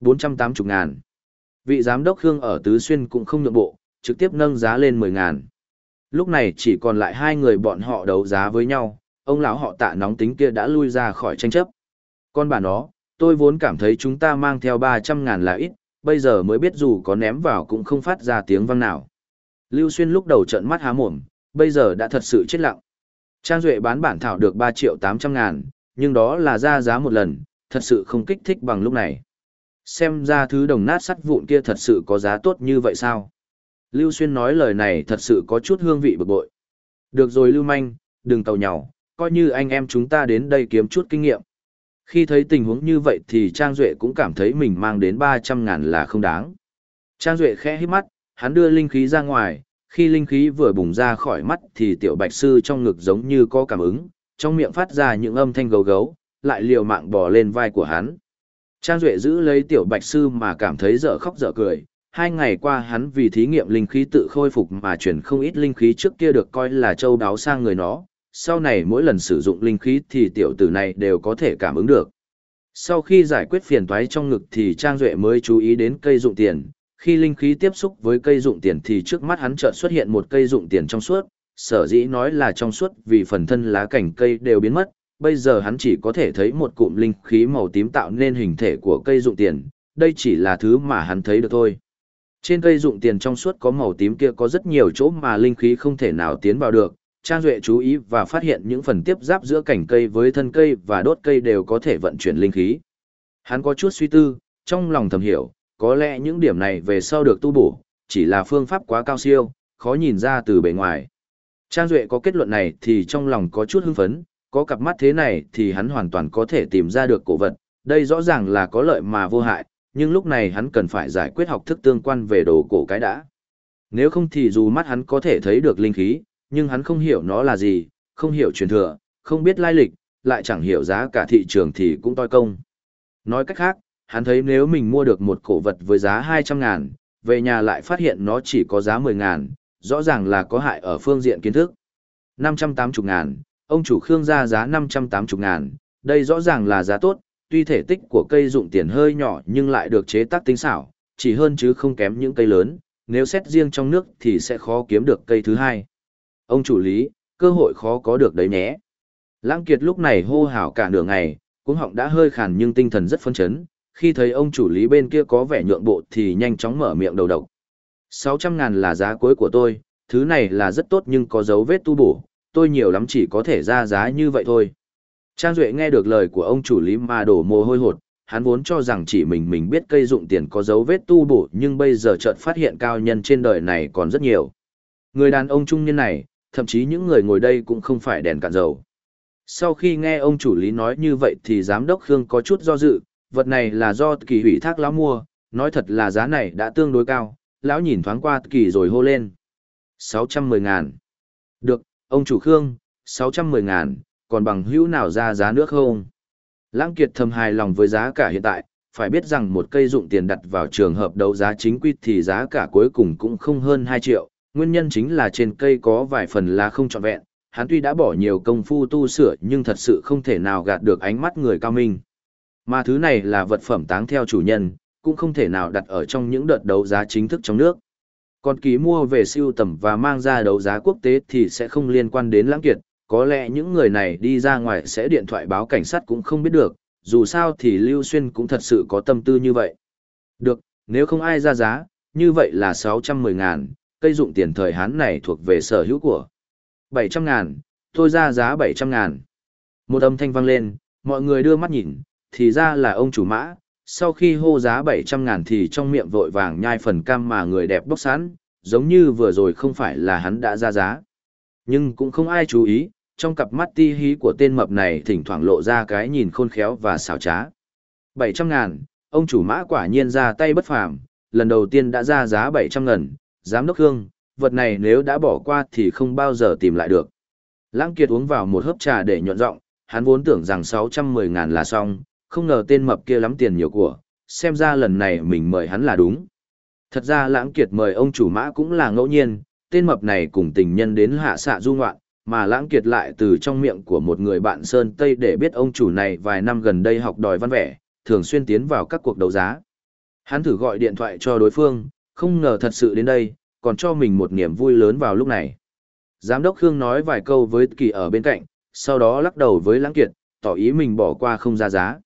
480 ngàn. Vị giám đốc Khương ở Tứ Xuyên cũng không nhượng bộ, trực tiếp nâng giá lên 10 ngàn. Lúc này chỉ còn lại hai người bọn họ đấu giá với nhau, ông lão họ tạ nóng tính kia đã lui ra khỏi tranh chấp. Con bà nó, tôi vốn cảm thấy chúng ta mang theo 300 ngàn là ít, bây giờ mới biết dù có ném vào cũng không phát ra tiếng vang nào. Lưu Xuyên lúc đầu trận mắt há mồm, bây giờ đã thật sự chết lặng. Trang Duệ bán bản thảo được 3 triệu 800 ngàn, nhưng đó là ra giá một lần, thật sự không kích thích bằng lúc này. Xem ra thứ đồng nát sắt vụn kia thật sự có giá tốt như vậy sao? Lưu Xuyên nói lời này thật sự có chút hương vị bực bội. Được rồi Lưu Manh, đừng tàu nhào, coi như anh em chúng ta đến đây kiếm chút kinh nghiệm. Khi thấy tình huống như vậy thì Trang Duệ cũng cảm thấy mình mang đến 300 ngàn là không đáng. Trang Duệ khẽ hít mắt, hắn đưa linh khí ra ngoài, khi linh khí vừa bùng ra khỏi mắt thì tiểu bạch sư trong ngực giống như có cảm ứng, trong miệng phát ra những âm thanh gấu gấu, lại liều mạng bò lên vai của hắn. Trang Duệ giữ lấy tiểu bạch sư mà cảm thấy dở khóc dở cười. Hai ngày qua hắn vì thí nghiệm linh khí tự khôi phục mà chuyển không ít linh khí trước kia được coi là châu đáo sang người nó. Sau này mỗi lần sử dụng linh khí thì tiểu tử này đều có thể cảm ứng được. Sau khi giải quyết phiền toái trong ngực thì Trang Duệ mới chú ý đến cây dụng tiền. Khi linh khí tiếp xúc với cây dụng tiền thì trước mắt hắn chợt xuất hiện một cây dụng tiền trong suốt, sở dĩ nói là trong suốt vì phần thân lá cảnh cây đều biến mất, bây giờ hắn chỉ có thể thấy một cụm linh khí màu tím tạo nên hình thể của cây dụng tiền, đây chỉ là thứ mà hắn thấy được thôi. Trên cây dụng tiền trong suốt có màu tím kia có rất nhiều chỗ mà linh khí không thể nào tiến vào được, Trang Duệ chú ý và phát hiện những phần tiếp giáp giữa cành cây với thân cây và đốt cây đều có thể vận chuyển linh khí. Hắn có chút suy tư, trong lòng thầm hiểu, có lẽ những điểm này về sau được tu bổ, chỉ là phương pháp quá cao siêu, khó nhìn ra từ bề ngoài. Trang Duệ có kết luận này thì trong lòng có chút hưng phấn, có cặp mắt thế này thì hắn hoàn toàn có thể tìm ra được cổ vật, đây rõ ràng là có lợi mà vô hại, nhưng lúc này hắn cần phải giải quyết học thức tương quan về đồ cổ cái đã. Nếu không thì dù mắt hắn có thể thấy được linh khí, nhưng hắn không hiểu nó là gì, không hiểu truyền thừa, không biết lai lịch, lại chẳng hiểu giá cả thị trường thì cũng toi công. Nói cách khác, hắn thấy nếu mình mua được một cổ vật với giá 200 ngàn, về nhà lại phát hiện nó chỉ có giá 10 ngàn, rõ ràng là có hại ở phương diện kiến thức. 580 ngàn, ông chủ Khương ra giá 580 ngàn, đây rõ ràng là giá tốt, tuy thể tích của cây dụng tiền hơi nhỏ nhưng lại được chế tác tinh xảo, chỉ hơn chứ không kém những cây lớn, nếu xét riêng trong nước thì sẽ khó kiếm được cây thứ hai. Ông chủ lý, cơ hội khó có được đấy nhé. Lãng Kiệt lúc này hô hào cả nửa ngày, cũng họng đã hơi khàn nhưng tinh thần rất phấn chấn, khi thấy ông chủ lý bên kia có vẻ nhượng bộ thì nhanh chóng mở miệng đầu độc. 600 ngàn là giá cuối của tôi, thứ này là rất tốt nhưng có dấu vết tu bổ, tôi nhiều lắm chỉ có thể ra giá như vậy thôi. Trang Duệ nghe được lời của ông chủ lý mà đổ mồ hôi hột, hắn vốn cho rằng chỉ mình mình biết cây dụng tiền có dấu vết tu bổ nhưng bây giờ chợt phát hiện cao nhân trên đời này còn rất nhiều. Người đàn ông trung niên này, thậm chí những người ngồi đây cũng không phải đèn cạn dầu. Sau khi nghe ông chủ lý nói như vậy thì giám đốc Khương có chút do dự, vật này là do kỳ hủy thác lão mua, nói thật là giá này đã tương đối cao, lão nhìn thoáng qua kỳ rồi hô lên. 610 ngàn. Được, ông chủ Khương, 610 ngàn, còn bằng hữu nào ra giá nước không? Lãng Kiệt thầm hài lòng với giá cả hiện tại, phải biết rằng một cây dụng tiền đặt vào trường hợp đấu giá chính quy thì giá cả cuối cùng cũng không hơn 2 triệu, nguyên nhân chính là trên cây có vài phần là không trọn vẹn, hắn tuy đã bỏ nhiều công phu tu sửa nhưng thật sự không thể nào gạt được ánh mắt người cao minh. Mà thứ này là vật phẩm táng theo chủ nhân, cũng không thể nào đặt ở trong những đợt đấu giá chính thức trong nước. Còn ký mua về siêu tầm và mang ra đấu giá quốc tế thì sẽ không liên quan đến lãng kiệt, có lẽ những người này đi ra ngoài sẽ điện thoại báo cảnh sát cũng không biết được, dù sao thì Lưu Xuyên cũng thật sự có tâm tư như vậy. Được, nếu không ai ra giá, như vậy là 610 ngàn, cây dụng tiền thời Hán này thuộc về sở hữu của. 700 ngàn, tôi ra giá 700 ngàn. Một âm thanh vang lên, mọi người đưa mắt nhìn, thì ra là ông chủ mã, sau khi hô giá 700 ngàn thì trong miệng vội vàng nhai phần cam mà người đẹp bốc sẵn, giống như vừa rồi không phải là hắn đã ra giá. Nhưng cũng không ai chú ý, trong cặp mắt ti hí của tên mập này thỉnh thoảng lộ ra cái nhìn khôn khéo và xảo trá. 700 ngàn, ông chủ mã quả nhiên ra tay bất phàm, lần đầu tiên đã ra giá 700 ngàn, giám đốc hương, vật này nếu đã bỏ qua thì không bao giờ tìm lại được. Lãng Kiệt uống vào một hớp trà để nhuận giọng, hắn vốn tưởng rằng 610 ngàn là xong, không ngờ tên mập kia lắm tiền nhiều của, xem ra lần này mình mời hắn là đúng. Thật ra Lãng Kiệt mời ông chủ mã cũng là ngẫu nhiên, tên mập này cùng tình nhân đến hạ xạ du ngoạn, mà Lãng Kiệt lại từ trong miệng của một người bạn Sơn Tây để biết ông chủ này vài năm gần đây học đòi văn vẻ, thường xuyên tiến vào các cuộc đấu giá. Hắn thử gọi điện thoại cho đối phương, không ngờ thật sự đến đây, còn cho mình một niềm vui lớn vào lúc này. Giám đốc Khương nói vài câu với kỳ ở bên cạnh, sau đó lắc đầu với Lãng Kiệt, tỏ ý mình bỏ qua không ra giá.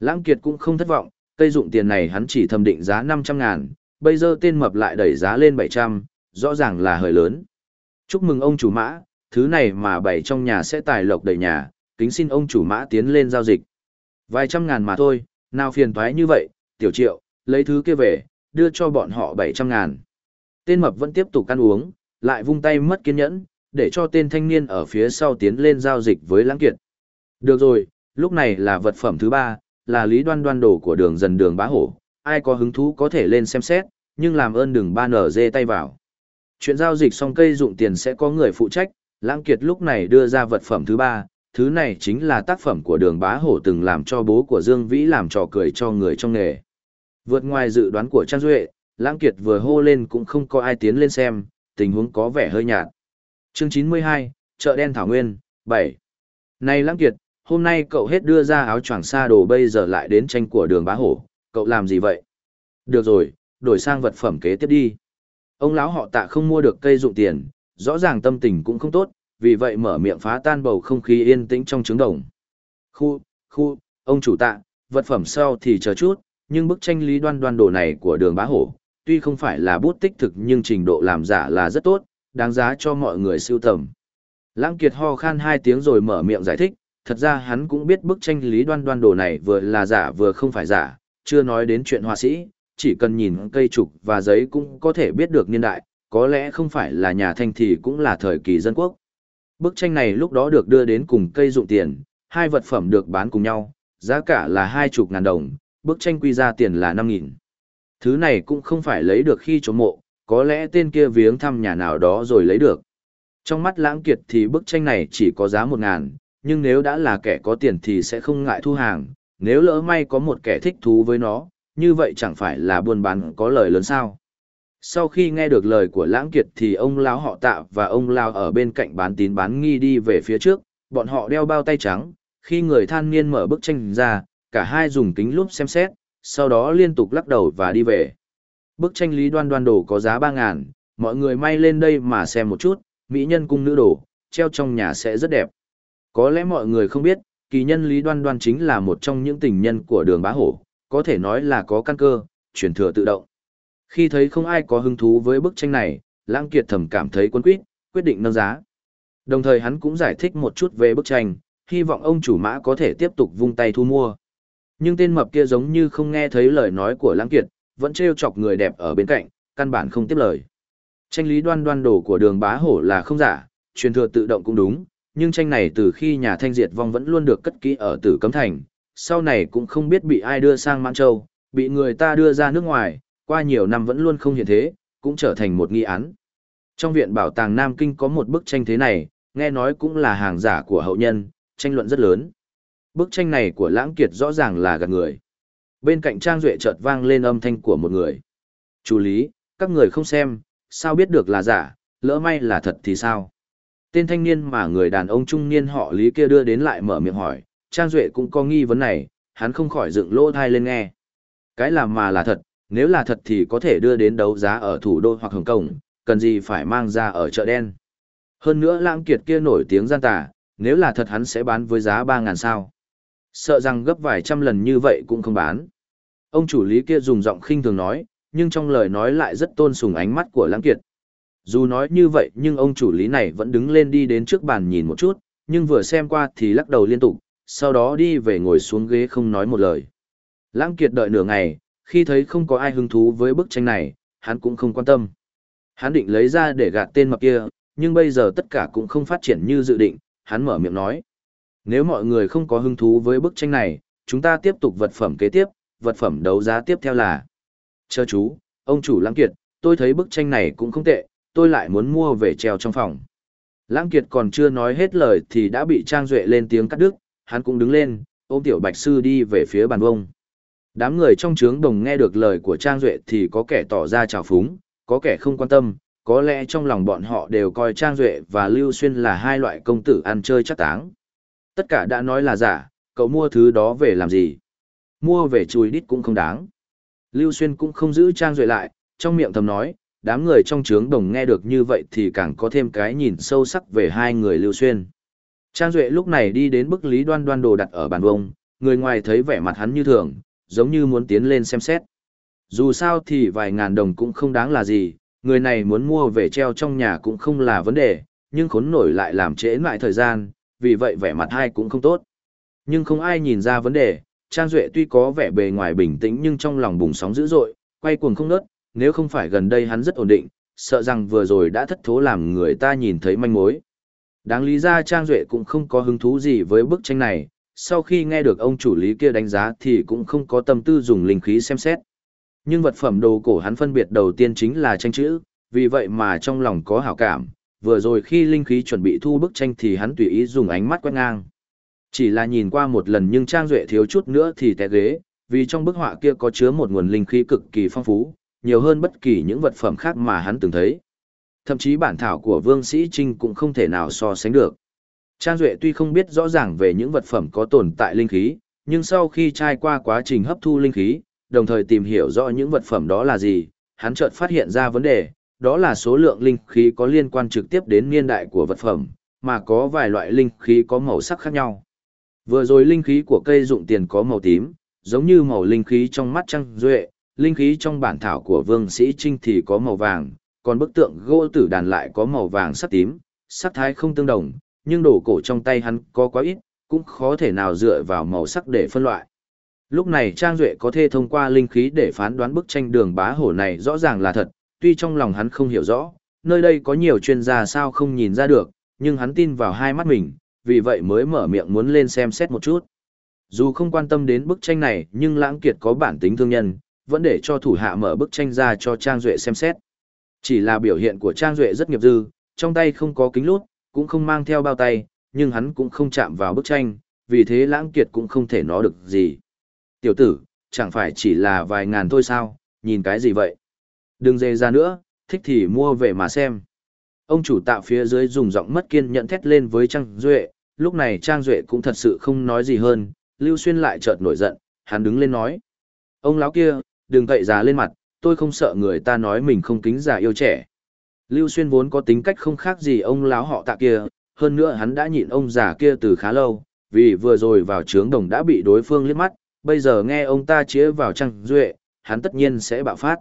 Lãng Kiệt cũng không thất vọng, cây dụng tiền này hắn chỉ thầm định giá 500 ngàn, bây giờ tên mập lại đẩy giá lên 700, rõ ràng là hơi lớn. Chúc mừng ông chủ mã, thứ này mà bày trong nhà sẽ tài lộc đầy nhà, kính xin ông chủ mã tiến lên giao dịch. Vài trăm ngàn mà thôi, nào phiền thoái như vậy, tiểu triệu, lấy thứ kia về, đưa cho bọn họ 700 ngàn. Tên mập vẫn tiếp tục ăn uống, lại vung tay mất kiên nhẫn, để cho tên thanh niên ở phía sau tiến lên giao dịch với lãng kiệt. Được rồi, lúc này là vật phẩm thứ ba, là lý đoan đoan đồ của đường dần đường bá hổ, ai có hứng thú có thể lên xem xét, nhưng làm ơn đừng ba nở dê tay vào. Chuyện giao dịch xong cây dụng tiền sẽ có người phụ trách, lãng kiệt lúc này đưa ra vật phẩm thứ ba, thứ này chính là tác phẩm của đường bá hổ từng làm cho bố của Dương Vĩ làm trò cười cho người trong nghề. Vượt ngoài dự đoán của Trang Duệ, lãng kiệt vừa hô lên cũng không có ai tiến lên xem, tình huống có vẻ hơi nhạt. Chương 92, chợ đen Thảo Nguyên, 7. Này lãng kiệt, hôm nay cậu hết đưa ra áo choàng xa đồ bây giờ lại đến tranh của đường bá hổ, cậu làm gì vậy? Được rồi, đổi sang vật phẩm kế tiếp đi. Ông lão họ tạ không mua được cây dụng tiền, rõ ràng tâm tình cũng không tốt, vì vậy mở miệng phá tan bầu không khí yên tĩnh trong trứng đồng. Khu, khu, ông chủ tạ, vật phẩm sau thì chờ chút, nhưng bức tranh lý đoan đoan đồ này của đường bá hổ, tuy không phải là bút tích thực nhưng trình độ làm giả là rất tốt, đáng giá cho mọi người siêu tầm. Lãng Kiệt ho khan hai tiếng rồi mở miệng giải thích, thật ra hắn cũng biết bức tranh lý đoan đoan đồ này vừa là giả vừa không phải giả, chưa nói đến chuyện họa sĩ, chỉ cần nhìn cây trục và giấy cũng có thể biết được niên đại, có lẽ không phải là nhà thanh thì cũng là thời kỳ dân quốc. Bức tranh này lúc đó được đưa đến cùng cây dụng tiền, hai vật phẩm được bán cùng nhau, giá cả là hai chục ngàn đồng, bức tranh quy ra tiền là năm nghìn. Thứ này cũng không phải lấy được khi trốn mộ, có lẽ tên kia viếng thăm nhà nào đó rồi lấy được. Trong mắt lãng kiệt thì bức tranh này chỉ có giá một ngàn, nhưng nếu đã là kẻ có tiền thì sẽ không ngại thu hàng, nếu lỡ may có một kẻ thích thú với nó, như vậy chẳng phải là buôn bán có lời lớn sao. Sau khi nghe được lời của lãng kiệt thì ông lão họ tạ và ông lao ở bên cạnh bán tín bán nghi đi về phía trước, bọn họ đeo bao tay trắng, khi người than niên mở bức tranh ra, cả hai dùng kính lúp xem xét, sau đó liên tục lắc đầu và đi về. Bức tranh lý đoan đoan đồ có giá 3.000, mọi người may lên đây mà xem một chút, mỹ nhân cung nữ đồ, treo trong nhà sẽ rất đẹp. Có lẽ mọi người không biết, kỳ nhân lý đoan đoan chính là một trong những tình nhân của đường bá hổ, có thể nói là có căn cơ, truyền thừa tự động. Khi thấy không ai có hứng thú với bức tranh này, Lãng Kiệt thầm cảm thấy quân quyết, quyết định nâng giá. Đồng thời hắn cũng giải thích một chút về bức tranh, hy vọng ông chủ mã có thể tiếp tục vung tay thu mua. Nhưng tên mập kia giống như không nghe thấy lời nói của Lãng Kiệt, vẫn trêu chọc người đẹp ở bên cạnh, căn bản không tiếp lời. Tranh lý đoan đoan đồ của đường bá hổ là không giả, truyền thừa tự động cũng đúng, nhưng tranh này từ khi nhà thanh diệt vong vẫn luôn được cất kỹ ở tử cấm thành, sau này cũng không biết bị ai đưa sang Mãn Châu, bị người ta đưa ra nước ngoài, qua nhiều năm vẫn luôn không hiện thế, cũng trở thành một nghi án. Trong viện bảo tàng Nam Kinh có một bức tranh thế này, nghe nói cũng là hàng giả của hậu nhân, tranh luận rất lớn. Bức tranh này của Lãng Kiệt rõ ràng là gạt người. Bên cạnh Trang Duệ chợt vang lên âm thanh của một người. Chú Lý, các người không xem, sao biết được là giả, lỡ may là thật thì sao? Tên thanh niên mà người đàn ông trung niên họ Lý kia đưa đến lại mở miệng hỏi, Trang Duệ cũng có nghi vấn này, hắn không khỏi dựng lỗ thai lên nghe. Cái làm mà là thật, nếu là thật thì có thể đưa đến đấu giá ở thủ đô hoặc Hồng Kông, cần gì phải mang ra ở chợ đen. Hơn nữa lãng kiệt kia nổi tiếng gian tà, nếu là thật hắn sẽ bán với giá ba ngàn sao. Sợ rằng gấp vài trăm lần như vậy cũng không bán. Ông chủ lý kia dùng giọng khinh thường nói, nhưng trong lời nói lại rất tôn sùng ánh mắt của lãng kiệt. Dù nói như vậy nhưng ông chủ lý này vẫn đứng lên đi đến trước bàn nhìn một chút, nhưng vừa xem qua thì lắc đầu liên tục, sau đó đi về ngồi xuống ghế không nói một lời. Lãng kiệt đợi nửa ngày, khi thấy không có ai hứng thú với bức tranh này, hắn cũng không quan tâm. Hắn định lấy ra để gạt tên mập kia, nhưng bây giờ tất cả cũng không phát triển như dự định, hắn mở miệng nói. Nếu mọi người không có hứng thú với bức tranh này, chúng ta tiếp tục vật phẩm kế tiếp, vật phẩm đấu giá tiếp theo là. Chờ chú, ông chủ Lãng Kiệt, tôi thấy bức tranh này cũng không tệ, tôi lại muốn mua về treo trong phòng. Lãng Kiệt còn chưa nói hết lời thì đã bị Trang Duệ lên tiếng cắt đứt, hắn cũng đứng lên, ôm tiểu bạch sư đi về phía bàn vông. Đám người trong trướng đồng nghe được lời của Trang Duệ thì có kẻ tỏ ra trào phúng, có kẻ không quan tâm, có lẽ trong lòng bọn họ đều coi Trang Duệ và Lưu Xuyên là hai loại công tử ăn chơi chắc táng. Tất cả đã nói là giả, cậu mua thứ đó về làm gì? Mua về chùi đít cũng không đáng. Lưu Xuyên cũng không giữ Trang Duệ lại, trong miệng thầm nói, đám người trong trướng đồng nghe được như vậy thì càng có thêm cái nhìn sâu sắc về hai người Lưu Xuyên. Trang Duệ lúc này đi đến bức lý đoan đoan đồ đặt ở bàn vông, người ngoài thấy vẻ mặt hắn như thường, giống như muốn tiến lên xem xét. Dù sao thì vài ngàn đồng cũng không đáng là gì, người này muốn mua về treo trong nhà cũng không là vấn đề, nhưng khốn nổi lại làm trễ lại thời gian, vì vậy vẻ mặt hai cũng không tốt. Nhưng không ai nhìn ra vấn đề, Trang Duệ tuy có vẻ bề ngoài bình tĩnh nhưng trong lòng bùng sóng dữ dội, quay cuồng không nớt, nếu không phải gần đây hắn rất ổn định, sợ rằng vừa rồi đã thất thố làm người ta nhìn thấy manh mối. Đáng lý ra Trang Duệ cũng không có hứng thú gì với bức tranh này, sau khi nghe được ông chủ lý kia đánh giá thì cũng không có tâm tư dùng linh khí xem xét. Nhưng vật phẩm đồ cổ hắn phân biệt đầu tiên chính là tranh chữ, vì vậy mà trong lòng có hảo cảm, vừa rồi khi linh khí chuẩn bị thu bức tranh thì hắn tùy ý dùng ánh mắt quét ngang. Chỉ là nhìn qua một lần nhưng Trang Duệ thiếu chút nữa thì té ghế, vì trong bức họa kia có chứa một nguồn linh khí cực kỳ phong phú, nhiều hơn bất kỳ những vật phẩm khác mà hắn từng thấy. Thậm chí bản thảo của Vương Sĩ Trinh cũng không thể nào so sánh được. Trang Duệ tuy không biết rõ ràng về những vật phẩm có tồn tại linh khí, nhưng sau khi trải qua quá trình hấp thu linh khí, đồng thời tìm hiểu rõ những vật phẩm đó là gì, hắn chợt phát hiện ra vấn đề, đó là số lượng linh khí có liên quan trực tiếp đến niên đại của vật phẩm, mà có vài loại linh khí có màu sắc khác nhau. Vừa rồi linh khí của cây dụng tiền có màu tím, giống như màu linh khí trong mắt Trang Duệ, linh khí trong bản thảo của Vương Sĩ Trinh thì có màu vàng, còn bức tượng gỗ tử đàn lại có màu vàng sắc tím, sắc thái không tương đồng, nhưng đồ cổ trong tay hắn có quá ít, cũng khó thể nào dựa vào màu sắc để phân loại. Lúc này Trang Duệ có thể thông qua linh khí để phán đoán bức tranh đường bá hổ này rõ ràng là thật, tuy trong lòng hắn không hiểu rõ, nơi đây có nhiều chuyên gia sao không nhìn ra được, nhưng hắn tin vào hai mắt mình, vì vậy mới mở miệng muốn lên xem xét một chút. Dù không quan tâm đến bức tranh này nhưng Lãng Kiệt có bản tính thương nhân, vẫn để cho thủ hạ mở bức tranh ra cho Trang Duệ xem xét. Chỉ là biểu hiện của Trang Duệ rất nghiệp dư, trong tay không có kính lút, cũng không mang theo bao tay, nhưng hắn cũng không chạm vào bức tranh, vì thế Lãng Kiệt cũng không thể nói được gì. Tiểu tử, chẳng phải chỉ là vài ngàn thôi sao, nhìn cái gì vậy? Đừng dê ra nữa, thích thì mua về mà xem. Ông chủ tạo phía dưới dùng giọng mất kiên nhẫn thét lên với Trang Duệ, lúc này Trang Duệ cũng thật sự không nói gì hơn, Lưu Xuyên lại chợt nổi giận, hắn đứng lên nói. Ông lão kia, đừng cậy già lên mặt, tôi không sợ người ta nói mình không kính già yêu trẻ. Lưu Xuyên vốn có tính cách không khác gì ông lão họ tạ kia, hơn nữa hắn đã nhịn ông già kia từ khá lâu, vì vừa rồi vào trướng đồng đã bị đối phương liếc mắt, bây giờ nghe ông ta chĩa vào trăng, Duệ, hắn tất nhiên sẽ bạo phát.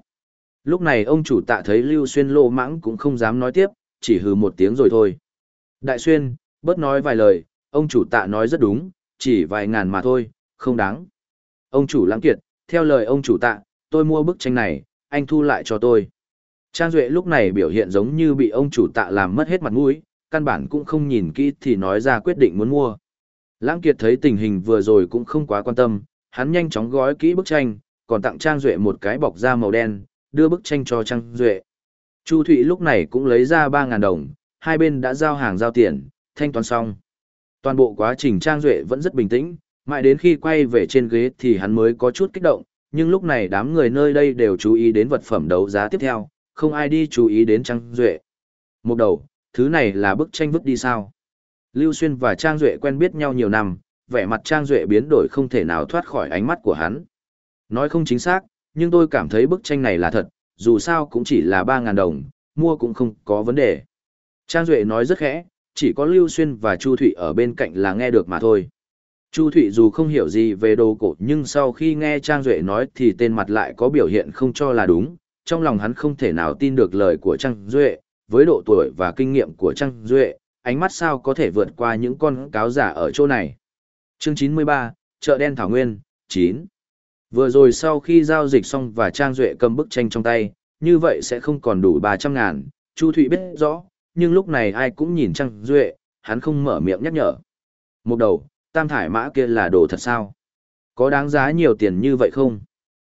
Lúc này ông chủ tạ thấy Lưu Xuyên lộ mãng cũng không dám nói tiếp, chỉ hừ một tiếng rồi thôi. Đại Xuyên, bớt nói vài lời, ông chủ tạ nói rất đúng, chỉ vài ngàn mà thôi, không đáng. Ông chủ lãng kiệt, theo lời ông chủ tạ, tôi mua bức tranh này, anh thu lại cho tôi. Trang Duệ lúc này biểu hiện giống như bị ông chủ tạ làm mất hết mặt mũi, căn bản cũng không nhìn kỹ thì nói ra quyết định muốn mua. Lãng Kiệt thấy tình hình vừa rồi cũng không quá quan tâm, hắn nhanh chóng gói kỹ bức tranh, còn tặng Trang Duệ một cái bọc da màu đen, đưa bức tranh cho Trang Duệ. Chu Thụy lúc này cũng lấy ra 3.000 đồng, hai bên đã giao hàng giao tiền, thanh toán xong. Toàn bộ quá trình Trang Duệ vẫn rất bình tĩnh, mãi đến khi quay về trên ghế thì hắn mới có chút kích động, nhưng lúc này đám người nơi đây đều chú ý đến vật phẩm đấu giá tiếp theo, không ai đi chú ý đến Trang Duệ. Một đầu, thứ này là bức tranh vứt đi sao? Lưu Xuyên và Trang Duệ quen biết nhau nhiều năm, vẻ mặt Trang Duệ biến đổi không thể nào thoát khỏi ánh mắt của hắn. Nói không chính xác, nhưng tôi cảm thấy bức tranh này là thật, dù sao cũng chỉ là 3.000 đồng, mua cũng không có vấn đề. Trang Duệ nói rất khẽ, chỉ có Lưu Xuyên và Chu Thụy ở bên cạnh là nghe được mà thôi. Chu Thụy dù không hiểu gì về đồ cổ nhưng sau khi nghe Trang Duệ nói thì tên mặt lại có biểu hiện không cho là đúng, trong lòng hắn không thể nào tin được lời của Trang Duệ, với độ tuổi và kinh nghiệm của Trang Duệ, ánh mắt sao có thể vượt qua những con cáo giả ở chỗ này. Chương 93, chợ đen Thảo Nguyên, 9. Vừa rồi sau khi giao dịch xong và Trang Duệ cầm bức tranh trong tay, như vậy sẽ không còn đủ 300 ngàn, Chu Thụy biết rõ, nhưng lúc này ai cũng nhìn Trang Duệ, hắn không mở miệng nhắc nhở. Một đầu, tam thải mã kia là đồ thật sao? Có đáng giá nhiều tiền như vậy không?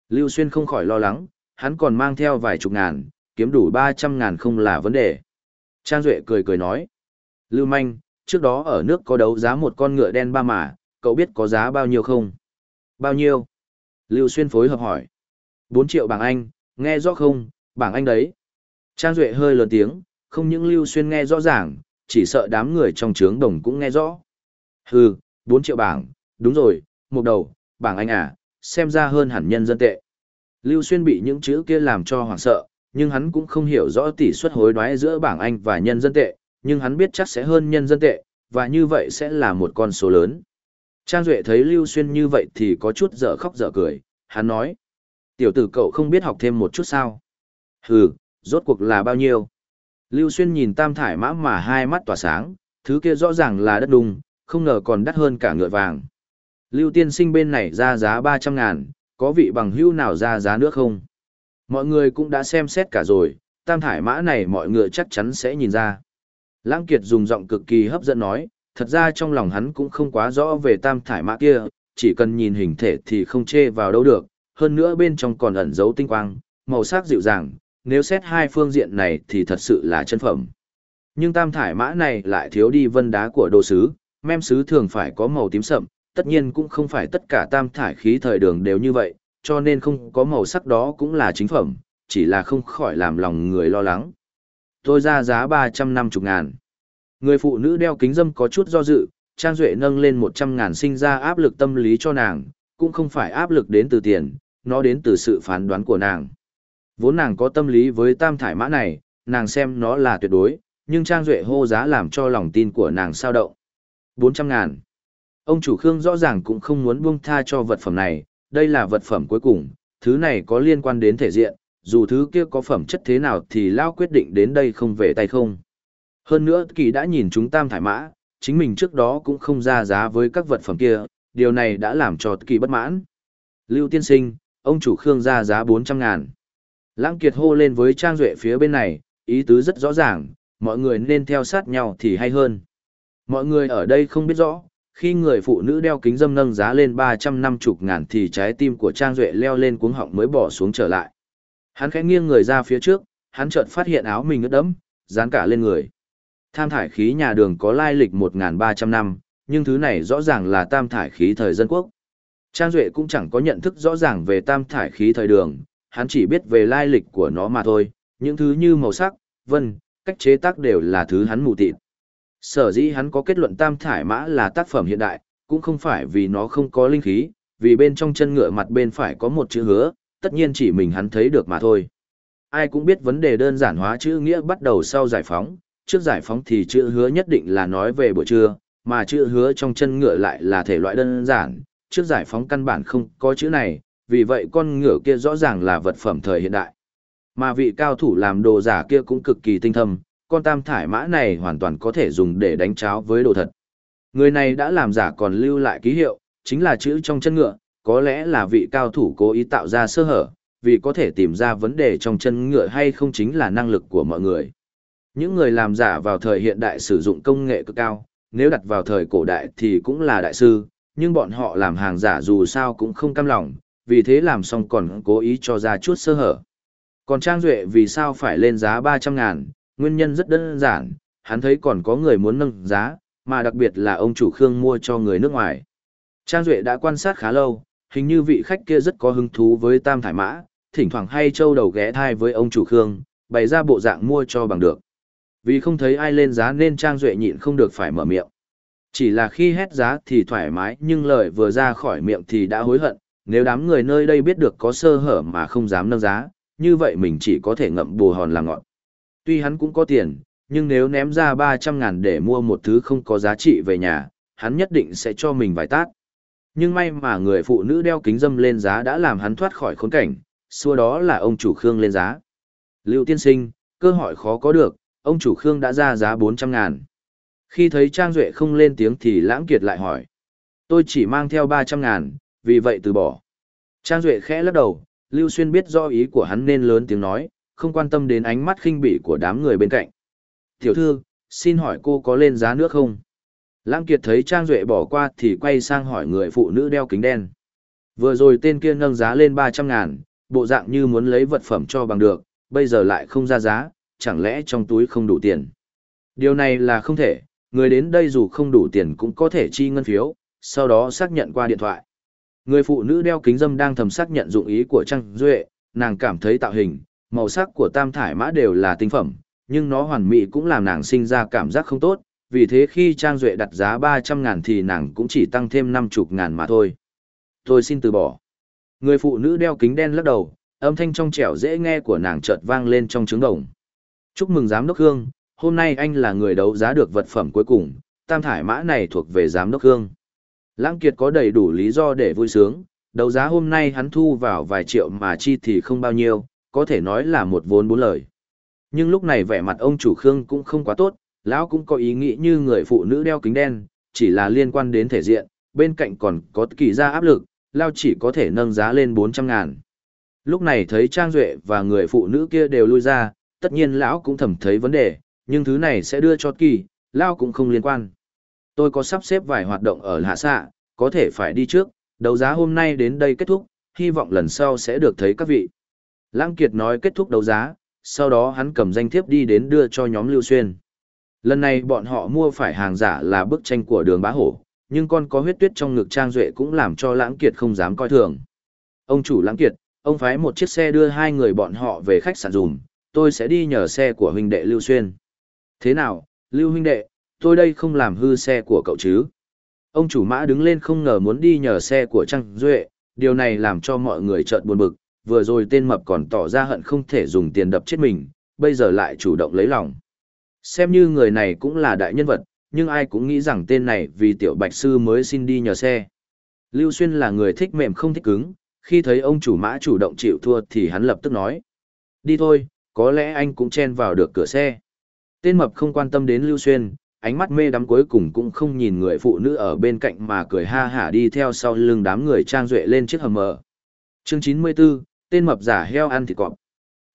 Lưu Xuyên không khỏi lo lắng, hắn còn mang theo vài chục ngàn, kiếm đủ 300 ngàn không là vấn đề. Trang Duệ cười cười nói. Lưu Manh, trước đó ở nước có đấu giá một con ngựa đen ba mà, cậu biết có giá bao nhiêu không? Bao nhiêu? Lưu Xuyên phối hợp hỏi. 4 triệu bảng Anh, nghe rõ không, bảng Anh đấy. Trang Duệ hơi lớn tiếng, không những Lưu Xuyên nghe rõ ràng, chỉ sợ đám người trong trướng đồng cũng nghe rõ. Hừ, 4 triệu bảng, đúng rồi, một đầu, bảng Anh à, xem ra hơn hẳn nhân dân tệ. Lưu Xuyên bị những chữ kia làm cho hoảng sợ, nhưng hắn cũng không hiểu rõ tỷ suất hối đoái giữa bảng Anh và nhân dân tệ, nhưng hắn biết chắc sẽ hơn nhân dân tệ, và như vậy sẽ là một con số lớn. Trang Duệ thấy Lưu Xuyên như vậy thì có chút dở khóc dở cười, hắn nói. Tiểu tử cậu không biết học thêm một chút sao? Hừ, rốt cuộc là bao nhiêu? Lưu Xuyên nhìn tam thải mã mà hai mắt tỏa sáng, thứ kia rõ ràng là đất đùng, không ngờ còn đắt hơn cả ngựa vàng. Lưu tiên sinh bên này ra giá 300 ngàn, có vị bằng hữu nào ra giá nữa không? Mọi người cũng đã xem xét cả rồi, tam thải mã này mọi người chắc chắn sẽ nhìn ra. Lãng Kiệt dùng giọng cực kỳ hấp dẫn nói, thật ra trong lòng hắn cũng không quá rõ về tam thải mã kia, chỉ cần nhìn hình thể thì không chê vào đâu được, hơn nữa bên trong còn ẩn dấu tinh quang, màu sắc dịu dàng, nếu xét hai phương diện này thì thật sự là chân phẩm. Nhưng tam thải mã này lại thiếu đi vân đá của đồ sứ, mem sứ thường phải có màu tím sậm, tất nhiên cũng không phải tất cả tam thải khí thời đường đều như vậy, cho nên không có màu sắc đó cũng là chính phẩm, chỉ là không khỏi làm lòng người lo lắng. Tôi ra giá 350 ngàn. Người phụ nữ đeo kính dâm có chút do dự, Trang Duệ nâng lên 100 ngàn sinh ra áp lực tâm lý cho nàng, cũng không phải áp lực đến từ tiền, nó đến từ sự phán đoán của nàng. Vốn nàng có tâm lý với tam thải mã này, nàng xem nó là tuyệt đối, nhưng Trang Duệ hô giá làm cho lòng tin của nàng sao động. 400 ngàn. Ông chủ Khương rõ ràng cũng không muốn buông tha cho vật phẩm này, đây là vật phẩm cuối cùng, thứ này có liên quan đến thể diện, dù thứ kia có phẩm chất thế nào thì Lao quyết định đến đây không về tay không. Hơn nữa kỳ đã nhìn chúng tam thải mã, chính mình trước đó cũng không ra giá với các vật phẩm kia, điều này đã làm cho kỳ bất mãn. Lưu tiên sinh, ông chủ Khương ra giá 400 ngàn. Lãng Kiệt hô lên với Trang Duệ phía bên này, ý tứ rất rõ ràng, mọi người nên theo sát nhau thì hay hơn. Mọi người ở đây không biết rõ, khi người phụ nữ đeo kính dâm nâng giá lên 350 ngàn thì trái tim của Trang Duệ leo lên cuống họng mới bỏ xuống trở lại. Hắn khẽ nghiêng người ra phía trước, hắn chợt phát hiện áo mình ướt đẫm, dán cả lên người. Tham thải khí nhà đường có lai lịch 1.300 năm, nhưng thứ này rõ ràng là tam thải khí thời dân quốc. Trang Duệ cũng chẳng có nhận thức rõ ràng về tam thải khí thời đường, hắn chỉ biết về lai lịch của nó mà thôi, những thứ như màu sắc, vân, cách chế tác đều là thứ hắn mù tịt. Sở dĩ hắn có kết luận tam thải mã là tác phẩm hiện đại, cũng không phải vì nó không có linh khí, vì bên trong chân ngựa mặt bên phải có một chữ hứa, tất nhiên chỉ mình hắn thấy được mà thôi. Ai cũng biết vấn đề đơn giản hóa chữ nghĩa bắt đầu sau giải phóng, trước giải phóng thì chữ hứa nhất định là nói về buổi trưa, mà chữ hứa trong chân ngựa lại là thể loại đơn giản, trước giải phóng căn bản không có chữ này, vì vậy con ngựa kia rõ ràng là vật phẩm thời hiện đại. Mà vị cao thủ làm đồ giả kia cũng cực kỳ tinh thâm, con tam thải mã này hoàn toàn có thể dùng để đánh cháo với đồ thật. Người này đã làm giả còn lưu lại ký hiệu, chính là chữ trong chân ngựa, có lẽ là vị cao thủ cố ý tạo ra sơ hở, vì có thể tìm ra vấn đề trong chân ngựa hay không chính là năng lực của mọi người. Những người làm giả vào thời hiện đại sử dụng công nghệ cực cao, nếu đặt vào thời cổ đại thì cũng là đại sư, nhưng bọn họ làm hàng giả dù sao cũng không cam lòng, vì thế làm xong còn cố ý cho ra chút sơ hở. Còn Trang Duệ vì sao phải lên giá 300 ngàn, nguyên nhân rất đơn giản, hắn thấy còn có người muốn nâng giá, mà đặc biệt là ông chủ Khương mua cho người nước ngoài. Trang Duệ đã quan sát khá lâu, hình như vị khách kia rất có hứng thú với Tam Thải Mã, thỉnh thoảng hay trâu đầu ghé thai với ông chủ Khương, bày ra bộ dạng mua cho bằng được. Vì không thấy ai lên giá nên Trang Duệ nhịn không được phải mở miệng. Chỉ là khi hét giá thì thoải mái nhưng lời vừa ra khỏi miệng thì đã hối hận, nếu đám người nơi đây biết được có sơ hở mà không dám nâng giá, như vậy mình chỉ có thể ngậm bù hòn là ngọn. Tuy hắn cũng có tiền, nhưng nếu ném ra 300 ngàn để mua một thứ không có giá trị về nhà, hắn nhất định sẽ cho mình vài tát. Nhưng may mà người phụ nữ đeo kính dâm lên giá đã làm hắn thoát khỏi khốn cảnh, xua đó là ông chủ Khương lên giá. Lưu tiên sinh, cơ hội khó có được, ông chủ Khương đã ra giá 400 ngàn. Khi thấy Trang Duệ không lên tiếng thì Lãng Kiệt lại hỏi. Tôi chỉ mang theo 300 ngàn, vì vậy từ bỏ. Trang Duệ khẽ lắc đầu, Lưu Xuyên biết do ý của hắn nên lớn tiếng nói, không quan tâm đến ánh mắt khinh bỉ của đám người bên cạnh. Tiểu thư, xin hỏi cô có lên giá nước không? Lãng Kiệt thấy Trang Duệ bỏ qua thì quay sang hỏi người phụ nữ đeo kính đen. Vừa rồi tên kia nâng giá lên 300 ngàn, bộ dạng như muốn lấy vật phẩm cho bằng được, bây giờ lại không ra giá, chẳng lẽ trong túi không đủ tiền. Điều này là không thể, người đến đây dù không đủ tiền cũng có thể chi ngân phiếu, sau đó xác nhận qua điện thoại. Người phụ nữ đeo kính dâm đang thầm xác nhận dụng ý của Trang Duệ, nàng cảm thấy tạo hình, màu sắc của tam thải mã đều là tinh phẩm, nhưng nó hoàn mỹ cũng làm nàng sinh ra cảm giác không tốt, vì thế khi Trang Duệ đặt giá 300 ngàn thì nàng cũng chỉ tăng thêm 50 ngàn mà thôi. Tôi xin từ bỏ. Người phụ nữ đeo kính đen lắc đầu, Âm thanh trong trẻo dễ nghe của nàng chợt vang lên trong trứng đồng. Chúc mừng giám đốc Hương, hôm nay anh là người đấu giá được vật phẩm cuối cùng, tam thải mã này thuộc về giám đốc Hương. Lãng Kiệt có đầy đủ lý do để vui sướng, đấu giá hôm nay hắn thu vào vài triệu mà chi thì không bao nhiêu, có thể nói là một vốn bốn lời. Nhưng lúc này vẻ mặt ông chủ Khương cũng không quá tốt, lão cũng có ý nghĩ như người phụ nữ đeo kính đen, chỉ là liên quan đến thể diện, bên cạnh còn có kỳ ra áp lực, lao chỉ có thể nâng giá lên 400 ngàn. Lúc này thấy Trang Duệ và người phụ nữ kia đều lui ra, tất nhiên lão cũng thầm thấy vấn đề, nhưng thứ này sẽ đưa cho kỳ, lao cũng không liên quan. Tôi có sắp xếp vài hoạt động ở hạ xạ, có thể phải đi trước, đấu giá hôm nay đến đây kết thúc, hy vọng lần sau sẽ được thấy các vị. Lãng Kiệt nói kết thúc đấu giá, sau đó hắn cầm danh thiếp đi đến đưa cho nhóm Lưu Xuyên. Lần này bọn họ mua phải hàng giả là bức tranh của đường bá hổ, nhưng con có huyết tuyết trong ngực Trang Duệ cũng làm cho Lãng Kiệt không dám coi thường. Ông chủ Lãng Kiệt, ông phái một chiếc xe đưa hai người bọn họ về khách sạn dùm, tôi sẽ đi nhờ xe của huynh đệ Lưu Xuyên. Thế nào, Lưu huynh đệ, tôi đây không làm hư xe của cậu chứ? Ông chủ mã đứng lên không ngờ muốn đi nhờ xe của Trang Duệ, điều này làm cho mọi người chợt buồn bực, vừa rồi tên mập còn tỏ ra hận không thể dùng tiền đập chết mình, bây giờ lại chủ động lấy lòng. Xem như người này cũng là đại nhân vật, nhưng ai cũng nghĩ rằng tên này vì tiểu bạch sư mới xin đi nhờ xe. Lưu Xuyên là người thích mềm không thích cứng, khi thấy ông chủ mã chủ động chịu thua thì hắn lập tức nói. Đi thôi, có lẽ anh cũng chen vào được cửa xe. Tên mập không quan tâm đến Lưu Xuyên, ánh mắt mê đắm cuối cùng cũng không nhìn người phụ nữ ở bên cạnh mà cười ha hả đi theo sau lưng đám người trang duệ lên chiếc hầm mờ. Chương 94, tên mập giả heo ăn thịt cọp.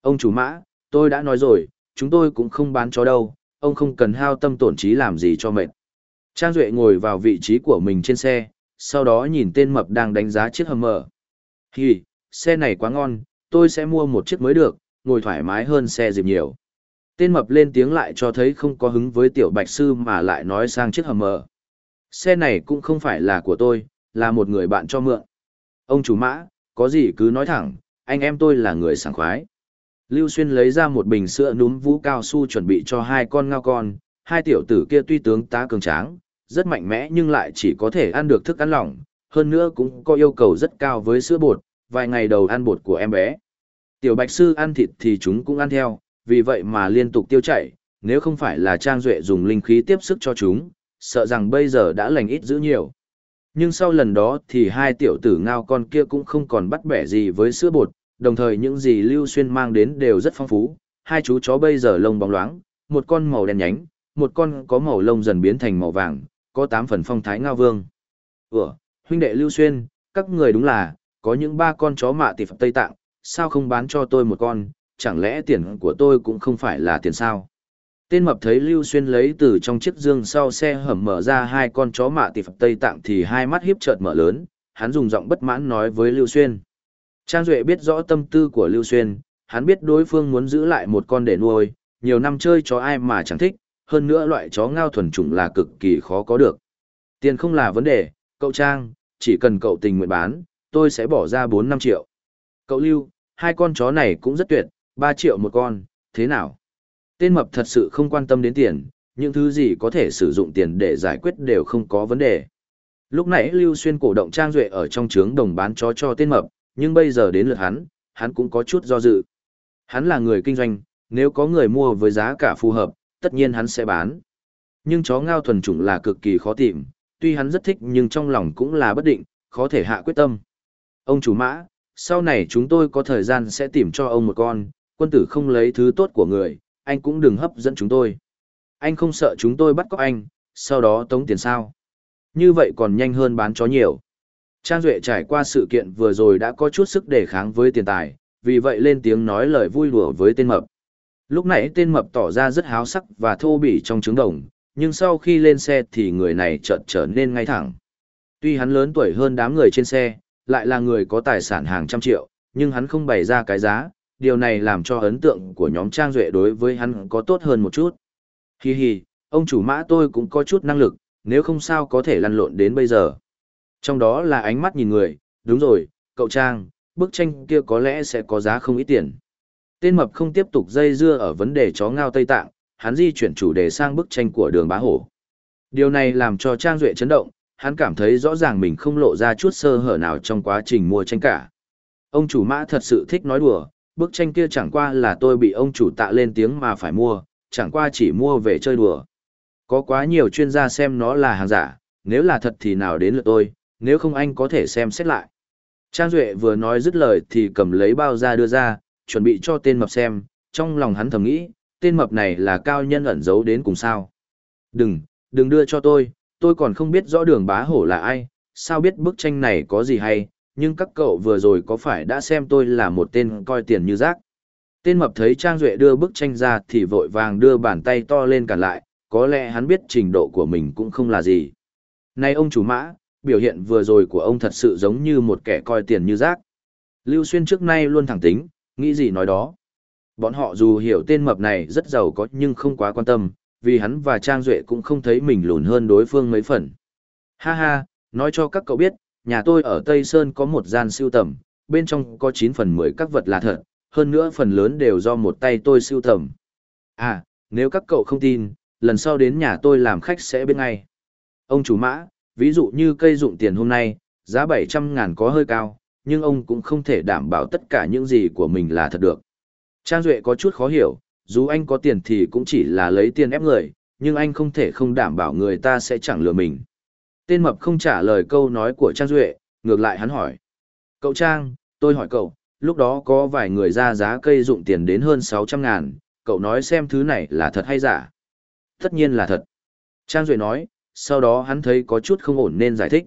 Ông chủ mã, tôi đã nói rồi, chúng tôi cũng không bán chó đâu, ông không cần hao tâm tổn trí làm gì cho mệt. Trang Duệ ngồi vào vị trí của mình trên xe, sau đó nhìn tên mập đang đánh giá chiếc hầm mở. Hì, xe này quá ngon, tôi sẽ mua một chiếc mới được, ngồi thoải mái hơn xe dịp nhiều. Tên mập lên tiếng lại cho thấy không có hứng với tiểu bạch sư mà lại nói sang chiếc hầm mở. Xe này cũng không phải là của tôi, là một người bạn cho mượn. Ông chủ mã, có gì cứ nói thẳng, anh em tôi là người sảng khoái. Lưu Xuyên lấy ra một bình sữa núm vũ cao su chuẩn bị cho hai con ngao con, hai tiểu tử kia tuy tướng tá cường tráng, rất mạnh mẽ nhưng lại chỉ có thể ăn được thức ăn lỏng, hơn nữa cũng có yêu cầu rất cao với sữa bột, vài ngày đầu ăn bột của em bé. Tiểu Bạch Sư ăn thịt thì chúng cũng ăn theo, vì vậy mà liên tục tiêu chảy, nếu không phải là Trang Duệ dùng linh khí tiếp sức cho chúng, sợ rằng bây giờ đã lành ít giữ nhiều. Nhưng sau lần đó thì hai tiểu tử ngao con kia cũng không còn bắt bẻ gì với sữa bột, đồng thời những gì Lưu Xuyên mang đến đều rất phong phú. Hai chú chó bây giờ lông bóng loáng, một con màu đen nhánh, một con có màu lông dần biến thành màu vàng, có tám phần phong thái ngao vương. Ủa, huynh đệ Lưu Xuyên, các người đúng là, có những ba con chó mạ tỷ phật Tây Tạng, sao không bán cho tôi một con, chẳng lẽ tiền của tôi cũng không phải là tiền sao? Tên mập thấy Lưu Xuyên lấy từ trong chiếc dương sau xe hầm mở ra hai con chó mạ tỷ phật Tây Tạng thì hai mắt hiếp chợt mở lớn, hắn dùng giọng bất mãn nói với Lưu Xuyên. Trang Duệ biết rõ tâm tư của Lưu Xuyên, hắn biết đối phương muốn giữ lại một con để nuôi, nhiều năm chơi chó ai mà chẳng thích, hơn nữa loại chó ngao thuần chủng là cực kỳ khó có được. Tiền không là vấn đề, cậu Trang, chỉ cần cậu tình nguyện bán, tôi sẽ bỏ ra 4-5 triệu. Cậu Lưu, hai con chó này cũng rất tuyệt, 3 triệu một con, thế nào? Tên mập thật sự không quan tâm đến tiền, những thứ gì có thể sử dụng tiền để giải quyết đều không có vấn đề. Lúc nãy Lưu Xuyên cổ động Trang Duệ ở trong trướng đồng bán chó cho tên mập, nhưng bây giờ đến lượt hắn, hắn cũng có chút do dự. Hắn là người kinh doanh, nếu có người mua với giá cả phù hợp, tất nhiên hắn sẽ bán. Nhưng chó ngao thuần chủng là cực kỳ khó tìm, tuy hắn rất thích nhưng trong lòng cũng là bất định, khó thể hạ quyết tâm. Ông chủ mã, sau này chúng tôi có thời gian sẽ tìm cho ông một con, quân tử không lấy thứ tốt của người, anh cũng đừng hấp dẫn chúng tôi. Anh không sợ chúng tôi bắt cóc anh, sau đó tống tiền sao. Như vậy còn nhanh hơn bán chó nhiều. Trang Duệ trải qua sự kiện vừa rồi đã có chút sức đề kháng với tiền tài, vì vậy lên tiếng nói lời vui đùa với tên mập. Lúc nãy tên mập tỏ ra rất háo sắc và thô bỉ trong trứng đồng, nhưng sau khi lên xe thì người này chợt trở nên ngay thẳng. Tuy hắn lớn tuổi hơn đám người trên xe, lại là người có tài sản hàng trăm triệu, nhưng hắn không bày ra cái giá, điều này làm cho ấn tượng của nhóm Trang Duệ đối với hắn có tốt hơn một chút. Hi hi, ông chủ mã tôi cũng có chút năng lực, nếu không sao có thể lăn lộn đến bây giờ. Trong đó là ánh mắt nhìn người, đúng rồi, cậu Trang, bức tranh kia có lẽ sẽ có giá không ít tiền. Tên mập không tiếp tục dây dưa ở vấn đề chó ngao Tây Tạng, hắn di chuyển chủ đề sang bức tranh của đường bá hổ. Điều này làm cho Trang Duệ chấn động, hắn cảm thấy rõ ràng mình không lộ ra chút sơ hở nào trong quá trình mua tranh cả. ông chủ mã thật sự thích nói đùa, bức tranh kia chẳng qua là tôi bị ông chủ tạ lên tiếng mà phải mua, chẳng qua chỉ mua về chơi đùa. Có quá nhiều chuyên gia xem nó là hàng giả, nếu là thật thì nào đến lượt tôi, nếu không anh có thể xem xét lại. Trang Duệ vừa nói dứt lời thì cầm lấy bao ra đưa ra, chuẩn bị cho tên mập xem, trong lòng hắn thầm nghĩ, tên mập này là cao nhân ẩn giấu đến cùng sao. Đừng, đừng đưa cho tôi, tôi còn không biết rõ đường bá hổ là ai, sao biết bức tranh này có gì hay, nhưng các cậu vừa rồi có phải đã xem tôi là một tên coi tiền như rác. Tên mập thấy Trang Duệ đưa bức tranh ra thì vội vàng đưa bàn tay to lên cản lại, có lẽ hắn biết trình độ của mình cũng không là gì. Này ông chủ mã, biểu hiện vừa rồi của ông thật sự giống như một kẻ coi tiền như rác. Lưu Xuyên trước nay luôn thẳng tính, nghĩ gì nói đó. Bọn họ dù hiểu tên mập này rất giàu có nhưng không quá quan tâm, vì hắn và Trang Duệ cũng không thấy mình lùn hơn đối phương mấy phần. Ha ha, nói cho các cậu biết, nhà tôi ở Tây Sơn có một gian siêu tầm, bên trong có 9 phần 10 các vật là thật, hơn nữa phần lớn đều do một tay tôi siêu tầm. À, nếu các cậu không tin, lần sau đến nhà tôi làm khách sẽ biết ngay. Ông chủ mã, ví dụ như cây dụng tiền hôm nay, giá 700 ngàn có hơi cao, nhưng ông cũng không thể đảm bảo tất cả những gì của mình là thật được. Trang Duệ có chút khó hiểu, dù anh có tiền thì cũng chỉ là lấy tiền ép người, nhưng anh không thể không đảm bảo người ta sẽ chẳng lừa mình. Tên mập không trả lời câu nói của Trang Duệ, ngược lại hắn hỏi. Cậu Trang, tôi hỏi cậu, lúc đó có vài người ra giá cây dụng tiền đến hơn 600 ngàn, cậu nói xem thứ này là thật hay giả? Tất nhiên là thật. Trang Duệ nói, sau đó hắn thấy có chút không ổn nên giải thích.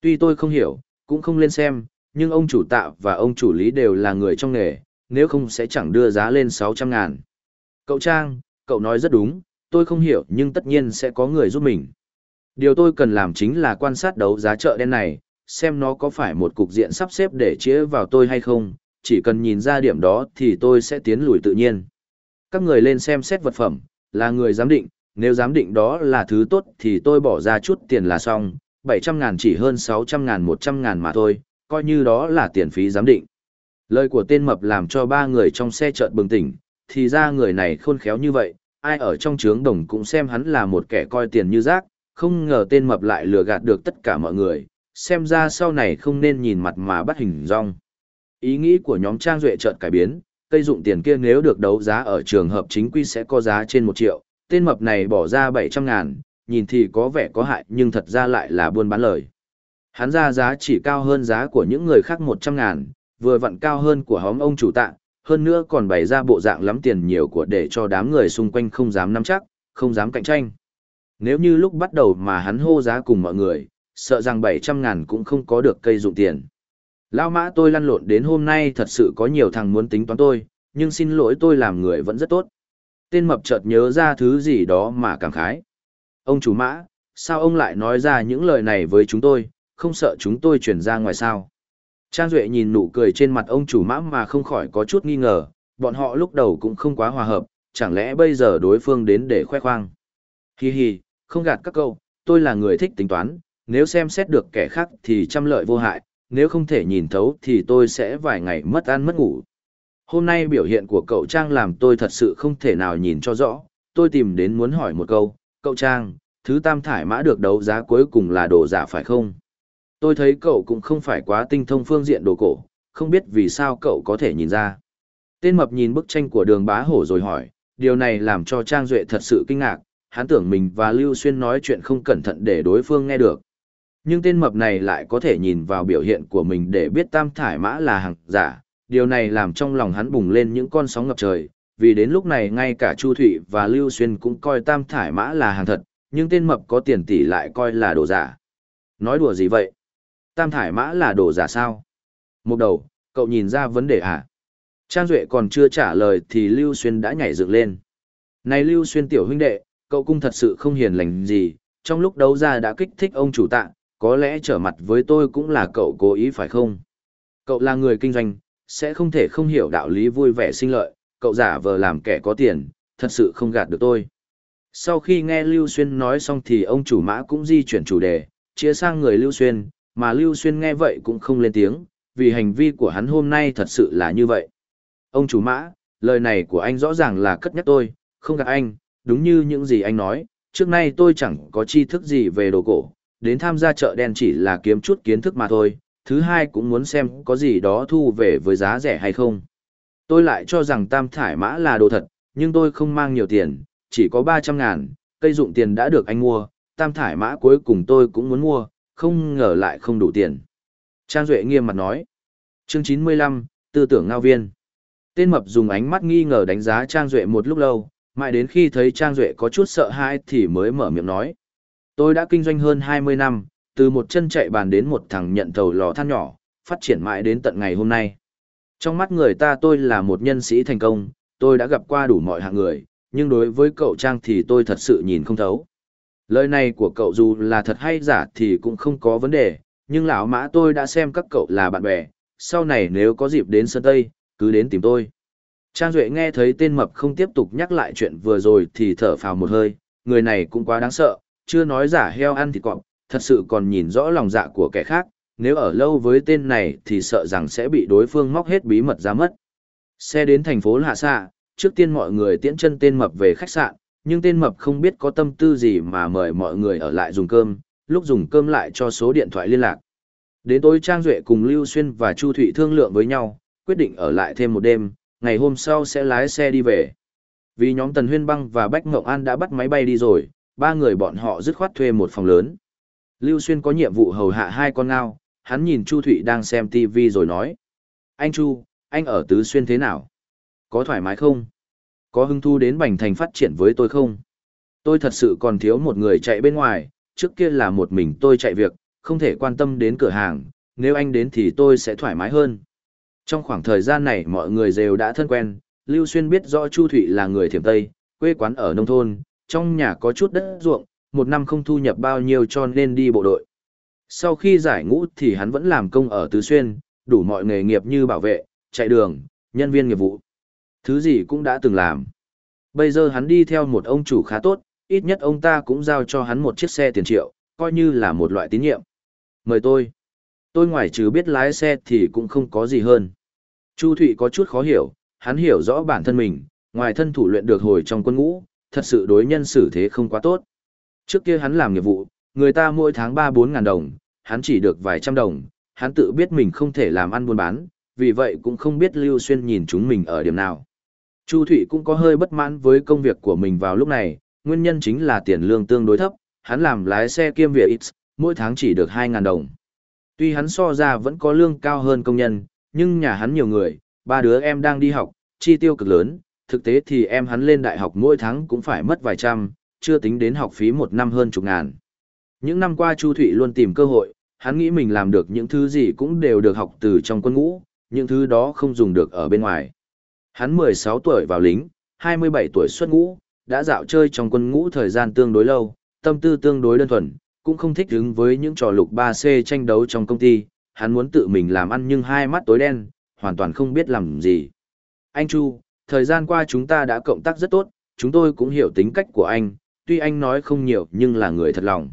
Tuy tôi không hiểu, cũng không lên xem, nhưng ông chủ tạ và ông chủ lý đều là người trong nghề, nếu không sẽ chẳng đưa giá lên 600 ngàn. Cậu Trang, cậu nói rất đúng, tôi không hiểu nhưng tất nhiên sẽ có người giúp mình. Điều tôi cần làm chính là quan sát đấu giá chợ đen này, xem nó có phải một cục diện sắp xếp để chĩa vào tôi hay không, chỉ cần nhìn ra điểm đó thì tôi sẽ tiến lùi tự nhiên. Các người lên xem xét vật phẩm, là người giám định, nếu giám định đó là thứ tốt thì tôi bỏ ra chút tiền là xong, 700 ngàn chỉ hơn 600 ngàn 100 ngàn mà thôi, coi như đó là tiền phí giám định. Lời của tên mập làm cho ba người trong xe chợt bừng tỉnh, thì ra người này khôn khéo như vậy, ai ở trong trướng đồng cũng xem hắn là một kẻ coi tiền như rác, không ngờ tên mập lại lừa gạt được tất cả mọi người, xem ra sau này không nên nhìn mặt mà bắt hình rong. Ý nghĩ của nhóm Trang Duệ chợt cải biến, cây dụng tiền kia nếu được đấu giá ở trường hợp chính quy sẽ có giá trên 1 triệu, tên mập này bỏ ra 700 ngàn, nhìn thì có vẻ có hại nhưng thật ra lại là buôn bán lời. Hắn ra giá chỉ cao hơn giá của những người khác 100 ngàn, vừa vặn cao hơn của hóm ông chủ tạ, hơn nữa còn bày ra bộ dạng lắm tiền nhiều của để cho đám người xung quanh không dám nắm chắc, không dám cạnh tranh. Nếu như lúc bắt đầu mà hắn hô giá cùng mọi người, sợ rằng 700 ngàn cũng không có được cây dụng tiền. Lao mã tôi lăn lộn đến hôm nay thật sự có nhiều thằng muốn tính toán tôi, nhưng xin lỗi tôi làm người vẫn rất tốt. Tên mập chợt nhớ ra thứ gì đó mà cảm khái. Ông chủ mã, sao ông lại nói ra những lời này với chúng tôi, không sợ chúng tôi chuyển ra ngoài sao? Trang Duệ nhìn nụ cười trên mặt ông chủ mã mà không khỏi có chút nghi ngờ, bọn họ lúc đầu cũng không quá hòa hợp, chẳng lẽ bây giờ đối phương đến để khoe khoang. Hi hi, không gạt các câu, tôi là người thích tính toán, nếu xem xét được kẻ khác thì trăm lợi vô hại, nếu không thể nhìn thấu thì tôi sẽ vài ngày mất ăn mất ngủ. Hôm nay biểu hiện của cậu Trang làm tôi thật sự không thể nào nhìn cho rõ, tôi tìm đến muốn hỏi một câu, cậu Trang, thứ tam thải mã được đấu giá cuối cùng là đồ giả phải không? Tôi thấy cậu cũng không phải quá tinh thông phương diện đồ cổ, không biết vì sao cậu có thể nhìn ra. Tên mập nhìn bức tranh của đường bá hổ rồi hỏi, điều này làm cho Trang Duệ thật sự kinh ngạc, hắn tưởng mình và Lưu Xuyên nói chuyện không cẩn thận để đối phương nghe được. Nhưng tên mập này lại có thể nhìn vào biểu hiện của mình để biết tam thải mã là hàng giả, điều này làm trong lòng hắn bùng lên những con sóng ngập trời, vì đến lúc này ngay cả Chu Thụy và Lưu Xuyên cũng coi tam thải mã là hàng thật, nhưng tên mập có tiền tỷ lại coi là đồ giả. Nói đùa gì vậy? Tam thải mã là đồ giả sao? Một đầu, cậu nhìn ra vấn đề à? Trang Duệ còn chưa trả lời thì Lưu Xuyên đã nhảy dựng lên. Này Lưu Xuyên tiểu huynh đệ, cậu cung thật sự không hiền lành gì, trong lúc đấu ra đã kích thích ông chủ tạ, có lẽ trở mặt với tôi cũng là cậu cố ý phải không? Cậu là người kinh doanh, sẽ không thể không hiểu đạo lý vui vẻ sinh lợi, cậu giả vờ làm kẻ có tiền, thật sự không gạt được tôi. Sau khi nghe Lưu Xuyên nói xong thì ông chủ mã cũng di chuyển chủ đề, chia sang người Lưu Xuyên, mà Lưu Xuyên nghe vậy cũng không lên tiếng, vì hành vi của hắn hôm nay thật sự là như vậy. Ông chủ mã, lời này của anh rõ ràng là cất nhắc tôi, không gạt anh, đúng như những gì anh nói, trước nay tôi chẳng có tri thức gì về đồ cổ, đến tham gia chợ đen chỉ là kiếm chút kiến thức mà thôi, thứ hai cũng muốn xem có gì đó thu về với giá rẻ hay không. Tôi lại cho rằng tam thải mã là đồ thật, nhưng tôi không mang nhiều tiền, chỉ có 300 ngàn, cây dụng tiền đã được anh mua, tam thải mã cuối cùng tôi cũng muốn mua, không ngờ lại không đủ tiền. Trang Duệ nghiêm mặt nói. Chương 95, Tư tưởng ngao viên. Tên mập dùng ánh mắt nghi ngờ đánh giá Trang Duệ một lúc lâu, mãi đến khi thấy Trang Duệ có chút sợ hãi thì mới mở miệng nói. Tôi đã kinh doanh hơn 20 năm, từ một chân chạy bàn đến một thằng nhận tàu lò than nhỏ, phát triển mãi đến tận ngày hôm nay. Trong mắt người ta tôi là một nhân sĩ thành công, tôi đã gặp qua đủ mọi hạng người, nhưng đối với cậu Trang thì tôi thật sự nhìn không thấu. Lời này của cậu dù là thật hay giả thì cũng không có vấn đề, nhưng lão mã tôi đã xem các cậu là bạn bè, sau này nếu có dịp đến Sơn Tây, cứ đến tìm tôi. Trang Duệ nghe thấy tên mập không tiếp tục nhắc lại chuyện vừa rồi thì thở phào một hơi, người này cũng quá đáng sợ, chưa nói giả heo ăn thịt cọp, thật sự còn nhìn rõ lòng dạ của kẻ khác, nếu ở lâu với tên này thì sợ rằng sẽ bị đối phương móc hết bí mật ra mất. Xe đến thành phố Hạ Sạ, trước tiên mọi người tiễn chân tên mập về khách sạn, nhưng tên mập không biết có tâm tư gì mà mời mọi người ở lại dùng cơm, lúc dùng cơm lại cho số điện thoại liên lạc. Đến tối Trang Duệ cùng Lưu Xuyên và Chu Thụy thương lượng với nhau, quyết định ở lại thêm một đêm, ngày hôm sau sẽ lái xe đi về. Vì nhóm Tần Huyên Băng và Bách Ngộng An đã bắt máy bay đi rồi, ba người bọn họ dứt khoát thuê một phòng lớn. Lưu Xuyên có nhiệm vụ hầu hạ hai con ngao, hắn nhìn Chu Thụy đang xem TV rồi nói. Anh Chu, anh ở Tứ Xuyên thế nào? Có thoải mái không? Có hứng thu đến Bành Thành phát triển với tôi không? Tôi thật sự còn thiếu một người chạy bên ngoài, trước kia là một mình tôi chạy việc, không thể quan tâm đến cửa hàng, nếu anh đến thì tôi sẽ thoải mái hơn. Trong khoảng thời gian này mọi người đều đã thân quen, Lưu Xuyên biết rõ Chu Thụy là người thiểm Tây, quê quán ở nông thôn, trong nhà có chút đất ruộng, một năm không thu nhập bao nhiêu cho nên đi bộ đội. Sau khi giải ngũ thì hắn vẫn làm công ở Tứ Xuyên, đủ mọi nghề nghiệp như bảo vệ, chạy đường, nhân viên nghiệp vụ. Thứ gì cũng đã từng làm. Bây giờ hắn đi theo một ông chủ khá tốt, ít nhất ông ta cũng giao cho hắn một chiếc xe tiền triệu, coi như là một loại tín nhiệm. Mời tôi. Tôi ngoài trừ biết lái xe thì cũng không có gì hơn. Chu Thụy có chút khó hiểu, hắn hiểu rõ bản thân mình, ngoài thân thủ luyện được hồi trong quân ngũ, thật sự đối nhân xử thế không quá tốt. Trước kia hắn làm nghiệp vụ, người ta mỗi tháng 3-4 ngàn đồng, hắn chỉ được vài trăm đồng, hắn tự biết mình không thể làm ăn buôn bán, vì vậy cũng không biết Lưu Xuyên nhìn chúng mình ở điểm nào. Chu Thụy cũng có hơi bất mãn với công việc của mình vào lúc này, nguyên nhân chính là tiền lương tương đối thấp, hắn làm lái xe kiêm việc ít, mỗi tháng chỉ được 2.000 đồng. Tuy hắn so ra vẫn có lương cao hơn công nhân, nhưng nhà hắn nhiều người, ba đứa em đang đi học, chi tiêu cực lớn, thực tế thì em hắn lên đại học mỗi tháng cũng phải mất vài trăm, chưa tính đến học phí một năm hơn chục ngàn. Những năm qua Chu Thụy luôn tìm cơ hội, hắn nghĩ mình làm được những thứ gì cũng đều được học từ trong quân ngũ, những thứ đó không dùng được ở bên ngoài. Hắn 16 tuổi vào lính, 27 tuổi xuất ngũ, đã dạo chơi trong quân ngũ thời gian tương đối lâu, tâm tư tương đối đơn thuần, cũng không thích ứng với những trò lục 3C tranh đấu trong công ty, hắn muốn tự mình làm ăn nhưng hai mắt tối đen, hoàn toàn không biết làm gì. Anh Chu, thời gian qua chúng ta đã cộng tác rất tốt, chúng tôi cũng hiểu tính cách của anh, tuy anh nói không nhiều nhưng là người thật lòng.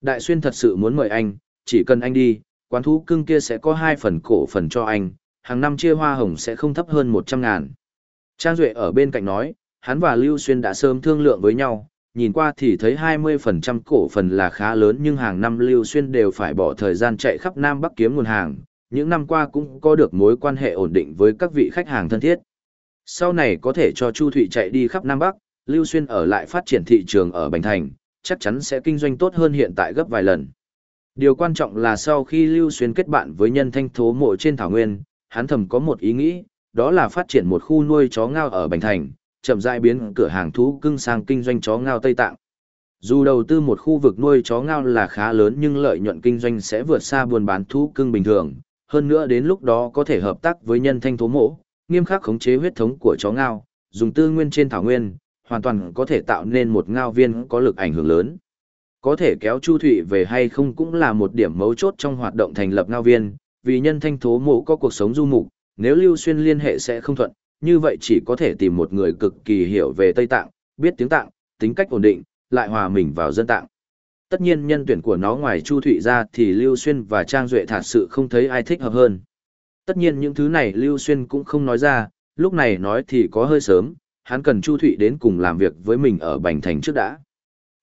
Đại Xuyên thật sự muốn mời anh, chỉ cần anh đi, quán thú cưng kia sẽ có hai phần cổ phần cho anh, hàng năm chia hoa hồng sẽ không thấp hơn 100 ngàn. Trang Duệ ở bên cạnh nói, hắn và Lưu Xuyên đã sớm thương lượng với nhau, nhìn qua thì thấy 20% cổ phần là khá lớn nhưng hàng năm Lưu Xuyên đều phải bỏ thời gian chạy khắp Nam Bắc kiếm nguồn hàng, những năm qua cũng có được mối quan hệ ổn định với các vị khách hàng thân thiết. Sau này có thể cho Chu Thụy chạy đi khắp Nam Bắc, Lưu Xuyên ở lại phát triển thị trường ở Bành Thành, chắc chắn sẽ kinh doanh tốt hơn hiện tại gấp vài lần. Điều quan trọng là sau khi Lưu Xuyên kết bạn với nhân thanh thố mộ trên Thảo Nguyên, hắn thầm có một ý nghĩ, đó là phát triển một khu nuôi chó ngao ở Bành Thành, chậm rãi biến cửa hàng thú cưng sang kinh doanh chó ngao Tây Tạng. Dù đầu tư một khu vực nuôi chó ngao là khá lớn nhưng lợi nhuận kinh doanh sẽ vượt xa buôn bán thú cưng bình thường, hơn nữa đến lúc đó có thể hợp tác với nhân thanh thố mộ, nghiêm khắc khống chế huyết thống của chó ngao, dùng tư nguyên trên thảo nguyên, hoàn toàn có thể tạo nên một ngao viên có lực ảnh hưởng lớn. Có thể kéo Chu Thụy về hay không cũng là một điểm mấu chốt trong hoạt động thành lập ngao viên, vì nhân thanh thố mộ có cuộc sống du mục, nếu Lưu Xuyên liên hệ sẽ không thuận, như vậy chỉ có thể tìm một người cực kỳ hiểu về Tây Tạng, biết tiếng Tạng, tính cách ổn định, lại hòa mình vào dân Tạng. Tất nhiên nhân tuyển của nó ngoài Chu Thụy ra thì Lưu Xuyên và Trang Duệ thật sự không thấy ai thích hợp hơn. Tất nhiên những thứ này Lưu Xuyên cũng không nói ra, lúc này nói thì có hơi sớm, hắn cần Chu Thụy đến cùng làm việc với mình ở Bành Thành trước đã.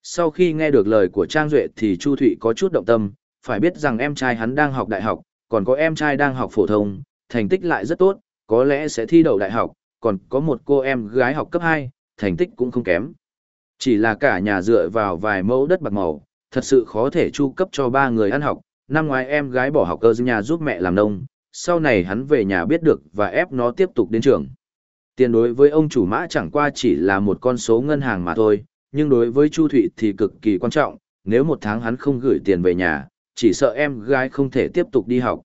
Sau khi nghe được lời của Trang Duệ thì Chu Thụy có chút động tâm, phải biết rằng em trai hắn đang học đại học, còn có em trai đang học phổ thông, thành tích lại rất tốt, có lẽ sẽ thi đậu đại học, còn có một cô em gái học cấp 2, thành tích cũng không kém. Chỉ là cả nhà dựa vào vài mẫu đất bạc màu, thật sự khó thể chu cấp cho ba người ăn học, năm ngoái em gái bỏ học cơ nhà giúp mẹ làm nông, sau này hắn về nhà biết được và ép nó tiếp tục đến trường. Tiền đối với ông chủ mã chẳng qua chỉ là một con số ngân hàng mà thôi, nhưng đối với Chu Thụy thì cực kỳ quan trọng, nếu một tháng hắn không gửi tiền về nhà, chỉ sợ em gái không thể tiếp tục đi học.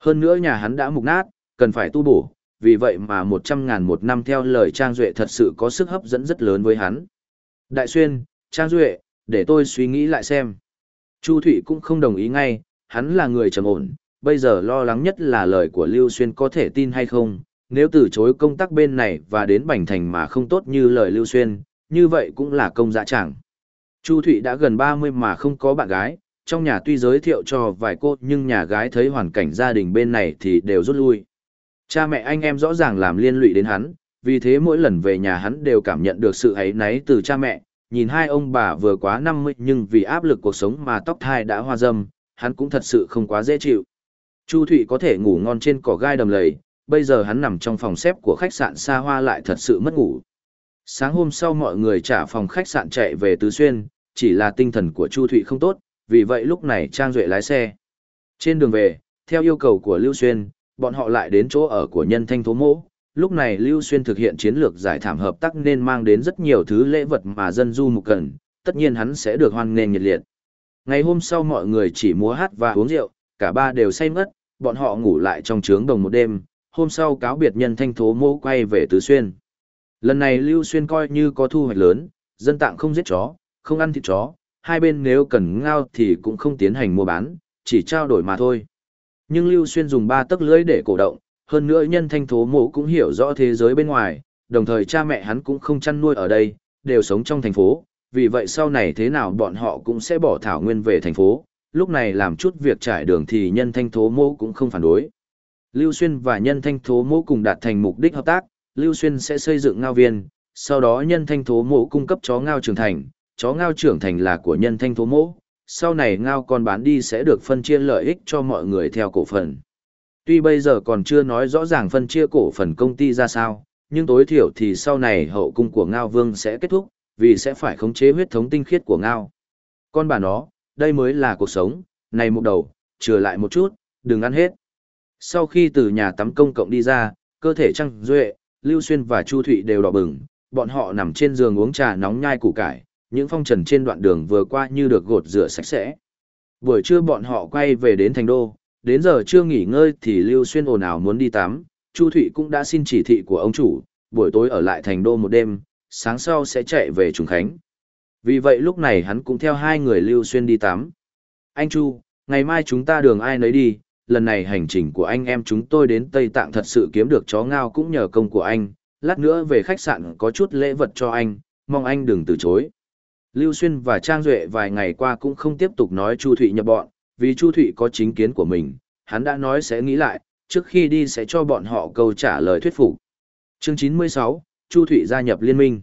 Hơn nữa nhà hắn đã mục nát, cần phải tu bổ, vì vậy mà 100 ngàn một năm theo lời Trang Duệ thật sự có sức hấp dẫn rất lớn với hắn. Đại Xuyên, Trang Duệ, để tôi suy nghĩ lại xem. Chu Thụy cũng không đồng ý ngay, hắn là người trầm ổn, bây giờ lo lắng nhất là lời của Lưu Xuyên có thể tin hay không, nếu từ chối công tác bên này và đến Bành Thành mà không tốt như lời Lưu Xuyên, như vậy cũng là công dạ chẳng. Chu Thụy đã gần 30 mà không có bạn gái, trong nhà tuy giới thiệu cho vài cô nhưng nhà gái thấy hoàn cảnh gia đình bên này thì đều rút lui. Cha mẹ anh em rõ ràng làm liên lụy đến hắn, vì thế mỗi lần về nhà hắn đều cảm nhận được sự ấy náy từ cha mẹ, nhìn hai ông bà vừa quá 50 nhưng vì áp lực cuộc sống mà tóc thai đã hoa dâm, hắn cũng thật sự không quá dễ chịu. Chu Thụy có thể ngủ ngon trên cỏ gai đầm lầy, bây giờ hắn nằm trong phòng xếp của khách sạn xa hoa lại thật sự mất ngủ. Sáng hôm sau mọi người trả phòng khách sạn chạy về Tứ Xuyên, chỉ là tinh thần của Chu Thụy không tốt, vì vậy lúc này Trang Duệ lái xe. Trên đường về, theo yêu cầu của Lưu Xuyên, bọn họ lại đến chỗ ở của nhân thanh thố mỗ. Lúc này Lưu Xuyên thực hiện chiến lược giải thảm hợp tác nên mang đến rất nhiều thứ lễ vật mà dân du mục cần, tất nhiên hắn sẽ được hoan nghênh nhiệt liệt. Ngày hôm sau mọi người chỉ múa hát và uống rượu, cả ba đều say ngất, bọn họ ngủ lại trong trướng đồng một đêm, hôm sau cáo biệt nhân thanh thố mô quay về Tứ Xuyên. Lần này Lưu Xuyên coi như có thu hoạch lớn, dân tạng không giết chó, không ăn thịt chó, hai bên nếu cần ngao thì cũng không tiến hành mua bán, chỉ trao đổi mà thôi. Nhưng Lưu Xuyên dùng ba tấc lưỡi để cổ động, hơn nữa nhân thanh thố mộ cũng hiểu rõ thế giới bên ngoài, đồng thời cha mẹ hắn cũng không chăn nuôi ở đây, đều sống trong thành phố, vì vậy sau này thế nào bọn họ cũng sẽ bỏ thảo nguyên về thành phố, lúc này làm chút việc trải đường thì nhân thanh thố mộ cũng không phản đối. Lưu Xuyên và nhân thanh thố mộ cùng đạt thành mục đích hợp tác, Lưu Xuyên sẽ xây dựng ngao viên, sau đó nhân thanh thố mộ cung cấp chó ngao trưởng thành, chó ngao trưởng thành là của nhân thanh thố mộ, sau này ngao con bán đi sẽ được phân chia lợi ích cho mọi người theo cổ phần. Tuy bây giờ còn chưa nói rõ ràng phân chia cổ phần công ty ra sao, nhưng tối thiểu thì sau này hậu cung của ngao vương sẽ kết thúc, vì sẽ phải khống chế huyết thống tinh khiết của ngao. Con bà nó, đây mới là cuộc sống, này một đầu, chừa lại một chút, đừng ăn hết. Sau khi từ nhà tắm công cộng đi ra, cơ thể trăng duệ, Lưu Xuyên và Chu Thụy đều đỏ bừng, bọn họ nằm trên giường uống trà nóng nhai củ cải, những phong trần trên đoạn đường vừa qua như được gột rửa sạch sẽ. Buổi trưa bọn họ quay về đến thành đô, đến giờ chưa nghỉ ngơi thì Lưu Xuyên ồn ào muốn đi tắm, Chu Thụy cũng đã xin chỉ thị của ông chủ, buổi tối ở lại thành đô một đêm, sáng sau sẽ chạy về Trùng Khánh. Vì vậy lúc này hắn cũng theo hai người Lưu Xuyên đi tắm. Anh Chu, ngày mai chúng ta đường ai nấy đi, lần này hành trình của anh em chúng tôi đến Tây Tạng thật sự kiếm được chó ngao cũng nhờ công của anh, lát nữa về khách sạn có chút lễ vật cho anh, mong anh đừng từ chối. Lưu Xuyên và Trang Duệ vài ngày qua cũng không tiếp tục nói Chu Thụy nhập bọn, vì Chu Thụy có chính kiến của mình, hắn đã nói sẽ nghĩ lại, trước khi đi sẽ cho bọn họ câu trả lời thuyết phục. Chương 96, Chu Thụy gia nhập liên minh.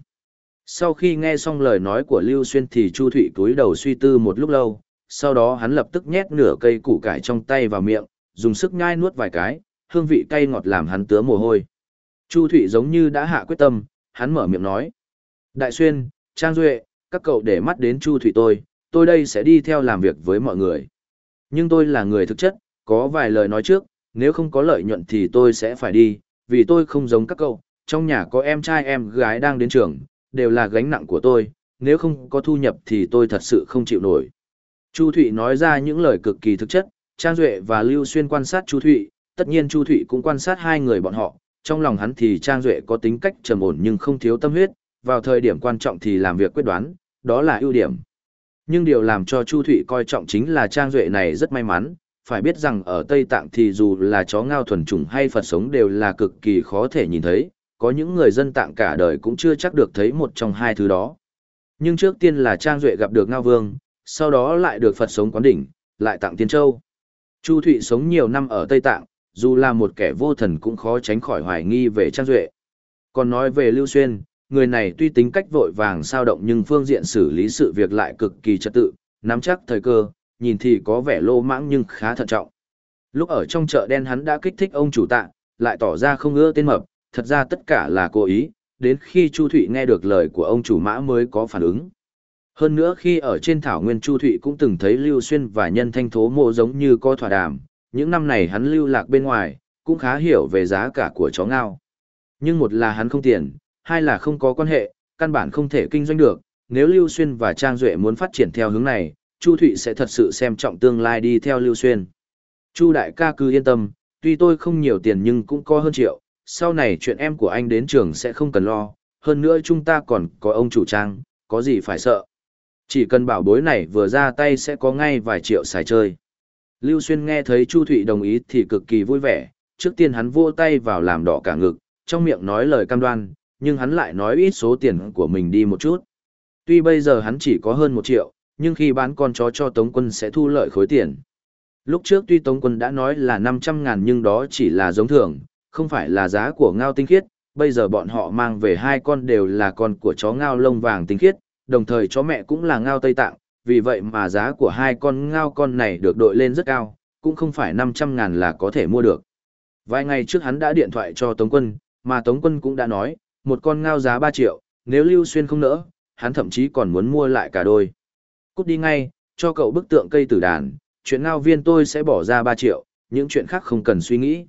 Sau khi nghe xong lời nói của Lưu Xuyên thì Chu Thụy cúi đầu suy tư một lúc lâu, sau đó hắn lập tức nhét nửa cây củ cải trong tay vào miệng, dùng sức nhai nuốt vài cái, hương vị cay ngọt làm hắn tứa mồ hôi. Chu Thụy giống như đã hạ quyết tâm, hắn mở miệng nói. Đại Xuyên, Trang Duệ, các cậu để mắt đến Chu Thụy tôi, tôi đây sẽ đi theo làm việc với mọi người. Nhưng tôi là người thực chất, có vài lời nói trước, nếu không có lợi nhuận thì tôi sẽ phải đi, vì tôi không giống các cậu, trong nhà có em trai em gái đang đến trường, đều là gánh nặng của tôi, nếu không có thu nhập thì tôi thật sự không chịu nổi. Chu Thụy nói ra những lời cực kỳ thực chất, Trang Duệ và Lưu Xuyên quan sát Chu Thụy, tất nhiên Chu Thụy cũng quan sát hai người bọn họ, trong lòng hắn thì Trang Duệ có tính cách trầm ổn nhưng không thiếu tâm huyết, vào thời điểm quan trọng thì làm việc quyết đoán, đó là ưu điểm. Nhưng điều làm cho Chu Thụy coi trọng chính là Trang Duệ này rất may mắn, phải biết rằng ở Tây Tạng thì dù là chó ngao thuần chủng hay Phật sống đều là cực kỳ khó thể nhìn thấy, có những người dân Tạng cả đời cũng chưa chắc được thấy một trong hai thứ đó. Nhưng trước tiên là Trang Duệ gặp được Ngao Vương, sau đó lại được Phật sống quán đỉnh, lại tặng Tiên Châu. Chu Thụy sống nhiều năm ở Tây Tạng, dù là một kẻ vô thần cũng khó tránh khỏi hoài nghi về Trang Duệ. Còn nói về Lưu Xuyên, người này tuy tính cách vội vàng sao động nhưng phương diện xử lý sự việc lại cực kỳ trật tự, nắm chắc thời cơ, nhìn thì có vẻ lô mãng nhưng khá thận trọng. Lúc ở trong chợ đen hắn đã kích thích ông chủ tạ, lại tỏ ra không ưa tên mập, thật ra tất cả là cố ý, đến khi Chu Thụy nghe được lời của ông chủ mã mới có phản ứng. Hơn nữa khi ở trên thảo nguyên Chu Thụy cũng từng thấy Lưu Xuyên và nhân thanh thố mộ giống như có thỏa đàm, những năm này hắn lưu lạc bên ngoài, cũng khá hiểu về giá cả của chó ngao. Nhưng một là hắn không tiền, hai là không có quan hệ, căn bản không thể kinh doanh được, nếu Lưu Xuyên và Trang Duệ muốn phát triển theo hướng này, Chu Thụy sẽ thật sự xem trọng tương lai đi theo Lưu Xuyên. Chu đại ca cứ yên tâm, tuy tôi không nhiều tiền nhưng cũng có hơn triệu, sau này chuyện em của anh đến trường sẽ không cần lo, hơn nữa chúng ta còn có ông chủ trang, có gì phải sợ. Chỉ cần bảo bối này vừa ra tay sẽ có ngay vài triệu xài chơi. Lưu Xuyên nghe thấy Chu Thụy đồng ý thì cực kỳ vui vẻ, trước tiên hắn vô tay vào làm đỏ cả ngực, trong miệng nói lời cam đoan, nhưng hắn lại nói ít số tiền của mình đi một chút. Tuy bây giờ hắn chỉ có hơn một triệu, nhưng khi bán con chó cho Tống quân sẽ thu lợi khối tiền. Lúc trước tuy Tống quân đã nói là 500 ngàn nhưng đó chỉ là giống thường, không phải là giá của ngao tinh khiết, bây giờ bọn họ mang về hai con đều là con của chó ngao lông vàng tinh khiết, đồng thời chó mẹ cũng là ngao Tây Tạng, vì vậy mà giá của hai con ngao con này được đội lên rất cao, cũng không phải 500 ngàn là có thể mua được. Vài ngày trước hắn đã điện thoại cho Tống quân, mà Tống quân cũng đã nói, một con ngao giá 3 triệu, nếu Lưu Xuyên không nỡ, hắn thậm chí còn muốn mua lại cả đôi. Cút đi ngay, cho cậu bức tượng cây tử đàn, chuyện ngao viên tôi sẽ bỏ ra 3 triệu, những chuyện khác không cần suy nghĩ.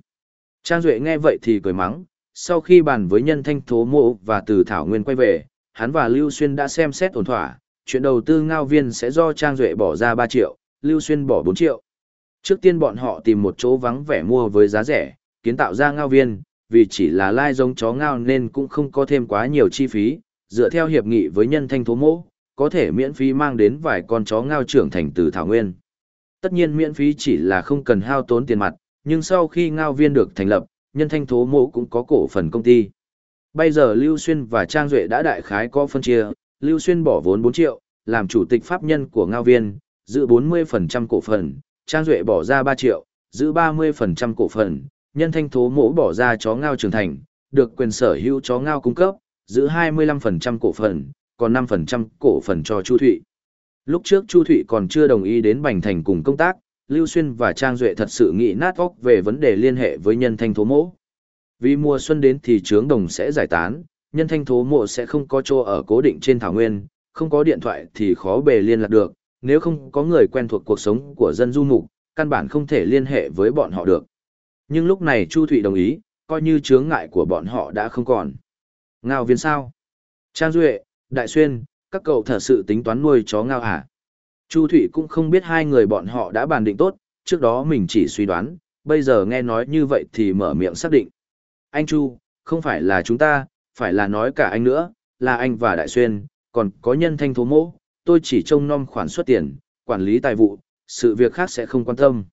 Trang Duệ nghe vậy thì cười mắng, sau khi bàn với nhân thanh thố mộ và từ Thảo Nguyên quay về, hắn và Lưu Xuyên đã xem xét ổn thỏa, chuyện đầu tư ngao viên sẽ do Trang Duệ bỏ ra 3 triệu, Lưu Xuyên bỏ 4 triệu. Trước tiên bọn họ tìm một chỗ vắng vẻ mua với giá rẻ, kiến tạo ra ngao viên, vì chỉ là lai giống chó ngao nên cũng không có thêm quá nhiều chi phí, dựa theo hiệp nghị với nhân thanh thố mộ, có thể miễn phí mang đến vài con chó ngao trưởng thành từ Thảo Nguyên. Tất nhiên miễn phí chỉ là không cần hao tốn tiền mặt, nhưng sau khi ngao viên được thành lập, nhân thanh thố mộ cũng có cổ phần công ty. Bây giờ Lưu Xuyên và Trang Duệ đã đại khái có phân chia, Lưu Xuyên bỏ vốn 4 triệu, làm chủ tịch pháp nhân của ngao viên, giữ 40% cổ phần, Trang Duệ bỏ ra 3 triệu, giữ 30% cổ phần, nhân thanh thố Mỗ bỏ ra chó ngao trưởng thành, được quyền sở hữu chó ngao cung cấp, giữ 25% cổ phần, còn 5% cổ phần cho Chu Thụy. Lúc trước Chu Thụy còn chưa đồng ý đến Bành Thành cùng công tác, Lưu Xuyên và Trang Duệ thật sự nghĩ nát óc về vấn đề liên hệ với nhân thanh thố Mỗ. Vì mùa xuân đến thì trướng đồng sẽ giải tán, nhân thanh thố mộ sẽ không có chỗ ở cố định trên thảo nguyên, không có điện thoại thì khó bề liên lạc được, nếu không có người quen thuộc cuộc sống của dân du mục, căn bản không thể liên hệ với bọn họ được. Nhưng lúc này Chu Thụy đồng ý, coi như chướng ngại của bọn họ đã không còn. Ngao viên sao? Trang Duệ, Đại Xuyên, các cậu thật sự tính toán nuôi chó ngao hả? Chu Thụy cũng không biết hai người bọn họ đã bàn định tốt, trước đó mình chỉ suy đoán, bây giờ nghe nói như vậy thì mở miệng xác định. Anh Chu, không phải là chúng ta, phải là nói cả anh nữa, là anh và Đại Xuyên, còn có nhân thanh thố mỗ, tôi chỉ trông nom khoản xuất tiền, quản lý tài vụ, sự việc khác sẽ không quan tâm.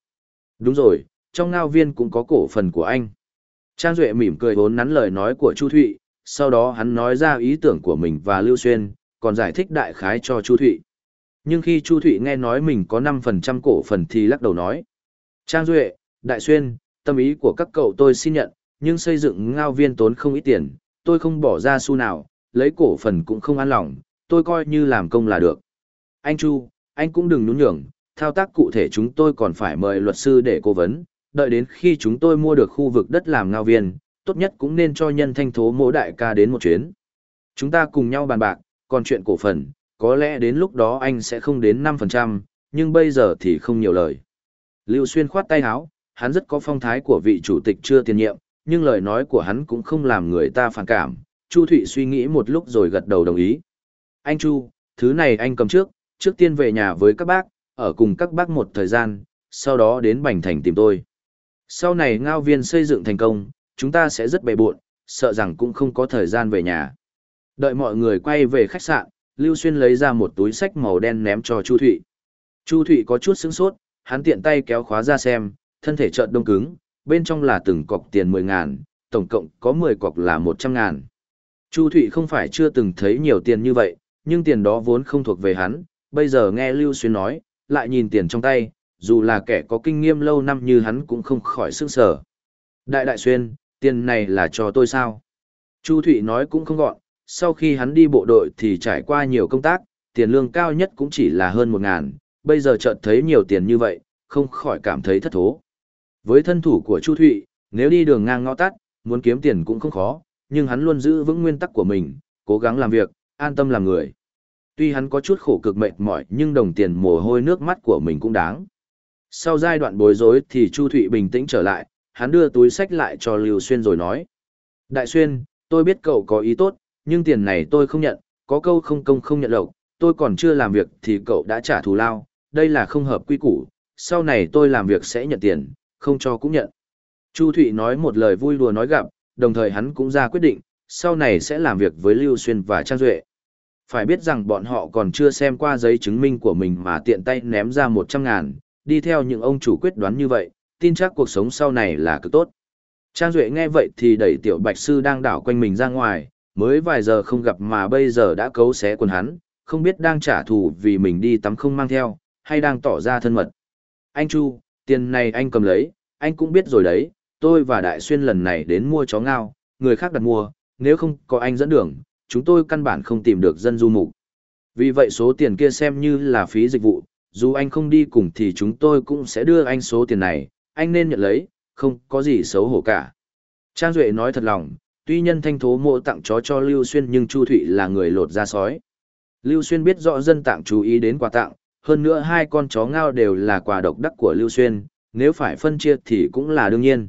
Đúng rồi, trong ngao viên cũng có cổ phần của anh. Trang Duệ mỉm cười vốn nắn lời nói của Chu Thụy, sau đó hắn nói ra ý tưởng của mình và Lưu Xuyên, còn giải thích đại khái cho Chu Thụy. Nhưng khi Chu Thụy nghe nói mình có 5% cổ phần thì lắc đầu nói. Trang Duệ, Đại Xuyên, tâm ý của các cậu tôi xin nhận, nhưng xây dựng ngao viên tốn không ít tiền, tôi không bỏ ra xu nào, lấy cổ phần cũng không an lòng, tôi coi như làm công là được. Anh Chu, anh cũng đừng nhún nhường, thao tác cụ thể chúng tôi còn phải mời luật sư để cố vấn, đợi đến khi chúng tôi mua được khu vực đất làm ngao viên, tốt nhất cũng nên cho nhân thanh thố mỗi đại ca đến một chuyến. Chúng ta cùng nhau bàn bạc, còn chuyện cổ phần, có lẽ đến lúc đó anh sẽ không đến 5%, nhưng bây giờ thì không nhiều lời. Lưu Xuyên khoát tay áo, hắn rất có phong thái của vị chủ tịch chưa tiền nhiệm, nhưng lời nói của hắn cũng không làm người ta phản cảm. Chu Thụy suy nghĩ một lúc rồi gật đầu đồng ý. Anh Chu, thứ này anh cầm trước, trước tiên về nhà với các bác, ở cùng các bác một thời gian, sau đó đến Bành Thành tìm tôi. Sau này ngao viên xây dựng thành công, chúng ta sẽ rất bề bộn, sợ rằng cũng không có thời gian về nhà. Đợi mọi người quay về khách sạn, Lưu Xuyên lấy ra một túi sách màu đen ném cho Chu Thụy. Chu Thụy có chút sững sốt, hắn tiện tay kéo khóa ra xem, thân thể chợt đông cứng, bên trong là từng cọc tiền 10 ngàn, tổng cộng có 10 cọc là 100 ngàn. Chu Thụy không phải chưa từng thấy nhiều tiền như vậy, nhưng tiền đó vốn không thuộc về hắn, bây giờ nghe Lưu Xuyên nói, lại nhìn tiền trong tay, dù là kẻ có kinh nghiệm lâu năm như hắn cũng không khỏi sức sở. Đại đại Xuyên, tiền này là cho tôi sao? Chu Thụy nói cũng không gọn, sau khi hắn đi bộ đội thì trải qua nhiều công tác, tiền lương cao nhất cũng chỉ là hơn một ngàn, bây giờ chợt thấy nhiều tiền như vậy, không khỏi cảm thấy thất thố. Với thân thủ của Chu Thụy, nếu đi đường ngang ngõ tắt, muốn kiếm tiền cũng không khó, nhưng hắn luôn giữ vững nguyên tắc của mình, cố gắng làm việc, an tâm làm người. Tuy hắn có chút khổ cực mệt mỏi nhưng đồng tiền mồ hôi nước mắt của mình cũng đáng. Sau giai đoạn bối rối thì Chu Thụy bình tĩnh trở lại, hắn đưa túi sách lại cho Lưu Xuyên rồi nói. Đại Xuyên, tôi biết cậu có ý tốt, nhưng tiền này tôi không nhận, có câu không công không nhận lộc, tôi còn chưa làm việc thì cậu đã trả thù lao, đây là không hợp quy củ, sau này tôi làm việc sẽ nhận tiền, không cho cũng nhận. Chu Thụy nói một lời vui đùa nói gặp, đồng thời hắn cũng ra quyết định, sau này sẽ làm việc với Lưu Xuyên và Trang Duệ. Phải biết rằng bọn họ còn chưa xem qua giấy chứng minh của mình mà tiện tay ném ra 100 ngàn, đi theo những ông chủ quyết đoán như vậy, tin chắc cuộc sống sau này là cực tốt. Trang Duệ nghe vậy thì đẩy tiểu bạch sư đang đảo quanh mình ra ngoài, mới vài giờ không gặp mà bây giờ đã cấu xé quần hắn, không biết đang trả thù vì mình đi tắm không mang theo, hay đang tỏ ra thân mật. Anh Chu, tiền này anh cầm lấy, anh cũng biết rồi đấy, tôi và Đại Xuyên lần này đến mua chó ngao, người khác đặt mua, nếu không có anh dẫn đường, chúng tôi căn bản không tìm được dân du mục. Vì vậy số tiền kia xem như là phí dịch vụ, dù anh không đi cùng thì chúng tôi cũng sẽ đưa anh số tiền này, anh nên nhận lấy, không có gì xấu hổ cả. Trang Duệ nói thật lòng, tuy nhân thanh thố mộ tặng chó cho Lưu Xuyên nhưng Chu Thụy là người lột ra sói. Lưu Xuyên biết rõ dân tặng chú ý đến quà tặng, hơn nữa hai con chó ngao đều là quà độc đắc của Lưu Xuyên, nếu phải phân chia thì cũng là đương nhiên.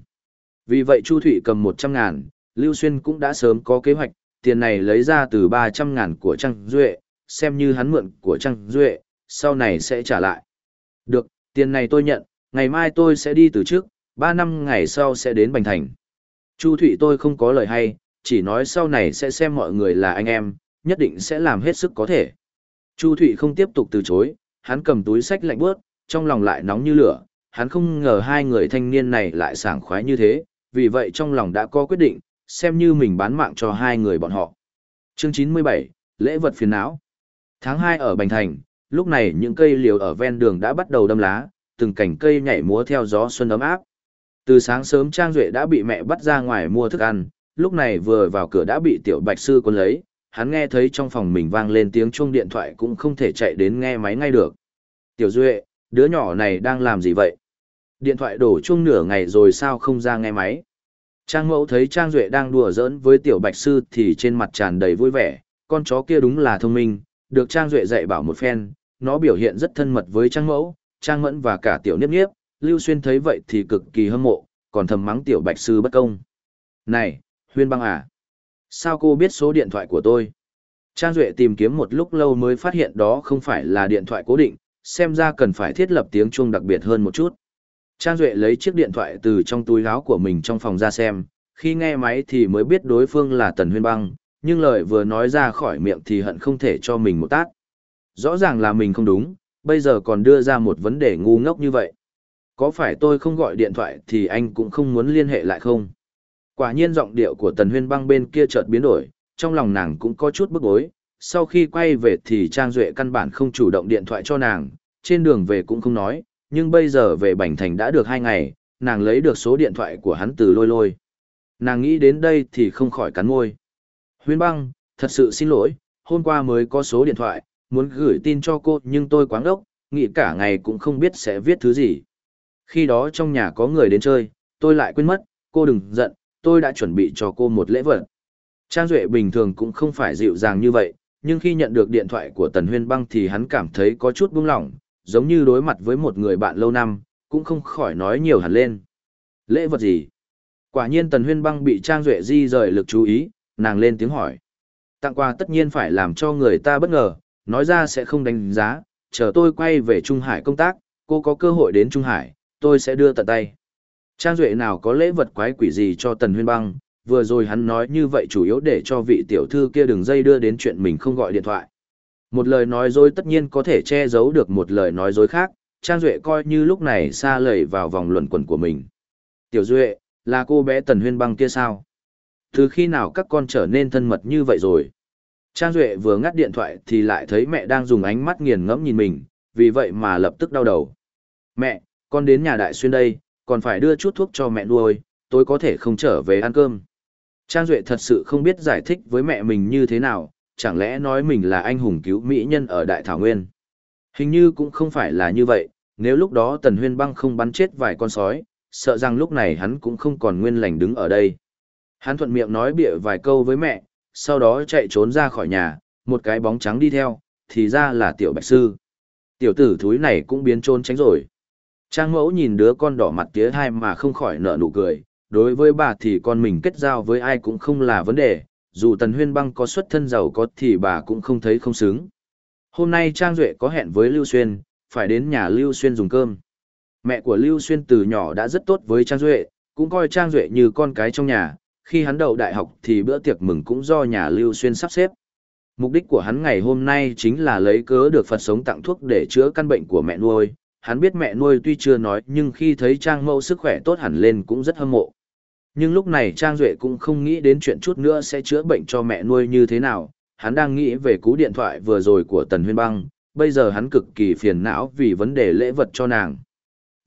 Vì vậy Chu Thụy cầm 100 ngàn, Lưu Xuyên cũng đã sớm có kế hoạch, tiền này lấy ra từ 300 ngàn của Trang Duệ, xem như hắn mượn của Trang Duệ, sau này sẽ trả lại. Được, tiền này tôi nhận, ngày mai tôi sẽ đi từ trước, 3 năm ngày sau sẽ đến Bành Thành. Chu Thụy tôi không có lời hay, chỉ nói sau này sẽ xem mọi người là anh em, nhất định sẽ làm hết sức có thể. Chu Thụy không tiếp tục từ chối, hắn cầm túi sách lạnh bước, trong lòng lại nóng như lửa, hắn không ngờ hai người thanh niên này lại sảng khoái như thế, vì vậy trong lòng đã có quyết định, xem như mình bán mạng cho hai người bọn họ. Chương 97, Lễ vật phiền não. Tháng 2 ở Bành Thành, lúc này những cây liều ở ven đường đã bắt đầu đâm lá, từng cành cây nhảy múa theo gió xuân ấm áp. Từ sáng sớm Trang Duệ đã bị mẹ bắt ra ngoài mua thức ăn, lúc này vừa vào cửa đã bị tiểu bạch sư quân lấy, hắn nghe thấy trong phòng mình vang lên tiếng chuông điện thoại cũng không thể chạy đến nghe máy ngay được. Tiểu Duệ, đứa nhỏ này đang làm gì vậy? Điện thoại đổ chuông nửa ngày rồi sao không ra nghe máy? Trang mẫu thấy Trang Duệ đang đùa giỡn với tiểu bạch sư thì trên mặt tràn đầy vui vẻ, con chó kia đúng là thông minh, được Trang Duệ dạy bảo một phen, nó biểu hiện rất thân mật với Trang mẫu, Trang mẫn và cả tiểu niếp niếp, Lưu Xuyên thấy vậy thì cực kỳ hâm mộ, còn thầm mắng tiểu bạch sư bất công. Này, Huyên băng à, sao cô biết số điện thoại của tôi? Trang Duệ tìm kiếm một lúc lâu mới phát hiện đó không phải là điện thoại cố định, xem ra cần phải thiết lập tiếng chuông đặc biệt hơn một chút. Trang Duệ lấy chiếc điện thoại từ trong túi áo của mình trong phòng ra xem, khi nghe máy thì mới biết đối phương là Tần Huyên Băng, nhưng lời vừa nói ra khỏi miệng thì hận không thể cho mình một tát. Rõ ràng là mình không đúng, bây giờ còn đưa ra một vấn đề ngu ngốc như vậy. Có phải tôi không gọi điện thoại thì anh cũng không muốn liên hệ lại không? Quả nhiên giọng điệu của Tần Huyên Băng bên kia chợt biến đổi, trong lòng nàng cũng có chút bức bối. Sau khi quay về thì Trang Duệ căn bản không chủ động điện thoại cho nàng, trên đường về cũng không nói, nhưng bây giờ về Bành Thành đã được hai ngày, nàng lấy được số điện thoại của hắn từ lôi lôi. Nàng nghĩ đến đây thì không khỏi cắn môi. Huyên băng, thật sự xin lỗi, hôm qua mới có số điện thoại, muốn gửi tin cho cô nhưng tôi quáng đốc, nghĩ cả ngày cũng không biết sẽ viết thứ gì. Khi đó trong nhà có người đến chơi, tôi lại quên mất, cô đừng giận, tôi đã chuẩn bị cho cô một lễ vật. Trang Duệ bình thường cũng không phải dịu dàng như vậy, nhưng khi nhận được điện thoại của Tần Huyên Băng thì hắn cảm thấy có chút buông lỏng, giống như đối mặt với một người bạn lâu năm, cũng không khỏi nói nhiều hẳn lên. Lễ vật gì? Quả nhiên Tần Huyên Băng bị Trang Duệ di rời lực chú ý, nàng lên tiếng hỏi. Tặng quà tất nhiên phải làm cho người ta bất ngờ, nói ra sẽ không đánh giá, chờ tôi quay về Trung Hải công tác, cô có cơ hội đến Trung Hải, tôi sẽ đưa tận tay. Trang Duệ nào có lễ vật quái quỷ gì cho Tần Huyên Băng, vừa rồi hắn nói như vậy chủ yếu để cho vị tiểu thư kia đừng dây đưa đến chuyện mình không gọi điện thoại. Một lời nói dối tất nhiên có thể che giấu được một lời nói dối khác, Trang Duệ coi như lúc này xa lầy vào vòng luẩn quẩn của mình. Tiểu Duệ, là cô bé Tần Huyên Băng kia sao? Từ khi nào các con trở nên thân mật như vậy rồi? Trang Duệ vừa ngắt điện thoại thì lại thấy mẹ đang dùng ánh mắt nghiền ngẫm nhìn mình, vì vậy mà lập tức đau đầu. Mẹ, con đến nhà đại xuyên đây, còn phải đưa chút thuốc cho mẹ nuôi, tôi có thể không trở về ăn cơm. Trang Duệ thật sự không biết giải thích với mẹ mình như thế nào, chẳng lẽ nói mình là anh hùng cứu mỹ nhân ở Đại Thảo Nguyên. Hình như cũng không phải là như vậy, nếu lúc đó Tần Huyên Băng không bắn chết vài con sói, sợ rằng lúc này hắn cũng không còn nguyên lành đứng ở đây. Hắn thuận miệng nói bịa vài câu với mẹ, sau đó chạy trốn ra khỏi nhà, một cái bóng trắng đi theo, thì ra là tiểu bạch sư. Tiểu tử thúi này cũng biến trốn tránh rồi. Trang mẫu nhìn đứa con đỏ mặt tía hai mà không khỏi nở nụ cười, đối với bà thì con mình kết giao với ai cũng không là vấn đề, dù Tần Huyên Băng có xuất thân giàu có thì bà cũng không thấy không xứng. Hôm nay Trang Duệ có hẹn với Lưu Xuyên, phải đến nhà Lưu Xuyên dùng cơm. Mẹ của Lưu Xuyên từ nhỏ đã rất tốt với Trang Duệ, cũng coi Trang Duệ như con cái trong nhà, khi hắn đầu đại học thì bữa tiệc mừng cũng do nhà Lưu Xuyên sắp xếp. Mục đích của hắn ngày hôm nay chính là lấy cớ được Phật sống tặng thuốc để chữa căn bệnh của mẹ nuôi. Hắn biết mẹ nuôi tuy chưa nói nhưng khi thấy Trang mẫu sức khỏe tốt hẳn lên cũng rất hâm mộ. Nhưng lúc này Trang Duệ cũng không nghĩ đến chuyện chút nữa sẽ chữa bệnh cho mẹ nuôi như thế nào, hắn đang nghĩ về cú điện thoại vừa rồi của Tần Huyên Băng, bây giờ hắn cực kỳ phiền não vì vấn đề lễ vật cho nàng.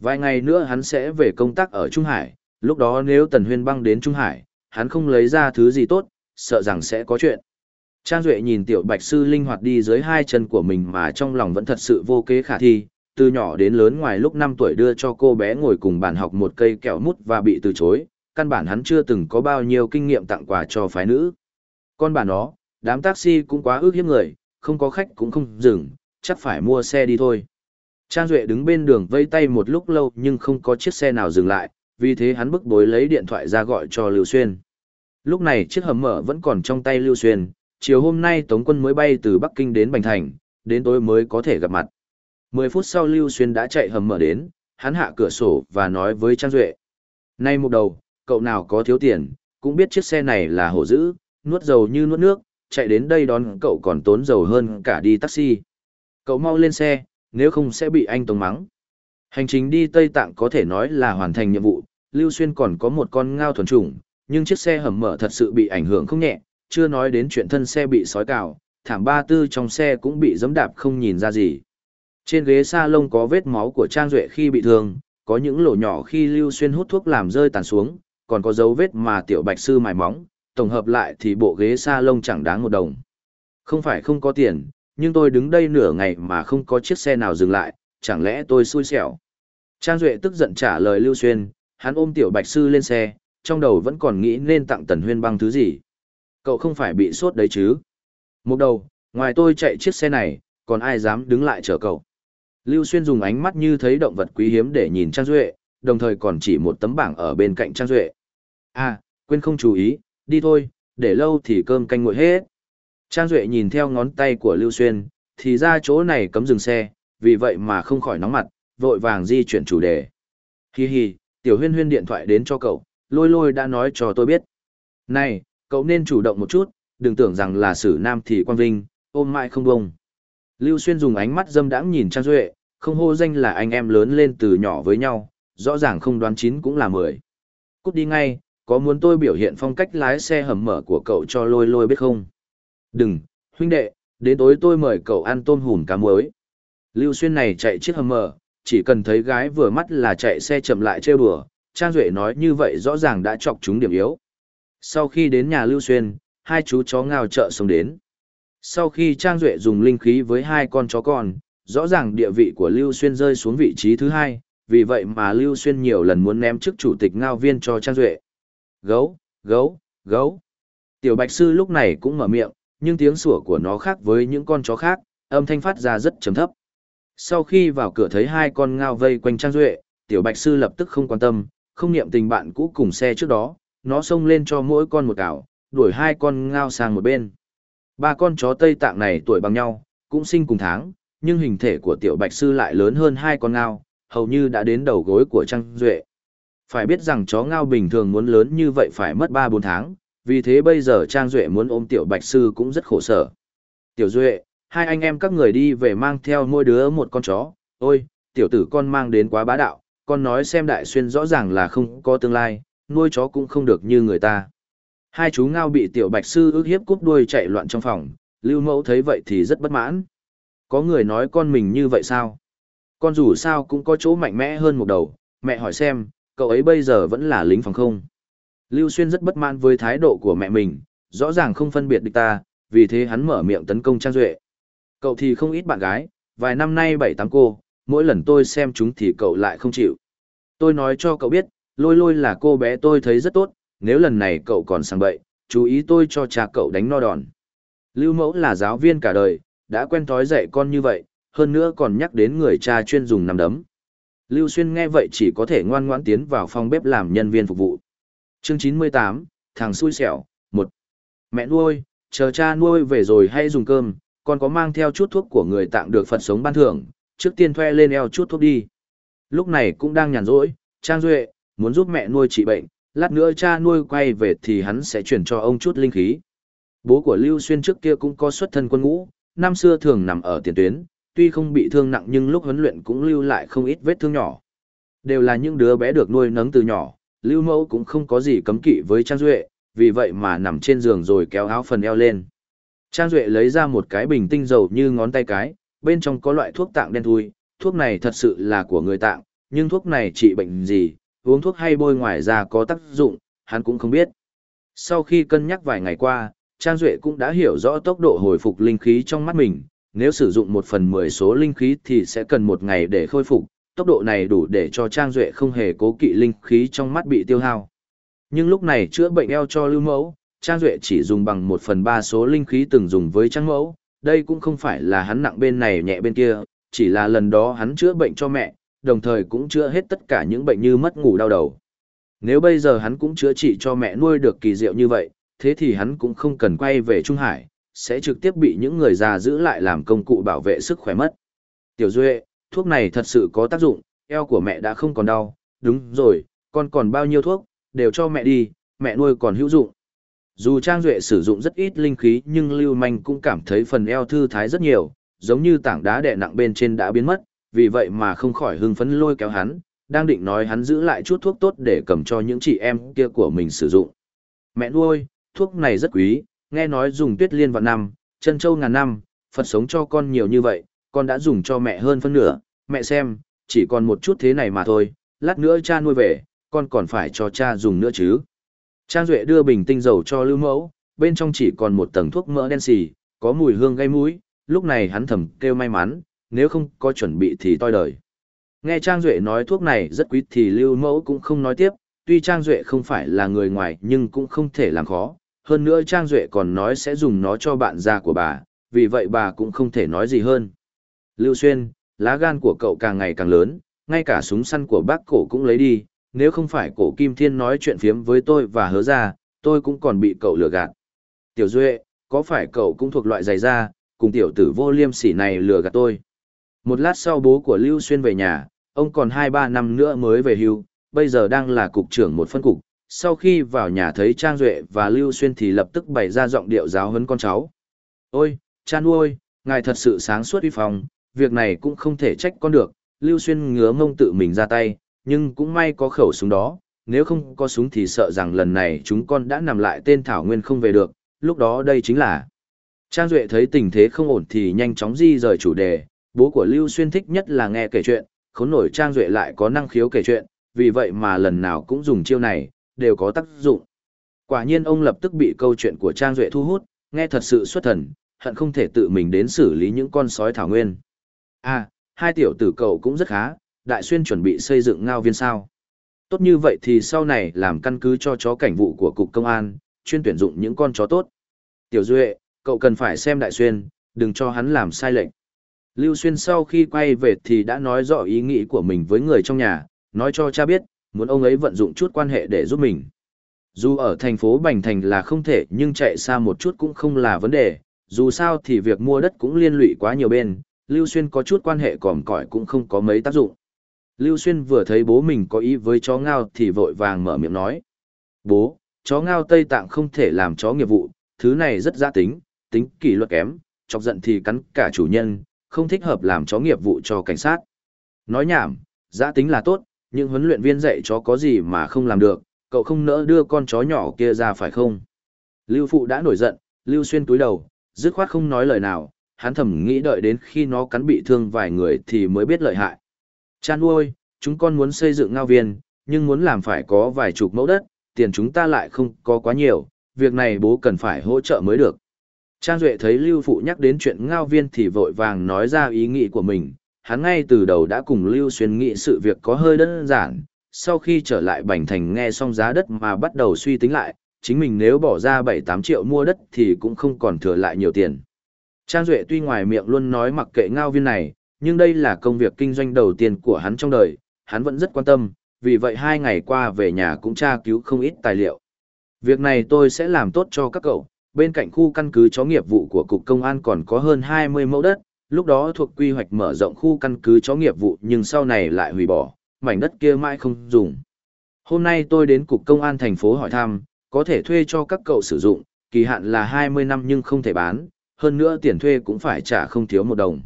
Vài ngày nữa hắn sẽ về công tác ở Trung Hải, lúc đó nếu Tần Huyên Băng đến Trung Hải, hắn không lấy ra thứ gì tốt, sợ rằng sẽ có chuyện. Trang Duệ nhìn tiểu bạch sư linh hoạt đi dưới hai chân của mình mà trong lòng vẫn thật sự vô kế khả thi, từ nhỏ đến lớn ngoài lúc 5 tuổi đưa cho cô bé ngồi cùng bàn học một cây kẹo mút và bị từ chối, căn bản hắn chưa từng có bao nhiêu kinh nghiệm tặng quà cho phái nữ. Con bà nó, đám taxi cũng quá ước hiếp người, không có khách cũng không dừng, chắc phải mua xe đi thôi. Trang Duệ đứng bên đường vây tay một lúc lâu nhưng không có chiếc xe nào dừng lại, vì thế hắn bức bối lấy điện thoại ra gọi cho Lưu Xuyên. Lúc này chiếc hầm mở vẫn còn trong tay Lưu Xuyên, chiều hôm nay Tống quân mới bay từ Bắc Kinh đến Bành Thành, đến tối mới có thể gặp mặt. 10 phút sau Lưu Xuyên đã chạy hầm mở đến, hắn hạ cửa sổ và nói với Trang Duệ. Nay một đầu, cậu nào có thiếu tiền, cũng biết chiếc xe này là hổ dữ, nuốt dầu như nuốt nước, chạy đến đây đón cậu còn tốn dầu hơn cả đi taxi. Cậu mau lên xe, nếu không sẽ bị anh Tống mắng. Hành trình đi Tây Tạng có thể nói là hoàn thành nhiệm vụ, Lưu Xuyên còn có một con ngao thuần trùng, nhưng chiếc xe hầm mở thật sự bị ảnh hưởng không nhẹ, chưa nói đến chuyện thân xe bị sói cào, thảm ba tư trong xe cũng bị giẫm đạp không nhìn ra gì. Trên ghế sa lông có vết máu của Trang Duệ khi bị thương, có những lỗ nhỏ khi Lưu Xuyên hút thuốc làm rơi tàn xuống, còn có dấu vết mà tiểu bạch sư mài móng, tổng hợp lại thì bộ ghế sa lông chẳng đáng một đồng. Không phải không có tiền, nhưng tôi đứng đây nửa ngày mà không có chiếc xe nào dừng lại, chẳng lẽ tôi xui xẻo. Trang Duệ tức giận trả lời Lưu Xuyên, hắn ôm tiểu bạch sư lên xe, trong đầu vẫn còn nghĩ nên tặng tần huyên băng thứ gì. Cậu không phải bị sốt đấy chứ. Một đầu, ngoài tôi chạy chiếc xe này, còn ai dám đứng lại chở cậu. Lưu Xuyên dùng ánh mắt như thấy động vật quý hiếm để nhìn Trang Duệ, đồng thời còn chỉ một tấm bảng ở bên cạnh Trang Duệ. À, quên không chú ý, đi thôi, để lâu thì cơm canh nguội hết. Trang Duệ nhìn theo ngón tay của Lưu Xuyên, thì ra chỗ này cấm dừng xe, vì vậy mà không khỏi nóng mặt, vội vàng di chuyển chủ đề. Hi hi, tiểu huyên huyên điện thoại đến cho cậu, lôi lôi đã nói cho tôi biết. Này, cậu nên chủ động một chút, đừng tưởng rằng là sử nam thì quan vinh, ôm mãi không bông. Lưu Xuyên dùng ánh mắt dâm đãng nhìn Trang Duệ, không hô danh là anh em lớn lên từ nhỏ với nhau, rõ ràng không đoán chín cũng là mười. Cút đi ngay, có muốn tôi biểu hiện phong cách lái xe hầm mở của cậu cho lôi lôi biết không? Đừng, huynh đệ, đến tối tôi mời cậu ăn tôm hùm cá muối. Lưu Xuyên này chạy chiếc hầm mở, chỉ cần thấy gái vừa mắt là chạy xe chậm lại trêu đùa, Trang Duệ nói như vậy rõ ràng đã chọc chúng điểm yếu. Sau khi đến nhà Lưu Xuyên, hai chú chó ngao chợ sống đến. Sau khi Trang Duệ dùng linh khí với hai con chó con, rõ ràng địa vị của Lưu Xuyên rơi xuống vị trí thứ hai, vì vậy mà Lưu Xuyên nhiều lần muốn ném chức chủ tịch ngao viên cho Trang Duệ. Gấu, gấu, gấu. Tiểu Bạch Sư lúc này cũng mở miệng, nhưng tiếng sủa của nó khác với những con chó khác, âm thanh phát ra rất trầm thấp. Sau khi vào cửa thấy hai con ngao vây quanh Trang Duệ, Tiểu Bạch Sư lập tức không quan tâm, không niệm tình bạn cũ cùng xe trước đó, nó xông lên cho mỗi con một cào, đuổi hai con ngao sang một bên. Ba con chó Tây Tạng này tuổi bằng nhau, cũng sinh cùng tháng, nhưng hình thể của Tiểu Bạch Sư lại lớn hơn hai con ngao, hầu như đã đến đầu gối của Trang Duệ. Phải biết rằng chó ngao bình thường muốn lớn như vậy phải mất 3-4 tháng, vì thế bây giờ Trang Duệ muốn ôm Tiểu Bạch Sư cũng rất khổ sở. Tiểu Duệ, hai anh em các người đi về mang theo mỗi đứa một con chó, ôi, tiểu tử con mang đến quá bá đạo, con nói xem đại xuyên rõ ràng là không có tương lai, nuôi chó cũng không được như người ta. Hai chú ngao bị Tiểu Bạch Sư ước hiếp cúp đuôi chạy loạn trong phòng, Lưu Mẫu thấy vậy thì rất bất mãn. Có người nói con mình như vậy sao? Con dù sao cũng có chỗ mạnh mẽ hơn một đầu, mẹ hỏi xem, cậu ấy bây giờ vẫn là lính phòng không? Lưu Xuyên rất bất mãn với thái độ của mẹ mình, rõ ràng không phân biệt địch ta, vì thế hắn mở miệng tấn công Trang Duệ. Cậu thì không ít bạn gái, vài năm nay bảy tám cô, mỗi lần tôi xem chúng thì cậu lại không chịu. Tôi nói cho cậu biết, lôi lôi là cô bé tôi thấy rất tốt, nếu lần này cậu còn sang bậy, chú ý tôi cho cha cậu đánh no đòn. Lưu mẫu là giáo viên cả đời, đã quen thói dạy con như vậy, hơn nữa còn nhắc đến người cha chuyên dùng nắm đấm. Lưu Xuyên nghe vậy chỉ có thể ngoan ngoãn tiến vào phòng bếp làm nhân viên phục vụ. Chương 98, thằng xui xẻo, một Mẹ nuôi, chờ cha nuôi về rồi hay dùng cơm, con có mang theo chút thuốc của người tặng được Phật sống ban thưởng, trước tiên thuê lên eo chút thuốc đi. Lúc này cũng đang nhàn rỗi, Trang Duệ, muốn giúp mẹ nuôi trị bệnh, lát nữa cha nuôi quay về thì hắn sẽ chuyển cho ông chút linh khí. Bố của Lưu Xuyên trước kia cũng có xuất thân quân ngũ, năm xưa thường nằm ở tiền tuyến, tuy không bị thương nặng nhưng lúc huấn luyện cũng lưu lại không ít vết thương nhỏ. Đều là những đứa bé được nuôi nấng từ nhỏ, Lưu Mẫu cũng không có gì cấm kỵ với Trang Duệ, vì vậy mà nằm trên giường rồi kéo áo phần eo lên. Trang Duệ lấy ra một cái bình tinh dầu như ngón tay cái, bên trong có loại thuốc tạng đen thui, thuốc này thật sự là của người tạng, nhưng thuốc này trị bệnh gì, uống thuốc hay bôi ngoài ra có tác dụng, hắn cũng không biết. Sau khi cân nhắc vài ngày qua, Trang Duệ cũng đã hiểu rõ tốc độ hồi phục linh khí trong mắt mình, nếu sử dụng một phần mười số linh khí thì sẽ cần một ngày để khôi phục, tốc độ này đủ để cho Trang Duệ không hề cố kỵ linh khí trong mắt bị tiêu hao. Nhưng lúc này chữa bệnh eo cho Lưu Mẫu, Trang Duệ chỉ dùng bằng một phần ba số linh khí từng dùng với Trang Mẫu, đây cũng không phải là hắn nặng bên này nhẹ bên kia, chỉ là lần đó hắn chữa bệnh cho mẹ, đồng thời cũng chữa hết tất cả những bệnh như mất ngủ đau đầu. Nếu bây giờ hắn cũng chữa trị cho mẹ nuôi được kỳ diệu như vậy, thế thì hắn cũng không cần quay về Trung Hải, sẽ trực tiếp bị những người già giữ lại làm công cụ bảo vệ sức khỏe mất. Tiểu Duệ, thuốc này thật sự có tác dụng, eo của mẹ đã không còn đau, đúng rồi, con còn bao nhiêu thuốc, đều cho mẹ đi, mẹ nuôi còn hữu dụng. Dù Trang Duệ sử dụng rất ít linh khí nhưng Lưu Manh cũng cảm thấy phần eo thư thái rất nhiều, giống như tảng đá đè nặng bên trên đã biến mất, vì vậy mà không khỏi hưng phấn lôi kéo hắn, đang định nói hắn giữ lại chút thuốc tốt để cầm cho những chị em kia của mình sử dụng. Mẹ nuôi, thuốc này rất quý, nghe nói dùng tuyết liên vào năm, chân châu ngàn năm, Phật sống cho con nhiều như vậy, con đã dùng cho mẹ hơn phân nửa, mẹ xem, chỉ còn một chút thế này mà thôi, lát nữa cha nuôi về, con còn phải cho cha dùng nữa chứ. Trang Duệ đưa bình tinh dầu cho Lưu Mẫu, bên trong chỉ còn một tầng thuốc mỡ đen xì, có mùi hương gây mũi, lúc này hắn thầm kêu may mắn, nếu không có chuẩn bị thì toi đời. Nghe Trang Duệ nói thuốc này rất quý thì Lưu Mẫu cũng không nói tiếp, tuy Trang Duệ không phải là người ngoài nhưng cũng không thể làm khó. Hơn nữa Trang Duệ còn nói sẽ dùng nó cho bạn già của bà, vì vậy bà cũng không thể nói gì hơn. Lưu Xuyên, lá gan của cậu càng ngày càng lớn, ngay cả súng săn của bác cổ cũng lấy đi, nếu không phải cổ Kim Thiên nói chuyện phiếm với tôi và hứa ra, tôi cũng còn bị cậu lừa gạt. Tiểu Duệ, có phải cậu cũng thuộc loại dày da, cùng tiểu tử vô liêm sỉ này lừa gạt tôi? Một lát sau bố của Lưu Xuyên về nhà, ông còn 2-3 năm nữa mới về hưu, bây giờ đang là cục trưởng một phân cục. Sau khi vào nhà thấy Trang Duệ và Lưu Xuyên thì lập tức bày ra giọng điệu giáo huấn con cháu. Ôi, cha nuôi, ngài thật sự sáng suốt uy phòng, việc này cũng không thể trách con được. Lưu Xuyên ngứa mông tự mình ra tay, nhưng cũng may có khẩu súng đó, nếu không có súng thì sợ rằng lần này chúng con đã nằm lại tên Thảo Nguyên không về được, lúc đó đây chính là. Trang Duệ thấy tình thế không ổn thì nhanh chóng di rời chủ đề, bố của Lưu Xuyên thích nhất là nghe kể chuyện, khốn nổi Trang Duệ lại có năng khiếu kể chuyện, vì vậy mà lần nào cũng dùng chiêu này, đều có tác dụng. Quả nhiên ông lập tức bị câu chuyện của Trang Duệ thu hút, nghe thật sự xuất thần, hận không thể tự mình đến xử lý những con sói thảo nguyên. À, hai tiểu tử cậu cũng rất khá, Đại Xuyên chuẩn bị xây dựng ngao viên sao. Tốt như vậy thì sau này làm căn cứ cho chó cảnh vụ của Cục Công an, chuyên tuyển dụng những con chó tốt. Tiểu Duệ, cậu cần phải xem Đại Xuyên, đừng cho hắn làm sai lệnh. Lưu Xuyên sau khi quay về thì đã nói rõ ý nghĩ của mình với người trong nhà, nói cho cha biết, muốn ông ấy vận dụng chút quan hệ để giúp mình. Dù ở thành phố Bành Thành là không thể nhưng chạy xa một chút cũng không là vấn đề, dù sao thì việc mua đất cũng liên lụy quá nhiều bên, Lưu Xuyên có chút quan hệ còm cõi cũng không có mấy tác dụng. Lưu Xuyên vừa thấy bố mình có ý với chó ngao thì vội vàng mở miệng nói. Bố, chó ngao Tây Tạng không thể làm chó nghiệp vụ, thứ này rất giã tính, tính kỷ luật kém, chọc giận thì cắn cả chủ nhân, không thích hợp làm chó nghiệp vụ cho cảnh sát. Nói nhảm, giã tính là tốt, nhưng huấn luyện viên dạy chó có gì mà không làm được, cậu không nỡ đưa con chó nhỏ kia ra phải không? Lưu Phụ đã nổi giận, Lưu Xuyên túi đầu, dứt khoát không nói lời nào, hắn thầm nghĩ đợi đến khi nó cắn bị thương vài người thì mới biết lợi hại. Chan nuôi, chúng con muốn xây dựng ngao viên, nhưng muốn làm phải có vài chục mẫu đất, tiền chúng ta lại không có quá nhiều, việc này bố cần phải hỗ trợ mới được. Trang Duệ thấy Lưu Phụ nhắc đến chuyện ngao viên thì vội vàng nói ra ý nghĩ của mình, hắn ngay từ đầu đã cùng Lưu Xuyên nghĩ sự việc có hơi đơn giản, sau khi trở lại Bành Thành nghe xong giá đất mà bắt đầu suy tính lại, chính mình nếu bỏ ra 7-8 triệu mua đất thì cũng không còn thừa lại nhiều tiền. Trang Duệ tuy ngoài miệng luôn nói mặc kệ ngao viên này, nhưng đây là công việc kinh doanh đầu tiên của hắn trong đời, hắn vẫn rất quan tâm, vì vậy hai ngày qua về nhà cũng tra cứu không ít tài liệu. Việc này tôi sẽ làm tốt cho các cậu, bên cạnh khu căn cứ chó nghiệp vụ của Cục Công an còn có hơn 20 mẫu đất, lúc đó thuộc quy hoạch mở rộng khu căn cứ chó nghiệp vụ nhưng sau này lại hủy bỏ, mảnh đất kia mãi không dùng. Hôm nay tôi đến Cục Công an thành phố hỏi thăm, có thể thuê cho các cậu sử dụng, kỳ hạn là 20 năm nhưng không thể bán, hơn nữa tiền thuê cũng phải trả không thiếu một đồng.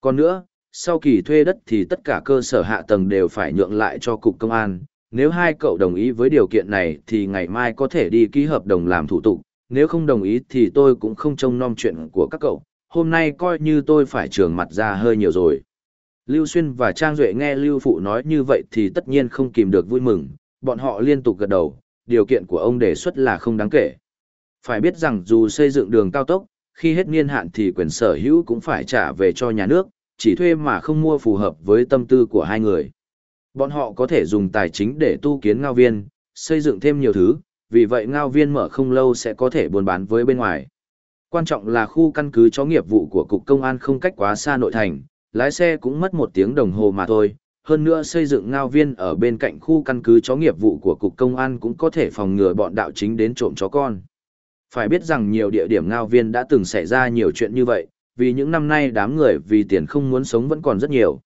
Còn nữa, sau kỳ thuê đất thì tất cả cơ sở hạ tầng đều phải nhượng lại cho Cục Công an. Nếu hai cậu đồng ý với điều kiện này thì ngày mai có thể đi ký hợp đồng làm thủ tục, nếu không đồng ý thì tôi cũng không trông nom chuyện của các cậu, hôm nay coi như tôi phải trường mặt ra hơi nhiều rồi. Lưu Xuyên và Trang Duệ nghe Lưu Phụ nói như vậy thì tất nhiên không kìm được vui mừng, bọn họ liên tục gật đầu, điều kiện của ông đề xuất là không đáng kể. Phải biết rằng dù xây dựng đường cao tốc, khi hết niên hạn thì quyền sở hữu cũng phải trả về cho nhà nước, chỉ thuê mà không mua phù hợp với tâm tư của hai người. Bọn họ có thể dùng tài chính để tu kiến ngao viên, xây dựng thêm nhiều thứ, vì vậy ngao viên mở không lâu sẽ có thể buôn bán với bên ngoài. Quan trọng là khu căn cứ cho nghiệp vụ của Cục Công an không cách quá xa nội thành, lái xe cũng mất một tiếng đồng hồ mà thôi. Hơn nữa xây dựng ngao viên ở bên cạnh khu căn cứ chó nghiệp vụ của Cục Công an cũng có thể phòng ngừa bọn đạo chính đến trộm chó con. Phải biết rằng nhiều địa điểm ngao viên đã từng xảy ra nhiều chuyện như vậy, vì những năm nay đám người vì tiền không muốn sống vẫn còn rất nhiều.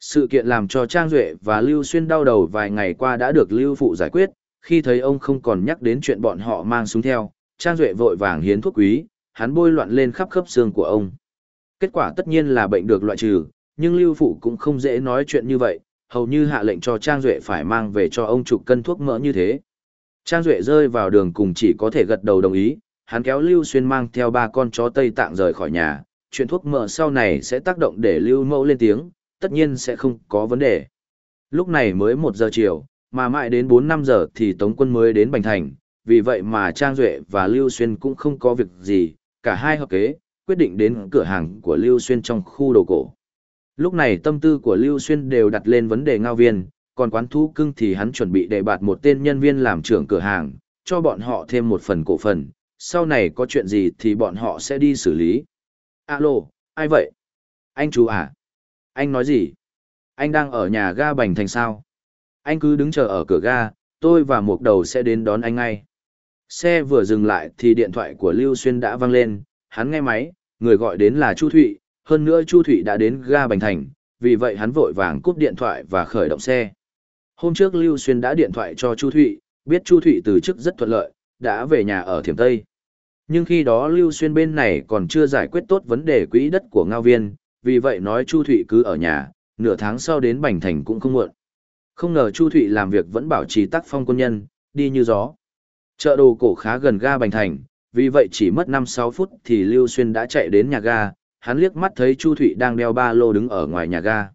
Sự kiện làm cho Trang Duệ và Lưu Xuyên đau đầu vài ngày qua đã được Lưu Phụ giải quyết, khi thấy ông không còn nhắc đến chuyện bọn họ mang súng theo, Trang Duệ vội vàng hiến thuốc quý, hắn bôi loạn lên khắp khớp xương của ông. Kết quả tất nhiên là bệnh được loại trừ, nhưng Lưu Phụ cũng không dễ nói chuyện như vậy, hầu như hạ lệnh cho Trang Duệ phải mang về cho ông chục cân thuốc mỡ như thế. Trang Duệ rơi vào đường cùng chỉ có thể gật đầu đồng ý, hắn kéo Lưu Xuyên mang theo ba con chó Tây Tạng rời khỏi nhà, chuyện thuốc mỡ sau này sẽ tác động để Lưu Mẫu lên tiếng, tất nhiên sẽ không có vấn đề. Lúc này mới 1 giờ chiều, mà mãi đến 4-5 giờ thì Tống quân mới đến Bành Thành, vì vậy mà Trang Duệ và Lưu Xuyên cũng không có việc gì, cả hai hợp kế, quyết định đến cửa hàng của Lưu Xuyên trong khu đồ cổ. Lúc này tâm tư của Lưu Xuyên đều đặt lên vấn đề ngao viên, còn quán thú cưng thì hắn chuẩn bị đề bạt một tên nhân viên làm trưởng cửa hàng, cho bọn họ thêm một phần cổ phần, sau này có chuyện gì thì bọn họ sẽ đi xử lý. Alo, ai vậy? Anh chú à? Anh nói gì? Anh đang ở nhà ga Bành Thành sao? Anh cứ đứng chờ ở cửa ga, tôi và một đầu sẽ đến đón anh ngay. Xe vừa dừng lại thì điện thoại của Lưu Xuyên đã vang lên, hắn nghe máy, người gọi đến là Chu Thụy, hơn nữa Chu Thụy đã đến ga Bành Thành, vì vậy hắn vội vàng cúp điện thoại và khởi động xe. Hôm trước Lưu Xuyên đã điện thoại cho Chu Thụy, biết Chu Thụy từ chức rất thuận lợi, đã về nhà ở Thiểm Tây. Nhưng khi đó Lưu Xuyên bên này còn chưa giải quyết tốt vấn đề quỹ đất của Ngao Viên, vì vậy nói Chu Thụy cứ ở nhà, nửa tháng sau đến Bành Thành cũng không muộn. Không ngờ Chu Thụy làm việc vẫn bảo trì tác phong quân nhân, đi như gió. Chợ đồ cổ khá gần ga Bành Thành, vì vậy chỉ mất 5-6 phút thì Lưu Xuyên đã chạy đến nhà ga, hắn liếc mắt thấy Chu Thụy đang đeo ba lô đứng ở ngoài nhà ga.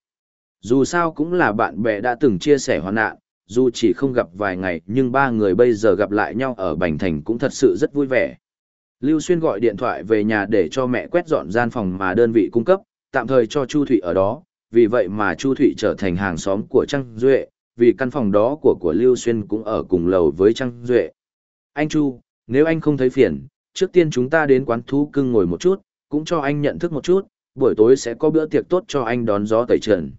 Dù sao cũng là bạn bè đã từng chia sẻ hoạn nạn, dù chỉ không gặp vài ngày nhưng ba người bây giờ gặp lại nhau ở Bành Thành cũng thật sự rất vui vẻ. Lưu Xuyên gọi điện thoại về nhà để cho mẹ quét dọn gian phòng mà đơn vị cung cấp, tạm thời cho Chu Thụy ở đó, vì vậy mà Chu Thụy trở thành hàng xóm của Trăng Duệ, vì căn phòng đó của của Lưu Xuyên cũng ở cùng lầu với Trang Duệ. Anh Chu, nếu anh không thấy phiền, trước tiên chúng ta đến quán thú cưng ngồi một chút, cũng cho anh nhận thức một chút, buổi tối sẽ có bữa tiệc tốt cho anh đón gió tẩy trần.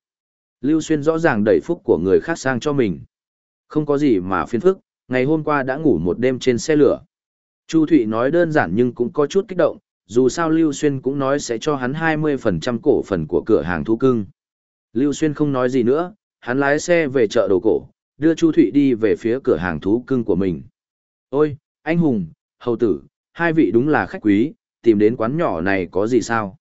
Lưu Xuyên rõ ràng đẩy phúc của người khác sang cho mình. Không có gì mà phiền phức, ngày hôm qua đã ngủ một đêm trên xe lửa. Chu Thụy nói đơn giản nhưng cũng có chút kích động, dù sao Lưu Xuyên cũng nói sẽ cho hắn 20% cổ phần của cửa hàng thú cưng. Lưu Xuyên không nói gì nữa, hắn lái xe về chợ đồ cổ, đưa Chu Thụy đi về phía cửa hàng thú cưng của mình. Ôi, anh Hùng, hầu tử, hai vị đúng là khách quý, tìm đến quán nhỏ này có gì sao?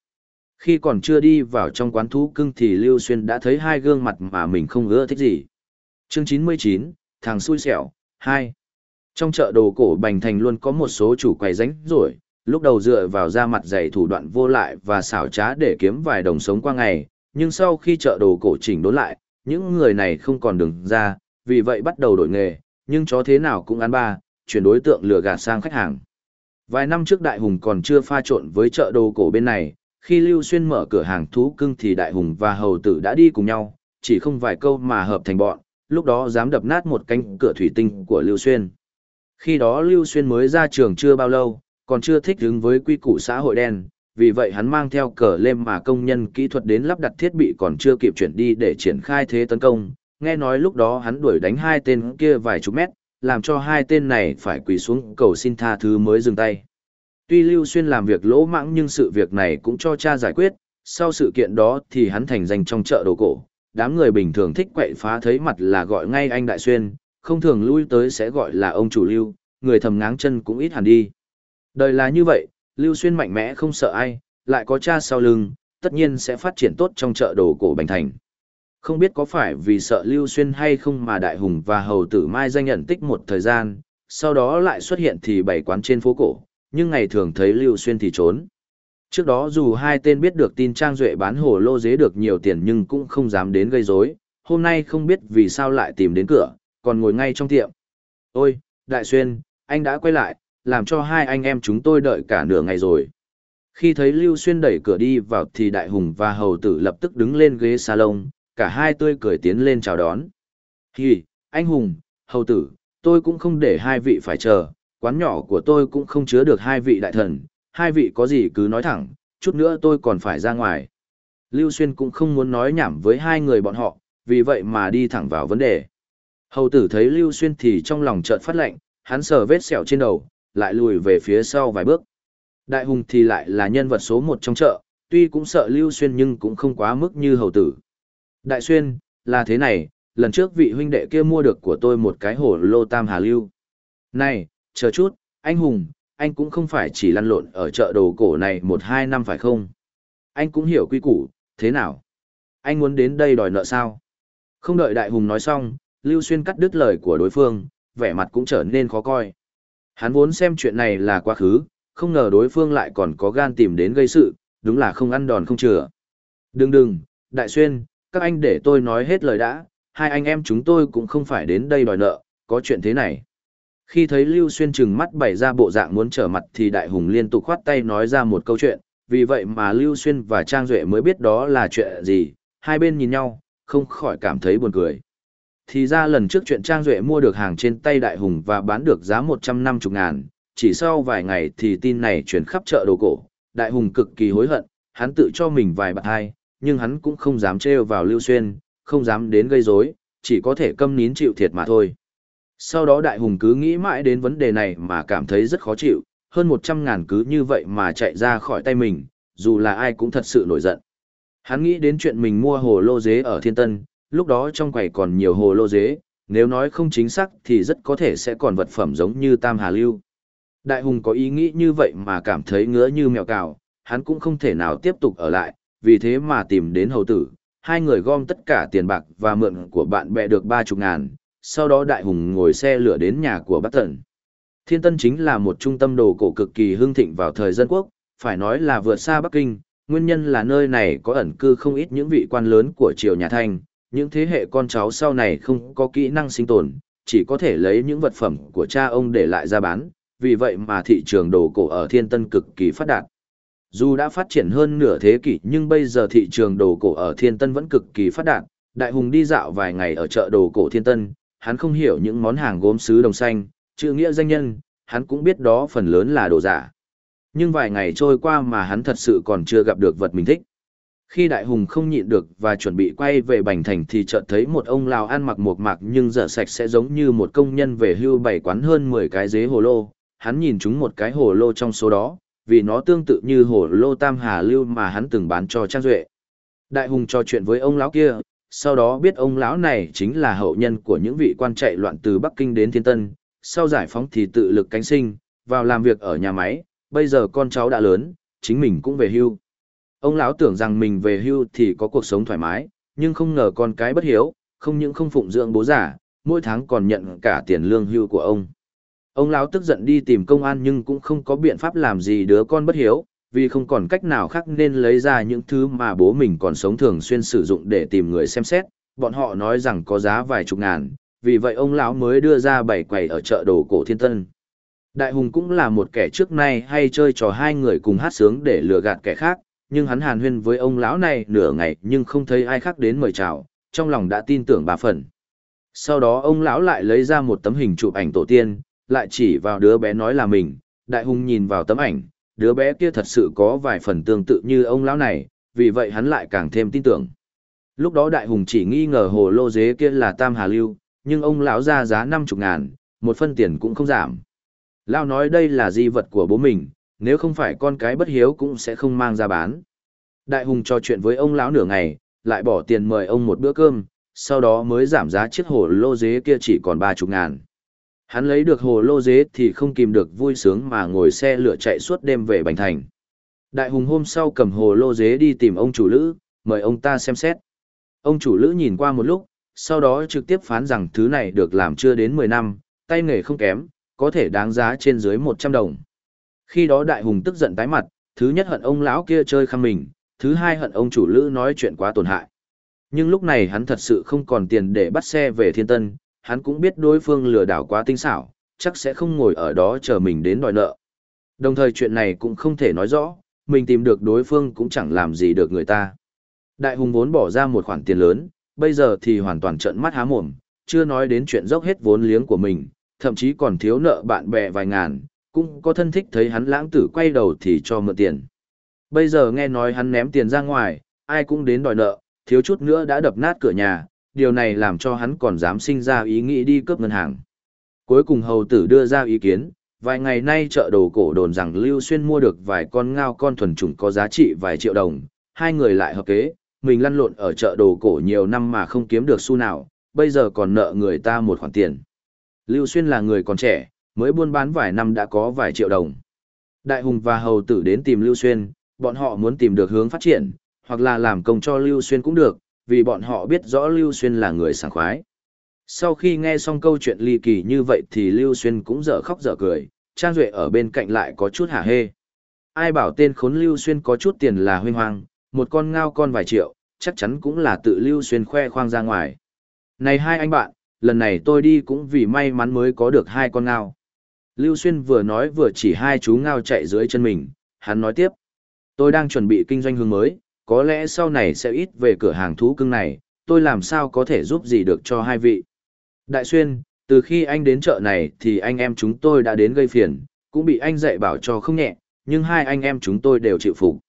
Khi còn chưa đi vào trong quán thú cưng thì Lưu Xuyên đã thấy hai gương mặt mà mình không ưa thích gì. Chương 99, thằng xui xẻo, 2. Trong chợ đồ cổ Bành Thành luôn có một số chủ quầy ránh rồi, lúc đầu dựa vào da mặt dày thủ đoạn vô lại và xảo trá để kiếm vài đồng sống qua ngày, nhưng sau khi chợ đồ cổ chỉnh đốn lại, những người này không còn đường ra, vì vậy bắt đầu đổi nghề, nhưng chó thế nào cũng ăn ba, chuyển đối tượng lừa gạt sang khách hàng. Vài năm trước Đại Hùng còn chưa pha trộn với chợ đồ cổ bên này, khi Lưu Xuyên mở cửa hàng thú cưng thì Đại Hùng và Hầu Tử đã đi cùng nhau, chỉ không vài câu mà hợp thành bọn, lúc đó dám đập nát một cánh cửa thủy tinh của Lưu Xuyên. Khi đó Lưu Xuyên mới ra trường chưa bao lâu, còn chưa thích ứng với quy củ xã hội đen, vì vậy hắn mang theo cờ lêm mà công nhân kỹ thuật đến lắp đặt thiết bị còn chưa kịp chuyển đi để triển khai thế tấn công. Nghe nói lúc đó hắn đuổi đánh hai tên kia vài chục mét, làm cho hai tên này phải quỳ xuống cầu xin tha thứ mới dừng tay. Tuy Lưu Xuyên làm việc lỗ mãng nhưng sự việc này cũng cho cha giải quyết, sau sự kiện đó thì hắn thành danh trong chợ đồ cổ. Đám người bình thường thích quậy phá thấy mặt là gọi ngay anh Đại Xuyên, không thường lui tới sẽ gọi là ông chủ Lưu, người thầm ngáng chân cũng ít hẳn đi. Đời là như vậy, Lưu Xuyên mạnh mẽ không sợ ai, lại có cha sau lưng, tất nhiên sẽ phát triển tốt trong chợ đồ cổ Bành Thành. Không biết có phải vì sợ Lưu Xuyên hay không mà Đại Hùng và Hầu Tử Mai danh nhận tích một thời gian, sau đó lại xuất hiện thì bảy quán trên phố cổ, nhưng ngày thường thấy Lưu Xuyên thì trốn. Trước đó dù hai tên biết được tin Trang Duệ bán hồ lô dế được nhiều tiền nhưng cũng không dám đến gây rối. hôm nay không biết vì sao lại tìm đến cửa, còn ngồi ngay trong tiệm. Ôi, Đại Xuyên, anh đã quay lại, làm cho hai anh em chúng tôi đợi cả nửa ngày rồi. Khi thấy Lưu Xuyên đẩy cửa đi vào thì Đại Hùng và Hầu Tử lập tức đứng lên ghế salon, cả hai tươi cười tiến lên chào đón. Hì, anh Hùng, Hầu Tử, tôi cũng không để hai vị phải chờ, quán nhỏ của tôi cũng không chứa được hai vị đại thần, hai vị có gì cứ nói thẳng, chút nữa tôi còn phải ra ngoài. Lưu Xuyên cũng không muốn nói nhảm với hai người bọn họ, vì vậy mà đi thẳng vào vấn đề. Hầu tử thấy Lưu Xuyên thì trong lòng chợt phát lạnh, hắn sờ vết sẹo trên đầu, lại lùi về phía sau vài bước. Đại hùng thì lại là nhân vật số một trong chợ, tuy cũng sợ Lưu Xuyên nhưng cũng không quá mức như hầu tử. Đại Xuyên, là thế này, lần trước vị huynh đệ kia mua được của tôi một cái hổ lô tam hà lưu. Này, chờ chút, anh Hùng, anh cũng không phải chỉ lăn lộn ở chợ đồ cổ này một hai năm phải không? Anh cũng hiểu quy củ, thế nào? Anh muốn đến đây đòi nợ sao? Không đợi Đại Hùng nói xong, Lưu Xuyên cắt đứt lời của đối phương, vẻ mặt cũng trở nên khó coi. Hắn vốn xem chuyện này là quá khứ, không ngờ đối phương lại còn có gan tìm đến gây sự, đúng là không ăn đòn không chừa. Đừng đừng, Đại Xuyên, các anh để tôi nói hết lời đã, hai anh em chúng tôi cũng không phải đến đây đòi nợ, có chuyện thế này. Khi thấy Lưu Xuyên trừng mắt bày ra bộ dạng muốn trở mặt thì Đại Hùng liên tục khoát tay nói ra một câu chuyện, vì vậy mà Lưu Xuyên và Trang Duệ mới biết đó là chuyện gì, hai bên nhìn nhau, không khỏi cảm thấy buồn cười. Thì ra lần trước chuyện Trang Duệ mua được hàng trên tay Đại Hùng và bán được giá 150 ngàn, chỉ sau vài ngày thì tin này chuyển khắp chợ đồ cổ, Đại Hùng cực kỳ hối hận, hắn tự cho mình vài bạc hai, nhưng hắn cũng không dám trêu vào Lưu Xuyên, không dám đến gây rối, chỉ có thể câm nín chịu thiệt mà thôi. Sau đó đại hùng cứ nghĩ mãi đến vấn đề này mà cảm thấy rất khó chịu, hơn 100 ngàn cứ như vậy mà chạy ra khỏi tay mình, dù là ai cũng thật sự nổi giận. Hắn nghĩ đến chuyện mình mua hồ lô dế ở Thiên Tân, lúc đó trong quầy còn nhiều hồ lô dế, nếu nói không chính xác thì rất có thể sẽ còn vật phẩm giống như Tam Hà Lưu. Đại hùng có ý nghĩ như vậy mà cảm thấy ngứa như mèo cào, hắn cũng không thể nào tiếp tục ở lại, vì thế mà tìm đến hầu tử, hai người gom tất cả tiền bạc và mượn của bạn bè được ba chục ngàn, sau đó đại hùng ngồi xe lửa đến nhà của Bắc Tần. Thiên Tân chính là một trung tâm đồ cổ cực kỳ hưng thịnh vào thời dân quốc, phải nói là vượt xa Bắc Kinh, nguyên nhân là nơi này có ẩn cư không ít những vị quan lớn của triều nhà Thanh, những thế hệ con cháu sau này không có kỹ năng sinh tồn, chỉ có thể lấy những vật phẩm của cha ông để lại ra bán, vì vậy mà thị trường đồ cổ ở Thiên Tân cực kỳ phát đạt. Dù đã phát triển hơn nửa thế kỷ nhưng bây giờ thị trường đồ cổ ở Thiên Tân vẫn cực kỳ phát đạt. Đại Hùng đi dạo vài ngày ở chợ đồ cổ Thiên Tân, hắn không hiểu những món hàng gốm sứ đồng xanh, chữ nghĩa danh nhân, hắn cũng biết đó phần lớn là đồ giả. Nhưng vài ngày trôi qua mà hắn thật sự còn chưa gặp được vật mình thích. Khi Đại Hùng không nhịn được và chuẩn bị quay về Bành Thành thì chợt thấy một ông Lào ăn mặc mộc mạc nhưng dở sạch sẽ giống như một công nhân về hưu bày quán hơn 10 cái dế hồ lô. Hắn nhìn chúng một cái hồ lô trong số đó, vì nó tương tự như hồ lô Tam Hà Lưu mà hắn từng bán cho Trang Duệ. Đại Hùng trò chuyện với ông lão kia, sau đó biết ông lão này chính là hậu nhân của những vị quan chạy loạn từ Bắc Kinh đến Thiên Tân, sau giải phóng thì tự lực cánh sinh, vào làm việc ở nhà máy, bây giờ con cháu đã lớn, chính mình cũng về hưu. Ông lão tưởng rằng mình về hưu thì có cuộc sống thoải mái, nhưng không ngờ con cái bất hiếu, không những không phụng dưỡng bố giả, mỗi tháng còn nhận cả tiền lương hưu của ông. Ông lão tức giận đi tìm công an nhưng cũng không có biện pháp làm gì đứa con bất hiếu, vì không còn cách nào khác nên lấy ra những thứ mà bố mình còn sống thường xuyên sử dụng để tìm người xem xét. Bọn họ nói rằng có giá vài chục ngàn, vì vậy ông lão mới đưa ra bảy quầy ở chợ đồ cổ thiên tân. Đại hùng cũng là một kẻ trước nay hay chơi trò hai người cùng hát sướng để lừa gạt kẻ khác, nhưng hắn hàn huyên với ông lão này nửa ngày nhưng không thấy ai khác đến mời chào, trong lòng đã tin tưởng bà phần. Sau đó ông lão lại lấy ra một tấm hình chụp ảnh tổ tiên, lại chỉ vào đứa bé nói là mình, đại hùng nhìn vào tấm ảnh, đứa bé kia thật sự có vài phần tương tự như ông lão này, vì vậy hắn lại càng thêm tin tưởng. Lúc đó đại hùng chỉ nghi ngờ hồ lô dế kia là tam hà lưu, nhưng ông lão ra giá năm chục ngàn, một phân tiền cũng không giảm. Lão nói đây là di vật của bố mình, nếu không phải con cái bất hiếu cũng sẽ không mang ra bán. Đại hùng trò chuyện với ông lão nửa ngày, lại bỏ tiền mời ông một bữa cơm, sau đó mới giảm giá chiếc hồ lô dế kia chỉ còn ba chục ngàn. Hắn lấy được hồ lô dế thì không kìm được vui sướng mà ngồi xe lửa chạy suốt đêm về Bành Thành. Đại hùng hôm sau cầm hồ lô dế đi tìm ông chủ lữ, mời ông ta xem xét. Ông chủ lữ nhìn qua một lúc, sau đó trực tiếp phán rằng thứ này được làm chưa đến 10 năm, tay nghề không kém, có thể đáng giá trên dưới 100 đồng. Khi đó đại hùng tức giận tái mặt, thứ nhất hận ông lão kia chơi khăm mình, thứ hai hận ông chủ lữ nói chuyện quá tổn hại. Nhưng lúc này hắn thật sự không còn tiền để bắt xe về thiên tân, hắn cũng biết đối phương lừa đảo quá tinh xảo, chắc sẽ không ngồi ở đó chờ mình đến đòi nợ. Đồng thời chuyện này cũng không thể nói rõ, mình tìm được đối phương cũng chẳng làm gì được người ta. Đại hùng vốn bỏ ra một khoản tiền lớn, bây giờ thì hoàn toàn trợn mắt há mồm, chưa nói đến chuyện dốc hết vốn liếng của mình, thậm chí còn thiếu nợ bạn bè vài ngàn, cũng có thân thích thấy hắn lãng tử quay đầu thì cho mượn tiền. Bây giờ nghe nói hắn ném tiền ra ngoài, ai cũng đến đòi nợ, thiếu chút nữa đã đập nát cửa nhà, điều này làm cho hắn còn dám sinh ra ý nghĩ đi cướp ngân hàng. Cuối cùng hầu tử đưa ra ý kiến, vài ngày nay chợ đồ cổ đồn rằng Lưu Xuyên mua được vài con ngao con thuần chủng có giá trị vài triệu đồng, hai người lại hợp kế, mình lăn lộn ở chợ đồ cổ nhiều năm mà không kiếm được xu nào, bây giờ còn nợ người ta một khoản tiền. Lưu Xuyên là người còn trẻ, mới buôn bán vài năm đã có vài triệu đồng. Đại Hùng và Hầu Tử đến tìm Lưu Xuyên, bọn họ muốn tìm được hướng phát triển, hoặc là làm công cho Lưu Xuyên cũng được, vì bọn họ biết rõ Lưu Xuyên là người sảng khoái. Sau khi nghe xong câu chuyện ly kỳ như vậy thì Lưu Xuyên cũng dở khóc dở cười, Trang Duệ ở bên cạnh lại có chút hả hê. Ai bảo tên khốn Lưu Xuyên có chút tiền là huynh hoang, một con ngao con vài triệu, chắc chắn cũng là tự Lưu Xuyên khoe khoang ra ngoài. Này hai anh bạn, lần này tôi đi cũng vì may mắn mới có được hai con ngao. Lưu Xuyên vừa nói vừa chỉ hai chú ngao chạy dưới chân mình, hắn nói tiếp. Tôi đang chuẩn bị kinh doanh hướng mới, có lẽ sau này sẽ ít về cửa hàng thú cưng này, tôi làm sao có thể giúp gì được cho hai vị. Đại Xuyên, từ khi anh đến chợ này thì anh em chúng tôi đã đến gây phiền, cũng bị anh dạy bảo cho không nhẹ, nhưng hai anh em chúng tôi đều chịu phục.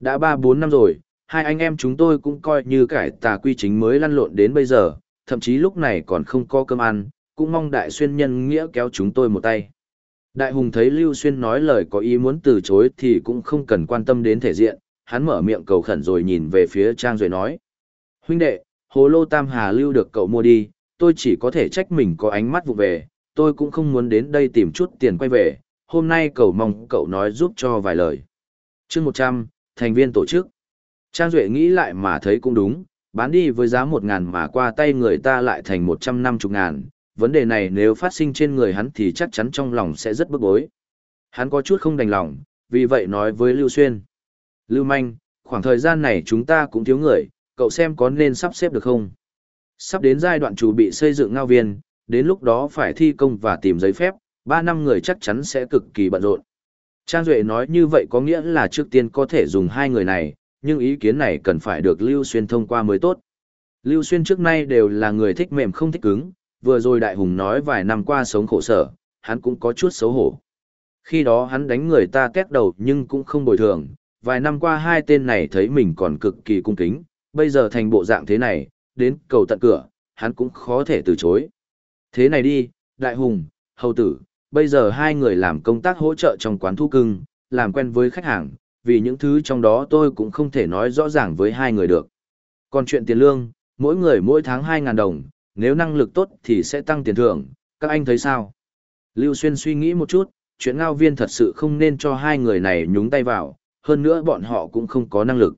Đã ba bốn năm rồi, hai anh em chúng tôi cũng coi như cải tà quy chính mới lăn lộn đến bây giờ, thậm chí lúc này còn không có cơm ăn, cũng mong Đại Xuyên nhân nghĩa kéo chúng tôi một tay. Đại Hùng thấy Lưu Xuyên nói lời có ý muốn từ chối thì cũng không cần quan tâm đến thể diện, hắn mở miệng cầu khẩn rồi nhìn về phía Trang rồi nói. Huynh đệ, hồ lô Tam Hà Lưu được cậu mua đi, tôi chỉ có thể trách mình có ánh mắt vụ về, tôi cũng không muốn đến đây tìm chút tiền quay về, hôm nay cầu mong cậu nói giúp cho vài lời. chương 100, thành viên tổ chức. Trang Duệ nghĩ lại mà thấy cũng đúng, bán đi với giá 1 ngàn mà qua tay người ta lại thành 150 ngàn, vấn đề này nếu phát sinh trên người hắn thì chắc chắn trong lòng sẽ rất bức bối. Hắn có chút không đành lòng, vì vậy nói với Lưu Xuyên. Lưu Manh, khoảng thời gian này chúng ta cũng thiếu người, cậu xem có nên sắp xếp được không? Sắp đến giai đoạn chủ bị xây dựng ngao viên, đến lúc đó phải thi công và tìm giấy phép, 3 năm người chắc chắn sẽ cực kỳ bận rộn. Trang Duệ nói như vậy có nghĩa là trước tiên có thể dùng hai người này, nhưng ý kiến này cần phải được Lưu Xuyên thông qua mới tốt. Lưu Xuyên trước nay đều là người thích mềm không thích cứng, vừa rồi Đại Hùng nói vài năm qua sống khổ sở, hắn cũng có chút xấu hổ. Khi đó hắn đánh người ta tét đầu nhưng cũng không bồi thường, vài năm qua hai tên này thấy mình còn cực kỳ cung kính, bây giờ thành bộ dạng thế này, đến cầu tận cửa, hắn cũng khó thể từ chối. Thế này đi, Đại Hùng, Hầu Tử, bây giờ hai người làm công tác hỗ trợ trong quán thu cưng, làm quen với khách hàng, vì những thứ trong đó tôi cũng không thể nói rõ ràng với hai người được. Còn chuyện tiền lương, mỗi người mỗi tháng 2.000 đồng, nếu năng lực tốt thì sẽ tăng tiền thưởng, các anh thấy sao? Lưu Xuyên suy nghĩ một chút, chuyện ngao viên thật sự không nên cho hai người này nhúng tay vào, hơn nữa bọn họ cũng không có năng lực.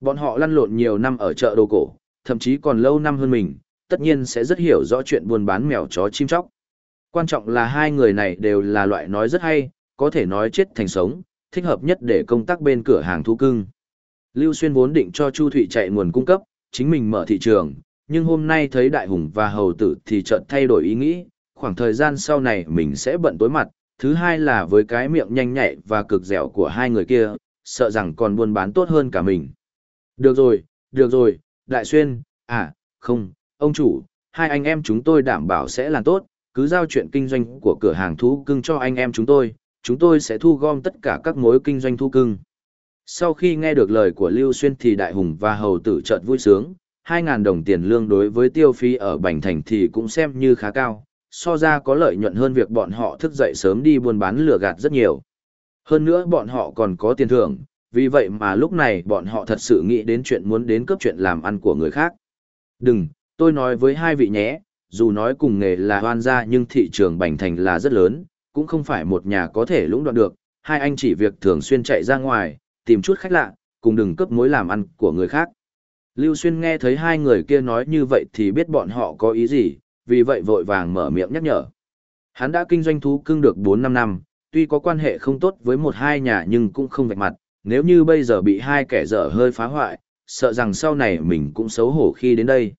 Bọn họ lăn lộn nhiều năm ở chợ đồ cổ, thậm chí còn lâu năm hơn mình, tất nhiên sẽ rất hiểu rõ chuyện buôn bán mèo chó chim chóc. Quan trọng là hai người này đều là loại nói rất hay, có thể nói chết thành sống, thích hợp nhất để công tác bên cửa hàng thú cưng. Lưu Xuyên vốn định cho Chu Thụy chạy nguồn cung cấp, chính mình mở thị trường, nhưng hôm nay thấy Đại Hùng và Hầu Tử thì chợt thay đổi ý nghĩ, khoảng thời gian sau này mình sẽ bận tối mặt, thứ hai là với cái miệng nhanh nhạy và cực dẻo của hai người kia, sợ rằng còn buôn bán tốt hơn cả mình. Được rồi, được rồi, Đại Xuyên, à, không, ông chủ, hai anh em chúng tôi đảm bảo sẽ làm tốt, cứ giao chuyện kinh doanh của cửa hàng thú cưng cho anh em chúng tôi, chúng tôi sẽ thu gom tất cả các mối kinh doanh thú cưng. Sau khi nghe được lời của Lưu Xuyên thì Đại Hùng và Hầu Tử chợt vui sướng, 2.000 đồng tiền lương đối với tiêu phí ở Bành Thành thì cũng xem như khá cao, so ra có lợi nhuận hơn việc bọn họ thức dậy sớm đi buôn bán lừa gạt rất nhiều. Hơn nữa bọn họ còn có tiền thưởng, vì vậy mà lúc này bọn họ thật sự nghĩ đến chuyện muốn đến cướp chuyện làm ăn của người khác. Đừng, tôi nói với hai vị nhé, dù nói cùng nghề là hoan gia nhưng thị trường Bành Thành là rất lớn, cũng không phải một nhà có thể lũng đoạn được, hai anh chỉ việc thường xuyên chạy ra ngoài, tìm chút khách lạ, cùng đừng cướp mối làm ăn của người khác. Lưu Xuyên nghe thấy hai người kia nói như vậy thì biết bọn họ có ý gì, vì vậy vội vàng mở miệng nhắc nhở. Hắn đã kinh doanh thú cưng được 4-5 năm, tuy có quan hệ không tốt với một hai nhà nhưng cũng không vạch mặt, nếu như bây giờ bị hai kẻ dở hơi phá hoại, sợ rằng sau này mình cũng xấu hổ khi đến đây.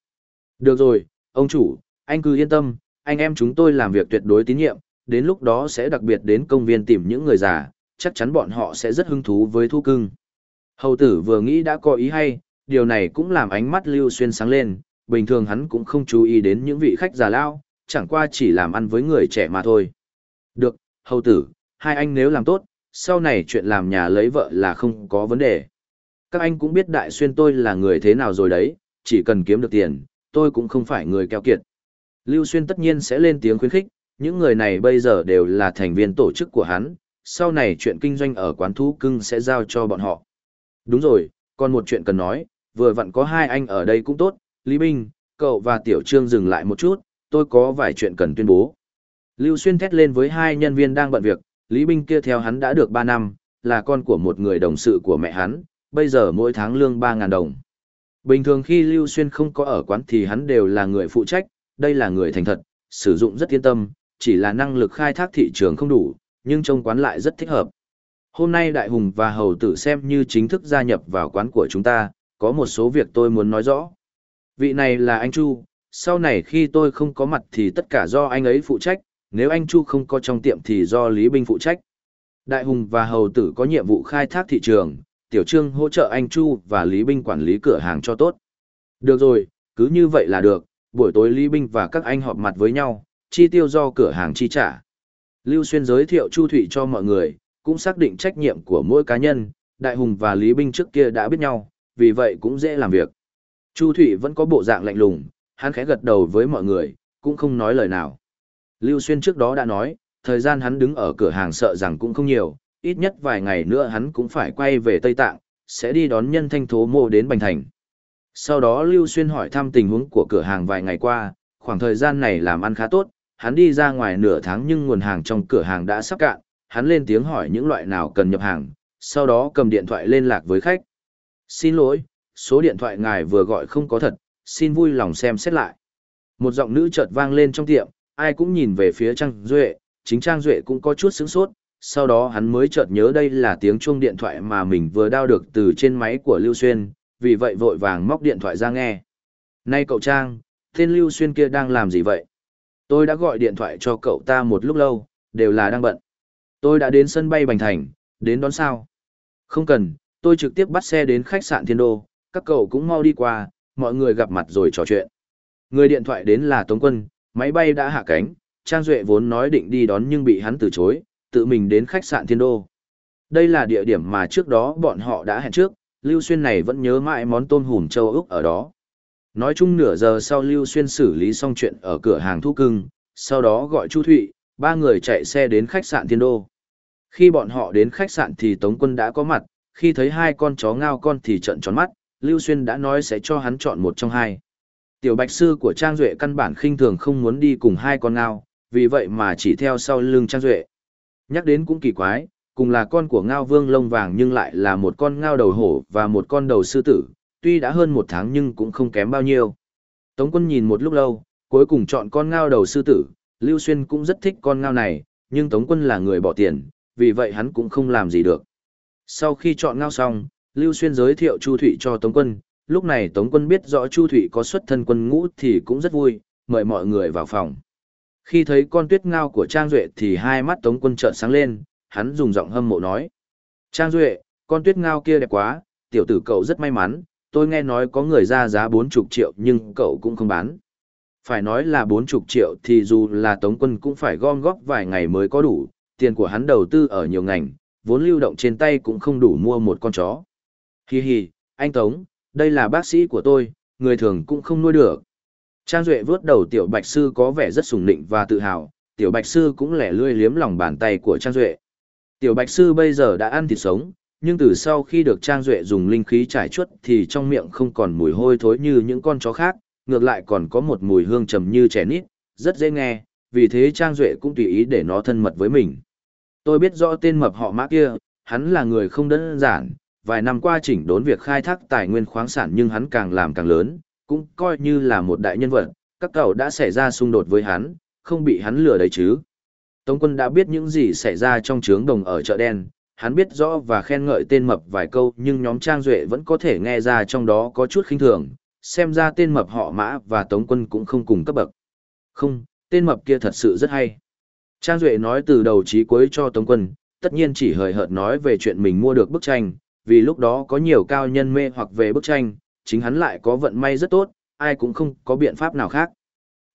Được rồi, ông chủ, anh cứ yên tâm, anh em chúng tôi làm việc tuyệt đối tín nhiệm, đến lúc đó sẽ đặc biệt đến công viên tìm những người già, chắc chắn bọn họ sẽ rất hứng thú với thú cưng. Hầu tử vừa nghĩ đã có ý hay, điều này cũng làm ánh mắt Lưu Xuyên sáng lên, bình thường hắn cũng không chú ý đến những vị khách già lao, chẳng qua chỉ làm ăn với người trẻ mà thôi. Được, hầu tử, hai anh nếu làm tốt, sau này chuyện làm nhà lấy vợ là không có vấn đề. Các anh cũng biết đại xuyên tôi là người thế nào rồi đấy, chỉ cần kiếm được tiền, tôi cũng không phải người keo kiệt. Lưu Xuyên tất nhiên sẽ lên tiếng khuyến khích, những người này bây giờ đều là thành viên tổ chức của hắn, sau này chuyện kinh doanh ở quán thú cưng sẽ giao cho bọn họ. Đúng rồi, còn một chuyện cần nói, vừa vặn có hai anh ở đây cũng tốt, Lý Binh, cậu và Tiểu Trương dừng lại một chút, tôi có vài chuyện cần tuyên bố. Lưu Xuyên thét lên với hai nhân viên đang bận việc, Lý Binh kia theo hắn đã được 3 năm, là con của một người đồng sự của mẹ hắn, bây giờ mỗi tháng lương 3.000 đồng. Bình thường khi Lưu Xuyên không có ở quán thì hắn đều là người phụ trách, đây là người thành thật, sử dụng rất yên tâm, chỉ là năng lực khai thác thị trường không đủ, nhưng trong quán lại rất thích hợp. Hôm nay Đại Hùng và Hầu Tử xem như chính thức gia nhập vào quán của chúng ta, có một số việc tôi muốn nói rõ. Vị này là anh Chu, sau này khi tôi không có mặt thì tất cả do anh ấy phụ trách, nếu anh Chu không có trong tiệm thì do Lý Binh phụ trách. Đại Hùng và Hầu Tử có nhiệm vụ khai thác thị trường, Tiểu Trương hỗ trợ anh Chu và Lý Binh quản lý cửa hàng cho tốt. Được rồi, cứ như vậy là được, buổi tối Lý Binh và các anh họp mặt với nhau, chi tiêu do cửa hàng chi trả. Lưu Xuyên giới thiệu Chu Thụy cho mọi người, cũng xác định trách nhiệm của mỗi cá nhân, Đại Hùng và Lý Binh trước kia đã biết nhau, vì vậy cũng dễ làm việc. Chu Thụy vẫn có bộ dạng lạnh lùng, hắn khẽ gật đầu với mọi người, cũng không nói lời nào. Lưu Xuyên trước đó đã nói, thời gian hắn đứng ở cửa hàng sợ rằng cũng không nhiều, ít nhất vài ngày nữa hắn cũng phải quay về Tây Tạng, sẽ đi đón nhân thanh thố mô đến Bành Thành. Sau đó Lưu Xuyên hỏi thăm tình huống của cửa hàng vài ngày qua, khoảng thời gian này làm ăn khá tốt, hắn đi ra ngoài nửa tháng nhưng nguồn hàng trong cửa hàng đã sắp cạn, hắn lên tiếng hỏi những loại nào cần nhập hàng, sau đó cầm điện thoại liên lạc với khách. Xin lỗi, số điện thoại ngài vừa gọi không có thật, xin vui lòng xem xét lại. Một giọng nữ chợt vang lên trong tiệm, ai cũng nhìn về phía Trang Duệ, chính Trang Duệ cũng có chút sướng sốt, sau đó hắn mới chợt nhớ đây là tiếng chuông điện thoại mà mình vừa đao được từ trên máy của Lưu Xuyên, vì vậy vội vàng móc điện thoại ra nghe. Này cậu Trang, tên Lưu Xuyên kia đang làm gì vậy? Tôi đã gọi điện thoại cho cậu ta một lúc lâu, đều là đang bận. Tôi đã đến sân bay Bành Thành, đến đón sao? Không cần, tôi trực tiếp bắt xe đến khách sạn Thiên Đô, các cậu cũng mau đi qua, mọi người gặp mặt rồi trò chuyện. Người điện thoại đến là Tống Quân, máy bay đã hạ cánh, Trang Duệ vốn nói định đi đón nhưng bị hắn từ chối, tự mình đến khách sạn Thiên Đô. Đây là địa điểm mà trước đó bọn họ đã hẹn trước, Lưu Xuyên này vẫn nhớ mãi món tôm hùm châu Úc ở đó. Nói chung nửa giờ sau Lưu Xuyên xử lý xong chuyện ở cửa hàng thu cưng, sau đó gọi Chu Thụy, ba người chạy xe đến khách sạn Thiên Đô. Khi bọn họ đến khách sạn thì Tống Quân đã có mặt, khi thấy hai con chó ngao con thì trận tròn mắt, Lưu Xuyên đã nói sẽ cho hắn chọn một trong hai. Tiểu bạch sư của Trang Duệ căn bản khinh thường không muốn đi cùng hai con ngao, vì vậy mà chỉ theo sau lưng Trang Duệ. Nhắc đến cũng kỳ quái, cùng là con của ngao vương lông vàng nhưng lại là một con ngao đầu hổ và một con đầu sư tử, tuy đã hơn một tháng nhưng cũng không kém bao nhiêu. Tống quân nhìn một lúc lâu, cuối cùng chọn con ngao đầu sư tử, Lưu Xuyên cũng rất thích con ngao này, nhưng Tống quân là người bỏ tiền, vì vậy hắn cũng không làm gì được. Sau khi chọn ngao xong, Lưu Xuyên giới thiệu Chu Thụy cho Tống quân, lúc này Tống quân biết rõ Chu Thụy có xuất thân quân ngũ thì cũng rất vui, mời mọi người vào phòng. Khi thấy con tuyết ngao của Trang Duệ thì hai mắt Tống quân trợn sáng lên, hắn dùng giọng hâm mộ nói. Trang Duệ, con tuyết ngao kia đẹp quá, tiểu tử cậu rất may mắn, tôi nghe nói có người ra giá bốn chục triệu nhưng cậu cũng không bán. Phải nói là bốn chục triệu thì dù là Tống quân cũng phải gom góp vài ngày mới có đủ, tiền của hắn đầu tư ở nhiều ngành, vốn lưu động trên tay cũng không đủ mua một con chó. Hi hi, anh Tống, đây là bác sĩ của tôi, người thường cũng không nuôi được. Trang Duệ vớt đầu Tiểu Bạch Sư có vẻ rất sùng nịnh và tự hào, Tiểu Bạch Sư cũng lẻ lươi liếm lòng bàn tay của Trang Duệ. Tiểu Bạch Sư bây giờ đã ăn thịt sống, nhưng từ sau khi được Trang Duệ dùng linh khí trải chuốt thì trong miệng không còn mùi hôi thối như những con chó khác, ngược lại còn có một mùi hương trầm như trẻ nít, rất dễ nghe, vì thế Trang Duệ cũng tùy ý để nó thân mật với mình. Tôi biết rõ tên mập họ mã kia, hắn là người không đơn giản, vài năm qua chỉnh đốn việc khai thác tài nguyên khoáng sản nhưng hắn càng làm càng lớn, cũng coi như là một đại nhân vật, các cậu đã xảy ra xung đột với hắn, không bị hắn lừa đấy chứ. Tống quân đã biết những gì xảy ra trong trướng đồng ở chợ đen, hắn biết rõ và khen ngợi tên mập vài câu nhưng nhóm Trang Duệ vẫn có thể nghe ra trong đó có chút khinh thường, xem ra tên mập họ mã và Tống quân cũng không cùng cấp bậc. Không, tên mập kia thật sự rất hay. Trang Duệ nói từ đầu chí cuối cho Tống quân, tất nhiên chỉ hời hợt nói về chuyện mình mua được bức tranh, vì lúc đó có nhiều cao nhân mê hoặc về bức tranh, chính hắn lại có vận may rất tốt, ai cũng không có biện pháp nào khác.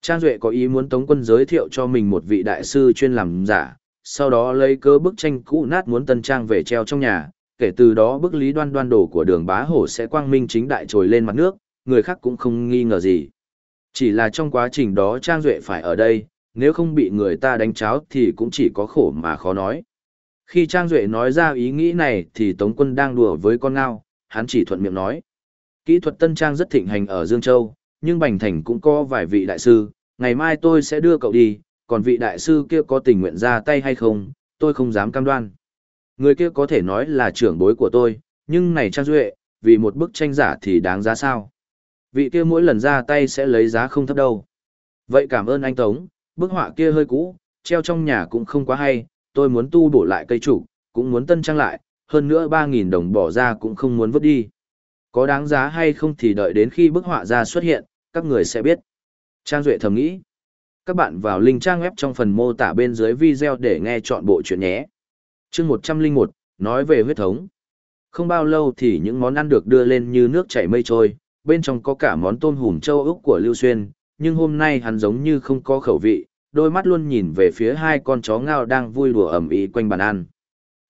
Trang Duệ có ý muốn Tống quân giới thiệu cho mình một vị đại sư chuyên làm giả, sau đó lấy cơ bức tranh cũ nát muốn tân trang về treo trong nhà, kể từ đó bức lý đoan đoan đổ của đường bá hổ sẽ quang minh chính đại trồi lên mặt nước, người khác cũng không nghi ngờ gì. Chỉ là trong quá trình đó Trang Duệ phải ở đây, nếu không bị người ta đánh cháo thì cũng chỉ có khổ mà khó nói. Khi Trang Duệ nói ra ý nghĩ này thì Tống quân đang đùa với con ngao, hắn chỉ thuận miệng nói. Kỹ thuật tân trang rất thịnh hành ở Dương Châu, nhưng Bành Thành cũng có vài vị đại sư, ngày mai tôi sẽ đưa cậu đi, còn vị đại sư kia có tình nguyện ra tay hay không, tôi không dám cam đoan. Người kia có thể nói là trưởng bối của tôi, nhưng này Trang Duệ, vì một bức tranh giả thì đáng giá sao? Vị kia mỗi lần ra tay sẽ lấy giá không thấp đâu. Vậy cảm ơn anh Tống, bức họa kia hơi cũ, treo trong nhà cũng không quá hay, tôi muốn tu bổ lại cây trụ, cũng muốn tân trang lại, hơn nữa 3.000 đồng bỏ ra cũng không muốn vứt đi. Có đáng giá hay không thì đợi đến khi bức họa ra xuất hiện, các người sẽ biết. Trang Duệ thầm nghĩ. Các bạn vào link trang web trong phần mô tả bên dưới video để nghe chọn bộ chuyện nhé. chương 101, nói về huyết thống. Không bao lâu thì những món ăn được đưa lên như nước chảy mây trôi, bên trong có cả món tôm hùm châu Úc của Lưu Xuyên, nhưng hôm nay hắn giống như không có khẩu vị, đôi mắt luôn nhìn về phía hai con chó ngao đang vui đùa ẩm ĩ quanh bàn ăn.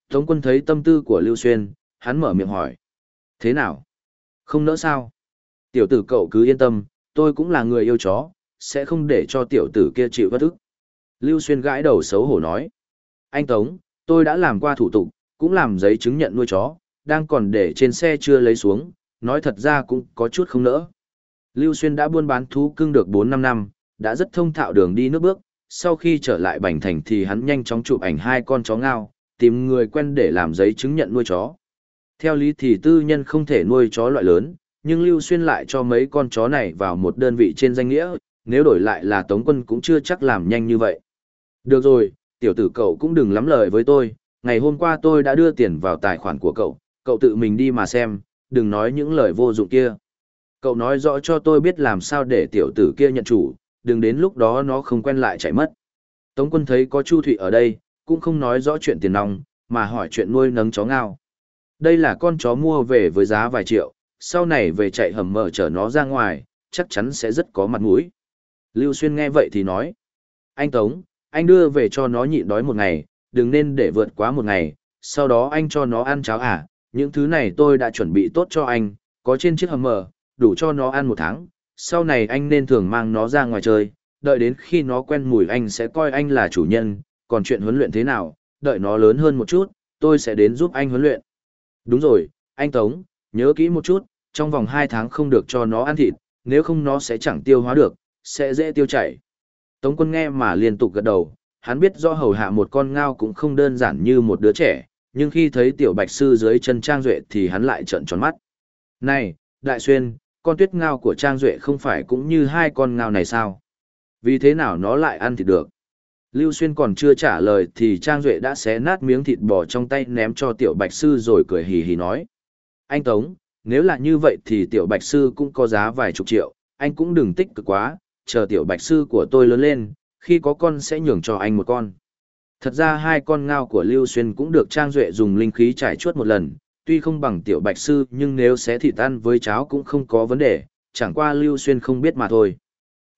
Tống quân thấy tâm tư của Lưu Xuyên, hắn mở miệng hỏi. Thế nào? Không nỡ sao? Tiểu tử cậu cứ yên tâm, tôi cũng là người yêu chó, sẽ không để cho tiểu tử kia chịu bất ức. Lưu Xuyên gãi đầu xấu hổ nói. Anh Tống, tôi đã làm qua thủ tục, cũng làm giấy chứng nhận nuôi chó, đang còn để trên xe chưa lấy xuống, nói thật ra cũng có chút không nỡ. Lưu Xuyên đã buôn bán thú cưng được 4-5 năm, đã rất thông thạo đường đi nước bước, sau khi trở lại Bành Thành thì hắn nhanh chóng chụp ảnh hai con chó ngao, tìm người quen để làm giấy chứng nhận nuôi chó. Theo lý thì tư nhân không thể nuôi chó loại lớn, nhưng Lưu Xuyên lại cho mấy con chó này vào một đơn vị trên danh nghĩa, nếu đổi lại là Tống Quân cũng chưa chắc làm nhanh như vậy. Được rồi, tiểu tử cậu cũng đừng lắm lời với tôi, ngày hôm qua tôi đã đưa tiền vào tài khoản của cậu, cậu tự mình đi mà xem, đừng nói những lời vô dụng kia. Cậu nói rõ cho tôi biết làm sao để tiểu tử kia nhận chủ, đừng đến lúc đó nó không quen lại chạy mất. Tống quân thấy có Chu Thụy ở đây, cũng không nói rõ chuyện tiền nong, mà hỏi chuyện nuôi nấng chó ngao. Đây là con chó mua về với giá vài triệu, sau này về chạy hầm mở chở nó ra ngoài, chắc chắn sẽ rất có mặt mũi. Lưu Xuyên nghe vậy thì nói, anh Tống, anh đưa về cho nó nhịn đói một ngày, đừng nên để vượt quá một ngày, sau đó anh cho nó ăn cháo à, những thứ này tôi đã chuẩn bị tốt cho anh, có trên chiếc hầm mở, đủ cho nó ăn một tháng, sau này anh nên thường mang nó ra ngoài chơi, đợi đến khi nó quen mùi anh sẽ coi anh là chủ nhân, còn chuyện huấn luyện thế nào, đợi nó lớn hơn một chút, tôi sẽ đến giúp anh huấn luyện. Đúng rồi, anh Tống, nhớ kỹ một chút, trong vòng 2 tháng không được cho nó ăn thịt, nếu không nó sẽ chẳng tiêu hóa được, sẽ dễ tiêu chảy. Tống quân nghe mà liên tục gật đầu, hắn biết do hầu hạ một con ngao cũng không đơn giản như một đứa trẻ, nhưng khi thấy tiểu bạch sư dưới chân Trang Duệ thì hắn lại trợn tròn mắt. Này, Đại Xuyên, con tuyết ngao của Trang Duệ không phải cũng như hai con ngao này sao? Vì thế nào nó lại ăn thịt được? Lưu Xuyên còn chưa trả lời thì Trang Duệ đã xé nát miếng thịt bò trong tay ném cho tiểu bạch sư rồi cười hì hì nói. Anh Tống, nếu là như vậy thì tiểu bạch sư cũng có giá vài chục triệu, anh cũng đừng tích cực quá, chờ tiểu bạch sư của tôi lớn lên, khi có con sẽ nhường cho anh một con. Thật ra hai con ngao của Lưu Xuyên cũng được Trang Duệ dùng linh khí trải chuốt một lần, tuy không bằng tiểu bạch sư nhưng nếu xé thịt ăn với cháo cũng không có vấn đề, chẳng qua Lưu Xuyên không biết mà thôi.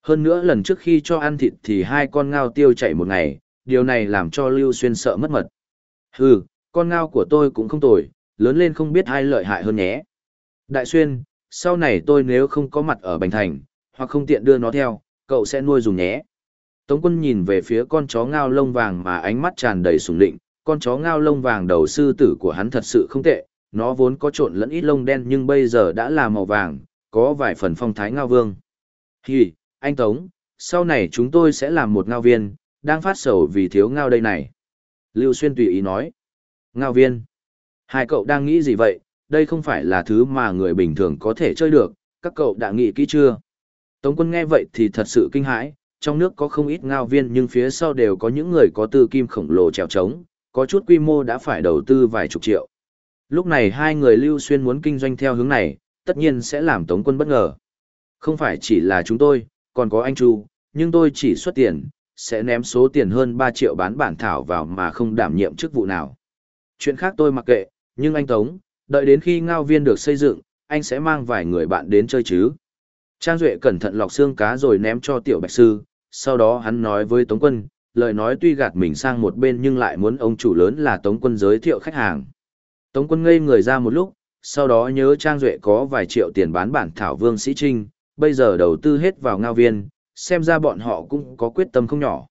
Hơn nữa lần trước khi cho ăn thịt thì hai con ngao tiêu chạy một ngày, điều này làm cho Lưu Xuyên sợ mất mật. Hừ, con ngao của tôi cũng không tồi, lớn lên không biết ai lợi hại hơn nhé. Đại Xuyên, sau này tôi nếu không có mặt ở Bành Thành, hoặc không tiện đưa nó theo, cậu sẽ nuôi dùng nhé. Tống quân nhìn về phía con chó ngao lông vàng mà ánh mắt tràn đầy sùng định, con chó ngao lông vàng đầu sư tử của hắn thật sự không tệ, nó vốn có trộn lẫn ít lông đen nhưng bây giờ đã là màu vàng, có vài phần phong thái ngao vương. Hì, anh Tống, sau này chúng tôi sẽ làm một ngao viên, đang phát sầu vì thiếu ngao đây này. Lưu Xuyên tùy ý nói. Ngao viên. Hai cậu đang nghĩ gì vậy, đây không phải là thứ mà người bình thường có thể chơi được, các cậu đã nghĩ kỹ chưa? Tống quân nghe vậy thì thật sự kinh hãi, trong nước có không ít ngao viên nhưng phía sau đều có những người có tư kim khổng lồ trèo trống, có chút quy mô đã phải đầu tư vài chục triệu. Lúc này hai người Lưu Xuyên muốn kinh doanh theo hướng này, tất nhiên sẽ làm Tống quân bất ngờ. Không phải chỉ là chúng tôi, còn có anh Chu, nhưng tôi chỉ xuất tiền, sẽ ném số tiền hơn 3 triệu bán bản thảo vào mà không đảm nhiệm chức vụ nào. Chuyện khác tôi mặc kệ, nhưng anh Tống, đợi đến khi ngao viên được xây dựng, anh sẽ mang vài người bạn đến chơi chứ. Trang Duệ cẩn thận lọc xương cá rồi ném cho tiểu bạch sư, sau đó hắn nói với Tống Quân, lời nói tuy gạt mình sang một bên nhưng lại muốn ông chủ lớn là Tống Quân giới thiệu khách hàng. Tống Quân ngây người ra một lúc, sau đó nhớ Trang Duệ có vài triệu tiền bán bản thảo Vương Sĩ Trinh, bây giờ đầu tư hết vào ngao viên, xem ra bọn họ cũng có quyết tâm không nhỏ.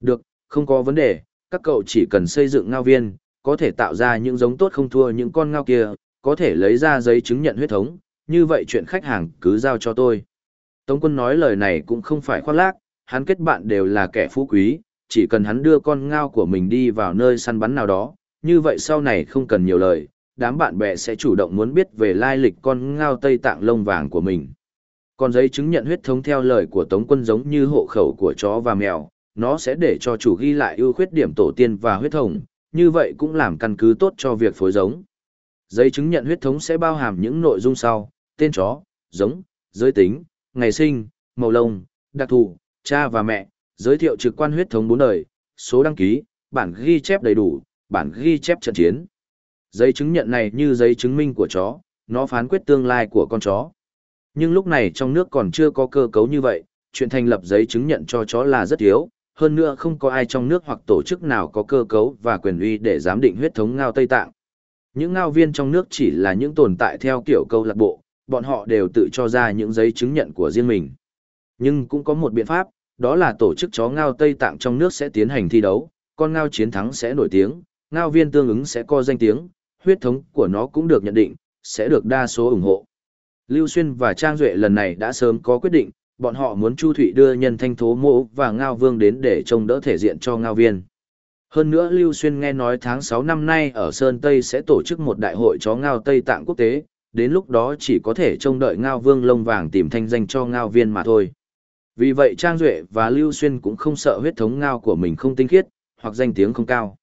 Được, không có vấn đề, các cậu chỉ cần xây dựng ngao viên, có thể tạo ra những giống tốt không thua những con ngao kia, có thể lấy ra giấy chứng nhận huyết thống, như vậy chuyện khách hàng cứ giao cho tôi. Tống quân nói lời này cũng không phải khoác lác, hắn kết bạn đều là kẻ phú quý, chỉ cần hắn đưa con ngao của mình đi vào nơi săn bắn nào đó, như vậy sau này không cần nhiều lời, đám bạn bè sẽ chủ động muốn biết về lai lịch con ngao Tây Tạng lông vàng của mình. Còn giấy chứng nhận huyết thống theo lời của Tống quân giống như hộ khẩu của chó và mèo, nó sẽ để cho chủ ghi lại ưu khuyết điểm tổ tiên và huyết thống, như vậy cũng làm căn cứ tốt cho việc phối giống. Giấy chứng nhận huyết thống sẽ bao hàm những nội dung sau, tên chó, giống, giới tính, ngày sinh, màu lông, đặc thù, cha và mẹ, giới thiệu trực quan huyết thống bốn đời, số đăng ký, bản ghi chép đầy đủ, bản ghi chép trận chiến. Giấy chứng nhận này như giấy chứng minh của chó, nó phán quyết tương lai của con chó. Nhưng lúc này trong nước còn chưa có cơ cấu như vậy, chuyện thành lập giấy chứng nhận cho chó là rất yếu, hơn nữa không có ai trong nước hoặc tổ chức nào có cơ cấu và quyền uy để giám định huyết thống ngao Tây Tạng. Những ngao viên trong nước chỉ là những tồn tại theo kiểu câu lạc bộ, bọn họ đều tự cho ra những giấy chứng nhận của riêng mình. Nhưng cũng có một biện pháp, đó là tổ chức chó ngao Tây Tạng trong nước sẽ tiến hành thi đấu, con ngao chiến thắng sẽ nổi tiếng, ngao viên tương ứng sẽ có danh tiếng, huyết thống của nó cũng được nhận định, sẽ được đa số ủng hộ. Lưu Xuyên và Trang Duệ lần này đã sớm có quyết định, bọn họ muốn Chu Thụy đưa nhân thanh thố mộ và Ngao Vương đến để trông đỡ thể diện cho Ngao Viên. Hơn nữa Lưu Xuyên nghe nói tháng 6 năm nay ở Sơn Tây sẽ tổ chức một đại hội chó Ngao Tây Tạng quốc tế, đến lúc đó chỉ có thể trông đợi Ngao Vương lông vàng tìm thanh danh cho Ngao Viên mà thôi. Vì vậy Trang Duệ và Lưu Xuyên cũng không sợ huyết thống Ngao của mình không tinh khiết, hoặc danh tiếng không cao.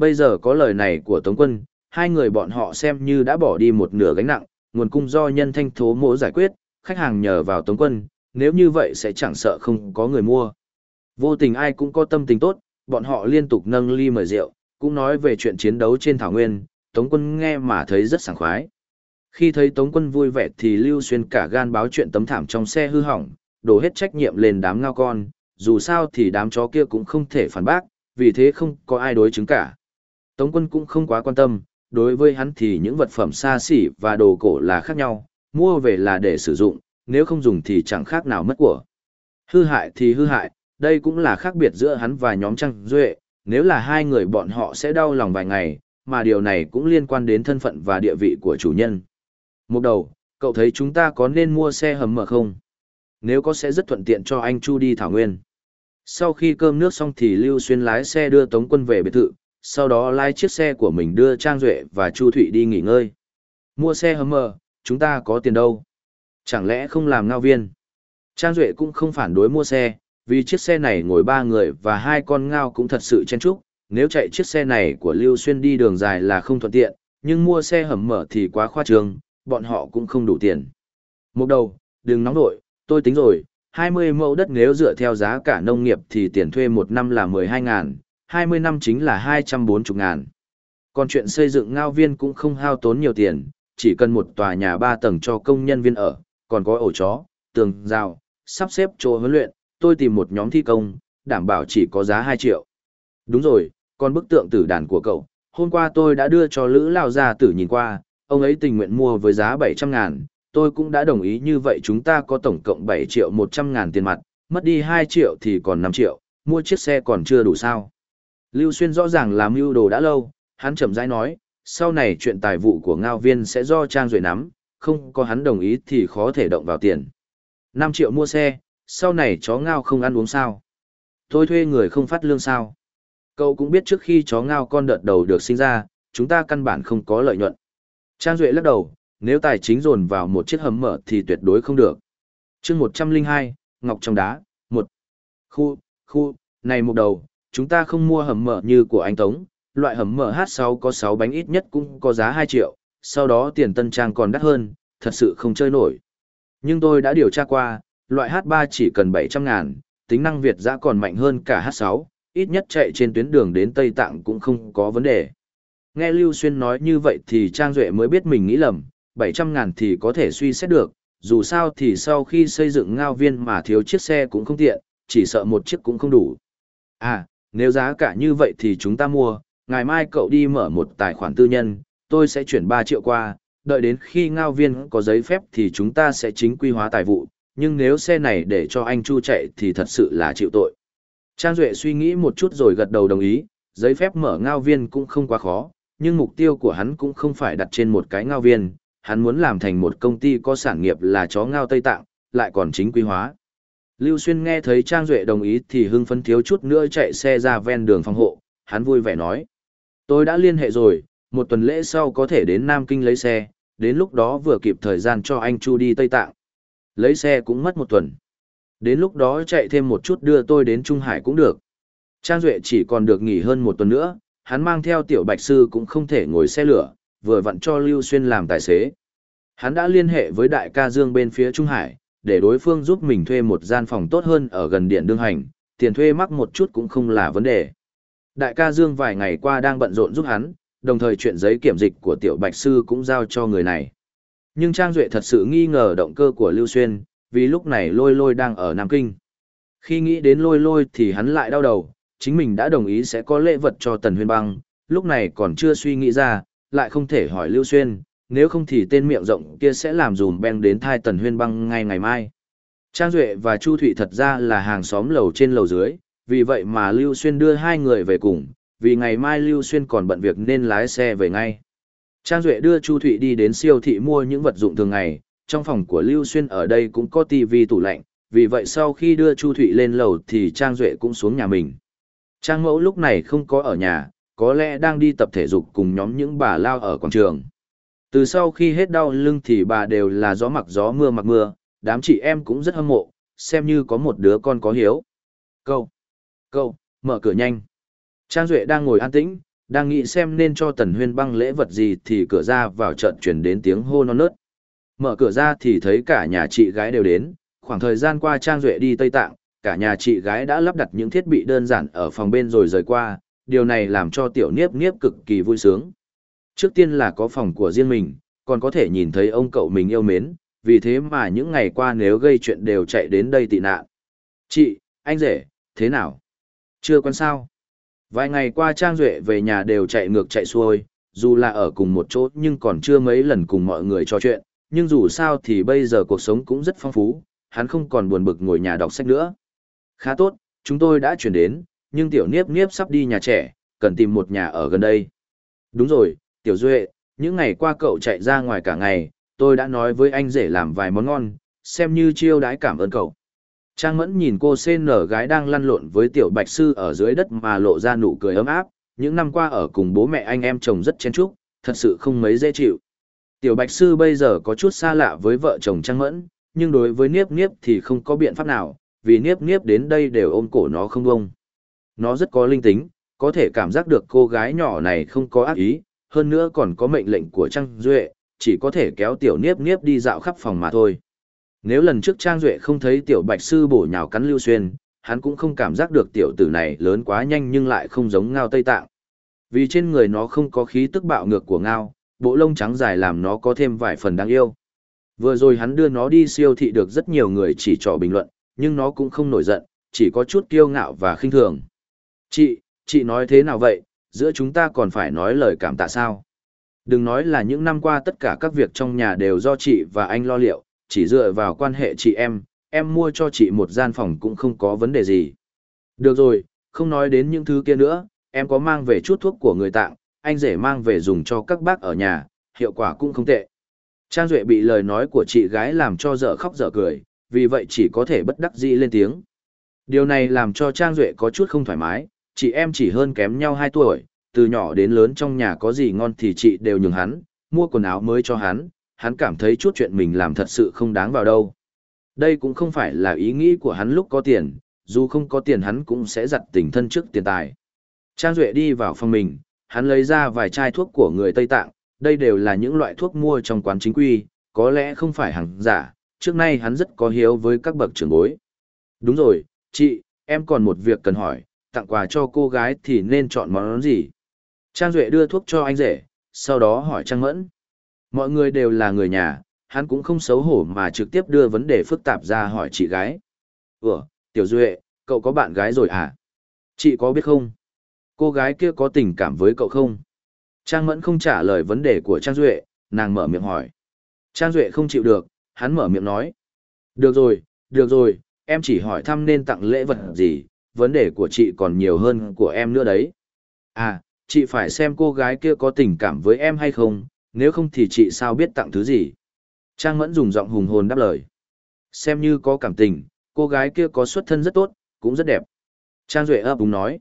Bây giờ có lời này của Tống Quân, hai người bọn họ xem như đã bỏ đi một nửa gánh nặng, nguồn cung do nhân thanh thố mỗ giải quyết, khách hàng nhờ vào Tống Quân, nếu như vậy sẽ chẳng sợ không có người mua. Vô tình ai cũng có tâm tình tốt, bọn họ liên tục nâng ly mời rượu, cũng nói về chuyện chiến đấu trên thảo nguyên, Tống quân nghe mà thấy rất sảng khoái. Khi thấy Tống quân vui vẻ thì Lưu Xuyên cả gan báo chuyện tấm thảm trong xe hư hỏng, đổ hết trách nhiệm lên đám ngao con, dù sao thì đám chó kia cũng không thể phản bác, vì thế không có ai đối chứng cả. Tống quân cũng không quá quan tâm, đối với hắn thì những vật phẩm xa xỉ và đồ cổ là khác nhau, mua về là để sử dụng, nếu không dùng thì chẳng khác nào mất của. Hư hại thì hư hại, đây cũng là khác biệt giữa hắn và nhóm Trăng Duệ, nếu là hai người bọn họ sẽ đau lòng vài ngày, mà điều này cũng liên quan đến thân phận và địa vị của chủ nhân. Một đầu, cậu thấy chúng ta có nên mua xe hầm mở không? Nếu có sẽ rất thuận tiện cho anh Chu đi Thảo Nguyên. Sau khi cơm nước xong thì Lưu Xuyên lái xe đưa Tống Quân về biệt thự, sau đó lái chiếc xe của mình đưa Trang Duệ và Chu Thụy đi nghỉ ngơi. Mua xe hầm mở, chúng ta có tiền đâu? Chẳng lẽ không làm ngao viên? Trang Duệ cũng không phản đối mua xe, vì chiếc xe này ngồi ba người và hai con ngao cũng thật sự chen chúc. Nếu chạy chiếc xe này của Lưu Xuyên đi đường dài là không thuận tiện, nhưng mua xe hầm mở thì quá khoa trương, bọn họ cũng không đủ tiền. Một đầu, đừng nóng nổi tôi tính rồi, 20 mẫu đất nếu dựa theo giá cả nông nghiệp thì tiền thuê một năm là 12 ngàn, 20 năm chính là 240 ngàn. Còn chuyện xây dựng ngao viên cũng không hao tốn nhiều tiền, chỉ cần một tòa nhà 3 tầng cho công nhân viên ở, còn có ổ chó, tường, rào, sắp xếp chỗ huấn luyện, tôi tìm một nhóm thi công, đảm bảo chỉ có giá 2 triệu. Đúng rồi, còn bức tượng tử đàn của cậu, hôm qua tôi đã đưa cho Lữ Lao Gia tử nhìn qua, ông ấy tình nguyện mua với giá 700 ngàn, tôi cũng đã đồng ý như vậy chúng ta có tổng cộng 7 triệu 100 ngàn tiền mặt, mất đi 2 triệu thì còn 5 triệu, mua chiếc xe còn chưa đủ sao. Lưu Xuyên rõ ràng làm mưu đồ đã lâu, hắn chậm rãi nói, sau này chuyện tài vụ của ngao viên sẽ do Trang Duệ nắm, không có hắn đồng ý thì khó thể động vào tiền. 5 triệu mua xe, sau này chó ngao không ăn uống sao. Tôi thuê người không phát lương sao. Cậu cũng biết trước khi chó ngao con đợt đầu được sinh ra, chúng ta căn bản không có lợi nhuận. Trang Duệ lắc đầu, nếu tài chính dồn vào một chiếc hầm mở thì tuyệt đối không được. chương 102, Ngọc trong đá, một Khu, khu, này một đầu, chúng ta không mua hầm mở như của anh Tống, loại hầm mở H6 có 6 bánh ít nhất cũng có giá 2 triệu, sau đó tiền tân trang còn đắt hơn, thật sự không chơi nổi. Nhưng tôi đã điều tra qua, loại H3 chỉ cần 700 ngàn, tính năng Việt giã còn mạnh hơn cả H6, ít nhất chạy trên tuyến đường đến Tây Tạng cũng không có vấn đề. Nghe Lưu Xuyên nói như vậy thì Trang Duệ mới biết mình nghĩ lầm, 700 ngàn thì có thể suy xét được, dù sao thì sau khi xây dựng ngao viên mà thiếu chiếc xe cũng không tiện, chỉ sợ một chiếc cũng không đủ. À, nếu giá cả như vậy thì chúng ta mua, ngày mai cậu đi mở một tài khoản tư nhân, tôi sẽ chuyển 3 triệu qua, đợi đến khi ngao viên có giấy phép thì chúng ta sẽ chính quy hóa tài vụ, nhưng nếu xe này để cho anh Chu chạy thì thật sự là chịu tội. Trang Duệ suy nghĩ một chút rồi gật đầu đồng ý, giấy phép mở ngao viên cũng không quá khó, nhưng mục tiêu của hắn cũng không phải đặt trên một cái ngao viên, hắn muốn làm thành một công ty có sản nghiệp là chó ngao Tây Tạng, lại còn chính quy hóa. Lưu Xuyên nghe thấy Trang Duệ đồng ý thì hưng phấn thiếu chút nữa chạy xe ra ven đường phòng hộ, hắn vui vẻ nói. Tôi đã liên hệ rồi, một tuần lễ sau có thể đến Nam Kinh lấy xe, đến lúc đó vừa kịp thời gian cho anh Chu đi Tây Tạng. Lấy xe cũng mất một tuần. Đến lúc đó chạy thêm một chút đưa tôi đến Trung Hải cũng được. Trang Duệ chỉ còn được nghỉ hơn một tuần nữa, hắn mang theo tiểu bạch sư cũng không thể ngồi xe lửa, vừa vặn cho Lưu Xuyên làm tài xế. Hắn đã liên hệ với đại ca Dương bên phía Trung Hải, để đối phương giúp mình thuê một gian phòng tốt hơn ở gần điện đương hành, tiền thuê mắc một chút cũng không là vấn đề. Đại ca Dương vài ngày qua đang bận rộn giúp hắn, đồng thời chuyện giấy kiểm dịch của tiểu bạch sư cũng giao cho người này. Nhưng Trang Duệ thật sự nghi ngờ động cơ của Lưu Xuyên, vì lúc này lôi lôi đang ở Nam Kinh. Khi nghĩ đến lôi lôi thì hắn lại đau đầu, chính mình đã đồng ý sẽ có lễ vật cho Tần Huyên Băng, lúc này còn chưa suy nghĩ ra, lại không thể hỏi Lưu Xuyên, nếu không thì tên miệng rộng kia sẽ làm dùm beng đến thai Tần Huyên Băng ngay ngày mai. Trang Duệ và Chu Thụy thật ra là hàng xóm lầu trên lầu dưới, vì vậy mà Lưu Xuyên đưa hai người về cùng, vì ngày mai Lưu Xuyên còn bận việc nên lái xe về ngay. Trang Duệ đưa Chu Thụy đi đến siêu thị mua những vật dụng thường ngày, trong phòng của Lưu Xuyên ở đây cũng có tivi tủ lạnh, vì vậy sau khi đưa Chu Thụy lên lầu thì Trang Duệ cũng xuống nhà mình. Trang Mẫu lúc này không có ở nhà, có lẽ đang đi tập thể dục cùng nhóm những bà lao ở quảng trường. Từ sau khi hết đau lưng thì bà đều là gió mặc gió mưa mặc mưa, đám chị em cũng rất hâm mộ, xem như có một đứa con có hiếu. Câu, câu, mở cửa nhanh. Trang Duệ đang ngồi an tĩnh, đang nghĩ xem nên cho Tần Huyên băng lễ vật gì thì cửa ra vào trận chuyển đến tiếng hô non nớt. Mở cửa ra thì thấy cả nhà chị gái đều đến, khoảng thời gian qua Trang Duệ đi Tây Tạng, cả nhà chị gái đã lắp đặt những thiết bị đơn giản ở phòng bên rồi rời qua, điều này làm cho tiểu niếp niếp cực kỳ vui sướng. Trước tiên là có phòng của riêng mình, còn có thể nhìn thấy ông cậu mình yêu mến, vì thế mà những ngày qua nếu gây chuyện đều chạy đến đây tị nạn. Chị, anh rể, thế nào? Chưa quen sao? Vài ngày qua Trang Duệ về nhà đều chạy ngược chạy xuôi, dù là ở cùng một chỗ nhưng còn chưa mấy lần cùng mọi người trò chuyện, nhưng dù sao thì bây giờ cuộc sống cũng rất phong phú, hắn không còn buồn bực ngồi nhà đọc sách nữa. Khá tốt, chúng tôi đã chuyển đến, nhưng tiểu niếp niếp sắp đi nhà trẻ, cần tìm một nhà ở gần đây. Đúng rồi, tiểu duệ, những ngày qua cậu chạy ra ngoài cả ngày, tôi đã nói với anh rể làm vài món ngon, xem như chiêu đãi cảm ơn cậu. Trang mẫn nhìn cô CN gái đang lăn lộn với tiểu bạch sư ở dưới đất mà lộ ra nụ cười ấm áp, những năm qua ở cùng bố mẹ anh em chồng rất chen chúc, thật sự không mấy dễ chịu. Tiểu bạch sư bây giờ có chút xa lạ với vợ chồng Trang mẫn, nhưng đối với niếp niếp thì không có biện pháp nào, vì niếp niếp đến đây đều ôm cổ nó không bông. Nó rất có linh tính, có thể cảm giác được cô gái nhỏ này không có ác ý, hơn nữa còn có mệnh lệnh của Trang Duệ, chỉ có thể kéo tiểu niếp niếp đi dạo khắp phòng mà thôi. Nếu lần trước Trang Duệ không thấy tiểu bạch sư bổ nhào cắn Lưu Xuyên, hắn cũng không cảm giác được tiểu tử này lớn quá nhanh nhưng lại không giống ngao Tây Tạng. Vì trên người nó không có khí tức bạo ngược của ngao, bộ lông trắng dài làm nó có thêm vài phần đáng yêu. Vừa rồi hắn đưa nó đi siêu thị được rất nhiều người chỉ trỏ bình luận, nhưng nó cũng không nổi giận, chỉ có chút kiêu ngạo và khinh thường. Chị, chị nói thế nào vậy, giữa chúng ta còn phải nói lời cảm tạ sao? Đừng nói là những năm qua tất cả các việc trong nhà đều do chị và anh lo liệu, chỉ dựa vào quan hệ chị em, em mua cho chị một gian phòng cũng không có vấn đề gì. Được rồi, không nói đến những thứ kia nữa, em có mang về chút thuốc của người tạng, anh rể mang về dùng cho các bác ở nhà, hiệu quả cũng không tệ. Trang Duệ bị lời nói của chị gái làm cho dở khóc dở cười, vì vậy chỉ có thể bất đắc dĩ lên tiếng. Điều này làm cho Trang Duệ có chút không thoải mái, chị em chỉ hơn kém nhau 2 tuổi, từ nhỏ đến lớn trong nhà có gì ngon thì chị đều nhường hắn, mua quần áo mới cho hắn, hắn cảm thấy chút chuyện mình làm thật sự không đáng vào đâu. Đây cũng không phải là ý nghĩ của hắn lúc có tiền, dù không có tiền hắn cũng sẽ giặt tình thân trước tiền tài. Trang Duệ đi vào phòng mình, hắn lấy ra vài chai thuốc của người Tây Tạng, đây đều là những loại thuốc mua trong quán chính quy, có lẽ không phải hàng giả, trước nay hắn rất có hiếu với các bậc trưởng bối. Đúng rồi, chị, em còn một việc cần hỏi, tặng quà cho cô gái thì nên chọn món gì? Trang Duệ đưa thuốc cho anh rể, sau đó hỏi Trang Mẫn. Mọi người đều là người nhà, hắn cũng không xấu hổ mà trực tiếp đưa vấn đề phức tạp ra hỏi chị gái. Ủa, Tiểu Duệ, cậu có bạn gái rồi à? Chị có biết không? Cô gái kia có tình cảm với cậu không? Trang Mẫn không trả lời vấn đề của Trang Duệ, nàng mở miệng hỏi. Trang Duệ không chịu được, hắn mở miệng nói. Được rồi, được rồi, em chỉ hỏi thăm nên tặng lễ vật gì, vấn đề của chị còn nhiều hơn của em nữa đấy. À, chị phải xem cô gái kia có tình cảm với em hay không, nếu không thì chị sao biết tặng thứ gì. Trang Mẫn dùng giọng hùng hồn đáp lời. Xem như có cảm tình, cô gái kia có xuất thân rất tốt, cũng rất đẹp. Trang Duệ ấp đúng nói.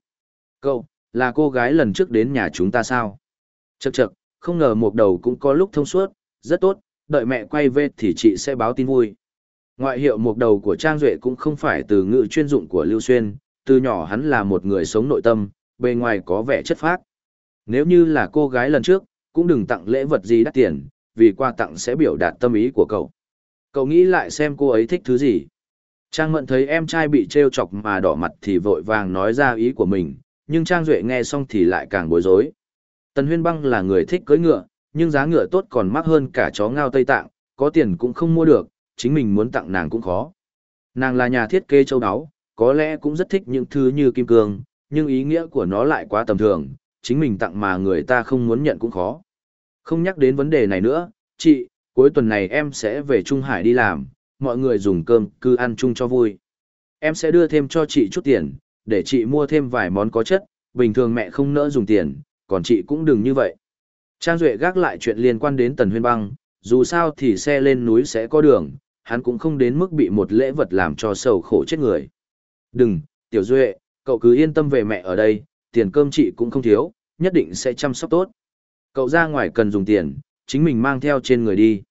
Cậu, là cô gái lần trước đến nhà chúng ta sao? Chậc chậc, không ngờ một đầu cũng có lúc thông suốt, rất tốt, đợi mẹ quay về thì chị sẽ báo tin vui. Ngoại hiệu một đầu của Trang Duệ cũng không phải từ ngữ chuyên dụng của Lưu Xuyên, từ nhỏ hắn là một người sống nội tâm, bề ngoài có vẻ chất phác. Nếu như là cô gái lần trước, cũng đừng tặng lễ vật gì đắt tiền, vì quà tặng sẽ biểu đạt tâm ý của cậu. Cậu nghĩ lại xem cô ấy thích thứ gì. Trang Mận thấy em trai bị trêu chọc mà đỏ mặt thì vội vàng nói ra ý của mình, nhưng Trang Duệ nghe xong thì lại càng bối rối. Tần Huyên Băng là người thích cưỡi ngựa, nhưng giá ngựa tốt còn mắc hơn cả chó ngao Tây Tạng, có tiền cũng không mua được, chính mình muốn tặng nàng cũng khó. Nàng là nhà thiết kế châu đáo có lẽ cũng rất thích những thứ như kim cương, nhưng ý nghĩa của nó lại quá tầm thường, chính mình tặng mà người ta không muốn nhận cũng khó. Không nhắc đến vấn đề này nữa, chị, cuối tuần này em sẽ về Trung Hải đi làm, mọi người dùng cơm cứ ăn chung cho vui. Em sẽ đưa thêm cho chị chút tiền, để chị mua thêm vài món có chất, bình thường mẹ không nỡ dùng tiền, còn chị cũng đừng như vậy. Trang Duệ gác lại chuyện liên quan đến Tần Huyên Băng, dù sao thì xe lên núi sẽ có đường, hắn cũng không đến mức bị một lễ vật làm cho sầu khổ chết người. Đừng, Tiểu Duệ, cậu cứ yên tâm về mẹ ở đây, tiền cơm chị cũng không thiếu, nhất định sẽ chăm sóc tốt. Cậu ra ngoài cần dùng tiền, chính mình mang theo trên người đi.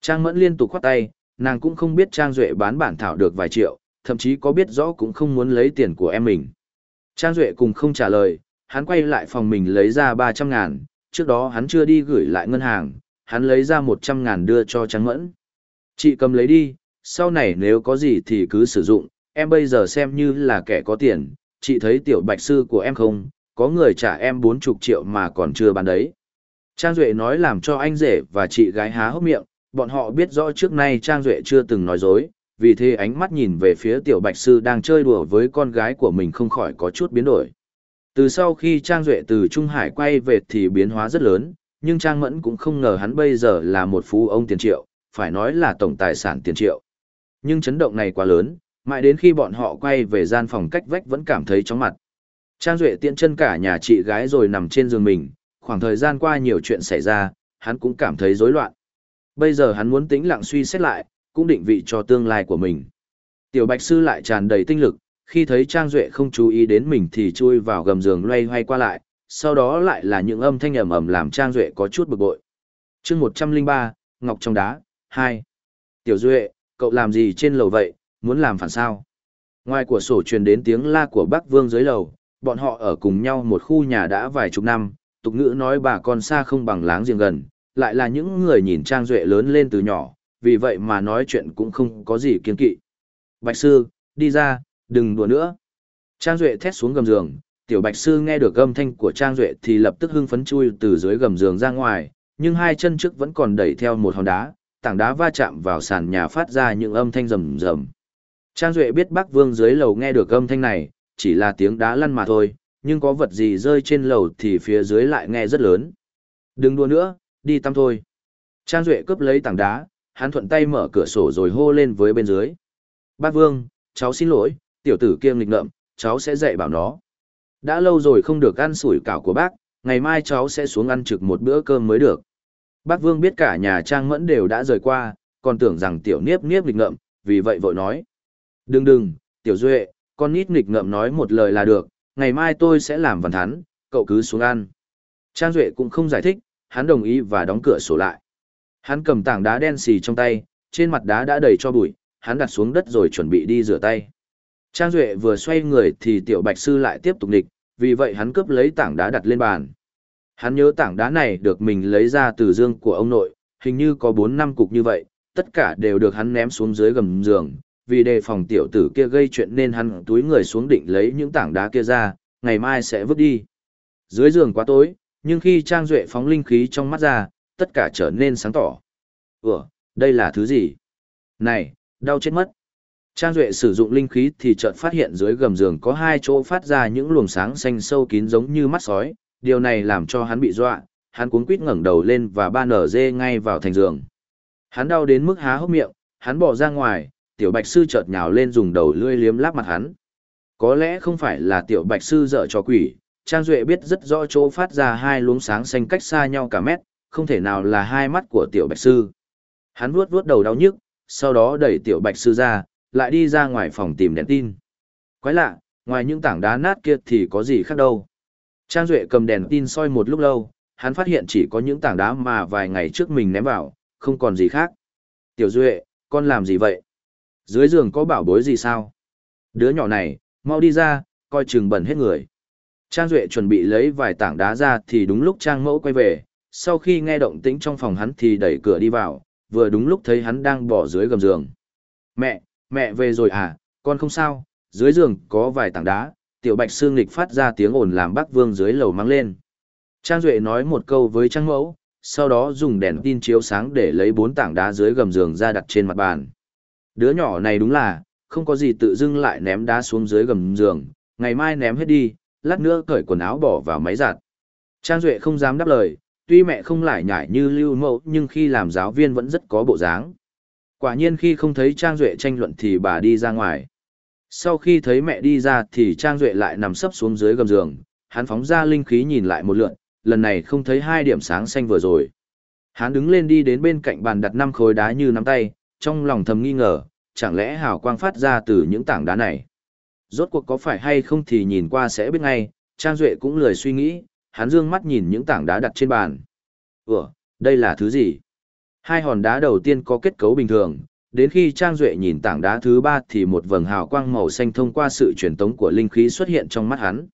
Trang Mẫn liên tục khoát tay, nàng cũng không biết Trang Duệ bán bản thảo được vài triệu, thậm chí có biết rõ cũng không muốn lấy tiền của em mình. Trang Duệ cùng không trả lời, hắn quay lại phòng mình lấy ra 300 ngàn, trước đó hắn chưa đi gửi lại ngân hàng, hắn lấy ra 100 ngàn đưa cho Trang Mẫn. Chị cầm lấy đi, sau này nếu có gì thì cứ sử dụng, em bây giờ xem như là kẻ có tiền, chị thấy tiểu bạch sư của em không, có người trả em 40 triệu mà còn chưa bán đấy. Trang Duệ nói làm cho anh rể và chị gái há hốc miệng, bọn họ biết rõ trước nay Trang Duệ chưa từng nói dối, vì thế ánh mắt nhìn về phía tiểu bạch sư đang chơi đùa với con gái của mình không khỏi có chút biến đổi. Từ sau khi Trang Duệ từ Trung Hải quay về thì biến hóa rất lớn, nhưng Trang Mẫn cũng không ngờ hắn bây giờ là một phú ông tiền triệu, phải nói là tổng tài sản tiền triệu. Nhưng chấn động này quá lớn, mãi đến khi bọn họ quay về gian phòng cách vách vẫn cảm thấy chóng mặt. Trang Duệ tiện chân cả nhà chị gái rồi nằm trên giường mình, khoảng thời gian qua nhiều chuyện xảy ra, hắn cũng cảm thấy rối loạn. Bây giờ hắn muốn tĩnh lặng suy xét lại, cũng định vị cho tương lai của mình. Tiểu Bạch Sư lại tràn đầy tinh lực, khi thấy Trang Duệ không chú ý đến mình thì chui vào gầm giường loay hoay qua lại, sau đó lại là những âm thanh ầm ầm làm Trang Duệ có chút bực bội. chương 103, Ngọc trong đá, 2. Tiểu Duệ, cậu làm gì trên lầu vậy, muốn làm phản sao? Ngoài của sổ truyền đến tiếng la của bác Vương dưới lầu, bọn họ ở cùng nhau một khu nhà đã vài chục năm, tục ngữ nói bà con xa không bằng láng giềng gần, lại là những người nhìn Trang Duệ lớn lên từ nhỏ, vì vậy mà nói chuyện cũng không có gì kiên kỵ. Bạch Sư, đi ra, đừng đùa nữa. Trang Duệ thét xuống gầm giường, tiểu Bạch Sư nghe được âm thanh của Trang Duệ thì lập tức hưng phấn chui từ dưới gầm giường ra ngoài, nhưng hai chân trước vẫn còn đẩy theo một hòn đá, tảng đá va chạm vào sàn nhà phát ra những âm thanh rầm rầm. Trang Duệ biết Bắc Vương dưới lầu nghe được âm thanh này, chỉ là tiếng đá lăn mà thôi, nhưng có vật gì rơi trên lầu thì phía dưới lại nghe rất lớn. Đừng đua nữa, đi tăm thôi. Trang Duệ cướp lấy tảng đá, hắn thuận tay mở cửa sổ rồi hô lên với bên dưới. Bác Vương, cháu xin lỗi, tiểu tử kia nghịch ngợm, cháu sẽ dạy bảo nó. Đã lâu rồi không được ăn sủi cảo của bác, ngày mai cháu sẽ xuống ăn trực một bữa cơm mới được. Bác Vương biết cả nhà Trang Mẫn đều đã rời qua, còn tưởng rằng tiểu niếp niếp nghịch ngợm, vì vậy vội nói. Đừng đừng, tiểu duệ, con nít nghịch ngợm nói một lời là được, ngày mai tôi sẽ làm văn thắn, cậu cứ xuống ăn. Trang Duệ cũng không giải thích, hắn đồng ý và đóng cửa sổ lại. Hắn cầm tảng đá đen xì trong tay, trên mặt đá đã đầy cho bụi, hắn đặt xuống đất rồi chuẩn bị đi rửa tay. Trang Duệ vừa xoay người thì tiểu bạch sư lại tiếp tục nghịch, vì vậy hắn cướp lấy tảng đá đặt lên bàn. Hắn nhớ tảng đá này được mình lấy ra từ dương của ông nội, hình như có 4 năm cục như vậy, tất cả đều được hắn ném xuống dưới gầm giường, vì đề phòng tiểu tử kia gây chuyện nên hắn túi người xuống định lấy những tảng đá kia ra, ngày mai sẽ vứt đi. Dưới giường quá tối, nhưng khi Trang Duệ phóng linh khí trong mắt ra, tất cả trở nên sáng tỏ. Ủa, đây là thứ gì? Này, đau chết mất. Trang Duệ sử dụng linh khí thì chợt phát hiện dưới gầm giường có hai chỗ phát ra những luồng sáng xanh sâu kín giống như mắt sói, điều này làm cho hắn bị dọa, hắn cuống quýt ngẩng đầu lên và ba nở dê ngay vào thành giường. Hắn đau đến mức há hốc miệng, hắn bỏ ra ngoài, tiểu bạch sư chợt nhào lên dùng đầu lưỡi liếm láp mặt hắn. Có lẽ không phải là tiểu bạch sư dở cho quỷ, Trang Duệ biết rất rõ chỗ phát ra hai luống sáng xanh cách xa nhau cả mét, không thể nào là hai mắt của tiểu bạch sư. Hắn vuốt vuốt đầu đau nhức, sau đó đẩy tiểu bạch sư ra, lại đi ra ngoài phòng tìm đèn tin. Quái lạ, ngoài những tảng đá nát kia thì có gì khác đâu. Trang Duệ cầm đèn tin soi một lúc lâu, hắn phát hiện chỉ có những tảng đá mà vài ngày trước mình ném vào, không còn gì khác. Tiểu Duệ, con làm gì vậy? Dưới giường có bảo bối gì sao? Đứa nhỏ này, mau đi ra, coi chừng bẩn hết người. Trang Duệ chuẩn bị lấy vài tảng đá ra thì đúng lúc Trang Mẫu quay về, sau khi nghe động tĩnh trong phòng hắn thì đẩy cửa đi vào, vừa đúng lúc thấy hắn đang bỏ dưới gầm giường. Mẹ, mẹ về rồi à, con không sao, dưới giường có vài tảng đá, tiểu bạch xương nghịch phát ra tiếng ồn làm bác vương dưới lầu mang lên. Trang Duệ nói một câu với Trang Mẫu, sau đó dùng đèn tin chiếu sáng để lấy bốn tảng đá dưới gầm giường ra đặt trên mặt bàn. Đứa nhỏ này đúng là, không có gì tự dưng lại ném đá xuống dưới gầm giường, ngày mai ném hết đi, lát nữa cởi quần áo bỏ vào máy giặt. Trang Duệ không dám đáp lời, tuy mẹ không lại nhải như lưu mẫu nhưng khi làm giáo viên vẫn rất có bộ dáng. Quả nhiên khi không thấy Trang Duệ tranh luận thì bà đi ra ngoài. Sau khi thấy mẹ đi ra thì Trang Duệ lại nằm sấp xuống dưới gầm giường, hắn phóng ra linh khí nhìn lại một lượn, lần này không thấy hai điểm sáng xanh vừa rồi. Hắn đứng lên đi đến bên cạnh bàn đặt năm khối đá như nắm tay, trong lòng thầm nghi ngờ, chẳng lẽ hào quang phát ra từ những tảng đá này. Rốt cuộc có phải hay không thì nhìn qua sẽ biết ngay, Trang Duệ cũng lười suy nghĩ, hắn dương mắt nhìn những tảng đá đặt trên bàn. Ủa, đây là thứ gì? Hai hòn đá đầu tiên có kết cấu bình thường, đến khi Trang Duệ nhìn tảng đá thứ ba thì một vầng hào quang màu xanh thông qua sự truyền tống của linh khí xuất hiện trong mắt hắn.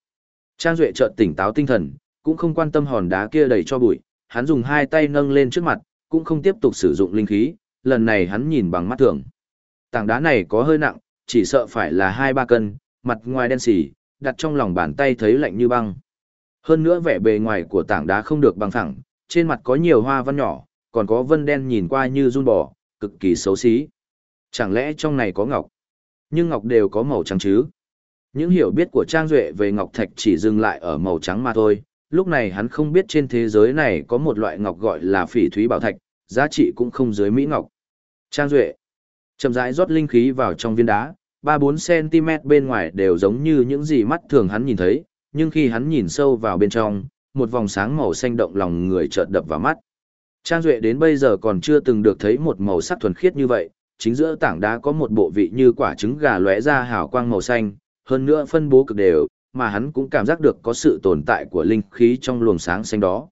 Trang Duệ chợt tỉnh táo tinh thần, cũng không quan tâm hòn đá kia đầy cho bụi, hắn dùng hai tay nâng lên trước mặt, cũng không tiếp tục sử dụng linh khí, lần này hắn nhìn bằng mắt thường. Tảng đá này có hơi nặng, chỉ sợ phải là hai ba cân, mặt ngoài đen xỉ, đặt trong lòng bàn tay thấy lạnh như băng. Hơn nữa vẻ bề ngoài của tảng đá không được bằng phẳng, trên mặt có nhiều hoa văn nhỏ, còn có vân đen nhìn qua như run bò, cực kỳ xấu xí. Chẳng lẽ trong này có ngọc? Nhưng ngọc đều có màu trắng chứ? Những hiểu biết của Trang Duệ về ngọc thạch chỉ dừng lại ở màu trắng mà thôi. Lúc này hắn không biết trên thế giới này có một loại ngọc gọi là phỉ thúy bảo thạch, giá trị cũng không dưới mỹ ngọc. Trang Duệ chậm rãi rót linh khí vào trong viên đá, 3-4 cm bên ngoài đều giống như những gì mắt thường hắn nhìn thấy, nhưng khi hắn nhìn sâu vào bên trong, một vòng sáng màu xanh động lòng người chợt đập vào mắt. Trang Duệ đến bây giờ còn chưa từng được thấy một màu sắc thuần khiết như vậy, chính giữa tảng đá có một bộ vị như quả trứng gà lóe ra hào quang màu xanh, hơn nữa phân bố cực đều, mà hắn cũng cảm giác được có sự tồn tại của linh khí trong luồng sáng xanh đó.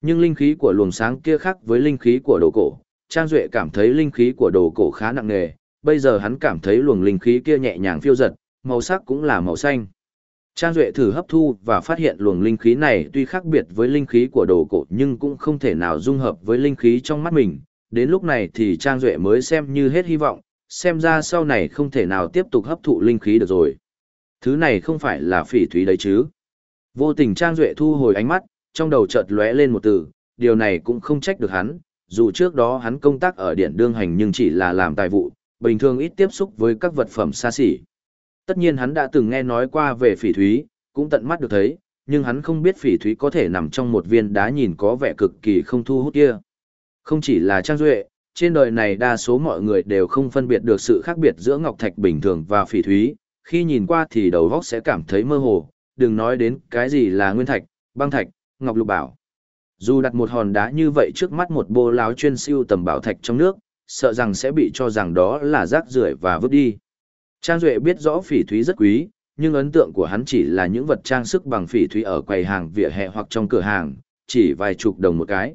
Nhưng linh khí của luồng sáng kia khác với linh khí của đồ cổ, Trang Duệ cảm thấy linh khí của đồ cổ khá nặng nề, bây giờ hắn cảm thấy luồng linh khí kia nhẹ nhàng phiêu giật, màu sắc cũng là màu xanh. Trang Duệ thử hấp thu và phát hiện luồng linh khí này tuy khác biệt với linh khí của đồ cổ nhưng cũng không thể nào dung hợp với linh khí trong mắt mình. Đến lúc này thì Trang Duệ mới xem như hết hy vọng, xem ra sau này không thể nào tiếp tục hấp thụ linh khí được rồi. Thứ này không phải là phỉ thúy đấy chứ. Vô tình Trang Duệ thu hồi ánh mắt, trong đầu chợt lóe lên một từ, điều này cũng không trách được hắn, dù trước đó hắn công tác ở điện đương hành nhưng chỉ là làm tài vụ, bình thường ít tiếp xúc với các vật phẩm xa xỉ. Tất nhiên hắn đã từng nghe nói qua về phỉ thúy, cũng tận mắt được thấy, nhưng hắn không biết phỉ thúy có thể nằm trong một viên đá nhìn có vẻ cực kỳ không thu hút kia. Không chỉ là Trang Duệ, trên đời này đa số mọi người đều không phân biệt được sự khác biệt giữa ngọc thạch bình thường và phỉ thúy, khi nhìn qua thì đầu óc sẽ cảm thấy mơ hồ, đừng nói đến cái gì là nguyên thạch, băng thạch, ngọc lục bảo. Dù đặt một hòn đá như vậy trước mắt một bô láo chuyên siêu tầm bảo thạch trong nước, sợ rằng sẽ bị cho rằng đó là rác rưởi và vứt đi. Trang Duệ biết rõ phỉ thúy rất quý, nhưng ấn tượng của hắn chỉ là những vật trang sức bằng phỉ thúy ở quầy hàng vỉa hè hoặc trong cửa hàng, chỉ vài chục đồng một cái.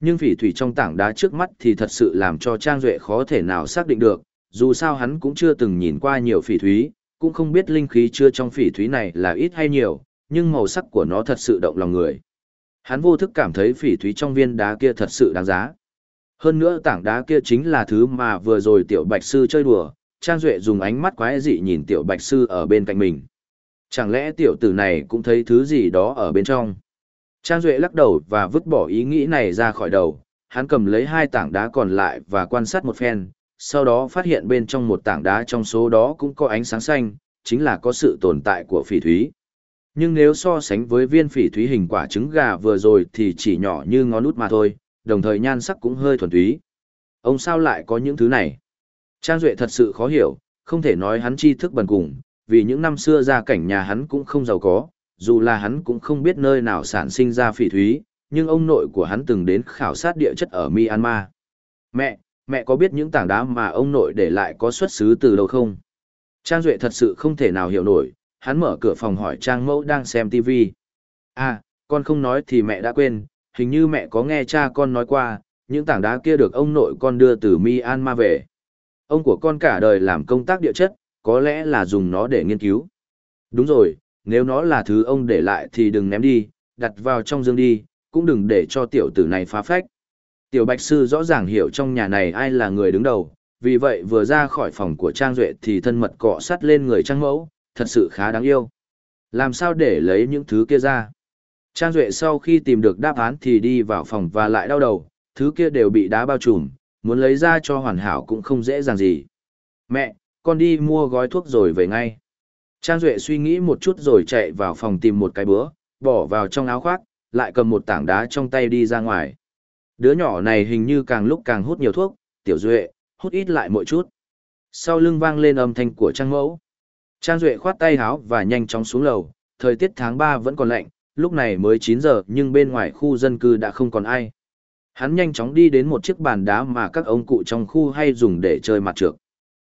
Nhưng phỉ thúy trong tảng đá trước mắt thì thật sự làm cho Trang Duệ khó thể nào xác định được, dù sao hắn cũng chưa từng nhìn qua nhiều phỉ thúy, cũng không biết linh khí chưa trong phỉ thúy này là ít hay nhiều, nhưng màu sắc của nó thật sự động lòng người. Hắn vô thức cảm thấy phỉ thúy trong viên đá kia thật sự đáng giá. Hơn nữa tảng đá kia chính là thứ mà vừa rồi tiểu bạch sư chơi đùa, Trang Duệ dùng ánh mắt quái dị nhìn tiểu bạch sư ở bên cạnh mình. Chẳng lẽ tiểu tử này cũng thấy thứ gì đó ở bên trong? Trang Duệ lắc đầu và vứt bỏ ý nghĩ này ra khỏi đầu, hắn cầm lấy hai tảng đá còn lại và quan sát một phen, sau đó phát hiện bên trong một tảng đá trong số đó cũng có ánh sáng xanh, chính là có sự tồn tại của phỉ thúy. Nhưng nếu so sánh với viên phỉ thúy hình quả trứng gà vừa rồi thì chỉ nhỏ như ngón út mà thôi, đồng thời nhan sắc cũng hơi thuần túy. Ông sao lại có những thứ này? Trang Duệ thật sự khó hiểu, không thể nói hắn tri thức bần cùng, vì những năm xưa gia cảnh nhà hắn cũng không giàu có, dù là hắn cũng không biết nơi nào sản sinh ra phỉ thúy, nhưng ông nội của hắn từng đến khảo sát địa chất ở Myanmar. Mẹ, mẹ có biết những tảng đá mà ông nội để lại có xuất xứ từ đâu không? Trang Duệ thật sự không thể nào hiểu nổi, hắn mở cửa phòng hỏi Trang Mẫu đang xem TV. À, con không nói thì mẹ đã quên, hình như mẹ có nghe cha con nói qua, những tảng đá kia được ông nội con đưa từ Myanmar về. Ông của con cả đời làm công tác địa chất, có lẽ là dùng nó để nghiên cứu. Đúng rồi, nếu nó là thứ ông để lại thì đừng ném đi, đặt vào trong dương đi, cũng đừng để cho tiểu tử này phá phách. Tiểu Bạch Sư rõ ràng hiểu trong nhà này ai là người đứng đầu, vì vậy vừa ra khỏi phòng của Trang Duệ thì thân mật cọ sắt lên người Trang Mẫu, thật sự khá đáng yêu. Làm sao để lấy những thứ kia ra? Trang Duệ sau khi tìm được đáp án thì đi vào phòng và lại đau đầu, thứ kia đều bị đá bao trùm, muốn lấy ra cho hoàn hảo cũng không dễ dàng gì. Mẹ, con đi mua gói thuốc rồi về ngay. Trang Duệ suy nghĩ một chút rồi chạy vào phòng tìm một cái bữa, bỏ vào trong áo khoác, lại cầm một tảng đá trong tay đi ra ngoài. Đứa nhỏ này hình như càng lúc càng hút nhiều thuốc, tiểu Duệ, hút ít lại mỗi chút. Sau lưng vang lên âm thanh của Trang Mẫu. Trang Duệ khoát tay háo và nhanh chóng xuống lầu, thời tiết tháng 3 vẫn còn lạnh, lúc này mới 9 giờ nhưng bên ngoài khu dân cư đã không còn ai. Hắn nhanh chóng đi đến một chiếc bàn đá mà các ông cụ trong khu hay dùng để chơi mặt trược.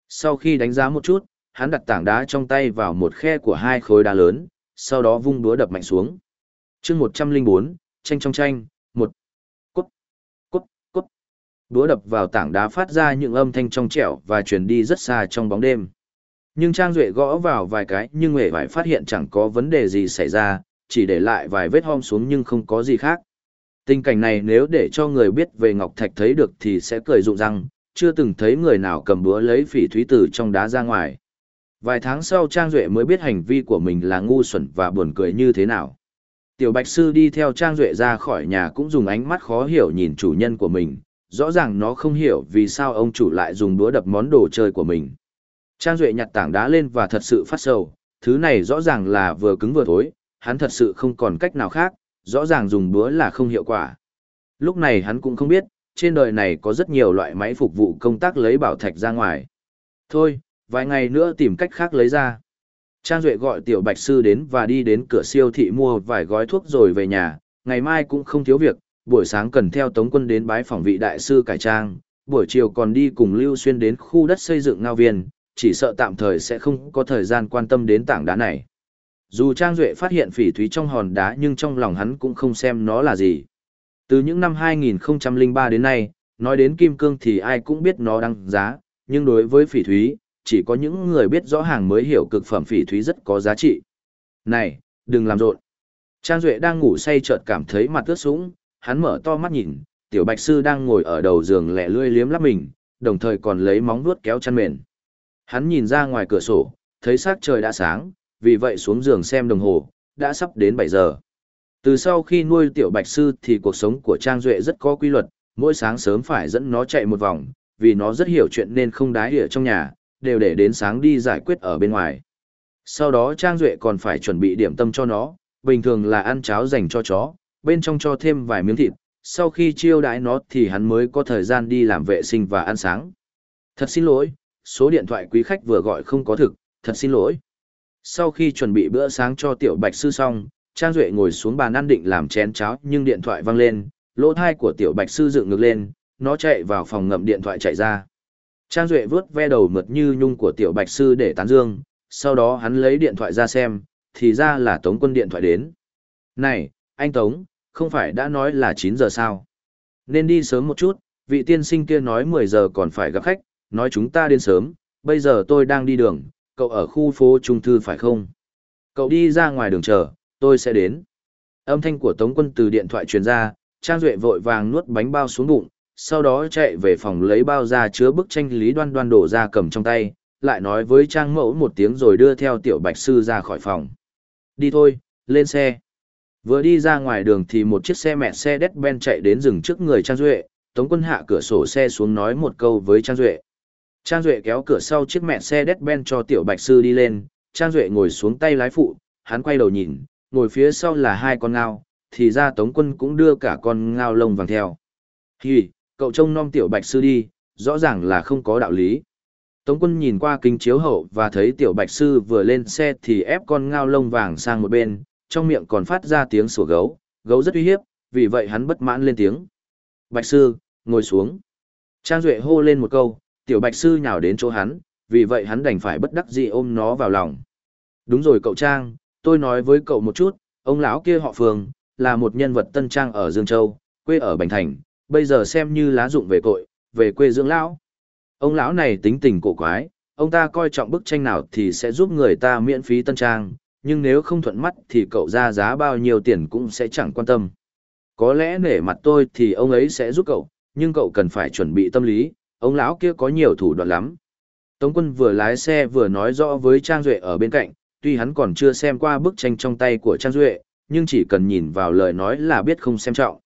Sau khi đánh giá một chút, hắn đặt tảng đá trong tay vào một khe của hai khối đá lớn, sau đó vung đũa đập mạnh xuống. chương 104, tranh trong tranh, một cút, cút, cút. Đũa đập vào tảng đá phát ra những âm thanh trong trẻo và truyền đi rất xa trong bóng đêm. Nhưng Trang Duệ gõ vào vài cái nhưng hề phải phát hiện chẳng có vấn đề gì xảy ra, chỉ để lại vài vết hom xuống nhưng không có gì khác. Tình cảnh này nếu để cho người biết về Ngọc Thạch thấy được thì sẽ cười rụng răng, chưa từng thấy người nào cầm búa lấy phỉ thúy tử trong đá ra ngoài. Vài tháng sau Trang Duệ mới biết hành vi của mình là ngu xuẩn và buồn cười như thế nào. Tiểu Bạch Sư đi theo Trang Duệ ra khỏi nhà cũng dùng ánh mắt khó hiểu nhìn chủ nhân của mình, rõ ràng nó không hiểu vì sao ông chủ lại dùng búa đập món đồ chơi của mình. Trang Duệ nhặt tảng đá lên và thật sự phát sầu, thứ này rõ ràng là vừa cứng vừa thối, hắn thật sự không còn cách nào khác, rõ ràng dùng búa là không hiệu quả. Lúc này hắn cũng không biết, trên đời này có rất nhiều loại máy phục vụ công tác lấy bảo thạch ra ngoài. Thôi, vài ngày nữa tìm cách khác lấy ra. Trang Duệ gọi Tiểu Bạch Sư đến và đi đến cửa siêu thị mua vài gói thuốc rồi về nhà, ngày mai cũng không thiếu việc, buổi sáng cần theo Tống Quân đến bái phòng vị đại sư cải trang, buổi chiều còn đi cùng Lưu Xuyên đến khu đất xây dựng ngao viên, chỉ sợ tạm thời sẽ không có thời gian quan tâm đến tảng đá này. Dù Trang Duệ phát hiện phỉ thúy trong hòn đá nhưng trong lòng hắn cũng không xem nó là gì. Từ những năm 2003 đến nay, nói đến kim cương thì ai cũng biết nó đăng giá, nhưng đối với phỉ thúy, chỉ có những người biết rõ hàng mới hiểu cực phẩm phỉ thúy rất có giá trị. Này, đừng làm rộn. Trang Duệ đang ngủ say chợt cảm thấy mặt ướt sũng, hắn mở to mắt nhìn, tiểu bạch sư đang ngồi ở đầu giường lẹ lươi liếm lắp mình, đồng thời còn lấy móng vuốt kéo chăn mền. Hắn nhìn ra ngoài cửa sổ, thấy sắc trời đã sáng, vì vậy xuống giường xem đồng hồ, đã sắp đến 7 giờ. Từ sau khi nuôi tiểu bạch sư thì cuộc sống của Trang Duệ rất có quy luật, mỗi sáng sớm phải dẫn nó chạy một vòng, vì nó rất hiểu chuyện nên không đái địa trong nhà, đều để đến sáng đi giải quyết ở bên ngoài. Sau đó Trang Duệ còn phải chuẩn bị điểm tâm cho nó, bình thường là ăn cháo dành cho chó, bên trong cho thêm vài miếng thịt, sau khi chiêu đãi nó thì hắn mới có thời gian đi làm vệ sinh và ăn sáng. Thật xin lỗi, số điện thoại quý khách vừa gọi không có thực, thật xin lỗi. Sau khi chuẩn bị bữa sáng cho tiểu bạch sư xong, Trang Duệ ngồi xuống bàn ăn định làm chén cháo nhưng điện thoại vang lên, lỗ thai của tiểu bạch sư dựng ngược lên, nó chạy vào phòng ngậm điện thoại chạy ra. Trang Duệ vướt ve đầu mượt như nhung của tiểu bạch sư để tán dương, sau đó hắn lấy điện thoại ra xem, thì ra là Tống quân điện thoại đến. Này, anh Tống, không phải đã nói là 9 giờ sao? Nên đi sớm một chút, vị tiên sinh kia nói 10 giờ còn phải gặp khách, nói chúng ta đến sớm, bây giờ tôi đang đi đường, cậu ở khu phố Trung Thư phải không? Cậu đi ra ngoài đường chờ, tôi sẽ đến. Âm thanh của Tống quân từ điện thoại truyền ra, Trang Duệ vội vàng nuốt bánh bao xuống bụng, sau đó chạy về phòng lấy bao ra chứa bức tranh lý đoan đoan đổ ra cầm trong tay, lại nói với Trang mẫu một tiếng rồi đưa theo tiểu bạch sư ra khỏi phòng. Đi thôi, lên xe. Vừa đi ra ngoài đường thì một chiếc xe mẹ xe đét ben chạy đến rừng trước người Trang Duệ, Tống quân hạ cửa sổ xe xuống nói một câu với Trang Duệ. Trang Duệ kéo cửa sau chiếc mẹ xe đét ben cho tiểu bạch sư đi lên, Trang Duệ ngồi xuống tay lái phụ, hắn quay đầu nhìn, ngồi phía sau là hai con ngao, thì ra Tống quân cũng đưa cả con ngao lông vàng theo. Hì, cậu trông non tiểu bạch sư đi, rõ ràng là không có đạo lý. Tống quân nhìn qua kính chiếu hậu và thấy tiểu bạch sư vừa lên xe thì ép con ngao lông vàng sang một bên, trong miệng còn phát ra tiếng sủa gấu, gấu rất uy hiếp, vì vậy hắn bất mãn lên tiếng. Bạch sư, ngồi xuống. Trang Duệ hô lên một câu, tiểu bạch sư nhào đến chỗ hắn, vì vậy hắn đành phải bất đắc dĩ ôm nó vào lòng. Đúng rồi cậu Trang, tôi nói với cậu một chút, ông lão kia họ Phương, là một nhân vật tân trang ở Dương Châu, quê ở Bành Thành, bây giờ xem như lá dụng về cội, về quê dưỡng lão. Ông lão này tính tình cổ quái, ông ta coi trọng bức tranh nào thì sẽ giúp người ta miễn phí tân trang, nhưng nếu không thuận mắt thì cậu ra giá bao nhiêu tiền cũng sẽ chẳng quan tâm. Có lẽ nể mặt tôi thì ông ấy sẽ giúp cậu, nhưng cậu cần phải chuẩn bị tâm lý, ông lão kia có nhiều thủ đoạn lắm. Tống quân vừa lái xe vừa nói rõ với Trang Duệ ở bên cạnh, tuy hắn còn chưa xem qua bức tranh trong tay của Trang Duệ, nhưng chỉ cần nhìn vào lời nói là biết không xem trọng.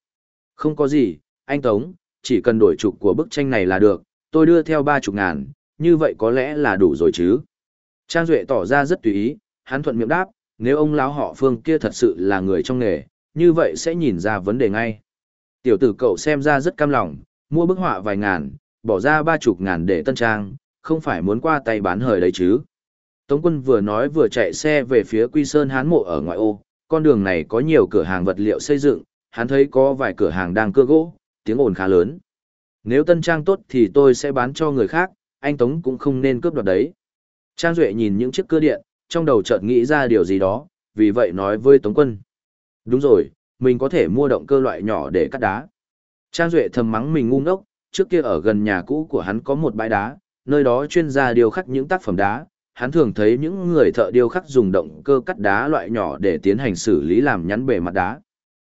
Không có gì, anh Tống, chỉ cần đổi trục của bức tranh này là được, tôi đưa theo ba chục ngàn, như vậy có lẽ là đủ rồi chứ. Trang Duệ tỏ ra rất tùy ý, hắn thuận miệng đáp, nếu ông lão họ Phương kia thật sự là người trong nghề, như vậy sẽ nhìn ra vấn đề ngay. Tiểu tử cậu xem ra rất cam lòng, mua bức họa vài ngàn, bỏ ra ba chục ngàn để tân trang, không phải muốn qua tay bán hời đấy chứ. Tống quân vừa nói vừa chạy xe về phía Quy Sơn Hán mộ ở ngoại ô, con đường này có nhiều cửa hàng vật liệu xây dựng, hắn thấy có vài cửa hàng đang cưa gỗ, tiếng ồn khá lớn. Nếu tân trang tốt thì tôi sẽ bán cho người khác, anh Tống cũng không nên cướp đoạt đấy. Trang Duệ nhìn những chiếc cưa điện, trong đầu chợt nghĩ ra điều gì đó, vì vậy nói với Tống Quân. Đúng rồi, mình có thể mua động cơ loại nhỏ để cắt đá. Trang Duệ thầm mắng mình ngu ngốc, trước kia ở gần nhà cũ của hắn có một bãi đá, nơi đó chuyên gia điêu khắc những tác phẩm đá. Hắn thường thấy những người thợ điêu khắc dùng động cơ cắt đá loại nhỏ để tiến hành xử lý làm nhắn bề mặt đá.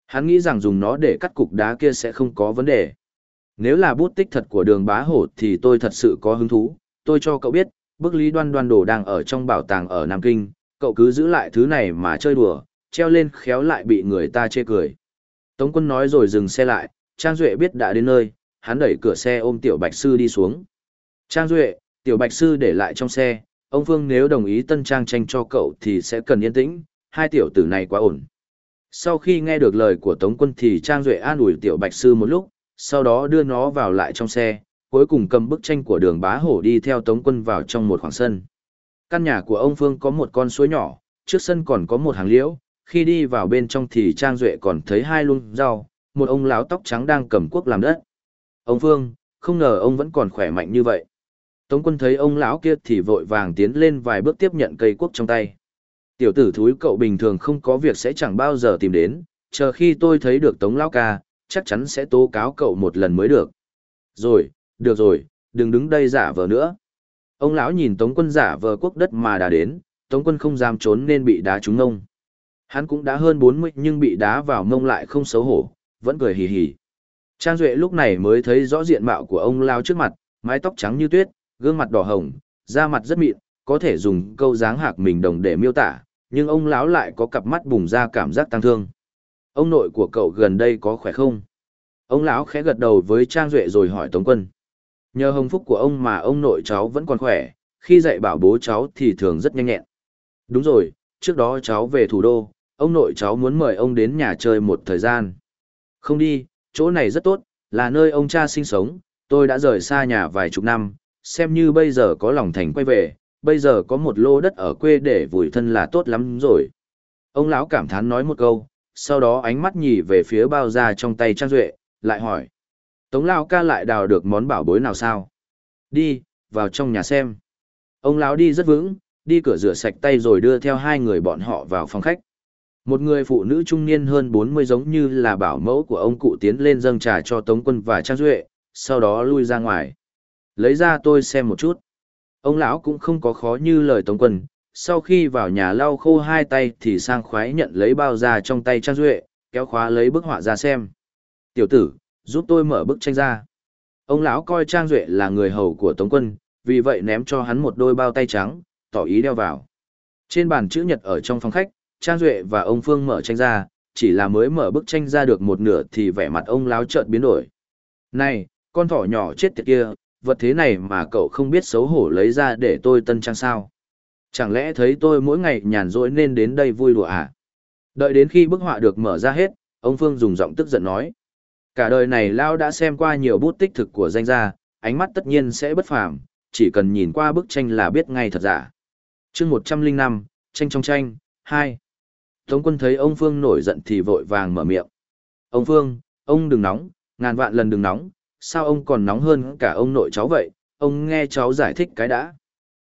Hắn nghĩ rằng dùng nó để cắt cục đá kia sẽ không có vấn đề. Nếu là bút tích thật của đường bá hổ thì tôi thật sự có hứng thú, tôi cho cậu biết, bức lý đoan đoan đồ đang ở trong bảo tàng ở Nam Kinh, cậu cứ giữ lại thứ này mà chơi đùa, treo lên khéo lại bị người ta chê cười. Tống quân nói rồi dừng xe lại, Trang Duệ biết đã đến nơi, hắn đẩy cửa xe ôm Tiểu Bạch Sư đi xuống. Trang Duệ, Tiểu Bạch Sư để lại trong xe, ông Phương nếu đồng ý tân trang tranh cho cậu thì sẽ cần yên tĩnh, hai tiểu tử này quá ổn. Sau khi nghe được lời của Tống quân thì Trang Duệ an ủi Tiểu Bạch Sư một lúc, sau đó đưa nó vào lại trong xe, cuối cùng cầm bức tranh của đường bá hổ đi theo Tống quân vào trong một khoảng sân. Căn nhà của ông Phương có một con suối nhỏ, trước sân còn có một hàng liễu, khi đi vào bên trong thì Trang Duệ còn thấy hai luống rau, một ông lão tóc trắng đang cầm cuốc làm đất. Ông Phương, không ngờ ông vẫn còn khỏe mạnh như vậy. Tống quân thấy ông lão kia thì vội vàng tiến lên vài bước tiếp nhận cây cuốc trong tay. Tiểu tử thúi cậu bình thường không có việc sẽ chẳng bao giờ tìm đến, chờ khi tôi thấy được Tống lão ca, chắc chắn sẽ tố cáo cậu một lần mới được. Rồi, được rồi, đừng đứng đây giả vờ nữa. Ông lão nhìn Tống quân giả vờ quốc đất mà đã đến, Tống quân không dám trốn nên bị đá trúng ngông. Hắn cũng đã hơn 40 nhưng bị đá vào mông lại không xấu hổ, vẫn cười hì hì. Trang Duệ lúc này mới thấy rõ diện mạo của ông lão trước mặt, mái tóc trắng như tuyết, gương mặt đỏ hồng, da mặt rất mịn, có thể dùng câu dáng hạc mình đồng để miêu tả, nhưng ông lão lại có cặp mắt bùng ra cảm giác tăng thương. Ông nội của cậu gần đây có khỏe không? Ông lão khẽ gật đầu với Trang Duệ rồi hỏi Tống Quân. Nhờ hồng phúc của ông mà ông nội cháu vẫn còn khỏe, khi dạy bảo bố cháu thì thường rất nhanh nhẹn. Đúng rồi, trước đó cháu về thủ đô, ông nội cháu muốn mời ông đến nhà chơi một thời gian. Không đi, chỗ này rất tốt, là nơi ông cha sinh sống, tôi đã rời xa nhà vài chục năm, xem như bây giờ có lòng thành quay về, bây giờ có một lô đất ở quê để vùi thân là tốt lắm rồi. Ông lão cảm thán nói một câu, sau đó ánh mắt nhì về phía bao da trong tay Trang Duệ, lại hỏi. Tống lão ca lại đào được món bảo bối nào sao? Đi, vào trong nhà xem. Ông lão đi rất vững, đi cửa rửa sạch tay rồi đưa theo hai người bọn họ vào phòng khách. Một người phụ nữ trung niên hơn 40 giống như là bảo mẫu của ông cụ tiến lên dâng trà cho Tống Quân và Trang Duệ, sau đó lui ra ngoài. Lấy ra tôi xem một chút. Ông lão cũng không có khó như lời Tống Quân, sau khi vào nhà lau khô hai tay thì sang khoái nhận lấy bao da trong tay Trang Duệ, kéo khóa lấy bức họa ra xem. Tiểu tử, giúp tôi mở bức tranh ra. Ông lão coi Trang Duệ là người hầu của Tống Quân, vì vậy ném cho hắn một đôi bao tay trắng, tỏ ý đeo vào. Trên bàn chữ nhật ở trong phòng khách, Trang Duệ và ông Phương mở tranh ra, chỉ là mới mở bức tranh ra được một nửa thì vẻ mặt ông láo chợt biến đổi. Này, con thỏ nhỏ chết tiệt kia, vật thế này mà cậu không biết xấu hổ lấy ra để tôi tân trang sao? Chẳng lẽ thấy tôi mỗi ngày nhàn rỗi nên đến đây vui đùa à? Đợi đến khi bức họa được mở ra hết, ông Phương dùng giọng tức giận nói. Cả đời này Lao đã xem qua nhiều bút tích thực của danh gia, ánh mắt tất nhiên sẽ bất phàm, chỉ cần nhìn qua bức tranh là biết ngay thật giả. chương 105, tranh trong tranh, 2. Tống quân thấy ông Phương nổi giận thì vội vàng mở miệng. Ông Phương, ông đừng nóng, ngàn vạn lần đừng nóng, sao ông còn nóng hơn cả ông nội cháu vậy, ông nghe cháu giải thích cái đã.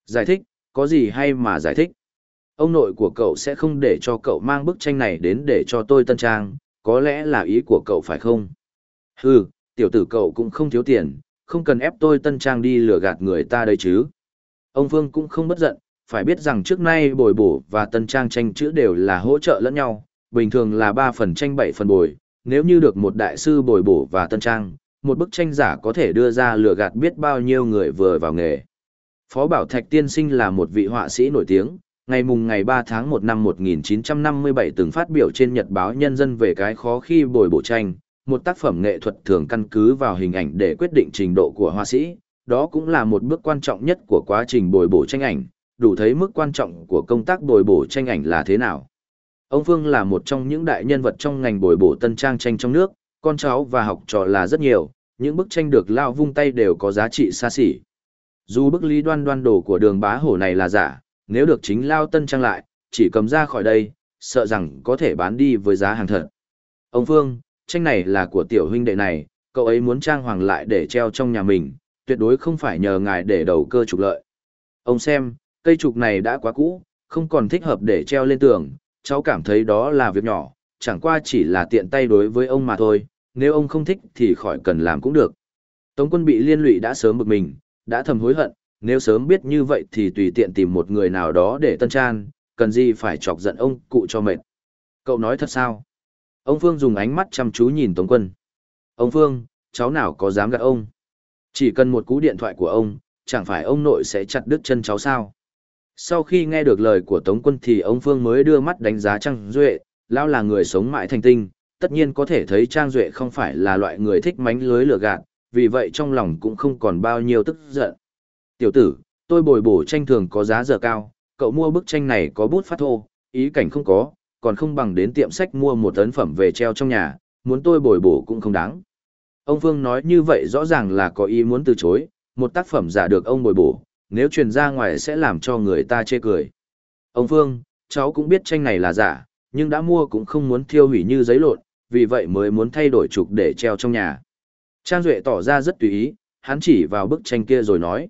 Giải thích, có gì hay mà giải thích. Ông nội của cậu sẽ không để cho cậu mang bức tranh này đến để cho tôi tân trang, có lẽ là ý của cậu phải không? Hừ, tiểu tử cậu cũng không thiếu tiền, không cần ép tôi tân trang đi lừa gạt người ta đây chứ. Ông Phương cũng không bất giận, phải biết rằng trước nay bồi bổ và tân trang tranh chữ đều là hỗ trợ lẫn nhau, bình thường là 3 phần tranh 7 phần bồi, nếu như được một đại sư bồi bổ và tân trang, một bức tranh giả có thể đưa ra lừa gạt biết bao nhiêu người vừa vào nghề. Phó Bảo Thạch Tiên Sinh là một vị họa sĩ nổi tiếng, ngày mùng ngày 3 tháng 1 năm 1957 từng phát biểu trên Nhật báo Nhân dân về cái khó khi bồi bổ tranh, một tác phẩm nghệ thuật thường căn cứ vào hình ảnh để quyết định trình độ của họa sĩ, đó cũng là một bước quan trọng nhất của quá trình bồi bổ tranh ảnh, đủ thấy mức quan trọng của công tác bồi bổ tranh ảnh là thế nào. Ông Phương là một trong những đại nhân vật trong ngành bồi bổ tân trang tranh trong nước, con cháu và học trò là rất nhiều, những bức tranh được lao vung tay đều có giá trị xa xỉ. Dù bức lý đoan đoan đồ của đường bá hổ này là giả, nếu được chính lao tân trang lại, chỉ cầm ra khỏi đây, sợ rằng có thể bán đi với giá hàng thật. Ông Phương, tranh này là của tiểu huynh đệ này, cậu ấy muốn trang hoàng lại để treo trong nhà mình, tuyệt đối không phải nhờ ngài để đầu cơ trục lợi. Ông xem, cây trục này đã quá cũ, không còn thích hợp để treo lên tường, cháu cảm thấy đó là việc nhỏ, chẳng qua chỉ là tiện tay đối với ông mà thôi, nếu ông không thích thì khỏi cần làm cũng được. Tống quân bị liên lụy đã sớm bực mình, đã thầm hối hận, nếu sớm biết như vậy thì tùy tiện tìm một người nào đó để tân trang, cần gì phải chọc giận ông cụ cho mệt. Cậu nói thật sao? Ông Phương dùng ánh mắt chăm chú nhìn Tống quân. Ông Phương, cháu nào có dám gạt ông? Chỉ cần một cú điện thoại của ông, chẳng phải ông nội sẽ chặt đứt chân cháu sao? Sau khi nghe được lời của Tống quân thì ông Phương mới đưa mắt đánh giá Trang Duệ, lão là người sống mãi thành tinh, tất nhiên có thể thấy Trang Duệ không phải là loại người thích mánh lưới lừa gạt, vì vậy trong lòng cũng không còn bao nhiêu tức giận. Tiểu tử, tôi bồi bổ tranh thường có giá giờ cao, cậu mua bức tranh này có bút phát thô, ý cảnh không có, còn không bằng đến tiệm sách mua một tấn phẩm về treo trong nhà, muốn tôi bồi bổ cũng không đáng. Ông Phương nói như vậy rõ ràng là có ý muốn từ chối, một tác phẩm giả được ông bồi bổ, nếu truyền ra ngoài sẽ làm cho người ta chê cười. Ông Phương, cháu cũng biết tranh này là giả, nhưng đã mua cũng không muốn thiêu hủy như giấy lộn, vì vậy mới muốn thay đổi trục để treo trong nhà. Trang Duệ tỏ ra rất tùy ý, hắn chỉ vào bức tranh kia rồi nói.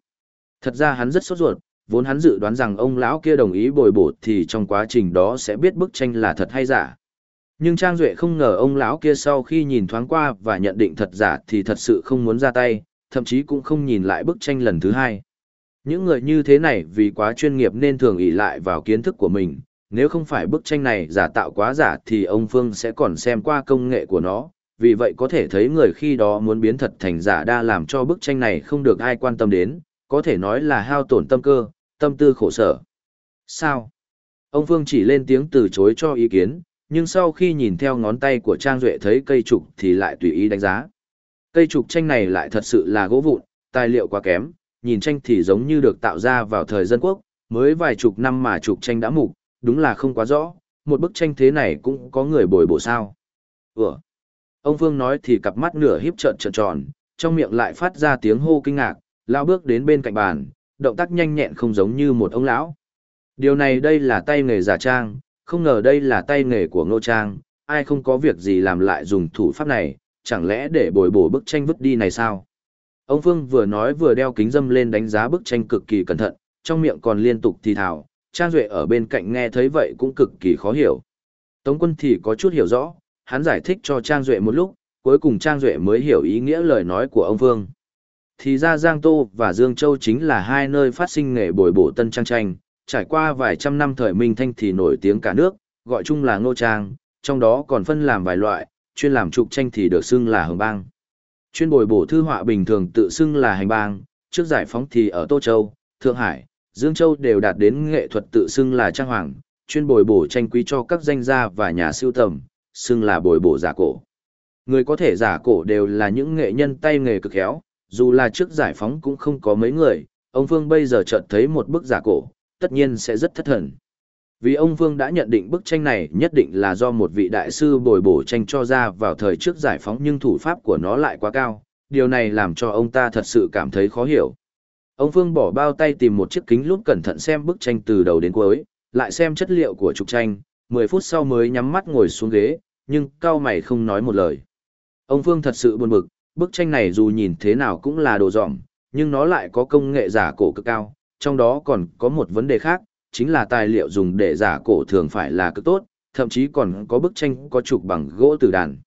Thật ra hắn rất sốt ruột, vốn hắn dự đoán rằng ông lão kia đồng ý bồi bổ thì trong quá trình đó sẽ biết bức tranh là thật hay giả. Nhưng Trang Duệ không ngờ ông lão kia sau khi nhìn thoáng qua và nhận định thật giả thì thật sự không muốn ra tay, thậm chí cũng không nhìn lại bức tranh lần thứ hai. Những người như thế này vì quá chuyên nghiệp nên thường ỷ lại vào kiến thức của mình, nếu không phải bức tranh này giả tạo quá giả thì ông Phương sẽ còn xem qua công nghệ của nó, vì vậy có thể thấy người khi đó muốn biến thật thành giả đa làm cho bức tranh này không được ai quan tâm đến, có thể nói là hao tổn tâm cơ, tâm tư khổ sở. Sao? Ông Phương chỉ lên tiếng từ chối cho ý kiến, nhưng sau khi nhìn theo ngón tay của Trang Duệ thấy cây trục thì lại tùy ý đánh giá. Cây trục tranh này lại thật sự là gỗ vụn, tài liệu quá kém, nhìn tranh thì giống như được tạo ra vào thời dân quốc, mới vài chục năm mà chụp tranh đã mục, đúng là không quá rõ, một bức tranh thế này cũng có người bồi bổ sao. Ủa? Ông Phương nói thì cặp mắt nửa híp trợn trợn tròn, trong miệng lại phát ra tiếng hô kinh ngạc, lao bước đến bên cạnh bàn, động tác nhanh nhẹn không giống như một ông lão. Điều này đây là tay nghề giả trang, không ngờ đây là tay nghề của Ngô Trang, ai không có việc gì làm lại dùng thủ pháp này, chẳng lẽ để bồi bổ bức tranh vứt đi này sao? Ông Phương vừa nói vừa đeo kính dâm lên đánh giá bức tranh cực kỳ cẩn thận, trong miệng còn liên tục thì thào, Trang Duệ ở bên cạnh nghe thấy vậy cũng cực kỳ khó hiểu. Tống quân thì có chút hiểu rõ, hắn giải thích cho Trang Duệ một lúc, cuối cùng Trang Duệ mới hiểu ý nghĩa lời nói của ông Phương. Thì ra Giang Tô và Dương Châu chính là hai nơi phát sinh nghề bồi bổ tân trang tranh, trải qua vài trăm năm thời Minh Thanh thì nổi tiếng cả nước, gọi chung là Ngô Trang, trong đó còn phân làm vài loại, chuyên làm trục tranh thì được xưng là Hồng Bang. Chuyên bồi bổ thư họa bình thường tự xưng là Hành Bang, trước giải phóng thì ở Tô Châu, Thượng Hải, Dương Châu đều đạt đến nghệ thuật tự xưng là Trang Hoàng, chuyên bồi bổ tranh quý cho các danh gia và nhà siêu tầm, xưng là bồi bổ giả cổ. Người có thể giả cổ đều là những nghệ nhân tay nghề cực khéo, dù là trước giải phóng cũng không có mấy người, ông Phương bây giờ chợt thấy một bức giả cổ, tất nhiên sẽ rất thất thần. Vì ông Vương đã nhận định bức tranh này nhất định là do một vị đại sư bồi bổ tranh cho ra vào thời trước giải phóng nhưng thủ pháp của nó lại quá cao, điều này làm cho ông ta thật sự cảm thấy khó hiểu. Ông Phương bỏ bao tay tìm một chiếc kính lúp cẩn thận xem bức tranh từ đầu đến cuối, lại xem chất liệu của trục tranh, 10 phút sau mới nhắm mắt ngồi xuống ghế, nhưng cao mày không nói một lời. Ông Phương thật sự buồn bực, bức tranh này dù nhìn thế nào cũng là đồ dỏm, nhưng nó lại có công nghệ giả cổ cực cao, trong đó còn có một vấn đề khác, chính là tài liệu dùng để giả cổ thường phải là cực tốt, thậm chí còn có bức tranh có chụp bằng gỗ từ đàn.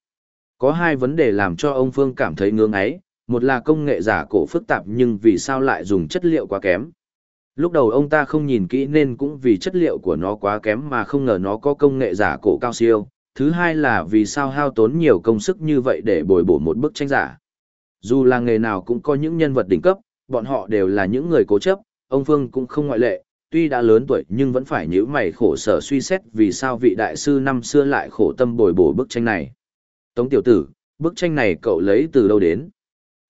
Có hai vấn đề làm cho ông Phương cảm thấy ngưỡng ấy, một là công nghệ giả cổ phức tạp nhưng vì sao lại dùng chất liệu quá kém. Lúc đầu ông ta không nhìn kỹ nên cũng vì chất liệu của nó quá kém mà không ngờ nó có công nghệ giả cổ cao siêu. Thứ hai là vì sao hao tốn nhiều công sức như vậy để bồi bổ một bức tranh giả. Dù là nghề nào cũng có những nhân vật đỉnh cấp, bọn họ đều là những người cố chấp, ông Phương cũng không ngoại lệ, tuy đã lớn tuổi nhưng vẫn phải nhíu mày khổ sở suy xét vì sao vị đại sư năm xưa lại khổ tâm bồi bổ bức tranh này. Tống tiểu tử, bức tranh này cậu lấy từ đâu đến?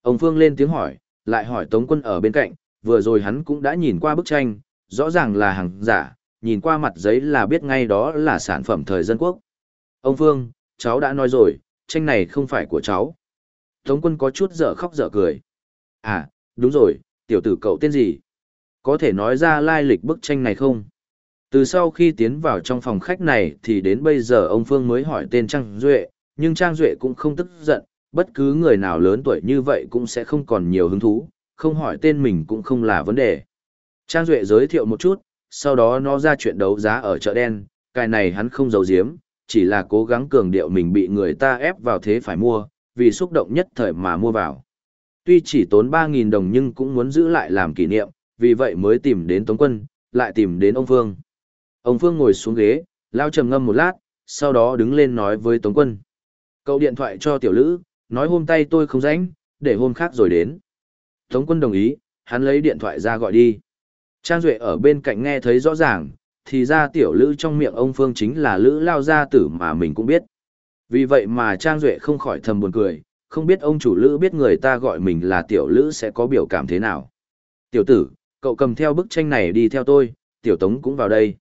Ông Phương lên tiếng hỏi, lại hỏi Tống quân ở bên cạnh, vừa rồi hắn cũng đã nhìn qua bức tranh, rõ ràng là hàng giả, nhìn qua mặt giấy là biết ngay đó là sản phẩm thời dân quốc. Ông Phương, cháu đã nói rồi, tranh này không phải của cháu. Tống quân có chút dở khóc dở cười. À, đúng rồi, tiểu tử cậu tên gì? Có thể nói ra lai lịch bức tranh này không? Từ sau khi tiến vào trong phòng khách này thì đến bây giờ ông Phương mới hỏi tên Trang Duệ, nhưng Trang Duệ cũng không tức giận, bất cứ người nào lớn tuổi như vậy cũng sẽ không còn nhiều hứng thú, không hỏi tên mình cũng không là vấn đề. Trang Duệ giới thiệu một chút, sau đó nó ra chuyện đấu giá ở chợ đen, cái này hắn không giấu giếm, chỉ là cố gắng cường điệu mình bị người ta ép vào thế phải mua, vì xúc động nhất thời mà mua vào. Tuy chỉ tốn 3.000 đồng nhưng cũng muốn giữ lại làm kỷ niệm, vì vậy mới tìm đến Tống Quân, lại tìm đến ông Phương. Ông Phương ngồi xuống ghế, lao trầm ngâm một lát, sau đó đứng lên nói với Tống Quân. Cậu điện thoại cho tiểu lữ, nói hôm tay tôi không rảnh, để hôm khác rồi đến. Tống Quân đồng ý, hắn lấy điện thoại ra gọi đi. Trang Duệ ở bên cạnh nghe thấy rõ ràng, thì ra tiểu lữ trong miệng ông Phương chính là lữ lao gia tử mà mình cũng biết. Vì vậy mà Trang Duệ không khỏi thầm buồn cười, không biết ông chủ lữ biết người ta gọi mình là tiểu lữ sẽ có biểu cảm thế nào. Tiểu tử, cậu cầm theo bức tranh này đi theo tôi, tiểu tống cũng vào đây.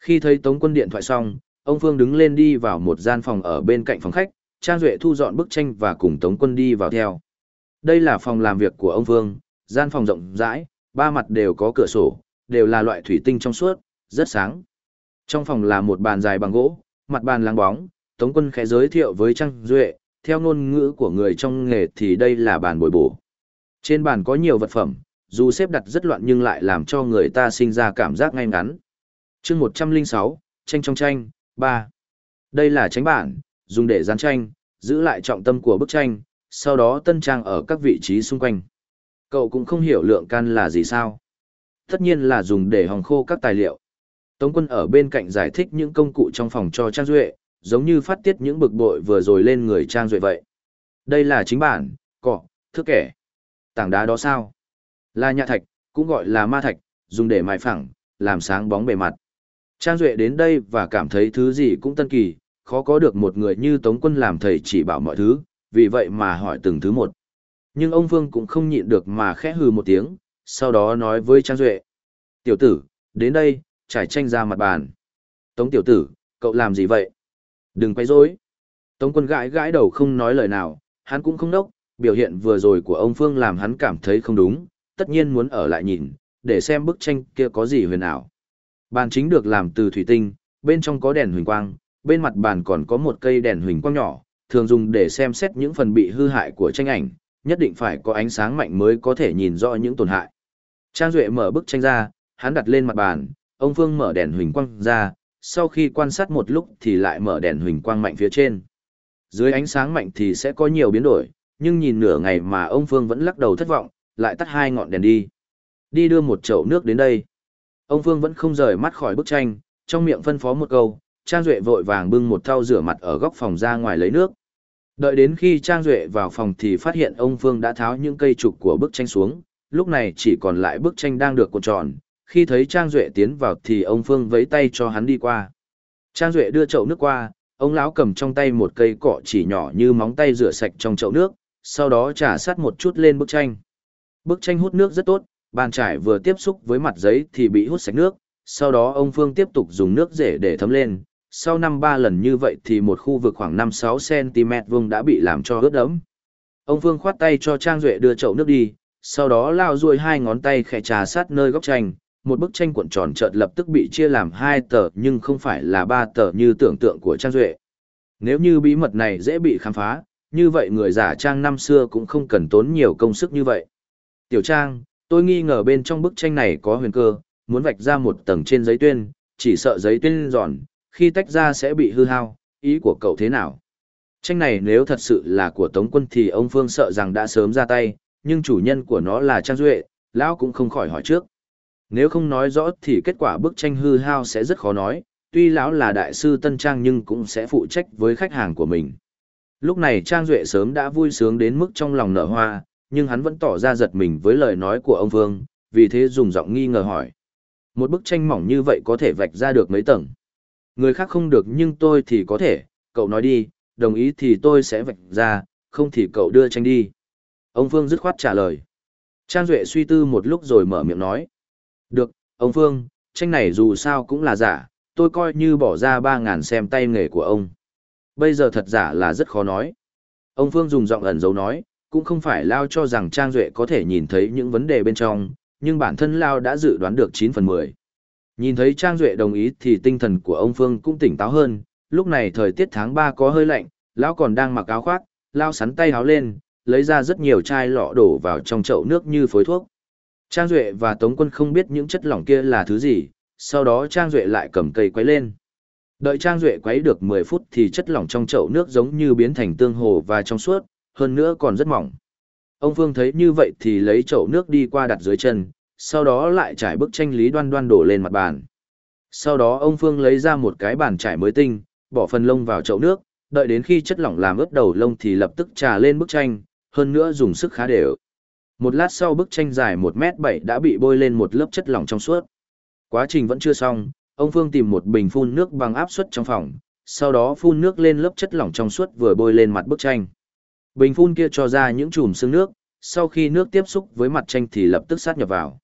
Khi thấy tống quân điện thoại xong, ông Phương đứng lên đi vào một gian phòng ở bên cạnh phòng khách, Trang Duệ thu dọn bức tranh và cùng tống quân đi vào theo. Đây là phòng làm việc của ông Phương, gian phòng rộng rãi, ba mặt đều có cửa sổ, đều là loại thủy tinh trong suốt, rất sáng. Trong phòng là một bàn dài bằng gỗ, mặt bàn láng bóng, Tống Quân khẽ giới thiệu với Trang Duệ, theo ngôn ngữ của người trong nghề thì đây là bàn bồi bổ. Trên bàn có nhiều vật phẩm, dù xếp đặt rất loạn nhưng lại làm cho người ta sinh ra cảm giác ngay ngắn. chương 106, tranh trong tranh, 3. Đây là tránh bản, dùng để dán tranh, giữ lại trọng tâm của bức tranh, sau đó tân trang ở các vị trí xung quanh. Cậu cũng không hiểu lượng can là gì sao. Tất nhiên là dùng để hòng khô các tài liệu. Tống quân ở bên cạnh giải thích những công cụ trong phòng cho Trang Duệ, giống như phát tiết những bực bội vừa rồi lên người Trang Duệ vậy. Đây là chính bản, cọ, thước kẻ. Tảng đá đó sao? Là nhạ thạch, cũng gọi là ma thạch, dùng để mài phẳng, làm sáng bóng bề mặt. Trang Duệ đến đây và cảm thấy thứ gì cũng tân kỳ, khó có được một người như Tống Quân làm thầy chỉ bảo mọi thứ, vì vậy mà hỏi từng thứ một. Nhưng ông Vương cũng không nhịn được mà khẽ hừ một tiếng, sau đó nói với Trang Duệ. Tiểu tử, đến đây, trải tranh ra mặt bàn. Tống tiểu tử, cậu làm gì vậy? Đừng quay rối. Tống quân gãi gãi đầu không nói lời nào, hắn cũng không đốc, biểu hiện vừa rồi của ông Phương làm hắn cảm thấy không đúng, tất nhiên muốn ở lại nhìn, để xem bức tranh kia có gì huyền ảo. Bàn chính được làm từ thủy tinh, bên trong có đèn huỳnh quang, bên mặt bàn còn có một cây đèn huỳnh quang nhỏ, thường dùng để xem xét những phần bị hư hại của tranh ảnh, nhất định phải có ánh sáng mạnh mới có thể nhìn rõ những tổn hại. Trang Duệ mở bức tranh ra, hắn đặt lên mặt bàn, ông Phương mở đèn huỳnh quang ra, sau khi quan sát một lúc thì lại mở đèn huỳnh quang mạnh phía trên. Dưới ánh sáng mạnh thì sẽ có nhiều biến đổi, nhưng nhìn nửa ngày mà ông Phương vẫn lắc đầu thất vọng, lại tắt hai ngọn đèn đi. Đi đưa một chậu nước đến đây. Ông Phương vẫn không rời mắt khỏi bức tranh, trong miệng phân phó một câu, Trang Duệ vội vàng bưng một thau rửa mặt ở góc phòng ra ngoài lấy nước. Đợi đến khi Trang Duệ vào phòng thì phát hiện ông Phương đã tháo những cây trục của bức tranh xuống, lúc này chỉ còn lại bức tranh đang được cuộn tròn. Khi thấy Trang Duệ tiến vào thì ông Phương vẫy tay cho hắn đi qua. Trang Duệ đưa chậu nước qua, ông lão cầm trong tay một cây cọ chỉ nhỏ như móng tay rửa sạch trong chậu nước, sau đó trả sát một chút lên bức tranh. Bức tranh hút nước rất tốt, bàn trải vừa tiếp xúc với mặt giấy thì bị hút sạch nước, sau đó ông Phương tiếp tục dùng nước rể để thấm lên. Sau năm ba lần như vậy thì một khu vực khoảng 5-6 cm vuông đã bị làm cho ướt đẫm. Ông Phương khoát tay cho Trang Duệ đưa chậu nước đi, sau đó lao ruồi hai ngón tay khẽ trà sát nơi góc tranh, một bức tranh cuộn tròn chợt lập tức bị chia làm hai tờ nhưng không phải là ba tờ như tưởng tượng của Trang Duệ. Nếu như bí mật này dễ bị khám phá, như vậy người giả Trang năm xưa cũng không cần tốn nhiều công sức như vậy. Tiểu Trang, tôi nghi ngờ bên trong bức tranh này có huyền cơ, muốn vạch ra một tầng trên giấy tuyên, chỉ sợ giấy tuyên giòn, khi tách ra sẽ bị hư hao, ý của cậu thế nào? Tranh này nếu thật sự là của Tống quân thì ông Phương sợ rằng đã sớm ra tay, nhưng chủ nhân của nó là Trang Duệ, lão cũng không khỏi hỏi trước. Nếu không nói rõ thì kết quả bức tranh hư hao sẽ rất khó nói, tuy lão là đại sư Tân Trang nhưng cũng sẽ phụ trách với khách hàng của mình. Lúc này Trang Duệ sớm đã vui sướng đến mức trong lòng nở hoa, nhưng hắn vẫn tỏ ra giật mình với lời nói của ông Vương, vì thế dùng giọng nghi ngờ hỏi. Một bức tranh mỏng như vậy có thể vạch ra được mấy tầng. Người khác không được nhưng tôi thì có thể, cậu nói đi, đồng ý thì tôi sẽ vạch ra, không thì cậu đưa tranh đi. Ông Phương dứt khoát trả lời. Trang Duệ suy tư một lúc rồi mở miệng nói. Được, ông Phương, tranh này dù sao cũng là giả, tôi coi như bỏ ra 3.000 xem tay nghề của ông. Bây giờ thật giả là rất khó nói. Ông Phương dùng giọng ẩn dấu nói, cũng không phải Lao cho rằng Trang Duệ có thể nhìn thấy những vấn đề bên trong, nhưng bản thân Lao đã dự đoán được 9 phần 10. Nhìn thấy Trang Duệ đồng ý thì tinh thần của ông Phương cũng tỉnh táo hơn, lúc này thời tiết tháng 3 có hơi lạnh, Lão còn đang mặc áo khoác, Lao sắn tay áo lên, lấy ra rất nhiều chai lọ đổ vào trong chậu nước như phối thuốc. Trang Duệ và Tống Quân không biết những chất lỏng kia là thứ gì, sau đó Trang Duệ lại cầm cây quấy lên. Đợi Trang Duệ quấy được 10 phút thì chất lỏng trong chậu nước giống như biến thành tương hồ và trong suốt, hơn nữa còn rất mỏng. Ông Phương thấy như vậy thì lấy chậu nước đi qua đặt dưới chân, sau đó lại trải bức tranh lý đoan đoan đổ lên mặt bàn. Sau đó ông Phương lấy ra một cái bàn trải mới tinh, bỏ phần lông vào chậu nước, đợi đến khi chất lỏng làm ướt đầu lông thì lập tức trà lên bức tranh, hơn nữa dùng sức khá đều. Một lát sau bức tranh dài 1m7 đã bị bôi lên một lớp chất lỏng trong suốt. Quá trình vẫn chưa xong, ông Phương tìm một bình phun nước bằng áp suất trong phòng, sau đó phun nước lên lớp chất lỏng trong suốt vừa bôi lên mặt bức tranh. Bình phun kia cho ra những chùm sương nước, sau khi nước tiếp xúc với mặt tranh thì lập tức sát nhập vào.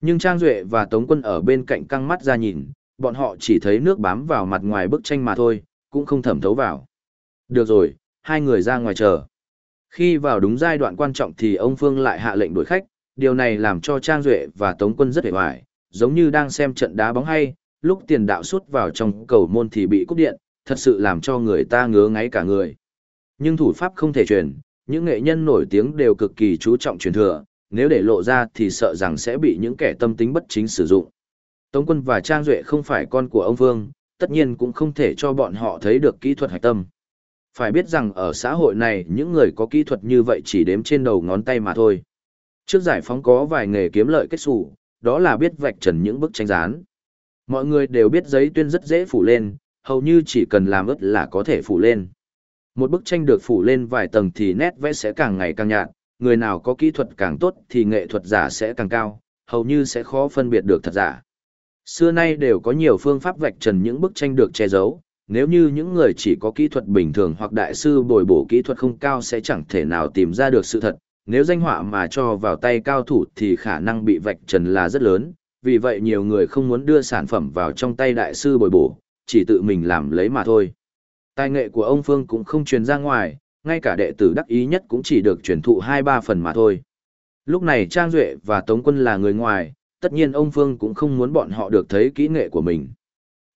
Nhưng Trang Duệ và Tống Quân ở bên cạnh căng mắt ra nhìn, bọn họ chỉ thấy nước bám vào mặt ngoài bức tranh mà thôi, cũng không thẩm thấu vào. Được rồi, hai người ra ngoài chờ. Khi vào đúng giai đoạn quan trọng thì ông Phương lại hạ lệnh đuổi khách, điều này làm cho Trang Duệ và Tống Quân rất hề hoài, giống như đang xem trận đá bóng hay, lúc tiền đạo sút vào trong cầu môn thì bị cúp điện, thật sự làm cho người ta ngứa ngáy cả người. Nhưng thủ pháp không thể truyền, những nghệ nhân nổi tiếng đều cực kỳ chú trọng truyền thừa, nếu để lộ ra thì sợ rằng sẽ bị những kẻ tâm tính bất chính sử dụng. Tống quân và Trang Duệ không phải con của ông Vương, tất nhiên cũng không thể cho bọn họ thấy được kỹ thuật hạch tâm. Phải biết rằng ở xã hội này những người có kỹ thuật như vậy chỉ đếm trên đầu ngón tay mà thôi. Trước giải phóng có vài nghề kiếm lợi kết xù, đó là biết vạch trần những bức tranh rán. Mọi người đều biết giấy tuyên rất dễ phủ lên, hầu như chỉ cần làm ướt là có thể phủ lên. Một bức tranh được phủ lên vài tầng thì nét vẽ sẽ càng ngày càng nhạt, người nào có kỹ thuật càng tốt thì nghệ thuật giả sẽ càng cao, hầu như sẽ khó phân biệt được thật giả. Xưa nay đều có nhiều phương pháp vạch trần những bức tranh được che giấu, nếu như những người chỉ có kỹ thuật bình thường hoặc đại sư bồi bổ kỹ thuật không cao sẽ chẳng thể nào tìm ra được sự thật, nếu danh họa mà cho vào tay cao thủ thì khả năng bị vạch trần là rất lớn, vì vậy nhiều người không muốn đưa sản phẩm vào trong tay đại sư bồi bổ, chỉ tự mình làm lấy mà thôi. Tài nghệ của ông Phương cũng không truyền ra ngoài, ngay cả đệ tử đắc ý nhất cũng chỉ được truyền thụ 2-3 phần mà thôi. Lúc này Trang Duệ và Tống Quân là người ngoài, tất nhiên ông Phương cũng không muốn bọn họ được thấy kỹ nghệ của mình.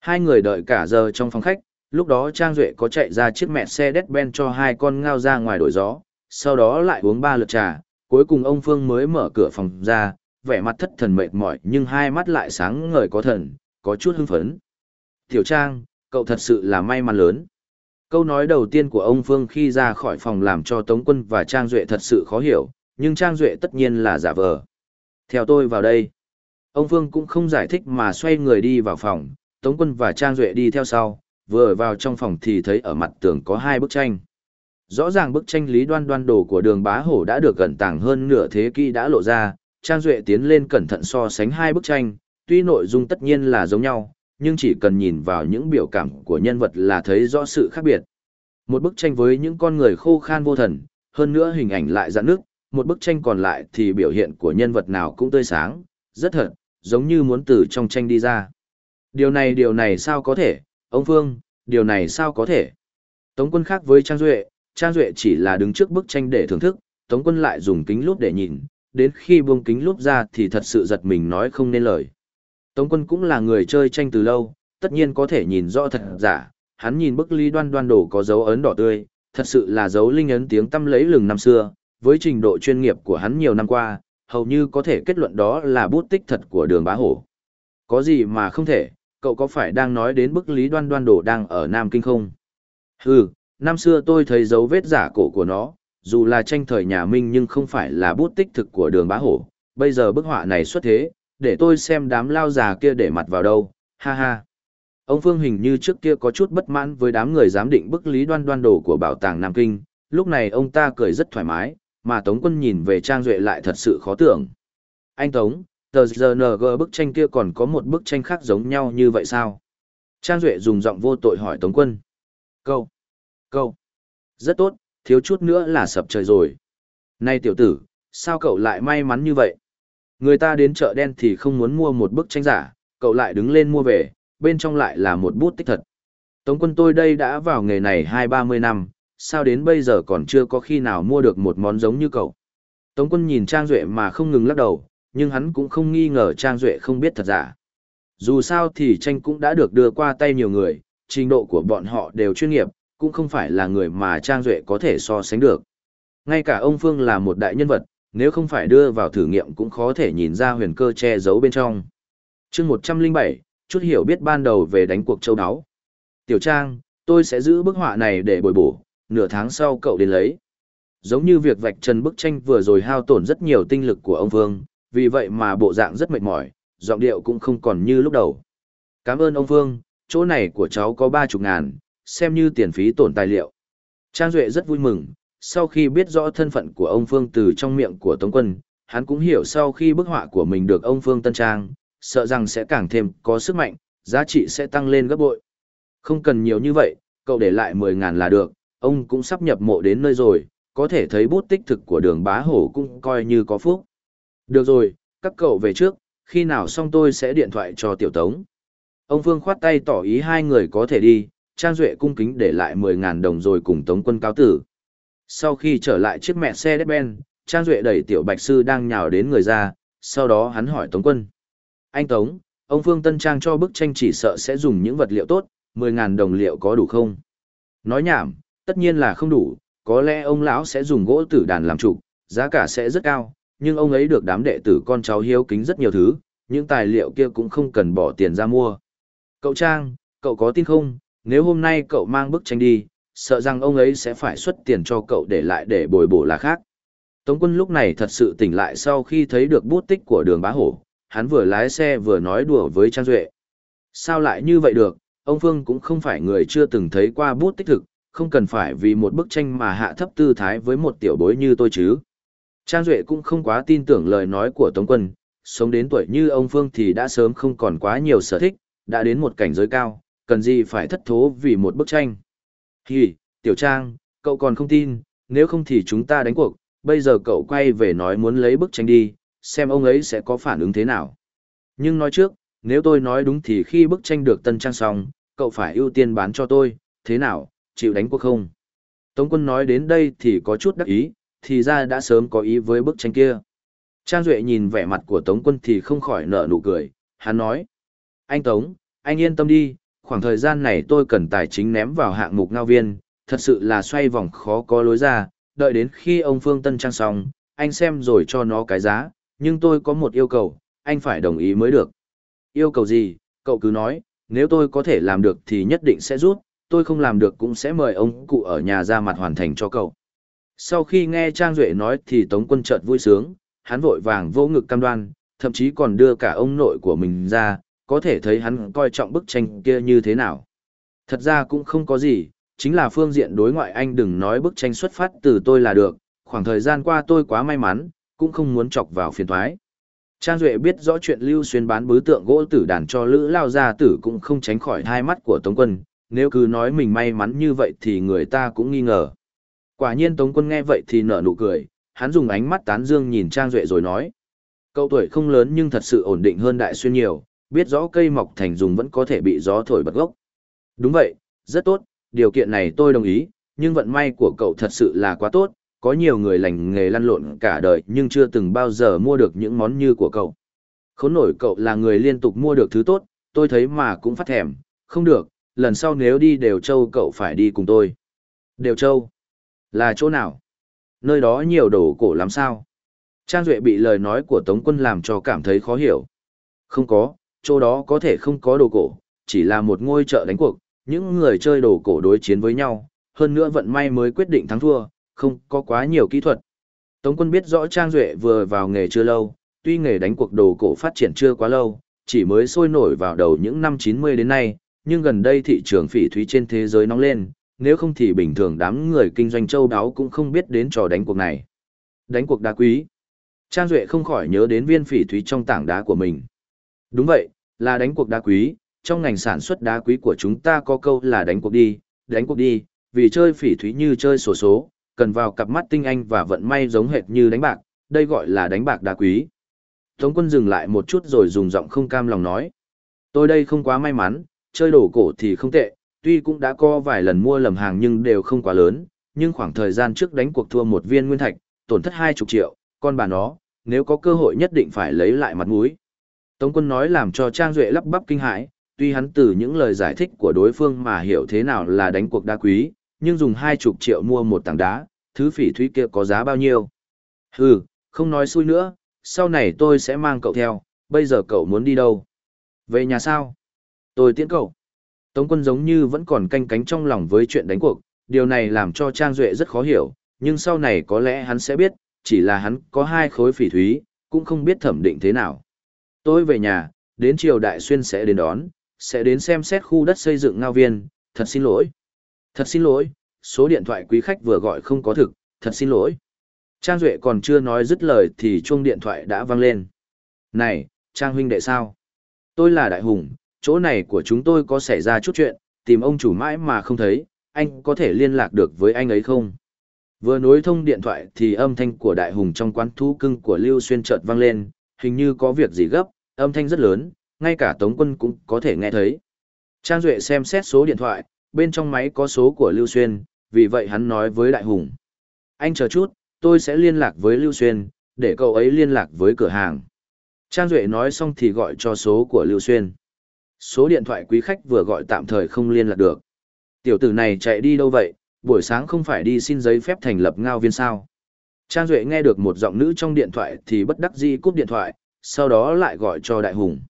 Hai người đợi cả giờ trong phòng khách, lúc đó Trang Duệ có chạy ra chiếc mẹ xe ben cho hai con ngao ra ngoài đổi gió, sau đó lại uống ba lượt trà, cuối cùng ông Phương mới mở cửa phòng ra, vẻ mặt thất thần mệt mỏi nhưng hai mắt lại sáng ngời có thần, có chút hưng phấn. Tiểu Trang, cậu thật sự là may mắn lớn. Câu nói đầu tiên của ông Phương khi ra khỏi phòng làm cho Tống Quân và Trang Duệ thật sự khó hiểu, nhưng Trang Duệ tất nhiên là giả vờ. Theo tôi vào đây. Ông Phương cũng không giải thích mà xoay người đi vào phòng, Tống Quân và Trang Duệ đi theo sau, vừa vào trong phòng thì thấy ở mặt tường có hai bức tranh. Rõ ràng bức tranh lý đoan đoan đồ của đường bá hổ đã được gần tàng hơn nửa thế kỷ đã lộ ra, Trang Duệ tiến lên cẩn thận so sánh hai bức tranh, tuy nội dung tất nhiên là giống nhau, nhưng chỉ cần nhìn vào những biểu cảm của nhân vật là thấy rõ sự khác biệt. Một bức tranh với những con người khô khan vô thần, hơn nữa hình ảnh lại dạn nước, một bức tranh còn lại thì biểu hiện của nhân vật nào cũng tươi sáng, rất thật, giống như muốn từ trong tranh đi ra. Điều này điều này sao có thể, ông Phương, điều này sao có thể. Tống quân khác với Trang Duệ, Trang Duệ chỉ là đứng trước bức tranh để thưởng thức, Tống quân lại dùng kính lúp để nhìn, đến khi buông kính lúp ra thì thật sự giật mình nói không nên lời. Tống quân cũng là người chơi tranh từ lâu, tất nhiên có thể nhìn rõ thật giả, hắn nhìn bức ly đoan đoan đổ có dấu ấn đỏ tươi, thật sự là dấu linh ấn tiếng tâm lấy lừng năm xưa, với trình độ chuyên nghiệp của hắn nhiều năm qua, hầu như có thể kết luận đó là bút tích thật của đường bá hổ. Có gì mà không thể, cậu có phải đang nói đến bức lý đoan đoan đổ đang ở Nam Kinh không? Hừ, năm xưa tôi thấy dấu vết giả cổ của nó, dù là tranh thời nhà Minh nhưng không phải là bút tích thực của đường bá hổ, bây giờ bức họa này xuất thế, để tôi xem đám lao già kia để mặt vào đâu, ha ha. Ông Phương hình như trước kia có chút bất mãn với đám người giám định bức lý đoan đoan đồ của bảo tàng Nam Kinh, lúc này ông ta cười rất thoải mái, mà Tống quân nhìn về Trang Duệ lại thật sự khó tưởng. Anh Tống, tờ ZNG bức tranh kia còn có một bức tranh khác giống nhau như vậy sao? Trang Duệ dùng giọng vô tội hỏi Tống quân. Câu. Câu. Rất tốt, thiếu chút nữa là sập trời rồi. Này tiểu tử, sao cậu lại may mắn như vậy? Người ta đến chợ đen thì không muốn mua một bức tranh giả, cậu lại đứng lên mua về, bên trong lại là một bút tích thật. Tống quân tôi đây đã vào nghề này hai ba mươi năm, sao đến bây giờ còn chưa có khi nào mua được một món giống như cậu. Tống quân nhìn Trang Duệ mà không ngừng lắc đầu, nhưng hắn cũng không nghi ngờ Trang Duệ không biết thật giả. Dù sao thì tranh cũng đã được đưa qua tay nhiều người, trình độ của bọn họ đều chuyên nghiệp, cũng không phải là người mà Trang Duệ có thể so sánh được. Ngay cả ông Phương là một đại nhân vật, nếu không phải đưa vào thử nghiệm cũng khó thể nhìn ra huyền cơ che giấu bên trong. chương 107, chút hiểu biết ban đầu về đánh cuộc châu đáo. Tiểu Trang, tôi sẽ giữ bức họa này để bồi bổ, nửa tháng sau cậu đến lấy. Giống như việc vạch trần bức tranh vừa rồi hao tổn rất nhiều tinh lực của ông Vương, vì vậy mà bộ dạng rất mệt mỏi, giọng điệu cũng không còn như lúc đầu. Cảm ơn ông Vương, chỗ này của cháu có ba chục ngàn, xem như tiền phí tổn tài liệu. Trang Duệ rất vui mừng, sau khi biết rõ thân phận của ông Phương từ trong miệng của Tống Quân, hắn cũng hiểu sau khi bức họa của mình được ông Phương tân trang, sợ rằng sẽ càng thêm có sức mạnh, giá trị sẽ tăng lên gấp bội. Không cần nhiều như vậy, cậu để lại 10 ngàn là được, ông cũng sắp nhập mộ đến nơi rồi, có thể thấy bút tích thực của đường bá hổ cũng coi như có phúc. Được rồi, các cậu về trước, khi nào xong tôi sẽ điện thoại cho tiểu tống. Ông Phương khoát tay tỏ ý hai người có thể đi, Trang Duệ cung kính để lại 10.000 đồng rồi cùng tống quân cáo tử. Sau khi trở lại chiếc mẹ xe Mercedes-Benz, Trang Duệ đẩy tiểu bạch sư đang nhào đến người ra, sau đó hắn hỏi tống quân. Anh Tống, ông Phương Tân Trang cho bức tranh chỉ sợ sẽ dùng những vật liệu tốt, 10.000 đồng liệu có đủ không? Nói nhảm, tất nhiên là không đủ, có lẽ ông lão sẽ dùng gỗ tử đàn làm trục, giá cả sẽ rất cao, nhưng ông ấy được đám đệ tử con cháu hiếu kính rất nhiều thứ, những tài liệu kia cũng không cần bỏ tiền ra mua. Cậu Trang, cậu có tin không, nếu hôm nay cậu mang bức tranh đi, sợ rằng ông ấy sẽ phải xuất tiền cho cậu để lại để bồi bổ là khác. Tống quân lúc này thật sự tỉnh lại sau khi thấy được bút tích của đường bá hổ, hắn vừa lái xe vừa nói đùa với Trang Duệ. Sao lại như vậy được, ông Phương cũng không phải người chưa từng thấy qua bút tích thực, không cần phải vì một bức tranh mà hạ thấp tư thái với một tiểu bối như tôi chứ. Trang Duệ cũng không quá tin tưởng lời nói của Tống Quân, sống đến tuổi như ông Phương thì đã sớm không còn quá nhiều sở thích, đã đến một cảnh giới cao, cần gì phải thất thố vì một bức tranh. Hì, Tiểu Trang, cậu còn không tin, nếu không thì chúng ta đánh cuộc, bây giờ cậu quay về nói muốn lấy bức tranh đi, xem ông ấy sẽ có phản ứng thế nào. Nhưng nói trước, nếu tôi nói đúng thì khi bức tranh được tân trang xong, cậu phải ưu tiên bán cho tôi, thế nào, chịu đánh cuộc không? Tống quân nói đến đây thì có chút đắc ý, thì ra đã sớm có ý với bức tranh kia. Trang Duệ nhìn vẻ mặt của Tống quân thì không khỏi nở nụ cười, hắn nói. Anh Tống, anh yên tâm đi, khoảng thời gian này tôi cần tài chính ném vào hạng mục ngao viên, thật sự là xoay vòng khó có lối ra, đợi đến khi ông Phương Tân Trang xong, anh xem rồi cho nó cái giá, nhưng tôi có một yêu cầu, anh phải đồng ý mới được. Yêu cầu gì, cậu cứ nói, nếu tôi có thể làm được thì nhất định sẽ rút, tôi không làm được cũng sẽ mời ông cụ ở nhà ra mặt hoàn thành cho cậu. Sau khi nghe Trang Duệ nói thì Tống quân chợt vui sướng, hắn vội vàng vô ngực cam đoan, thậm chí còn đưa cả ông nội của mình ra, có thể thấy hắn coi trọng bức tranh kia như thế nào. Thật ra cũng không có gì, chính là phương diện đối ngoại anh đừng nói bức tranh xuất phát từ tôi là được, khoảng thời gian qua tôi quá may mắn, cũng không muốn chọc vào phiền thoái. Trang Duệ biết rõ chuyện Lưu Xuyên bán bứ tượng gỗ tử đàn cho Lữ Lao Gia Tử cũng không tránh khỏi hai mắt của Tống Quân, nếu cứ nói mình may mắn như vậy thì người ta cũng nghi ngờ. Quả nhiên Tống Quân nghe vậy thì nở nụ cười, hắn dùng ánh mắt tán dương nhìn Trang Duệ rồi nói. Cậu tuổi không lớn nhưng thật sự ổn định hơn Đại Xuyên nhiều, biết rõ cây mọc thành dùng vẫn có thể bị gió thổi bật gốc. Đúng vậy, rất tốt, điều kiện này tôi đồng ý, nhưng vận may của cậu thật sự là quá tốt, có nhiều người lành nghề lăn lộn cả đời nhưng chưa từng bao giờ mua được những món như của cậu. Khốn nổi cậu là người liên tục mua được thứ tốt, tôi thấy mà cũng phát thèm, không được, lần sau nếu đi Đều Châu cậu phải đi cùng tôi. Đều Châu? Là chỗ nào? Nơi đó nhiều đồ cổ lắm sao? Trang Duệ bị lời nói của Tống quân làm cho cảm thấy khó hiểu. Không có, chỗ đó có thể không có đồ cổ, chỉ là một ngôi chợ đánh cuộc, những người chơi đồ cổ đối chiến với nhau, hơn nữa vận may mới quyết định thắng thua, không có quá nhiều kỹ thuật. Tống quân biết rõ Trang Duệ vừa vào nghề chưa lâu, tuy nghề đánh cuộc đồ cổ phát triển chưa quá lâu, chỉ mới sôi nổi vào đầu những năm 90 đến nay, nhưng gần đây thị trường phỉ thúy trên thế giới nóng lên, nếu không thì bình thường đám người kinh doanh châu đáo cũng không biết đến trò đánh cuộc này. Đánh cuộc đá quý. Trang Duệ không khỏi nhớ đến viên phỉ thúy trong tảng đá của mình. Đúng vậy, là đánh cuộc đá quý, trong ngành sản xuất đá quý của chúng ta có câu là đánh cuộc đi, đánh cuộc đi, vì chơi phỉ thúy như chơi sổ số, số, cần vào cặp mắt tinh anh và vận may giống hệt như đánh bạc, đây gọi là đánh bạc đá quý. Tống quân dừng lại một chút rồi dùng giọng không cam lòng nói. Tôi đây không quá may mắn, chơi đổ cổ thì không tệ, tuy cũng đã có vài lần mua lầm hàng nhưng đều không quá lớn, nhưng khoảng thời gian trước đánh cuộc thua một viên nguyên thạch, tổn thất hai chục triệu, con bà nó, nếu có cơ hội nhất định phải lấy lại mặt mũi. Tống quân nói làm cho Trang Duệ lắp bắp kinh hãi, tuy hắn từ những lời giải thích của đối phương mà hiểu thế nào là đánh cuộc đá quý, nhưng dùng hai chục triệu mua một tảng đá, thứ phỉ thúy kia có giá bao nhiêu? Hừ, không nói xui nữa, sau này tôi sẽ mang cậu theo, bây giờ cậu muốn đi đâu? Về nhà sao? Tôi tiễn cậu. Tống quân giống như vẫn còn canh cánh trong lòng với chuyện đánh cuộc, điều này làm cho Trang Duệ rất khó hiểu, nhưng sau này có lẽ hắn sẽ biết, chỉ là hắn có hai khối phỉ thúy, cũng không biết thẩm định thế nào. Tôi về nhà, đến chiều đại xuyên sẽ đến đón, sẽ đến xem xét khu đất xây dựng ngao viên, thật xin lỗi. Thật xin lỗi, số điện thoại quý khách vừa gọi không có thực, thật xin lỗi. Trang Duệ còn chưa nói dứt lời thì chuông điện thoại đã vang lên. Này, Trang huynh đệ sao? Tôi là Đại Hùng, chỗ này của chúng tôi có xảy ra chút chuyện, tìm ông chủ mãi mà không thấy, anh có thể liên lạc được với anh ấy không? Vừa nối thông điện thoại thì âm thanh của Đại Hùng trong quán thú cưng của Lưu Xuyên chợt vang lên, hình như có việc gì gấp, âm thanh rất lớn, ngay cả Tống Quân cũng có thể nghe thấy. Trang Duệ xem xét số điện thoại, bên trong máy có số của Lưu Xuyên, vì vậy hắn nói với Đại Hùng. Anh chờ chút, tôi sẽ liên lạc với Lưu Xuyên, để cậu ấy liên lạc với cửa hàng. Trang Duệ nói xong thì gọi cho số của Lưu Xuyên. Số điện thoại quý khách vừa gọi tạm thời không liên lạc được. Tiểu tử này chạy đi đâu vậy, buổi sáng không phải đi xin giấy phép thành lập ngao viên sao. Trang Duệ nghe được một giọng nữ trong điện thoại thì bất đắc dĩ cúp điện thoại, sau đó lại gọi cho Đại Hùng.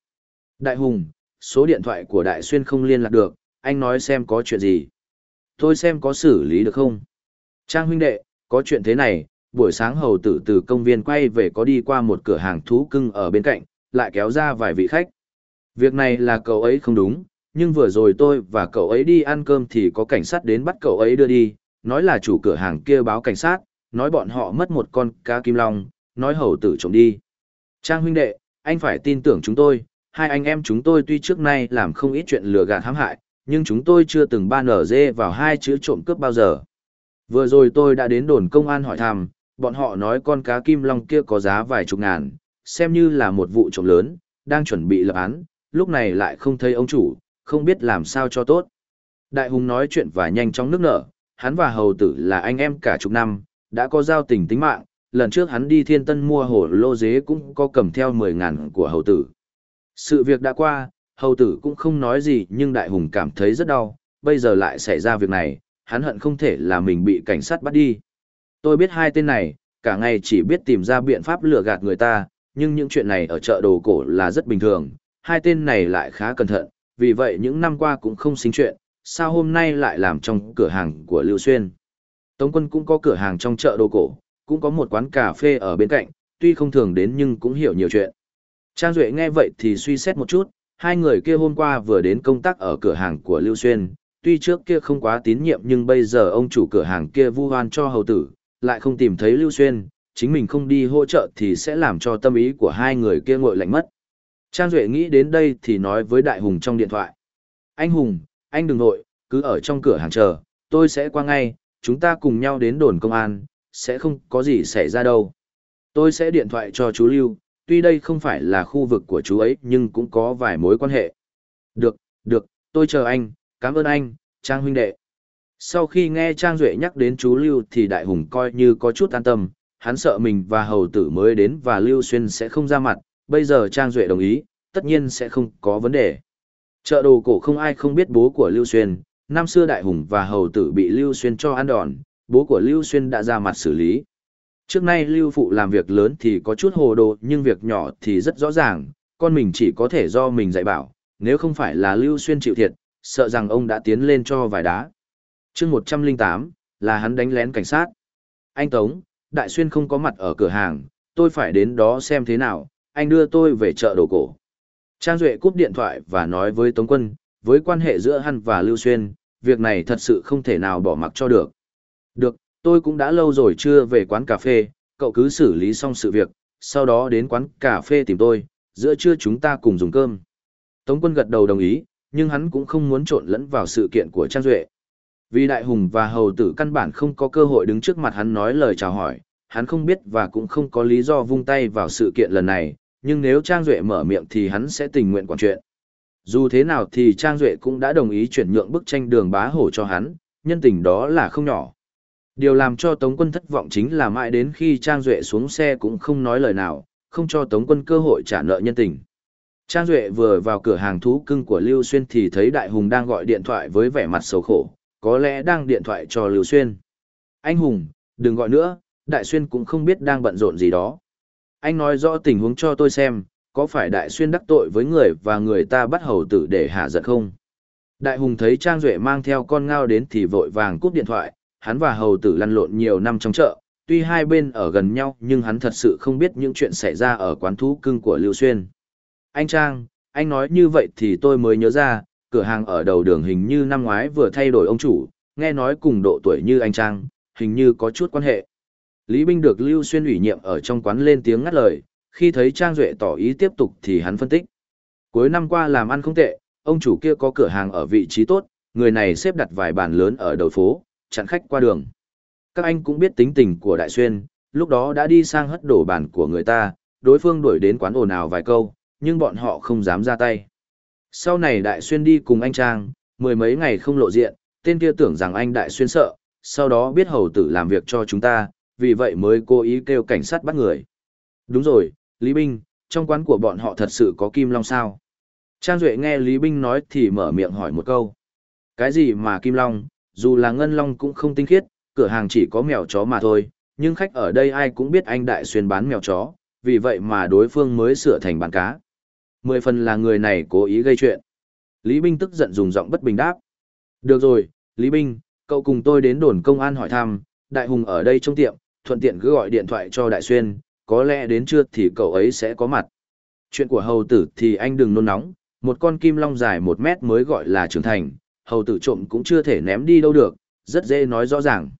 Đại Hùng, số điện thoại của Đại Xuyên không liên lạc được, anh nói xem có chuyện gì. Tôi xem có xử lý được không. Trang huynh đệ, có chuyện thế này, buổi sáng hầu tử từ công viên quay về có đi qua một cửa hàng thú cưng ở bên cạnh, lại kéo ra vài vị khách. Việc này là cậu ấy không đúng, nhưng vừa rồi tôi và cậu ấy đi ăn cơm thì có cảnh sát đến bắt cậu ấy đưa đi, nói là chủ cửa hàng kia báo cảnh sát, nói bọn họ mất một con cá kim long, nói hầu tử trộm đi. Trang huynh đệ, anh phải tin tưởng chúng tôi, hai anh em chúng tôi tuy trước nay làm không ít chuyện lừa gạt hãm hại, nhưng chúng tôi chưa từng ban nở dê vào hai chữ trộm cướp bao giờ. Vừa rồi tôi đã đến đồn công an hỏi thăm, Bọn họ nói con cá kim long kia có giá vài chục ngàn, xem như là một vụ trộm lớn, đang chuẩn bị lập án, lúc này lại không thấy ông chủ, không biết làm sao cho tốt. Đại hùng nói chuyện và nhanh chóng nước nở, hắn và hầu tử là anh em cả chục năm, đã có giao tình tính mạng, lần trước hắn đi thiên tân mua hổ lô dế cũng có cầm theo 10 ngàn của hầu tử. Sự việc đã qua, hầu tử cũng không nói gì nhưng đại hùng cảm thấy rất đau, bây giờ lại xảy ra việc này, hắn hận không thể là mình bị cảnh sát bắt đi. Tôi biết hai tên này, cả ngày chỉ biết tìm ra biện pháp lừa gạt người ta, nhưng những chuyện này ở chợ đồ cổ là rất bình thường, hai tên này lại khá cẩn thận, vì vậy những năm qua cũng không sinh chuyện, sao hôm nay lại làm trong cửa hàng của Lưu Xuyên. Tống quân cũng có cửa hàng trong chợ đồ cổ, cũng có một quán cà phê ở bên cạnh, tuy không thường đến nhưng cũng hiểu nhiều chuyện. Trang Duệ nghe vậy thì suy xét một chút, hai người kia hôm qua vừa đến công tác ở cửa hàng của Lưu Xuyên, tuy trước kia không quá tín nhiệm nhưng bây giờ ông chủ cửa hàng kia vu hoan cho hầu tử, lại không tìm thấy Lưu Xuyên, chính mình không đi hỗ trợ thì sẽ làm cho tâm ý của hai người kia ngội lạnh mất. Trang Duệ nghĩ đến đây thì nói với Đại Hùng trong điện thoại. Anh Hùng, anh đừng nội, cứ ở trong cửa hàng chờ, tôi sẽ qua ngay, chúng ta cùng nhau đến đồn công an, sẽ không có gì xảy ra đâu. Tôi sẽ điện thoại cho chú Lưu, tuy đây không phải là khu vực của chú ấy nhưng cũng có vài mối quan hệ. Được, được, tôi chờ anh, cảm ơn anh, Trang huynh đệ. Sau khi nghe Trang Duệ nhắc đến chú Lưu thì Đại Hùng coi như có chút an tâm, hắn sợ mình và hầu tử mới đến và Lưu Xuyên sẽ không ra mặt, bây giờ Trang Duệ đồng ý, tất nhiên sẽ không có vấn đề. Chợ đồ cổ không ai không biết bố của Lưu Xuyên, năm xưa Đại Hùng và hầu tử bị Lưu Xuyên cho ăn đòn, bố của Lưu Xuyên đã ra mặt xử lý. Trước nay Lưu Phụ làm việc lớn thì có chút hồ đồ nhưng việc nhỏ thì rất rõ ràng, con mình chỉ có thể do mình dạy bảo, nếu không phải là Lưu Xuyên chịu thiệt, sợ rằng ông đã tiến lên cho vài đá. chương 108, là hắn đánh lén cảnh sát. Anh Tống, Đại Xuyên không có mặt ở cửa hàng, tôi phải đến đó xem thế nào, anh đưa tôi về chợ đồ cổ. Trang Duệ cúp điện thoại và nói với Tống Quân, với quan hệ giữa hắn và Lưu Xuyên, việc này thật sự không thể nào bỏ mặc cho được. Được, tôi cũng đã lâu rồi chưa về quán cà phê, cậu cứ xử lý xong sự việc, sau đó đến quán cà phê tìm tôi, giữa trưa chúng ta cùng dùng cơm. Tống Quân gật đầu đồng ý, nhưng hắn cũng không muốn trộn lẫn vào sự kiện của Trang Duệ. Vì Đại Hùng và Hầu Tử căn bản không có cơ hội đứng trước mặt hắn nói lời chào hỏi, hắn không biết và cũng không có lý do vung tay vào sự kiện lần này, nhưng nếu Trang Duệ mở miệng thì hắn sẽ tình nguyện quản chuyện. Dù thế nào thì Trang Duệ cũng đã đồng ý chuyển nhượng bức tranh đường bá hổ cho hắn, nhân tình đó là không nhỏ. Điều làm cho Tống quân thất vọng chính là mãi đến khi Trang Duệ xuống xe cũng không nói lời nào, không cho Tống quân cơ hội trả nợ nhân tình. Trang Duệ vừa vào cửa hàng thú cưng của Lưu Xuyên thì thấy Đại Hùng đang gọi điện thoại với vẻ mặt xấu khổ, có lẽ đang điện thoại cho Lưu Xuyên. Anh Hùng, đừng gọi nữa, Đại Xuyên cũng không biết đang bận rộn gì đó. Anh nói rõ tình huống cho tôi xem, có phải Đại Xuyên đắc tội với người và người ta bắt hầu tử để hạ giận không? Đại Hùng thấy Trang Duệ mang theo con ngao đến thì vội vàng cúp điện thoại, hắn và hầu tử lăn lộn nhiều năm trong chợ, tuy hai bên ở gần nhau nhưng hắn thật sự không biết những chuyện xảy ra ở quán thú cưng của Lưu Xuyên. Anh Trang, anh nói như vậy thì tôi mới nhớ ra, cửa hàng ở đầu đường hình như năm ngoái vừa thay đổi ông chủ, nghe nói cùng độ tuổi như anh Trang, hình như có chút quan hệ. Lý Binh được Lưu Xuyên ủy nhiệm ở trong quán lên tiếng ngắt lời, khi thấy Trang Duệ tỏ ý tiếp tục thì hắn phân tích. Cuối năm qua làm ăn không tệ, ông chủ kia có cửa hàng ở vị trí tốt, người này xếp đặt vài bàn lớn ở đầu phố, chặn khách qua đường. Các anh cũng biết tính tình của Đại Xuyên, lúc đó đã đi sang hất đổ bàn của người ta, đối phương đuổi đến quán ồn ào vài câu, nhưng bọn họ không dám ra tay. Sau này Đại Xuyên đi cùng anh Trang, mười mấy ngày không lộ diện, tên kia tưởng rằng anh Đại Xuyên sợ, sau đó biết hầu tử làm việc cho chúng ta, vì vậy mới cố ý kêu cảnh sát bắt người. Đúng rồi, Lý Binh, trong quán của bọn họ thật sự có Kim Long sao? Trang Duệ nghe Lý Binh nói thì mở miệng hỏi một câu. Cái gì mà Kim Long, dù là Ngân Long cũng không tinh khiết, cửa hàng chỉ có mèo chó mà thôi, nhưng khách ở đây ai cũng biết anh Đại Xuyên bán mèo chó, vì vậy mà đối phương mới sửa thành bán cá. Mười phần là người này cố ý gây chuyện. Lý Binh tức giận dùng giọng bất bình đáp. Được rồi, Lý Binh, cậu cùng tôi đến đồn công an hỏi thăm, Đại Hùng ở đây trong tiệm, thuận tiện cứ gọi điện thoại cho Đại Xuyên, có lẽ đến trưa thì cậu ấy sẽ có mặt. Chuyện của hầu tử thì anh đừng nôn nóng, một con kim long dài một mét mới gọi là trưởng thành, hầu tử trộm cũng chưa thể ném đi đâu được, rất dễ nói rõ ràng.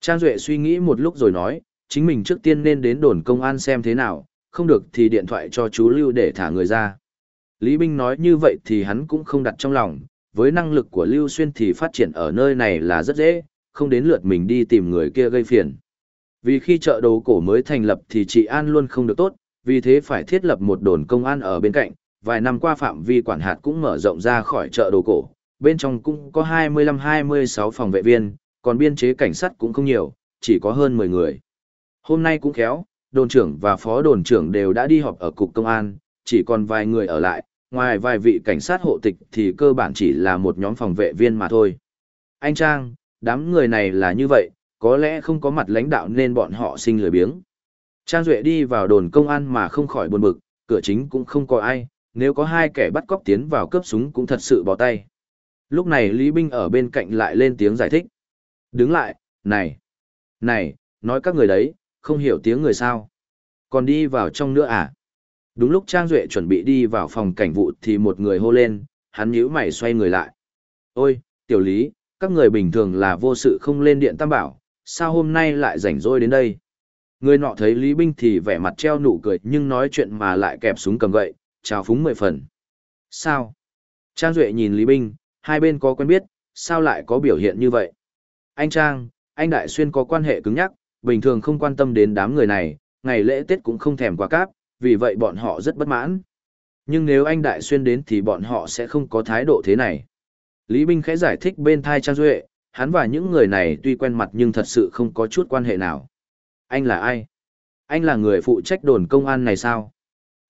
Trang Duệ suy nghĩ một lúc rồi nói, chính mình trước tiên nên đến đồn công an xem thế nào, không được thì điện thoại cho chú Lưu để thả người ra. Lý Binh nói như vậy thì hắn cũng không đặt trong lòng, với năng lực của Lưu Xuyên thì phát triển ở nơi này là rất dễ, không đến lượt mình đi tìm người kia gây phiền. Vì khi chợ đồ cổ mới thành lập thì trị an luôn không được tốt, vì thế phải thiết lập một đồn công an ở bên cạnh, vài năm qua phạm vi quản hạt cũng mở rộng ra khỏi chợ đồ cổ, bên trong cũng có 25-26 phòng vệ viên, còn biên chế cảnh sát cũng không nhiều, chỉ có hơn 10 người. Hôm nay cũng khéo, đồn trưởng và phó đồn trưởng đều đã đi họp ở cục công an, chỉ còn vài người ở lại, ngoài vài vị cảnh sát hộ tịch thì cơ bản chỉ là một nhóm phòng vệ viên mà thôi. Anh Trang, đám người này là như vậy, có lẽ không có mặt lãnh đạo nên bọn họ sinh lười biếng. Trang Duệ đi vào đồn công an mà không khỏi buồn bực, cửa chính cũng không có ai, nếu có hai kẻ bắt cóc tiến vào cướp súng cũng thật sự bỏ tay. Lúc này Lý Binh ở bên cạnh lại lên tiếng giải thích. Đứng lại, này, này, nói các người đấy, không hiểu tiếng người sao. Còn đi vào trong nữa à? Đúng lúc Trang Duệ chuẩn bị đi vào phòng cảnh vụ thì một người hô lên, hắn nhíu mày xoay người lại. Ôi, tiểu lý, các người bình thường là vô sự không lên điện tam bảo, sao hôm nay lại rảnh rỗi đến đây? Người nọ thấy Lý Binh thì vẻ mặt treo nụ cười nhưng nói chuyện mà lại kẹp súng cầm gậy, chào phúng mười phần. Sao? Trang Duệ nhìn Lý Binh, hai bên có quen biết, sao lại có biểu hiện như vậy? Anh Trang, anh Đại Xuyên có quan hệ cứng nhắc, bình thường không quan tâm đến đám người này, ngày lễ Tết cũng không thèm quá cáp, vì vậy bọn họ rất bất mãn. Nhưng nếu anh Đại Xuyên đến thì bọn họ sẽ không có thái độ thế này. Lý Binh khẽ giải thích bên thai Trang Duệ, hắn và những người này tuy quen mặt nhưng thật sự không có chút quan hệ nào. Anh là ai? Anh là người phụ trách đồn công an này sao?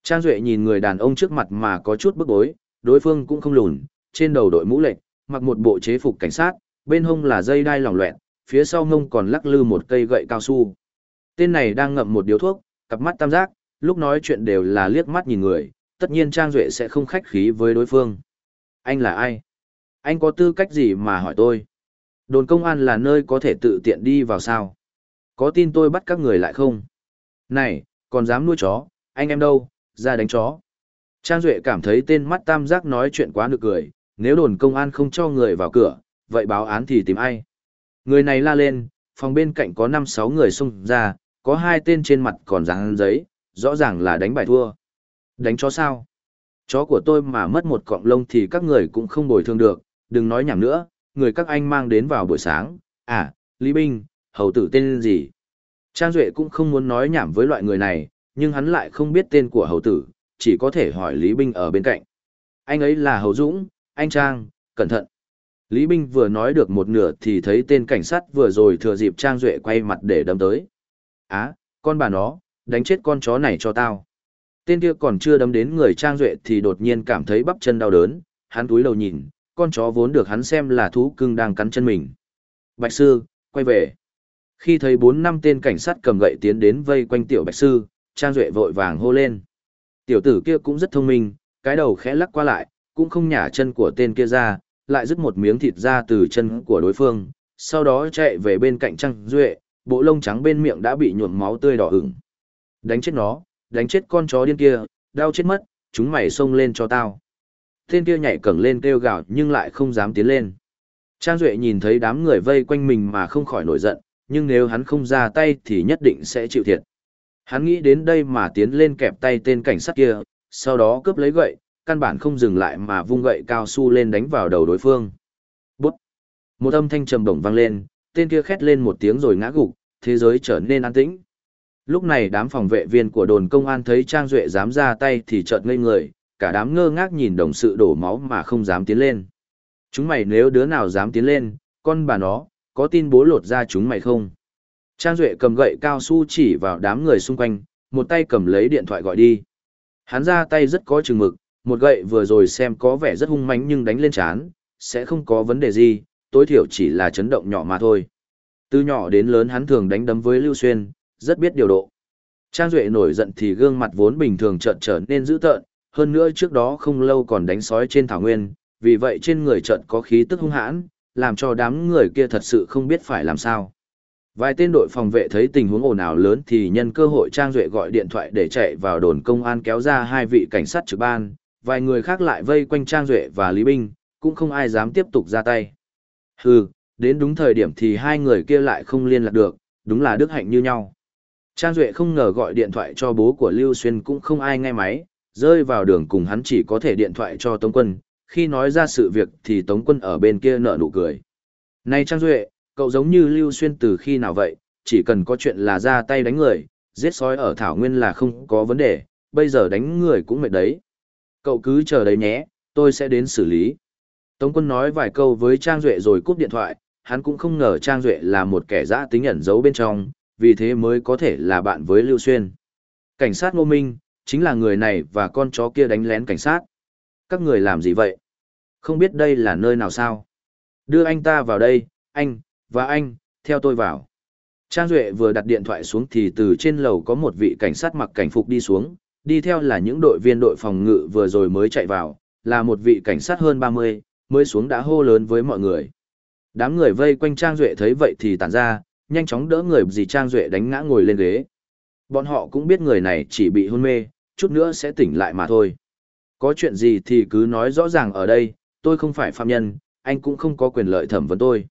Trang Duệ nhìn người đàn ông trước mặt mà có chút bức bối, đối phương cũng không lùn, trên đầu đội mũ lệch, mặc một bộ chế phục cảnh sát, bên hông là dây đai lỏng loẹn, phía sau ngông còn lắc lư một cây gậy cao su. Tên này đang ngậm một điếu thuốc, cặp mắt tam giác, lúc nói chuyện đều là liếc mắt nhìn người, tất nhiên Trang Duệ sẽ không khách khí với đối phương. Anh là ai? Anh có tư cách gì mà hỏi tôi? Đồn công an là nơi có thể tự tiện đi vào sao? Có tin tôi bắt các người lại không? Này, còn dám nuôi chó, anh em đâu, ra đánh chó. Trang Duệ cảm thấy tên mắt tam giác nói chuyện quá nực cười, nếu đồn công an không cho người vào cửa, vậy báo án thì tìm ai? Người này la lên, phòng bên cạnh có 5-6 người xung ra, có hai tên trên mặt còn dáng giấy, rõ ràng là đánh bài thua. Đánh chó sao? Chó của tôi mà mất một cọng lông thì các người cũng không bồi thường được, đừng nói nhảm nữa, người các anh mang đến vào buổi sáng. À, Lý Binh, hầu tử tên gì? Trang Duệ cũng không muốn nói nhảm với loại người này, nhưng hắn lại không biết tên của hầu tử, chỉ có thể hỏi Lý Binh ở bên cạnh. Anh ấy là Hầu Dũng, anh Trang, cẩn thận. Lý Binh vừa nói được một nửa thì thấy tên cảnh sát vừa rồi thừa dịp Trang Duệ quay mặt để đâm tới. Á, con bà nó, đánh chết con chó này cho tao. Tên kia còn chưa đâm đến người Trang Duệ thì đột nhiên cảm thấy bắp chân đau đớn, hắn túi đầu nhìn, con chó vốn được hắn xem là thú cưng đang cắn chân mình. Bạch Sư, quay về. Khi thấy bốn năm tên cảnh sát cầm gậy tiến đến vây quanh tiểu Bạch Sư, Trang Duệ vội vàng hô lên. Tiểu tử kia cũng rất thông minh, cái đầu khẽ lắc qua lại, cũng không nhả chân của tên kia ra, lại rứt một miếng thịt ra từ chân của đối phương, sau đó chạy về bên cạnh Trang Duệ, bộ lông trắng bên miệng đã bị nhuộm máu tươi đỏ ửng. Đánh chết nó, đánh chết con chó điên kia, đau chết mất, chúng mày xông lên cho tao. Tên kia nhảy cẳng lên kêu gào nhưng lại không dám tiến lên. Trang Duệ nhìn thấy đám người vây quanh mình mà không khỏi nổi giận, nhưng nếu hắn không ra tay thì nhất định sẽ chịu thiệt. Hắn nghĩ đến đây mà tiến lên kẹp tay tên cảnh sát kia, sau đó cướp lấy gậy, căn bản không dừng lại mà vung gậy cao su lên đánh vào đầu đối phương. Bút! Một âm thanh trầm đồng vang lên, tên kia khét lên một tiếng rồi ngã gục, thế giới trở nên an tĩnh. Lúc này đám phòng vệ viên của đồn công an thấy Trang Duệ dám ra tay thì chợt ngây người, cả đám ngơ ngác nhìn đồng sự đổ máu mà không dám tiến lên. Chúng mày nếu đứa nào dám tiến lên, con bà nó, có tin bố lột ra chúng mày không? Trang Duệ cầm gậy cao su chỉ vào đám người xung quanh, một tay cầm lấy điện thoại gọi đi. Hắn ra tay rất có chừng mực, một gậy vừa rồi xem có vẻ rất hung mãnh nhưng đánh lên chán, sẽ không có vấn đề gì, tối thiểu chỉ là chấn động nhỏ mà thôi. Từ nhỏ đến lớn hắn thường đánh đấm với Lưu Xuyên, rất biết điều độ. Trang Duệ nổi giận thì gương mặt vốn bình thường chợt trở nên dữ tợn, hơn nữa trước đó không lâu còn đánh sói trên thảo nguyên, vì vậy trên người trận có khí tức hung hãn, làm cho đám người kia thật sự không biết phải làm sao. Vài tên đội phòng vệ thấy tình huống ồn ào lớn thì nhân cơ hội Trang Duệ gọi điện thoại để chạy vào đồn công an kéo ra hai vị cảnh sát trực ban, vài người khác lại vây quanh Trang Duệ và Lý Binh, cũng không ai dám tiếp tục ra tay. Hừ, đến đúng thời điểm thì hai người kia lại không liên lạc được, đúng là đức hạnh như nhau. Trang Duệ không ngờ gọi điện thoại cho bố của Lưu Xuyên cũng không ai nghe máy, rơi vào đường cùng hắn chỉ có thể điện thoại cho Tống Quân, khi nói ra sự việc thì Tống Quân ở bên kia nở nụ cười. Này Trang Duệ, cậu giống như Lưu Xuyên từ khi nào vậy, chỉ cần có chuyện là ra tay đánh người, giết sói ở Thảo Nguyên là không có vấn đề, bây giờ đánh người cũng mệt đấy. Cậu cứ chờ đấy nhé, tôi sẽ đến xử lý. Tống quân nói vài câu với Trang Duệ rồi cúp điện thoại, hắn cũng không ngờ Trang Duệ là một kẻ giã tính ẩn giấu bên trong, vì thế mới có thể là bạn với Lưu Xuyên. Cảnh sát Ngô Minh, chính là người này và con chó kia đánh lén cảnh sát. Các người làm gì vậy? Không biết đây là nơi nào sao? Đưa anh ta vào đây, anh, và anh, theo tôi vào. Trang Duệ vừa đặt điện thoại xuống thì từ trên lầu có một vị cảnh sát mặc cảnh phục đi xuống, đi theo là những đội viên đội phòng ngự vừa rồi mới chạy vào, là một vị cảnh sát hơn 30, mới xuống đã hô lớn với mọi người. Đám người vây quanh Trang Duệ thấy vậy thì tản ra, nhanh chóng đỡ người gì Trang Duệ đánh ngã ngồi lên ghế. Bọn họ cũng biết người này chỉ bị hôn mê, chút nữa sẽ tỉnh lại mà thôi. Có chuyện gì thì cứ nói rõ ràng ở đây, tôi không phải phạm nhân, anh cũng không có quyền lợi thẩm vấn tôi.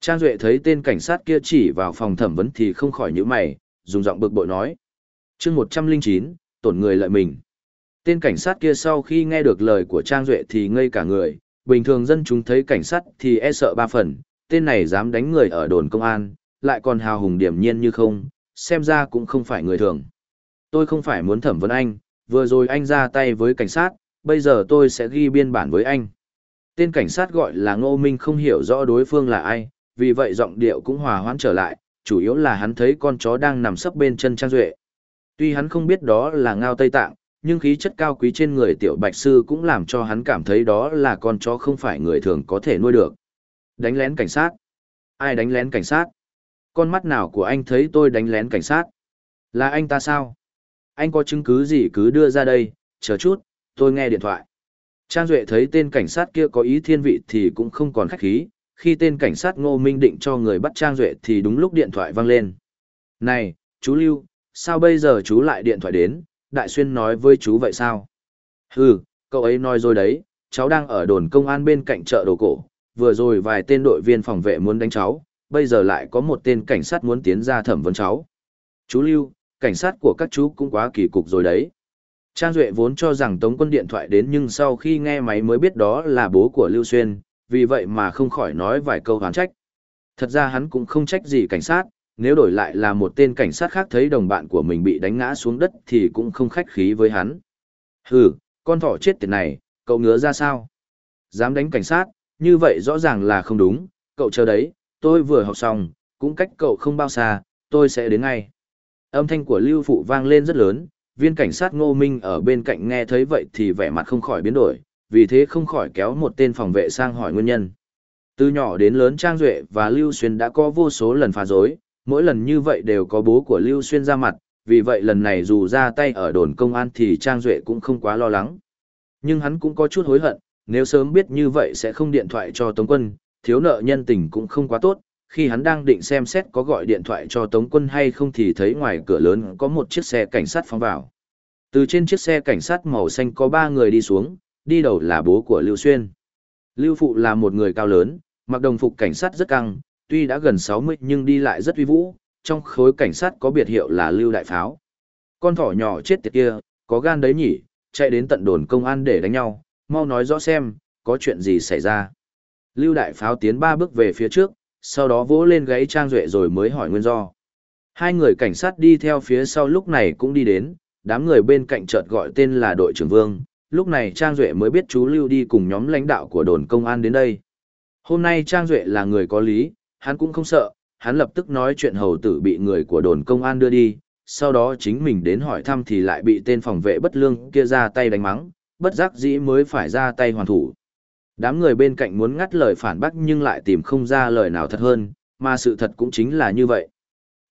Trang Duệ thấy tên cảnh sát kia chỉ vào phòng thẩm vấn thì không khỏi những mày, dùng giọng bực bội nói. chương 109, tổn người lợi mình. Tên cảnh sát kia sau khi nghe được lời của Trang Duệ thì ngây cả người, bình thường dân chúng thấy cảnh sát thì e sợ ba phần, tên này dám đánh người ở đồn công an, lại còn hào hùng điểm nhiên như không, xem ra cũng không phải người thường. Tôi không phải muốn thẩm vấn anh, vừa rồi anh ra tay với cảnh sát, bây giờ tôi sẽ ghi biên bản với anh. Tên cảnh sát gọi là Ngô Minh không hiểu rõ đối phương là ai, vì vậy giọng điệu cũng hòa hoãn trở lại, chủ yếu là hắn thấy con chó đang nằm sấp bên chân Trang Duệ. Tuy hắn không biết đó là ngao Tây Tạng, nhưng khí chất cao quý trên người tiểu bạch sư cũng làm cho hắn cảm thấy đó là con chó không phải người thường có thể nuôi được. Đánh lén cảnh sát. Ai đánh lén cảnh sát? Con mắt nào của anh thấy tôi đánh lén cảnh sát? Là anh ta sao? Anh có chứng cứ gì cứ đưa ra đây, chờ chút, tôi nghe điện thoại. Trang Duệ thấy tên cảnh sát kia có ý thiên vị thì cũng không còn khách khí, khi tên cảnh sát ngô minh định cho người bắt Trang Duệ thì đúng lúc điện thoại vang lên. Này, chú Lưu, sao bây giờ chú lại điện thoại đến, Đại Xuyên nói với chú vậy sao? Hừ, cậu ấy nói rồi đấy, cháu đang ở đồn công an bên cạnh chợ đồ cổ, vừa rồi vài tên đội viên phòng vệ muốn đánh cháu, bây giờ lại có một tên cảnh sát muốn tiến ra thẩm vấn cháu. Chú Lưu, cảnh sát của các chú cũng quá kỳ cục rồi đấy. Trang Duệ vốn cho rằng Tống quân điện thoại đến nhưng sau khi nghe máy mới biết đó là bố của Lưu Xuyên, vì vậy mà không khỏi nói vài câu hoán trách. Thật ra hắn cũng không trách gì cảnh sát, nếu đổi lại là một tên cảnh sát khác thấy đồng bạn của mình bị đánh ngã xuống đất thì cũng không khách khí với hắn. Hừ, con thỏ chết tiệt này, cậu ngứa ra sao? Dám đánh cảnh sát, như vậy rõ ràng là không đúng, cậu chờ đấy, tôi vừa học xong, cũng cách cậu không bao xa, tôi sẽ đến ngay. Âm thanh của Lưu Phụ vang lên rất lớn, viên cảnh sát Ngô Minh ở bên cạnh nghe thấy vậy thì vẻ mặt không khỏi biến đổi, vì thế không khỏi kéo một tên phòng vệ sang hỏi nguyên nhân. Từ nhỏ đến lớn Trang Duệ và Lưu Xuyên đã có vô số lần phá dối, mỗi lần như vậy đều có bố của Lưu Xuyên ra mặt, vì vậy lần này dù ra tay ở đồn công an thì Trang Duệ cũng không quá lo lắng. Nhưng hắn cũng có chút hối hận, nếu sớm biết như vậy sẽ không điện thoại cho Tống Quân, thiếu nợ nhân tình cũng không quá tốt. Khi hắn đang định xem xét có gọi điện thoại cho Tống Quân hay không thì thấy ngoài cửa lớn có một chiếc xe cảnh sát phóng vào. Từ trên chiếc xe cảnh sát màu xanh có ba người đi xuống, đi đầu là bố của Lưu Xuyên. Lưu Phụ là một người cao lớn, mặc đồng phục cảnh sát rất căng, tuy đã gần 60 nhưng đi lại rất uy vũ, trong khối cảnh sát có biệt hiệu là Lưu Đại Pháo. Con thỏ nhỏ chết tiệt kia, có gan đấy nhỉ, chạy đến tận đồn công an để đánh nhau, mau nói rõ xem, có chuyện gì xảy ra. Lưu Đại Pháo tiến ba bước về phía trước, sau đó vỗ lên gáy Trang Duệ rồi mới hỏi nguyên do. Hai người cảnh sát đi theo phía sau lúc này cũng đi đến, đám người bên cạnh chợt gọi tên là đội trưởng Vương, lúc này Trang Duệ mới biết chú Lưu đi cùng nhóm lãnh đạo của đồn công an đến đây. Hôm nay Trang Duệ là người có lý, hắn cũng không sợ, hắn lập tức nói chuyện hầu tử bị người của đồn công an đưa đi, sau đó chính mình đến hỏi thăm thì lại bị tên phòng vệ bất lương kia ra tay đánh mắng, bất giác dĩ mới phải ra tay hoàn thủ. Đám người bên cạnh muốn ngắt lời phản bác nhưng lại tìm không ra lời nào thật hơn, mà sự thật cũng chính là như vậy.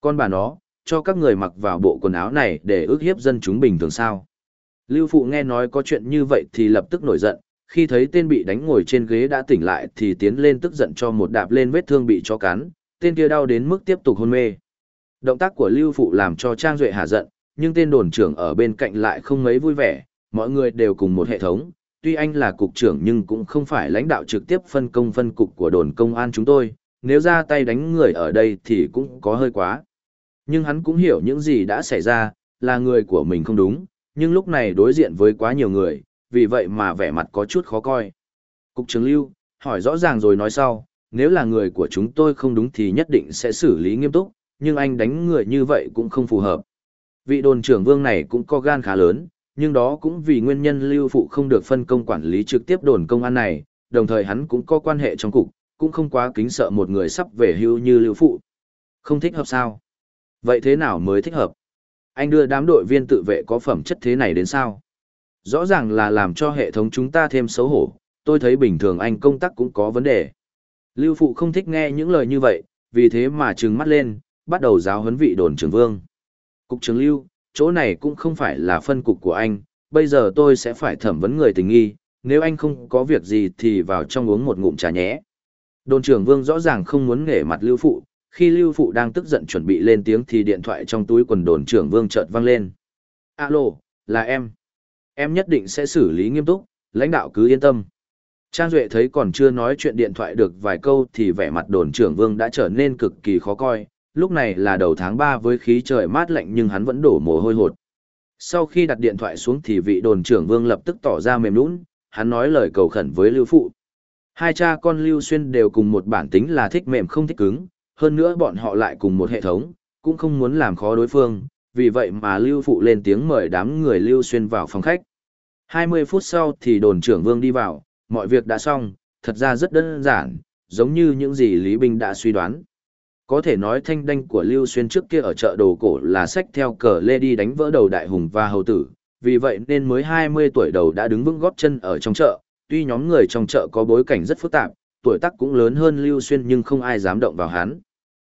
Con bà nó, cho các người mặc vào bộ quần áo này để ước hiếp dân chúng bình thường sao. Lưu Phụ nghe nói có chuyện như vậy thì lập tức nổi giận, khi thấy tên bị đánh ngồi trên ghế đã tỉnh lại thì tiến lên tức giận cho một đạp lên vết thương bị cho cắn, tên kia đau đến mức tiếp tục hôn mê. Động tác của Lưu Phụ làm cho Trang Duệ hạ giận, nhưng tên đồn trưởng ở bên cạnh lại không mấy vui vẻ, mọi người đều cùng một hệ thống, tuy anh là cục trưởng nhưng cũng không phải lãnh đạo trực tiếp phân công phân cục của đồn công an chúng tôi, nếu ra tay đánh người ở đây thì cũng có hơi quá. Nhưng hắn cũng hiểu những gì đã xảy ra, là người của mình không đúng, nhưng lúc này đối diện với quá nhiều người, vì vậy mà vẻ mặt có chút khó coi. Cục trưởng Lưu, hỏi rõ ràng rồi nói sau, nếu là người của chúng tôi không đúng thì nhất định sẽ xử lý nghiêm túc, nhưng anh đánh người như vậy cũng không phù hợp. Vị đồn trưởng vương này cũng có gan khá lớn, nhưng đó cũng vì nguyên nhân lưu phụ không được phân công quản lý trực tiếp đồn công an này, đồng thời hắn cũng có quan hệ trong cục, cũng không quá kính sợ một người sắp về hưu như lưu phụ. Không thích hợp sao? Vậy thế nào mới thích hợp? Anh đưa đám đội viên tự vệ có phẩm chất thế này đến sao? Rõ ràng là làm cho hệ thống chúng ta thêm xấu hổ, tôi thấy bình thường anh công tác cũng có vấn đề. Lưu Phụ không thích nghe những lời như vậy, vì thế mà trừng mắt lên, bắt đầu giáo huấn vị đồn trưởng vương. Cục trưởng Lưu, chỗ này cũng không phải là phân cục của anh, bây giờ tôi sẽ phải thẩm vấn người tình nghi, nếu anh không có việc gì thì vào trong uống một ngụm trà nhé. Đồn trưởng vương rõ ràng không muốn nghề mặt Lưu Phụ, khi Lưu Phụ đang tức giận chuẩn bị lên tiếng thì điện thoại trong túi quần đồn trưởng vương chợt vang lên. Alo, là em. Em nhất định sẽ xử lý nghiêm túc, lãnh đạo cứ yên tâm. Trang Duệ thấy còn chưa nói chuyện điện thoại được vài câu thì vẻ mặt đồn trưởng vương đã trở nên cực kỳ khó coi, lúc này là đầu tháng 3 với khí trời mát lạnh nhưng hắn vẫn đổ mồ hôi hột. Sau khi đặt điện thoại xuống thì vị đồn trưởng vương lập tức tỏ ra mềm nũng, hắn nói lời cầu khẩn với Lưu Phụ. Hai cha con Lưu Xuyên đều cùng một bản tính là thích mềm không thích cứng, hơn nữa bọn họ lại cùng một hệ thống, cũng không muốn làm khó đối phương, vì vậy mà Lưu Phụ lên tiếng mời đám người Lưu Xuyên vào phòng khách. 20 phút sau thì đồn trưởng vương đi vào, mọi việc đã xong, thật ra rất đơn giản, giống như những gì Lý Bình đã suy đoán. Có thể nói thanh đanh của Lưu Xuyên trước kia ở chợ đồ cổ là sách theo cờ lê đi đánh vỡ đầu đại hùng và hầu tử, vì vậy nên mới 20 tuổi đầu đã đứng vững góp chân ở trong chợ, tuy nhóm người trong chợ có bối cảnh rất phức tạp, tuổi tác cũng lớn hơn Lưu Xuyên nhưng không ai dám động vào hắn.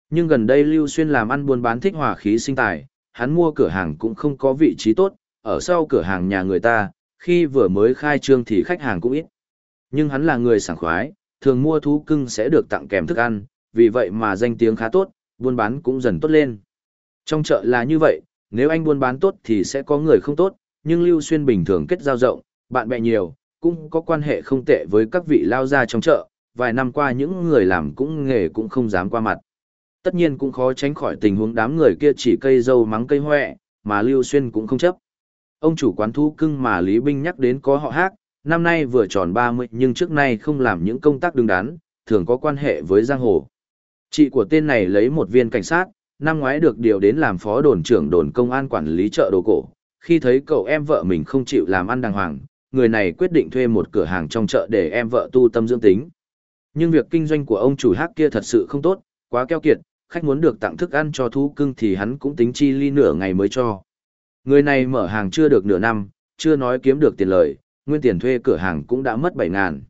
Nhưng gần đây Lưu Xuyên làm ăn buôn bán thích hòa khí sinh tài, hắn mua cửa hàng cũng không có vị trí tốt, ở sau cửa hàng nhà người ta, khi vừa mới khai trương thì khách hàng cũng ít. Nhưng hắn là người sảng khoái, thường mua thú cưng sẽ được tặng kèm thức ăn, vì vậy mà danh tiếng khá tốt, buôn bán cũng dần tốt lên. Trong chợ là như vậy, nếu anh buôn bán tốt thì sẽ có người không tốt, nhưng Lưu Xuyên bình thường kết giao rộng, bạn bè nhiều, cũng có quan hệ không tệ với các vị lao gia trong chợ, vài năm qua những người làm cũng nghề cũng không dám qua mặt. Tất nhiên cũng khó tránh khỏi tình huống đám người kia chỉ cây dâu mắng cây hoẹ, mà Lưu Xuyên cũng không chấp. Ông chủ quán thú cưng mà Lý Binh nhắc đến có họ hát, năm nay vừa tròn 30 nhưng trước nay không làm những công tác đứng đắn, thường có quan hệ với giang hồ. Chị của tên này lấy một viên cảnh sát, năm ngoái được điều đến làm phó đồn trưởng đồn công an quản lý chợ đồ cổ. Khi thấy cậu em vợ mình không chịu làm ăn đàng hoàng, người này quyết định thuê một cửa hàng trong chợ để em vợ tu tâm dưỡng tính. Nhưng việc kinh doanh của ông chủ hát kia thật sự không tốt, quá keo kiệt, khách muốn được tặng thức ăn cho thú cưng thì hắn cũng tính chi ly nửa ngày mới cho. Người này mở hàng chưa được nửa năm, chưa nói kiếm được tiền lời, nguyên tiền thuê cửa hàng cũng đã mất 7 ngàn.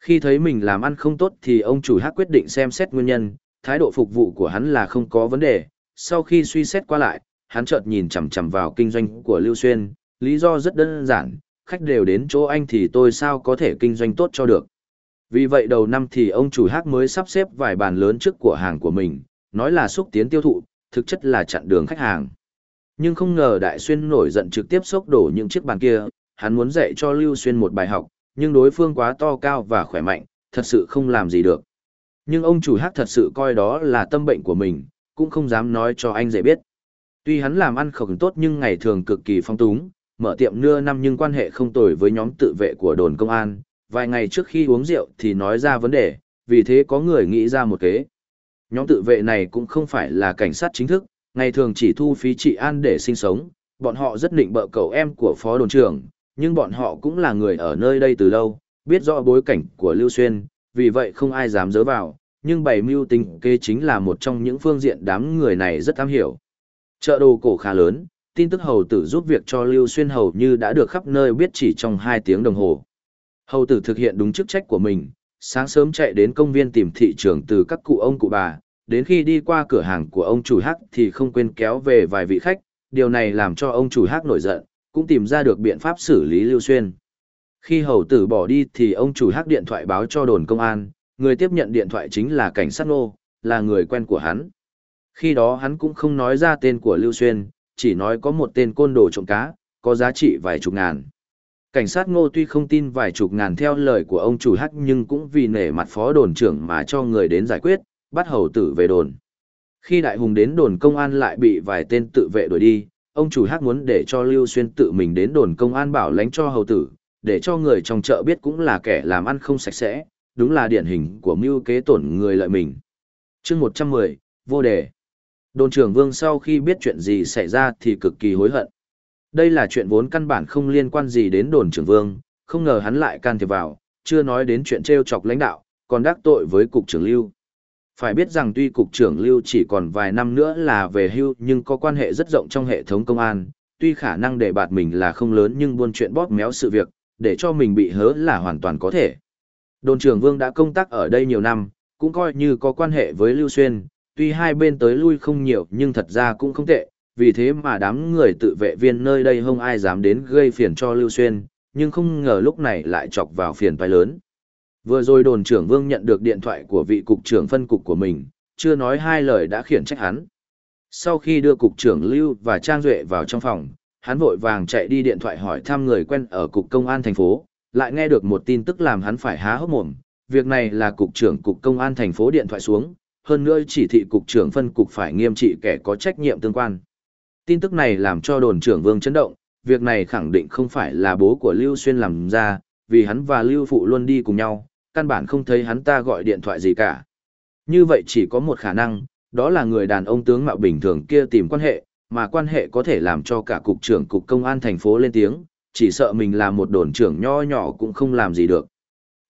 Khi thấy mình làm ăn không tốt thì ông chủ hát quyết định xem xét nguyên nhân, thái độ phục vụ của hắn là không có vấn đề. Sau khi suy xét qua lại, hắn chợt nhìn chằm chằm vào kinh doanh của Lưu Xuyên, lý do rất đơn giản, khách đều đến chỗ anh thì tôi sao có thể kinh doanh tốt cho được. Vì vậy đầu năm thì ông chủ hát mới sắp xếp vài bàn lớn trước của hàng của mình, nói là xúc tiến tiêu thụ, thực chất là chặn đường khách hàng. Nhưng không ngờ Đại Xuyên nổi giận trực tiếp xốc đổ những chiếc bàn kia, hắn muốn dạy cho Lưu Xuyên một bài học, nhưng đối phương quá to cao và khỏe mạnh, thật sự không làm gì được. Nhưng ông chủ hắc thật sự coi đó là tâm bệnh của mình, cũng không dám nói cho anh dễ biết. Tuy hắn làm ăn không tốt nhưng ngày thường cực kỳ phong túng, mở tiệm nưa năm nhưng quan hệ không tồi với nhóm tự vệ của đồn công an, vài ngày trước khi uống rượu thì nói ra vấn đề, vì thế có người nghĩ ra một kế. Nhóm tự vệ này cũng không phải là cảnh sát chính thức, ngày thường chỉ thu phí trị an để sinh sống, bọn họ rất định bợ cậu em của phó đồn trưởng, nhưng bọn họ cũng là người ở nơi đây từ lâu, biết rõ bối cảnh của Lưu Xuyên, vì vậy không ai dám dớ vào, nhưng bày mưu tính kê chính là một trong những phương diện đám người này rất am hiểu. Chợ đồ cổ khá lớn, tin tức hầu tử giúp việc cho Lưu Xuyên hầu như đã được khắp nơi biết chỉ trong 2 tiếng đồng hồ. Hầu tử thực hiện đúng chức trách của mình, sáng sớm chạy đến công viên tìm thị trường từ các cụ ông cụ bà, đến khi đi qua cửa hàng của ông chủ hắc thì không quên kéo về vài vị khách, điều này làm cho ông chủ hắc nổi giận, cũng tìm ra được biện pháp xử lý Lưu Xuyên. Khi hầu tử bỏ đi thì ông chủ hắc điện thoại báo cho đồn công an, người tiếp nhận điện thoại chính là cảnh sát nô, là người quen của hắn. Khi đó hắn cũng không nói ra tên của Lưu Xuyên, chỉ nói có một tên côn đồ trộm cá, có giá trị vài chục ngàn. Cảnh sát ngô tuy không tin vài chục ngàn theo lời của ông chủ hắc nhưng cũng vì nể mặt phó đồn trưởng mà cho người đến giải quyết, bắt hầu tử về đồn. Khi đại hùng đến đồn công an lại bị vài tên tự vệ đuổi đi, ông chủ hắc muốn để cho Lưu Xuyên tự mình đến đồn công an bảo lãnh cho hầu tử, để cho người trong chợ biết cũng là kẻ làm ăn không sạch sẽ, đúng là điển hình của mưu kế tổn người lợi mình. chương 110, vô đề. Đồn trưởng vương sau khi biết chuyện gì xảy ra thì cực kỳ hối hận. Đây là chuyện vốn căn bản không liên quan gì đến đồn trưởng vương, không ngờ hắn lại can thiệp vào, chưa nói đến chuyện treo chọc lãnh đạo, còn đắc tội với cục trưởng lưu. Phải biết rằng tuy cục trưởng lưu chỉ còn vài năm nữa là về hưu nhưng có quan hệ rất rộng trong hệ thống công an, tuy khả năng để bạt mình là không lớn nhưng buôn chuyện bóp méo sự việc, để cho mình bị hớ là hoàn toàn có thể. Đồn trưởng Vương đã công tác ở đây nhiều năm, cũng coi như có quan hệ với Lưu Xuyên, tuy hai bên tới lui không nhiều nhưng thật ra cũng không tệ, vì thế mà đám người tự vệ viên nơi đây không ai dám đến gây phiền cho Lưu Xuyên, nhưng không ngờ lúc này lại chọc vào phiền phải lớn. Vừa rồi đồn trưởng Vương nhận được điện thoại của vị cục trưởng phân cục của mình, chưa nói hai lời đã khiển trách hắn. Sau khi đưa cục trưởng Lưu và Trang Duệ vào trong phòng, hắn vội vàng chạy đi điện thoại hỏi thăm người quen ở cục công an thành phố, lại nghe được một tin tức làm hắn phải há hốc mồm. Việc này là cục trưởng cục công an thành phố điện thoại xuống, hơn nữa chỉ thị cục trưởng phân cục phải nghiêm trị kẻ có trách nhiệm tương quan. Tin tức này làm cho đồn trưởng Vương chấn động, việc này khẳng định không phải là bố của Lưu Xuyên làm ra, vì hắn và Lưu Phụ luôn đi cùng nhau, căn bản không thấy hắn ta gọi điện thoại gì cả. Như vậy chỉ có một khả năng, đó là người đàn ông tướng mạo bình thường kia tìm quan hệ, mà quan hệ có thể làm cho cả cục trưởng cục công an thành phố lên tiếng, chỉ sợ mình là một đồn trưởng nho nhỏ cũng không làm gì được.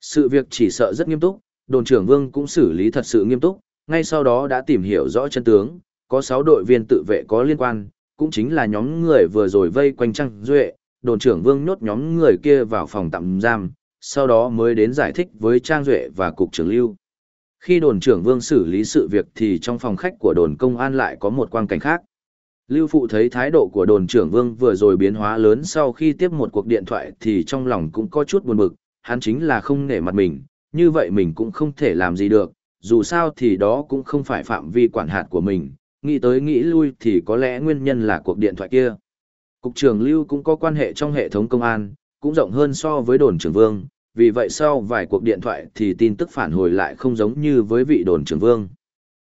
Sự việc chỉ sợ rất nghiêm túc, đồn trưởng Vương cũng xử lý thật sự nghiêm túc, ngay sau đó đã tìm hiểu rõ chân tướng, có 6 đội viên tự vệ có liên quan, cũng chính là nhóm người vừa rồi vây quanh Trăng Duệ, đồn trưởng Vương nhốt nhóm người kia vào phòng tạm giam, sau đó mới đến giải thích với Trang Duệ và Cục trưởng Lưu. Khi đồn trưởng Vương xử lý sự việc thì trong phòng khách của đồn công an lại có một quang cảnh khác. Lưu Phụ thấy thái độ của đồn trưởng Vương vừa rồi biến hóa lớn sau khi tiếp một cuộc điện thoại thì trong lòng cũng có chút buồn bực, hắn chính là không nể mặt mình, như vậy mình cũng không thể làm gì được, dù sao thì đó cũng không phải phạm vi quản hạt của mình, nghĩ tới nghĩ lui thì có lẽ nguyên nhân là cuộc điện thoại kia. Cục trưởng Lưu cũng có quan hệ trong hệ thống công an, cũng rộng hơn so với đồn trưởng Vương, vì vậy sau vài cuộc điện thoại thì tin tức phản hồi lại không giống như với vị đồn trưởng Vương.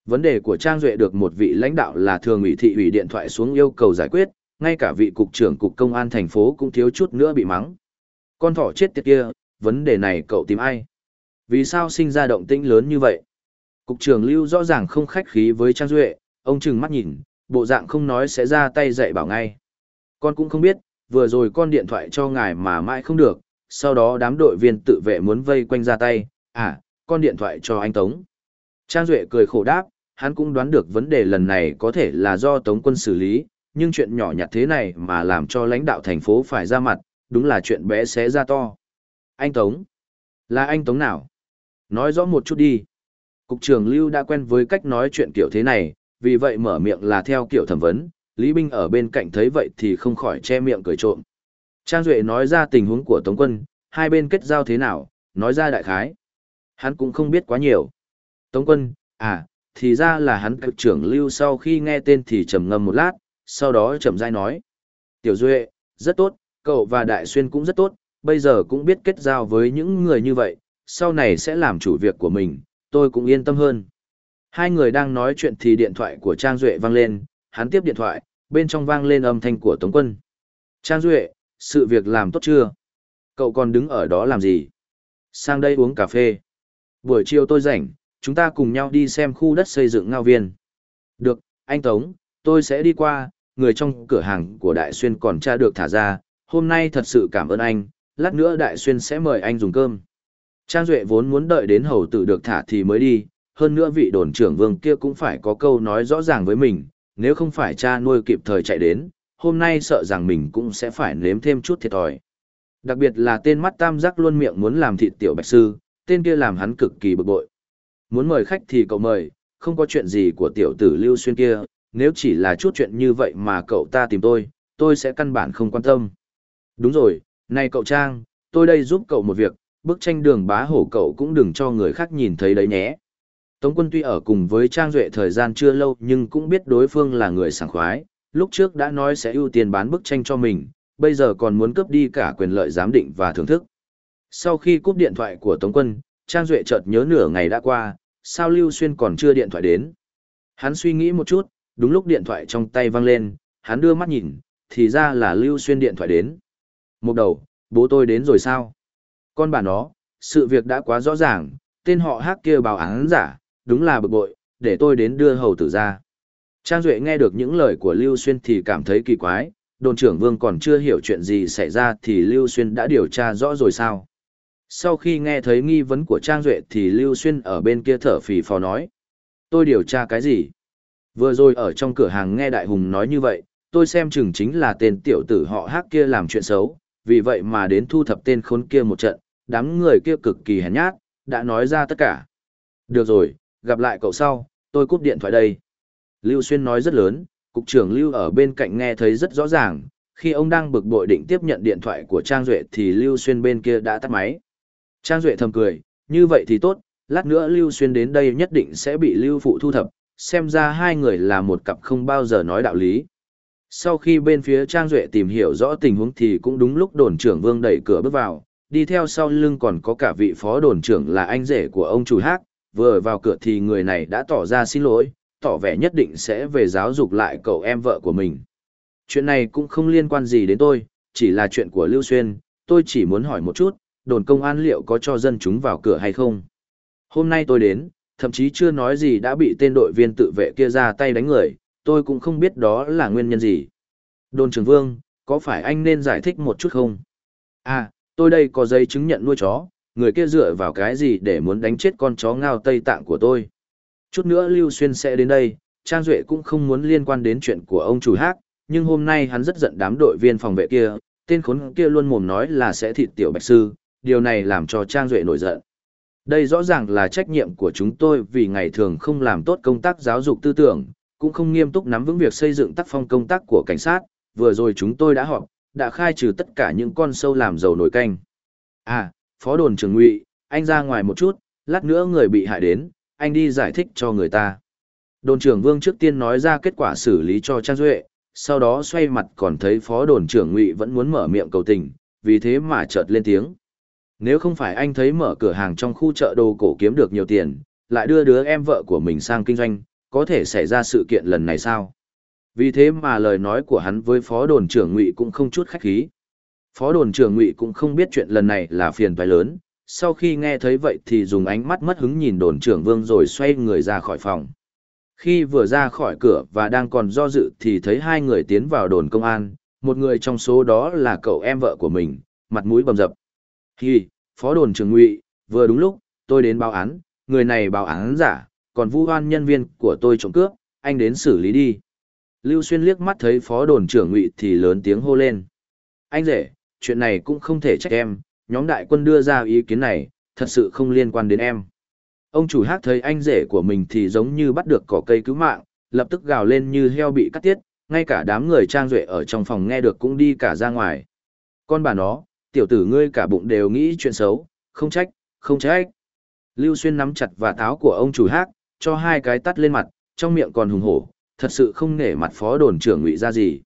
Vấn đề của Trang Duệ được một vị lãnh đạo là thường ủy thị ủy điện thoại xuống yêu cầu giải quyết, ngay cả vị cục trưởng cục công an thành phố cũng thiếu chút nữa bị mắng. Con thỏ chết tiệt kia, vấn đề này cậu tìm ai? Vì sao sinh ra động tĩnh lớn như vậy? Cục trưởng Lưu rõ ràng không khách khí với Trang Duệ, ông chừng mắt nhìn, bộ dạng không nói sẽ ra tay dạy bảo ngay. Con cũng không biết, vừa rồi con điện thoại cho ngài mà mãi không được, sau đó đám đội viên tự vệ muốn vây quanh ra tay, à, con điện thoại cho anh Tống. Trang Duệ cười khổ đáp, hắn cũng đoán được vấn đề lần này có thể là do Tống quân xử lý, nhưng chuyện nhỏ nhặt thế này mà làm cho lãnh đạo thành phố phải ra mặt, đúng là chuyện bé xé ra to. Anh Tống? Là anh Tống nào? Nói rõ một chút đi. Cục trưởng Lưu đã quen với cách nói chuyện kiểu thế này, vì vậy mở miệng là theo kiểu thẩm vấn, Lý Binh ở bên cạnh thấy vậy thì không khỏi che miệng cười trộm. Trang Duệ nói ra tình huống của Tống quân, hai bên kết giao thế nào, nói ra đại khái. Hắn cũng không biết quá nhiều. Tống quân, à, thì ra là hắn cực trưởng lưu sau khi nghe tên thì trầm ngâm một lát, sau đó chậm rãi nói. Tiểu Duệ, rất tốt, cậu và Đại Xuyên cũng rất tốt, bây giờ cũng biết kết giao với những người như vậy, sau này sẽ làm chủ việc của mình, tôi cũng yên tâm hơn. Hai người đang nói chuyện thì điện thoại của Trang Duệ vang lên, hắn tiếp điện thoại, bên trong vang lên âm thanh của Tống Quân. Trang Duệ, sự việc làm tốt chưa? Cậu còn đứng ở đó làm gì? Sang đây uống cà phê. Buổi chiều tôi rảnh, chúng ta cùng nhau đi xem khu đất xây dựng ngao viên. Được, anh Tống, tôi sẽ đi qua, người trong cửa hàng của Đại Xuyên còn tra được thả ra, hôm nay thật sự cảm ơn anh, lát nữa Đại Xuyên sẽ mời anh dùng cơm. Trang Duệ vốn muốn đợi đến hầu tử được thả thì mới đi, hơn nữa vị đồn trưởng vương kia cũng phải có câu nói rõ ràng với mình, nếu không phải cha nuôi kịp thời chạy đến, hôm nay sợ rằng mình cũng sẽ phải nếm thêm chút thiệt thòi. Đặc biệt là tên mắt tam giác luôn miệng muốn làm thịt tiểu bạch sư, tên kia làm hắn cực kỳ bực bội. Muốn mời khách thì cậu mời, không có chuyện gì của tiểu tử Lưu Xuyên kia, nếu chỉ là chút chuyện như vậy mà cậu ta tìm tôi, tôi sẽ căn bản không quan tâm. Đúng rồi, này cậu Trang, tôi đây giúp cậu một việc, bức tranh đường bá hổ cậu cũng đừng cho người khác nhìn thấy đấy nhé. Tống quân tuy ở cùng với Trang Duệ thời gian chưa lâu nhưng cũng biết đối phương là người sảng khoái, lúc trước đã nói sẽ ưu tiên bán bức tranh cho mình, bây giờ còn muốn cướp đi cả quyền lợi giám định và thưởng thức. Sau khi cúp điện thoại của Tống quân, Trang Duệ chợt nhớ nửa ngày đã qua, sao Lưu Xuyên còn chưa điện thoại đến. Hắn suy nghĩ một chút, đúng lúc điện thoại trong tay văng lên, hắn đưa mắt nhìn, thì ra là Lưu Xuyên điện thoại đến. Một đầu, bố tôi đến rồi sao? Con bà nó, sự việc đã quá rõ ràng, tên họ hát kia báo án giả, đúng là bực bội, để tôi đến đưa hầu tử ra. Trang Duệ nghe được những lời của Lưu Xuyên thì cảm thấy kỳ quái, đồn trưởng vương còn chưa hiểu chuyện gì xảy ra thì Lưu Xuyên đã điều tra rõ rồi sao. Sau khi nghe thấy nghi vấn của Trang Duệ thì Lưu Xuyên ở bên kia thở phì phò nói. Tôi điều tra cái gì? Vừa rồi ở trong cửa hàng nghe Đại Hùng nói như vậy, tôi xem chừng chính là tên tiểu tử họ hát kia làm chuyện xấu, vì vậy mà đến thu thập tên khốn kia một trận, đám người kia cực kỳ hèn nhát, đã nói ra tất cả. Được rồi, gặp lại cậu sau, tôi cúp điện thoại đây. Lưu Xuyên nói rất lớn, cục trưởng Lưu ở bên cạnh nghe thấy rất rõ ràng, khi ông đang bực bội định tiếp nhận điện thoại của Trang Duệ thì Lưu Xuyên bên kia đã tắt máy. Trang Duệ thầm cười, như vậy thì tốt, lát nữa Lưu Xuyên đến đây nhất định sẽ bị Lưu Phụ thu thập, xem ra hai người là một cặp không bao giờ nói đạo lý. Sau khi bên phía Trang Duệ tìm hiểu rõ tình huống thì cũng đúng lúc đồn trưởng Vương đẩy cửa bước vào, đi theo sau lưng còn có cả vị phó đồn trưởng là anh rể của ông chủ hát, vừa vào cửa thì người này đã tỏ ra xin lỗi, tỏ vẻ nhất định sẽ về giáo dục lại cậu em vợ của mình. Chuyện này cũng không liên quan gì đến tôi, chỉ là chuyện của Lưu Xuyên, tôi chỉ muốn hỏi một chút, đồn công an liệu có cho dân chúng vào cửa hay không? Hôm nay tôi đến, thậm chí chưa nói gì đã bị tên đội viên tự vệ kia ra tay đánh người, tôi cũng không biết đó là nguyên nhân gì. Đồn trưởng vương, có phải anh nên giải thích một chút không? À, tôi đây có giấy chứng nhận nuôi chó, người kia dựa vào cái gì để muốn đánh chết con chó ngao Tây Tạng của tôi. Chút nữa Lưu Xuyên sẽ đến đây, Trang Duệ cũng không muốn liên quan đến chuyện của ông chủ hát, nhưng hôm nay hắn rất giận đám đội viên phòng vệ kia, tên khốn kia luôn mồm nói là sẽ thịt tiểu bạch sư, điều này làm cho Trang Duệ nổi giận. Đây rõ ràng là trách nhiệm của chúng tôi vì ngày thường không làm tốt công tác giáo dục tư tưởng, cũng không nghiêm túc nắm vững việc xây dựng tác phong công tác của cảnh sát, vừa rồi chúng tôi đã họp, đã khai trừ tất cả những con sâu làm dầu nổi canh. À, phó đồn trưởng ngụy, anh ra ngoài một chút, lát nữa người bị hại đến, anh đi giải thích cho người ta. Đồn trưởng Vương trước tiên nói ra kết quả xử lý cho Trang Duệ, sau đó xoay mặt còn thấy phó đồn trưởng ngụy vẫn muốn mở miệng cầu tình, vì thế mà chợt lên tiếng. Nếu không phải anh thấy mở cửa hàng trong khu chợ đồ cổ kiếm được nhiều tiền, lại đưa đứa em vợ của mình sang kinh doanh, có thể xảy ra sự kiện lần này sao? Vì thế mà lời nói của hắn với phó đồn trưởng ngụy cũng không chút khách khí. Phó đồn trưởng ngụy cũng không biết chuyện lần này là phiền toái lớn, sau khi nghe thấy vậy thì dùng ánh mắt mất hứng nhìn đồn trưởng vương rồi xoay người ra khỏi phòng. Khi vừa ra khỏi cửa và đang còn do dự thì thấy hai người tiến vào đồn công an, một người trong số đó là cậu em vợ của mình, mặt mũi bầm dập. Hi, phó đồn trưởng ngụy, vừa đúng lúc, tôi đến báo án, người này báo án giả, còn vu oan nhân viên của tôi trộm cướp, anh đến xử lý đi. Lưu Xuyên liếc mắt thấy phó đồn trưởng ngụy thì lớn tiếng hô lên. Anh rể, chuyện này cũng không thể trách em, nhóm đại quân đưa ra ý kiến này, thật sự không liên quan đến em. Ông chủ hát thấy anh rể của mình thì giống như bắt được cỏ cây cứu mạng, lập tức gào lên như heo bị cắt tiết, ngay cả đám người trang duệ ở trong phòng nghe được cũng đi cả ra ngoài. Con bà nó, tiểu tử ngươi cả bụng đều nghĩ chuyện xấu, không trách, không trách. Lưu Xuyên nắm chặt và táo của ông chủ hát, cho hai cái tắt lên mặt, trong miệng còn hùng hổ, thật sự không nể mặt phó đồn trưởng ngụy ra gì.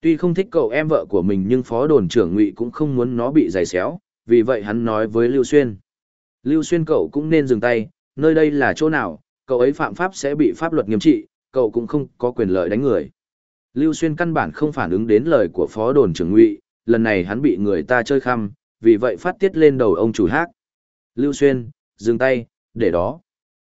Tuy không thích cậu em vợ của mình nhưng phó đồn trưởng ngụy cũng không muốn nó bị giày xéo, vì vậy hắn nói với Lưu Xuyên. Lưu Xuyên cậu cũng nên dừng tay, nơi đây là chỗ nào, cậu ấy phạm pháp sẽ bị pháp luật nghiêm trị, cậu cũng không có quyền lợi đánh người. Lưu Xuyên căn bản không phản ứng đến lời của phó đồn trưởng ngụy, lần này hắn bị người ta chơi khăm, vì vậy phát tiết lên đầu ông chủ hát. Lưu Xuyên, dừng tay, để đó.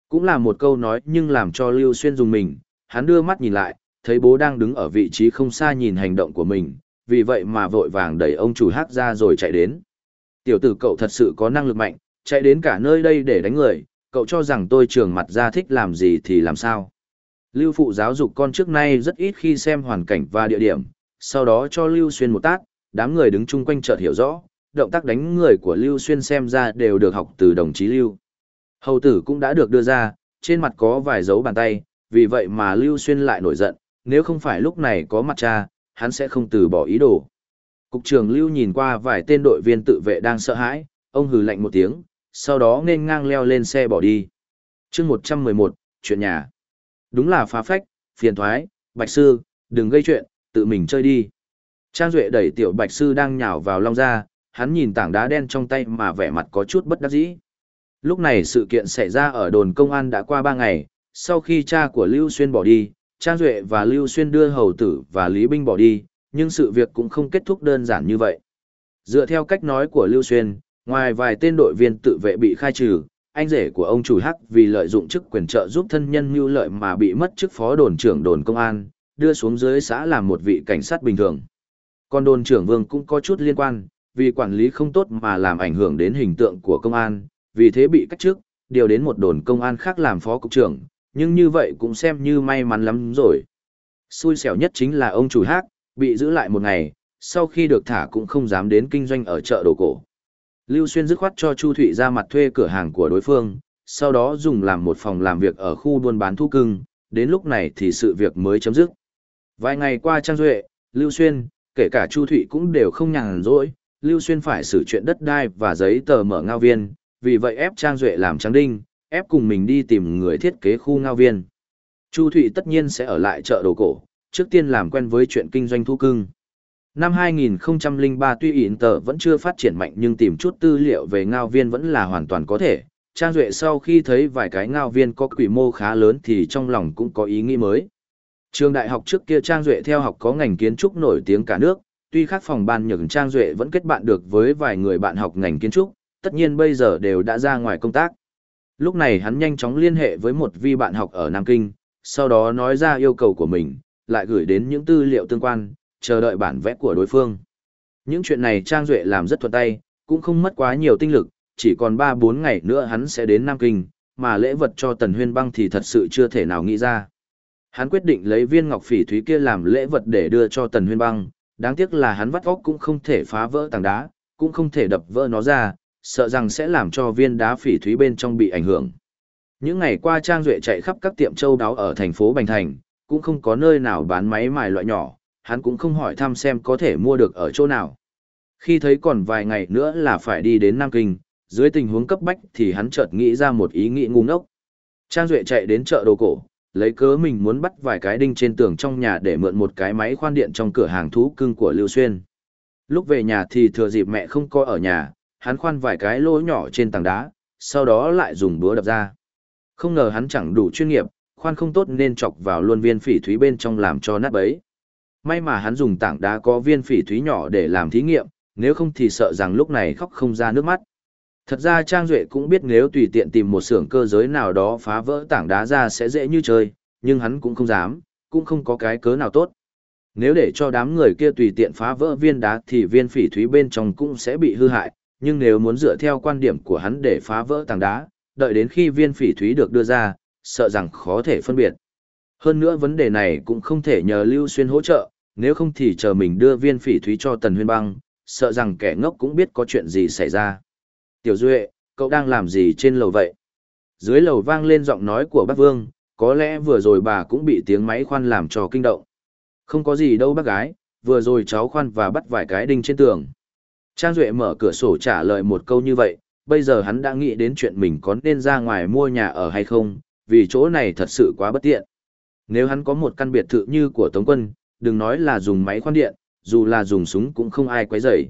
Cũng là một câu nói nhưng làm cho Lưu Xuyên dùng mình, hắn đưa mắt nhìn lại, thấy bố đang đứng ở vị trí không xa nhìn hành động của mình, vì vậy mà vội vàng đẩy ông chủ hát ra rồi chạy đến. Tiểu tử cậu thật sự có năng lực mạnh, chạy đến cả nơi đây để đánh người, cậu cho rằng tôi trường mặt ra thích làm gì thì làm sao. Lưu phụ giáo dục con trước nay rất ít khi xem hoàn cảnh và địa điểm, sau đó cho Lưu Xuyên một tác, đám người đứng chung quanh chợt hiểu rõ, động tác đánh người của Lưu Xuyên xem ra đều được học từ đồng chí Lưu. Hầu tử cũng đã được đưa ra, trên mặt có vài dấu bàn tay, vì vậy mà Lưu Xuyên lại nổi giận, nếu không phải lúc này có mặt cha, hắn sẽ không từ bỏ ý đồ. Cục trưởng Lưu nhìn qua vài tên đội viên tự vệ đang sợ hãi, ông hừ lạnh một tiếng, sau đó nên ngang leo lên xe bỏ đi. chương 111, chuyện nhà. Đúng là phá phách, phiền thoái, Bạch Sư, đừng gây chuyện, tự mình chơi đi. Trang Duệ đẩy tiểu Bạch Sư đang nhào vào long ra, hắn nhìn tảng đá đen trong tay mà vẻ mặt có chút bất đắc dĩ. Lúc này sự kiện xảy ra ở đồn công an đã qua 3 ngày, sau khi cha của Lưu Xuyên bỏ đi, Trang Duệ và Lưu Xuyên đưa hầu tử và Lý Binh bỏ đi, nhưng sự việc cũng không kết thúc đơn giản như vậy. Dựa theo cách nói của Lưu Xuyên, ngoài vài tên đội viên tự vệ bị khai trừ, anh rể của ông chủ Hắc vì lợi dụng chức quyền trợ giúp thân nhân mưu lợi mà bị mất chức phó đồn trưởng đồn công an, đưa xuống dưới xã làm một vị cảnh sát bình thường. Còn đồn trưởng Vương cũng có chút liên quan, vì quản lý không tốt mà làm ảnh hưởng đến hình tượng của công an, vì thế bị cách chức, điều đến một đồn công an khác làm phó cục trưởng, nhưng như vậy cũng xem như may mắn lắm rồi. Xui xẻo nhất chính là ông chủ hát bị giữ lại một ngày, sau khi được thả cũng không dám đến kinh doanh ở chợ đồ cổ. Lưu Xuyên dứt khoát cho Chu Thụy ra mặt thuê cửa hàng của đối phương, sau đó dùng làm một phòng làm việc ở khu buôn bán thu cưng, đến lúc này thì sự việc mới chấm dứt. Vài ngày qua Trang Duệ, Lưu Xuyên, kể cả Chu Thụy cũng đều không nhàn rỗi, Lưu Xuyên phải xử chuyện đất đai và giấy tờ mở ngao viên, vì vậy ép Trang Duệ làm trắng đinh, ép cùng mình đi tìm người thiết kế khu ngao viên. Chu Thụy tất nhiên sẽ ở lại chợ đồ cổ, trước tiên làm quen với chuyện kinh doanh thu cưng. Năm 2003 tuy ỉn tờ vẫn chưa phát triển mạnh nhưng tìm chút tư liệu về ngao viên vẫn là hoàn toàn có thể. Trang Duệ sau khi thấy vài cái ngao viên có quy mô khá lớn thì trong lòng cũng có ý nghĩ mới. Trường đại học trước kia Trang Duệ theo học có ngành kiến trúc nổi tiếng cả nước, tuy khác phòng ban nhường Trang Duệ vẫn kết bạn được với vài người bạn học ngành kiến trúc, tất nhiên bây giờ đều đã ra ngoài công tác. Lúc này hắn nhanh chóng liên hệ với một vi bạn học ở Nam Kinh, sau đó nói ra yêu cầu của mình, lại gửi đến những tư liệu tương quan, chờ đợi bản vẽ của đối phương. Những chuyện này Trang Duệ làm rất thuận tay, cũng không mất quá nhiều tinh lực, chỉ còn 3-4 ngày nữa hắn sẽ đến Nam Kinh, mà lễ vật cho Tần Huyên Băng thì thật sự chưa thể nào nghĩ ra. Hắn quyết định lấy viên ngọc phỉ thúy kia làm lễ vật để đưa cho Tần Huyên Băng, đáng tiếc là hắn vắt óc cũng không thể phá vỡ tảng đá, cũng không thể đập vỡ nó ra, sợ rằng sẽ làm cho viên đá phỉ thúy bên trong bị ảnh hưởng. Những ngày qua Trang Duệ chạy khắp các tiệm châu đáo ở thành phố Bành Thành, cũng không có nơi nào bán máy mài loại nhỏ, hắn cũng không hỏi thăm xem có thể mua được ở chỗ nào. Khi thấy còn vài ngày nữa là phải đi đến Nam Kinh, dưới tình huống cấp bách thì hắn chợt nghĩ ra một ý nghĩ ngu ngốc. Trang Duệ chạy đến chợ đồ cổ, lấy cớ mình muốn bắt vài cái đinh trên tường trong nhà để mượn một cái máy khoan điện trong cửa hàng thú cưng của Lưu Xuyên. Lúc về nhà thì thừa dịp mẹ không có ở nhà, hắn khoan vài cái lỗ nhỏ trên tảng đá, sau đó lại dùng búa đập ra. Không ngờ hắn chẳng đủ chuyên nghiệp, khoan không tốt nên chọc vào luôn viên phỉ thúy bên trong làm cho nát bấy. May mà hắn dùng tảng đá có viên phỉ thúy nhỏ để làm thí nghiệm, nếu không thì sợ rằng lúc này khóc không ra nước mắt. Thật ra Trang Duệ cũng biết nếu tùy tiện tìm một xưởng cơ giới nào đó phá vỡ tảng đá ra sẽ dễ như chơi, nhưng hắn cũng không dám, cũng không có cái cớ nào tốt. Nếu để cho đám người kia tùy tiện phá vỡ viên đá thì viên phỉ thúy bên trong cũng sẽ bị hư hại, nhưng nếu muốn dựa theo quan điểm của hắn để phá vỡ tảng đá, đợi đến khi viên phỉ thúy được đưa ra, sợ rằng khó thể phân biệt. Hơn nữa vấn đề này cũng không thể nhờ Lưu Xuyên hỗ trợ, nếu không thì chờ mình đưa viên phỉ thúy cho Tần Huyên Băng, sợ rằng kẻ ngốc cũng biết có chuyện gì xảy ra. Tiểu Duệ, cậu đang làm gì trên lầu vậy? Dưới lầu vang lên giọng nói của bác Vương, có lẽ vừa rồi bà cũng bị tiếng máy khoan làm cho kinh động. Không có gì đâu bác gái, vừa rồi cháu khoan và bắt vài cái đinh trên tường. Trang Duệ mở cửa sổ trả lời một câu như vậy, bây giờ hắn đã nghĩ đến chuyện mình có nên ra ngoài mua nhà ở hay không, vì chỗ này thật sự quá bất tiện. Nếu hắn có một căn biệt thự như của Tống Quân, đừng nói là dùng máy khoan điện, dù là dùng súng cũng không ai quấy rầy.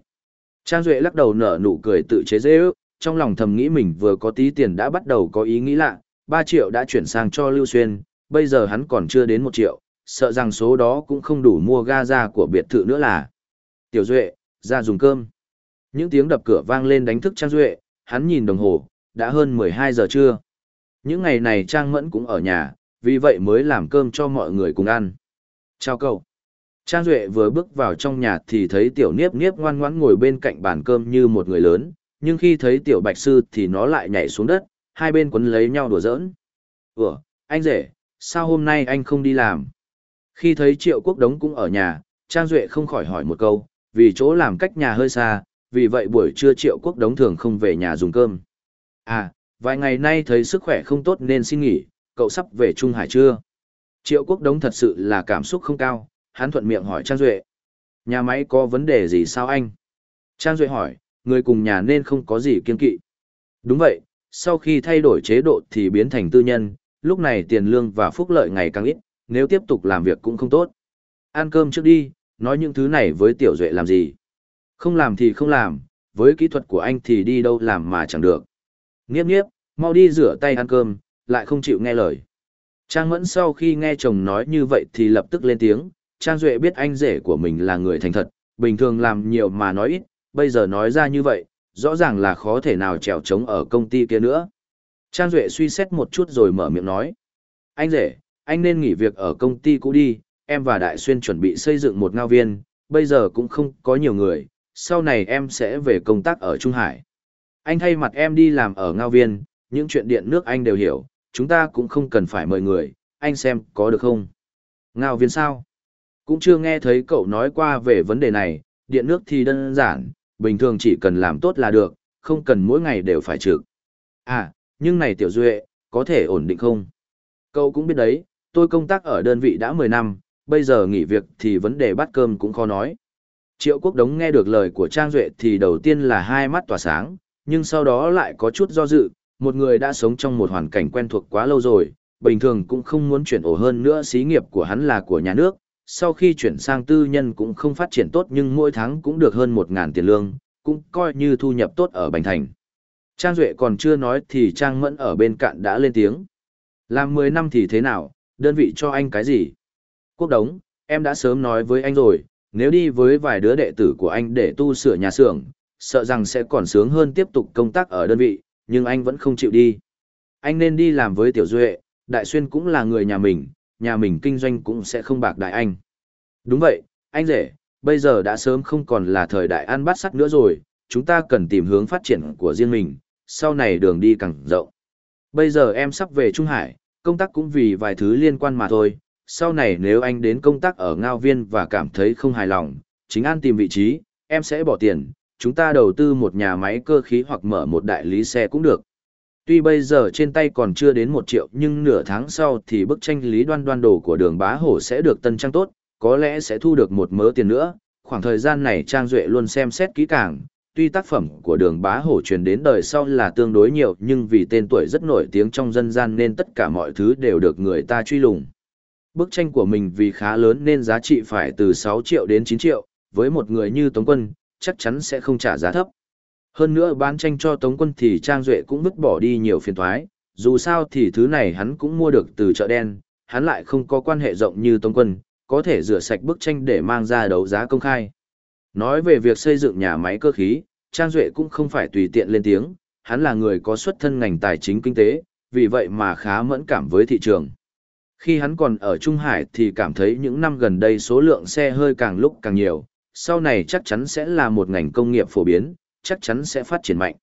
Trang Duệ lắc đầu nở nụ cười tự chế dễ ước, trong lòng thầm nghĩ mình vừa có tí tiền đã bắt đầu có ý nghĩ lạ, 3 triệu đã chuyển sang cho Lưu Xuyên, bây giờ hắn còn chưa đến 1 triệu, sợ rằng số đó cũng không đủ mua ga ra của biệt thự nữa là. Tiểu Duệ, ra dùng cơm. Những tiếng đập cửa vang lên đánh thức Trang Duệ, hắn nhìn đồng hồ, đã hơn 12 giờ trưa. Những ngày này Trang Mẫn cũng ở nhà, vì vậy mới làm cơm cho mọi người cùng ăn. Chào cậu. Trang Duệ vừa bước vào trong nhà thì thấy tiểu niếp niếp ngoan ngoãn ngồi bên cạnh bàn cơm như một người lớn, nhưng khi thấy tiểu bạch sư thì nó lại nhảy xuống đất, hai bên quấn lấy nhau đùa giỡn. Ủa, anh rể, sao hôm nay anh không đi làm? Khi thấy triệu quốc đống cũng ở nhà, Trang Duệ không khỏi hỏi một câu, vì chỗ làm cách nhà hơi xa, vì vậy buổi trưa triệu quốc đống thường không về nhà dùng cơm. À, vài ngày nay thấy sức khỏe không tốt nên xin nghỉ, cậu sắp về Trung Hải chưa? Triệu quốc đống thật sự là cảm xúc không cao, hắn thuận miệng hỏi Trang Duệ. Nhà máy có vấn đề gì sao anh? Trang Duệ hỏi, người cùng nhà nên không có gì kiên kỵ. Đúng vậy, sau khi thay đổi chế độ thì biến thành tư nhân, lúc này tiền lương và phúc lợi ngày càng ít, nếu tiếp tục làm việc cũng không tốt. Ăn cơm trước đi, nói những thứ này với Tiểu Duệ làm gì? Không làm thì không làm, với kỹ thuật của anh thì đi đâu làm mà chẳng được. Nghiếp nghiếp, mau đi rửa tay ăn cơm, lại không chịu nghe lời. Trang Mẫn sau khi nghe chồng nói như vậy thì lập tức lên tiếng, Trang Duệ biết anh rể của mình là người thành thật, bình thường làm nhiều mà nói ít, bây giờ nói ra như vậy, rõ ràng là khó thể nào trèo trống ở công ty kia nữa. Trang Duệ suy xét một chút rồi mở miệng nói. Anh rể, anh nên nghỉ việc ở công ty cũ đi, em và Đại Xuyên chuẩn bị xây dựng một ngao viên, bây giờ cũng không có nhiều người, sau này em sẽ về công tác ở Trung Hải. Anh thay mặt em đi làm ở ngao viên, những chuyện điện nước anh đều hiểu, chúng ta cũng không cần phải mời người, anh xem có được không? Ngao viên sao? Cũng chưa nghe thấy cậu nói qua về vấn đề này, điện nước thì đơn giản, bình thường chỉ cần làm tốt là được, không cần mỗi ngày đều phải trực. À, nhưng này Tiểu Duệ, có thể ổn định không? Cậu cũng biết đấy, tôi công tác ở đơn vị đã 10 năm, bây giờ nghỉ việc thì vấn đề bắt cơm cũng khó nói. Triệu Quốc Đống nghe được lời của Trang Duệ thì đầu tiên là hai mắt tỏa sáng, nhưng sau đó lại có chút do dự, một người đã sống trong một hoàn cảnh quen thuộc quá lâu rồi, bình thường cũng không muốn chuyển ổ hơn nữa xí nghiệp của hắn là của nhà nước, sau khi chuyển sang tư nhân cũng không phát triển tốt nhưng mỗi tháng cũng được hơn 1.000 tiền lương, cũng coi như thu nhập tốt ở Bành Thành. Trang Duệ còn chưa nói thì Trang Mẫn ở bên cạnh đã lên tiếng. Làm 10 năm thì thế nào, đơn vị cho anh cái gì? Quốc đống, em đã sớm nói với anh rồi, nếu đi với vài đứa đệ tử của anh để tu sửa nhà xưởng, sợ rằng sẽ còn sướng hơn tiếp tục công tác ở đơn vị, nhưng anh vẫn không chịu đi. Anh nên đi làm với Tiểu Duệ, Đại Xuyên cũng là người nhà mình, nhà mình kinh doanh cũng sẽ không bạc đại anh. Đúng vậy, anh rể, bây giờ đã sớm không còn là thời đại ăn bát sắt nữa rồi, chúng ta cần tìm hướng phát triển của riêng mình, sau này đường đi càng rộng. Bây giờ em sắp về Trung Hải, công tác cũng vì vài thứ liên quan mà thôi, sau này nếu anh đến công tác ở Ngao Viên và cảm thấy không hài lòng, chính an tìm vị trí, em sẽ bỏ tiền, chúng ta đầu tư một nhà máy cơ khí hoặc mở một đại lý xe cũng được. Tuy bây giờ trên tay còn chưa đến một triệu nhưng nửa tháng sau thì bức tranh lý đoan đoan đồ của đường bá hổ sẽ được tân trang tốt, có lẽ sẽ thu được một mớ tiền nữa. Khoảng thời gian này Trang Duệ luôn xem xét kỹ càng, tuy tác phẩm của đường bá hổ truyền đến đời sau là tương đối nhiều nhưng vì tên tuổi rất nổi tiếng trong dân gian nên tất cả mọi thứ đều được người ta truy lùng. Bức tranh của mình vì khá lớn nên giá trị phải từ 6 triệu đến 9 triệu, với một người như Tống Quân, chắc chắn sẽ không trả giá thấp. Hơn nữa bán tranh cho Tống Quân thì Trang Duệ cũng vứt bỏ đi nhiều phiền thoái, dù sao thì thứ này hắn cũng mua được từ chợ đen, hắn lại không có quan hệ rộng như Tống Quân, có thể rửa sạch bức tranh để mang ra đấu giá công khai. Nói về việc xây dựng nhà máy cơ khí, Trang Duệ cũng không phải tùy tiện lên tiếng, hắn là người có xuất thân ngành tài chính kinh tế, vì vậy mà khá mẫn cảm với thị trường. Khi hắn còn ở Trung Hải thì cảm thấy những năm gần đây số lượng xe hơi càng lúc càng nhiều, sau này chắc chắn sẽ là một ngành công nghiệp phổ biến, chắc chắn sẽ phát triển mạnh.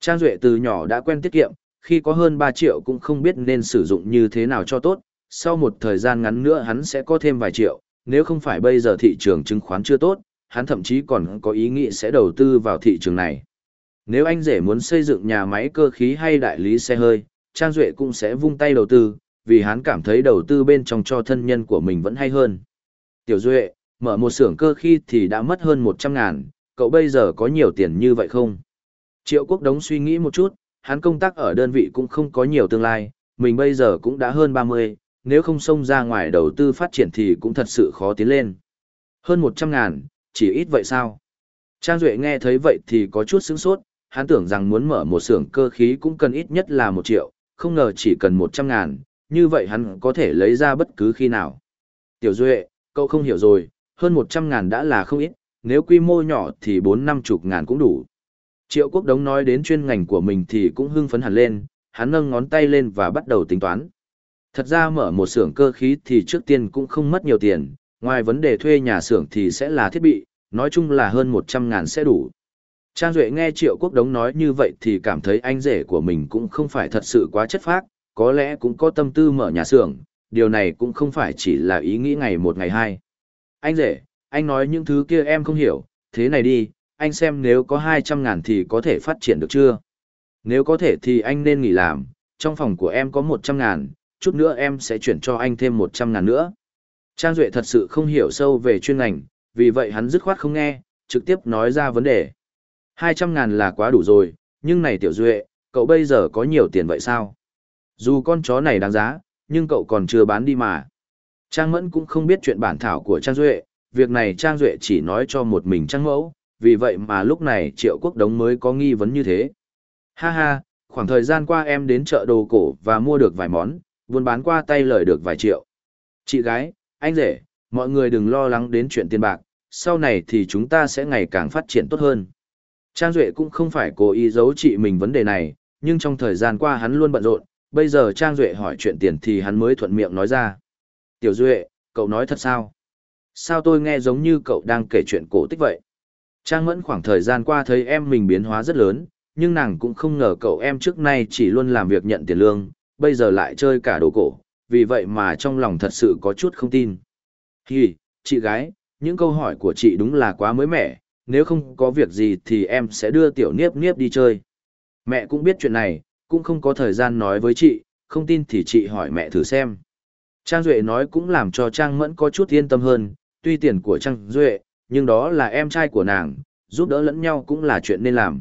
Trang Duệ từ nhỏ đã quen tiết kiệm, khi có hơn 3 triệu cũng không biết nên sử dụng như thế nào cho tốt, sau một thời gian ngắn nữa hắn sẽ có thêm vài triệu, nếu không phải bây giờ thị trường chứng khoán chưa tốt, hắn thậm chí còn có ý nghĩ sẽ đầu tư vào thị trường này. Nếu anh rể muốn xây dựng nhà máy cơ khí hay đại lý xe hơi, Trang Duệ cũng sẽ vung tay đầu tư, vì hắn cảm thấy đầu tư bên trong cho thân nhân của mình vẫn hay hơn. Tiểu Duệ, mở một xưởng cơ khí thì đã mất hơn 100 ngàn, cậu bây giờ có nhiều tiền như vậy không? Triệu Quốc Đống suy nghĩ một chút, hắn công tác ở đơn vị cũng không có nhiều tương lai, mình bây giờ cũng đã hơn 30, nếu không xông ra ngoài đầu tư phát triển thì cũng thật sự khó tiến lên. Hơn 100 ngàn, chỉ ít vậy sao? Trang Duệ nghe thấy vậy thì có chút sướng sốt, hắn tưởng rằng muốn mở một xưởng cơ khí cũng cần ít nhất là 1 triệu, không ngờ chỉ cần 100 ngàn, như vậy hắn có thể lấy ra bất cứ khi nào. Tiểu Duệ, cậu không hiểu rồi, hơn 100 ngàn đã là không ít, nếu quy mô nhỏ thì 4-50 ngàn cũng đủ. Triệu Quốc Đống nói đến chuyên ngành của mình thì cũng hưng phấn hẳn lên, hắn nâng ngón tay lên và bắt đầu tính toán. Thật ra mở một xưởng cơ khí thì trước tiên cũng không mất nhiều tiền, ngoài vấn đề thuê nhà xưởng thì sẽ là thiết bị, nói chung là hơn 100 ngàn sẽ đủ. Trang Duệ nghe Triệu Quốc Đống nói như vậy thì cảm thấy anh rể của mình cũng không phải thật sự quá chất phác, có lẽ cũng có tâm tư mở nhà xưởng, điều này cũng không phải chỉ là ý nghĩ ngày một ngày hai. Anh rể, anh nói những thứ kia em không hiểu, thế này đi, anh xem nếu có 200 ngàn thì có thể phát triển được chưa? Nếu có thể thì anh nên nghỉ làm, trong phòng của em có 100 ngàn, chút nữa em sẽ chuyển cho anh thêm 100 ngàn nữa. Trang Duệ thật sự không hiểu sâu về chuyên ngành, vì vậy hắn dứt khoát không nghe, trực tiếp nói ra vấn đề. 200 ngàn là quá đủ rồi, nhưng này Tiểu Duệ, cậu bây giờ có nhiều tiền vậy sao? Dù con chó này đáng giá, nhưng cậu còn chưa bán đi mà. Trang Mẫn cũng không biết chuyện bản thảo của Trang Duệ, việc này Trang Duệ chỉ nói cho một mình Trang Mẫu, vì vậy mà lúc này Triệu Quốc Đống mới có nghi vấn như thế. Ha ha, khoảng thời gian qua em đến chợ đồ cổ và mua được vài món, buôn bán qua tay lời được vài triệu. Chị gái, anh rể, mọi người đừng lo lắng đến chuyện tiền bạc, sau này thì chúng ta sẽ ngày càng phát triển tốt hơn. Trang Duệ cũng không phải cố ý giấu chị mình vấn đề này, nhưng trong thời gian qua hắn luôn bận rộn, bây giờ Trang Duệ hỏi chuyện tiền thì hắn mới thuận miệng nói ra. Tiểu Duệ, cậu nói thật sao? Sao tôi nghe giống như cậu đang kể chuyện cổ tích vậy? Trang Mẫn khoảng thời gian qua thấy em mình biến hóa rất lớn, nhưng nàng cũng không ngờ cậu em trước nay chỉ luôn làm việc nhận tiền lương, bây giờ lại chơi cả đồ cổ, vì vậy mà trong lòng thật sự có chút không tin. hì, chị gái, những câu hỏi của chị đúng là quá mới mẻ, nếu không có việc gì thì em sẽ đưa tiểu niếp niếp đi chơi. Mẹ cũng biết chuyện này, cũng không có thời gian nói với chị, không tin thì chị hỏi mẹ thử xem. Trang Duệ nói cũng làm cho Trang Mẫn có chút yên tâm hơn, tuy tiền của Trang Duệ, nhưng đó là em trai của nàng, giúp đỡ lẫn nhau cũng là chuyện nên làm.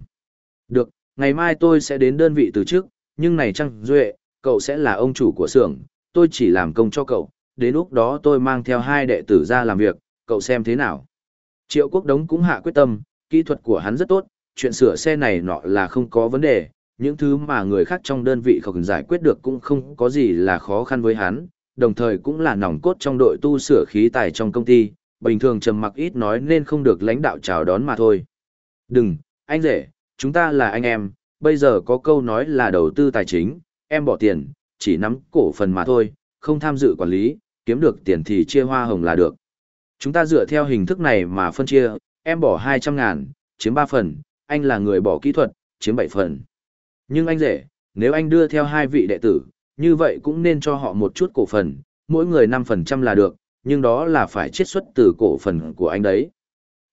Được, ngày mai tôi sẽ đến đơn vị từ trước, nhưng này Trang Duệ, cậu sẽ là ông chủ của xưởng, tôi chỉ làm công cho cậu, đến lúc đó tôi mang theo hai đệ tử ra làm việc, cậu xem thế nào. Triệu Quốc Đống cũng hạ quyết tâm, kỹ thuật của hắn rất tốt, chuyện sửa xe này nọ là không có vấn đề, những thứ mà người khác trong đơn vị không giải quyết được cũng không có gì là khó khăn với hắn, đồng thời cũng là nòng cốt trong đội tu sửa khí tài trong công ty, bình thường trầm mặc ít nói nên không được lãnh đạo chào đón mà thôi. Đừng, anh rể, chúng ta là anh em, bây giờ có câu nói là đầu tư tài chính, em bỏ tiền, chỉ nắm cổ phần mà thôi, không tham dự quản lý, kiếm được tiền thì chia hoa hồng là được. Chúng ta dựa theo hình thức này mà phân chia, em bỏ 200 ngàn, chiếm 3 phần, anh là người bỏ kỹ thuật, chiếm 7 phần. Nhưng anh rể, nếu anh đưa theo hai vị đệ tử, như vậy cũng nên cho họ một chút cổ phần, mỗi người 5% là được, nhưng đó là phải chiết xuất từ cổ phần của anh đấy.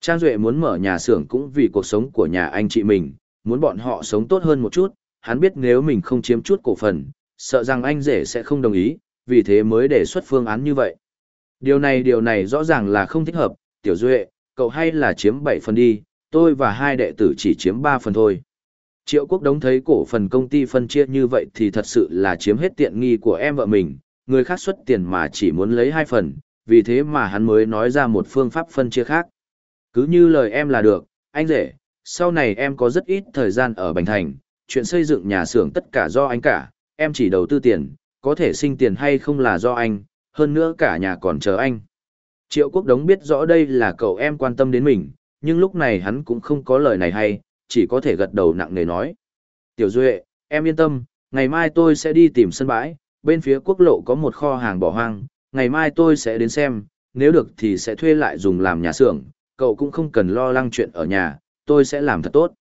Trang Duệ muốn mở nhà xưởng cũng vì cuộc sống của nhà anh chị mình, muốn bọn họ sống tốt hơn một chút, hắn biết nếu mình không chiếm chút cổ phần, sợ rằng anh rể sẽ không đồng ý, vì thế mới đề xuất phương án như vậy. Điều này điều này rõ ràng là không thích hợp, Tiểu Duệ, cậu hay là chiếm 7 phần đi, tôi và hai đệ tử chỉ chiếm 3 phần thôi. Triệu quốc đống thấy cổ phần công ty phân chia như vậy thì thật sự là chiếm hết tiện nghi của em vợ mình, người khác xuất tiền mà chỉ muốn lấy hai phần, vì thế mà hắn mới nói ra một phương pháp phân chia khác. Cứ như lời em là được, anh rể, sau này em có rất ít thời gian ở Bành Thành, chuyện xây dựng nhà xưởng tất cả do anh cả, em chỉ đầu tư tiền, có thể sinh tiền hay không là do anh, hơn nữa cả nhà còn chờ anh. Triệu quốc đống biết rõ đây là cậu em quan tâm đến mình, nhưng lúc này hắn cũng không có lời này hay, chỉ có thể gật đầu nặng nề nói. Tiểu Duệ, em yên tâm, ngày mai tôi sẽ đi tìm sân bãi, bên phía quốc lộ có một kho hàng bỏ hoang, ngày mai tôi sẽ đến xem, nếu được thì sẽ thuê lại dùng làm nhà xưởng, cậu cũng không cần lo lắng chuyện ở nhà, tôi sẽ làm thật tốt.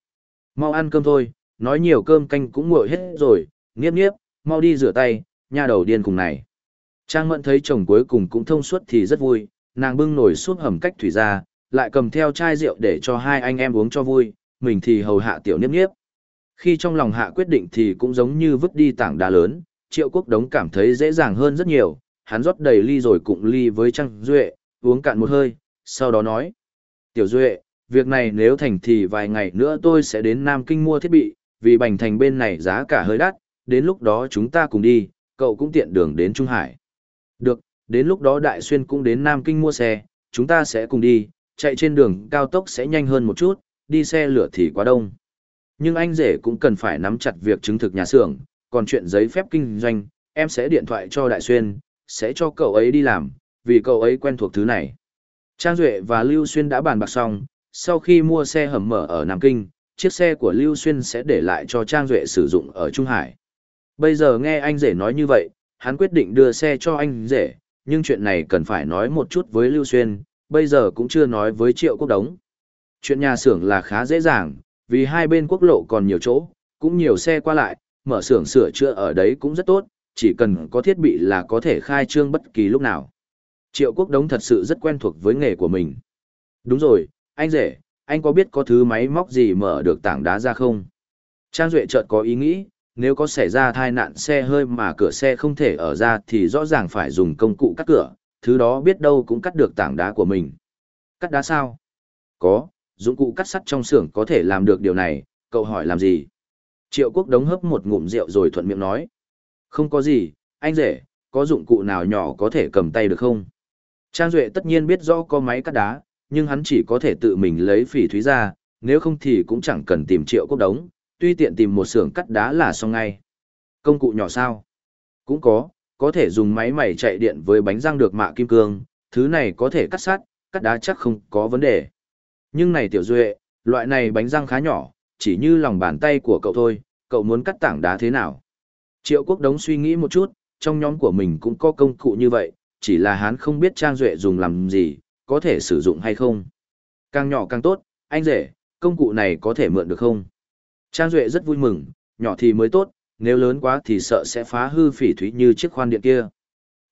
Mau ăn cơm thôi, nói nhiều cơm canh cũng nguội hết rồi, nghiếp nghiếp, mau đi rửa tay, nha đầu điên cùng này. Trang Mẫn thấy chồng cuối cùng cũng thông suốt thì rất vui, nàng bưng nồi suốt hầm cách thủy ra, lại cầm theo chai rượu để cho hai anh em uống cho vui, mình thì hầu hạ tiểu niếp niếp. Khi trong lòng hạ quyết định thì cũng giống như vứt đi tảng đá lớn, triệu quốc đống cảm thấy dễ dàng hơn rất nhiều, hắn rót đầy ly rồi cụng ly với Trăng Duệ, uống cạn một hơi, sau đó nói. Tiểu Duệ, việc này nếu thành thì vài ngày nữa tôi sẽ đến Nam Kinh mua thiết bị, vì bành thành bên này giá cả hơi đắt, đến lúc đó chúng ta cùng đi, cậu cũng tiện đường đến Trung Hải. Được, đến lúc đó Đại Xuyên cũng đến Nam Kinh mua xe, chúng ta sẽ cùng đi, chạy trên đường cao tốc sẽ nhanh hơn một chút, đi xe lửa thì quá đông. Nhưng anh rể cũng cần phải nắm chặt việc chứng thực nhà xưởng, còn chuyện giấy phép kinh doanh, em sẽ điện thoại cho Đại Xuyên, sẽ cho cậu ấy đi làm, vì cậu ấy quen thuộc thứ này. Trang Duệ và Lưu Xuyên đã bàn bạc xong, sau khi mua xe hầm mở ở Nam Kinh, chiếc xe của Lưu Xuyên sẽ để lại cho Trang Duệ sử dụng ở Trung Hải. Bây giờ nghe anh rể nói như vậy, hắn quyết định đưa xe cho anh rể, nhưng chuyện này cần phải nói một chút với Lưu Xuyên, bây giờ cũng chưa nói với Triệu Quốc Đống. Chuyện nhà xưởng là khá dễ dàng, vì hai bên quốc lộ còn nhiều chỗ, cũng nhiều xe qua lại, mở xưởng sửa chữa ở đấy cũng rất tốt, chỉ cần có thiết bị là có thể khai trương bất kỳ lúc nào. Triệu Quốc Đống thật sự rất quen thuộc với nghề của mình. Đúng rồi, anh rể, anh có biết có thứ máy móc gì mở được tảng đá ra không? Trang Duệ chợt có ý nghĩ, nếu có xảy ra tai nạn xe hơi mà cửa xe không thể ở ra thì rõ ràng phải dùng công cụ cắt cửa, thứ đó biết đâu cũng cắt được tảng đá của mình. Cắt đá sao? Có, dụng cụ cắt sắt trong xưởng có thể làm được điều này, cậu hỏi làm gì? Triệu quốc đống hấp một ngụm rượu rồi thuận miệng nói. Không có gì, anh rể, có dụng cụ nào nhỏ có thể cầm tay được không? Trang Duệ tất nhiên biết rõ có máy cắt đá, nhưng hắn chỉ có thể tự mình lấy phỉ thúy ra, nếu không thì cũng chẳng cần tìm triệu quốc đống, tuy tiện tìm một xưởng cắt đá là xong ngay. Công cụ nhỏ sao? Cũng có, có thể dùng máy mày chạy điện với bánh răng được mạ kim cương, thứ này có thể cắt sắt, cắt đá chắc không có vấn đề. Nhưng này tiểu duệ, loại này bánh răng khá nhỏ, chỉ như lòng bàn tay của cậu thôi, cậu muốn cắt tảng đá thế nào? Triệu Quốc Đống suy nghĩ một chút, trong nhóm của mình cũng có công cụ như vậy, chỉ là hắn không biết Trang Duệ dùng làm gì, có thể sử dụng hay không. Càng nhỏ càng tốt, anh rể, công cụ này có thể mượn được không? Trang Duệ rất vui mừng, nhỏ thì mới tốt, nếu lớn quá thì sợ sẽ phá hư phỉ thúy như chiếc khoan điện kia.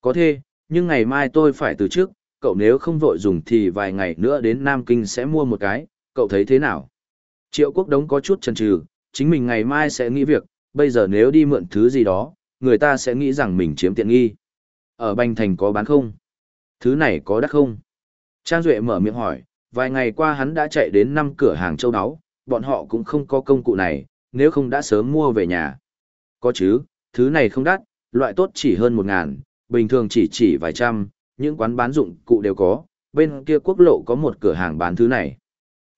Có thể, nhưng ngày mai tôi phải từ trước, cậu nếu không vội dùng thì vài ngày nữa đến Nam Kinh sẽ mua một cái, cậu thấy thế nào? Triệu Quốc Đống có chút chần chừ, chính mình ngày mai sẽ nghĩ việc, bây giờ nếu đi mượn thứ gì đó, người ta sẽ nghĩ rằng mình chiếm tiện nghi. Ở Bành Thành có bán không? Thứ này có đắt không? Trang Duệ mở miệng hỏi, vài ngày qua hắn đã chạy đến 5 cửa hàng châu áo, bọn họ cũng không có công cụ này, nếu không đã sớm mua về nhà. Có chứ, thứ này không đắt, loại tốt chỉ hơn 1 ngàn, bình thường chỉ chỉ vài trăm, những quán bán dụng cụ đều có, bên kia quốc lộ có một cửa hàng bán thứ này.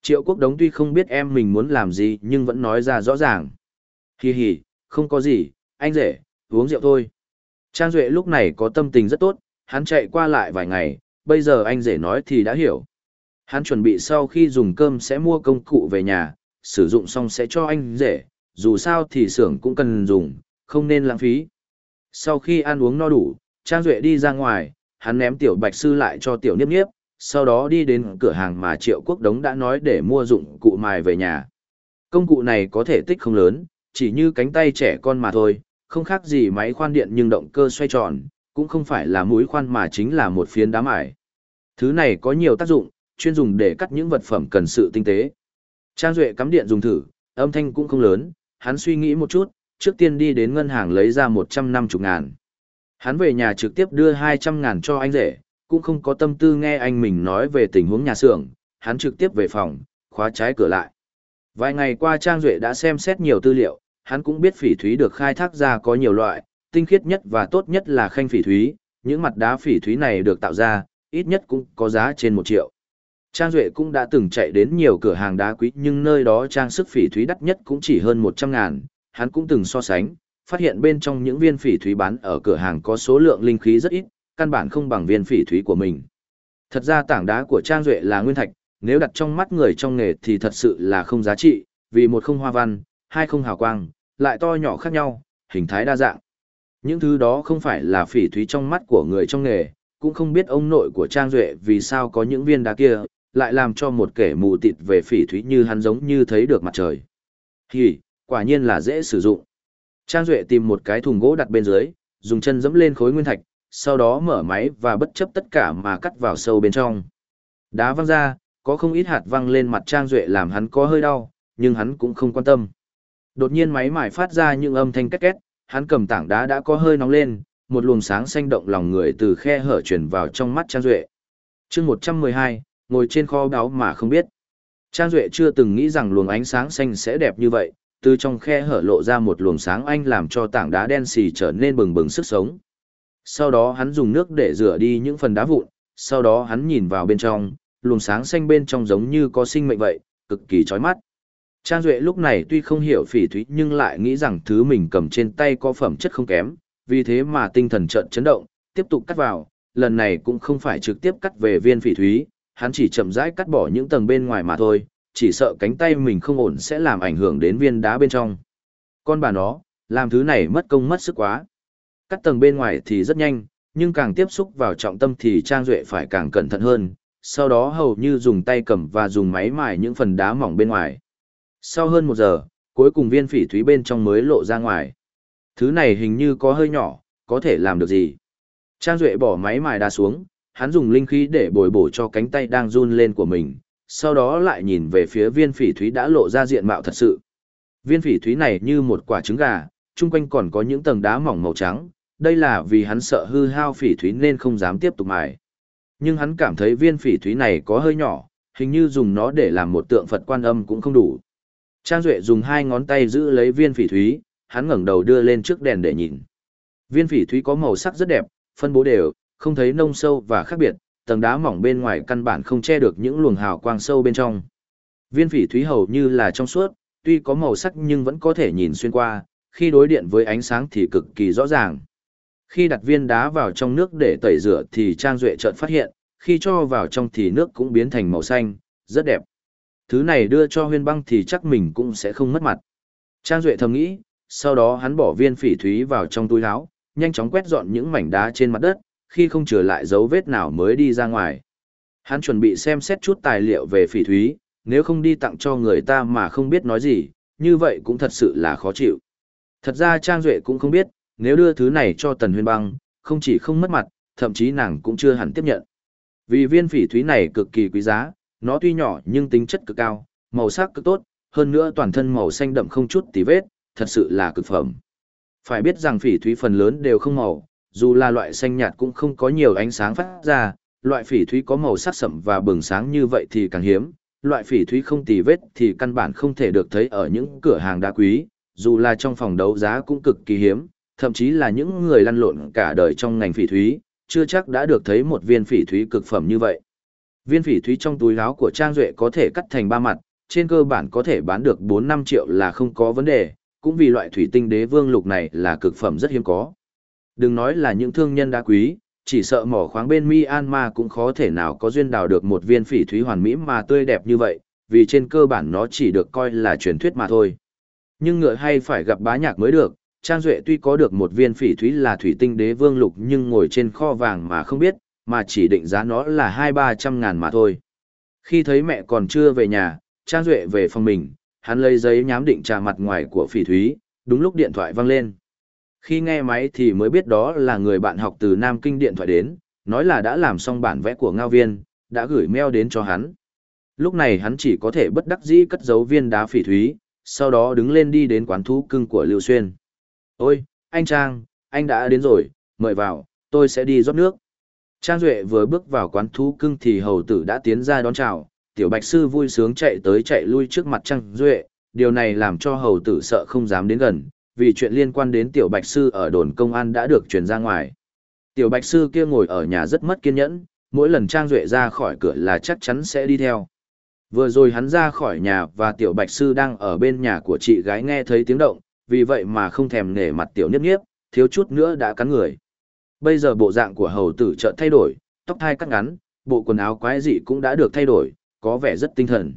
Triệu quốc đống tuy không biết em mình muốn làm gì nhưng vẫn nói ra rõ ràng. Hi hi, không có gì, anh rể, uống rượu thôi. Trang Duệ lúc này có tâm tình rất tốt, hắn chạy qua lại vài ngày, bây giờ anh rể nói thì đã hiểu. Hắn chuẩn bị sau khi dùng cơm sẽ mua công cụ về nhà, sử dụng xong sẽ cho anh rể, dù sao thì xưởng cũng cần dùng, không nên lãng phí. Sau khi ăn uống no đủ, Trang Duệ đi ra ngoài, hắn ném tiểu bạch sư lại cho tiểu niếp niếp, sau đó đi đến cửa hàng mà Triệu Quốc Đống đã nói để mua dụng cụ mài về nhà. Công cụ này có thể tích không lớn, chỉ như cánh tay trẻ con mà thôi, không khác gì máy khoan điện nhưng động cơ xoay tròn, cũng không phải là mũi khoan mà chính là một phiến đá mài. Thứ này có nhiều tác dụng, chuyên dùng để cắt những vật phẩm cần sự tinh tế. Trang Duệ cắm điện dùng thử, âm thanh cũng không lớn, hắn suy nghĩ một chút, trước tiên đi đến ngân hàng lấy ra 150 ngàn. Hắn về nhà trực tiếp đưa 200 ngàn cho anh rể, cũng không có tâm tư nghe anh mình nói về tình huống nhà xưởng, hắn trực tiếp về phòng, khóa trái cửa lại. Vài ngày qua Trang Duệ đã xem xét nhiều tư liệu, hắn cũng biết phỉ thúy được khai thác ra có nhiều loại, tinh khiết nhất và tốt nhất là khanh phỉ thúy, những mặt đá phỉ thúy này được tạo ra, ít nhất cũng có giá trên 1 triệu. Trang Duệ cũng đã từng chạy đến nhiều cửa hàng đá quý nhưng nơi đó trang sức phỉ thúy đắt nhất cũng chỉ hơn 100 ngàn, hắn cũng từng so sánh, phát hiện bên trong những viên phỉ thúy bán ở cửa hàng có số lượng linh khí rất ít, căn bản không bằng viên phỉ thúy của mình. Thật ra tảng đá của Trang Duệ là nguyên thạch, nếu đặt trong mắt người trong nghề thì thật sự là không giá trị, vì một không hoa văn, hai không hào quang, lại to nhỏ khác nhau, hình thái đa dạng. Những thứ đó không phải là phỉ thúy trong mắt của người trong nghề, cũng không biết ông nội của Trang Duệ vì sao có những viên đá kia, lại làm cho một kẻ mù tịt về phỉ thúy như hắn giống như thấy được mặt trời. Thì quả nhiên là dễ sử dụng. Trang Duệ tìm một cái thùng gỗ đặt bên dưới, dùng chân dẫm lên khối nguyên thạch, sau đó mở máy và bất chấp tất cả mà cắt vào sâu bên trong. Đá văng ra, có không ít hạt văng lên mặt Trang Duệ làm hắn có hơi đau, nhưng hắn cũng không quan tâm. Đột nhiên máy mải phát ra những âm thanh két két, hắn cầm tảng đá đã có hơi nóng lên, một luồng sáng xanh động lòng người từ khe hở chuyển vào trong mắt Trang Duệ. chương 112, ngồi trên kho báu mà không biết. Trang Duệ chưa từng nghĩ rằng luồng ánh sáng xanh sẽ đẹp như vậy, từ trong khe hở lộ ra một luồng sáng anh làm cho tảng đá đen xì trở nên bừng bừng sức sống. Sau đó hắn dùng nước để rửa đi những phần đá vụn, sau đó hắn nhìn vào bên trong, luồng sáng xanh bên trong giống như có sinh mệnh vậy, cực kỳ chói mắt. Trang Duệ lúc này tuy không hiểu phỉ thúy nhưng lại nghĩ rằng thứ mình cầm trên tay có phẩm chất không kém, vì thế mà tinh thần trận chấn động, tiếp tục cắt vào, lần này cũng không phải trực tiếp cắt về viên phỉ thúy, hắn chỉ chậm rãi cắt bỏ những tầng bên ngoài mà thôi, chỉ sợ cánh tay mình không ổn sẽ làm ảnh hưởng đến viên đá bên trong. Con bà nó, làm thứ này mất công mất sức quá. Cắt tầng bên ngoài thì rất nhanh, nhưng càng tiếp xúc vào trọng tâm thì Trang Duệ phải càng cẩn thận hơn, sau đó hầu như dùng tay cầm và dùng máy mài những phần đá mỏng bên ngoài. Sau hơn một giờ, cuối cùng viên phỉ thúy bên trong mới lộ ra ngoài. Thứ này hình như có hơi nhỏ, có thể làm được gì? Trang Duệ bỏ máy mài đá xuống, hắn dùng linh khí để bồi bổ cho cánh tay đang run lên của mình, sau đó lại nhìn về phía viên phỉ thúy đã lộ ra diện mạo thật sự. Viên phỉ thúy này như một quả trứng gà, chung quanh còn có những tầng đá mỏng màu trắng, đây là vì hắn sợ hư hao phỉ thúy nên không dám tiếp tục mài. Nhưng hắn cảm thấy viên phỉ thúy này có hơi nhỏ, hình như dùng nó để làm một tượng Phật quan âm cũng không đủ. Trang Duệ dùng hai ngón tay giữ lấy viên phỉ thúy, hắn ngẩng đầu đưa lên trước đèn để nhìn. Viên phỉ thúy có màu sắc rất đẹp, phân bố đều, không thấy nông sâu và khác biệt, tầng đá mỏng bên ngoài căn bản không che được những luồng hào quang sâu bên trong. Viên phỉ thúy hầu như là trong suốt, tuy có màu sắc nhưng vẫn có thể nhìn xuyên qua, khi đối điện với ánh sáng thì cực kỳ rõ ràng. Khi đặt viên đá vào trong nước để tẩy rửa thì Trang Duệ chợt phát hiện, khi cho vào trong thì nước cũng biến thành màu xanh, rất đẹp. Thứ này đưa cho huyên băng thì chắc mình cũng sẽ không mất mặt. Trang Duệ thầm nghĩ, sau đó hắn bỏ viên phỉ thúy vào trong túi áo, nhanh chóng quét dọn những mảnh đá trên mặt đất, khi không trở lại dấu vết nào mới đi ra ngoài. Hắn chuẩn bị xem xét chút tài liệu về phỉ thúy, nếu không đi tặng cho người ta mà không biết nói gì, như vậy cũng thật sự là khó chịu. Thật ra Trang Duệ cũng không biết, nếu đưa thứ này cho Tần Huyền Băng, không chỉ không mất mặt, thậm chí nàng cũng chưa hẳn tiếp nhận. Vì viên phỉ thúy này cực kỳ quý giá, nó tuy nhỏ nhưng tính chất cực cao, màu sắc cực tốt, hơn nữa toàn thân màu xanh đậm không chút tí vết, thật sự là cực phẩm. Phải biết rằng phỉ thúy phần lớn đều không màu, dù là loại xanh nhạt cũng không có nhiều ánh sáng phát ra, loại phỉ thúy có màu sắc sậm và bừng sáng như vậy thì càng hiếm, loại phỉ thúy không tì vết thì căn bản không thể được thấy ở những cửa hàng đá quý, dù là trong phòng đấu giá cũng cực kỳ hiếm, thậm chí là những người lăn lộn cả đời trong ngành phỉ thúy, chưa chắc đã được thấy một viên phỉ thúy cực phẩm như vậy. Viên phỉ thúy trong túi áo của Trang Duệ có thể cắt thành ba mặt, trên cơ bản có thể bán được 4-5 triệu là không có vấn đề, cũng vì loại thủy tinh đế vương lục này là cực phẩm rất hiếm có. Đừng nói là những thương nhân đá quý, chỉ sợ mỏ khoáng bên Myanmar cũng khó thể nào có duyên đào được một viên phỉ thúy hoàn mỹ mà tươi đẹp như vậy, vì trên cơ bản nó chỉ được coi là truyền thuyết mà thôi. Nhưng ngựa hay phải gặp bá nhạc mới được, Trang Duệ tuy có được một viên phỉ thúy là thủy tinh đế vương lục nhưng ngồi trên kho vàng mà không biết, mà chỉ định giá nó là hai ba trăm ngàn mà thôi. Khi thấy mẹ còn chưa về nhà, Trang Duệ về phòng mình, hắn lấy giấy nhám định trà mặt ngoài của phỉ thúy, đúng lúc điện thoại vang lên. Khi nghe máy thì mới biết đó là người bạn học từ Nam Kinh điện thoại đến, nói là đã làm xong bản vẽ của ngao viên, đã gửi mail đến cho hắn. Lúc này hắn chỉ có thể bất đắc dĩ cất giấu viên đá phỉ thúy, sau đó đứng lên đi đến quán thú cưng của Lưu Xuyên. Ôi, anh Trang, anh đã đến rồi, mời vào, tôi sẽ đi rót nước. Trang Duệ vừa bước vào quán thú cưng thì hầu tử đã tiến ra đón chào, tiểu bạch sư vui sướng chạy tới chạy lui trước mặt Trang Duệ, điều này làm cho hầu tử sợ không dám đến gần, vì chuyện liên quan đến tiểu bạch sư ở đồn công an đã được truyền ra ngoài. Tiểu bạch sư kia ngồi ở nhà rất mất kiên nhẫn, mỗi lần Trang Duệ ra khỏi cửa là chắc chắn sẽ đi theo. Vừa rồi hắn ra khỏi nhà và tiểu bạch sư đang ở bên nhà của chị gái nghe thấy tiếng động, vì vậy mà không thèm nể mặt tiểu niếp niếp, thiếu chút nữa đã cắn người. Bây giờ bộ dạng của hầu tử chợt thay đổi, tóc thai cắt ngắn, bộ quần áo quái dị cũng đã được thay đổi, có vẻ rất tinh thần.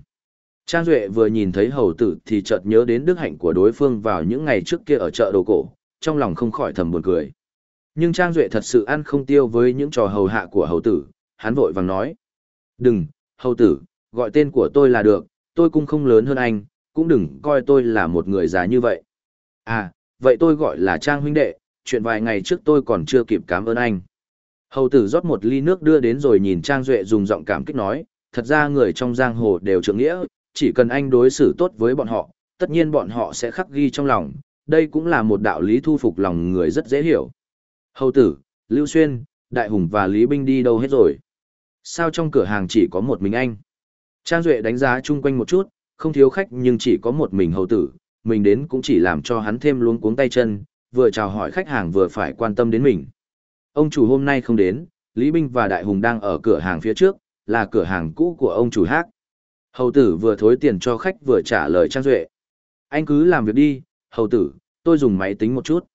Trang Duệ vừa nhìn thấy hầu tử thì chợt nhớ đến đức hạnh của đối phương vào những ngày trước kia ở chợ đồ cổ, trong lòng không khỏi thầm buồn cười. Nhưng Trang Duệ thật sự ăn không tiêu với những trò hầu hạ của hầu tử, hắn vội vàng nói. Đừng, hầu tử, gọi tên của tôi là được, tôi cũng không lớn hơn anh, cũng đừng coi tôi là một người già như vậy. À, vậy tôi gọi là Trang huynh đệ, chuyện vài ngày trước tôi còn chưa kịp cảm ơn anh. Hầu tử rót một ly nước đưa đến rồi nhìn Trang Duệ dùng giọng cảm kích nói, thật ra người trong giang hồ đều trưởng nghĩa, chỉ cần anh đối xử tốt với bọn họ, tất nhiên bọn họ sẽ khắc ghi trong lòng, đây cũng là một đạo lý thu phục lòng người rất dễ hiểu. Hầu tử, Lưu Xuyên, Đại Hùng và Lý Binh đi đâu hết rồi? Sao trong cửa hàng chỉ có một mình anh? Trang Duệ đánh giá chung quanh một chút, không thiếu khách nhưng chỉ có một mình hầu tử, mình đến cũng chỉ làm cho hắn thêm luống cuống tay chân, vừa chào hỏi khách hàng vừa phải quan tâm đến mình. Ông chủ hôm nay không đến, Lý Binh và Đại Hùng đang ở cửa hàng phía trước, là cửa hàng cũ của ông chủ hát. Hầu tử vừa thối tiền cho khách vừa trả lời Trang Duệ. Anh cứ làm việc đi, hầu tử, tôi dùng máy tính một chút.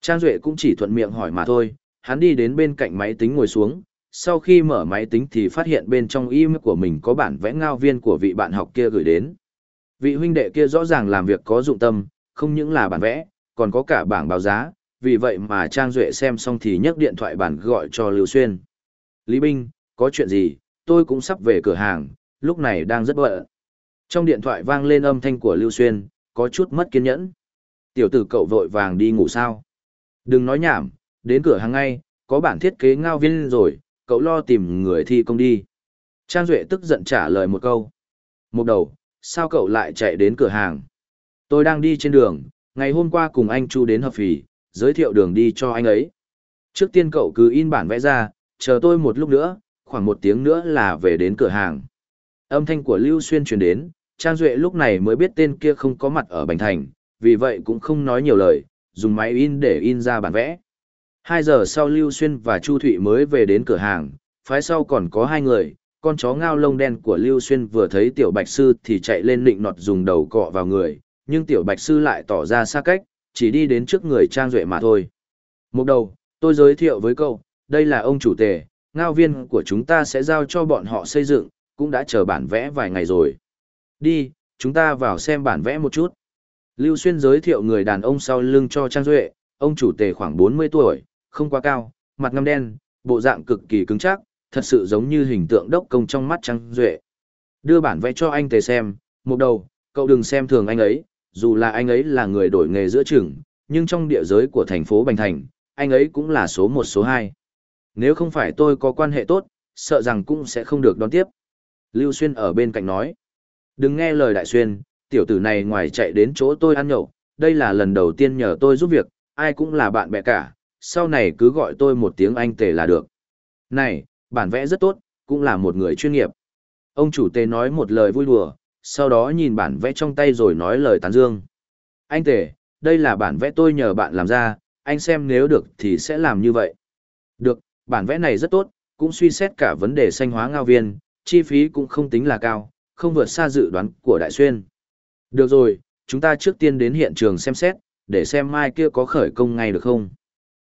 Trang Duệ cũng chỉ thuận miệng hỏi mà thôi, hắn đi đến bên cạnh máy tính ngồi xuống, sau khi mở máy tính thì phát hiện bên trong email của mình có bản vẽ ngao viên của vị bạn học kia gửi đến. Vị huynh đệ kia rõ ràng làm việc có dụng tâm, không những là bản vẽ, còn có cả bảng báo giá, vì vậy mà Trang Duệ xem xong thì nhấc điện thoại bản gọi cho Lưu Xuyên. Lý Binh, có chuyện gì, tôi cũng sắp về cửa hàng, lúc này đang rất bận. Trong điện thoại vang lên âm thanh của Lưu Xuyên, có chút mất kiên nhẫn. Tiểu tử cậu vội vàng đi ngủ sao? Đừng nói nhảm, đến cửa hàng ngay, có bản thiết kế ngao viên rồi, cậu lo tìm người thi công đi. Trang Duệ tức giận trả lời một câu. Một đầu, sao cậu lại chạy đến cửa hàng? Tôi đang đi trên đường, ngày hôm qua cùng anh Chu đến hợp phì, giới thiệu đường đi cho anh ấy. Trước tiên cậu cứ in bản vẽ ra, chờ tôi một lúc nữa, khoảng một tiếng nữa là về đến cửa hàng. Âm thanh của Lưu Xuyên truyền đến, Trang Duệ lúc này mới biết tên kia không có mặt ở Bành Thành, vì vậy cũng không nói nhiều lời, dùng máy in để in ra bản vẽ. Hai giờ sau Lưu Xuyên và Chu Thụy mới về đến cửa hàng, phái sau còn có hai người, con chó ngao lông đen của Lưu Xuyên vừa thấy Tiểu Bạch Sư thì chạy lên nịnh nọt dùng đầu cọ vào người, nhưng Tiểu Bạch Sư lại tỏ ra xa cách, chỉ đi đến trước người Trang Duệ mà thôi. Một đầu, tôi giới thiệu với cậu, đây là ông chủ tề, ngao viên của chúng ta sẽ giao cho bọn họ xây dựng, cũng đã chờ bản vẽ vài ngày rồi. Đi, chúng ta vào xem bản vẽ một chút. Lưu Xuyên giới thiệu người đàn ông sau lưng cho Trang Duệ, ông chủ tề khoảng 40 tuổi, không quá cao, mặt ngăm đen, bộ dạng cực kỳ cứng chắc, thật sự giống như hình tượng đốc công trong mắt Trang Duệ. Đưa bản vẽ cho anh tề xem, một đầu, cậu đừng xem thường anh ấy, dù là anh ấy là người đổi nghề giữa trường, nhưng trong địa giới của thành phố Bành Thành, anh ấy cũng là số một số hai. Nếu không phải tôi có quan hệ tốt, sợ rằng cũng sẽ không được đón tiếp. Lưu Xuyên ở bên cạnh nói. Đừng nghe lời Đại Xuyên, tiểu tử này ngoài chạy đến chỗ tôi ăn nhậu, đây là lần đầu tiên nhờ tôi giúp việc, ai cũng là bạn bè cả, sau này cứ gọi tôi một tiếng anh tề là được. Này, bản vẽ rất tốt, cũng là một người chuyên nghiệp. Ông chủ tề nói một lời vui đùa, sau đó nhìn bản vẽ trong tay rồi nói lời tán dương. Anh tề, đây là bản vẽ tôi nhờ bạn làm ra, anh xem nếu được thì sẽ làm như vậy. Được, bản vẽ này rất tốt, cũng suy xét cả vấn đề xanh hóa ngao viên, chi phí cũng không tính là cao, không vượt xa dự đoán của Đại Xuyên. Được rồi, chúng ta trước tiên đến hiện trường xem xét, để xem mai kia có khởi công ngay được không.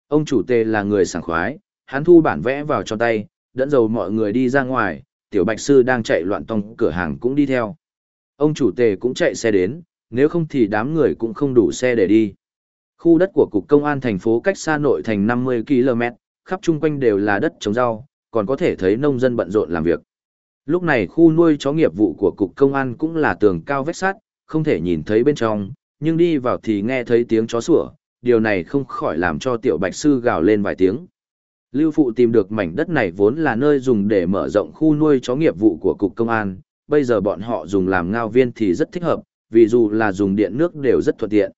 Ông chủ tề là người sảng khoái, hắn thu bản vẽ vào cho tay, dẫn dầu mọi người đi ra ngoài, tiểu bạch sư đang chạy loạn tông cửa hàng cũng đi theo. Ông chủ tề cũng chạy xe đến, nếu không thì đám người cũng không đủ xe để đi. Khu đất của Cục Công an thành phố cách xa nội thành 50 km, khắp chung quanh đều là đất trồng rau, còn có thể thấy nông dân bận rộn làm việc. Lúc này khu nuôi chó nghiệp vụ của Cục Công an cũng là tường cao vách sắt, không thể nhìn thấy bên trong, nhưng đi vào thì nghe thấy tiếng chó sủa, điều này không khỏi làm cho tiểu bạch sư gào lên vài tiếng. Lưu Phụ tìm được mảnh đất này vốn là nơi dùng để mở rộng khu nuôi chó nghiệp vụ của Cục Công an, bây giờ bọn họ dùng làm ngao viên thì rất thích hợp, vì dù là dùng điện nước đều rất thuận tiện.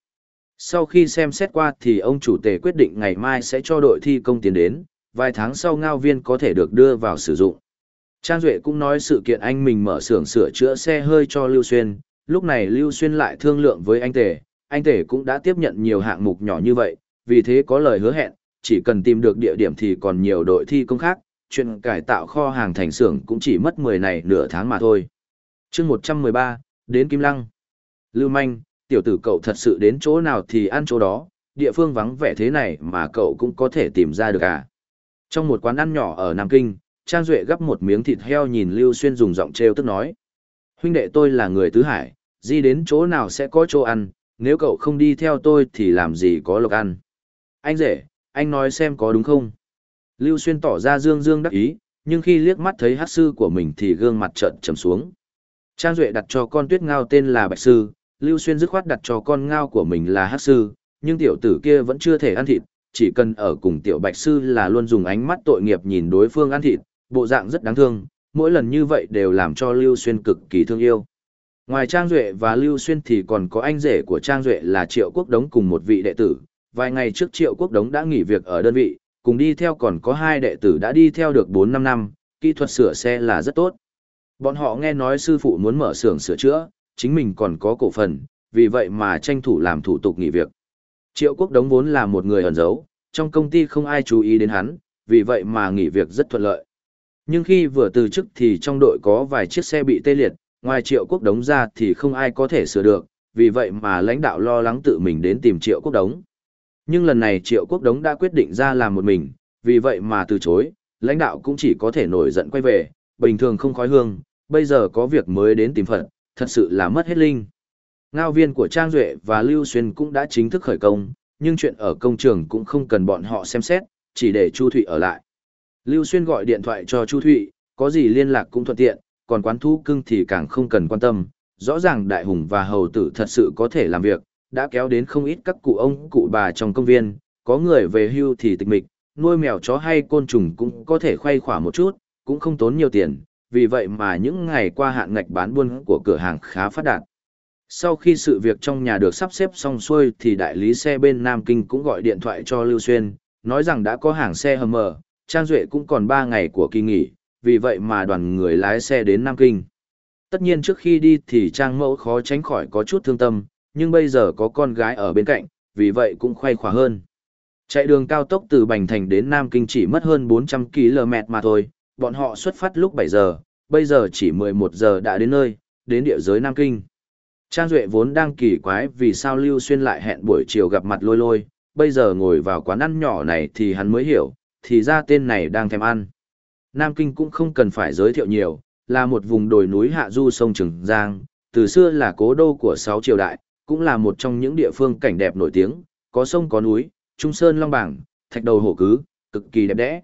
Sau khi xem xét qua thì ông chủ tề quyết định ngày mai sẽ cho đội thi công tiến đến, vài tháng sau ngao viên có thể được đưa vào sử dụng. Trang Duệ cũng nói sự kiện anh mình mở xưởng sửa chữa xe hơi cho Lưu Xuyên, lúc này Lưu Xuyên lại thương lượng với anh Tề, anh Tề cũng đã tiếp nhận nhiều hạng mục nhỏ như vậy, vì thế có lời hứa hẹn, chỉ cần tìm được địa điểm thì còn nhiều đội thi công khác, chuyện cải tạo kho hàng thành xưởng cũng chỉ mất 10 này nửa tháng mà thôi. chương 113, đến Kim Lăng. Lưu Manh, tiểu tử cậu thật sự đến chỗ nào thì ăn chỗ đó, địa phương vắng vẻ thế này mà cậu cũng có thể tìm ra được à. Trong một quán ăn nhỏ ở Nam Kinh, Trang Duệ gắp một miếng thịt heo nhìn Lưu Xuyên dùng giọng trêu tức nói. Huynh đệ tôi là người tứ hải, di đến chỗ nào sẽ có chỗ ăn, nếu cậu không đi theo tôi thì làm gì có lộc ăn. Anh rể, anh nói xem có đúng không? Lưu Xuyên tỏ ra dương dương đắc ý, nhưng khi liếc mắt thấy hát sư của mình thì gương mặt trợn trầm xuống. Trang Duệ đặt cho con tuyết ngao tên là Bạch Sư, Lưu Xuyên dứt khoát đặt cho con ngao của mình là hát sư, nhưng tiểu tử kia vẫn chưa thể ăn thịt, chỉ cần ở cùng tiểu Bạch Sư là luôn dùng ánh mắt tội nghiệp nhìn đối phương ăn thịt, bộ dạng rất đáng thương, mỗi lần như vậy đều làm cho Lưu Xuyên cực kỳ thương yêu. Ngoài Trang Duệ và Lưu Xuyên thì còn có anh rể của Trang Duệ là Triệu Quốc Đống cùng một vị đệ tử. Vài ngày trước Triệu Quốc Đống đã nghỉ việc ở đơn vị, cùng đi theo còn có hai đệ tử đã đi theo được 4-5 năm, kỹ thuật sửa xe là rất tốt. Bọn họ nghe nói sư phụ muốn mở xưởng sửa chữa, chính mình còn có cổ phần, vì vậy mà tranh thủ làm thủ tục nghỉ việc. Triệu Quốc Đống vốn là một người ẩn giấu, trong công ty không ai chú ý đến hắn, vì vậy mà nghỉ việc rất thuận lợi. Nhưng khi vừa từ chức thì trong đội có vài chiếc xe bị tê liệt, ngoài triệu quốc đống ra thì không ai có thể sửa được, vì vậy mà lãnh đạo lo lắng tự mình đến tìm triệu quốc đống. Nhưng lần này triệu quốc đống đã quyết định ra làm một mình, vì vậy mà từ chối, lãnh đạo cũng chỉ có thể nổi giận quay về, bình thường không khói hương, bây giờ có việc mới đến tìm Phật, thật sự là mất hết linh. Ngao viên của Trang Duệ và Lưu Xuyên cũng đã chính thức khởi công, nhưng chuyện ở công trường cũng không cần bọn họ xem xét, chỉ để Chu Thụy ở lại. Lưu Xuyên gọi điện thoại cho Chu Thụy, có gì liên lạc cũng thuận tiện, còn quán thú cưng thì càng không cần quan tâm. Rõ ràng đại hùng và hầu tử thật sự có thể làm việc, đã kéo đến không ít các cụ ông cụ bà trong công viên, có người về hưu thì tịch mịch, nuôi mèo chó hay côn trùng cũng có thể khoay khỏa một chút, cũng không tốn nhiều tiền, vì vậy mà những ngày qua hạn ngạch bán buôn của cửa hàng khá phát đạt. Sau khi sự việc trong nhà được sắp xếp xong xuôi thì đại lý xe bên Nam Kinh cũng gọi điện thoại cho Lưu Xuyên, nói rằng đã có hàng xe hầm mở, Trang Duệ cũng còn 3 ngày của kỳ nghỉ, vì vậy mà đoàn người lái xe đến Nam Kinh. Tất nhiên trước khi đi thì Trang Mẫu khó tránh khỏi có chút thương tâm, nhưng bây giờ có con gái ở bên cạnh, vì vậy cũng khoai khỏa hơn. Chạy đường cao tốc từ Bành Thành đến Nam Kinh chỉ mất hơn 400 km mà thôi, bọn họ xuất phát lúc 7 giờ, bây giờ chỉ 11 giờ đã đến nơi, đến địa giới Nam Kinh. Trang Duệ vốn đang kỳ quái vì sao Lưu Xuyên lại hẹn buổi chiều gặp mặt lôi lôi, bây giờ ngồi vào quán ăn nhỏ này thì hắn mới hiểu, thì ra tên này đang thèm ăn. Nam Kinh cũng không cần phải giới thiệu nhiều, là một vùng đồi núi hạ du sông Trường Giang, từ xưa là cố đô của sáu triều đại, cũng là một trong những địa phương cảnh đẹp nổi tiếng, có sông có núi, trung sơn long bảng, thạch đầu hổ cứ, cực kỳ đẹp đẽ.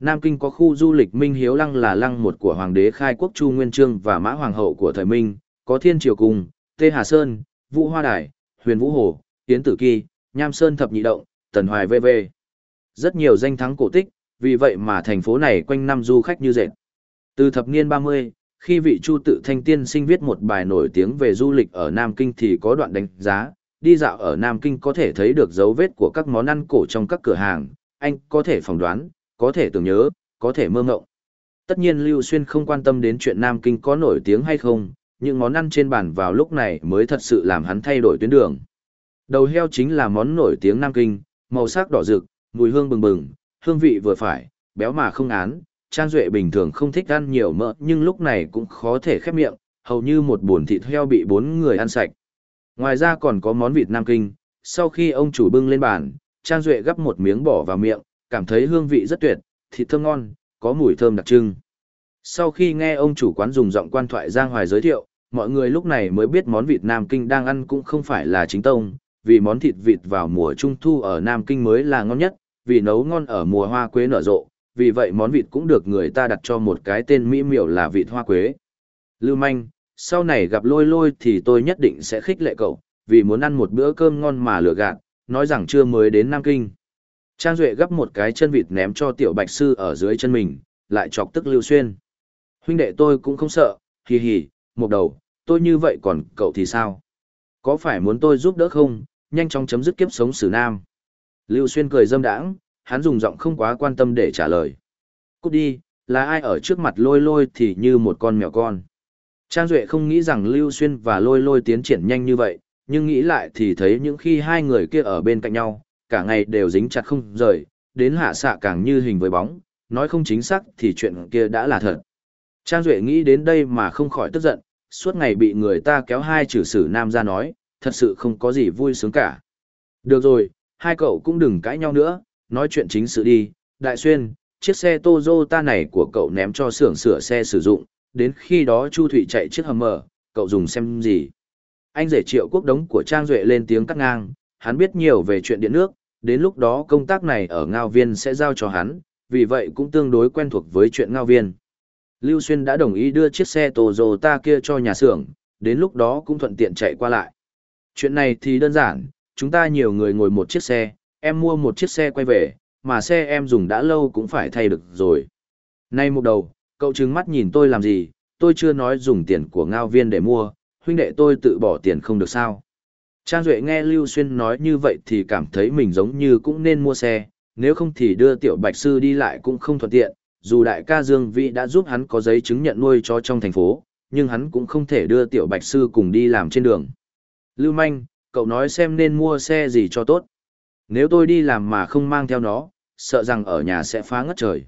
Nam Kinh có khu du lịch Minh Hiếu Lăng là lăng một của Hoàng đế khai quốc Chu Nguyên Trương và Mã Hoàng hậu của thời Minh, có Thiên Triều Cung, Tê Hà Sơn, Vũ Hoa Đài, Huyền Vũ Hồ, Tiến Tử Kỳ, Nham Sơn Thập Nhị Động, Tần Hoài v.v. Rất nhiều danh thắng cổ tích, vì vậy mà thành phố này quanh năm du khách như dệt. Từ thập niên 30, khi vị Chu tự thanh tiên sinh viết một bài nổi tiếng về du lịch ở Nam Kinh thì có đoạn đánh giá, đi dạo ở Nam Kinh có thể thấy được dấu vết của các món ăn cổ trong các cửa hàng, anh có thể phỏng đoán, có thể tưởng nhớ, có thể mơ ngộng. Tất nhiên Lưu Xuyên không quan tâm đến chuyện Nam Kinh có nổi tiếng hay không, những món ăn trên bàn vào lúc này mới thật sự làm hắn thay đổi tuyến đường. Đầu heo chính là món nổi tiếng Nam Kinh, màu sắc đỏ rực, mùi hương bừng bừng, hương vị vừa phải, béo mà không án. Trang Duệ bình thường không thích ăn nhiều mỡ nhưng lúc này cũng khó thể khép miệng, hầu như một buồn thịt heo bị bốn người ăn sạch. Ngoài ra còn có món vịt Nam Kinh, sau khi ông chủ bưng lên bàn, Trang Duệ gắp một miếng bỏ vào miệng, cảm thấy hương vị rất tuyệt, thịt thơm ngon, có mùi thơm đặc trưng. Sau khi nghe ông chủ quán dùng giọng quan thoại Giang Hoài giới thiệu, mọi người lúc này mới biết món vịt Nam Kinh đang ăn cũng không phải là chính tông, vì món thịt vịt vào mùa trung thu ở Nam Kinh mới là ngon nhất, vì nấu ngon ở mùa hoa quế nở rộ, vì vậy món vịt cũng được người ta đặt cho một cái tên mỹ miều là vịt hoa quế. Lưu manh, sau này gặp lôi lôi thì tôi nhất định sẽ khích lệ cậu, vì muốn ăn một bữa cơm ngon mà lừa gạt, nói rằng chưa mới đến Nam Kinh. Trang Duệ gấp một cái chân vịt ném cho tiểu bạch sư ở dưới chân mình, lại chọc tức Lưu Xuyên. Huynh đệ tôi cũng không sợ, hì hì, một đầu, tôi như vậy còn cậu thì sao? Có phải muốn tôi giúp đỡ không, nhanh chóng chấm dứt kiếp sống xử nam. Lưu Xuyên cười dâm đãng, hắn dùng giọng không quá quan tâm để trả lời. Cút đi, là ai ở trước mặt lôi lôi thì như một con mèo con. Trang Duệ không nghĩ rằng Lưu Xuyên và lôi lôi tiến triển nhanh như vậy, nhưng nghĩ lại thì thấy những khi hai người kia ở bên cạnh nhau, cả ngày đều dính chặt không rời, đến hạ xạ càng như hình với bóng, nói không chính xác thì chuyện kia đã là thật. Trang Duệ nghĩ đến đây mà không khỏi tức giận, suốt ngày bị người ta kéo hai chữ sử nam ra nói, thật sự không có gì vui sướng cả. Được rồi, hai cậu cũng đừng cãi nhau nữa, nói chuyện chính sự đi. Đại Xuyên, chiếc xe Toyota này của cậu ném cho xưởng sửa xe sử dụng, đến khi đó Chu Thụy chạy chiếc hầm mở, cậu dùng xem gì. Anh rể triệu quốc đống của Trang Duệ lên tiếng cắt ngang, hắn biết nhiều về chuyện điện nước, đến lúc đó công tác này ở Ngao Viên sẽ giao cho hắn, vì vậy cũng tương đối quen thuộc với chuyện Ngao Viên. Lưu Xuyên đã đồng ý đưa chiếc xe Toyota kia cho nhà xưởng, đến lúc đó cũng thuận tiện chạy qua lại. Chuyện này thì đơn giản, chúng ta nhiều người ngồi một chiếc xe, em mua một chiếc xe quay về, mà xe em dùng đã lâu cũng phải thay được rồi. Nay một đầu, cậu trừng mắt nhìn tôi làm gì, tôi chưa nói dùng tiền của ngao viên để mua, huynh đệ tôi tự bỏ tiền không được sao. Trang Duệ nghe Lưu Xuyên nói như vậy thì cảm thấy mình giống như cũng nên mua xe, nếu không thì đưa tiểu bạch sư đi lại cũng không thuận tiện, dù đại ca Dương Vĩ đã giúp hắn có giấy chứng nhận nuôi chó trong thành phố, nhưng hắn cũng không thể đưa tiểu bạch sư cùng đi làm trên đường. Lưu manh, cậu nói xem nên mua xe gì cho tốt. Nếu tôi đi làm mà không mang theo nó, sợ rằng ở nhà sẽ phá ngất trời.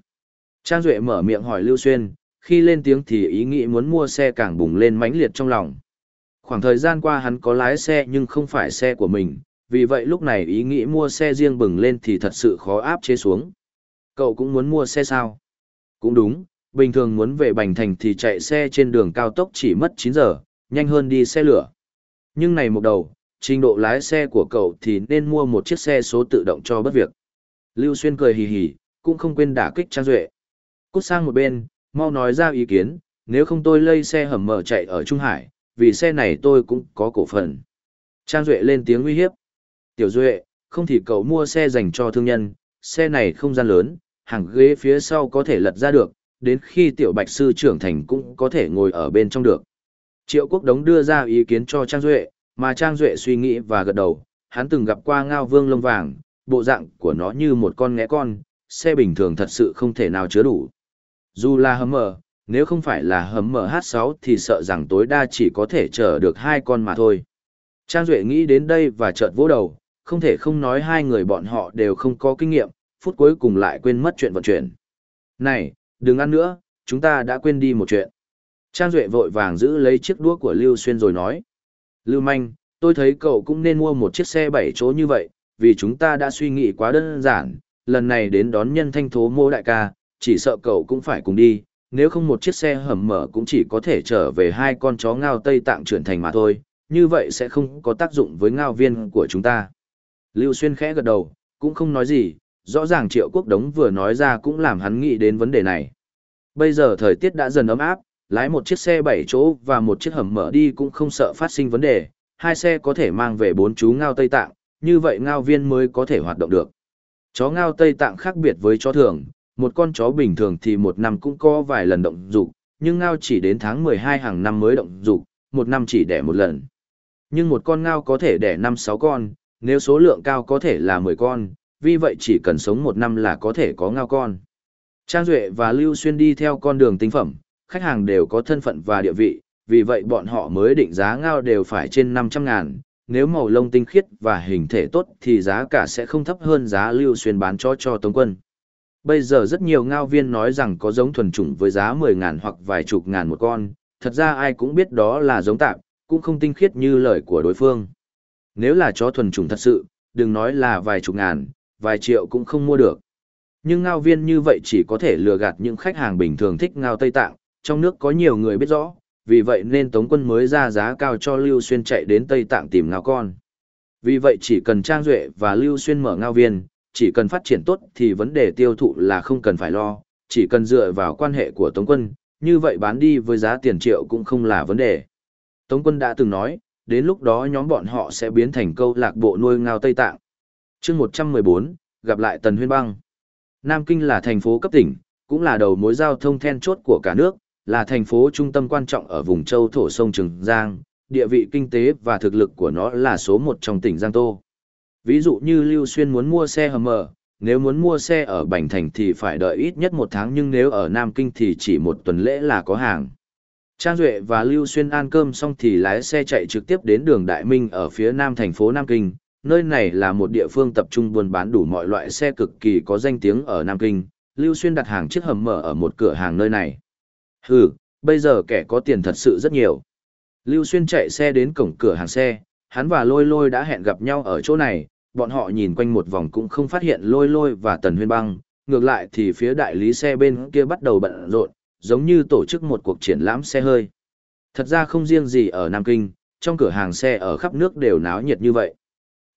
Trang Duệ mở miệng hỏi Lưu Xuyên, khi lên tiếng thì ý nghĩ muốn mua xe càng bùng lên mãnh liệt trong lòng. Khoảng thời gian qua hắn có lái xe nhưng không phải xe của mình, vì vậy lúc này ý nghĩ mua xe riêng bừng lên thì thật sự khó áp chế xuống. Cậu cũng muốn mua xe sao? Cũng đúng, bình thường muốn về Bành Thành thì chạy xe trên đường cao tốc chỉ mất 9 giờ, nhanh hơn đi xe lửa. Nhưng này một đầu, trình độ lái xe của cậu thì nên mua một chiếc xe số tự động cho bất việc. Lưu Xuyên cười hì hì, cũng không quên đả kích Trang Duệ. Cút sang một bên, mau nói ra ý kiến, nếu không tôi lây xe hầm mở chạy ở Trung Hải, vì xe này tôi cũng có cổ phần. Trang Duệ lên tiếng uy hiếp. Tiểu Duệ, không thì cậu mua xe dành cho thương nhân, xe này không gian lớn, hàng ghế phía sau có thể lật ra được, đến khi tiểu bạch sư trưởng thành cũng có thể ngồi ở bên trong được. Triệu Quốc Đống đưa ra ý kiến cho Trang Duệ, mà Trang Duệ suy nghĩ và gật đầu, hắn từng gặp qua ngao vương lông vàng, bộ dạng của nó như một con ngẽ con, xe bình thường thật sự không thể nào chứa đủ. Dù là hấm mở, nếu không phải là hấm mở H6 thì sợ rằng tối đa chỉ có thể chở được hai con mà thôi. Trang Duệ nghĩ đến đây và chợt vỗ đầu, không thể không nói hai người bọn họ đều không có kinh nghiệm, phút cuối cùng lại quên mất chuyện vận chuyển. Này, đừng ăn nữa, chúng ta đã quên đi một chuyện. Trang Duệ vội vàng giữ lấy chiếc đũa của Lưu Xuyên rồi nói. Lưu Manh, tôi thấy cậu cũng nên mua một chiếc xe bảy chỗ như vậy, vì chúng ta đã suy nghĩ quá đơn giản, lần này đến đón nhân thanh thố mô đại ca, chỉ sợ cậu cũng phải cùng đi, nếu không một chiếc xe hầm mở cũng chỉ có thể trở về hai con chó ngao Tây Tạng trưởng thành mà thôi, như vậy sẽ không có tác dụng với ngao viên của chúng ta. Lưu Xuyên khẽ gật đầu, cũng không nói gì, rõ ràng triệu quốc đống vừa nói ra cũng làm hắn nghĩ đến vấn đề này. Bây giờ thời tiết đã dần ấm áp, lái một chiếc xe 7 chỗ và một chiếc hầm mở đi cũng không sợ phát sinh vấn đề, hai xe có thể mang về bốn chú ngao Tây Tạng, như vậy ngao viên mới có thể hoạt động được. Chó ngao Tây Tạng khác biệt với chó thường, một con chó bình thường thì một năm cũng có vài lần động dục, nhưng ngao chỉ đến tháng 12 hàng năm mới động dục, một năm chỉ đẻ một lần. Nhưng một con ngao có thể đẻ 5-6 con, nếu số lượng cao có thể là 10 con, vì vậy chỉ cần sống một năm là có thể có ngao con. Trang Duệ và Lưu Xuyên đi theo con đường tinh phẩm, khách hàng đều có thân phận và địa vị, vì vậy bọn họ mới định giá ngao đều phải trên 500 ngàn, nếu màu lông tinh khiết và hình thể tốt thì giá cả sẽ không thấp hơn giá Lưu Xuyên bán cho cho Tống Quân. Bây giờ rất nhiều ngao viên nói rằng có giống thuần chủng với giá 10 ngàn hoặc vài chục ngàn một con, thật ra ai cũng biết đó là giống tạm, cũng không tinh khiết như lời của đối phương. Nếu là chó thuần chủng thật sự, đừng nói là vài chục ngàn, vài triệu cũng không mua được. Nhưng ngao viên như vậy chỉ có thể lừa gạt những khách hàng bình thường thích ngao Tây Tạng, trong nước có nhiều người biết rõ, vì vậy nên Tống quân mới ra giá cao cho Lưu Xuyên chạy đến Tây Tạng tìm ngao con. Vì vậy chỉ cần Trang Duệ và Lưu Xuyên mở ngao viên, chỉ cần phát triển tốt thì vấn đề tiêu thụ là không cần phải lo, chỉ cần dựa vào quan hệ của Tống quân, như vậy bán đi với giá tiền triệu cũng không là vấn đề. Tống quân đã từng nói, đến lúc đó nhóm bọn họ sẽ biến thành câu lạc bộ nuôi ngao Tây Tạng. chương 114, gặp lại Tần Huyên Băng. Nam Kinh là thành phố cấp tỉnh, cũng là đầu mối giao thông then chốt của cả nước, là thành phố trung tâm quan trọng ở vùng châu thổ sông Trường Giang, địa vị kinh tế và thực lực của nó là số một trong tỉnh Giang Tô. Ví dụ như Lưu Xuyên muốn mua xe hầm mở, nếu muốn mua xe ở Bành Thành thì phải đợi ít nhất một tháng nhưng nếu ở Nam Kinh thì chỉ một tuần lễ là có hàng. Trang Duệ và Lưu Xuyên ăn cơm xong thì lái xe chạy trực tiếp đến đường Đại Minh ở phía nam thành phố Nam Kinh. Nơi này là một địa phương tập trung buôn bán đủ mọi loại xe cực kỳ có danh tiếng ở Nam Kinh. Lưu Xuyên đặt hàng chiếc hầm mở ở một cửa hàng nơi này. Hừ, bây giờ kẻ có tiền thật sự rất nhiều. Lưu Xuyên chạy xe đến cổng cửa hàng xe, hắn và Lôi Lôi đã hẹn gặp nhau ở chỗ này, bọn họ nhìn quanh một vòng cũng không phát hiện Lôi Lôi và Tần Huyên Băng, ngược lại thì phía đại lý xe bên kia bắt đầu bận rộn, giống như tổ chức một cuộc triển lãm xe hơi. Thật ra không riêng gì ở Nam Kinh, trong cửa hàng xe ở khắp nước đều náo nhiệt như vậy.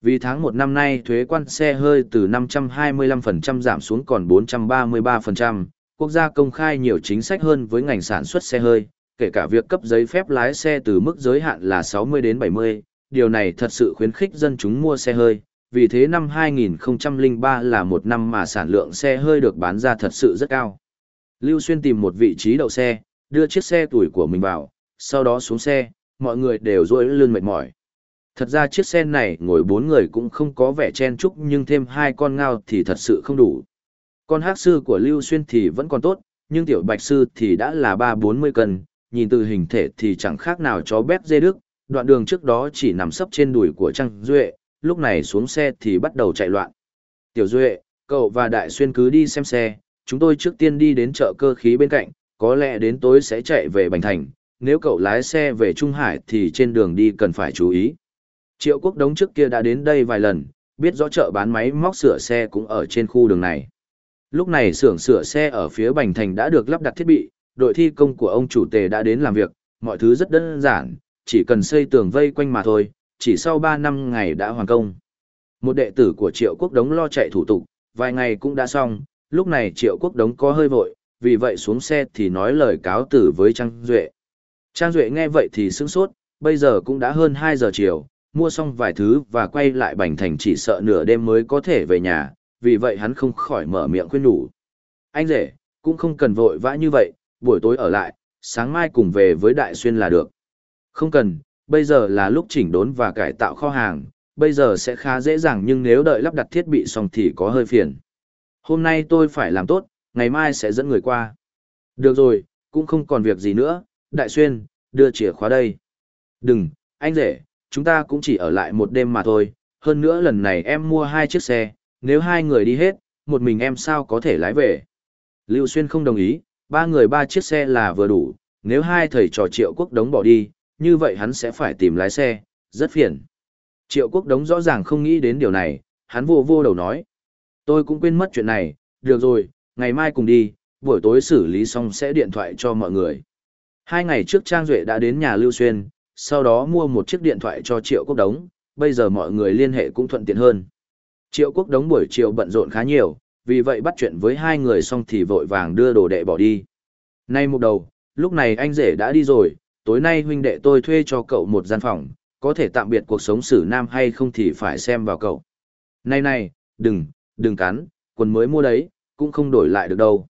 Vì tháng 1 năm nay thuế quan xe hơi từ 525% giảm xuống còn 433%, quốc gia công khai nhiều chính sách hơn với ngành sản xuất xe hơi, kể cả việc cấp giấy phép lái xe từ mức giới hạn là 60 đến 70, điều này thật sự khuyến khích dân chúng mua xe hơi, vì thế năm 2003 là một năm mà sản lượng xe hơi được bán ra thật sự rất cao. Lưu Xuyên tìm một vị trí đậu xe, đưa chiếc xe tuổi của mình vào, sau đó xuống xe, mọi người đều rối lươn mệt mỏi. Thật ra chiếc xe này ngồi bốn người cũng không có vẻ chen chúc nhưng thêm hai con ngao thì thật sự không đủ. Con hát sư của Lưu Xuyên thì vẫn còn tốt, nhưng tiểu bạch sư thì đã là ba bốn mươi cân, nhìn từ hình thể thì chẳng khác nào chó bép dê đức, đoạn đường trước đó chỉ nằm sấp trên đùi của Trang Duệ, lúc này xuống xe thì bắt đầu chạy loạn. Tiểu Duệ, cậu và Đại Xuyên cứ đi xem xe, chúng tôi trước tiên đi đến chợ cơ khí bên cạnh, có lẽ đến tối sẽ chạy về Bành Thành, nếu cậu lái xe về Trung Hải thì trên đường đi cần phải chú ý. Triệu quốc đống trước kia đã đến đây vài lần, biết rõ chợ bán máy móc sửa xe cũng ở trên khu đường này. Lúc này xưởng sửa xe ở phía Bành Thành đã được lắp đặt thiết bị, đội thi công của ông chủ tề đã đến làm việc, mọi thứ rất đơn giản, chỉ cần xây tường vây quanh mà thôi, chỉ sau 3 năm ngày đã hoàn công. Một đệ tử của Triệu Quốc Đống lo chạy thủ tục, vài ngày cũng đã xong, lúc này Triệu Quốc Đống có hơi vội, vì vậy xuống xe thì nói lời cáo tử với Trang Duệ. Trang Duệ nghe vậy thì sững sốt, bây giờ cũng đã hơn 2 giờ chiều, mua xong vài thứ và quay lại Bành Thành chỉ sợ nửa đêm mới có thể về nhà, vì vậy hắn không khỏi mở miệng khuyên nhủ. Anh rể, cũng không cần vội vã như vậy, buổi tối ở lại, sáng mai cùng về với Đại Xuyên là được. Không cần, bây giờ là lúc chỉnh đốn và cải tạo kho hàng, bây giờ sẽ khá dễ dàng nhưng nếu đợi lắp đặt thiết bị xong thì có hơi phiền. Hôm nay tôi phải làm tốt, ngày mai sẽ dẫn người qua. Được rồi, cũng không còn việc gì nữa, Đại Xuyên, đưa chìa khóa đây. Đừng, anh rể, chúng ta cũng chỉ ở lại một đêm mà thôi, hơn nữa lần này em mua hai chiếc xe, nếu hai người đi hết, một mình em sao có thể lái về. Lưu Xuyên không đồng ý, ba người ba chiếc xe là vừa đủ, nếu hai thầy trò triệu quốc đống bỏ đi, như vậy hắn sẽ phải tìm lái xe, rất phiền. Triệu quốc đống rõ ràng không nghĩ đến điều này, hắn vô vô đầu nói. Tôi cũng quên mất chuyện này, được rồi, ngày mai cùng đi, buổi tối xử lý xong sẽ điện thoại cho mọi người. Hai ngày trước Trang Duệ đã đến nhà Lưu Xuyên, sau đó mua một chiếc điện thoại cho Triệu Quốc Đống, bây giờ mọi người liên hệ cũng thuận tiện hơn. Triệu Quốc Đống buổi chiều bận rộn khá nhiều, vì vậy bắt chuyện với hai người xong thì vội vàng đưa đồ đệ bỏ đi. Nay một đầu, lúc này anh rể đã đi rồi, tối nay huynh đệ tôi thuê cho cậu một gian phòng, có thể tạm biệt cuộc sống xử nam hay không thì phải xem vào cậu. Này này, đừng, đừng cắn, quần mới mua đấy, cũng không đổi lại được đâu.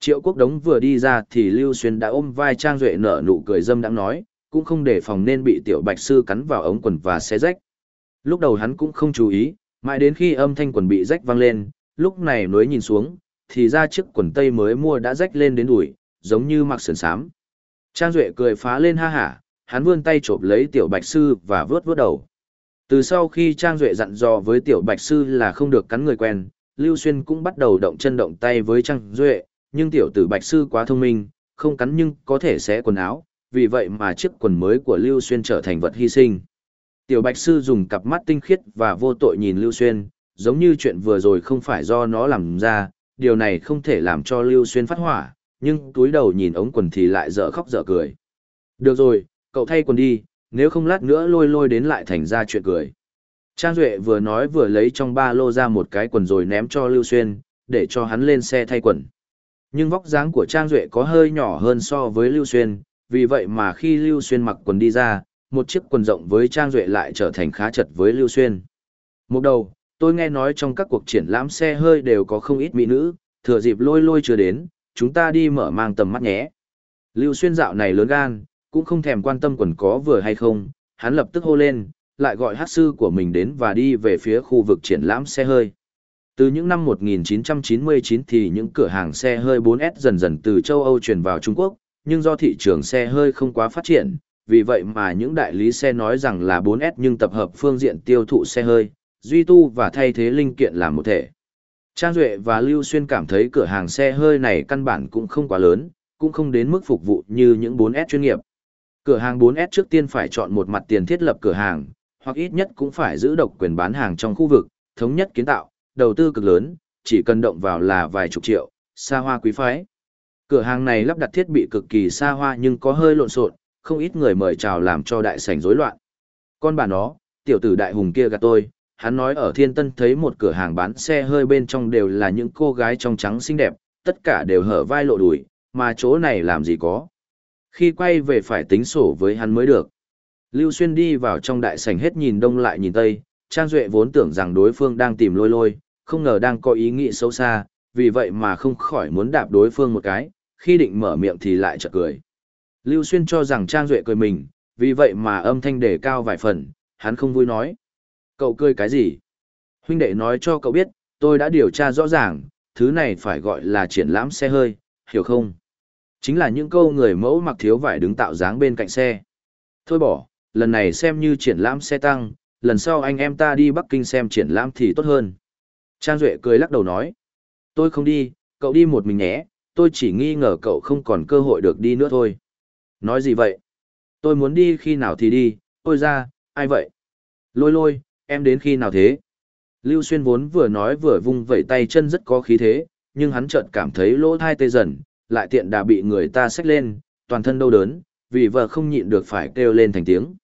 Triệu quốc đống vừa đi ra thì Lưu Xuyên đã ôm vai Trang Duệ nở nụ cười dâm đãng nói, cũng không để phòng nên bị tiểu bạch sư cắn vào ống quần và xé rách. Lúc đầu hắn cũng không chú ý, mãi đến khi âm thanh quần bị rách vang lên, lúc này nối nhìn xuống, thì ra chiếc quần tây mới mua đã rách lên đến đùi, giống như mặc sườn sám. Trang Duệ cười phá lên ha hả, hắn vươn tay chộp lấy tiểu bạch sư và vướt vướt đầu. Từ sau khi Trang Duệ dặn dò với tiểu bạch sư là không được cắn người quen, Lưu Xuyên cũng bắt đầu động chân động tay với Trang Duệ, nhưng tiểu tử bạch sư quá thông minh, không cắn nhưng có thể xé quần áo, vì vậy mà chiếc quần mới của Lưu Xuyên trở thành vật hy sinh. Tiểu bạch sư dùng cặp mắt tinh khiết và vô tội nhìn Lưu Xuyên, giống như chuyện vừa rồi không phải do nó làm ra, điều này không thể làm cho Lưu Xuyên phát hỏa, nhưng túi đầu nhìn ống quần thì lại dở khóc dở cười. Được rồi, cậu thay quần đi, nếu không lát nữa lôi lôi đến lại thành ra chuyện cười. Trang Duệ vừa nói vừa lấy trong ba lô ra một cái quần rồi ném cho Lưu Xuyên, để cho hắn lên xe thay quần. Nhưng vóc dáng của Trang Duệ có hơi nhỏ hơn so với Lưu Xuyên, vì vậy mà khi Lưu Xuyên mặc quần đi ra, một chiếc quần rộng với Trang Duệ lại trở thành khá chật với Lưu Xuyên. Một đầu, tôi nghe nói trong các cuộc triển lãm xe hơi đều có không ít mỹ nữ, thừa dịp lôi lôi chưa đến, chúng ta đi mở mang tầm mắt nhé. Lưu Xuyên dạo này lớn gan, cũng không thèm quan tâm quần có vừa hay không, hắn lập tức hô lên, lại gọi hát sư của mình đến và đi về phía khu vực triển lãm xe hơi. Từ những năm 1999 thì những cửa hàng xe hơi 4S dần dần từ châu Âu truyền vào Trung Quốc, nhưng do thị trường xe hơi không quá phát triển, vì vậy mà những đại lý xe nói rằng là 4S nhưng tập hợp phương diện tiêu thụ xe hơi, duy tu và thay thế linh kiện làm một thể. Trang Duệ và Lưu Xuyên cảm thấy cửa hàng xe hơi này căn bản cũng không quá lớn, cũng không đến mức phục vụ như những 4S chuyên nghiệp. Cửa hàng 4S trước tiên phải chọn một mặt tiền thiết lập cửa hàng, hoặc ít nhất cũng phải giữ độc quyền bán hàng trong khu vực, thống nhất kiến tạo, đầu tư cực lớn, chỉ cần động vào là vài chục triệu, xa hoa quý phái. Cửa hàng này lắp đặt thiết bị cực kỳ xa hoa nhưng có hơi lộn xộn, không ít người mời chào làm cho đại sảnh rối loạn. Con bà nó, tiểu tử đại hùng kia gạt tôi, hắn nói ở Thiên Tân thấy một cửa hàng bán xe hơi bên trong đều là những cô gái trong trắng xinh đẹp, tất cả đều hở vai lộ đùi, mà chỗ này làm gì có. Khi quay về phải tính sổ với hắn mới được. Lưu Xuyên đi vào trong đại sảnh hết nhìn đông lại nhìn tây, Trang Duệ vốn tưởng rằng đối phương đang tìm lôi lôi, không ngờ đang có ý nghĩ xấu xa, vì vậy mà không khỏi muốn đạp đối phương một cái, khi định mở miệng thì lại chợt cười. Lưu Xuyên cho rằng Trang Duệ cười mình, vì vậy mà âm thanh đề cao vài phần, hắn không vui nói. Cậu cười cái gì? Huynh đệ nói cho cậu biết, tôi đã điều tra rõ ràng, thứ này phải gọi là triển lãm xe hơi, hiểu không? Chính là những câu người mẫu mặc thiếu vải đứng tạo dáng bên cạnh xe. Thôi bỏ, lần này xem như triển lãm xe tăng, lần sau anh em ta đi Bắc Kinh xem triển lãm thì tốt hơn. Trang Duệ cười lắc đầu nói. Tôi không đi, cậu đi một mình nhé, tôi chỉ nghi ngờ cậu không còn cơ hội được đi nữa thôi. Nói gì vậy? Tôi muốn đi khi nào thì đi, tôi ra, ai vậy? Lôi lôi, em đến khi nào thế? Lưu Xuyên vốn vừa nói vừa vung vẩy tay chân rất có khí thế, nhưng hắn chợt cảm thấy lỗ thai tê dần, lại tiện đã bị người ta xách lên, toàn thân đau đớn, vì vợ không nhịn được phải kêu lên thành tiếng.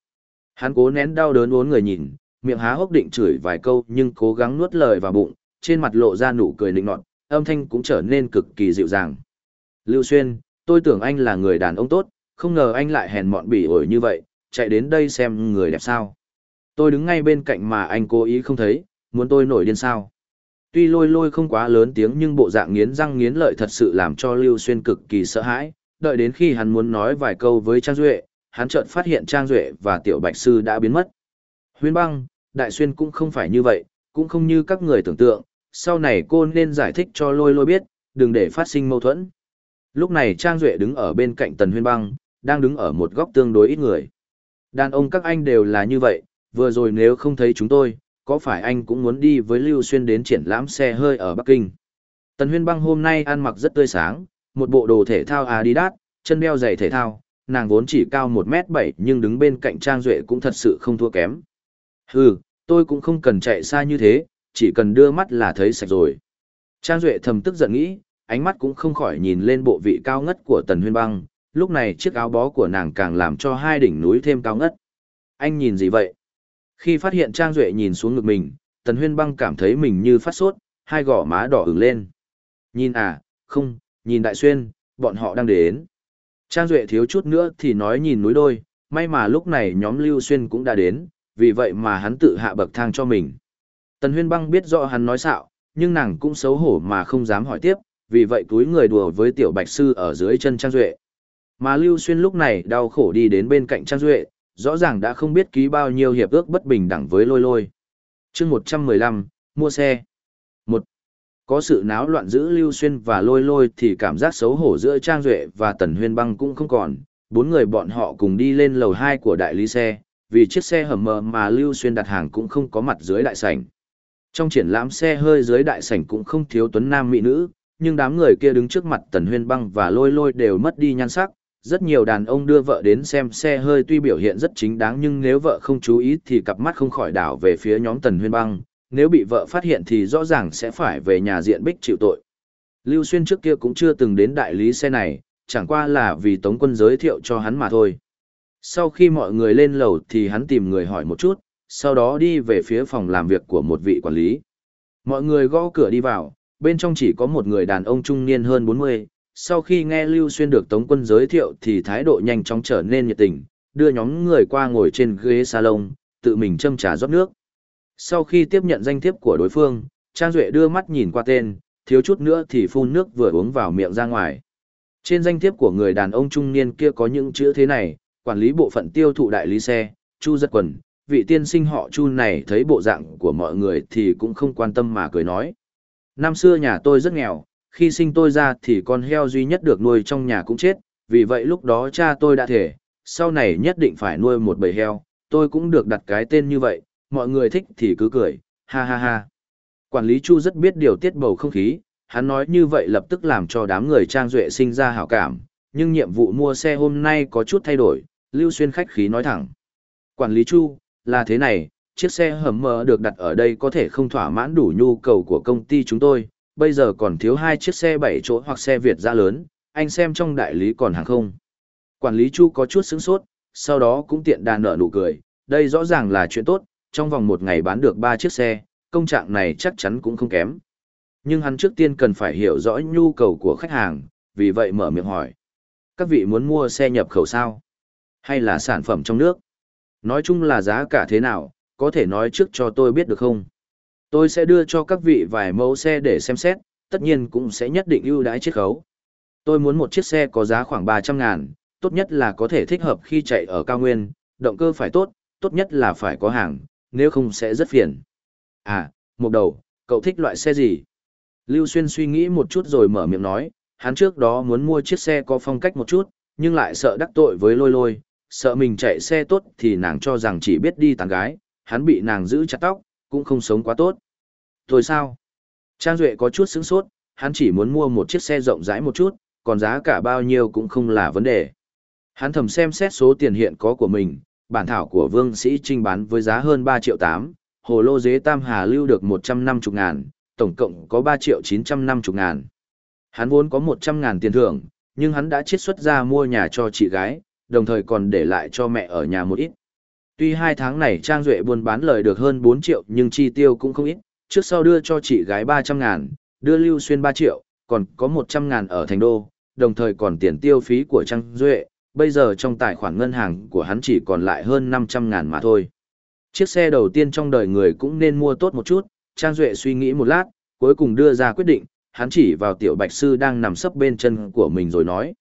Hắn cố nén đau đớn uốn người nhìn, miệng há hốc định chửi vài câu nhưng cố gắng nuốt lời vào bụng, trên mặt lộ ra nụ cười nịnh nọt, âm thanh cũng trở nên cực kỳ dịu dàng. Lưu Xuyên, tôi tưởng anh là người đàn ông tốt, không ngờ anh lại hèn mọn bỉ ổi như vậy, chạy đến đây xem người đẹp sao. Tôi đứng ngay bên cạnh mà anh cố ý không thấy, muốn tôi nổi điên sao. Tuy lôi lôi không quá lớn tiếng nhưng bộ dạng nghiến răng nghiến lợi thật sự làm cho Lưu Xuyên cực kỳ sợ hãi, đợi đến khi hắn muốn nói vài câu với Trang Duệ, hắn chợt phát hiện Trang Duệ và Tiểu Bạch Sư đã biến mất. Huyên băng, Đại Xuyên cũng không phải như vậy, cũng không như các người tưởng tượng, sau này cô nên giải thích cho lôi lôi biết, đừng để phát sinh mâu thuẫn. Lúc này Trang Duệ đứng ở bên cạnh Tần Huyên băng, đang đứng ở một góc tương đối ít người. Đàn ông các anh đều là như vậy, vừa rồi nếu không thấy chúng tôi, có phải anh cũng muốn đi với Lưu Xuyên đến triển lãm xe hơi ở Bắc Kinh? Tần Huyên băng hôm nay ăn mặc rất tươi sáng, một bộ đồ thể thao Adidas, chân đeo giày thể thao, nàng vốn chỉ cao 1m7 nhưng đứng bên cạnh Trang Duệ cũng thật sự không thua kém. Hừ, tôi cũng không cần chạy xa như thế, chỉ cần đưa mắt là thấy sạch rồi. Trang Duệ thầm tức giận nghĩ, ánh mắt cũng không khỏi nhìn lên bộ vị cao ngất của Tần Huyên Băng, lúc này chiếc áo bó của nàng càng làm cho hai đỉnh núi thêm cao ngất. Anh nhìn gì vậy? Khi phát hiện Trang Duệ nhìn xuống ngực mình, Tần Huyên Băng cảm thấy mình như phát sốt, hai gò má đỏ ửng lên. Nhìn à, không, nhìn Đại Xuyên, bọn họ đang đến. Trang Duệ thiếu chút nữa thì nói nhìn núi đôi, may mà lúc này nhóm Lưu Xuyên cũng đã đến, vì vậy mà hắn tự hạ bậc thang cho mình. Tần Huyên Băng biết rõ hắn nói xạo, nhưng nàng cũng xấu hổ mà không dám hỏi tiếp, vì vậy túi người đùa với tiểu bạch sư ở dưới chân Trang Duệ. Mà Lưu Xuyên lúc này đau khổ đi đến bên cạnh Trang Duệ, rõ ràng đã không biết ký bao nhiêu hiệp ước bất bình đẳng với lôi lôi. chương 115, mua xe. một Có sự náo loạn giữa Lưu Xuyên và lôi lôi thì cảm giác xấu hổ giữa Trang Duệ và Tần Huyên Băng cũng không còn. Bốn người bọn họ cùng đi lên lầu 2 của đại lý xe, vì chiếc xe hầm mờ mà Lưu Xuyên đặt hàng cũng không có mặt dưới đại sảnh. Trong triển lãm xe hơi dưới đại sảnh cũng không thiếu tuấn nam mỹ nữ, nhưng đám người kia đứng trước mặt Tần Huyên Băng và lôi lôi đều mất đi nhan sắc, rất nhiều đàn ông đưa vợ đến xem xe hơi tuy biểu hiện rất chính đáng nhưng nếu vợ không chú ý thì cặp mắt không khỏi đảo về phía nhóm Tần Huyên Băng, nếu bị vợ phát hiện thì rõ ràng sẽ phải về nhà diện bích chịu tội. Lưu Xuyên trước kia cũng chưa từng đến đại lý xe này, chẳng qua là vì Tống quân giới thiệu cho hắn mà thôi. Sau khi mọi người lên lầu thì hắn tìm người hỏi một chút, sau đó đi về phía phòng làm việc của một vị quản lý. Mọi người gõ cửa đi vào, bên trong chỉ có một người đàn ông trung niên hơn 40, sau khi nghe Lưu Xuyên được Tống quân giới thiệu thì thái độ nhanh chóng trở nên nhiệt tình, đưa nhóm người qua ngồi trên ghế salon, tự mình châm trà rót nước. Sau khi tiếp nhận danh thiếp của đối phương, Trang Duệ đưa mắt nhìn qua tên, thiếu chút nữa thì phun nước vừa uống vào miệng ra ngoài. Trên danh thiếp của người đàn ông trung niên kia có những chữ thế này, quản lý bộ phận tiêu thụ đại lý xe, Chu Giật Quần, vị tiên sinh họ Chu này thấy bộ dạng của mọi người thì cũng không quan tâm mà cười nói. Năm xưa nhà tôi rất nghèo, khi sinh tôi ra thì con heo duy nhất được nuôi trong nhà cũng chết, vì vậy lúc đó cha tôi đã thể, sau này nhất định phải nuôi một bầy heo, tôi cũng được đặt cái tên như vậy, mọi người thích thì cứ cười, ha ha ha. Quản lý Chu rất biết điều tiết bầu không khí, hắn nói như vậy lập tức làm cho đám người trang duệ sinh ra hảo cảm, nhưng nhiệm vụ mua xe hôm nay có chút thay đổi, Lưu Xuyên khách khí nói thẳng. Quản lý Chu, là thế này, chiếc xe hầm mờ được đặt ở đây có thể không thỏa mãn đủ nhu cầu của công ty chúng tôi, bây giờ còn thiếu hai chiếc xe bảy chỗ hoặc xe Việt ra lớn, anh xem trong đại lý còn hàng không. Quản lý Chu có chút sững sốt, sau đó cũng tiện đà nở nụ cười, đây rõ ràng là chuyện tốt, trong vòng một ngày bán được ba chiếc xe, công trạng này chắc chắn cũng không kém. Nhưng hắn trước tiên cần phải hiểu rõ nhu cầu của khách hàng, vì vậy mở miệng hỏi. Các vị muốn mua xe nhập khẩu sao? Hay là sản phẩm trong nước? Nói chung là giá cả thế nào, có thể nói trước cho tôi biết được không? Tôi sẽ đưa cho các vị vài mẫu xe để xem xét, tất nhiên cũng sẽ nhất định ưu đãi chiết khấu. Tôi muốn một chiếc xe có giá khoảng 300 ngàn, tốt nhất là có thể thích hợp khi chạy ở cao nguyên, động cơ phải tốt, tốt nhất là phải có hàng, nếu không sẽ rất phiền. À, một đầu, cậu thích loại xe gì? Lưu Xuyên suy nghĩ một chút rồi mở miệng nói, hắn trước đó muốn mua chiếc xe có phong cách một chút, nhưng lại sợ đắc tội với lôi lôi, sợ mình chạy xe tốt thì nàng cho rằng chỉ biết đi tàn gái, hắn bị nàng giữ chặt tóc, cũng không sống quá tốt. Thôi sao? Trang Duệ có chút sướng sốt, hắn chỉ muốn mua một chiếc xe rộng rãi một chút, còn giá cả bao nhiêu cũng không là vấn đề. Hắn thầm xem xét số tiền hiện có của mình, bản thảo của Vương Sĩ Trinh bán với giá hơn 3 triệu 8, hồ lô dế Tam Hà lưu được 150 ngàn, tổng cộng có 3 triệu 950 ngàn. Hắn vốn có 100 ngàn tiền thưởng, nhưng hắn đã chiết xuất ra mua nhà cho chị gái, đồng thời còn để lại cho mẹ ở nhà một ít. Tuy hai tháng này Trang Duệ buôn bán lời được hơn 4 triệu nhưng chi tiêu cũng không ít, trước sau đưa cho chị gái 300 ngàn, đưa Lưu Xuyên 3 triệu, còn có 100 ngàn ở thành đô, đồng thời còn tiền tiêu phí của Trang Duệ, bây giờ trong tài khoản ngân hàng của hắn chỉ còn lại hơn 500 ngàn mà thôi. Chiếc xe đầu tiên trong đời người cũng nên mua tốt một chút, Trang Duệ suy nghĩ một lát, cuối cùng đưa ra quyết định, hắn chỉ vào tiểu bạch sư đang nằm sấp bên chân của mình rồi nói.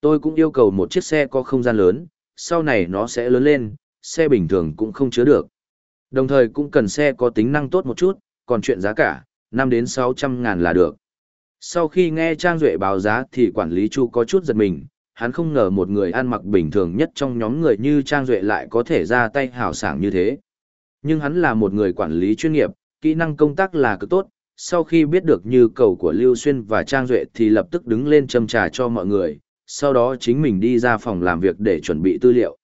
Tôi cũng yêu cầu một chiếc xe có không gian lớn, sau này nó sẽ lớn lên, xe bình thường cũng không chứa được. Đồng thời cũng cần xe có tính năng tốt một chút, còn chuyện giá cả, 5 đến 600 ngàn là được. Sau khi nghe Trang Duệ báo giá thì quản lý Chu có chút giật mình, hắn không ngờ một người ăn mặc bình thường nhất trong nhóm người như Trang Duệ lại có thể ra tay hào sảng như thế. Nhưng hắn là một người quản lý chuyên nghiệp, kỹ năng công tác là cực tốt, sau khi biết được nhu cầu của Lưu Xuyên và Trang Duệ thì lập tức đứng lên châm trà cho mọi người, sau đó chính mình đi ra phòng làm việc để chuẩn bị tư liệu.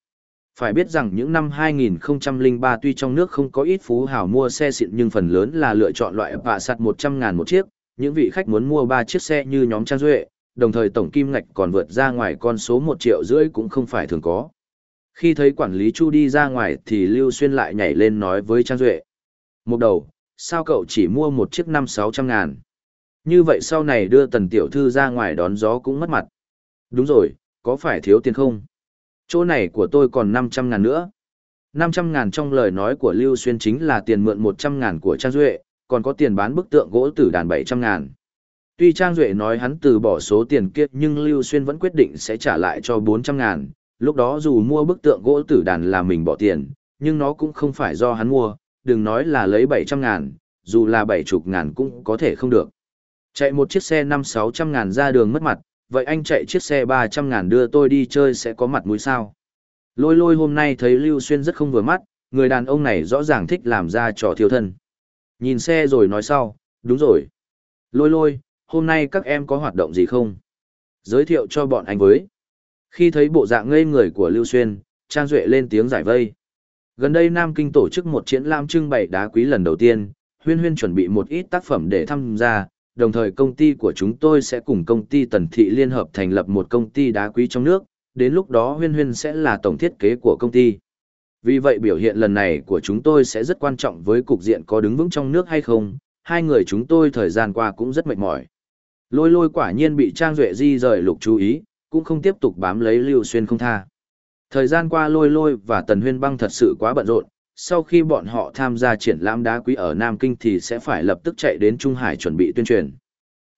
Phải biết rằng những năm 2003 tuy trong nước không có ít phú hào mua xe xịn nhưng phần lớn là lựa chọn loại bạ sạt 100 ngàn một chiếc, những vị khách muốn mua 3 chiếc xe như nhóm Trang Duệ, đồng thời tổng kim ngạch còn vượt ra ngoài con số 1 triệu rưỡi cũng không phải thường có. Khi thấy quản lý Chu đi ra ngoài thì Lưu Xuyên lại nhảy lên nói với Trang Duệ. Một đầu, sao cậu chỉ mua một chiếc năm sáu trăm ngàn? Như vậy sau này đưa tần tiểu thư ra ngoài đón gió cũng mất mặt. Đúng rồi, có phải thiếu tiền không? Chỗ này của tôi còn 500 ngàn nữa. 500 ngàn trong lời nói của Lưu Xuyên chính là tiền mượn 100 ngàn của Trang Duệ, còn có tiền bán bức tượng gỗ tử đàn 700 ngàn. Tuy Trang Duệ nói hắn từ bỏ số tiền kiệt nhưng Lưu Xuyên vẫn quyết định sẽ trả lại cho 400 ngàn. Lúc đó dù mua bức tượng gỗ tử đàn là mình bỏ tiền, nhưng nó cũng không phải do hắn mua, đừng nói là lấy 700 ngàn, dù là 70 ngàn cũng có thể không được. Chạy một chiếc xe 5-600 ngàn ra đường mất mặt, vậy anh chạy chiếc xe 300 ngàn đưa tôi đi chơi sẽ có mặt mũi sao? Lôi lôi hôm nay thấy Lưu Xuyên rất không vừa mắt, người đàn ông này rõ ràng thích làm ra trò thiêu thân. Nhìn xe rồi nói sau, đúng rồi. Lôi lôi, hôm nay các em có hoạt động gì không? Giới thiệu cho bọn anh với. Khi thấy bộ dạng ngây người của Lưu Xuyên, Trang Duệ lên tiếng giải vây. Gần đây Nam Kinh tổ chức một triển lãm trưng bày đá quý lần đầu tiên, Huyên Huyên chuẩn bị một ít tác phẩm để tham gia, đồng thời công ty của chúng tôi sẽ cùng công ty Tần Thị liên hợp thành lập một công ty đá quý trong nước, đến lúc đó Huyên Huyên sẽ là tổng thiết kế của công ty. Vì vậy biểu hiện lần này của chúng tôi sẽ rất quan trọng với cục diện có đứng vững trong nước hay không, hai người chúng tôi thời gian qua cũng rất mệt mỏi. Lôi lôi quả nhiên bị Trang Duệ di rời lục chú ý, cũng không tiếp tục bám lấy Lưu Xuyên không tha. Thời gian qua lôi lôi và Tần Huyên băng thật sự quá bận rộn, sau khi bọn họ tham gia triển lãm đá quý ở Nam Kinh thì sẽ phải lập tức chạy đến Trung Hải chuẩn bị tuyên truyền.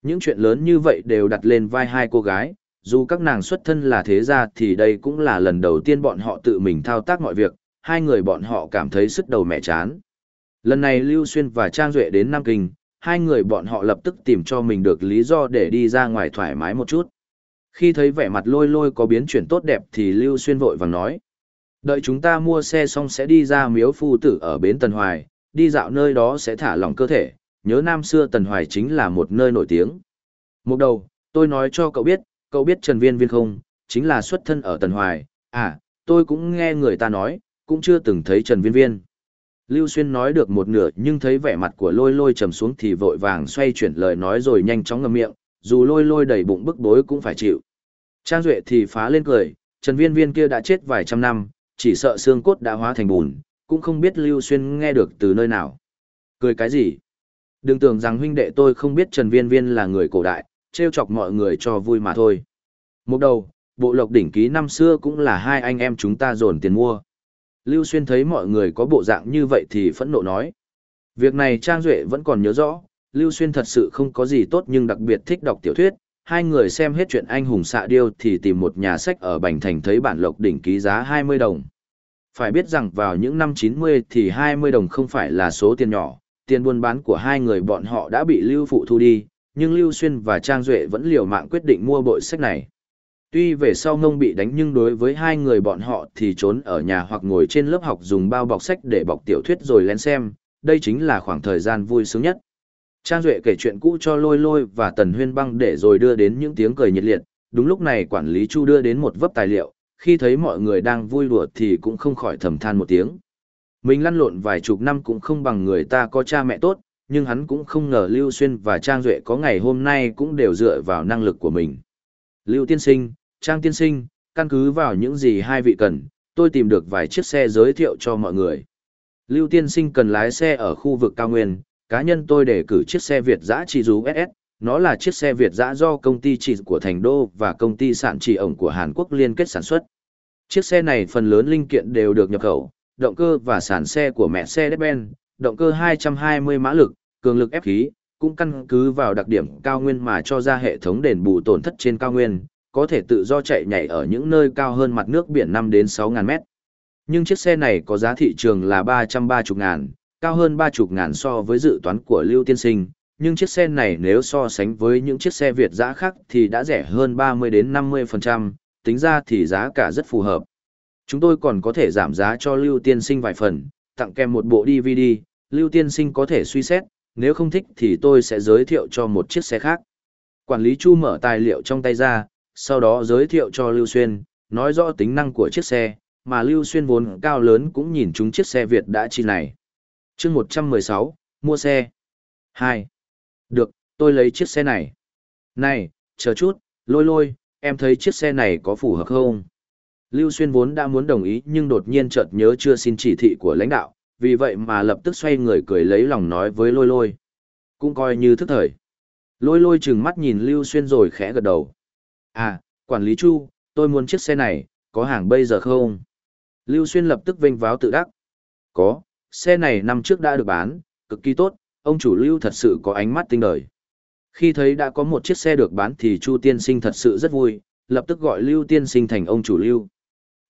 Những chuyện lớn như vậy đều đặt lên vai hai cô gái, dù các nàng xuất thân là thế gia thì đây cũng là lần đầu tiên bọn họ tự mình thao tác mọi việc, hai người bọn họ cảm thấy sức đầu mẹ chán. Lần này Lưu Xuyên và Trang Duệ đến Nam Kinh, hai người bọn họ lập tức tìm cho mình được lý do để đi ra ngoài thoải mái một chút. Khi thấy vẻ mặt lôi lôi có biến chuyển tốt đẹp thì Lưu Xuyên vội vàng nói. Đợi chúng ta mua xe xong sẽ đi ra miếu phu tử ở bến Tần Hoài, đi dạo nơi đó sẽ thả lỏng cơ thể, nhớ năm xưa Tần Hoài chính là một nơi nổi tiếng. Một đầu, tôi nói cho cậu biết, cậu biết Trần Viên Viên không, chính là xuất thân ở Tần Hoài, à, tôi cũng nghe người ta nói, cũng chưa từng thấy Trần Viên Viên. Lưu Xuyên nói được một nửa nhưng thấy vẻ mặt của lôi lôi trầm xuống thì vội vàng xoay chuyển lời nói rồi nhanh chóng ngậm miệng, dù lôi lôi đầy bụng bức bối cũng phải chịu. Trang Duệ thì phá lên cười, Trần Viên Viên kia đã chết vài trăm năm, chỉ sợ xương cốt đã hóa thành bùn, cũng không biết Lưu Xuyên nghe được từ nơi nào. Cười cái gì? Đừng tưởng rằng huynh đệ tôi không biết Trần Viên Viên là người cổ đại, trêu chọc mọi người cho vui mà thôi. Một đầu, bộ lộc đỉnh ký năm xưa cũng là hai anh em chúng ta dồn tiền mua. Lưu Xuyên thấy mọi người có bộ dạng như vậy thì phẫn nộ nói. Việc này Trang Duệ vẫn còn nhớ rõ, Lưu Xuyên thật sự không có gì tốt nhưng đặc biệt thích đọc tiểu thuyết. Hai người xem hết chuyện anh hùng xạ điêu thì tìm một nhà sách ở Bành Thành thấy bản lộc đỉnh ký giá 20 đồng. Phải biết rằng vào những năm 90 thì 20 đồng không phải là số tiền nhỏ, tiền buôn bán của hai người bọn họ đã bị Lưu Phụ thu đi, nhưng Lưu Xuyên và Trang Duệ vẫn liều mạng quyết định mua bộ sách này. Tuy về sau ngông bị đánh nhưng đối với hai người bọn họ thì trốn ở nhà hoặc ngồi trên lớp học dùng bao bọc sách để bọc tiểu thuyết rồi lén xem, đây chính là khoảng thời gian vui sướng nhất. Trang Duệ kể chuyện cũ cho Lôi Lôi và Tần Huyên Băng để rồi đưa đến những tiếng cười nhiệt liệt, đúng lúc này quản lý Chu đưa đến một vấp tài liệu, khi thấy mọi người đang vui đùa thì cũng không khỏi thầm than một tiếng. Mình lăn lộn vài chục năm cũng không bằng người ta có cha mẹ tốt, nhưng hắn cũng không ngờ Lưu Xuyên và Trang Duệ có ngày hôm nay cũng đều dựa vào năng lực của mình. Lưu Tiên Sinh, Trang Tiên Sinh, căn cứ vào những gì hai vị cần, tôi tìm được vài chiếc xe giới thiệu cho mọi người. Lưu Tiên Sinh cần lái xe ở khu vực cao nguyên, cá nhân tôi để cử chiếc xe Việt giã chỉ rú SS, nó là chiếc xe Việt giã do công ty chỉ của Thành Đô và công ty sản chỉ ổng của Hàn Quốc liên kết sản xuất. Chiếc xe này phần lớn linh kiện đều được nhập khẩu, động cơ và sản xe của mẹ xe Mercedes-Benz, động cơ 220 mã lực, cường lực ép khí, cũng căn cứ vào đặc điểm cao nguyên mà cho ra hệ thống đền bù tổn thất trên cao nguyên, có thể tự do chạy nhảy ở những nơi cao hơn mặt nước biển 5 đến 6 ngàn mét. Nhưng chiếc xe này có giá thị trường là 330 ngàn, cao hơn 30 ngàn so với dự toán của Lưu Tiên Sinh, nhưng chiếc xe này nếu so sánh với những chiếc xe Việt giã khác thì đã rẻ hơn 30 đến 50%, tính ra thì giá cả rất phù hợp. Chúng tôi còn có thể giảm giá cho Lưu Tiên Sinh vài phần, tặng kèm một bộ DVD, Lưu Tiên Sinh có thể suy xét, nếu không thích thì tôi sẽ giới thiệu cho một chiếc xe khác. Quản lý Chu mở tài liệu trong tay ra, sau đó giới thiệu cho Lưu Xuyên, nói rõ tính năng của chiếc xe, mà Lưu Xuyên vốn cao lớn cũng nhìn chúng chiếc xe Việt đã chi này chương 116, mua xe. Hai, Được, tôi lấy chiếc xe này. Này, chờ chút, Lôi lôi, em thấy chiếc xe này có phù hợp không? Lưu Xuyên vốn đã muốn đồng ý nhưng đột nhiên chợt nhớ chưa xin chỉ thị của lãnh đạo, vì vậy mà lập tức xoay người cười lấy lòng nói với lôi lôi. Cũng coi như thức thời. Lôi lôi chừng mắt nhìn Lưu Xuyên rồi khẽ gật đầu. À, quản lý Chu, tôi muốn chiếc xe này, có hàng bây giờ không? Lưu Xuyên lập tức vênh váo tự đắc. Có, xe này năm trước đã được bán, cực kỳ tốt, ông chủ Lưu thật sự có ánh mắt tinh đời. Khi thấy đã có một chiếc xe được bán thì Chu Tiên Sinh thật sự rất vui, lập tức gọi Lưu Tiên Sinh thành ông chủ Lưu.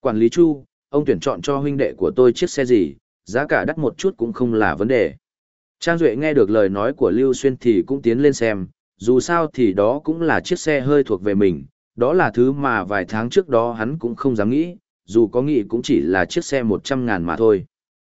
Quản lý Chu, ông tuyển chọn cho huynh đệ của tôi chiếc xe gì, giá cả đắt một chút cũng không là vấn đề. Trang Duệ nghe được lời nói của Lưu Xuyên thì cũng tiến lên xem, dù sao thì đó cũng là chiếc xe hơi thuộc về mình, đó là thứ mà vài tháng trước đó hắn cũng không dám nghĩ, dù có nghĩ cũng chỉ là chiếc xe 100 ngàn mà thôi.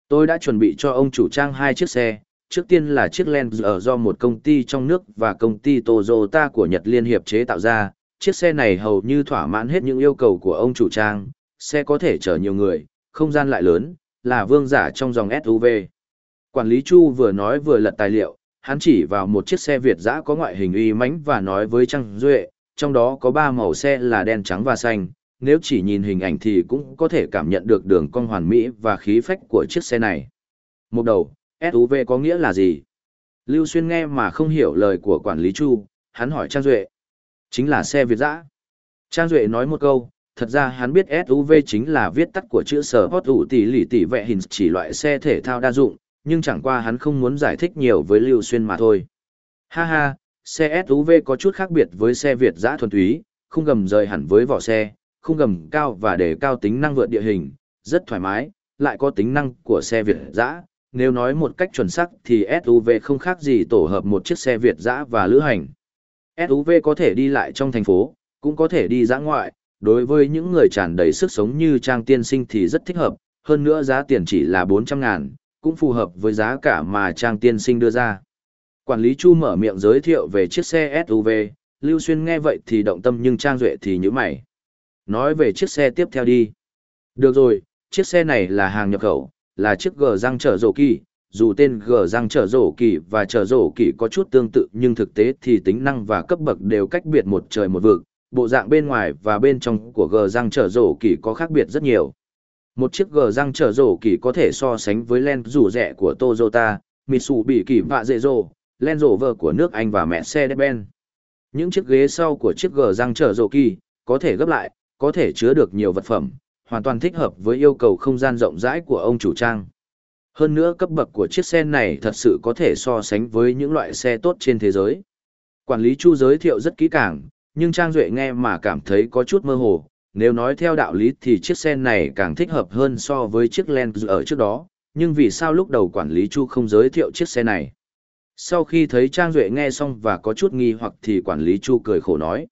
Tôi đã chuẩn bị cho ông chủ trang hai chiếc xe, trước tiên là chiếc Land ở do một công ty trong nước và công ty Toyota của Nhật Liên Hiệp chế tạo ra, chiếc xe này hầu như thỏa mãn hết những yêu cầu của ông chủ trang, xe có thể chở nhiều người, không gian lại lớn, là vương giả trong dòng SUV. Quản lý Chu vừa nói vừa lật tài liệu, hắn chỉ vào một chiếc xe Việt dã có ngoại hình uy mãnh và nói với Trang Duệ, trong đó có ba màu xe là đen trắng và xanh, nếu chỉ nhìn hình ảnh thì cũng có thể cảm nhận được đường cong hoàn mỹ và khí phách của chiếc xe này. Một đầu, SUV có nghĩa là gì? Lưu Xuyên nghe mà không hiểu lời của quản lý Chu, hắn hỏi Trang Duệ. Chính là xe Việt dã. Trang Duệ nói một câu, thật ra hắn biết SUV chính là viết tắt của chữ sở hót ủ tỷ lỉ tỷ vệ hình chỉ loại xe thể thao đa dụng, nhưng chẳng qua hắn không muốn giải thích nhiều với Lưu Xuyên mà thôi. Ha ha, xe SUV có chút khác biệt với xe Việt dã thuần túy, không gầm rời hẳn với vỏ xe, khung gầm cao và để cao tính năng vượt địa hình, rất thoải mái, lại có tính năng của xe Việt dã. Nếu nói một cách chuẩn xác thì SUV không khác gì tổ hợp một chiếc xe Việt dã và lữ hành. SUV có thể đi lại trong thành phố, cũng có thể đi dã ngoại, đối với những người tràn đầy sức sống như Trang Tiên Sinh thì rất thích hợp, hơn nữa giá tiền chỉ là 400 ngàn, cũng phù hợp với giá cả mà Trang Tiên Sinh đưa ra. Quản lý Chu mở miệng giới thiệu về chiếc xe SUV, Lưu Xuyên nghe vậy thì động tâm nhưng Trang Duệ thì như mày. Nói về chiếc xe tiếp theo đi. Được rồi, chiếc xe này là hàng nhập khẩu, là chiếc gờ răng chở rổ kỳ, dù tên gờ răng chở rổ kỳ và chở rổ kỳ có chút tương tự nhưng thực tế thì tính năng và cấp bậc đều cách biệt một trời một vực, bộ dạng bên ngoài và bên trong của gờ răng chở rổ kỳ có khác biệt rất nhiều. Một chiếc gờ răng chở rổ kỳ có thể so sánh với len rủ rẻ của Toyota, Mitsubishi và Dệ len rổ vợ của nước Anh và Mercedes-Benz. Những chiếc ghế sau của chiếc gờ răng chở rổ kỳ có thể gấp lại, có thể chứa được nhiều vật phẩm, hoàn toàn thích hợp với yêu cầu không gian rộng rãi của ông chủ trang. Hơn nữa cấp bậc của chiếc xe này thật sự có thể so sánh với những loại xe tốt trên thế giới. Quản lý Chu giới thiệu rất kỹ càng, nhưng Trang Duệ nghe mà cảm thấy có chút mơ hồ, nếu nói theo đạo lý thì chiếc xe này càng thích hợp hơn so với chiếc Land ở trước đó, nhưng vì sao lúc đầu quản lý Chu không giới thiệu chiếc xe này? Sau khi thấy Trang Duệ nghe xong và có chút nghi hoặc thì quản lý Chu cười khổ nói.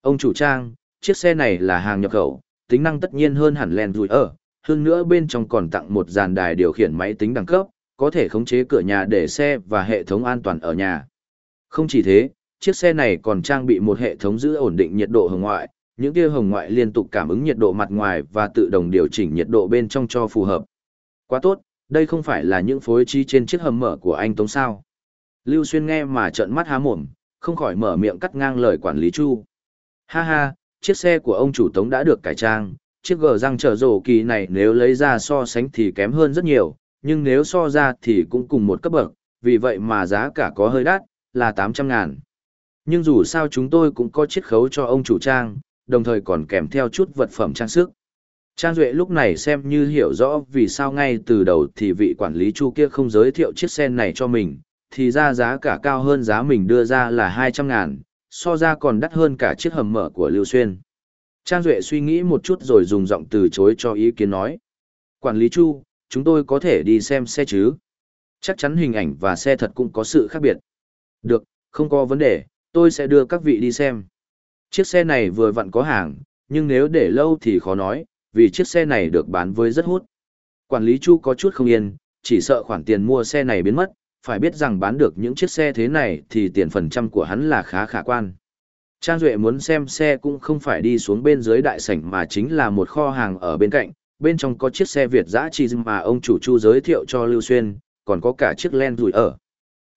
Ông chủ Trang, chiếc xe này là hàng nhập khẩu, tính năng tất nhiên hơn hẳn Land ở, hơn nữa bên trong còn tặng một dàn đài điều khiển máy tính đẳng cấp, có thể khống chế cửa nhà để xe và hệ thống an toàn ở nhà. Không chỉ thế, chiếc xe này còn trang bị một hệ thống giữ ổn định nhiệt độ hồng ngoại, những tia hồng ngoại liên tục cảm ứng nhiệt độ mặt ngoài và tự động điều chỉnh nhiệt độ bên trong cho phù hợp. Quá tốt, đây không phải là những phối trí trên chiếc hầm mở của anh Tống sao. Lưu Xuyên nghe mà trợn mắt há mồm, không khỏi mở miệng cắt ngang lời quản lý Chu. Ha ha, chiếc xe của ông chủ Tống đã được cải trang, chiếc gờ răng trở rổ kỳ này nếu lấy ra so sánh thì kém hơn rất nhiều, nhưng nếu so ra thì cũng cùng một cấp bậc, vì vậy mà giá cả có hơi đắt, là 800 ngàn. Nhưng dù sao chúng tôi cũng có chiết khấu cho ông chủ trang, đồng thời còn kèm theo chút vật phẩm trang sức. Trang Duệ lúc này xem như hiểu rõ vì sao ngay từ đầu thì vị quản lý chu kia không giới thiệu chiếc xe này cho mình, thì ra giá cả cao hơn giá mình đưa ra là 200 ngàn, so ra còn đắt hơn cả chiếc hầm mở của Lưu Xuyên. Trang Duệ suy nghĩ một chút rồi dùng giọng từ chối cho ý kiến nói. Quản lý chu, chúng tôi có thể đi xem xe chứ? Chắc chắn hình ảnh và xe thật cũng có sự khác biệt. Được, không có vấn đề, tôi sẽ đưa các vị đi xem. Chiếc xe này vừa vặn có hàng, nhưng nếu để lâu thì khó nói, vì chiếc xe này được bán với rất hút. Quản lý Chu có chút không yên, chỉ sợ khoản tiền mua xe này biến mất, phải biết rằng bán được những chiếc xe thế này thì tiền phần trăm của hắn là khá khả quan. Trang Duệ muốn xem xe cũng không phải đi xuống bên dưới đại sảnh mà chính là một kho hàng ở bên cạnh, bên trong có chiếc xe Việt Giã chi mà ông chủ Chu giới thiệu cho Lưu Xuyên, còn có cả chiếc len rủi ở.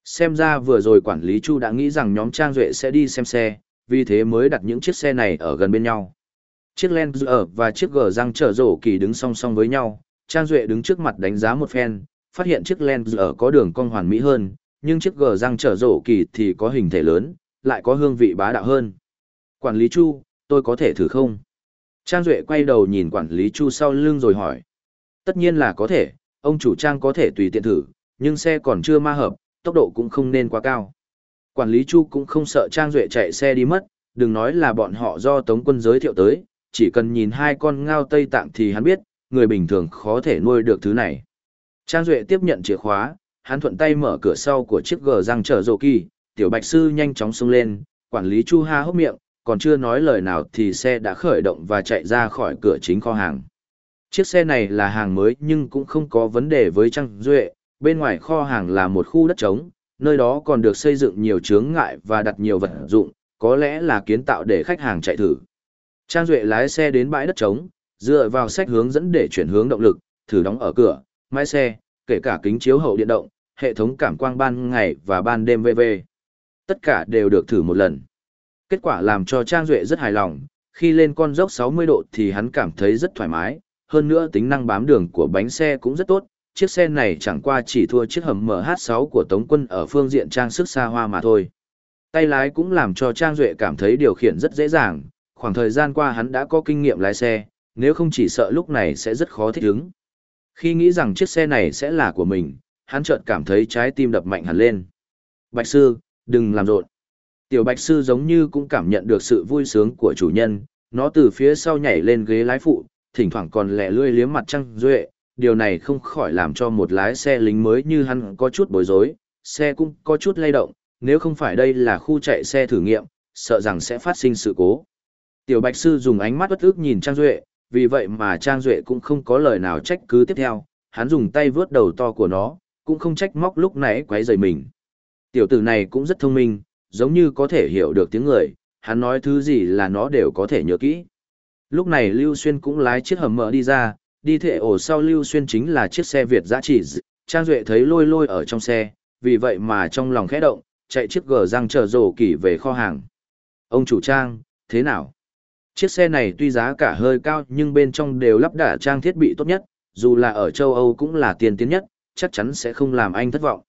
Xem ra vừa rồi quản lý Chu đã nghĩ rằng nhóm Trang Duệ sẽ đi xem xe, vì thế mới đặt những chiếc xe này ở gần bên nhau. Chiếc Land ở và chiếc gờ răng trở rổ kỳ đứng song song với nhau, Trang Duệ đứng trước mặt đánh giá một phen, phát hiện chiếc Lens ở có đường cong hoàn mỹ hơn, nhưng chiếc gờ răng trở rổ kỳ thì có hình thể lớn, lại có hương vị bá đạo hơn. Quản lý Chu, tôi có thể thử không? Trang Duệ quay đầu nhìn quản lý Chu sau lưng rồi hỏi. Tất nhiên là có thể, ông chủ Trang có thể tùy tiện thử, nhưng xe còn chưa ma hợp, tốc độ cũng không nên quá cao. Quản lý Chu cũng không sợ Trang Duệ chạy xe đi mất, đừng nói là bọn họ do Tống quân giới thiệu tới, chỉ cần nhìn hai con ngao Tây Tạng thì hắn biết, người bình thường khó thể nuôi được thứ này. Trang Duệ tiếp nhận chìa khóa, hắn thuận tay mở cửa sau của chiếc gờ răng trở rộ kỳ, tiểu bạch sư nhanh chóng xông lên, quản lý Chu ha hốc miệng, còn chưa nói lời nào thì xe đã khởi động và chạy ra khỏi cửa chính kho hàng. Chiếc xe này là hàng mới nhưng cũng không có vấn đề với Trang Duệ, bên ngoài kho hàng là một khu đất trống, nơi đó còn được xây dựng nhiều chướng ngại và đặt nhiều vật dụng, có lẽ là kiến tạo để khách hàng chạy thử. Trang Duệ lái xe đến bãi đất trống, dựa vào sách hướng dẫn để chuyển hướng động lực, thử đóng ở cửa, mái xe, kể cả kính chiếu hậu điện động, hệ thống cảm quang ban ngày và ban đêm VV. Tất cả đều được thử một lần. Kết quả làm cho Trang Duệ rất hài lòng, khi lên con dốc 60 độ thì hắn cảm thấy rất thoải mái, hơn nữa tính năng bám đường của bánh xe cũng rất tốt, chiếc xe này chẳng qua chỉ thua chiếc hầm MH6 của Tống quân ở phương diện trang sức xa hoa mà thôi. Tay lái cũng làm cho Trang Duệ cảm thấy điều khiển rất dễ dàng, khoảng thời gian qua hắn đã có kinh nghiệm lái xe, nếu không chỉ sợ lúc này sẽ rất khó thích ứng. Khi nghĩ rằng chiếc xe này sẽ là của mình, hắn chợt cảm thấy trái tim đập mạnh hẳn lên. Bạch sư, đừng làm rộn. Tiểu bạch sư giống như cũng cảm nhận được sự vui sướng của chủ nhân, nó từ phía sau nhảy lên ghế lái phụ, thỉnh thoảng còn lẹ lươi liếm mặt trăng Duệ, điều này không khỏi làm cho một lái xe lính mới như hắn có chút bối rối, xe cũng có chút lay động, nếu không phải đây là khu chạy xe thử nghiệm, sợ rằng sẽ phát sinh sự cố. Tiểu Bạch Sư dùng ánh mắt bất ức nhìn Trang Duệ, vì vậy mà Trang Duệ cũng không có lời nào trách cứ tiếp theo, hắn dùng tay vướt đầu to của nó, cũng không trách móc lúc nãy quấy rời mình. Tiểu tử này cũng rất thông minh, giống như có thể hiểu được tiếng người, hắn nói thứ gì là nó đều có thể nhớ kỹ. Lúc này Lưu Xuyên cũng lái chiếc hầm mở đi ra, đi thể ổ sau Lưu Xuyên chính là chiếc xe Việt giã chỉ, Trang Duệ thấy lôi lôi ở trong xe, vì vậy mà trong lòng khẽ động, chạy chiếc gờ răng chờ rổ kỷ về kho hàng. Ông chủ Trang, thế nào? Chiếc xe này tuy giá cả hơi cao nhưng bên trong đều lắp đả trang thiết bị tốt nhất, dù là ở châu Âu cũng là tiền tiến nhất, chắc chắn sẽ không làm anh thất vọng.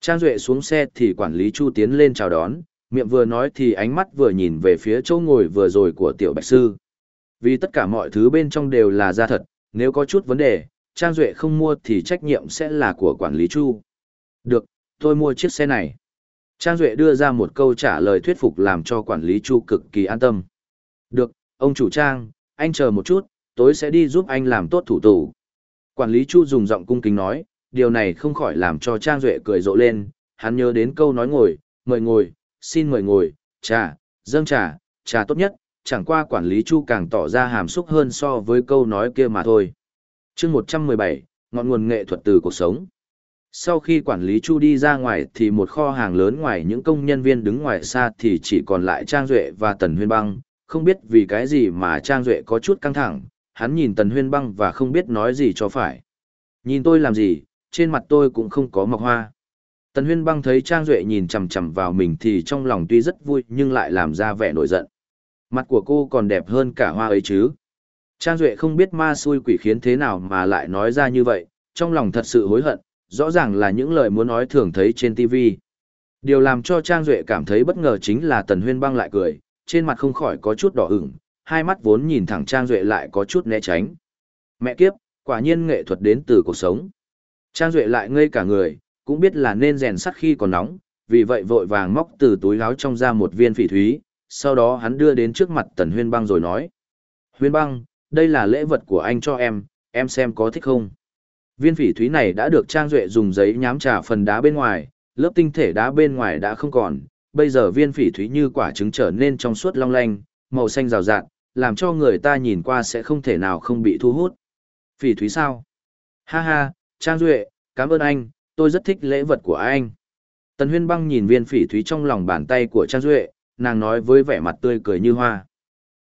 Trang Duệ xuống xe thì quản lý Chu tiến lên chào đón, miệng vừa nói thì ánh mắt vừa nhìn về phía chỗ ngồi vừa rồi của tiểu bạch sư. Vì tất cả mọi thứ bên trong đều là da thật, nếu có chút vấn đề, Trang Duệ không mua thì trách nhiệm sẽ là của quản lý Chu. Được, tôi mua chiếc xe này. Trang Duệ đưa ra một câu trả lời thuyết phục làm cho quản lý Chu cực kỳ an tâm. Được, ông chủ Trang, anh chờ một chút, tối sẽ đi giúp anh làm tốt thủ tục. Quản lý Chu dùng giọng cung kính nói, điều này không khỏi làm cho Trang Duệ cười rộ lên, hắn nhớ đến câu nói ngồi, mời ngồi, xin mời ngồi, trà, dâng trà, trà tốt nhất, chẳng qua quản lý Chu càng tỏ ra hàm xúc hơn so với câu nói kia mà thôi. chương 117, ngọn nguồn nghệ thuật từ cuộc sống. Sau khi quản lý Chu đi ra ngoài thì một kho hàng lớn ngoài những công nhân viên đứng ngoài xa thì chỉ còn lại Trang Duệ và Tần Huyên Băng, không biết vì cái gì mà Trang Duệ có chút căng thẳng, hắn nhìn Tần Huyên Băng và không biết nói gì cho phải. Nhìn tôi làm gì, trên mặt tôi cũng không có mọc hoa. Tần Huyên Băng thấy Trang Duệ nhìn chầm chầm vào mình thì trong lòng tuy rất vui nhưng lại làm ra vẻ nổi giận. Mặt của cô còn đẹp hơn cả hoa ấy chứ. Trang Duệ không biết ma xui quỷ khiến thế nào mà lại nói ra như vậy, trong lòng thật sự hối hận, rõ ràng là những lời muốn nói thường thấy trên TV. Điều làm cho Trang Duệ cảm thấy bất ngờ chính là Tần Huyên băng lại cười, trên mặt không khỏi có chút đỏ ửng, hai mắt vốn nhìn thẳng Trang Duệ lại có chút né tránh. Mẹ kiếp, quả nhiên nghệ thuật đến từ cuộc sống. Trang Duệ lại ngây cả người, cũng biết là nên rèn sắt khi còn nóng, vì vậy vội vàng móc từ túi áo trong ra một viên phỉ thúy, sau đó hắn đưa đến trước mặt Tần Huyên băng rồi nói. Huyên băng, đây là lễ vật của anh cho em, em xem có thích không? Viên phỉ thúy này đã được Trang Duệ dùng giấy nhám trà phần đá bên ngoài, lớp tinh thể đá bên ngoài đã không còn, bây giờ viên phỉ thúy như quả trứng trở nên trong suốt long lanh, màu xanh rào rạt, làm cho người ta nhìn qua sẽ không thể nào không bị thu hút. Phỉ thúy sao? Ha ha, Trang Duệ, cảm ơn anh, tôi rất thích lễ vật của anh. Tần Huyên Băng nhìn viên phỉ thúy trong lòng bàn tay của Trang Duệ, nàng nói với vẻ mặt tươi cười như hoa.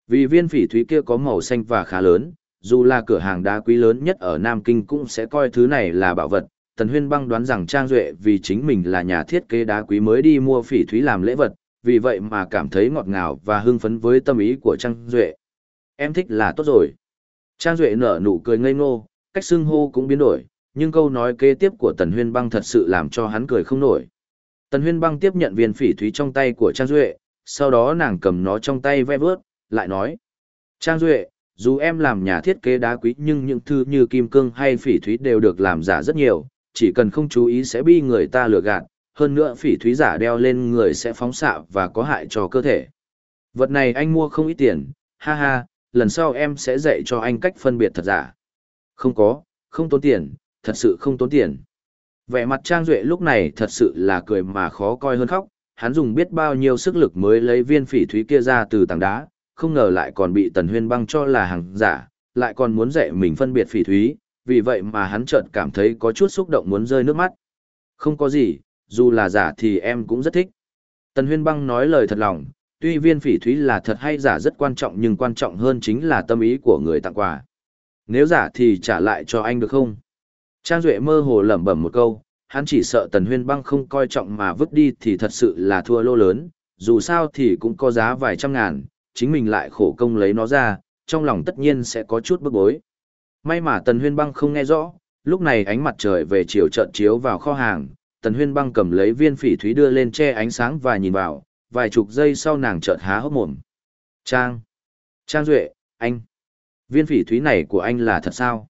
Vì viên phỉ thúy kia có màu xanh và khá lớn, dù là cửa hàng đá quý lớn nhất ở Nam Kinh cũng sẽ coi thứ này là bảo vật. Tần Huyên băng đoán rằng Trang Duệ vì chính mình là nhà thiết kế đá quý mới đi mua phỉ thúy làm lễ vật, vì vậy mà cảm thấy ngọt ngào và hưng phấn với tâm ý của Trang Duệ. Em thích là tốt rồi. Trang Duệ nở nụ cười ngây ngô, cách xưng hô cũng biến đổi, nhưng câu nói kế tiếp của Tần Huyên Băng thật sự làm cho hắn cười không nổi. Tần Huyên Băng tiếp nhận viên phỉ thúy trong tay của Trang Duệ, sau đó nàng cầm nó trong tay ve vớt, lại nói. Trang Duệ, dù em làm nhà thiết kế đá quý nhưng những thứ như kim cương hay phỉ thúy đều được làm giả rất nhiều, chỉ cần không chú ý sẽ bị người ta lừa gạt, hơn nữa phỉ thúy giả đeo lên người sẽ phóng xạ và có hại cho cơ thể. Vật này anh mua không ít tiền, ha ha, lần sau em sẽ dạy cho anh cách phân biệt thật giả. Không có, không tốn tiền, thật sự không tốn tiền. Vẻ mặt Trang Duệ lúc này thật sự là cười mà khó coi hơn khóc, hắn dùng biết bao nhiêu sức lực mới lấy viên phỉ thúy kia ra từ tảng đá, không ngờ lại còn bị Tần Huyên băng cho là hàng giả, lại còn muốn dạy mình phân biệt phỉ thúy, vì vậy mà hắn chợt cảm thấy có chút xúc động muốn rơi nước mắt. Không có gì, dù là giả thì em cũng rất thích. Tần Huyên băng nói lời thật lòng, tuy viên phỉ thúy là thật hay giả rất quan trọng nhưng quan trọng hơn chính là tâm ý của người tặng quà. Nếu giả thì trả lại cho anh được không? Trang Duệ mơ hồ lẩm bẩm một câu, hắn chỉ sợ Tần Huyên băng không coi trọng mà vứt đi thì thật sự là thua lô lớn, dù sao thì cũng có giá vài trăm ngàn, chính mình lại khổ công lấy nó ra, trong lòng tất nhiên sẽ có chút bức bối. May mà Tần Huyên băng không nghe rõ, lúc này ánh mặt trời về chiều chợt chiếu vào kho hàng, Tần Huyên băng cầm lấy viên phỉ thúy đưa lên che ánh sáng và nhìn vào, vài chục giây sau nàng chợt há hốc mồm. Trang! Trang Duệ, anh! Viên phỉ thúy này của anh là thật sao?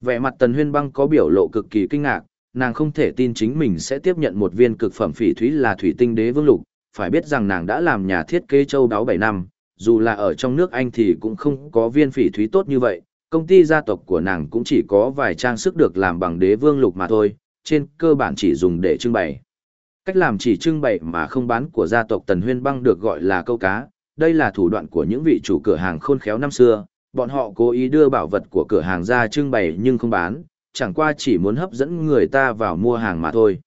Vẻ mặt Tần Huyên băng có biểu lộ cực kỳ kinh ngạc, nàng không thể tin chính mình sẽ tiếp nhận một viên cực phẩm phỉ thúy là thủy tinh đế vương lục, phải biết rằng nàng đã làm nhà thiết kế châu đáo 7 năm, dù là ở trong nước Anh thì cũng không có viên phỉ thúy tốt như vậy, công ty gia tộc của nàng cũng chỉ có vài trang sức được làm bằng đế vương lục mà thôi, trên cơ bản chỉ dùng để trưng bày. Cách làm chỉ trưng bày mà không bán của gia tộc Tần Huyên Băng được gọi là câu cá, đây là thủ đoạn của những vị chủ cửa hàng khôn khéo năm xưa, bọn họ cố ý đưa bảo vật của cửa hàng ra trưng bày nhưng không bán, chẳng qua chỉ muốn hấp dẫn người ta vào mua hàng mà thôi.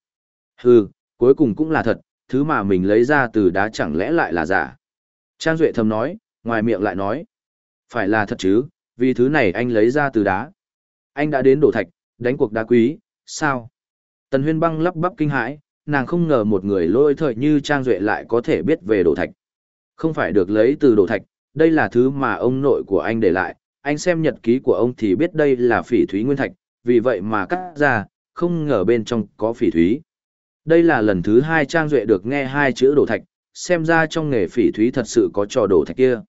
Hừ, cuối cùng cũng là thật, thứ mà mình lấy ra từ đá chẳng lẽ lại là giả. Trang Duệ thầm nói, ngoài miệng lại nói. Phải là thật chứ, vì thứ này anh lấy ra từ đá. Anh đã đến đổ thạch, đánh cuộc đá quý, sao? Tần huyên băng lắp bắp kinh hãi, nàng không ngờ một người lôi thời như Trang Duệ lại có thể biết về đổ thạch. Không phải được lấy từ đổ thạch, đây là thứ mà ông nội của anh để lại, anh xem nhật ký của ông thì biết đây là phỉ thúy nguyên thạch, vì vậy mà cắt ra, không ngờ bên trong có phỉ thúy. Đây là lần thứ hai Trang Duệ được nghe hai chữ đổ thạch, xem ra trong nghề phỉ thúy thật sự có trò đổ thạch kia.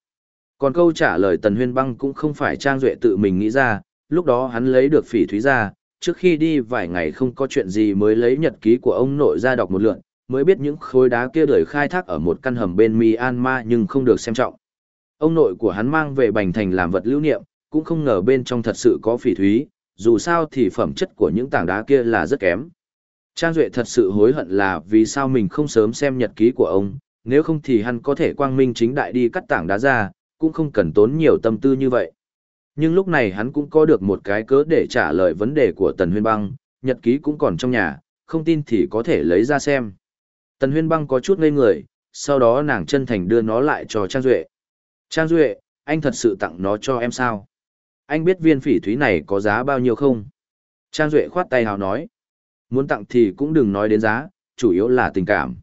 Còn câu trả lời Tần Huyên Băng cũng không phải Trang Duệ tự mình nghĩ ra, lúc đó hắn lấy được phỉ thúy ra, trước khi đi vài ngày không có chuyện gì mới lấy nhật ký của ông nội ra đọc một lượn, mới biết những khối đá kia đời khai thác ở một căn hầm bên Myanmar nhưng không được xem trọng. Ông nội của hắn mang về Bành Thành làm vật lưu niệm, cũng không ngờ bên trong thật sự có phỉ thúy, dù sao thì phẩm chất của những tảng đá kia là rất kém. Trang Duệ thật sự hối hận là vì sao mình không sớm xem nhật ký của ông, nếu không thì hắn có thể quang minh chính đại đi cắt tảng đá ra, cũng không cần tốn nhiều tâm tư như vậy. Nhưng lúc này hắn cũng có được một cái cớ để trả lời vấn đề của Tần Huyên Băng, nhật ký cũng còn trong nhà, không tin thì có thể lấy ra xem. Tần Huyên Băng có chút ngây người, sau đó nàng chân thành đưa nó lại cho Trang Duệ. Trang Duệ, anh thật sự tặng nó cho em sao? Anh biết viên phỉ thúy này có giá bao nhiêu không? Trang Duệ khoát tay hào nói. Muốn tặng thì cũng đừng nói đến giá, chủ yếu là tình cảm.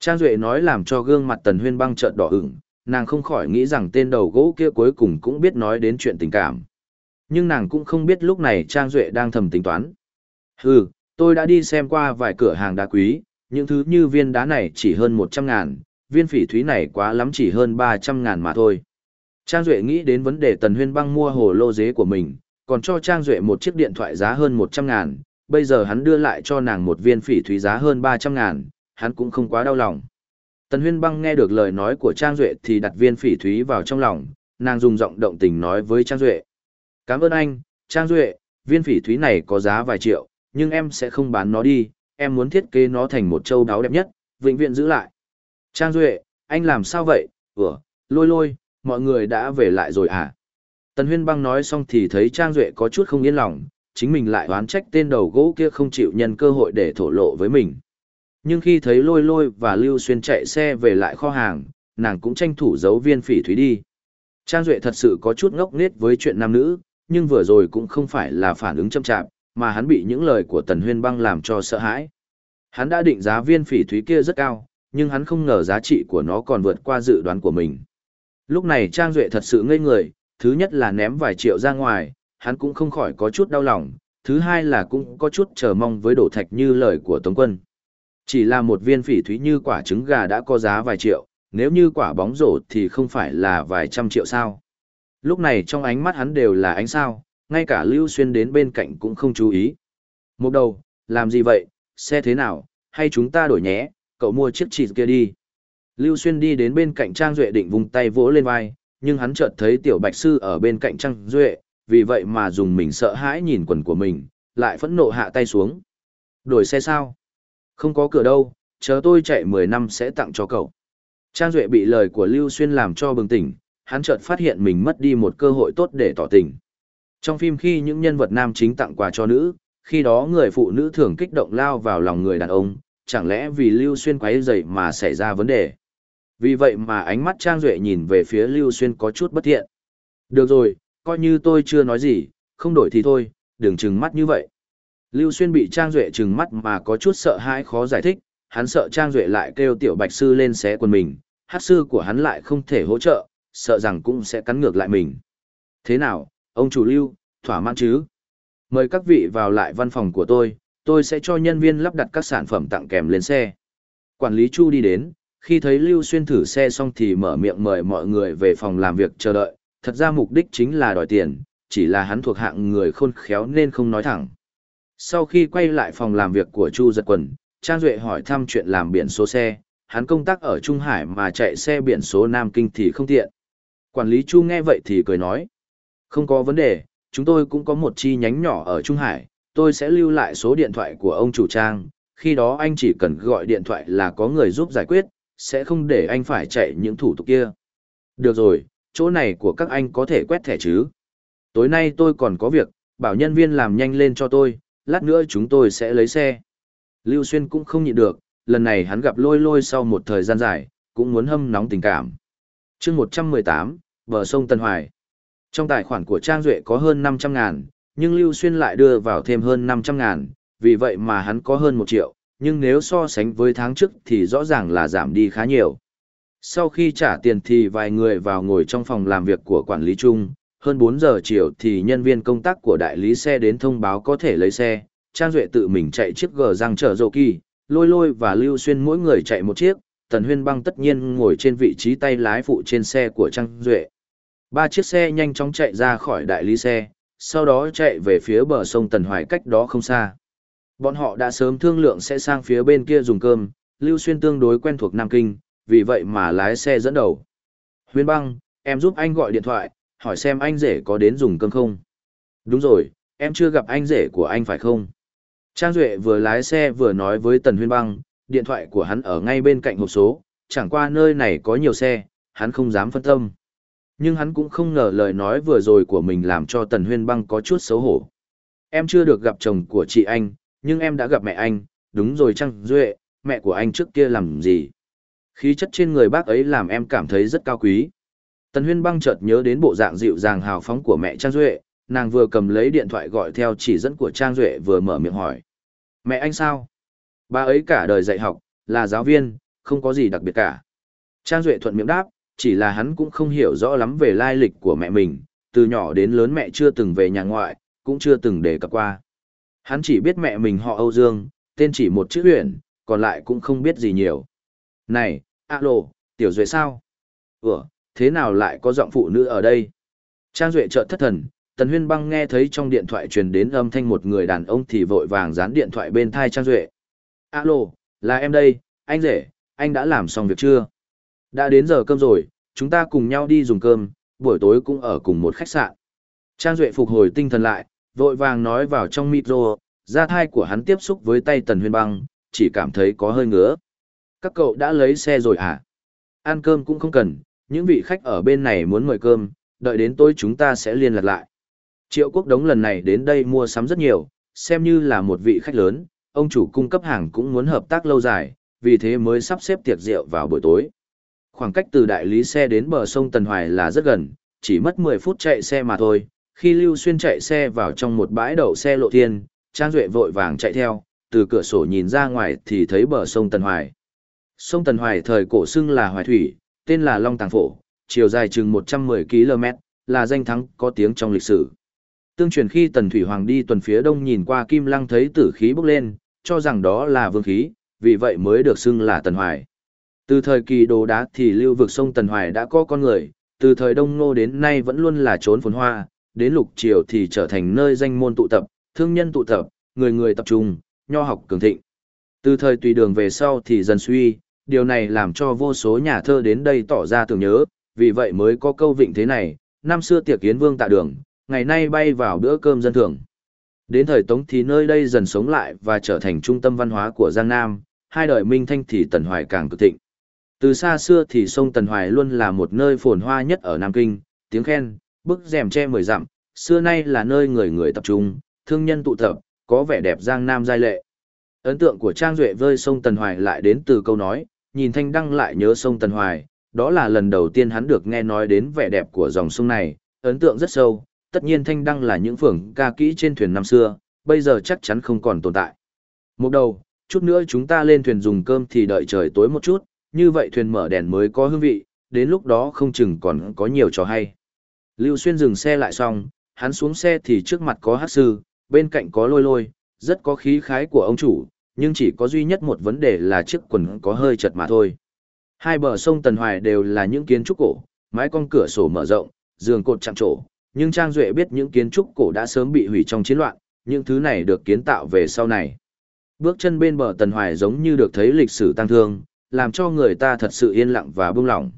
Trang Duệ nói làm cho gương mặt Tần Huyên băng trợn đỏ ửng, nàng không khỏi nghĩ rằng tên đầu gỗ kia cuối cùng cũng biết nói đến chuyện tình cảm. Nhưng nàng cũng không biết lúc này Trang Duệ đang thầm tính toán. Hừ, tôi đã đi xem qua vài cửa hàng đá quý, những thứ như viên đá này chỉ hơn 100 ngàn, viên phỉ thúy này quá lắm chỉ hơn 300 ngàn mà thôi. Trang Duệ nghĩ đến vấn đề Tần Huyên băng mua hồ lô dế của mình, còn cho Trang Duệ một chiếc điện thoại giá hơn 100 ngàn, bây giờ hắn đưa lại cho nàng một viên phỉ thúy giá hơn 300 ngàn, hắn cũng không quá đau lòng. Tần Huyên Băng nghe được lời nói của Trang Duệ thì đặt viên phỉ thúy vào trong lòng, nàng dùng giọng động tình nói với Trang Duệ. Cảm ơn anh, Trang Duệ, viên phỉ thúy này có giá vài triệu, nhưng em sẽ không bán nó đi, em muốn thiết kế nó thành một châu đáo đẹp nhất, vĩnh viễn giữ lại. Trang Duệ, anh làm sao vậy? Ủa, lôi lôi, mọi người đã về lại rồi à? Tần Huyên Băng nói xong thì thấy Trang Duệ có chút không yên lòng, chính mình lại oán trách tên đầu gỗ kia không chịu nhân cơ hội để thổ lộ với mình. Nhưng khi thấy lôi lôi và Lưu Xuyên chạy xe về lại kho hàng, nàng cũng tranh thủ giấu viên phỉ thúy đi. Trang Duệ thật sự có chút ngốc nghếch với chuyện nam nữ, nhưng vừa rồi cũng không phải là phản ứng châm chạp, mà hắn bị những lời của Tần Huyên Băng làm cho sợ hãi. Hắn đã định giá viên phỉ thúy kia rất cao, nhưng hắn không ngờ giá trị của nó còn vượt qua dự đoán của mình. Lúc này Trang Duệ thật sự ngây người, thứ nhất là ném vài triệu ra ngoài, hắn cũng không khỏi có chút đau lòng, thứ hai là cũng có chút chờ mong với đổ thạch như lời của Tống Quân. Chỉ là một viên phỉ thúy như quả trứng gà đã có giá vài triệu, nếu như quả bóng rổ thì không phải là vài trăm triệu sao. Lúc này trong ánh mắt hắn đều là ánh sao, ngay cả Lưu Xuyên đến bên cạnh cũng không chú ý. Một đầu, làm gì vậy, xe thế nào, hay chúng ta đổi nhé, cậu mua chiếc chỉ kia đi. Lưu Xuyên đi đến bên cạnh Trang Duệ định vùng tay vỗ lên vai, nhưng hắn chợt thấy Tiểu Bạch Sư ở bên cạnh Trang Duệ, vì vậy mà dùng mình sợ hãi nhìn quần của mình, lại phẫn nộ hạ tay xuống. Đổi xe sao? Không có cửa đâu, chờ tôi chạy 10 năm sẽ tặng cho cậu. Trang Duệ bị lời của Lưu Xuyên làm cho bừng tỉnh, hắn chợt phát hiện mình mất đi một cơ hội tốt để tỏ tình. Trong phim khi những nhân vật nam chính tặng quà cho nữ, khi đó người phụ nữ thường kích động lao vào lòng người đàn ông, chẳng lẽ vì Lưu Xuyên quấy dậy mà xảy ra vấn đề. Vì vậy mà ánh mắt Trang Duệ nhìn về phía Lưu Xuyên có chút bất thiện. Được rồi, coi như tôi chưa nói gì, không đổi thì thôi, đừng trừng mắt như vậy. Lưu Xuyên bị Trang Duệ trừng mắt mà có chút sợ hãi khó giải thích, hắn sợ Trang Duệ lại kêu tiểu bạch sư lên xé quần mình, hát sư của hắn lại không thể hỗ trợ, sợ rằng cũng sẽ cắn ngược lại mình. Thế nào, ông chủ Lưu, thỏa mãn chứ? Mời các vị vào lại văn phòng của tôi, tôi sẽ cho nhân viên lắp đặt các sản phẩm tặng kèm lên xe. Quản lý Chu đi đến, khi thấy Lưu Xuyên thử xe xong thì mở miệng mời mọi người về phòng làm việc chờ đợi, thật ra mục đích chính là đòi tiền, chỉ là hắn thuộc hạng người khôn khéo nên không nói thẳng. Sau khi quay lại phòng làm việc của Chu Giật Quần, Trang Duệ hỏi thăm chuyện làm biển số xe, hắn công tác ở Trung Hải mà chạy xe biển số Nam Kinh thì không tiện. Quản lý Chu nghe vậy thì cười nói, không có vấn đề, chúng tôi cũng có một chi nhánh nhỏ ở Trung Hải, tôi sẽ lưu lại số điện thoại của ông chủ trang, khi đó anh chỉ cần gọi điện thoại là có người giúp giải quyết, sẽ không để anh phải chạy những thủ tục kia. Được rồi, chỗ này của các anh có thể quét thẻ chứ. Tối nay tôi còn có việc, bảo nhân viên làm nhanh lên cho tôi, lát nữa chúng tôi sẽ lấy xe. Lưu Xuyên cũng không nhịn được, lần này hắn gặp lôi lôi sau một thời gian dài, cũng muốn hâm nóng tình cảm. chương 118, bờ sông Tân Hoài. Trong tài khoản của Trang Duệ có hơn 500 ngàn, nhưng Lưu Xuyên lại đưa vào thêm hơn 500 ngàn, vì vậy mà hắn có hơn 1 triệu, nhưng nếu so sánh với tháng trước thì rõ ràng là giảm đi khá nhiều. Sau khi trả tiền thì vài người vào ngồi trong phòng làm việc của quản lý chung, hơn 4 giờ chiều thì nhân viên công tác của đại lý xe đến thông báo có thể lấy xe, Trang Duệ tự mình chạy chiếc gờ răng chở dầu kỳ, lôi lôi và Lưu Xuyên mỗi người chạy một chiếc, Tần Huyên Băng tất nhiên ngồi trên vị trí tay lái phụ trên xe của Trang Duệ. Ba chiếc xe nhanh chóng chạy ra khỏi đại lý xe, sau đó chạy về phía bờ sông Tần Hoài cách đó không xa. Bọn họ đã sớm thương lượng sẽ sang phía bên kia dùng cơm, Lưu Xuyên tương đối quen thuộc Nam Kinh, vì vậy mà lái xe dẫn đầu. Huyên băng, em giúp anh gọi điện thoại, hỏi xem anh rể có đến dùng cơm không. Đúng rồi, em chưa gặp anh rể của anh phải không? Trang Duệ vừa lái xe vừa nói với Tần Huyên băng, điện thoại của hắn ở ngay bên cạnh hộp số, chẳng qua nơi này có nhiều xe, hắn không dám phân tâm. Nhưng hắn cũng không ngờ lời nói vừa rồi của mình làm cho Tần Huyên băng có chút xấu hổ. Em chưa được gặp chồng của chị anh, nhưng em đã gặp mẹ anh, đúng rồi Trang Duệ, mẹ của anh trước kia làm gì? Khí chất trên người bác ấy làm em cảm thấy rất cao quý. Tần Huyên băng chợt nhớ đến bộ dạng dịu dàng hào phóng của mẹ Trang Duệ, nàng vừa cầm lấy điện thoại gọi theo chỉ dẫn của Trang Duệ vừa mở miệng hỏi. Mẹ anh sao? Bà ấy cả đời dạy học, là giáo viên, không có gì đặc biệt cả. Trang Duệ thuận miệng đáp, chỉ là hắn cũng không hiểu rõ lắm về lai lịch của mẹ mình, từ nhỏ đến lớn mẹ chưa từng về nhà ngoại, cũng chưa từng đề cập qua. Hắn chỉ biết mẹ mình họ Âu Dương, tên chỉ một chữ huyện, còn lại cũng không biết gì nhiều. Này, alo, tiểu duệ sao? Ủa, thế nào lại có giọng phụ nữ ở đây? Trang Duệ chợt thất thần, Tần Huyên Băng nghe thấy trong điện thoại truyền đến âm thanh một người đàn ông thì vội vàng dán điện thoại bên thai Trang Duệ. Alo, là em đây, anh rể, anh đã làm xong việc chưa? Đã đến giờ cơm rồi, chúng ta cùng nhau đi dùng cơm, buổi tối cũng ở cùng một khách sạn. Trang Duệ phục hồi tinh thần lại, vội vàng nói vào trong micro, da thai của hắn tiếp xúc với tay Tần Huyên Băng, chỉ cảm thấy có hơi ngứa. Các cậu đã lấy xe rồi à? Ăn cơm cũng không cần, những vị khách ở bên này muốn mời cơm, đợi đến tối chúng ta sẽ liên lạc lại. Triệu quốc đống lần này đến đây mua sắm rất nhiều, xem như là một vị khách lớn, ông chủ cung cấp hàng cũng muốn hợp tác lâu dài, vì thế mới sắp xếp tiệc rượu vào buổi tối. Khoảng cách từ đại lý xe đến bờ sông Tần Hoài là rất gần, chỉ mất 10 phút chạy xe mà thôi. Khi Lưu Xuyên chạy xe vào trong một bãi đậu xe lộ thiên, Trang Duệ vội vàng chạy theo, từ cửa sổ nhìn ra ngoài thì thấy bờ sông Tần Hoài. Sông Tần Hoài thời cổ xưng là Hoài Thủy, tên là Long Tàng Phổ, chiều dài chừng 110 km, là danh thắng có tiếng trong lịch sử. Tương truyền khi Tần Thủy Hoàng đi tuần phía đông nhìn qua Kim Lăng thấy tử khí bốc lên, cho rằng đó là vương khí, vì vậy mới được xưng là Tần Hoài. Từ thời kỳ đồ đá thì lưu vực sông Tần Hoài đã có con người, từ thời Đông Ngô đến nay vẫn luôn là trốn phồn hoa, đến lục triều thì trở thành nơi danh môn tụ tập, thương nhân tụ tập, người người tập trung, nho học cường thịnh. Từ thời tùy đường về sau thì dần suy, điều này làm cho vô số nhà thơ đến đây tỏ ra tưởng nhớ, vì vậy mới có câu vịnh thế này, năm xưa tiệc kiến vương tạ đường, ngày nay bay vào bữa cơm dân thường. Đến thời Tống thì nơi đây dần sống lại và trở thành trung tâm văn hóa của Giang Nam, hai đời Minh Thanh thì Tần Hoài càng cực thịnh. Từ xa xưa thì sông Tần Hoài luôn là một nơi phồn hoa nhất ở Nam Kinh, tiếng khen, bức rèm che mười dặm, xưa nay là nơi người người tập trung, thương nhân tụ tập, có vẻ đẹp Giang Nam giai lệ. Ấn tượng của Trang Duệ vơi sông Tần Hoài lại đến từ câu nói, nhìn Thanh Đăng lại nhớ sông Tần Hoài, đó là lần đầu tiên hắn được nghe nói đến vẻ đẹp của dòng sông này, ấn tượng rất sâu, tất nhiên Thanh Đăng là những phường ca kỹ trên thuyền năm xưa, bây giờ chắc chắn không còn tồn tại. Một đầu, chút nữa chúng ta lên thuyền dùng cơm thì đợi trời tối một chút, như vậy thuyền mở đèn mới có hương vị, đến lúc đó không chừng còn có nhiều trò hay. Lưu Xuyên dừng xe lại xong, hắn xuống xe thì trước mặt có hát sư, bên cạnh có lôi lôi, rất có khí khái của ông chủ, nhưng chỉ có duy nhất một vấn đề là chiếc quần có hơi chật mà thôi. Hai bờ sông Tần Hoài đều là những kiến trúc cổ, mái con cửa sổ mở rộng, giường cột chạm trổ, nhưng Trang Duệ biết những kiến trúc cổ đã sớm bị hủy trong chiến loạn, những thứ này được kiến tạo về sau này. Bước chân bên bờ Tần Hoài giống như được thấy lịch sử tăng thương, làm cho người ta thật sự yên lặng và buông lỏng.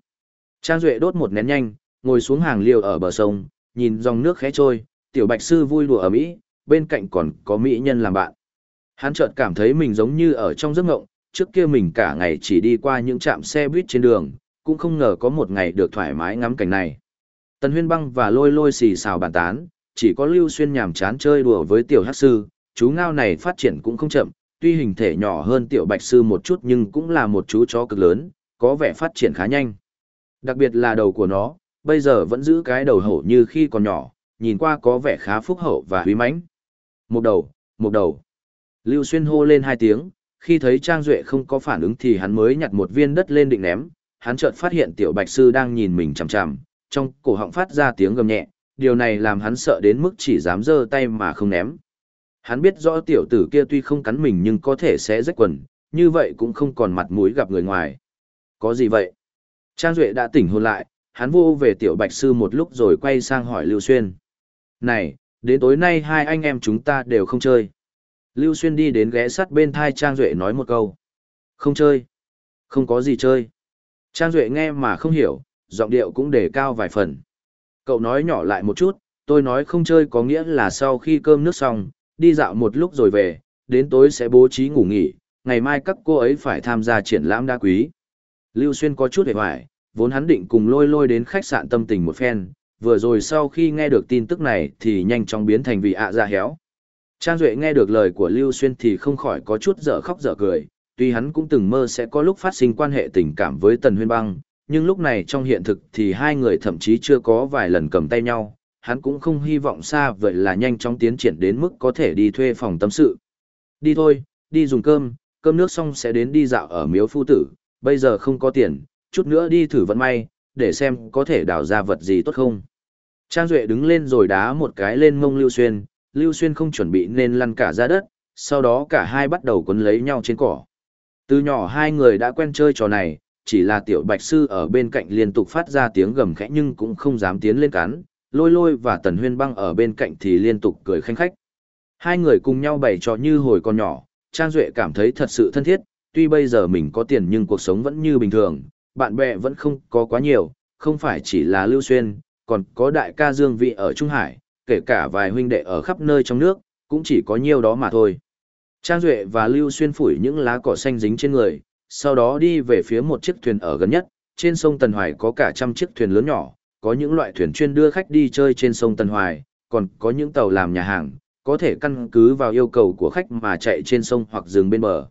Trang Duệ đốt một nén nhanh, ngồi xuống hàng liều ở bờ sông, nhìn dòng nước khẽ trôi, tiểu bạch sư vui đùa ở Mỹ, bên cạnh còn có Mỹ nhân làm bạn. Hắn chợt cảm thấy mình giống như ở trong giấc ngộng, trước kia mình cả ngày chỉ đi qua những trạm xe buýt trên đường, cũng không ngờ có một ngày được thoải mái ngắm cảnh này. Tần Huyên Băng và Lôi Lôi xì xào bàn tán, chỉ có Lưu Xuyên nhàm chán chơi đùa với tiểu hắc sư, chú ngao này phát triển cũng không chậm, tuy hình thể nhỏ hơn tiểu bạch sư một chút nhưng cũng là một chú chó cực lớn, có vẻ phát triển khá nhanh. Đặc biệt là đầu của nó, bây giờ vẫn giữ cái đầu hổ như khi còn nhỏ, nhìn qua có vẻ khá phúc hậu và huy mãnh. Một đầu, một đầu. Lưu Xuyên hô lên hai tiếng, khi thấy Trang Duệ không có phản ứng thì hắn mới nhặt một viên đất lên định ném, hắn chợt phát hiện tiểu bạch sư đang nhìn mình chằm chằm, trong cổ họng phát ra tiếng gầm nhẹ, điều này làm hắn sợ đến mức chỉ dám giơ tay mà không ném. Hắn biết rõ tiểu tử kia tuy không cắn mình nhưng có thể sẽ rách quần, như vậy cũng không còn mặt mũi gặp người ngoài. Có gì vậy? Trang Duệ đã tỉnh hồn lại, hắn vô về tiểu bạch sư một lúc rồi quay sang hỏi Lưu Xuyên. Này, đến tối nay hai anh em chúng ta đều không chơi. Lưu Xuyên đi đến ghé sắt bên thai Trang Duệ nói một câu. Không chơi. Không có gì chơi. Trang Duệ nghe mà không hiểu, giọng điệu cũng để cao vài phần. Cậu nói nhỏ lại một chút, tôi nói không chơi có nghĩa là sau khi cơm nước xong, đi dạo một lúc rồi về, đến tối sẽ bố trí ngủ nghỉ, ngày mai các cô ấy phải tham gia triển lãm đa quý. Lưu Xuyên có chút hề hoài, vốn hắn định cùng lôi lôi đến khách sạn tâm tình một phen, vừa rồi sau khi nghe được tin tức này thì nhanh chóng biến thành vị ạ à ra héo. Trang Duệ nghe được lời của Lưu Xuyên thì không khỏi có chút dở khóc dở cười, tuy hắn cũng từng mơ sẽ có lúc phát sinh quan hệ tình cảm với Tần Huyên Băng, nhưng lúc này trong hiện thực thì hai người thậm chí chưa có vài lần cầm tay nhau, hắn cũng không hy vọng xa vậy là nhanh chóng tiến triển đến mức có thể đi thuê phòng tâm sự. Đi thôi, đi dùng cơm, cơm nước xong sẽ đến đi dạo ở miếu phu tử, bây giờ không có tiền, chút nữa đi thử vận may, để xem có thể đào ra vật gì tốt không. Trang Duệ đứng lên rồi đá một cái lên mông Lưu Xuyên, Lưu Xuyên không chuẩn bị nên lăn cả ra đất, sau đó cả hai bắt đầu quấn lấy nhau trên cỏ. Từ nhỏ hai người đã quen chơi trò này, chỉ là tiểu bạch sư ở bên cạnh liên tục phát ra tiếng gầm khẽ nhưng cũng không dám tiến lên cắn, lôi lôi và tần huyên băng ở bên cạnh thì liên tục cười khanh khách. Hai người cùng nhau bày trò như hồi còn nhỏ, Trang Duệ cảm thấy thật sự thân thiết, tuy bây giờ mình có tiền nhưng cuộc sống vẫn như bình thường, bạn bè vẫn không có quá nhiều, không phải chỉ là Lưu Xuyên, còn có đại ca Dương Vị ở Trung Hải, kể cả vài huynh đệ ở khắp nơi trong nước, cũng chỉ có nhiêu đó mà thôi. Trang Duệ và Lưu Xuyên phủi những lá cỏ xanh dính trên người, sau đó đi về phía một chiếc thuyền ở gần nhất, trên sông Tần Hoài có cả trăm chiếc thuyền lớn nhỏ, có những loại thuyền chuyên đưa khách đi chơi trên sông Tần Hoài, còn có những tàu làm nhà hàng, có thể căn cứ vào yêu cầu của khách mà chạy trên sông hoặc dừng bên bờ.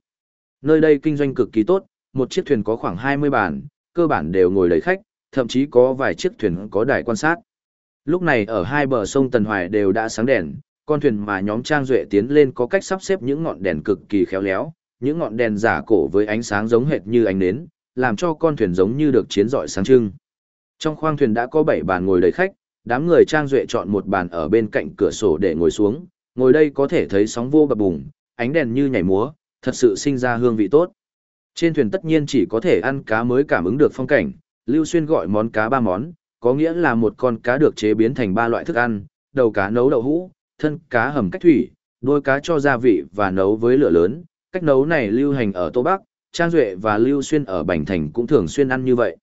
Nơi đây kinh doanh cực kỳ tốt, một chiếc thuyền có khoảng 20 bàn, cơ bản đều ngồi đầy khách, thậm chí có vài chiếc thuyền có đài quan sát. Lúc này ở hai bờ sông Tần Hoài đều đã sáng đèn, con thuyền mà nhóm Trang Duệ tiến lên có cách sắp xếp những ngọn đèn cực kỳ khéo léo, những ngọn đèn giả cổ với ánh sáng giống hệt như ánh nến, làm cho con thuyền giống như được chiến giỏi sáng trưng. Trong khoang thuyền đã có 7 bàn ngồi đầy khách, đám người trang duệ chọn một bàn ở bên cạnh cửa sổ để ngồi xuống, ngồi đây có thể thấy sóng vô bập bùng, ánh đèn như nhảy múa, thật sự sinh ra hương vị tốt. Trên thuyền tất nhiên chỉ có thể ăn cá mới cảm ứng được phong cảnh, Lưu Xuyên gọi món cá ba món, có nghĩa là một con cá được chế biến thành ba loại thức ăn, đầu cá nấu đậu hũ, thân cá hầm cách thủy, đuôi cá cho gia vị và nấu với lửa lớn. Cách nấu này lưu hành ở Tô Bắc, Trang Duệ và Lưu Xuyên ở Bành Thành cũng thường xuyên ăn như vậy.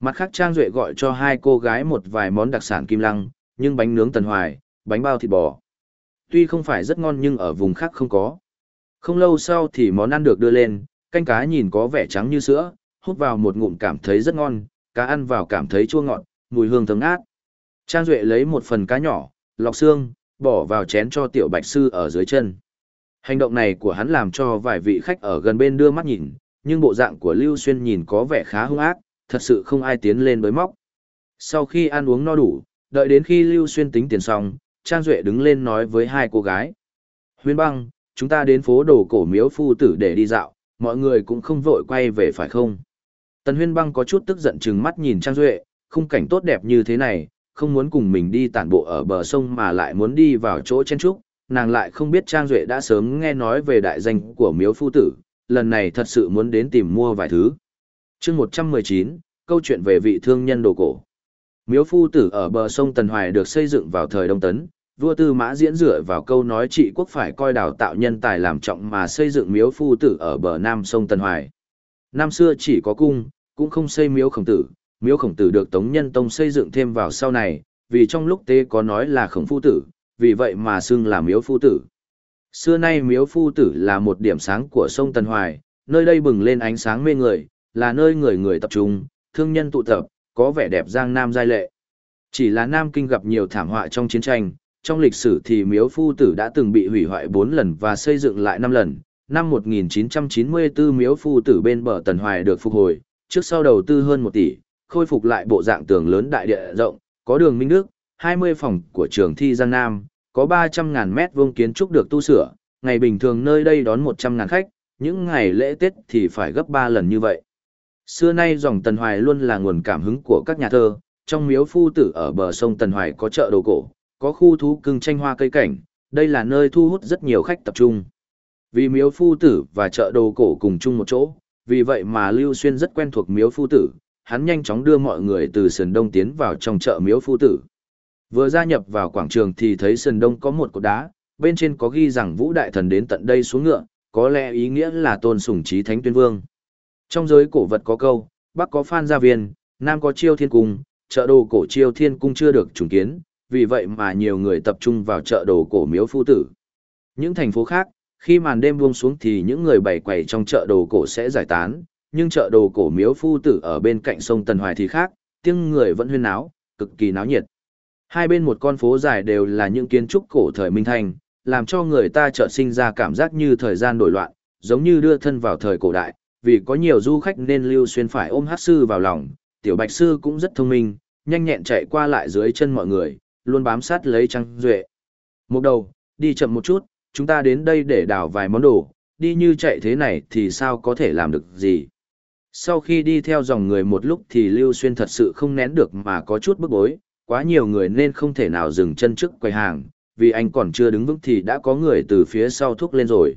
Mặt khác Trang Duệ gọi cho hai cô gái một vài món đặc sản kim lăng, nhưng bánh nướng tần hoài, bánh bao thịt bò. Tuy không phải rất ngon nhưng ở vùng khác không có. Không lâu sau thì món ăn được đưa lên, canh cá nhìn có vẻ trắng như sữa, hút vào một ngụm cảm thấy rất ngon, cá ăn vào cảm thấy chua ngọt, mùi hương thơm ngát. Trang Duệ lấy một phần cá nhỏ, lọc xương, bỏ vào chén cho tiểu bạch sư ở dưới chân. Hành động này của hắn làm cho vài vị khách ở gần bên đưa mắt nhìn, nhưng bộ dạng của Lưu Xuyên nhìn có vẻ khá hung ác, thật sự không ai tiến lên bới móc. Sau khi ăn uống no đủ, đợi đến khi Lưu Xuyên tính tiền xong, Trang Duệ đứng lên nói với hai cô gái. Huyên băng, chúng ta đến phố đồ cổ miếu phu tử để đi dạo, mọi người cũng không vội quay về phải không? Tần Huyên băng có chút tức giận chừng mắt nhìn Trang Duệ, khung cảnh tốt đẹp như thế này, không muốn cùng mình đi tản bộ ở bờ sông mà lại muốn đi vào chỗ chen trúc, nàng lại không biết Trang Duệ đã sớm nghe nói về đại danh của miếu phu tử, lần này thật sự muốn đến tìm mua vài thứ. chương 119, câu chuyện về vị thương nhân đồ cổ. Miếu phu tử ở bờ sông Tần Hoài được xây dựng vào thời Đông Tấn, vua Tư Mã diễn dựa vào câu nói trị quốc phải coi đào tạo nhân tài làm trọng mà xây dựng miếu phu tử ở bờ nam sông Tần Hoài. Năm xưa chỉ có cung, cũng không xây miếu khổng tử, miếu khổng tử được Tống Nhân Tông xây dựng thêm vào sau này, vì trong lúc tế có nói là khổng phu tử, vì vậy mà xưng là miếu phu tử. Xưa nay miếu phu tử là một điểm sáng của sông Tần Hoài, nơi đây bừng lên ánh sáng mê người, là nơi người người tập trung, thương nhân tụ tập, có vẻ đẹp giang nam giai lệ. Chỉ là Nam Kinh gặp nhiều thảm họa trong chiến tranh, trong lịch sử thì miếu phu tử đã từng bị hủy hoại 4 lần và xây dựng lại 5 lần. Năm 1994 miếu phu tử bên bờ Tần Hoài được phục hồi, trước sau đầu tư hơn 1 tỷ, khôi phục lại bộ dạng tường lớn đại địa rộng, có đường Minh Đức, 20 phòng của trường thi Giang Nam, có 300.000 mét vuông kiến trúc được tu sửa, ngày bình thường nơi đây đón 100.000 khách, những ngày lễ Tết thì phải gấp 3 lần như vậy. Xưa nay dòng Tần Hoài luôn là nguồn cảm hứng của các nhà thơ, trong miếu phu tử ở bờ sông Tần Hoài có chợ đồ cổ, có khu thú cưng tranh hoa cây cảnh, đây là nơi thu hút rất nhiều khách tập trung. Vì miếu phu tử và chợ đồ cổ cùng chung một chỗ, vì vậy mà Lưu Xuyên rất quen thuộc miếu phu tử, hắn nhanh chóng đưa mọi người từ sườn đông tiến vào trong chợ miếu phu tử. Vừa gia nhập vào quảng trường thì thấy sườn đông có một cột đá, bên trên có ghi rằng Vũ Đại Thần đến tận đây xuống ngựa, có lẽ ý nghĩa là tôn sùng trí thánh tuyên vương. Trong giới cổ vật có câu, Bắc có Phan Gia Viên, Nam có Chiêu Thiên Cung, chợ đồ cổ Chiêu Thiên Cung chưa được trùng kiến, vì vậy mà nhiều người tập trung vào chợ đồ cổ miếu phu tử. Những thành phố khác, khi màn đêm buông xuống thì những người bày quầy trong chợ đồ cổ sẽ giải tán, nhưng chợ đồ cổ miếu phu tử ở bên cạnh sông Tần Hoài thì khác, tiếng người vẫn huyên náo, cực kỳ náo nhiệt. Hai bên một con phố dài đều là những kiến trúc cổ thời Minh Thành, làm cho người ta chợt sinh ra cảm giác như thời gian đổi loạn, giống như đưa thân vào thời cổ đại, vì có nhiều du khách nên Lưu Xuyên phải ôm hát sư vào lòng, tiểu bạch sư cũng rất thông minh, nhanh nhẹn chạy qua lại dưới chân mọi người, luôn bám sát lấy trăng Duệ. Một đầu, đi chậm một chút, chúng ta đến đây để đào vài món đồ, đi như chạy thế này thì sao có thể làm được gì. Sau khi đi theo dòng người một lúc thì Lưu Xuyên thật sự không nén được mà có chút bức bối, quá nhiều người nên không thể nào dừng chân trước quầy hàng, vì anh còn chưa đứng vững thì đã có người từ phía sau thúc lên rồi.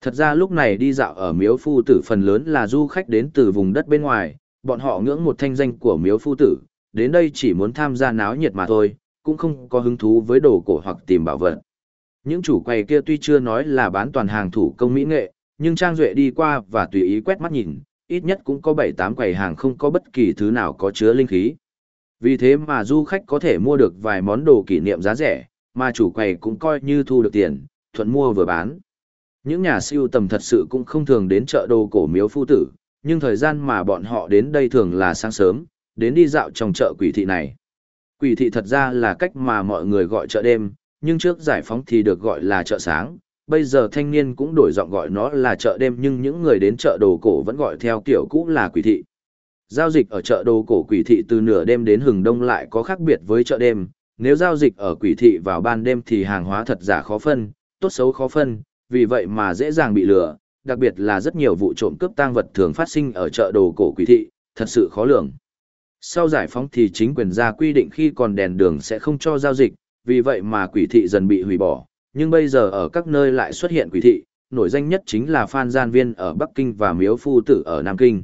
Thật ra lúc này đi dạo ở miếu phu tử phần lớn là du khách đến từ vùng đất bên ngoài, bọn họ ngưỡng một thanh danh của miếu phu tử, đến đây chỉ muốn tham gia náo nhiệt mà thôi, cũng không có hứng thú với đồ cổ hoặc tìm bảo vật. Những chủ quầy kia tuy chưa nói là bán toàn hàng thủ công mỹ nghệ, nhưng Trang Duệ đi qua và tùy ý quét mắt nhìn, ít nhất cũng có 7-8 quầy hàng không có bất kỳ thứ nào có chứa linh khí. Vì thế mà du khách có thể mua được vài món đồ kỷ niệm giá rẻ, mà chủ quầy cũng coi như thu được tiền, thuận mua vừa bán. Những nhà siêu tầm thật sự cũng không thường đến chợ đồ cổ miếu phu tử, nhưng thời gian mà bọn họ đến đây thường là sáng sớm, đến đi dạo trong chợ quỷ thị này. Quỷ thị thật ra là cách mà mọi người gọi chợ đêm, nhưng trước giải phóng thì được gọi là chợ sáng, bây giờ thanh niên cũng đổi giọng gọi nó là chợ đêm nhưng những người đến chợ đồ cổ vẫn gọi theo kiểu cũ là quỷ thị. Giao dịch ở chợ đồ cổ quỷ thị từ nửa đêm đến hừng đông lại có khác biệt với chợ đêm, nếu giao dịch ở quỷ thị vào ban đêm thì hàng hóa thật giả khó phân, tốt xấu khó phân, vì vậy mà dễ dàng bị lừa, đặc biệt là rất nhiều vụ trộm cướp tang vật thường phát sinh ở chợ đồ cổ quỷ thị, thật sự khó lường. Sau giải phóng thì chính quyền ra quy định khi còn đèn đường sẽ không cho giao dịch, vì vậy mà quỷ thị dần bị hủy bỏ, nhưng bây giờ ở các nơi lại xuất hiện quỷ thị, nổi danh nhất chính là Phan Gian Viên ở Bắc Kinh và Miếu Phu Tử ở Nam Kinh.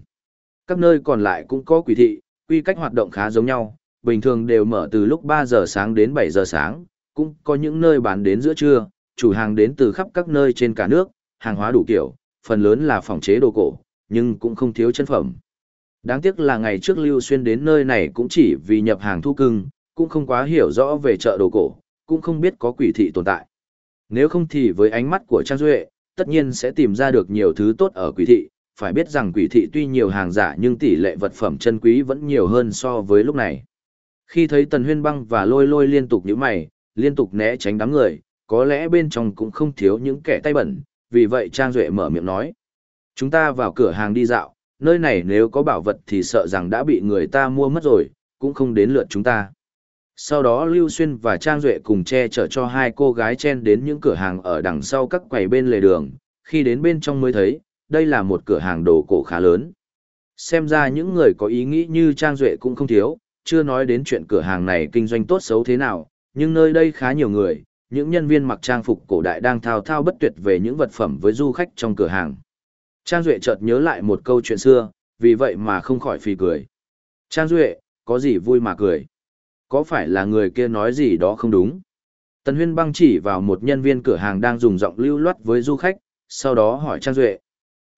Các nơi còn lại cũng có quỷ thị, quy cách hoạt động khá giống nhau, bình thường đều mở từ lúc 3 giờ sáng đến 7 giờ sáng, cũng có những nơi bán đến giữa trưa, chủ hàng đến từ khắp các nơi trên cả nước, hàng hóa đủ kiểu, phần lớn là phòng chế đồ cổ, nhưng cũng không thiếu chân phẩm. Đáng tiếc là ngày trước Lưu Xuyên đến nơi này cũng chỉ vì nhập hàng thu cưng, cũng không quá hiểu rõ về chợ đồ cổ, cũng không biết có quỷ thị tồn tại. Nếu không thì với ánh mắt của Trang Duệ, tất nhiên sẽ tìm ra được nhiều thứ tốt ở quỷ thị, phải biết rằng quỷ thị tuy nhiều hàng giả nhưng tỷ lệ vật phẩm chân quý vẫn nhiều hơn so với lúc này. Khi thấy Tần Huyên Băng và Lôi Lôi liên tục nhíu mày, liên tục né tránh đám người, có lẽ bên trong cũng không thiếu những kẻ tay bẩn, vì vậy Trang Duệ mở miệng nói. Chúng ta vào cửa hàng đi dạo, nơi này nếu có bảo vật thì sợ rằng đã bị người ta mua mất rồi, cũng không đến lượt chúng ta. Sau đó Lưu Xuyên và Trang Duệ cùng che chở cho hai cô gái chen đến những cửa hàng ở đằng sau các quầy bên lề đường, khi đến bên trong mới thấy, đây là một cửa hàng đồ cổ khá lớn. Xem ra những người có ý nghĩ như Trang Duệ cũng không thiếu, chưa nói đến chuyện cửa hàng này kinh doanh tốt xấu thế nào, nhưng nơi đây khá nhiều người, những nhân viên mặc trang phục cổ đại đang thao thao bất tuyệt về những vật phẩm với du khách trong cửa hàng. Trang Duệ chợt nhớ lại một câu chuyện xưa, vì vậy mà không khỏi phì cười. Trang Duệ, có gì vui mà cười? Có phải là người kia nói gì đó không đúng? Tần Huyên băng chỉ vào một nhân viên cửa hàng đang dùng giọng lưu loát với du khách, sau đó hỏi Trang Duệ.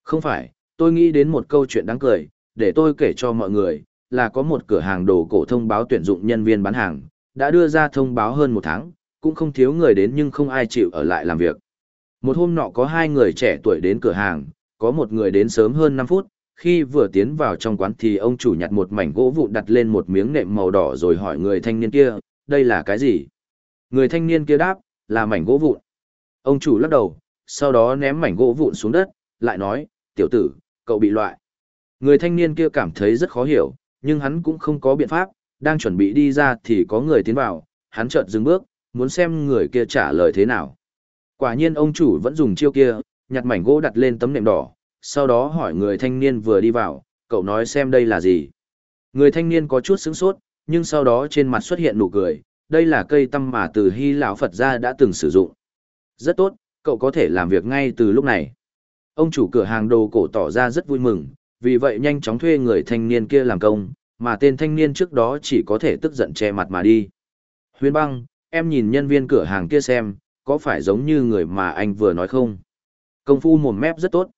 Không phải, tôi nghĩ đến một câu chuyện đáng cười, để tôi kể cho mọi người, là có một cửa hàng đồ cổ thông báo tuyển dụng nhân viên bán hàng, đã đưa ra thông báo hơn một tháng, cũng không thiếu người đến nhưng không ai chịu ở lại làm việc. Một hôm nọ có hai người trẻ tuổi đến cửa hàng, có một người đến sớm hơn 5 phút, khi vừa tiến vào trong quán thì ông chủ nhặt một mảnh gỗ vụn đặt lên một miếng nệm màu đỏ rồi hỏi người thanh niên kia, đây là cái gì? Người thanh niên kia đáp, là mảnh gỗ vụn. Ông chủ lắc đầu, sau đó ném mảnh gỗ vụn xuống đất, lại nói, tiểu tử, cậu bị loại. Người thanh niên kia cảm thấy rất khó hiểu, nhưng hắn cũng không có biện pháp, đang chuẩn bị đi ra thì có người tiến vào, hắn chợt dừng bước, muốn xem người kia trả lời thế nào. Quả nhiên ông chủ vẫn dùng chiêu kia, nhặt mảnh gỗ đặt lên tấm nệm đỏ, sau đó hỏi người thanh niên vừa đi vào, cậu nói xem đây là gì. Người thanh niên có chút sững sốt, nhưng sau đó trên mặt xuất hiện nụ cười, đây là cây tăm mà từ Hy lão Phật gia đã từng sử dụng. Rất tốt, cậu có thể làm việc ngay từ lúc này. Ông chủ cửa hàng đồ cổ tỏ ra rất vui mừng, vì vậy nhanh chóng thuê người thanh niên kia làm công, mà tên thanh niên trước đó chỉ có thể tức giận che mặt mà đi. Huyền băng, em nhìn nhân viên cửa hàng kia xem, có phải giống như người mà anh vừa nói không? Công phu mồm mép rất tốt.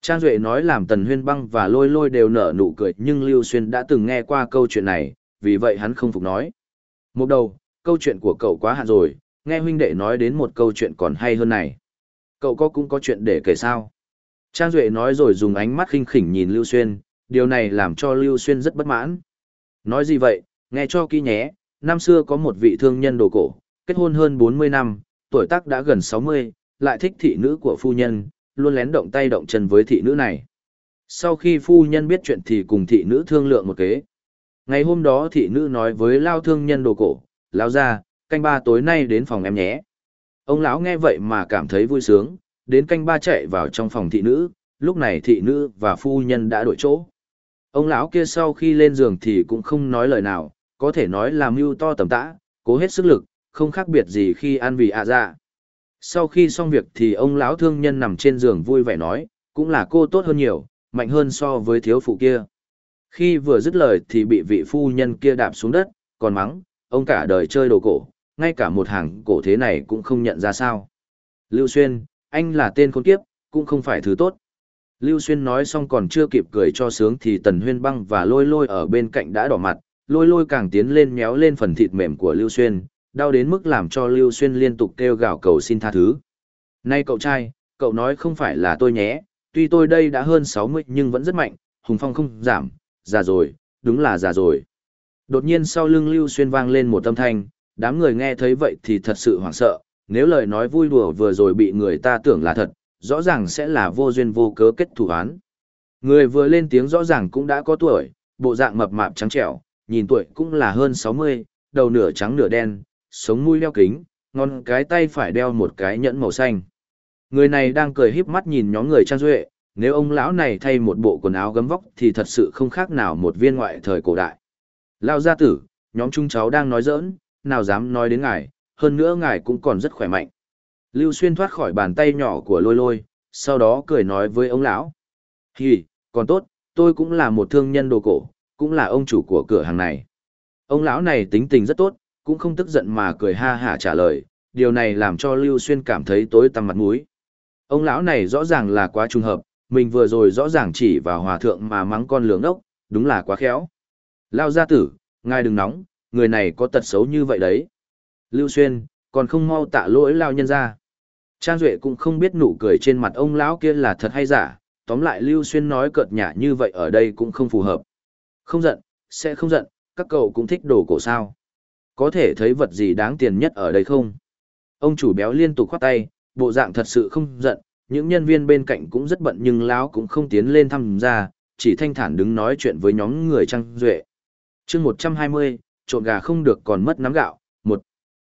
Trang Duệ nói làm Tần Huyên Băng và Lôi Lôi đều nở nụ cười nhưng Lưu Xuyên đã từng nghe qua câu chuyện này, vì vậy hắn không phục nói. Một đầu, câu chuyện của cậu quá hạn rồi, nghe huynh đệ nói đến một câu chuyện còn hay hơn này. Cậu có cũng có chuyện để kể sao? Trang Duệ nói rồi dùng ánh mắt khinh khỉnh nhìn Lưu Xuyên, điều này làm cho Lưu Xuyên rất bất mãn. Nói gì vậy, nghe cho kỹ nhé, năm xưa có một vị thương nhân đồ cổ, kết hôn hơn 40 năm, tuổi tác đã gần 60, lại thích thị nữ của phu nhân, luôn lén động tay động chân với thị nữ này. Sau khi phu nhân biết chuyện thì cùng thị nữ thương lượng một kế. Ngày hôm đó thị nữ nói với lao thương nhân đồ cổ, lao ra, canh ba tối nay đến phòng em nhé. Ông lão nghe vậy mà cảm thấy vui sướng, đến canh ba chạy vào trong phòng thị nữ, lúc này thị nữ và phu nhân đã đổi chỗ. Ông lão kia sau khi lên giường thì cũng không nói lời nào, có thể nói là mưu to tầm tã, cố hết sức lực, không khác biệt gì khi ăn vì ạ dạ. Sau khi xong việc thì ông lão thương nhân nằm trên giường vui vẻ nói, cũng là cô tốt hơn nhiều, mạnh hơn so với thiếu phụ kia. Khi vừa dứt lời thì bị vị phu nhân kia đạp xuống đất, còn mắng, ông cả đời chơi đồ cổ, ngay cả một hàng cổ thế này cũng không nhận ra sao. Lưu Xuyên, anh là tên khốn kiếp, cũng không phải thứ tốt. Lưu Xuyên nói xong còn chưa kịp cười cho sướng thì Tần Huyên Băng và Lôi Lôi ở bên cạnh đã đỏ mặt, Lôi Lôi càng tiến lên méo lên phần thịt mềm của Lưu Xuyên, đau đến mức làm cho Lưu Xuyên liên tục kêu gào cầu xin tha thứ. Này cậu trai, cậu nói không phải là tôi nhé, tuy tôi đây đã hơn 60 nhưng vẫn rất mạnh, hùng phong không giảm, già rồi, đúng là già rồi. Đột nhiên sau lưng Lưu Xuyên vang lên một âm thanh, đám người nghe thấy vậy thì thật sự hoảng sợ, nếu lời nói vui đùa vừa rồi bị người ta tưởng là thật, rõ ràng sẽ là vô duyên vô cớ kết thủ án. Người vừa lên tiếng rõ ràng cũng đã có tuổi, bộ dạng mập mạp trắng trẻo, nhìn tuổi cũng là hơn 60, đầu nửa trắng nửa đen, sống mũi đeo kính, ngon cái tay phải đeo một cái nhẫn màu xanh. Người này đang cười híp mắt nhìn nhóm người trang duệ, nếu ông lão này thay một bộ quần áo gấm vóc thì thật sự không khác nào một viên ngoại thời cổ đại. Lao gia tử, nhóm chúng cháu đang nói giỡn, nào dám nói đến ngài, hơn nữa ngài cũng còn rất khỏe mạnh. Lưu Xuyên thoát khỏi bàn tay nhỏ của lôi lôi, sau đó cười nói với ông lão. Hì, còn tốt, tôi cũng là một thương nhân đồ cổ, cũng là ông chủ của cửa hàng này. Ông lão này tính tình rất tốt, cũng không tức giận mà cười ha hả trả lời, điều này làm cho Lưu Xuyên cảm thấy tối tăm mặt mũi. Ông lão này rõ ràng là quá trùng hợp, mình vừa rồi rõ ràng chỉ vào hòa thượng mà mắng con lường ốc, đúng là quá khéo. Lao gia tử, ngài đừng nóng, người này có tật xấu như vậy đấy. Lưu Xuyên, còn không mau tạ lỗi Lao nhân ra. Trang Duệ cũng không biết nụ cười trên mặt ông lão kia là thật hay giả, tóm lại Lưu Xuyên nói cợt nhả như vậy ở đây cũng không phù hợp. Không giận, sẽ không giận, các cậu cũng thích đồ cổ sao. Có thể thấy vật gì đáng tiền nhất ở đây không? Ông chủ béo liên tục khoát tay, bộ dạng thật sự không giận, những nhân viên bên cạnh cũng rất bận nhưng lão cũng không tiến lên thăm ra, chỉ thanh thản đứng nói chuyện với nhóm người Trang Duệ. chương 120, trộn gà không được còn mất nắm gạo. Một,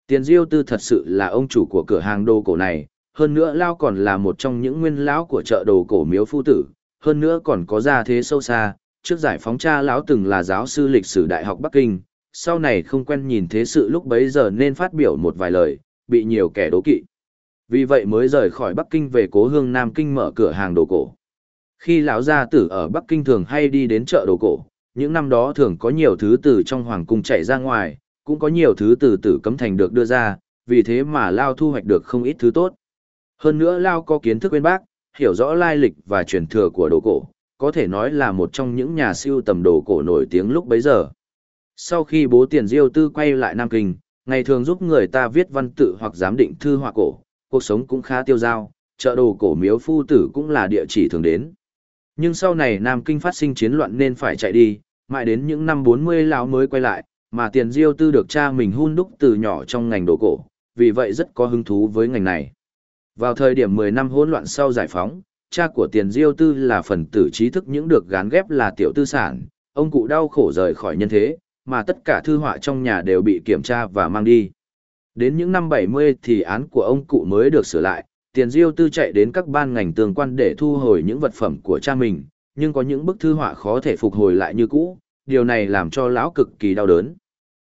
Tiền Diêu Tư thật sự là ông chủ của cửa hàng đồ cổ này, hơn nữa Lao còn là một trong những nguyên lão của chợ đồ cổ miếu phu tử, hơn nữa còn có gia thế sâu xa, trước giải phóng cha lão từng là giáo sư lịch sử Đại học Bắc Kinh, sau này không quen nhìn thế sự lúc bấy giờ nên phát biểu một vài lời, bị nhiều kẻ đố kỵ. Vì vậy mới rời khỏi Bắc Kinh về cố hương Nam Kinh mở cửa hàng đồ cổ. Khi lão gia tử ở Bắc Kinh thường hay đi đến chợ đồ cổ, những năm đó thường có nhiều thứ từ trong hoàng cung chạy ra ngoài, cũng có nhiều thứ từ tử cấm thành được đưa ra, vì thế mà Lao thu hoạch được không ít thứ tốt. Hơn nữa Lao có kiến thức bên bác, hiểu rõ lai lịch và truyền thừa của đồ cổ, có thể nói là một trong những nhà siêu tầm đồ cổ nổi tiếng lúc bấy giờ. Sau khi bố tiền diêu tư quay lại Nam Kinh, ngày thường giúp người ta viết văn tự hoặc giám định thư họa cổ, cuộc sống cũng khá tiêu dao, chợ đồ cổ miếu phu tử cũng là địa chỉ thường đến. Nhưng sau này Nam Kinh phát sinh chiến loạn nên phải chạy đi, mãi đến những năm 40 lão mới quay lại, mà tiền diêu tư được cha mình hun đúc từ nhỏ trong ngành đồ cổ, vì vậy rất có hứng thú với ngành này. Vào thời điểm 10 năm hỗn loạn sau giải phóng, cha của tiền diêu tư là phần tử trí thức những được gán ghép là tiểu tư sản, ông cụ đau khổ rời khỏi nhân thế, mà tất cả thư họa trong nhà đều bị kiểm tra và mang đi. Đến những năm 70 thì án của ông cụ mới được sửa lại, tiền diêu tư chạy đến các ban ngành tương quan để thu hồi những vật phẩm của cha mình, nhưng có những bức thư họa khó thể phục hồi lại như cũ, điều này làm cho lão cực kỳ đau đớn.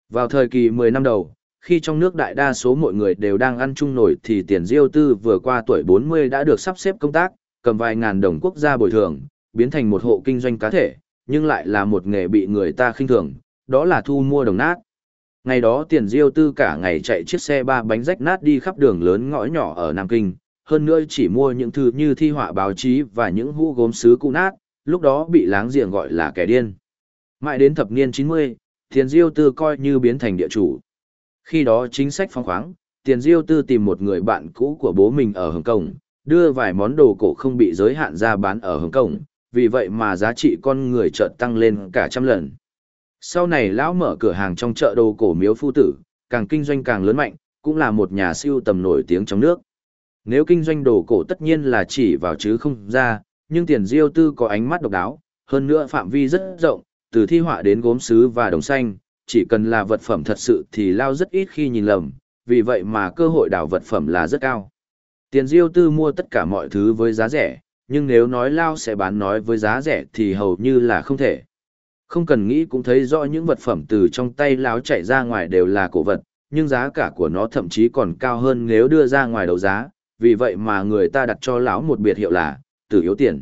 Vào thời kỳ 10 năm đầu, khi trong nước đại đa số mọi người đều đang ăn chung nổi thì tiền diêu tư vừa qua tuổi 40 đã được sắp xếp công tác, cầm vài ngàn đồng quốc gia bồi thường, biến thành một hộ kinh doanh cá thể, nhưng lại là một nghề bị người ta khinh thường, đó là thu mua đồng nát. Ngày đó tiền diêu tư cả ngày chạy chiếc xe ba bánh rách nát đi khắp đường lớn ngõ nhỏ ở Nam Kinh, hơn nữa chỉ mua những thứ như thi họa báo chí và những hũ gốm sứ cũ nát, lúc đó bị láng giềng gọi là kẻ điên. Mãi đến thập niên 90, tiền diêu tư coi như biến thành địa chủ. Khi đó chính sách phong khoáng, tiền diêu tư tìm một người bạn cũ của bố mình ở Hồng Kông, đưa vài món đồ cổ không bị giới hạn ra bán ở Hồng Kông, vì vậy mà giá trị con người chợt tăng lên cả trăm lần. Sau này lão mở cửa hàng trong chợ đồ cổ miếu phu tử, càng kinh doanh càng lớn mạnh, cũng là một nhà siêu tầm nổi tiếng trong nước. Nếu kinh doanh đồ cổ tất nhiên là chỉ vào chứ không ra, nhưng tiền diêu tư có ánh mắt độc đáo, hơn nữa phạm vi rất rộng, từ thi họa đến gốm sứ và đồng xanh, chỉ cần là vật phẩm thật sự thì lao rất ít khi nhìn lầm, vì vậy mà cơ hội đào vật phẩm là rất cao. Tiền diêu tư mua tất cả mọi thứ với giá rẻ, nhưng nếu nói lao sẽ bán nói với giá rẻ thì hầu như là không thể. Không cần nghĩ cũng thấy rõ những vật phẩm từ trong tay lão chạy ra ngoài đều là cổ vật, nhưng giá cả của nó thậm chí còn cao hơn nếu đưa ra ngoài đấu giá, vì vậy mà người ta đặt cho lão một biệt hiệu là tử yếu tiền.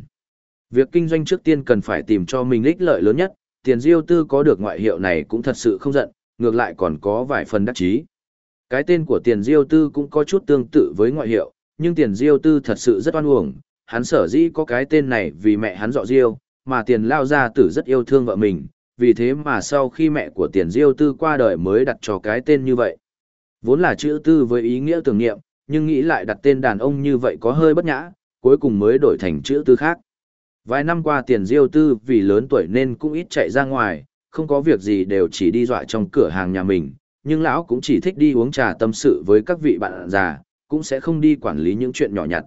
Việc kinh doanh trước tiên cần phải tìm cho mình ích lợi lớn nhất, tiền diêu tư có được ngoại hiệu này cũng thật sự không giận, ngược lại còn có vài phần đắc chí. Cái tên của tiền diêu tư cũng có chút tương tự với ngoại hiệu, nhưng tiền diêu tư thật sự rất oan uổng, hắn sở dĩ có cái tên này vì mẹ hắn dọ diêu, mà tiền lao gia tử rất yêu thương vợ mình, vì thế mà sau khi mẹ của tiền diêu tư qua đời mới đặt cho cái tên như vậy. Vốn là chữ tư với ý nghĩa tưởng niệm, nhưng nghĩ lại đặt tên đàn ông như vậy có hơi bất nhã, cuối cùng mới đổi thành chữ tư khác. Vài năm qua tiền diêu tư vì lớn tuổi nên cũng ít chạy ra ngoài, không có việc gì đều chỉ đi dọa trong cửa hàng nhà mình, nhưng lão cũng chỉ thích đi uống trà tâm sự với các vị bạn già, cũng sẽ không đi quản lý những chuyện nhỏ nhặt.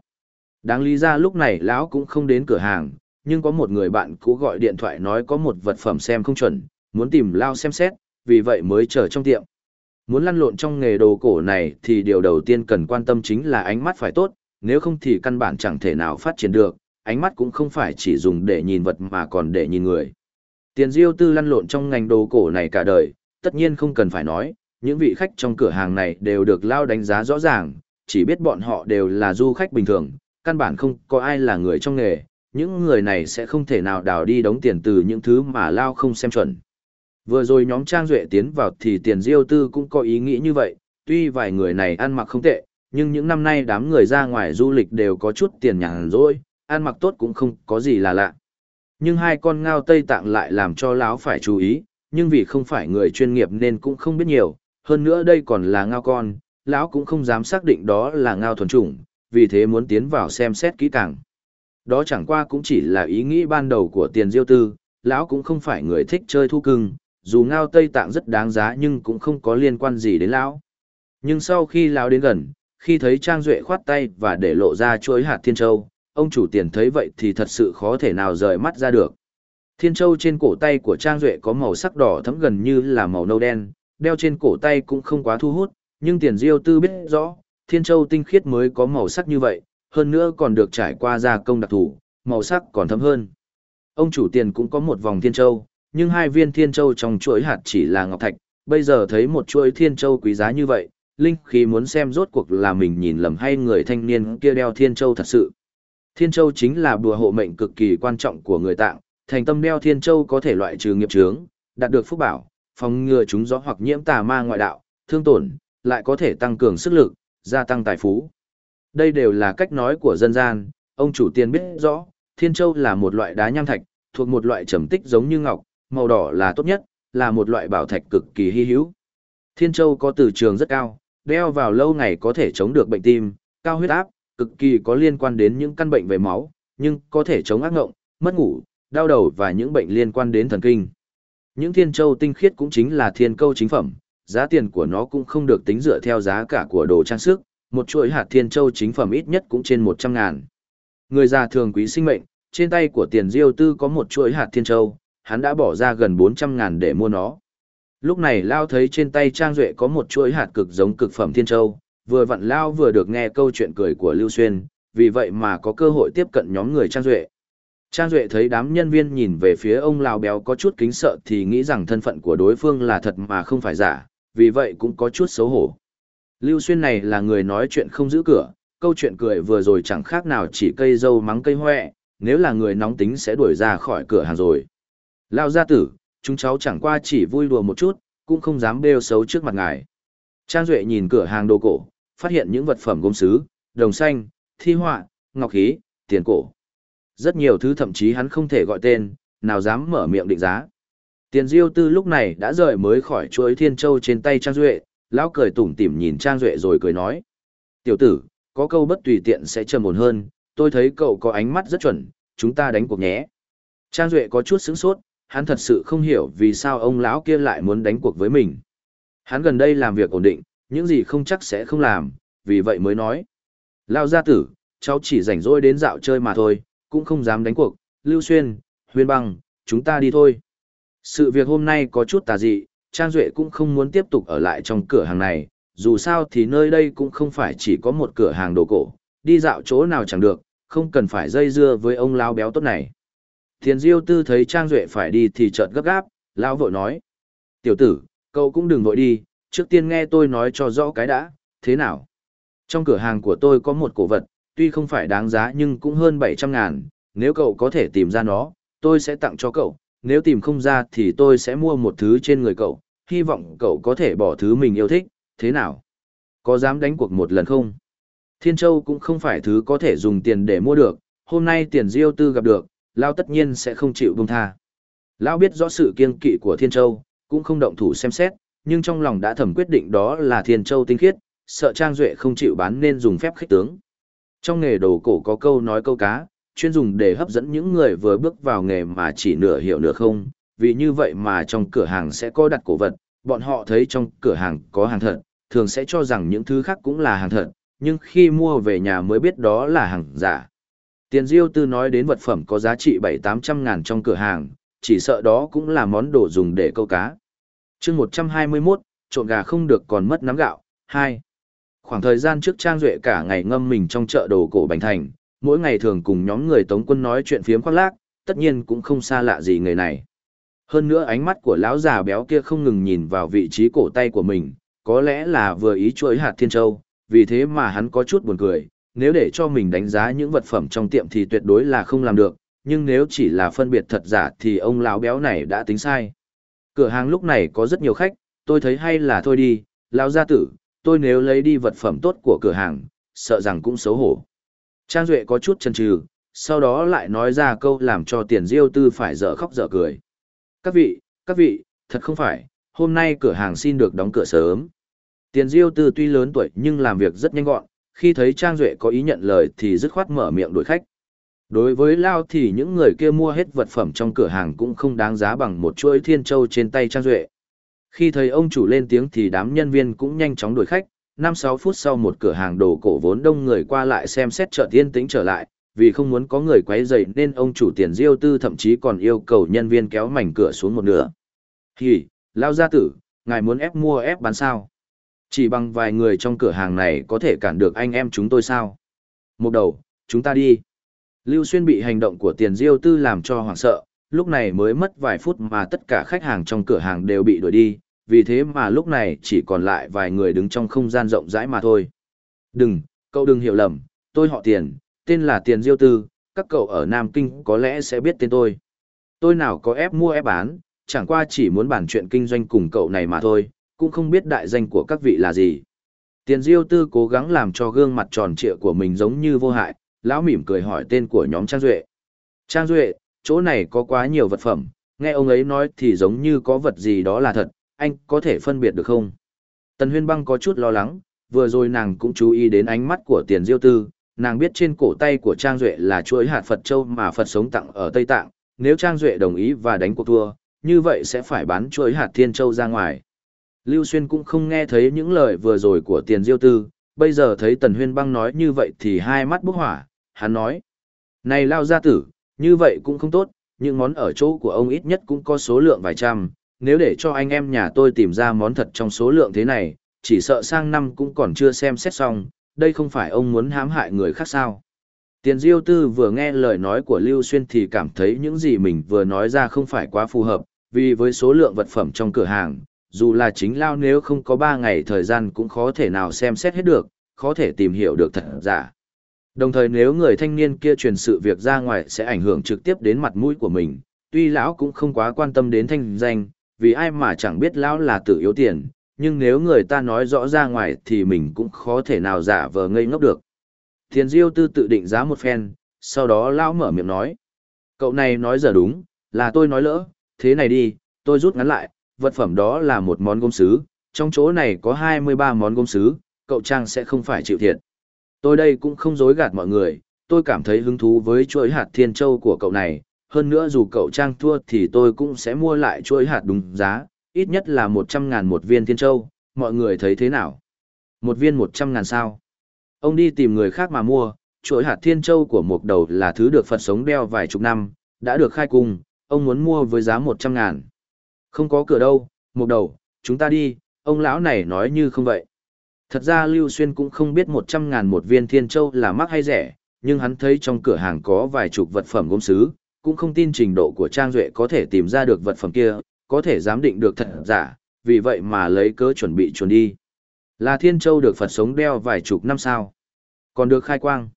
Đáng lý ra lúc này lão cũng không đến cửa hàng, nhưng có một người bạn cũ gọi điện thoại nói có một vật phẩm xem không chuẩn, muốn tìm lao xem xét, vì vậy mới chờ trong tiệm. Muốn lăn lộn trong nghề đồ cổ này thì điều đầu tiên cần quan tâm chính là ánh mắt phải tốt, nếu không thì căn bản chẳng thể nào phát triển được, ánh mắt cũng không phải chỉ dùng để nhìn vật mà còn để nhìn người. Tiền diêu tư lăn lộn trong ngành đồ cổ này cả đời, tất nhiên không cần phải nói, những vị khách trong cửa hàng này đều được lao đánh giá rõ ràng, chỉ biết bọn họ đều là du khách bình thường, căn bản không có ai là người trong nghề, những người này sẽ không thể nào đào đi đóng tiền từ những thứ mà lao không xem chuẩn. Vừa rồi nhóm Trang Duệ tiến vào thì tiền diêu tư cũng có ý nghĩ như vậy, tuy vài người này ăn mặc không tệ, nhưng những năm nay đám người ra ngoài du lịch đều có chút tiền nhàn rỗi, ăn mặc tốt cũng không có gì là lạ. Nhưng hai con ngao Tây Tạng lại làm cho lão phải chú ý, nhưng vì không phải người chuyên nghiệp nên cũng không biết nhiều, hơn nữa đây còn là ngao con, lão cũng không dám xác định đó là ngao thuần chủng, vì thế muốn tiến vào xem xét kỹ càng. Đó chẳng qua cũng chỉ là ý nghĩ ban đầu của tiền diêu tư, lão cũng không phải người thích chơi thu cưng, dù ngao Tây Tạng rất đáng giá nhưng cũng không có liên quan gì đến lão. Nhưng sau khi lão đến gần, khi thấy Trang Duệ khoát tay và để lộ ra chuối hạt Thiên Châu, ông chủ tiền thấy vậy thì thật sự khó thể nào rời mắt ra được. Thiên Châu trên cổ tay của Trang Duệ có màu sắc đỏ thấm gần như là màu nâu đen, đeo trên cổ tay cũng không quá thu hút, nhưng tiền diêu tư biết rõ, Thiên Châu tinh khiết mới có màu sắc như vậy, hơn nữa còn được trải qua gia công đặc thù, màu sắc còn thấm hơn. Ông chủ tiền cũng có một vòng Thiên Châu, nhưng hai viên Thiên Châu trong chuỗi hạt chỉ là ngọc thạch, bây giờ thấy một chuỗi Thiên Châu quý giá như vậy, Linh khí muốn xem rốt cuộc là mình nhìn lầm hay người thanh niên kia đeo Thiên Châu thật sự. Thiên Châu chính là bùa hộ mệnh cực kỳ quan trọng của người tạng, thành tâm đeo Thiên Châu có thể loại trừ nghiệp chướng, đạt được phúc bảo, phòng ngừa chúng gió hoặc nhiễm tà ma ngoại đạo, thương tổn, lại có thể tăng cường sức lực, gia tăng tài phú. Đây đều là cách nói của dân gian, ông chủ tiền biết rõ, Thiên Châu là một loại đá nham thạch, thuộc một loại trầm tích giống như ngọc, màu đỏ là tốt nhất, là một loại bảo thạch cực kỳ hy hữu. Thiên Châu có từ trường rất cao, đeo vào lâu ngày có thể chống được bệnh tim, cao huyết áp, cực kỳ có liên quan đến những căn bệnh về máu, nhưng có thể chống ác ngộng, mất ngủ, đau đầu và những bệnh liên quan đến thần kinh. Những thiên châu tinh khiết cũng chính là thiên câu chính phẩm, giá tiền của nó cũng không được tính dựa theo giá cả của đồ trang sức, một chuỗi hạt thiên châu chính phẩm ít nhất cũng trên 100 ngàn. Người già thường quý sinh mệnh, trên tay của tiền diêu tư có một chuỗi hạt thiên châu, hắn đã bỏ ra gần 400 ngàn để mua nó. Lúc này Lao thấy trên tay Trang Duệ có một chuỗi hạt cực giống cực phẩm thiên châu, vừa vặn Lao vừa được nghe câu chuyện cười của Lưu Xuyên, vì vậy mà có cơ hội tiếp cận nhóm người Trang Duệ. Trang Duệ thấy đám nhân viên nhìn về phía ông Lào béo có chút kính sợ thì nghĩ rằng thân phận của đối phương là thật mà không phải giả, vì vậy cũng có chút xấu hổ. Lưu Xuyên này là người nói chuyện không giữ cửa, câu chuyện cười vừa rồi chẳng khác nào chỉ cây dâu mắng cây hoẹ, nếu là người nóng tính sẽ đuổi ra khỏi cửa hàng rồi. Lao gia tử, chúng cháu chẳng qua chỉ vui đùa một chút, cũng không dám bêu xấu trước mặt ngài. Trang Duệ nhìn cửa hàng đồ cổ, phát hiện những vật phẩm gốm sứ, đồng xanh, thi họa, ngọc khí, tiền cổ. Rất nhiều thứ thậm chí hắn không thể gọi tên, nào dám mở miệng định giá. Tiền Diêu Tư lúc này đã rời mới khỏi chuỗi thiên châu trên tay Trang Duệ, lão cười tủm tỉm nhìn Trang Duệ rồi cười nói. Tiểu tử, có câu bất tùy tiện sẽ trầm ổn hơn, tôi thấy cậu có ánh mắt rất chuẩn, chúng ta đánh cuộc nhé. Trang Duệ có chút sững sốt, hắn thật sự không hiểu vì sao ông lão kia lại muốn đánh cuộc với mình. Hắn gần đây làm việc ổn định, những gì không chắc sẽ không làm, vì vậy mới nói. Lao gia tử, cháu chỉ rảnh rỗi đến dạo chơi mà thôi, cũng không dám đánh cuộc, Lưu Xuyên, Huyền Băng, chúng ta đi thôi. Sự việc hôm nay có chút tà dị, Trang Duệ cũng không muốn tiếp tục ở lại trong cửa hàng này, dù sao thì nơi đây cũng không phải chỉ có một cửa hàng đồ cổ, đi dạo chỗ nào chẳng được, không cần phải dây dưa với ông lao béo tốt này. Thiền Diêu Tư thấy Trang Duệ phải đi thì chợt gấp gáp, lão vội nói. Tiểu tử, cậu cũng đừng vội đi, trước tiên nghe tôi nói cho rõ cái đã, thế nào? Trong cửa hàng của tôi có một cổ vật, tuy không phải đáng giá nhưng cũng hơn 700 ngàn, nếu cậu có thể tìm ra nó, tôi sẽ tặng cho cậu, nếu tìm không ra thì tôi sẽ mua một thứ trên người cậu, hy vọng cậu có thể bỏ thứ mình yêu thích, thế nào? Có dám đánh cuộc một lần không? Thiên Châu cũng không phải thứ có thể dùng tiền để mua được, hôm nay tiền diêu tư gặp được, Lao tất nhiên sẽ không chịu buông tha. Lao biết rõ sự kiên kỵ của Thiên Châu, cũng không động thủ xem xét, nhưng trong lòng đã thầm quyết định đó là Thiên Châu tinh khiết, sợ Trang Duệ không chịu bán nên dùng phép khích tướng. Trong nghề đồ cổ có câu nói câu cá, chuyên dùng để hấp dẫn những người vừa bước vào nghề mà chỉ nửa hiểu nửa không, vì như vậy mà trong cửa hàng sẽ có đặt cổ vật, bọn họ thấy trong cửa hàng có hàng thật, thường sẽ cho rằng những thứ khác cũng là hàng thật, nhưng khi mua về nhà mới biết đó là hàng giả. Tiền Diêu Tư nói đến vật phẩm có giá trị 7-800 ngàn trong cửa hàng, chỉ sợ đó cũng là món đồ dùng để câu cá. chương 121, trộn gà không được còn mất nắm gạo, 2. Khoảng thời gian trước Trang Duệ cả ngày ngâm mình trong chợ đồ cổ Bành Thành, mỗi ngày thường cùng nhóm người Tống quân nói chuyện phiếm khoác lác, tất nhiên cũng không xa lạ gì người này. Hơn nữa ánh mắt của lão già béo kia không ngừng nhìn vào vị trí cổ tay của mình, có lẽ là vừa ý chuỗi hạt thiên châu, vì thế mà hắn có chút buồn cười, nếu để cho mình đánh giá những vật phẩm trong tiệm thì tuyệt đối là không làm được, nhưng nếu chỉ là phân biệt thật giả thì ông lão béo này đã tính sai. Cửa hàng lúc này có rất nhiều khách, tôi thấy hay là thôi đi, lão gia tử, tôi nếu lấy đi vật phẩm tốt của cửa hàng, sợ rằng cũng xấu hổ. Trang Duệ có chút chần chừ, sau đó lại nói ra câu làm cho tiền diêu tư phải dở khóc dở cười. Các vị, các vị, thật không phải, hôm nay cửa hàng xin được đóng cửa sớm. Tiền diêu tư tuy lớn tuổi nhưng làm việc rất nhanh gọn, khi thấy Trang Duệ có ý nhận lời thì dứt khoát mở miệng đuổi khách. Đối với Lao thì những người kia mua hết vật phẩm trong cửa hàng cũng không đáng giá bằng một chuỗi thiên châu trên tay Trang Duệ. Khi thấy ông chủ lên tiếng thì đám nhân viên cũng nhanh chóng đuổi khách, 5-6 phút sau một cửa hàng đồ cổ vốn đông người qua lại xem xét chợ tiên tĩnh trở lại, vì không muốn có người quấy rầy nên ông chủ tiền diêu tư thậm chí còn yêu cầu nhân viên kéo mảnh cửa xuống một nửa. Hì, lao gia tử, ngài muốn ép mua ép bán sao? Chỉ bằng vài người trong cửa hàng này có thể cản được anh em chúng tôi sao? Một đầu, chúng ta đi. Lưu Xuyên bị hành động của tiền diêu tư làm cho hoảng sợ, lúc này mới mất vài phút mà tất cả khách hàng trong cửa hàng đều bị đuổi đi, vì thế mà lúc này chỉ còn lại vài người đứng trong không gian rộng rãi mà thôi. Đừng, cậu đừng hiểu lầm, tôi họ tiền, tên là Tiền Diêu Tư, các cậu ở Nam Kinh có lẽ sẽ biết tên tôi. Tôi nào có ép mua ép bán, chẳng qua chỉ muốn bàn chuyện kinh doanh cùng cậu này mà thôi, cũng không biết đại danh của các vị là gì. Tiền Diêu Tư cố gắng làm cho gương mặt tròn trịa của mình giống như vô hại, lão mỉm cười hỏi tên của nhóm Trang Duệ. Trang Duệ, chỗ này có quá nhiều vật phẩm, nghe ông ấy nói thì giống như có vật gì đó là thật, anh có thể phân biệt được không? Tần Huyên Băng có chút lo lắng, vừa rồi nàng cũng chú ý đến ánh mắt của Tiền Diêu Tư, nàng biết trên cổ tay của Trang Duệ là chuỗi hạt Phật Châu mà Phật sống tặng ở Tây Tạng, nếu Trang Duệ đồng ý và đánh cuộc thua, như vậy sẽ phải bán chuỗi hạt Thiên Châu ra ngoài. Lưu Xuyên cũng không nghe thấy những lời vừa rồi của Tiền Diêu Tư, bây giờ thấy Tần Huyên Băng nói như vậy thì hai mắt bốc hỏa, hắn nói. Này Lao Gia Tử, như vậy cũng không tốt, những món ở chỗ của ông ít nhất cũng có số lượng vài trăm, nếu để cho anh em nhà tôi tìm ra món thật trong số lượng thế này, chỉ sợ sang năm cũng còn chưa xem xét xong, đây không phải ông muốn hãm hại người khác sao. Tiền Diêu Tư vừa nghe lời nói của Lưu Xuyên thì cảm thấy những gì mình vừa nói ra không phải quá phù hợp, vì với số lượng vật phẩm trong cửa hàng, dù là chính Lao nếu không có 3 ngày thời gian cũng khó thể nào xem xét hết được, khó thể tìm hiểu được thật giả. Đồng thời nếu người thanh niên kia truyền sự việc ra ngoài sẽ ảnh hưởng trực tiếp đến mặt mũi của mình, tuy lão cũng không quá quan tâm đến thanh danh, vì ai mà chẳng biết lão là tự yếu tiền, nhưng nếu người ta nói rõ ra ngoài thì mình cũng khó thể nào giả vờ ngây ngốc được. Thiền Diêu tư tự định giá một phen, sau đó lão mở miệng nói. Cậu này nói giờ đúng, là tôi nói lỡ, thế này đi, tôi rút ngắn lại, vật phẩm đó là một món gốm sứ, trong chỗ này có 23 món gốm sứ, cậu Trang sẽ không phải chịu thiệt. Tôi đây cũng không dối gạt mọi người, tôi cảm thấy hứng thú với chuỗi hạt thiên châu của cậu này, hơn nữa dù cậu Trang thua thì tôi cũng sẽ mua lại chuỗi hạt đúng giá, ít nhất là một trăm ngàn một viên thiên châu, mọi người thấy thế nào? Một viên một trăm ngàn sao? Ông đi tìm người khác mà mua, chuỗi hạt thiên châu của một đầu là thứ được Phật sống đeo vài chục năm, đã được khai cung, ông muốn mua với giá một trăm ngàn. Không có cửa đâu, một đầu, chúng ta đi, ông lão này nói như không vậy. Thật ra Lưu Xuyên cũng không biết một trăm ngàn một viên thiên châu là mắc hay rẻ, nhưng hắn thấy trong cửa hàng có vài chục vật phẩm gốm sứ, cũng không tin trình độ của Trang Duệ có thể tìm ra được vật phẩm kia, có thể giám định được thật giả, vì vậy mà lấy cớ chuẩn bị chuẩn đi. Là Thiên Châu được Phật sống đeo vài chục năm sao, còn được khai quang.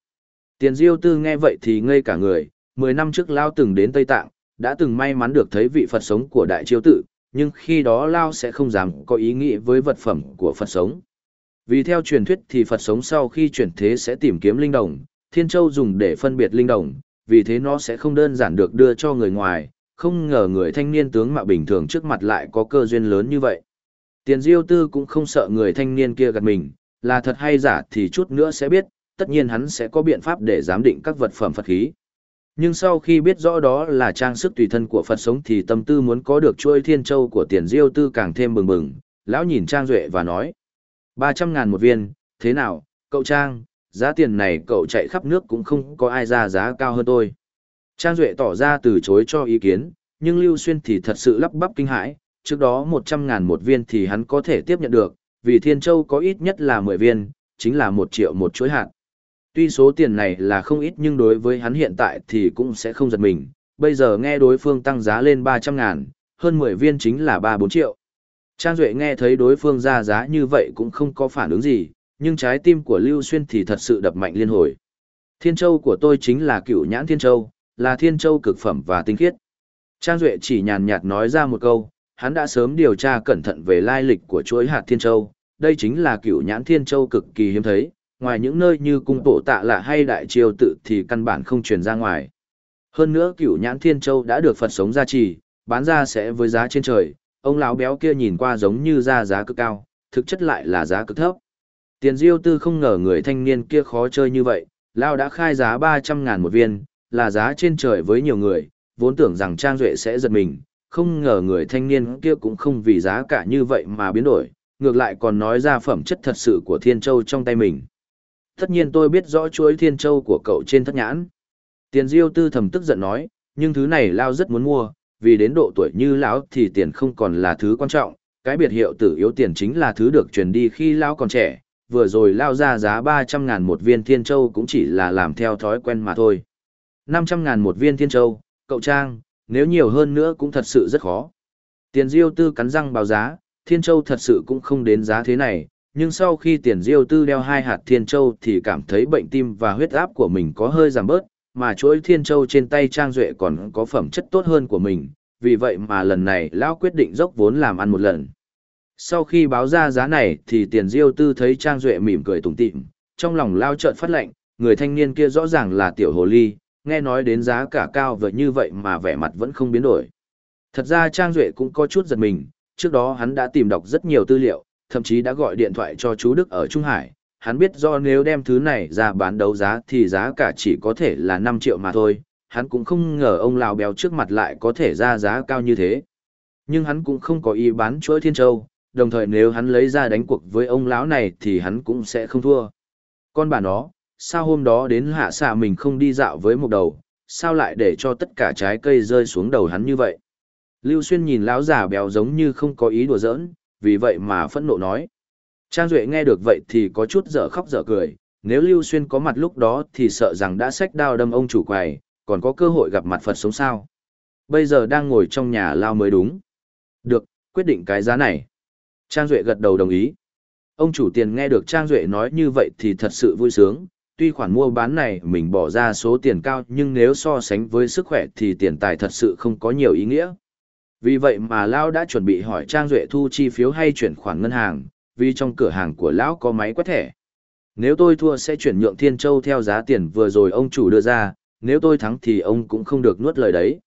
Tiền Diêu Tư nghe vậy thì ngây cả người, 10 năm trước Lao từng đến Tây Tạng, đã từng may mắn được thấy vị Phật sống của Đại Chiêu Tự, nhưng khi đó Lao sẽ không dám có ý nghĩ với vật phẩm của Phật sống. Vì theo truyền thuyết thì Phật sống sau khi chuyển thế sẽ tìm kiếm linh đồng, Thiên Châu dùng để phân biệt linh đồng, vì thế nó sẽ không đơn giản được đưa cho người ngoài, không ngờ người thanh niên tướng mạo bình thường trước mặt lại có cơ duyên lớn như vậy. Tiền Diêu Tư cũng không sợ người thanh niên kia gạt mình, là thật hay giả thì chút nữa sẽ biết, tất nhiên hắn sẽ có biện pháp để giám định các vật phẩm Phật khí. Nhưng sau khi biết rõ đó là trang sức tùy thân của Phật sống thì tâm tư muốn có được chuôi thiên châu của tiền diêu tư càng thêm bừng bừng. Lão nhìn Trang Duệ và nói, 300 ngàn một viên, thế nào, cậu Trang, giá tiền này cậu chạy khắp nước cũng không có ai ra giá cao hơn tôi. Trang Duệ tỏ ra từ chối cho ý kiến, nhưng Lưu Xuyên thì thật sự lắp bắp kinh hãi, trước đó 100 ngàn một viên thì hắn có thể tiếp nhận được, vì Thiên Châu có ít nhất là 10 viên, chính là một triệu một chuỗi hạt. Tuy số tiền này là không ít nhưng đối với hắn hiện tại thì cũng sẽ không giật mình, bây giờ nghe đối phương tăng giá lên 300 ngàn, hơn 10 viên chính là 3-4 triệu. Trang Duệ nghe thấy đối phương ra giá như vậy cũng không có phản ứng gì, nhưng trái tim của Lưu Xuyên thì thật sự đập mạnh liên hồi. Thiên Châu của tôi chính là cựu nhãn Thiên Châu, là Thiên Châu cực phẩm và tinh khiết. Trang Duệ chỉ nhàn nhạt nói ra một câu, hắn đã sớm điều tra cẩn thận về lai lịch của chuỗi hạt Thiên Châu, đây chính là cựu nhãn Thiên Châu cực kỳ hiếm thấy, ngoài những nơi như cung tổ tạ lạ hay đại triều tự thì căn bản không truyền ra ngoài. Hơn nữa cựu nhãn Thiên Châu đã được Phật sống gia trì, bán ra sẽ với giá trên trời, ông lão béo kia nhìn qua giống như ra giá cực cao, thực chất lại là giá cực thấp. Tiền diêu tư không ngờ người thanh niên kia khó chơi như vậy, Lao đã khai giá 300 ngàn một viên, là giá trên trời với nhiều người, vốn tưởng rằng Trang Duệ sẽ giật mình, không ngờ người thanh niên kia cũng không vì giá cả như vậy mà biến đổi, ngược lại còn nói ra phẩm chất thật sự của Thiên Châu trong tay mình. Tất nhiên tôi biết rõ chuỗi Thiên Châu của cậu trên thất nhãn. Tiền Diêu Tư thầm tức giận nói, nhưng thứ này Lao rất muốn mua, vì đến độ tuổi như lão thì tiền không còn là thứ quan trọng, cái biệt hiệu tử yếu tiền chính là thứ được truyền đi khi Lao còn trẻ, vừa rồi Lao ra giá 300 ngàn một viên Thiên Châu cũng chỉ là làm theo thói quen mà thôi. 500 ngàn một viên Thiên Châu, cậu Trang, nếu nhiều hơn nữa cũng thật sự rất khó. Tiền Diêu Tư cắn răng báo giá, Thiên Châu thật sự cũng không đến giá thế này, nhưng sau khi Tiền Diêu Tư đeo hai hạt Thiên Châu thì cảm thấy bệnh tim và huyết áp của mình có hơi giảm bớt, mà chuỗi Thiên Châu trên tay Trang Duệ còn có phẩm chất tốt hơn của mình, vì vậy mà lần này Lão quyết định dốc vốn làm ăn một lần. Sau khi báo ra giá này thì Tiền Diêu Tư thấy Trang Duệ mỉm cười tủm tỉm, trong lòng Lao trợn phát lệnh, người thanh niên kia rõ ràng là tiểu hồ ly, nghe nói đến giá cả cao vợ như vậy mà vẻ mặt vẫn không biến đổi. Thật ra Trang Duệ cũng có chút giật mình, trước đó hắn đã tìm đọc rất nhiều tư liệu, thậm chí đã gọi điện thoại cho chú Đức ở Trung Hải. Hắn biết do nếu đem thứ này ra bán đấu giá thì giá cả chỉ có thể là 5 triệu mà thôi, hắn cũng không ngờ ông lão béo trước mặt lại có thể ra giá cao như thế. Nhưng hắn cũng không có ý bán chuỗi Thiên Châu, đồng thời nếu hắn lấy ra đánh cuộc với ông lão này thì hắn cũng sẽ không thua. Con bà nó, sao hôm đó đến hạ xạ mình không đi dạo với một đầu, sao lại để cho tất cả trái cây rơi xuống đầu hắn như vậy? Lưu Xuyên nhìn lão già béo giống như không có ý đùa giỡn, vì vậy mà phẫn nộ nói. Trang Duệ nghe được vậy thì có chút dở khóc dở cười, nếu Lưu Xuyên có mặt lúc đó thì sợ rằng đã xách đao đâm ông chủ quầy, còn có cơ hội gặp mặt Phật sống sao. Bây giờ đang ngồi trong nhà lao mới đúng. Được, quyết định cái giá này. Trang Duệ gật đầu đồng ý. Ông chủ tiền nghe được Trang Duệ nói như vậy thì thật sự vui sướng, tuy khoản mua bán này mình bỏ ra số tiền cao nhưng nếu so sánh với sức khỏe thì tiền tài thật sự không có nhiều ý nghĩa. Vì vậy mà Lão đã chuẩn bị hỏi Trang Duệ thu chi phiếu hay chuyển khoản ngân hàng, vì trong cửa hàng của Lão có máy quét thẻ. Nếu tôi thua sẽ chuyển nhượng Thiên Châu theo giá tiền vừa rồi ông chủ đưa ra, nếu tôi thắng thì ông cũng không được nuốt lời đấy.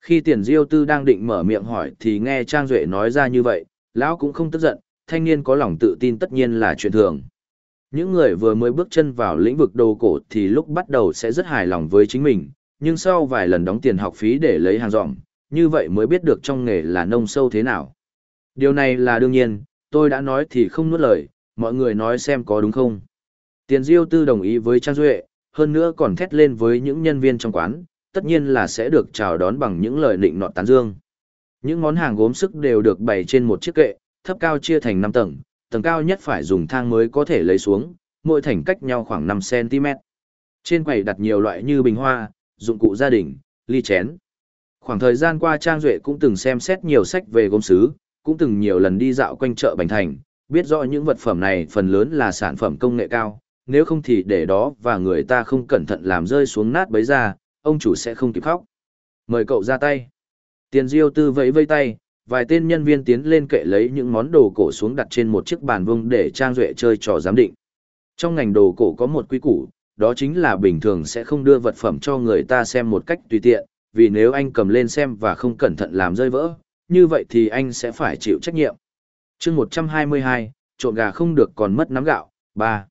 Khi tiền diêu tư đang định mở miệng hỏi thì nghe Trang Duệ nói ra như vậy, Lão cũng không tức giận, thanh niên có lòng tự tin tất nhiên là chuyện thường. Những người vừa mới bước chân vào lĩnh vực đồ cổ thì lúc bắt đầu sẽ rất hài lòng với chính mình, nhưng sau vài lần đóng tiền học phí để lấy hàng dọn, như vậy mới biết được trong nghề là nông sâu thế nào. Điều này là đương nhiên, tôi đã nói thì không nuốt lời, mọi người nói xem có đúng không. Tiền Diêu Tư đồng ý với Trang Duệ, hơn nữa còn thét lên với những nhân viên trong quán, tất nhiên là sẽ được chào đón bằng những lời định nọt tán dương. Những món hàng gốm sức đều được bày trên một chiếc kệ, thấp cao chia thành 5 tầng, tầng cao nhất phải dùng thang mới có thể lấy xuống, mỗi thành cách nhau khoảng 5cm. Trên quầy đặt nhiều loại như bình hoa, dụng cụ gia đình, ly chén. Khoảng thời gian qua Trang Duệ cũng từng xem xét nhiều sách về gốm sứ, cũng từng nhiều lần đi dạo quanh chợ Bành Thành, biết rõ những vật phẩm này phần lớn là sản phẩm công nghệ cao, nếu không thì để đó và người ta không cẩn thận làm rơi xuống nát bấy ra, ông chủ sẽ không kịp khóc. Mời cậu ra tay. Tiền diêu tư vẫy vây tay, vài tên nhân viên tiến lên kệ lấy những món đồ cổ xuống đặt trên một chiếc bàn vông để Trang Duệ chơi trò giám định. Trong ngành đồ cổ có một quy củ, đó chính là bình thường sẽ không đưa vật phẩm cho người ta xem một cách tùy tiện, vì nếu anh cầm lên xem và không cẩn thận làm rơi vỡ, như vậy thì anh sẽ phải chịu trách nhiệm. chương 122, trộn gà không được còn mất nắm gạo. 3.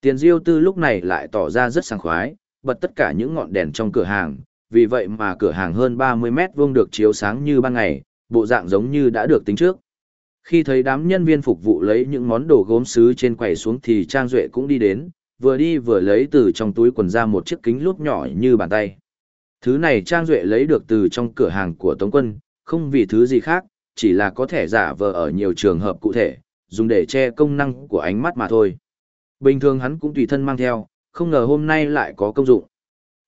Tiền diêu tư lúc này lại tỏ ra rất sảng khoái, bật tất cả những ngọn đèn trong cửa hàng, vì vậy mà cửa hàng hơn 30 mét vuông được chiếu sáng như ban ngày, bộ dạng giống như đã được tính trước. Khi thấy đám nhân viên phục vụ lấy những món đồ gốm sứ trên quầy xuống thì Trang Duệ cũng đi đến, vừa đi vừa lấy từ trong túi quần ra một chiếc kính lúp nhỏ như bàn tay. Thứ này Trang Duệ lấy được từ trong cửa hàng của Tống Quân, không vì thứ gì khác, chỉ là có thể giả vờ ở nhiều trường hợp cụ thể, dùng để che công năng của ánh mắt mà thôi. Bình thường hắn cũng tùy thân mang theo, không ngờ hôm nay lại có công dụng.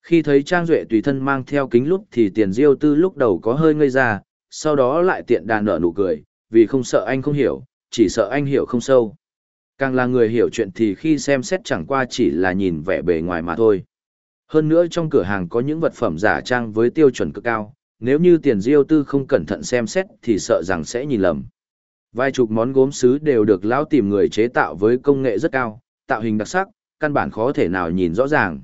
Khi thấy Trang Duệ tùy thân mang theo kính lúc thì tiền diêu tư lúc đầu có hơi ngây ra, sau đó lại tiện đà nở nụ cười, vì không sợ anh không hiểu, chỉ sợ anh hiểu không sâu. Càng là người hiểu chuyện thì khi xem xét chẳng qua chỉ là nhìn vẻ bề ngoài mà thôi. Hơn nữa trong cửa hàng có những vật phẩm giả trang với tiêu chuẩn cực cao, nếu như tiền diêu tư không cẩn thận xem xét thì sợ rằng sẽ nhìn lầm. Vài chục món gốm sứ đều được lão tìm người chế tạo với công nghệ rất cao, tạo hình đặc sắc, căn bản khó thể nào nhìn rõ ràng.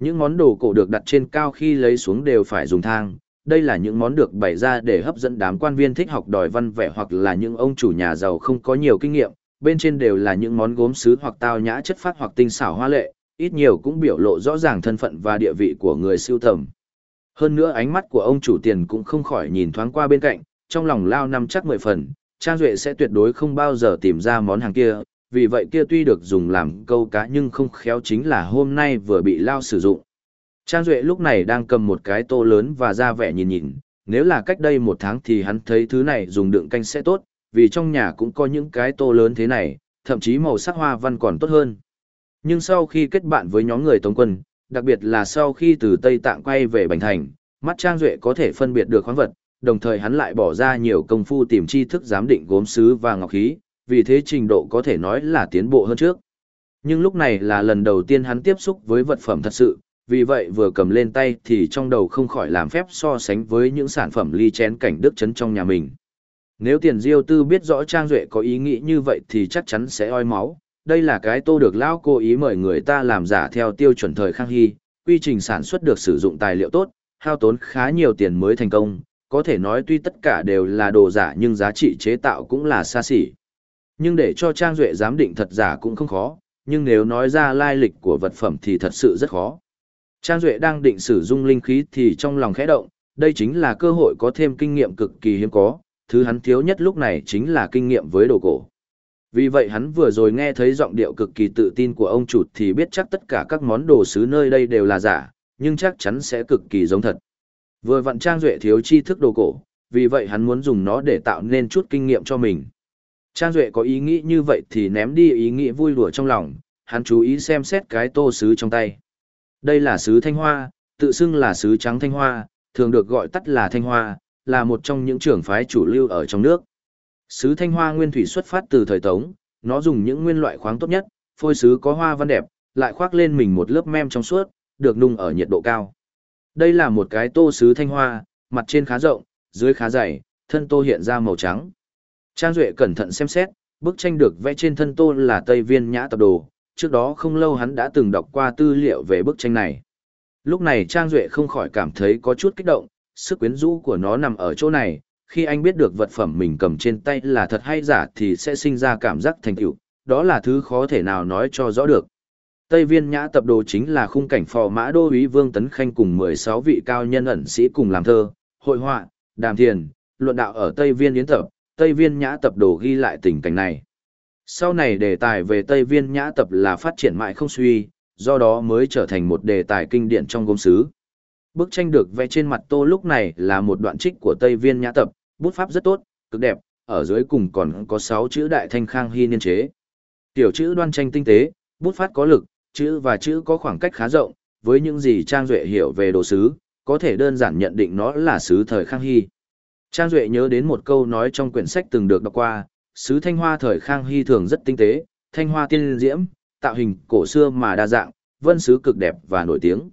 Những món đồ cổ được đặt trên cao khi lấy xuống đều phải dùng thang, đây là những món được bày ra để hấp dẫn đám quan viên thích học đòi văn vẻ hoặc là những ông chủ nhà giàu không có nhiều kinh nghiệm, bên trên đều là những món gốm sứ hoặc tao nhã chất phát hoặc tinh xảo hoa lệ, ít nhiều cũng biểu lộ rõ ràng thân phận và địa vị của người siêu tầm. Hơn nữa ánh mắt của ông chủ tiền cũng không khỏi nhìn thoáng qua bên cạnh, trong lòng lao năm chắc mười phần, Trang Duệ sẽ tuyệt đối không bao giờ tìm ra món hàng kia, vì vậy kia tuy được dùng làm câu cá nhưng không khéo chính là hôm nay vừa bị lao sử dụng. Trang Duệ lúc này đang cầm một cái tô lớn và ra vẻ nhìn nhìn, nếu là cách đây một tháng thì hắn thấy thứ này dùng đựng canh sẽ tốt, vì trong nhà cũng có những cái tô lớn thế này, thậm chí màu sắc hoa văn còn tốt hơn. Nhưng sau khi kết bạn với nhóm người Tống quân, đặc biệt là sau khi từ Tây Tạng quay về Bành Thành, mắt Trang Duệ có thể phân biệt được khoáng vật, đồng thời hắn lại bỏ ra nhiều công phu tìm tri thức giám định gốm sứ và ngọc khí, vì thế trình độ có thể nói là tiến bộ hơn trước. Nhưng lúc này là lần đầu tiên hắn tiếp xúc với vật phẩm thật sự, vì vậy vừa cầm lên tay thì trong đầu không khỏi làm phép so sánh với những sản phẩm ly chén cảnh đức chấn trong nhà mình. Nếu tiền diêu tư biết rõ Trang Duệ có ý nghĩ như vậy thì chắc chắn sẽ oi máu. Đây là cái tô được lão cố ý mời người ta làm giả theo tiêu chuẩn thời khang hy, quy trình sản xuất được sử dụng tài liệu tốt, hao tốn khá nhiều tiền mới thành công, có thể nói tuy tất cả đều là đồ giả nhưng giá trị chế tạo cũng là xa xỉ. Nhưng để cho Trang Duệ giám định thật giả cũng không khó, nhưng nếu nói ra lai lịch của vật phẩm thì thật sự rất khó. Trang Duệ đang định sử dụng linh khí thì trong lòng khẽ động, đây chính là cơ hội có thêm kinh nghiệm cực kỳ hiếm có, thứ hắn thiếu nhất lúc này chính là kinh nghiệm với đồ cổ. Vì vậy hắn vừa rồi nghe thấy giọng điệu cực kỳ tự tin của ông chủ thì biết chắc tất cả các món đồ sứ nơi đây đều là giả, nhưng chắc chắn sẽ cực kỳ giống thật. Vừa vặn Trang Duệ thiếu tri thức đồ cổ, vì vậy hắn muốn dùng nó để tạo nên chút kinh nghiệm cho mình. Trang Duệ có ý nghĩ như vậy thì ném đi ý nghĩ vui đùa trong lòng, hắn chú ý xem xét cái tô sứ trong tay. Đây là sứ thanh hoa, tự xưng là sứ trắng thanh hoa, thường được gọi tắt là thanh hoa, là một trong những trưởng phái chủ lưu ở trong nước. Sứ thanh hoa nguyên thủy xuất phát từ thời Tống, nó dùng những nguyên loại khoáng tốt nhất, phôi sứ có hoa văn đẹp, lại khoác lên mình một lớp mem trong suốt, được nung ở nhiệt độ cao. Đây là một cái tô sứ thanh hoa, mặt trên khá rộng, dưới khá dày, thân tô hiện ra màu trắng. Trang Duệ cẩn thận xem xét, bức tranh được vẽ trên thân tô là Tây Viên Nhã Tập Đồ, trước đó không lâu hắn đã từng đọc qua tư liệu về bức tranh này. Lúc này Trang Duệ không khỏi cảm thấy có chút kích động, sức quyến rũ của nó nằm ở chỗ này, khi anh biết được vật phẩm mình cầm trên tay là thật hay giả thì sẽ sinh ra cảm giác thành tựu, đó là thứ khó thể nào nói cho rõ được. Tây Viên Nhã tập đồ chính là khung cảnh phò mã đô úy Vương Tấn Khanh cùng 16 vị cao nhân ẩn sĩ cùng làm thơ, hội họa, đàm thiền, luận đạo ở Tây Viên Yến tập, Tây Viên Nhã tập đồ ghi lại tình cảnh này. Sau này đề tài về Tây Viên Nhã tập là phát triển mãi không suy, do đó mới trở thành một đề tài kinh điển trong gốm sứ. Bức tranh được vẽ trên mặt tô lúc này là một đoạn trích của Tây Viên Nhã tập, bút pháp rất tốt, cực đẹp, ở dưới cùng còn có 6 chữ Đại Thanh Khang Hy niên chế. Tiểu chữ đoan tranh tinh tế, bút phát có lực, chữ và chữ có khoảng cách khá rộng, với những gì Trang Duệ hiểu về đồ sứ, có thể đơn giản nhận định nó là sứ thời Khang Hy. Trang Duệ nhớ đến một câu nói trong quyển sách từng được đọc qua, sứ thanh hoa thời Khang Hy thường rất tinh tế, thanh hoa tiên diễm, tạo hình cổ xưa mà đa dạng, vân sứ cực đẹp và nổi tiếng.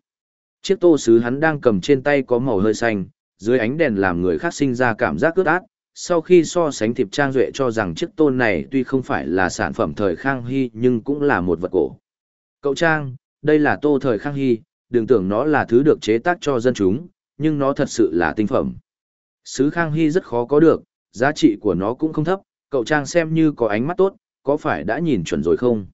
Chiếc tô sứ hắn đang cầm trên tay có màu hơi xanh, dưới ánh đèn làm người khác sinh ra cảm giác ướt át. Sau khi so sánh thịp Trang Duệ cho rằng chiếc tôn này tuy không phải là sản phẩm thời Khang Hy nhưng cũng là một vật cổ. Cậu Trang, đây là tô thời Khang Hy, đừng tưởng nó là thứ được chế tác cho dân chúng, nhưng nó thật sự là tinh phẩm. Sứ Khang Hy rất khó có được, giá trị của nó cũng không thấp, cậu Trang xem như có ánh mắt tốt, có phải đã nhìn chuẩn rồi không?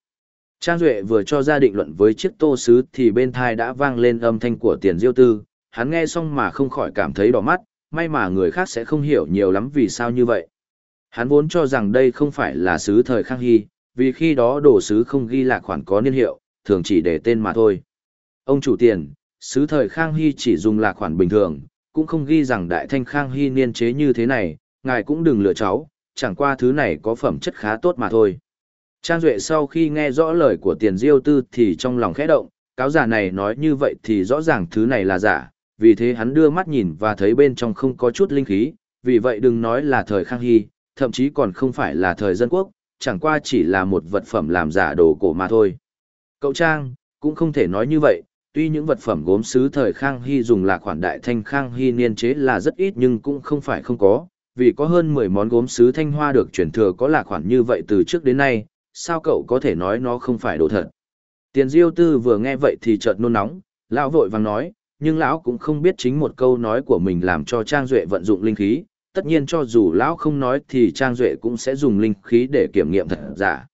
Trang Duệ vừa cho ra định luận với chiếc tô sứ thì bên thai đã vang lên âm thanh của tiền diêu tư, hắn nghe xong mà không khỏi cảm thấy đỏ mắt, may mà người khác sẽ không hiểu nhiều lắm vì sao như vậy. Hắn vốn cho rằng đây không phải là sứ thời Khang Hy, vì khi đó đồ sứ không ghi lạc khoản có niên hiệu, thường chỉ để tên mà thôi. Ông chủ tiền, sứ thời Khang Hy chỉ dùng lạc khoản bình thường, cũng không ghi rằng đại thanh Khang Hy niên chế như thế này, ngài cũng đừng lừa cháu, chẳng qua thứ này có phẩm chất khá tốt mà thôi. Trang Duệ sau khi nghe rõ lời của tiền diêu tư thì trong lòng khẽ động, cáo giả này nói như vậy thì rõ ràng thứ này là giả, vì thế hắn đưa mắt nhìn và thấy bên trong không có chút linh khí, vì vậy đừng nói là thời Khang Hy, thậm chí còn không phải là thời dân quốc, chẳng qua chỉ là một vật phẩm làm giả đồ cổ mà thôi. Cậu Trang, cũng không thể nói như vậy, tuy những vật phẩm gốm sứ thời Khang Hy dùng là khoản đại thanh Khang Hy niên chế là rất ít nhưng cũng không phải không có, vì có hơn 10 món gốm sứ thanh hoa được chuyển thừa có là khoản như vậy từ trước đến nay, sao cậu có thể nói nó không phải đồ thật. Tiền Diêu Tư vừa nghe vậy thì chợt nôn nóng, lão vội vàng nói, nhưng lão cũng không biết chính một câu nói của mình làm cho Trang Duệ vận dụng linh khí, tất nhiên cho dù lão không nói thì Trang Duệ cũng sẽ dùng linh khí để kiểm nghiệm thật giả.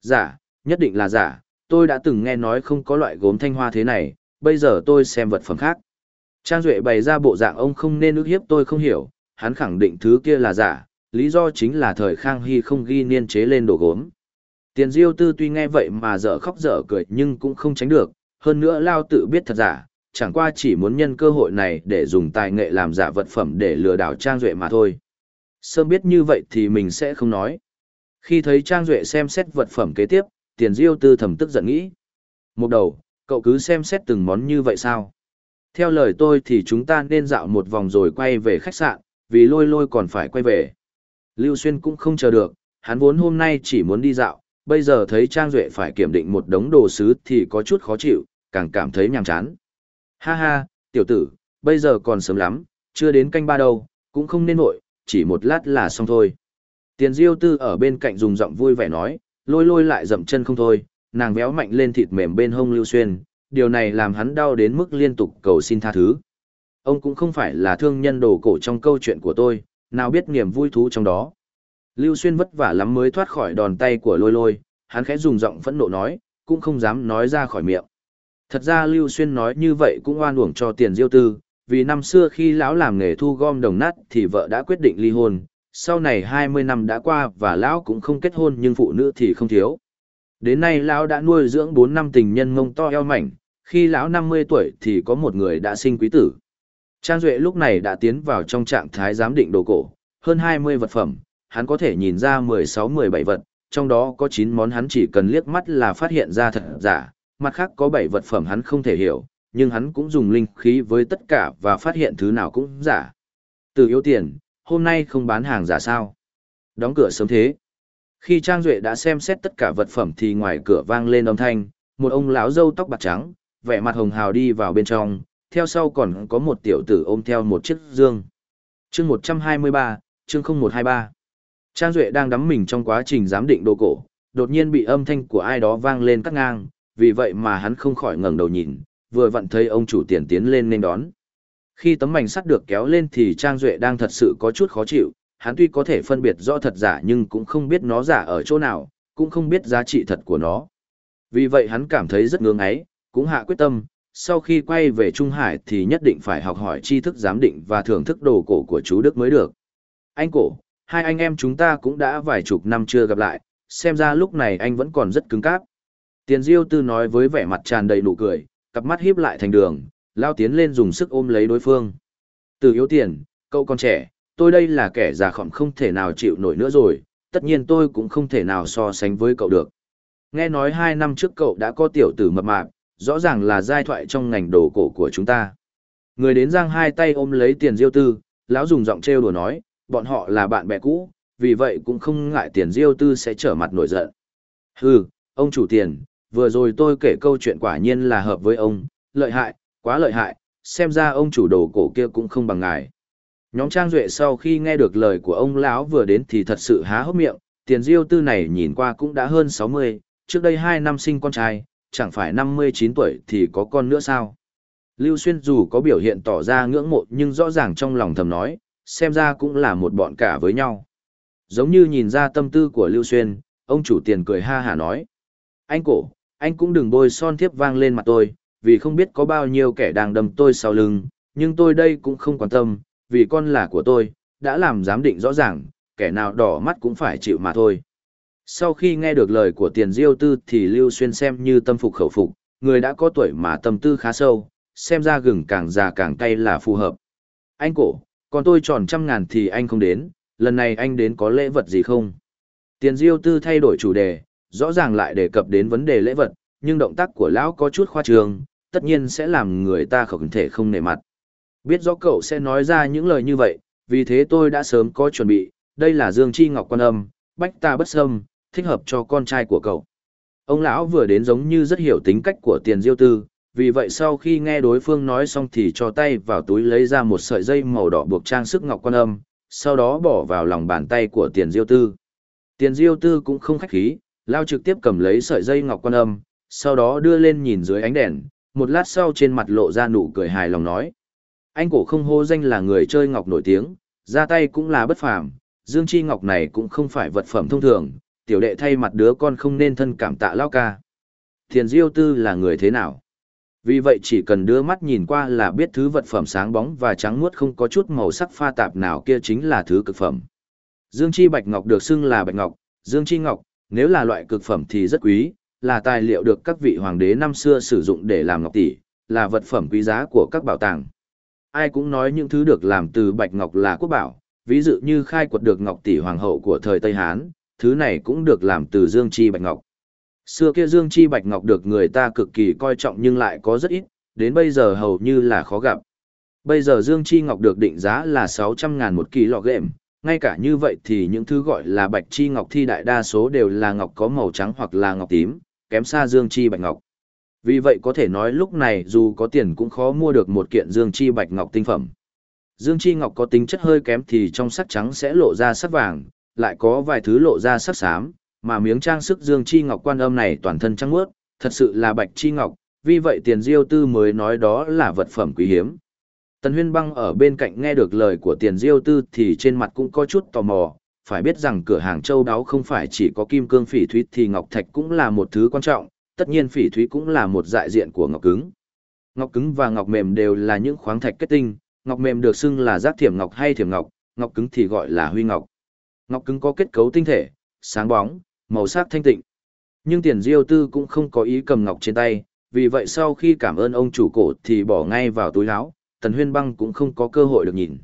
Giả, nhất định là giả, tôi đã từng nghe nói không có loại gốm thanh hoa thế này, bây giờ tôi xem vật phẩm khác. Trang Duệ bày ra bộ dạng ông không nên ước hiếp tôi không hiểu, hắn khẳng định thứ kia là giả, lý do chính là thời Khang Hy không ghi niên chế lên đồ gốm. Tiền Diêu Tư tuy nghe vậy mà dở khóc dở cười nhưng cũng không tránh được, hơn nữa Lao tự biết thật giả, chẳng qua chỉ muốn nhân cơ hội này để dùng tài nghệ làm giả vật phẩm để lừa đảo Trang Duệ mà thôi. Sớm biết như vậy thì mình sẽ không nói. Khi thấy Trang Duệ xem xét vật phẩm kế tiếp, tiền diêu tư thầm tức giận nghĩ. Một đầu, cậu cứ xem xét từng món như vậy sao? Theo lời tôi thì chúng ta nên dạo một vòng rồi quay về khách sạn, vì lôi lôi còn phải quay về. Lưu Xuyên cũng không chờ được, hắn vốn hôm nay chỉ muốn đi dạo, bây giờ thấy Trang Duệ phải kiểm định một đống đồ sứ thì có chút khó chịu, càng cảm thấy nhàm chán. Ha ha, tiểu tử, bây giờ còn sớm lắm, chưa đến canh ba đâu, cũng không nên nội, chỉ một lát là xong thôi. Tiền Diêu Tư ở bên cạnh dùng giọng vui vẻ nói, lôi lôi lại dậm chân không thôi, nàng véo mạnh lên thịt mềm bên hông Lưu Xuyên, điều này làm hắn đau đến mức liên tục cầu xin tha thứ. Ông cũng không phải là thương nhân đồ cổ trong câu chuyện của tôi, nào biết niềm vui thú trong đó. Lưu Xuyên vất vả lắm mới thoát khỏi đòn tay của lôi lôi, hắn khẽ dùng giọng phẫn nộ nói, cũng không dám nói ra khỏi miệng. Thật ra Lưu Xuyên nói như vậy cũng oan uổng cho tiền diêu tư, vì năm xưa khi lão làm nghề thu gom đồng nát thì vợ đã quyết định ly hôn, sau này 20 năm đã qua và lão cũng không kết hôn nhưng phụ nữ thì không thiếu. Đến nay lão đã nuôi dưỡng 4 năm tình nhân ngông to eo mảnh, khi lão 50 tuổi thì có một người đã sinh quý tử. Trang Duệ lúc này đã tiến vào trong trạng thái giám định đồ cổ, hơn 20 vật phẩm, hắn có thể nhìn ra 16-17 vật, trong đó có 9 món hắn chỉ cần liếc mắt là phát hiện ra thật giả, mặt khác có 7 vật phẩm hắn không thể hiểu, nhưng hắn cũng dùng linh khí với tất cả và phát hiện thứ nào cũng giả. Từ yếu tiền, hôm nay không bán hàng giả sao? Đóng cửa sớm thế. Khi Trang Duệ đã xem xét tất cả vật phẩm thì ngoài cửa vang lên âm thanh, một ông lão râu tóc bạc trắng, vẻ mặt hồng hào đi vào bên trong, theo sau còn có một tiểu tử ôm theo một chiếc dương. chương 123, chương 0123. Trang Duệ đang đắm mình trong quá trình giám định đồ cổ, đột nhiên bị âm thanh của ai đó vang lên cắt ngang, vì vậy mà hắn không khỏi ngẩng đầu nhìn, vừa vặn thấy ông chủ tiền tiến lên nên đón. Khi tấm mảnh sắt được kéo lên thì Trang Duệ đang thật sự có chút khó chịu, hắn tuy có thể phân biệt rõ thật giả nhưng cũng không biết nó giả ở chỗ nào, cũng không biết giá trị thật của nó. Vì vậy hắn cảm thấy rất ngưỡng ấy, cũng hạ quyết tâm, sau khi quay về Trung Hải thì nhất định phải học hỏi tri thức giám định và thưởng thức đồ cổ của chú Đức mới được. Anh cổ, hai anh em chúng ta cũng đã vài chục năm chưa gặp lại, xem ra lúc này anh vẫn còn rất cứng cáp. Tiền Diêu Tư nói với vẻ mặt tràn đầy nụ cười, cặp mắt híp lại thành đường, lao tiến lên dùng sức ôm lấy đối phương. Từ yếu tiền, cậu còn trẻ, tôi đây là kẻ già khỏm không thể nào chịu nổi nữa rồi, tất nhiên tôi cũng không thể nào so sánh với cậu được. Nghe nói hai năm trước cậu đã có tiểu tử mập mạp, rõ ràng là giai thoại trong ngành đồ cổ của chúng ta. Người đến giang hai tay ôm lấy tiền diêu tư, lão dùng giọng trêu đùa nói, bọn họ là bạn bè cũ, vì vậy cũng không ngại tiền diêu tư sẽ trở mặt nổi giận. Hừ, ông chủ tiền, vừa rồi tôi kể câu chuyện quả nhiên là hợp với ông, lợi hại, quá lợi hại, xem ra ông chủ đồ cổ kia cũng không bằng ngài. Nhóm Trang Duệ sau khi nghe được lời của ông lão vừa đến thì thật sự há hốc miệng, tiền diêu tư này nhìn qua cũng đã hơn 60, trước đây 2 năm sinh con trai, chẳng phải 59 tuổi thì có con nữa sao. Lưu Xuyên dù có biểu hiện tỏ ra ngưỡng mộ nhưng rõ ràng trong lòng thầm nói, xem ra cũng là một bọn cả với nhau. Giống như nhìn ra tâm tư của Lưu Xuyên, ông chủ tiền cười ha hả nói. Anh cổ, anh cũng đừng bôi son thiếp vang lên mặt tôi, vì không biết có bao nhiêu kẻ đang đâm tôi sau lưng, nhưng tôi đây cũng không quan tâm, vì con là của tôi, đã làm giám định rõ ràng, kẻ nào đỏ mắt cũng phải chịu mà thôi. Sau khi nghe được lời của tiền diêu tư thì Lưu Xuyên xem như tâm phục khẩu phục, người đã có tuổi mà tâm tư khá sâu, xem ra gừng càng già càng cay là phù hợp. Anh cổ, còn tôi tròn trăm ngàn thì anh không đến, lần này anh đến có lễ vật gì không? Tiền diêu tư thay đổi chủ đề, rõ ràng lại đề cập đến vấn đề lễ vật, nhưng động tác của lão có chút khoa trương, tất nhiên sẽ làm người ta không thể không nể mặt. Biết rõ cậu sẽ nói ra những lời như vậy, vì thế tôi đã sớm có chuẩn bị, đây là Dương Chi Ngọc quan âm, bách ta bất xâm, thích hợp cho con trai của cậu. Ông lão vừa đến giống như rất hiểu tính cách của tiền diêu tư, vì vậy sau khi nghe đối phương nói xong thì cho tay vào túi lấy ra một sợi dây màu đỏ buộc trang sức ngọc quan âm, sau đó bỏ vào lòng bàn tay của tiền diêu tư. Tiền diêu tư cũng không khách khí, lao trực tiếp cầm lấy sợi dây ngọc quan âm, sau đó đưa lên nhìn dưới ánh đèn, một lát sau trên mặt lộ ra nụ cười hài lòng nói. Anh cổ không hô danh là người chơi ngọc nổi tiếng, ra tay cũng là bất phàm, dương chi ngọc này cũng không phải vật phẩm thông thường, tiểu đệ thay mặt đứa con không nên thân cảm tạ lao ca. Thiền diêu tư là người thế nào? Vì vậy chỉ cần đưa mắt nhìn qua là biết thứ vật phẩm sáng bóng và trắng muốt không có chút màu sắc pha tạp nào kia chính là thứ cực phẩm. Dương chi bạch ngọc được xưng là bạch ngọc, dương chi ngọc, nếu là loại cực phẩm thì rất quý, là tài liệu được các vị hoàng đế năm xưa sử dụng để làm ngọc tỷ, là vật phẩm quý giá của các bảo tàng. Ai cũng nói những thứ được làm từ bạch ngọc là quốc bảo, ví dụ như khai quật được ngọc tỷ hoàng hậu của thời Tây Hán, thứ này cũng được làm từ dương chi bạch ngọc. Xưa kia dương chi bạch ngọc được người ta cực kỳ coi trọng nhưng lại có rất ít, đến bây giờ hầu như là khó gặp. Bây giờ dương chi ngọc được định giá là 600 ngàn một kỳ lọ gệm, ngay cả như vậy thì những thứ gọi là bạch chi ngọc thi đại đa số đều là ngọc có màu trắng hoặc là ngọc tím, kém xa dương chi bạch ngọc. Vì vậy có thể nói lúc này dù có tiền cũng khó mua được một kiện dương chi bạch ngọc tinh phẩm. Dương chi ngọc có tính chất hơi kém thì trong sắc trắng sẽ lộ ra sắc vàng, lại có vài thứ lộ ra sắc xám, mà miếng trang sức dương chi ngọc quan âm này toàn thân trắng muốt, thật sự là bạch chi ngọc, vì vậy tiền diêu tư mới nói đó là vật phẩm quý hiếm. Tần huyên băng ở bên cạnh nghe được lời của tiền diêu tư thì trên mặt cũng có chút tò mò, phải biết rằng cửa hàng châu đáo không phải chỉ có kim cương phỉ thúy thì ngọc thạch cũng là một thứ quan trọng, tất nhiên phỉ thúy cũng là một đại diện của ngọc cứng. Ngọc cứng và ngọc mềm đều là những khoáng thạch kết tinh, ngọc mềm được xưng là giác thiểm ngọc hay thiểm ngọc, ngọc cứng thì gọi là huy ngọc. Ngọc cứng có kết cấu tinh thể, sáng bóng, màu sắc thanh tịnh. Nhưng tiền diêu tư cũng không có ý cầm ngọc trên tay, vì vậy sau khi cảm ơn ông chủ cổ thì bỏ ngay vào túi áo, tần huyên băng cũng không có cơ hội được nhìn.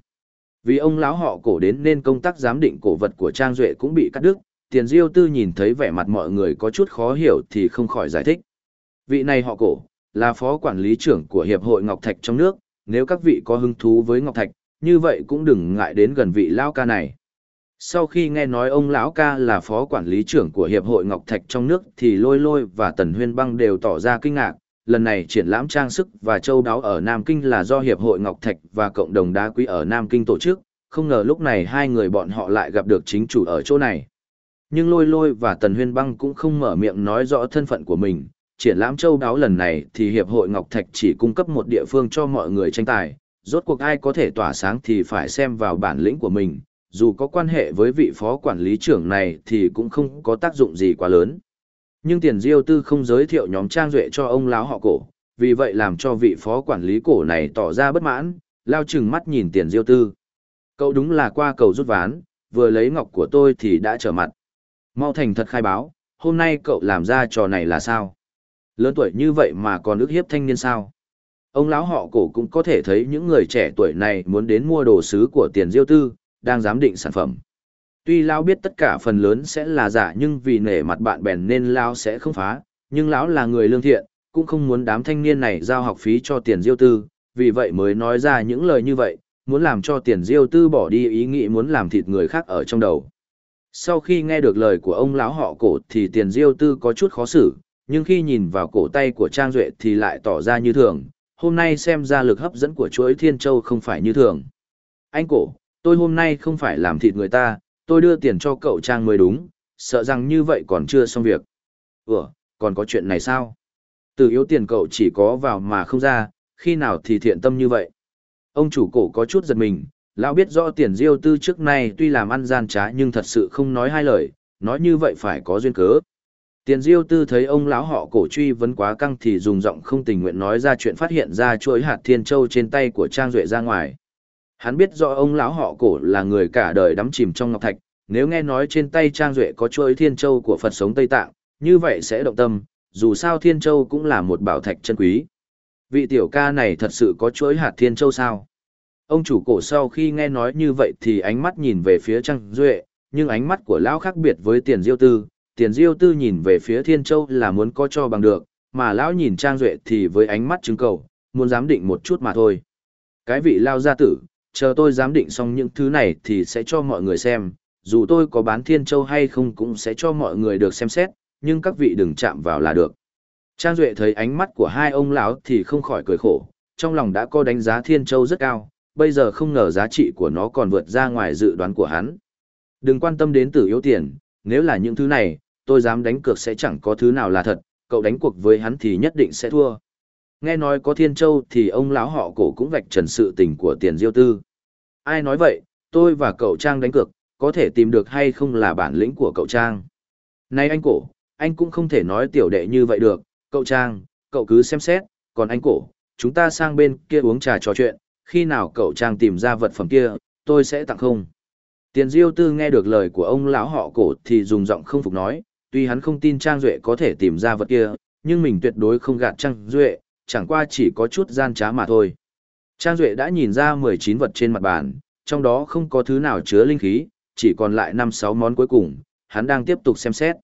Vì ông lão họ cổ đến nên công tác giám định cổ vật của Trang Duệ cũng bị cắt đứt, tiền diêu tư nhìn thấy vẻ mặt mọi người có chút khó hiểu thì không khỏi giải thích. Vị này họ cổ, là phó quản lý trưởng của Hiệp hội Ngọc Thạch trong nước, nếu các vị có hứng thú với Ngọc Thạch, như vậy cũng đừng ngại đến gần vị lão ca này. Sau khi nghe nói ông lão ca là phó quản lý trưởng của Hiệp hội Ngọc Thạch trong nước thì Lôi Lôi và Tần Huyên Băng đều tỏ ra kinh ngạc. Lần này triển lãm trang sức và châu đáo ở Nam Kinh là do Hiệp hội Ngọc Thạch và cộng đồng đá quý ở Nam Kinh tổ chức, không ngờ lúc này hai người bọn họ lại gặp được chính chủ ở chỗ này. Nhưng Lôi Lôi và Tần Huyên Băng cũng không mở miệng nói rõ thân phận của mình. Triển lãm châu đáo lần này thì Hiệp hội Ngọc Thạch chỉ cung cấp một địa phương cho mọi người tranh tài. Rốt cuộc ai có thể tỏa sáng thì phải xem vào bản lĩnh của mình, dù có quan hệ với vị phó quản lý trưởng này thì cũng không có tác dụng gì quá lớn. Nhưng tiền diêu tư không giới thiệu nhóm trang duệ cho ông lão họ cổ, vì vậy làm cho vị phó quản lý cổ này tỏ ra bất mãn, lao chừng mắt nhìn tiền diêu tư. Cậu đúng là qua cầu rút ván, vừa lấy ngọc của tôi thì đã trở mặt. Mau thành thật khai báo, hôm nay cậu làm ra trò này là sao? Lớn tuổi như vậy mà còn ức hiếp thanh niên sao? Ông lão họ cổ cũng có thể thấy những người trẻ tuổi này muốn đến mua đồ sứ của tiền diêu tư, đang giám định sản phẩm. Tuy lão biết tất cả phần lớn sẽ là giả nhưng vì nể mặt bạn bèn nên lão sẽ không phá, nhưng lão là người lương thiện, cũng không muốn đám thanh niên này giao học phí cho tiền diêu tư, vì vậy mới nói ra những lời như vậy, muốn làm cho tiền diêu tư bỏ đi ý nghĩ muốn làm thịt người khác ở trong đầu. Sau khi nghe được lời của ông lão họ cổ thì tiền diêu tư có chút khó xử, nhưng khi nhìn vào cổ tay của Trang Duệ thì lại tỏ ra như thường, hôm nay xem ra lực hấp dẫn của chuỗi Thiên Châu không phải như thường. Anh cổ, tôi hôm nay không phải làm thịt người ta, tôi đưa tiền cho cậu Trang mới đúng, sợ rằng như vậy còn chưa xong việc. Ủa, còn có chuyện này sao? Từ yếu tiền cậu chỉ có vào mà không ra, khi nào thì thiện tâm như vậy? Ông chủ cổ có chút giật mình, lão biết rõ tiền diêu tư trước nay tuy làm ăn gian trá nhưng thật sự không nói hai lời, nói như vậy phải có duyên cớ. Tiền diêu tư thấy ông lão họ cổ truy vấn quá căng thì dùng giọng không tình nguyện nói ra chuyện phát hiện ra chuỗi hạt thiên châu trên tay của Trang Duệ ra ngoài. Hắn biết rõ ông lão họ cổ là người cả đời đắm chìm trong ngọc thạch, nếu nghe nói trên tay Trang Duệ có chuỗi thiên châu của Phật sống Tây Tạng, như vậy sẽ động tâm, dù sao thiên châu cũng là một bảo thạch chân quý. Vị tiểu ca này thật sự có chuỗi hạt thiên châu sao? Ông chủ cổ sau khi nghe nói như vậy thì ánh mắt nhìn về phía Trang Duệ, nhưng ánh mắt của lão khác biệt với tiền diêu tư, tiền diêu tư nhìn về phía Thiên Châu là muốn có cho bằng được, mà lão nhìn Trang Duệ thì với ánh mắt chứng cầu, muốn giám định một chút mà thôi. Cái vị lao gia tử, chờ tôi giám định xong những thứ này thì sẽ cho mọi người xem, dù tôi có bán Thiên Châu hay không cũng sẽ cho mọi người được xem xét, nhưng các vị đừng chạm vào là được. Trang Duệ thấy ánh mắt của hai ông lão thì không khỏi cười khổ, trong lòng đã có đánh giá Thiên Châu rất cao, bây giờ không ngờ giá trị của nó còn vượt ra ngoài dự đoán của hắn. Đừng quan tâm đến tử yếu tiền, nếu là những thứ này, tôi dám đánh cược sẽ chẳng có thứ nào là thật, cậu đánh cuộc với hắn thì nhất định sẽ thua. Nghe nói có Thiên Châu thì ông lão họ cổ cũng vạch trần sự tình của tiền diêu tư. Ai nói vậy, tôi và cậu Trang đánh cược, có thể tìm được hay không là bản lĩnh của cậu Trang. Này anh cổ, anh cũng không thể nói tiểu đệ như vậy được, cậu Trang, cậu cứ xem xét, còn anh cổ, chúng ta sang bên kia uống trà trò chuyện, khi nào cậu Trang tìm ra vật phẩm kia, tôi sẽ tặng không. Tiền Diêu Tư nghe được lời của ông lão họ cổ thì dùng giọng không phục nói, tuy hắn không tin Trang Duệ có thể tìm ra vật kia, nhưng mình tuyệt đối không gạt Trang Duệ, chẳng qua chỉ có chút gian trá mà thôi. Trang Duệ đã nhìn ra 19 vật trên mặt bàn, trong đó không có thứ nào chứa linh khí, chỉ còn lại 5-6 món cuối cùng, hắn đang tiếp tục xem xét.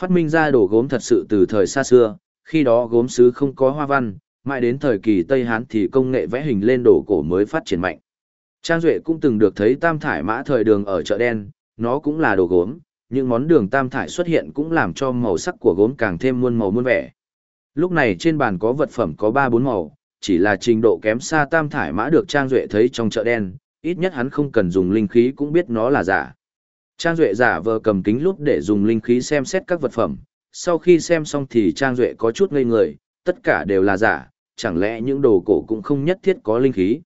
Phát minh ra đồ gốm thật sự từ thời xa xưa, khi đó gốm sứ không có hoa văn, mãi đến thời kỳ Tây Hán thì công nghệ vẽ hình lên đồ cổ mới phát triển mạnh. Trang Duệ cũng từng được thấy tam thải mã thời đường ở chợ đen, nó cũng là đồ gốm, những món đường tam thải xuất hiện cũng làm cho màu sắc của gốm càng thêm muôn màu muôn vẻ. Lúc này trên bàn có vật phẩm có 3-4 màu, chỉ là trình độ kém xa tam thải mã được Trang Duệ thấy trong chợ đen, ít nhất hắn không cần dùng linh khí cũng biết nó là giả. Trang Duệ giả vờ cầm kính lúp để dùng linh khí xem xét các vật phẩm, sau khi xem xong thì Trang Duệ có chút ngây người, tất cả đều là giả, chẳng lẽ những đồ cổ cũng không nhất thiết có linh khí.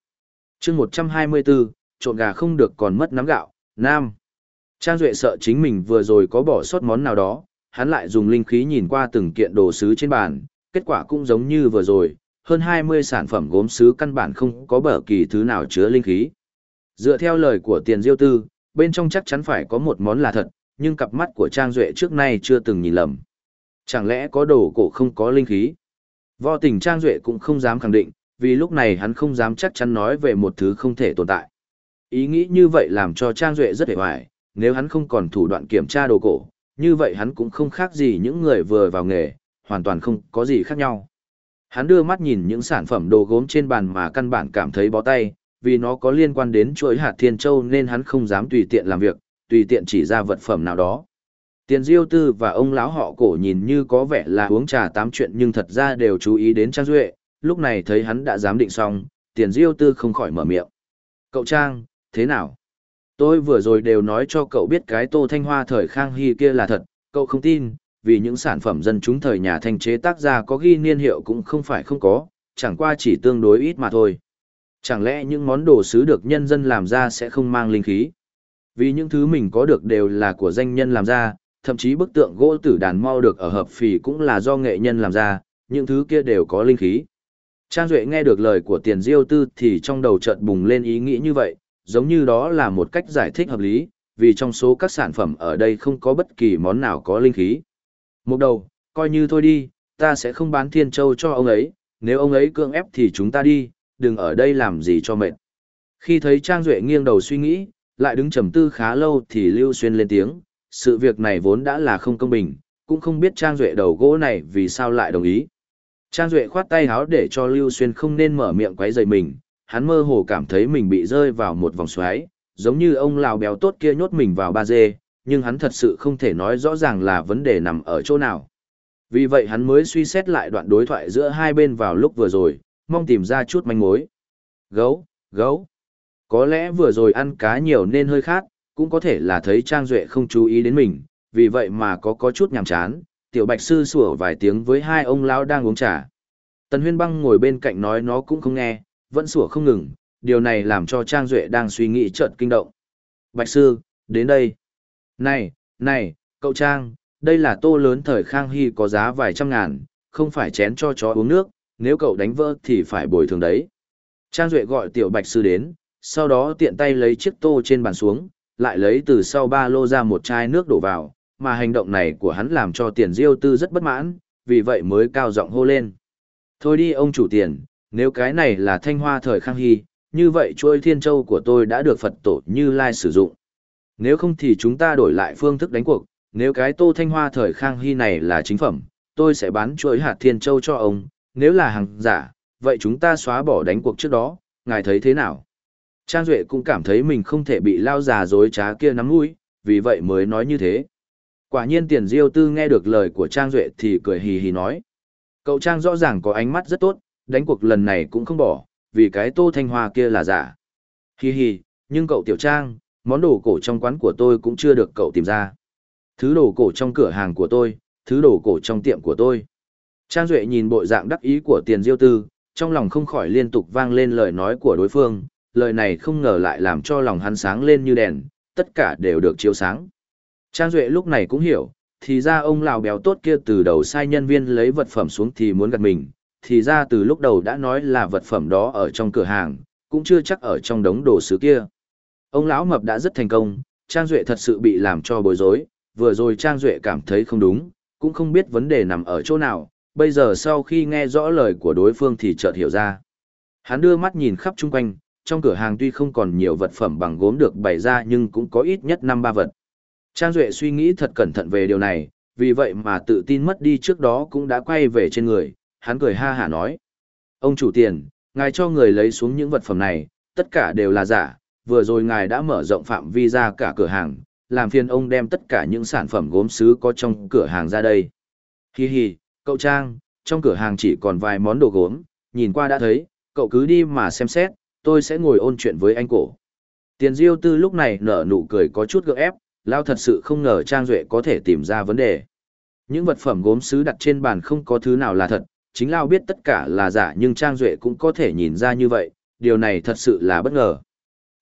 chương 124, trộn gà không được còn mất nắm gạo, Nam. Trang Duệ sợ chính mình vừa rồi có bỏ sót món nào đó, hắn lại dùng linh khí nhìn qua từng kiện đồ sứ trên bàn, kết quả cũng giống như vừa rồi, hơn 20 sản phẩm gốm sứ căn bản không có bở kỳ thứ nào chứa linh khí. Dựa theo lời của tiền diêu tư, bên trong chắc chắn phải có một món là thật, nhưng cặp mắt của Trang Duệ trước nay chưa từng nhìn lầm. Chẳng lẽ có đồ cổ không có linh khí? Vo tình Trang Duệ cũng không dám khẳng định, vì lúc này hắn không dám chắc chắn nói về một thứ không thể tồn tại. Ý nghĩ như vậy làm cho Trang Duệ rất hề hoài, nếu hắn không còn thủ đoạn kiểm tra đồ cổ, như vậy hắn cũng không khác gì những người vừa vào nghề, hoàn toàn không có gì khác nhau. Hắn đưa mắt nhìn những sản phẩm đồ gốm trên bàn mà căn bản cảm thấy bó tay, vì nó có liên quan đến chuỗi hạt thiên châu nên hắn không dám tùy tiện làm việc, tùy tiện chỉ ra vật phẩm nào đó. Tiền Diêu Tư và ông lão họ cổ nhìn như có vẻ là uống trà tám chuyện nhưng thật ra đều chú ý đến Trang Duệ, lúc này thấy hắn đã dám định xong, Tiền Diêu Tư không khỏi mở miệng. Cậu Trang, thế nào? Tôi vừa rồi đều nói cho cậu biết cái tô thanh hoa thời Khang Hy kia là thật, cậu không tin, vì những sản phẩm dân chúng thời nhà thanh chế tác ra có ghi niên hiệu cũng không phải không có, chẳng qua chỉ tương đối ít mà thôi. Chẳng lẽ những món đồ sứ được nhân dân làm ra sẽ không mang linh khí? Vì những thứ mình có được đều là của danh nhân làm ra, thậm chí bức tượng gỗ tử đàn mau được ở hợp phì cũng là do nghệ nhân làm ra, những thứ kia đều có linh khí. Trang Duệ nghe được lời của tiền diêu tư thì trong đầu chợt bùng lên ý nghĩ như vậy, giống như đó là một cách giải thích hợp lý, vì trong số các sản phẩm ở đây không có bất kỳ món nào có linh khí. Một đầu, coi như thôi đi, ta sẽ không bán thiên châu cho ông ấy, nếu ông ấy cưỡng ép thì chúng ta đi, đừng ở đây làm gì cho mệt. Khi thấy Trang Duệ nghiêng đầu suy nghĩ, lại đứng trầm tư khá lâu thì Lưu Xuyên lên tiếng, sự việc này vốn đã là không công bình, cũng không biết Trang Duệ đầu gỗ này vì sao lại đồng ý. Trang Duệ khoát tay háo để cho Lưu Xuyên không nên mở miệng quấy rầy mình, hắn mơ hồ cảm thấy mình bị rơi vào một vòng xoáy, giống như ông lào béo tốt kia nhốt mình vào ba dê, nhưng hắn thật sự không thể nói rõ ràng là vấn đề nằm ở chỗ nào. Vì vậy hắn mới suy xét lại đoạn đối thoại giữa hai bên vào lúc vừa rồi, mong tìm ra chút manh mối. Gấu, gấu. Có lẽ vừa rồi ăn cá nhiều nên hơi khát, cũng có thể là thấy Trang Duệ không chú ý đến mình, vì vậy mà có có chút nhàm chán, tiểu bạch sư sủa vài tiếng với hai ông lão đang uống trà. Tần huyên băng ngồi bên cạnh nói nó cũng không nghe, vẫn sủa không ngừng, điều này làm cho Trang Duệ đang suy nghĩ chợt kinh động. Bạch sư, đến đây. Này, này, cậu Trang, đây là tô lớn thời Khang Hy có giá vài trăm ngàn, không phải chén cho chó uống nước, nếu cậu đánh vỡ thì phải bồi thường đấy. Trang Duệ gọi tiểu bạch sư đến, sau đó tiện tay lấy chiếc tô trên bàn xuống, lại lấy từ sau ba lô ra một chai nước đổ vào, mà hành động này của hắn làm cho tiền diêu tư rất bất mãn, vì vậy mới cao giọng hô lên. Thôi đi ông chủ tiền, nếu cái này là thanh hoa thời khang hy, như vậy chuôi thiên châu của tôi đã được Phật tổ như lai sử dụng. Nếu không thì chúng ta đổi lại phương thức đánh cuộc, nếu cái tô thanh hoa thời khang hy này là chính phẩm, tôi sẽ bán chuỗi hạt thiên châu cho ông, nếu là hàng giả, vậy chúng ta xóa bỏ đánh cuộc trước đó, ngài thấy thế nào? Trang Duệ cũng cảm thấy mình không thể bị lao già dối trá kia nắm mũi, vì vậy mới nói như thế. Quả nhiên tiền diêu tư nghe được lời của Trang Duệ thì cười hì hì nói. Cậu Trang rõ ràng có ánh mắt rất tốt, đánh cuộc lần này cũng không bỏ, vì cái tô thanh hoa kia là giả. Hì hì, nhưng cậu Tiểu Trang, món đồ cổ trong quán của tôi cũng chưa được cậu tìm ra. Thứ đồ cổ trong cửa hàng của tôi, thứ đồ cổ trong tiệm của tôi. Trang Duệ nhìn bộ dạng đắc ý của tiền diêu tư, trong lòng không khỏi liên tục vang lên lời nói của đối phương, lời này không ngờ lại làm cho lòng hắn sáng lên như đèn, tất cả đều được chiếu sáng. Trang Duệ lúc này cũng hiểu, thì ra ông lào béo tốt kia từ đầu sai nhân viên lấy vật phẩm xuống thì muốn gặp mình, thì ra từ lúc đầu đã nói là vật phẩm đó ở trong cửa hàng, cũng chưa chắc ở trong đống đồ sứ kia. Ông lão mập đã rất thành công, Trang Duệ thật sự bị làm cho bối rối, vừa rồi Trang Duệ cảm thấy không đúng, cũng không biết vấn đề nằm ở chỗ nào, bây giờ sau khi nghe rõ lời của đối phương thì chợt hiểu ra. Hắn đưa mắt nhìn khắp chung quanh, trong cửa hàng tuy không còn nhiều vật phẩm bằng gốm được bày ra nhưng cũng có ít nhất năm ba vật. Trang Duệ suy nghĩ thật cẩn thận về điều này, vì vậy mà tự tin mất đi trước đó cũng đã quay về trên người, hắn cười ha hả nói. Ông chủ tiền, ngài cho người lấy xuống những vật phẩm này, tất cả đều là giả, vừa rồi ngài đã mở rộng phạm vi ra cả cửa hàng, làm phiền ông đem tất cả những sản phẩm gốm sứ có trong cửa hàng ra đây. Hi hi, cậu Trang, trong cửa hàng chỉ còn vài món đồ gốm, nhìn qua đã thấy, cậu cứ đi mà xem xét, tôi sẽ ngồi ôn chuyện với anh cổ. Tiền Diêu Tư lúc này nở nụ cười có chút gượng ép, Lao thật sự không ngờ Trang Duệ có thể tìm ra vấn đề. Những vật phẩm gốm sứ đặt trên bàn không có thứ nào là thật, chính Lao biết tất cả là giả nhưng Trang Duệ cũng có thể nhìn ra như vậy, điều này thật sự là bất ngờ.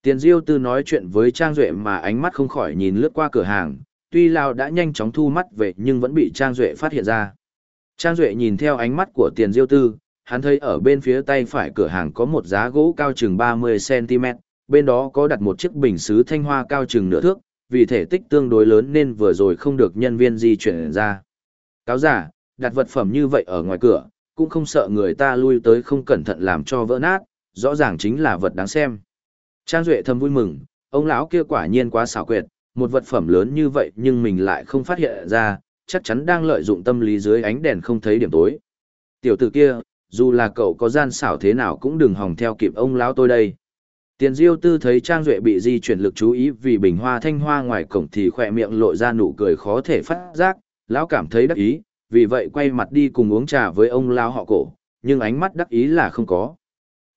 Tiền Diêu Tư nói chuyện với Trang Duệ mà ánh mắt không khỏi nhìn lướt qua cửa hàng, tuy Lao đã nhanh chóng thu mắt về nhưng vẫn bị Trang Duệ phát hiện ra. Trang Duệ nhìn theo ánh mắt của Tiền Diêu Tư, hắn thấy ở bên phía tay phải cửa hàng có một giá gỗ cao chừng 30cm, bên đó có đặt một chiếc bình sứ thanh hoa cao chừng nửa thước, vì thể tích tương đối lớn nên vừa rồi không được nhân viên di chuyển ra. Cáo giả, đặt vật phẩm như vậy ở ngoài cửa, cũng không sợ người ta lui tới không cẩn thận làm cho vỡ nát, rõ ràng chính là vật đáng xem. Trang Duệ thầm vui mừng, ông lão kia quả nhiên quá xảo quyệt, một vật phẩm lớn như vậy nhưng mình lại không phát hiện ra, chắc chắn đang lợi dụng tâm lý dưới ánh đèn không thấy điểm tối. Tiểu tử kia, dù là cậu có gian xảo thế nào cũng đừng hòng theo kịp ông lão tôi đây. Tiền Diêu Tư thấy Trang Duệ bị di chuyển lực chú ý vì bình hoa thanh hoa ngoài cổng thì khỏe miệng lộ ra nụ cười khó thể phát giác, lão cảm thấy đắc ý, vì vậy quay mặt đi cùng uống trà với ông lão họ cổ, nhưng ánh mắt đắc ý là không có.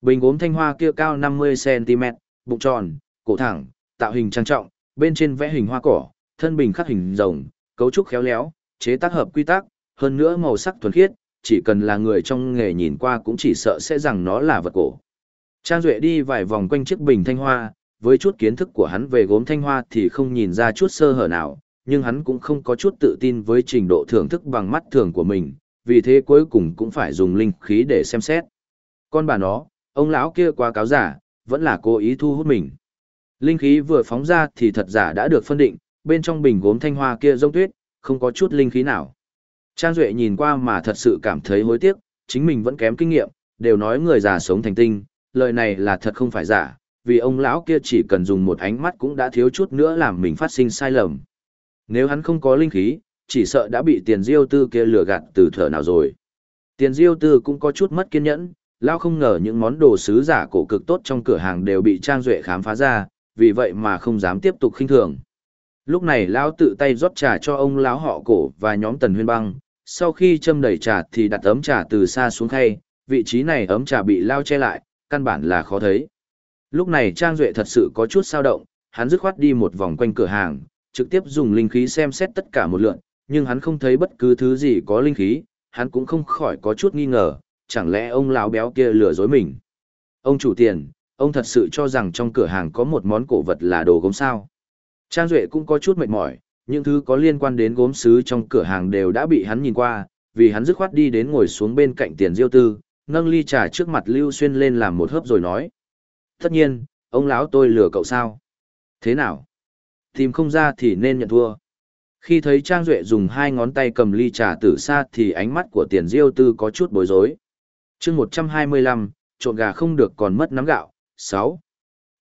Bình gốm thanh hoa kia cao 50cm, bụng tròn, cổ thẳng, tạo hình trang trọng, bên trên vẽ hình hoa cỏ, thân bình khắc hình rồng, cấu trúc khéo léo, chế tác hợp quy tắc, hơn nữa màu sắc thuần khiết, chỉ cần là người trong nghề nhìn qua cũng chỉ sợ sẽ rằng nó là vật cổ. Trang Duệ đi vài vòng quanh chiếc bình thanh hoa, với chút kiến thức của hắn về gốm thanh hoa thì không nhìn ra chút sơ hở nào, nhưng hắn cũng không có chút tự tin với trình độ thưởng thức bằng mắt thường của mình, vì thế cuối cùng cũng phải dùng linh khí để xem xét. Con bà nó, ông lão kia quá cáo giả, vẫn là cố ý thu hút mình. Linh khí vừa phóng ra thì thật giả đã được phân định, bên trong bình gốm thanh hoa kia rông tuyết, không có chút linh khí nào. Trang Duệ nhìn qua mà thật sự cảm thấy hối tiếc, chính mình vẫn kém kinh nghiệm, đều nói người già sống thành tinh, lời này là thật không phải giả, vì ông lão kia chỉ cần dùng một ánh mắt cũng đã thiếu chút nữa làm mình phát sinh sai lầm. Nếu hắn không có linh khí, chỉ sợ đã bị tiền diêu tư kia lừa gạt từ thở nào rồi. Tiền diêu tư cũng có chút mất kiên nhẫn, lão không ngờ những món đồ sứ giả cổ cực tốt trong cửa hàng đều bị Trang Duệ khám phá ra, vì vậy mà không dám tiếp tục khinh thường. Lúc này lão tự tay rót trà cho ông lão họ cổ và nhóm tần huyên băng, sau khi châm đầy trà thì đặt ấm trà từ xa xuống khay, vị trí này ấm trà bị lao che lại, căn bản là khó thấy. Lúc này Trang Duệ thật sự có chút sao động, hắn dứt khoát đi một vòng quanh cửa hàng, trực tiếp dùng linh khí xem xét tất cả một lượn, nhưng hắn không thấy bất cứ thứ gì có linh khí, hắn cũng không khỏi có chút nghi ngờ, chẳng lẽ ông lão béo kia lừa dối mình. Ông chủ tiền, ông thật sự cho rằng trong cửa hàng có một món cổ vật là đồ gốm sao. Trang Duệ cũng có chút mệt mỏi, những thứ có liên quan đến gốm sứ trong cửa hàng đều đã bị hắn nhìn qua, vì hắn dứt khoát đi đến ngồi xuống bên cạnh tiền diêu tư, nâng ly trà trước mặt Lưu Xuyên lên làm một hớp rồi nói. Tất nhiên, ông lão tôi lừa cậu sao? Thế nào? Tìm không ra thì nên nhận thua. Khi thấy Trang Duệ dùng hai ngón tay cầm ly trà từ xa thì ánh mắt của tiền diêu tư có chút bối rối chương 125, trộn gà không được còn mất nắm gạo. 6.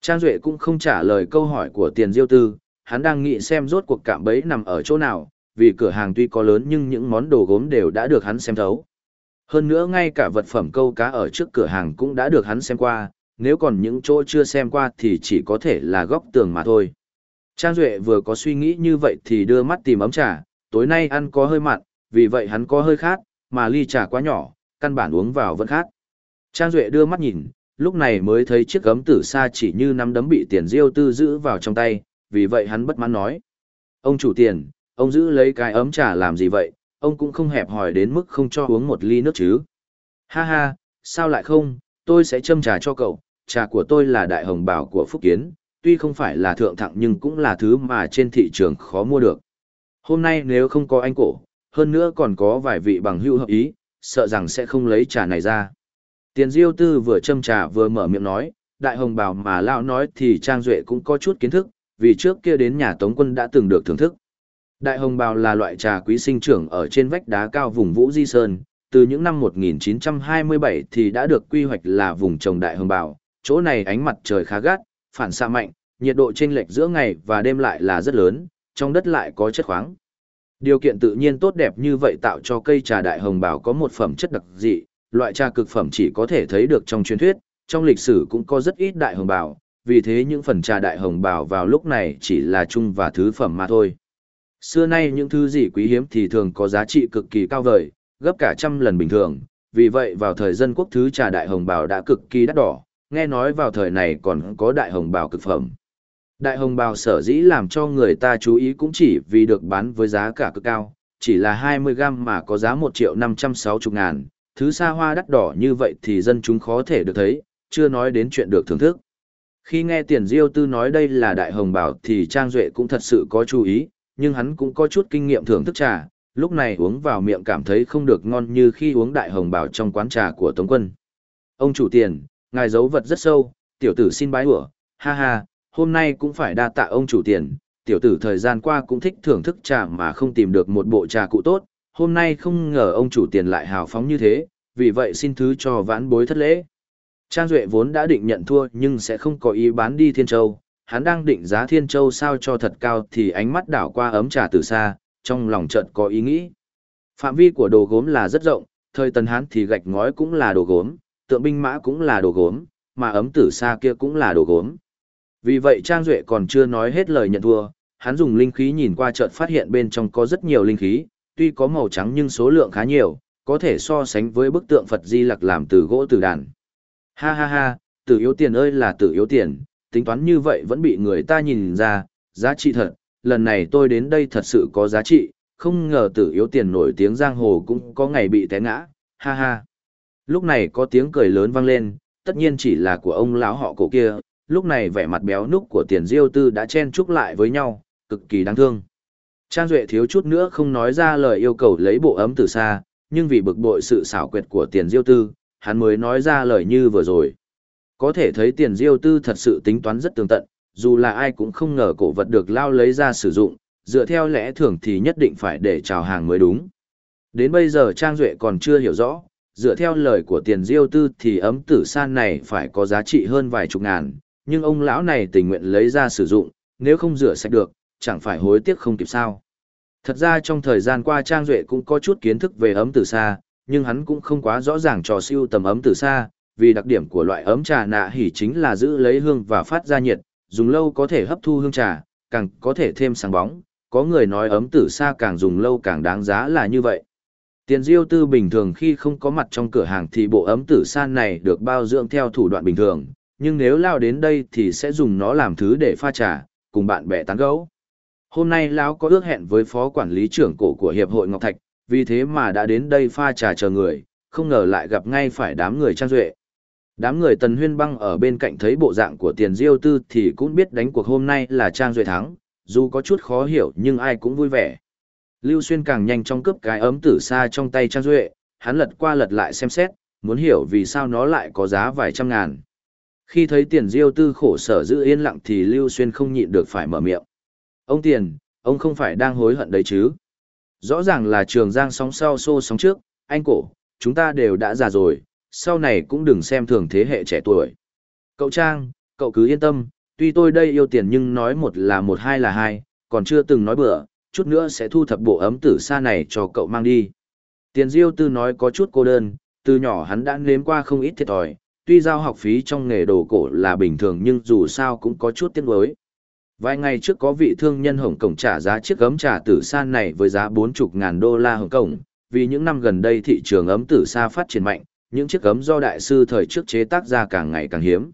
Trang Duệ cũng không trả lời câu hỏi của tiền diêu tư, hắn đang nghĩ xem rốt cuộc cạm bẫy nằm ở chỗ nào, vì cửa hàng tuy có lớn nhưng những món đồ gốm đều đã được hắn xem thấu. Hơn nữa ngay cả vật phẩm câu cá ở trước cửa hàng cũng đã được hắn xem qua, nếu còn những chỗ chưa xem qua thì chỉ có thể là góc tường mà thôi. Trang Duệ vừa có suy nghĩ như vậy thì đưa mắt tìm ấm trà, tối nay ăn có hơi mặn, vì vậy hắn có hơi khát, mà ly trà quá nhỏ, căn bản uống vào vẫn khát. Trang Duệ đưa mắt nhìn, lúc này mới thấy chiếc gấm tử xa chỉ như nắm đấm bị tiền diêu tư giữ vào trong tay, vì vậy hắn bất mãn nói. Ông chủ tiền, ông giữ lấy cái ấm trà làm gì vậy, ông cũng không hẹp hỏi đến mức không cho uống một ly nước chứ. Ha ha, sao lại không, tôi sẽ châm trà cho cậu, trà của tôi là đại hồng bảo của Phúc Kiến, tuy không phải là thượng thặng nhưng cũng là thứ mà trên thị trường khó mua được. Hôm nay nếu không có anh cổ, hơn nữa còn có vài vị bằng hữu hợp ý, sợ rằng sẽ không lấy trà này ra. Tiền Diêu Tư vừa châm trà vừa mở miệng nói, đại hồng bảo mà lão nói thì Trang Duệ cũng có chút kiến thức, vì trước kia đến nhà Tống quân đã từng được thưởng thức. Đại hồng bào là loại trà quý sinh trưởng ở trên vách đá cao vùng Vũ Di Sơn, từ những năm 1927 thì đã được quy hoạch là vùng trồng đại hồng bào, chỗ này ánh mặt trời khá gắt, phản xạ mạnh, nhiệt độ chênh lệch giữa ngày và đêm lại là rất lớn, trong đất lại có chất khoáng. Điều kiện tự nhiên tốt đẹp như vậy tạo cho cây trà đại hồng bảo có một phẩm chất đặc dị, loại trà cực phẩm chỉ có thể thấy được trong truyền thuyết, trong lịch sử cũng có rất ít đại hồng bảo. vì thế những phần trà đại hồng bảo vào lúc này chỉ là chung và thứ phẩm mà thôi. Xưa nay những thứ gì quý hiếm thì thường có giá trị cực kỳ cao vời, gấp cả trăm lần bình thường, vì vậy vào thời dân quốc thứ trà đại hồng bảo đã cực kỳ đắt đỏ, nghe nói vào thời này còn có đại hồng bảo cực phẩm. Đại hồng bào sở dĩ làm cho người ta chú ý cũng chỉ vì được bán với giá cả cực cao, chỉ là 20 gram mà có giá 1 triệu 560 ngàn, thứ xa hoa đắt đỏ như vậy thì dân chúng khó thể được thấy, chưa nói đến chuyện được thưởng thức. Khi nghe tiền diêu tư nói đây là đại hồng bào thì Trang Duệ cũng thật sự có chú ý, nhưng hắn cũng có chút kinh nghiệm thưởng thức trà, lúc này uống vào miệng cảm thấy không được ngon như khi uống đại hồng bào trong quán trà của Tống Quân. Ông chủ tiền, ngài giấu vật rất sâu, tiểu tử xin bái ủa, ha ha, hôm nay cũng phải đa tạ ông chủ tiền, tiểu tử thời gian qua cũng thích thưởng thức trà mà không tìm được một bộ trà cụ tốt, hôm nay không ngờ ông chủ tiền lại hào phóng như thế, vì vậy xin thứ cho vãn bối thất lễ. Trang Duệ vốn đã định nhận thua nhưng sẽ không có ý bán đi Thiên Châu, hắn đang định giá Thiên Châu sao cho thật cao thì ánh mắt đảo qua ấm trà từ xa, trong lòng chợt có ý nghĩ. Phạm vi của đồ gốm là rất rộng, thời Tần Hán thì gạch ngói cũng là đồ gốm, tượng binh mã cũng là đồ gốm, mà ấm tử xa kia cũng là đồ gốm. Vì vậy Trang Duệ còn chưa nói hết lời nhận thua, hắn dùng linh khí nhìn qua chợt phát hiện bên trong có rất nhiều linh khí, tuy có màu trắng nhưng số lượng khá nhiều, có thể so sánh với bức tượng Phật Di Lặc làm từ gỗ từ đàn. Ha ha ha, tử yếu tiền ơi là tử yếu tiền, tính toán như vậy vẫn bị người ta nhìn ra, giá trị thật, lần này tôi đến đây thật sự có giá trị, không ngờ tử yếu tiền nổi tiếng giang hồ cũng có ngày bị té ngã, ha ha. Lúc này có tiếng cười lớn vang lên, tất nhiên chỉ là của ông lão họ cổ kia, lúc này vẻ mặt béo núc của tiền diêu tư đã chen chúc lại với nhau, cực kỳ đáng thương. Trang Duệ thiếu chút nữa không nói ra lời yêu cầu lấy bộ ấm từ xa, nhưng vì bực bội sự xảo quyệt của tiền diêu tư, hắn mới nói ra lời như vừa rồi. Có thể thấy tiền diêu tư thật sự tính toán rất tường tận, dù là ai cũng không ngờ cổ vật được lao lấy ra sử dụng, dựa theo lẽ thường thì nhất định phải để chào hàng mới đúng. Đến bây giờ Trang Duệ còn chưa hiểu rõ, dựa theo lời của tiền diêu tư thì ấm tử san này phải có giá trị hơn vài chục ngàn, nhưng ông lão này tình nguyện lấy ra sử dụng, nếu không rửa sạch được, chẳng phải hối tiếc không kịp sao. Thật ra trong thời gian qua Trang Duệ cũng có chút kiến thức về ấm từ xa, nhưng hắn cũng không quá rõ ràng trò siêu tầm ấm từ xa, vì đặc điểm của loại ấm trà nạ hỉ chính là giữ lấy hương và phát ra nhiệt, dùng lâu có thể hấp thu hương trà, càng có thể thêm sáng bóng, có người nói ấm từ xa càng dùng lâu càng đáng giá là như vậy. Tiền diêu tư bình thường khi không có mặt trong cửa hàng thì bộ ấm tử san này được bao dưỡng theo thủ đoạn bình thường, nhưng nếu lao đến đây thì sẽ dùng nó làm thứ để pha trà, cùng bạn bè tán gẫu. Hôm nay lão có ước hẹn với phó quản lý trưởng cổ của Hiệp hội Ngọc Thạch, vì thế mà đã đến đây pha trà chờ người, không ngờ lại gặp ngay phải đám người trang duệ. Đám người tần huyên băng ở bên cạnh thấy bộ dạng của tiền diêu tư thì cũng biết đánh cuộc hôm nay là trang duệ thắng, dù có chút khó hiểu nhưng ai cũng vui vẻ. Lưu Xuyên càng nhanh trong cướp cái ấm tử xa trong tay trang duệ, hắn lật qua lật lại xem xét, muốn hiểu vì sao nó lại có giá vài trăm ngàn. Khi thấy tiền diêu tư khổ sở giữ yên lặng thì Lưu Xuyên không nhịn được phải mở miệng. Ông tiền, ông không phải đang hối hận đấy chứ? Rõ ràng là trường giang sóng sau xô sóng trước, anh cổ, chúng ta đều đã già rồi, sau này cũng đừng xem thường thế hệ trẻ tuổi. Cậu Trang, cậu cứ yên tâm, tuy tôi đây yêu tiền nhưng nói một là một hai là hai, còn chưa từng nói bừa, chút nữa sẽ thu thập bộ ấm tử xa này cho cậu mang đi. Tiền Diêu Tư nói có chút cô đơn, từ nhỏ hắn đã nếm qua không ít thiệt thòi, tuy giao học phí trong nghề đồ cổ là bình thường nhưng dù sao cũng có chút tiếc nuối. Vài ngày trước có vị thương nhân Hồng Kông trả giá chiếc ấm trà tử san này với giá 40 ngàn đô la Hồng Kông, vì những năm gần đây thị trường ấm tử sa phát triển mạnh, những chiếc ấm do đại sư thời trước chế tác ra càng ngày càng hiếm.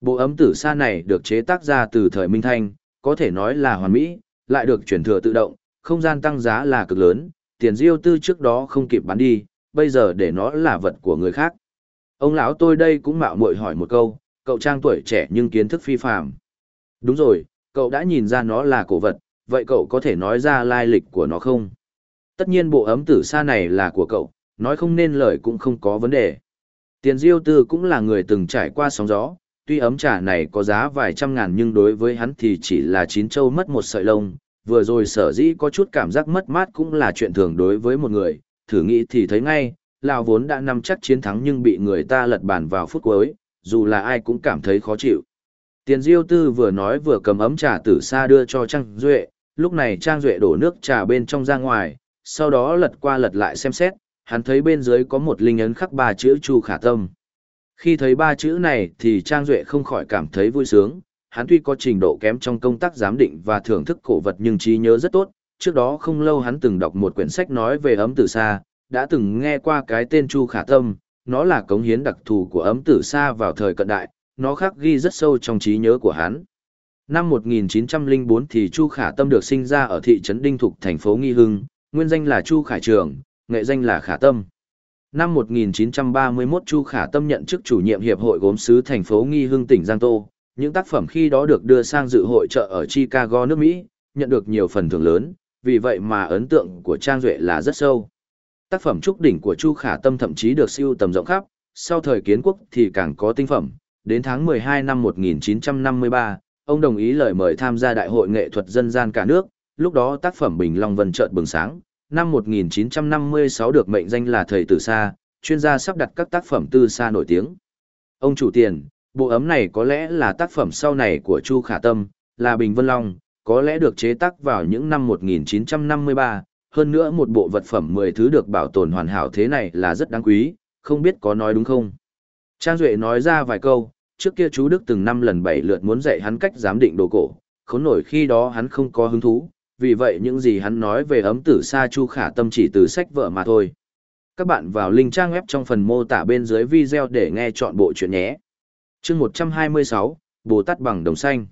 Bộ ấm tử sa này được chế tác ra từ thời Minh Thanh, có thể nói là hoàn mỹ, lại được chuyển thừa tự động, không gian tăng giá là cực lớn, tiền diêu tư trước đó không kịp bán đi, bây giờ để nó là vật của người khác. Ông lão tôi đây cũng mạo muội hỏi một câu, cậu trang tuổi trẻ nhưng kiến thức phi phàm. Đúng rồi, cậu đã nhìn ra nó là cổ vật, vậy cậu có thể nói ra lai lịch của nó không? Tất nhiên bộ ấm tử sa này là của cậu, nói không nên lời cũng không có vấn đề. Tiền Diêu Tư cũng là người từng trải qua sóng gió, tuy ấm trà này có giá vài trăm ngàn nhưng đối với hắn thì chỉ là chín châu mất một sợi lông, vừa rồi sở dĩ có chút cảm giác mất mát cũng là chuyện thường đối với một người, thử nghĩ thì thấy ngay, Lào vốn đã nắm chắc chiến thắng nhưng bị người ta lật bàn vào phút cuối, dù là ai cũng cảm thấy khó chịu. Tiền Diêu Tư vừa nói vừa cầm ấm trà từ xa đưa cho Trang Duệ, lúc này Trang Duệ đổ nước trà bên trong ra ngoài, sau đó lật qua lật lại xem xét, hắn thấy bên dưới có một linh ấn khắc ba chữ Chu Khả Tâm. Khi thấy ba chữ này thì Trang Duệ không khỏi cảm thấy vui sướng, hắn tuy có trình độ kém trong công tác giám định và thưởng thức cổ vật nhưng trí nhớ rất tốt, trước đó không lâu hắn từng đọc một quyển sách nói về ấm từ xa đã từng nghe qua cái tên Chu Khả Tâm, nó là cống hiến đặc thù của ấm tử sa vào thời cận đại, nó khắc ghi rất sâu trong trí nhớ của hắn. Năm 1904 thì Chu Khả Tâm được sinh ra ở thị trấn Đinh Thục thành phố Nghi Hưng, nguyên danh là Chu Khải Trường, nghệ danh là Khả Tâm. Năm 1931 Chu Khả Tâm nhận chức chủ nhiệm hiệp hội gốm sứ thành phố Nghi Hưng tỉnh Giang Tô. Những tác phẩm khi đó được đưa sang dự hội trợ ở Chicago nước Mỹ, nhận được nhiều phần thưởng lớn, vì vậy mà ấn tượng của Trang Duệ là rất sâu. Tác phẩm trúc đỉnh của Chu Khả Tâm thậm chí được siêu tầm rộng khắp, sau thời kiến quốc thì càng có tinh phẩm. Đến tháng 12 năm 1953, ông đồng ý lời mời tham gia Đại hội nghệ thuật dân gian cả nước, lúc đó tác phẩm Bình Long Vân chợt bừng sáng, năm 1956 được mệnh danh là thầy tử sa, chuyên gia sắp đặt các tác phẩm tư sa nổi tiếng. Ông chủ tiền, bộ ấm này có lẽ là tác phẩm sau này của Chu Khả Tâm, là Bình Vân Long, có lẽ được chế tác vào những năm 1953, hơn nữa một bộ vật phẩm 10 thứ được bảo tồn hoàn hảo thế này là rất đáng quý, không biết có nói đúng không. Trang Duệ nói ra vài câu, trước kia chú Đức từng năm lần bảy lượt muốn dạy hắn cách giám định đồ cổ, khốn nổi khi đó hắn không có hứng thú, vì vậy những gì hắn nói về ấm tử sa chu khả tâm chỉ từ sách vợ mà thôi. Các bạn vào link trang web trong phần mô tả bên dưới video để nghe chọn bộ chuyện nhé. chương 126, Bồ Tát bằng đồng xanh.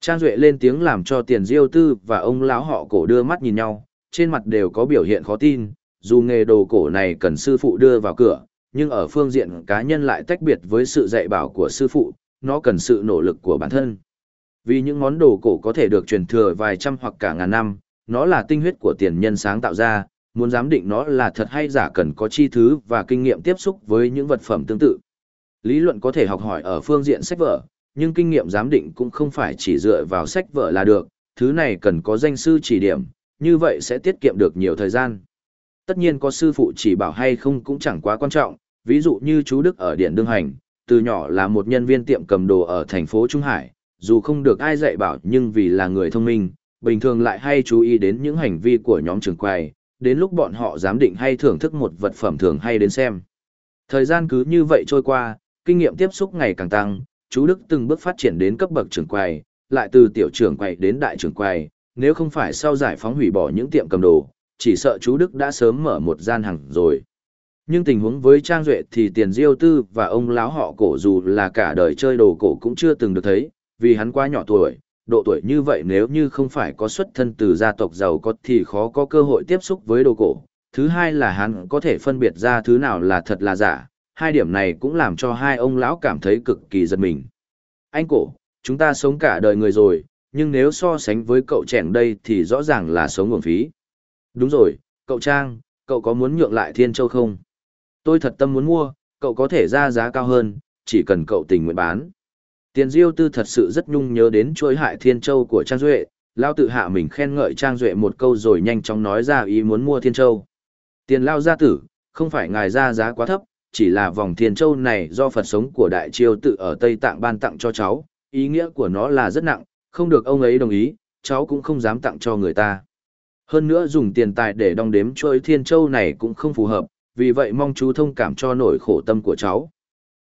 Trang Duệ lên tiếng làm cho tiền diêu tư và ông lão họ cổ đưa mắt nhìn nhau, trên mặt đều có biểu hiện khó tin, dù nghề đồ cổ này cần sư phụ đưa vào cửa, nhưng ở phương diện cá nhân lại tách biệt với sự dạy bảo của sư phụ, nó cần sự nỗ lực của bản thân. Vì những món đồ cổ có thể được truyền thừa vài trăm hoặc cả ngàn năm, nó là tinh huyết của tiền nhân sáng tạo ra, muốn giám định nó là thật hay giả cần có chi thứ và kinh nghiệm tiếp xúc với những vật phẩm tương tự. Lý luận có thể học hỏi ở phương diện sách vở, nhưng kinh nghiệm giám định cũng không phải chỉ dựa vào sách vở là được, thứ này cần có danh sư chỉ điểm, như vậy sẽ tiết kiệm được nhiều thời gian. Tất nhiên có sư phụ chỉ bảo hay không cũng chẳng quá quan trọng, ví dụ như chú Đức ở Điện Đương Hành, từ nhỏ là một nhân viên tiệm cầm đồ ở thành phố Trung Hải, dù không được ai dạy bảo nhưng vì là người thông minh, bình thường lại hay chú ý đến những hành vi của nhóm trường quầy, đến lúc bọn họ giám định hay thưởng thức một vật phẩm thường hay đến xem. Thời gian cứ như vậy trôi qua, kinh nghiệm tiếp xúc ngày càng tăng, chú Đức từng bước phát triển đến cấp bậc trưởng quầy, lại từ tiểu trưởng quầy đến đại trưởng quầy, nếu không phải sau giải phóng hủy bỏ những tiệm cầm đồ, chỉ sợ chú Đức đã sớm mở một gian hàng rồi. Nhưng tình huống với Trang Duệ thì tiền diêu tư và ông lão họ cổ dù là cả đời chơi đồ cổ cũng chưa từng được thấy, vì hắn quá nhỏ tuổi, độ tuổi như vậy nếu như không phải có xuất thân từ gia tộc giàu có thì khó có cơ hội tiếp xúc với đồ cổ. Thứ hai là hắn có thể phân biệt ra thứ nào là thật là giả, hai điểm này cũng làm cho hai ông lão cảm thấy cực kỳ giật mình. Anh cổ, chúng ta sống cả đời người rồi, nhưng nếu so sánh với cậu trẻ đây thì rõ ràng là sống nguồn phí. Đúng rồi, cậu Trang, cậu có muốn nhượng lại Thiên Châu không? Tôi thật tâm muốn mua, cậu có thể ra giá cao hơn, chỉ cần cậu tình nguyện bán. Tiền Diêu Tư thật sự rất nhung nhớ đến chuỗi hại Thiên Châu của Trang Duệ, Lao tự hạ mình khen ngợi Trang Duệ một câu rồi nhanh chóng nói ra ý muốn mua Thiên Châu. Tiền Lao gia tử, không phải ngài ra giá quá thấp, chỉ là vòng Thiên Châu này do Phật sống của Đại Triều tự ở Tây Tạng ban tặng cho cháu, ý nghĩa của nó là rất nặng, không được ông ấy đồng ý, cháu cũng không dám tặng cho người ta. Hơn nữa dùng tiền tài để đong đếm chuỗi thiên châu này cũng không phù hợp, vì vậy mong chú thông cảm cho nỗi khổ tâm của cháu.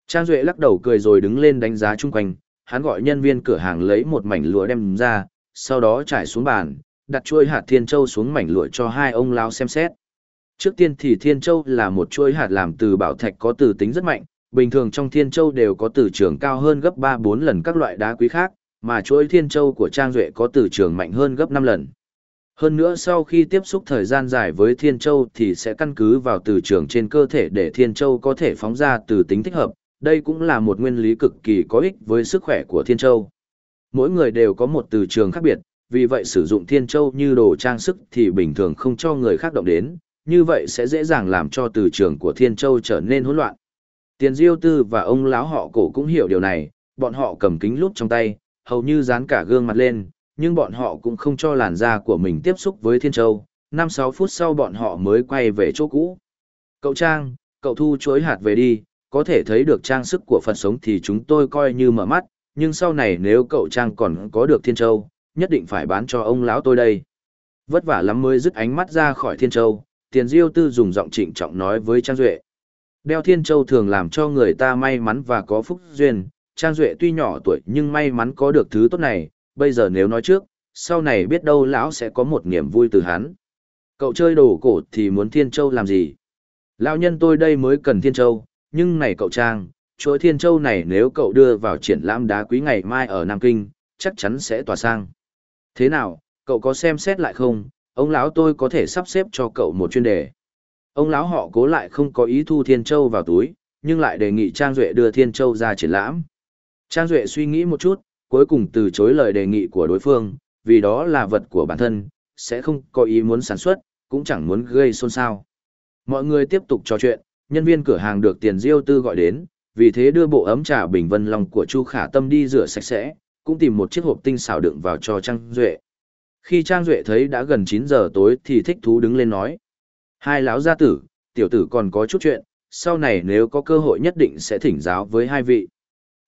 Trang Duệ lắc đầu cười rồi đứng lên đánh giá chung quanh, hắn gọi nhân viên cửa hàng lấy một mảnh lụa đem ra, sau đó trải xuống bàn, đặt chuôi hạt thiên châu xuống mảnh lụa cho hai ông lao xem xét. Trước tiên thì thiên châu là một chuôi hạt làm từ bảo thạch có từ tính rất mạnh, bình thường trong thiên châu đều có từ trường cao hơn gấp 3-4 lần các loại đá quý khác, mà chuỗi thiên châu của Trang Duệ có từ trường mạnh hơn gấp 5 lần. Hơn nữa sau khi tiếp xúc thời gian dài với Thiên Châu thì sẽ căn cứ vào từ trường trên cơ thể để Thiên Châu có thể phóng ra từ tính thích hợp, đây cũng là một nguyên lý cực kỳ có ích với sức khỏe của Thiên Châu. Mỗi người đều có một từ trường khác biệt, vì vậy sử dụng Thiên Châu như đồ trang sức thì bình thường không cho người khác động đến, như vậy sẽ dễ dàng làm cho từ trường của Thiên Châu trở nên hỗn loạn. Tiền Diêu Tư và ông lão họ cổ cũng hiểu điều này, bọn họ cầm kính lúp trong tay, hầu như dán cả gương mặt lên, nhưng bọn họ cũng không cho làn da của mình tiếp xúc với Thiên Châu. 5-6 phút sau bọn họ mới quay về chỗ cũ. Cậu Trang, cậu thu chuối hạt về đi, có thể thấy được trang sức của Phật sống thì chúng tôi coi như mở mắt, nhưng sau này nếu cậu Trang còn có được Thiên Châu, nhất định phải bán cho ông lão tôi đây. Vất vả lắm mới dứt ánh mắt ra khỏi Thiên Châu, Tiền Diêu Tư dùng giọng trịnh trọng nói với Trang Duệ. Đeo Thiên Châu thường làm cho người ta may mắn và có phúc duyên, Trang Duệ tuy nhỏ tuổi nhưng may mắn có được thứ tốt này, bây giờ nếu nói trước, sau này biết đâu lão sẽ có một niềm vui từ hắn. Cậu chơi đồ cổ thì muốn Thiên Châu làm gì? Lão nhân tôi đây mới cần Thiên Châu, nhưng này cậu Trang, chuỗi Thiên Châu này nếu cậu đưa vào triển lãm đá quý ngày mai ở Nam Kinh, chắc chắn sẽ tỏa sang. Thế nào, cậu có xem xét lại không? Ông lão tôi có thể sắp xếp cho cậu một chuyên đề. Ông lão họ cố lại không có ý thu Thiên Châu vào túi, nhưng lại đề nghị Trang Duệ đưa Thiên Châu ra triển lãm. Trang Duệ suy nghĩ một chút, cuối cùng từ chối lời đề nghị của đối phương, vì đó là vật của bản thân, sẽ không có ý muốn sản xuất, cũng chẳng muốn gây xôn xao. Mọi người tiếp tục trò chuyện, nhân viên cửa hàng được tiền diêu tư gọi đến, vì thế đưa bộ ấm trà bình vân lòng của Chu Khả Tâm đi rửa sạch sẽ, cũng tìm một chiếc hộp tinh xảo đựng vào cho Trang Duệ. Khi Trang Duệ thấy đã gần 9 giờ tối thì thích thú đứng lên nói. Hai lão gia tử, tiểu tử còn có chút chuyện, sau này nếu có cơ hội nhất định sẽ thỉnh giáo với hai vị.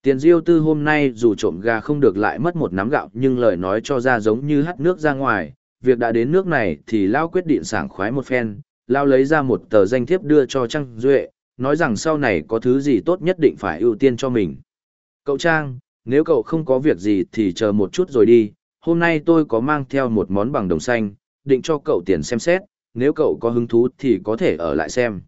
Tiền diêu tư hôm nay dù trộm gà không được lại mất một nắm gạo nhưng lời nói cho ra giống như hắt nước ra ngoài, việc đã đến nước này thì Lao quyết định sảng khoái một phen, Lao lấy ra một tờ danh thiếp đưa cho Trang Duệ, nói rằng sau này có thứ gì tốt nhất định phải ưu tiên cho mình. Cậu Trang, nếu cậu không có việc gì thì chờ một chút rồi đi, hôm nay tôi có mang theo một món bằng đồng xanh, định cho cậu tiền xem xét, nếu cậu có hứng thú thì có thể ở lại xem.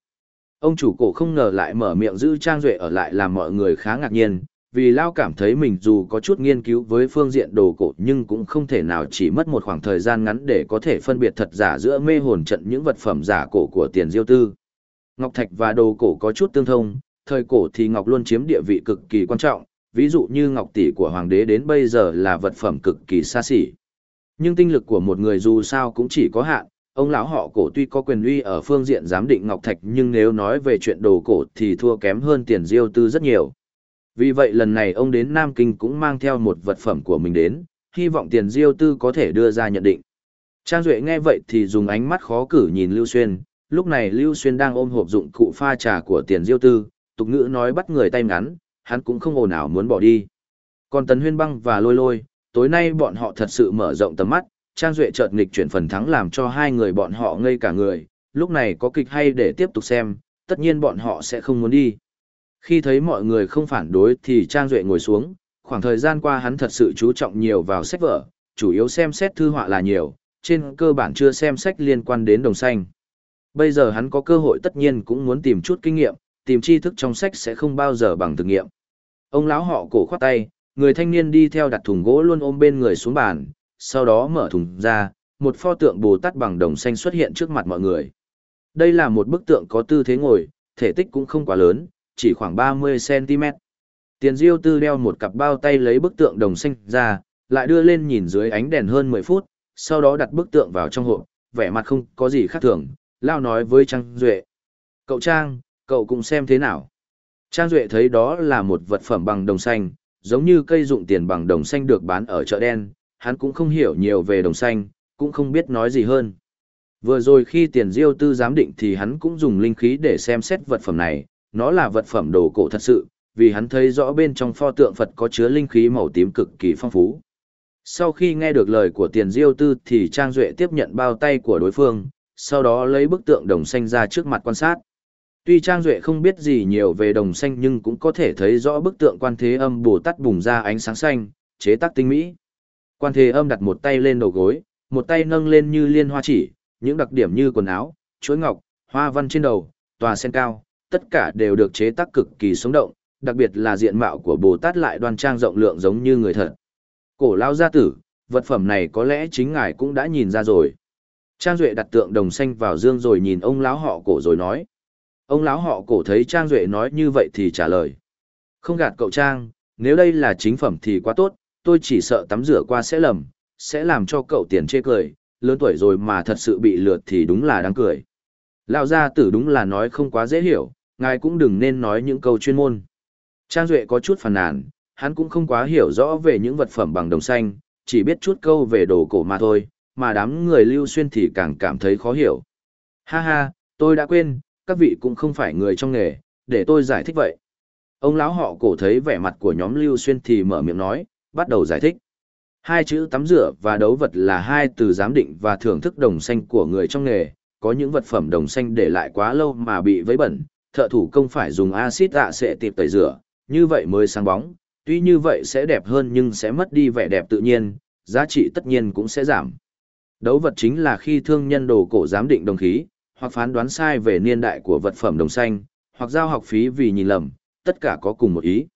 Ông chủ cổ không ngờ lại mở miệng giữ Trang Duệ ở lại làm mọi người khá ngạc nhiên, vì Lao cảm thấy mình dù có chút nghiên cứu với phương diện đồ cổ nhưng cũng không thể nào chỉ mất một khoảng thời gian ngắn để có thể phân biệt thật giả giữa mê hồn trận những vật phẩm giả cổ của tiền diêu tư. Ngọc Thạch và đồ cổ có chút tương thông, thời cổ thì Ngọc luôn chiếm địa vị cực kỳ quan trọng, ví dụ như Ngọc Tỷ của Hoàng đế đến bây giờ là vật phẩm cực kỳ xa xỉ. Nhưng tinh lực của một người dù sao cũng chỉ có hạn, ông lão họ cổ tuy có quyền uy ở phương diện giám định Ngọc Thạch nhưng nếu nói về chuyện đồ cổ thì thua kém hơn tiền diêu tư rất nhiều. Vì vậy lần này ông đến Nam Kinh cũng mang theo một vật phẩm của mình đến, hy vọng tiền diêu tư có thể đưa ra nhận định. Trang Duệ nghe vậy thì dùng ánh mắt khó cử nhìn Lưu Xuyên, lúc này Lưu Xuyên đang ôm hộp dụng cụ pha trà của tiền diêu tư, tục ngữ nói bắt người tay ngắn, hắn cũng không ồn ào muốn bỏ đi. Còn Tần Huyên Băng và Lôi Lôi, tối nay bọn họ thật sự mở rộng tầm mắt, Trang Duệ chợt nghịch chuyển phần thắng làm cho hai người bọn họ ngây cả người, lúc này có kịch hay để tiếp tục xem, tất nhiên bọn họ sẽ không muốn đi. Khi thấy mọi người không phản đối thì Trang Duệ ngồi xuống, khoảng thời gian qua hắn thật sự chú trọng nhiều vào sách vở, chủ yếu xem xét thư họa là nhiều, trên cơ bản chưa xem sách liên quan đến đồng xanh. Bây giờ hắn có cơ hội tất nhiên cũng muốn tìm chút kinh nghiệm, tìm tri thức trong sách sẽ không bao giờ bằng thực nghiệm. Ông lão họ cổ khoát tay, người thanh niên đi theo đặt thùng gỗ luôn ôm bên người xuống bàn, sau đó mở thùng ra, một pho tượng Bồ Tát bằng đồng xanh xuất hiện trước mặt mọi người. Đây là một bức tượng có tư thế ngồi, thể tích cũng không quá lớn, chỉ khoảng 30cm. Tiền diêu tư đeo một cặp bao tay lấy bức tượng đồng xanh ra, lại đưa lên nhìn dưới ánh đèn hơn 10 phút, sau đó đặt bức tượng vào trong hộp, vẻ mặt không có gì khác thường, lao nói với Trang Duệ. Cậu Trang, cậu cũng xem thế nào. Trang Duệ thấy đó là một vật phẩm bằng đồng xanh, giống như cây dụng tiền bằng đồng xanh được bán ở chợ đen, hắn cũng không hiểu nhiều về đồng xanh, cũng không biết nói gì hơn. Vừa rồi khi tiền diêu tư giám định thì hắn cũng dùng linh khí để xem xét vật phẩm này, nó là vật phẩm đồ cổ thật sự, vì hắn thấy rõ bên trong pho tượng Phật có chứa linh khí màu tím cực kỳ phong phú. Sau khi nghe được lời của tiền diêu tư thì Trang Duệ tiếp nhận bao tay của đối phương, sau đó lấy bức tượng đồng xanh ra trước mặt quan sát. Tuy Trang Duệ không biết gì nhiều về đồng xanh nhưng cũng có thể thấy rõ bức tượng quan thế âm Bồ Tát bùng ra ánh sáng xanh, chế tác tinh mỹ. Quan thế âm đặt một tay lên đầu gối, một tay nâng lên như liên hoa chỉ, những đặc điểm như quần áo, chuỗi ngọc, hoa văn trên đầu, tòa sen cao, tất cả đều được chế tác cực kỳ sống động, đặc biệt là diện mạo của Bồ Tát lại đoan trang rộng lượng giống như người thật. Cổ lao gia tử, vật phẩm này có lẽ chính ngài cũng đã nhìn ra rồi. Trang Duệ đặt tượng đồng xanh vào dương rồi nhìn ông lão họ cổ rồi nói. Ông lão họ cổ thấy Trang Duệ nói như vậy thì trả lời. Không gạt cậu Trang, nếu đây là chính phẩm thì quá tốt, tôi chỉ sợ tắm rửa qua sẽ lầm, sẽ làm cho cậu tiền chê cười, lớn tuổi rồi mà thật sự bị lượt thì đúng là đáng cười. Lão gia tử đúng là nói không quá dễ hiểu, ngài cũng đừng nên nói những câu chuyên môn. Trang Duệ có chút phàn nàn, hắn cũng không quá hiểu rõ về những vật phẩm bằng đồng xanh, chỉ biết chút câu về đồ cổ mà thôi, mà đám người lưu xuyên thì càng cảm thấy khó hiểu. Ha ha, tôi đã quên, các vị cũng không phải người trong nghề, để tôi giải thích vậy. Ông lão họ cổ thấy vẻ mặt của nhóm lưu xuyên thì mở miệng nói, bắt đầu giải thích. Hai chữ tắm rửa và đấu vật là hai từ giám định và thưởng thức đồng xanh của người trong nghề, có những vật phẩm đồng xanh để lại quá lâu mà bị vấy bẩn, thợ thủ công phải dùng axit ạ sẽ tịp tẩy rửa, như vậy mới sáng bóng, tuy như vậy sẽ đẹp hơn nhưng sẽ mất đi vẻ đẹp tự nhiên, giá trị tất nhiên cũng sẽ giảm. Đấu vật chính là khi thương nhân đồ cổ giám định đồng khí, hoặc phán đoán sai về niên đại của vật phẩm đồng xanh, hoặc giao học phí vì nhìn lầm, tất cả có cùng một ý.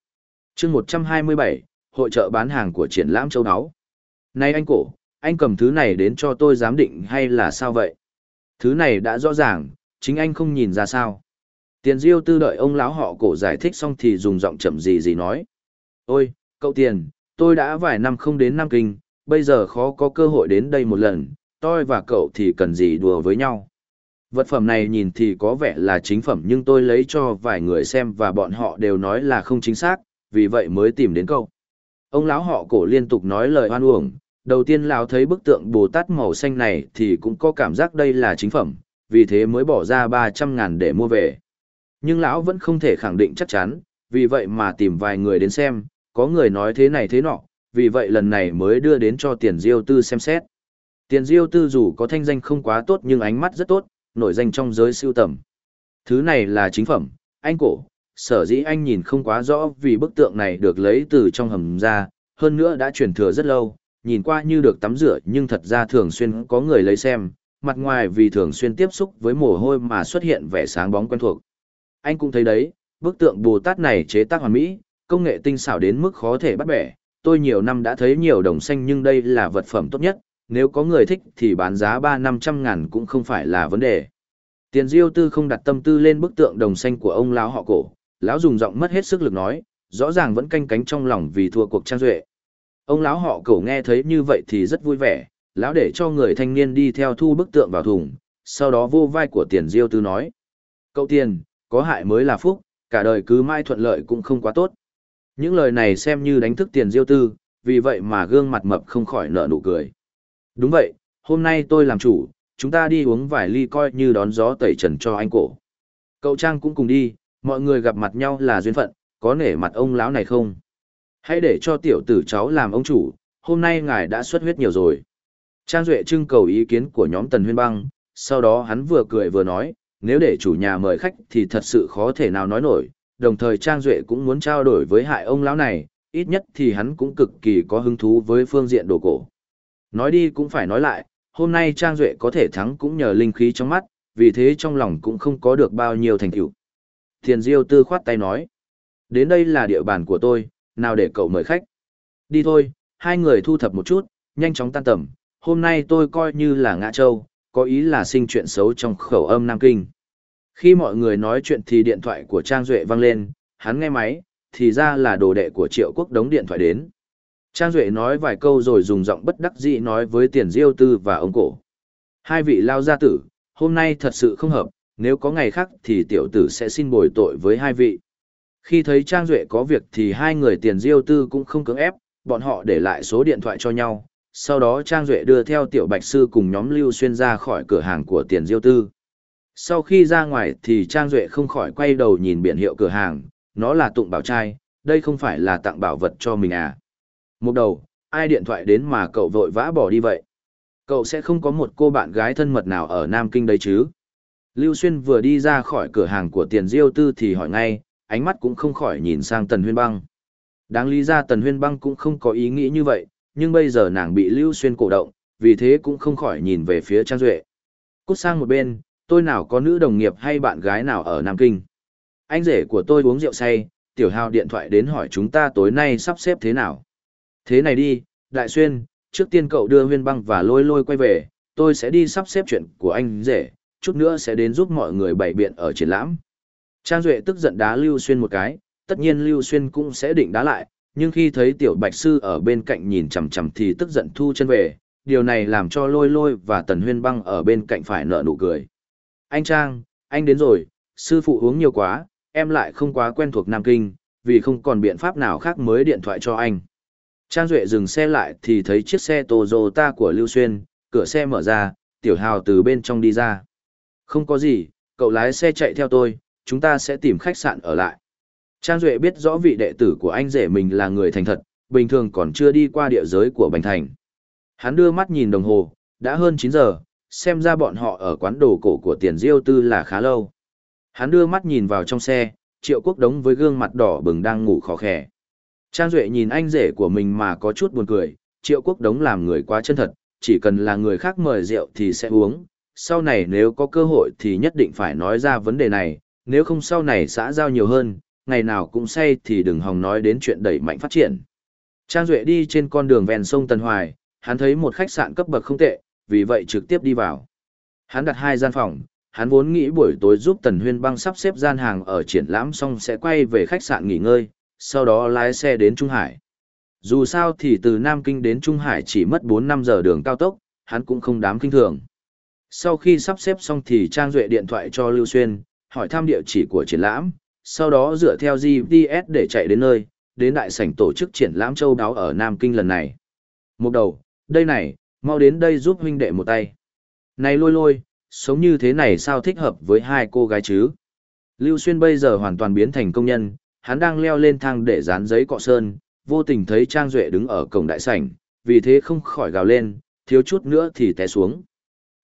chương 127, hội trợ bán hàng của triển lãm châu đáo. Này anh cổ, anh cầm thứ này đến cho tôi giám định hay là sao vậy? Thứ này đã rõ ràng, chính anh không nhìn ra sao. Tiền diêu tư đợi ông lão họ cổ giải thích xong thì dùng giọng chậm gì gì nói. Ôi, cậu tiền, tôi đã vài năm không đến Nam Kinh, bây giờ khó có cơ hội đến đây một lần, tôi và cậu thì cần gì đùa với nhau. Vật phẩm này nhìn thì có vẻ là chính phẩm nhưng tôi lấy cho vài người xem và bọn họ đều nói là không chính xác, vì vậy mới tìm đến cậu. Ông lão họ cổ liên tục nói lời hoan uổng, đầu tiên lão thấy bức tượng Bồ Tát màu xanh này thì cũng có cảm giác đây là chính phẩm, vì thế mới bỏ ra 300 ngàn để mua về. Nhưng lão vẫn không thể khẳng định chắc chắn, vì vậy mà tìm vài người đến xem, có người nói thế này thế nọ, vì vậy lần này mới đưa đến cho tiền diêu tư xem xét. Tiền diêu tư dù có thanh danh không quá tốt nhưng ánh mắt rất tốt, nổi danh trong giới siêu tầm. Thứ này là chính phẩm, anh cổ, sở dĩ anh nhìn không quá rõ vì bức tượng này được lấy từ trong hầm ra, hơn nữa đã truyền thừa rất lâu, nhìn qua như được tắm rửa nhưng thật ra thường xuyên có người lấy xem, mặt ngoài vì thường xuyên tiếp xúc với mồ hôi mà xuất hiện vẻ sáng bóng quen thuộc. Anh cũng thấy đấy, bức tượng Bồ Tát này chế tác hoàn mỹ, công nghệ tinh xảo đến mức khó thể bắt bẻ. Tôi nhiều năm đã thấy nhiều đồng xanh nhưng đây là vật phẩm tốt nhất, nếu có người thích thì bán giá ba năm trăm ngàn cũng không phải là vấn đề. Tiền Diêu Tư không đặt tâm tư lên bức tượng đồng xanh của ông lão họ cổ, lão dùng giọng mất hết sức lực nói, rõ ràng vẫn canh cánh trong lòng vì thua cuộc trang duệ. Ông lão họ cổ nghe thấy như vậy thì rất vui vẻ, lão để cho người thanh niên đi theo thu bức tượng vào thùng, sau đó vô vai của Tiền Diêu Tư nói: "Cậu Tiền, có hại mới là phúc, cả đời cứ mãi thuận lợi cũng không quá tốt." Những lời này xem như đánh thức Tiền Diêu Tư, vì vậy mà gương mặt mập không khỏi nở nụ cười. Đúng vậy, hôm nay tôi làm chủ, chúng ta đi uống vài ly coi như đón gió tẩy trần cho anh cổ. Cậu Trang cũng cùng đi, mọi người gặp mặt nhau là duyên phận, có nể mặt ông lão này không? Hãy để cho tiểu tử cháu làm ông chủ, hôm nay ngài đã xuất huyết nhiều rồi. Trang Duệ trưng cầu ý kiến của nhóm Tần Huyên Băng, sau đó hắn vừa cười vừa nói, nếu để chủ nhà mời khách thì thật sự khó thể nào nói nổi, đồng thời Trang Duệ cũng muốn trao đổi với hại ông lão này, ít nhất thì hắn cũng cực kỳ có hứng thú với phương diện đồ cổ. Nói đi cũng phải nói lại, hôm nay Trang Duệ có thể thắng cũng nhờ linh khí trong mắt, vì thế trong lòng cũng không có được bao nhiêu thành tựu. Thiền Diêu Tư khoát tay nói, đến đây là địa bàn của tôi, nào để cậu mời khách. Đi thôi, hai người thu thập một chút, nhanh chóng tan tầm, hôm nay tôi coi như là ngã châu, có ý là sinh chuyện xấu trong khẩu âm Nam Kinh. Khi mọi người nói chuyện thì điện thoại của Trang Duệ vang lên, hắn nghe máy, thì ra là đồ đệ của Triệu Quốc đống điện thoại đến. Trang Duệ nói vài câu rồi dùng giọng bất đắc dĩ nói với tiền diêu tư và ông cổ. Hai vị lao gia tử, hôm nay thật sự không hợp, nếu có ngày khác thì tiểu tử sẽ xin bồi tội với hai vị. Khi thấy Trang Duệ có việc thì hai người tiền diêu tư cũng không cưỡng ép, bọn họ để lại số điện thoại cho nhau. Sau đó Trang Duệ đưa theo tiểu bạch sư cùng nhóm lưu xuyên ra khỏi cửa hàng của tiền diêu tư. Sau khi ra ngoài thì Trang Duệ không khỏi quay đầu nhìn biển hiệu cửa hàng, nó là tụng bảo trai, đây không phải là tặng bảo vật cho mình à. Một đầu, ai điện thoại đến mà cậu vội vã bỏ đi vậy? Cậu sẽ không có một cô bạn gái thân mật nào ở Nam Kinh đấy chứ? Lưu Xuyên vừa đi ra khỏi cửa hàng của tiền diêu tư thì hỏi ngay, ánh mắt cũng không khỏi nhìn sang Tần Huyên Băng. Đáng lý ra Tần Huyên Băng cũng không có ý nghĩ như vậy, nhưng bây giờ nàng bị Lưu Xuyên cổ động, vì thế cũng không khỏi nhìn về phía Trang Duệ. Cút sang một bên, tôi nào có nữ đồng nghiệp hay bạn gái nào ở Nam Kinh. Anh rể của tôi uống rượu say, tiểu hào điện thoại đến hỏi chúng ta tối nay sắp xếp thế nào. Thế này đi, Đại Xuyên, trước tiên cậu đưa huyên băng và lôi lôi quay về, tôi sẽ đi sắp xếp chuyện của anh rể, chút nữa sẽ đến giúp mọi người bày biện ở triển lãm. Trang Duệ tức giận đá Lưu Xuyên một cái, tất nhiên Lưu Xuyên cũng sẽ định đá lại, nhưng khi thấy tiểu bạch sư ở bên cạnh nhìn chằm chằm thì tức giận thu chân về, điều này làm cho lôi lôi và tần huyên băng ở bên cạnh phải nở nụ cười. Anh Trang, anh đến rồi, sư phụ uống nhiều quá, em lại không quá quen thuộc Nam Kinh, vì không còn biện pháp nào khác mới điện thoại cho anh. Trang Duệ dừng xe lại thì thấy chiếc xe Toyota của Lưu Xuyên, cửa xe mở ra, tiểu hào từ bên trong đi ra. Không có gì, cậu lái xe chạy theo tôi, chúng ta sẽ tìm khách sạn ở lại. Trang Duệ biết rõ vị đệ tử của anh rể mình là người thành thật, bình thường còn chưa đi qua địa giới của Bành Thành. Hắn đưa mắt nhìn đồng hồ, đã hơn 9 giờ, xem ra bọn họ ở quán đồ cổ của tiền diêu tư là khá lâu. Hắn đưa mắt nhìn vào trong xe, triệu quốc đống với gương mặt đỏ bừng đang ngủ khó khẻ. Trang Duệ nhìn anh rể của mình mà có chút buồn cười, triệu quốc đống làm người quá chân thật, chỉ cần là người khác mời rượu thì sẽ uống, sau này nếu có cơ hội thì nhất định phải nói ra vấn đề này, nếu không sau này xã giao nhiều hơn, ngày nào cũng say thì đừng hòng nói đến chuyện đẩy mạnh phát triển. Trang Duệ đi trên con đường ven sông Tân Hoài, hắn thấy một khách sạn cấp bậc không tệ, vì vậy trực tiếp đi vào. Hắn đặt hai gian phòng, hắn vốn nghĩ buổi tối giúp Tần Huyên băng sắp xếp gian hàng ở triển lãm xong sẽ quay về khách sạn nghỉ ngơi, sau đó lái xe đến Trung Hải. Dù sao thì từ Nam Kinh đến Trung Hải chỉ mất 4-5 giờ đường cao tốc, hắn cũng không đám kinh thường. Sau khi sắp xếp xong thì Trang Duệ điện thoại cho Lưu Xuyên, hỏi thăm địa chỉ của triển lãm, sau đó dựa theo GPS để chạy đến nơi, đến đại sảnh tổ chức triển lãm châu đáo ở Nam Kinh lần này. Một đầu, đây này, mau đến đây giúp huynh đệ một tay. Này lôi lôi, sống như thế này sao thích hợp với hai cô gái chứ? Lưu Xuyên bây giờ hoàn toàn biến thành công nhân, hắn đang leo lên thang để dán giấy cọ sơn, vô tình thấy Trang Duệ đứng ở cổng đại sảnh, vì thế không khỏi gào lên, thiếu chút nữa thì té xuống.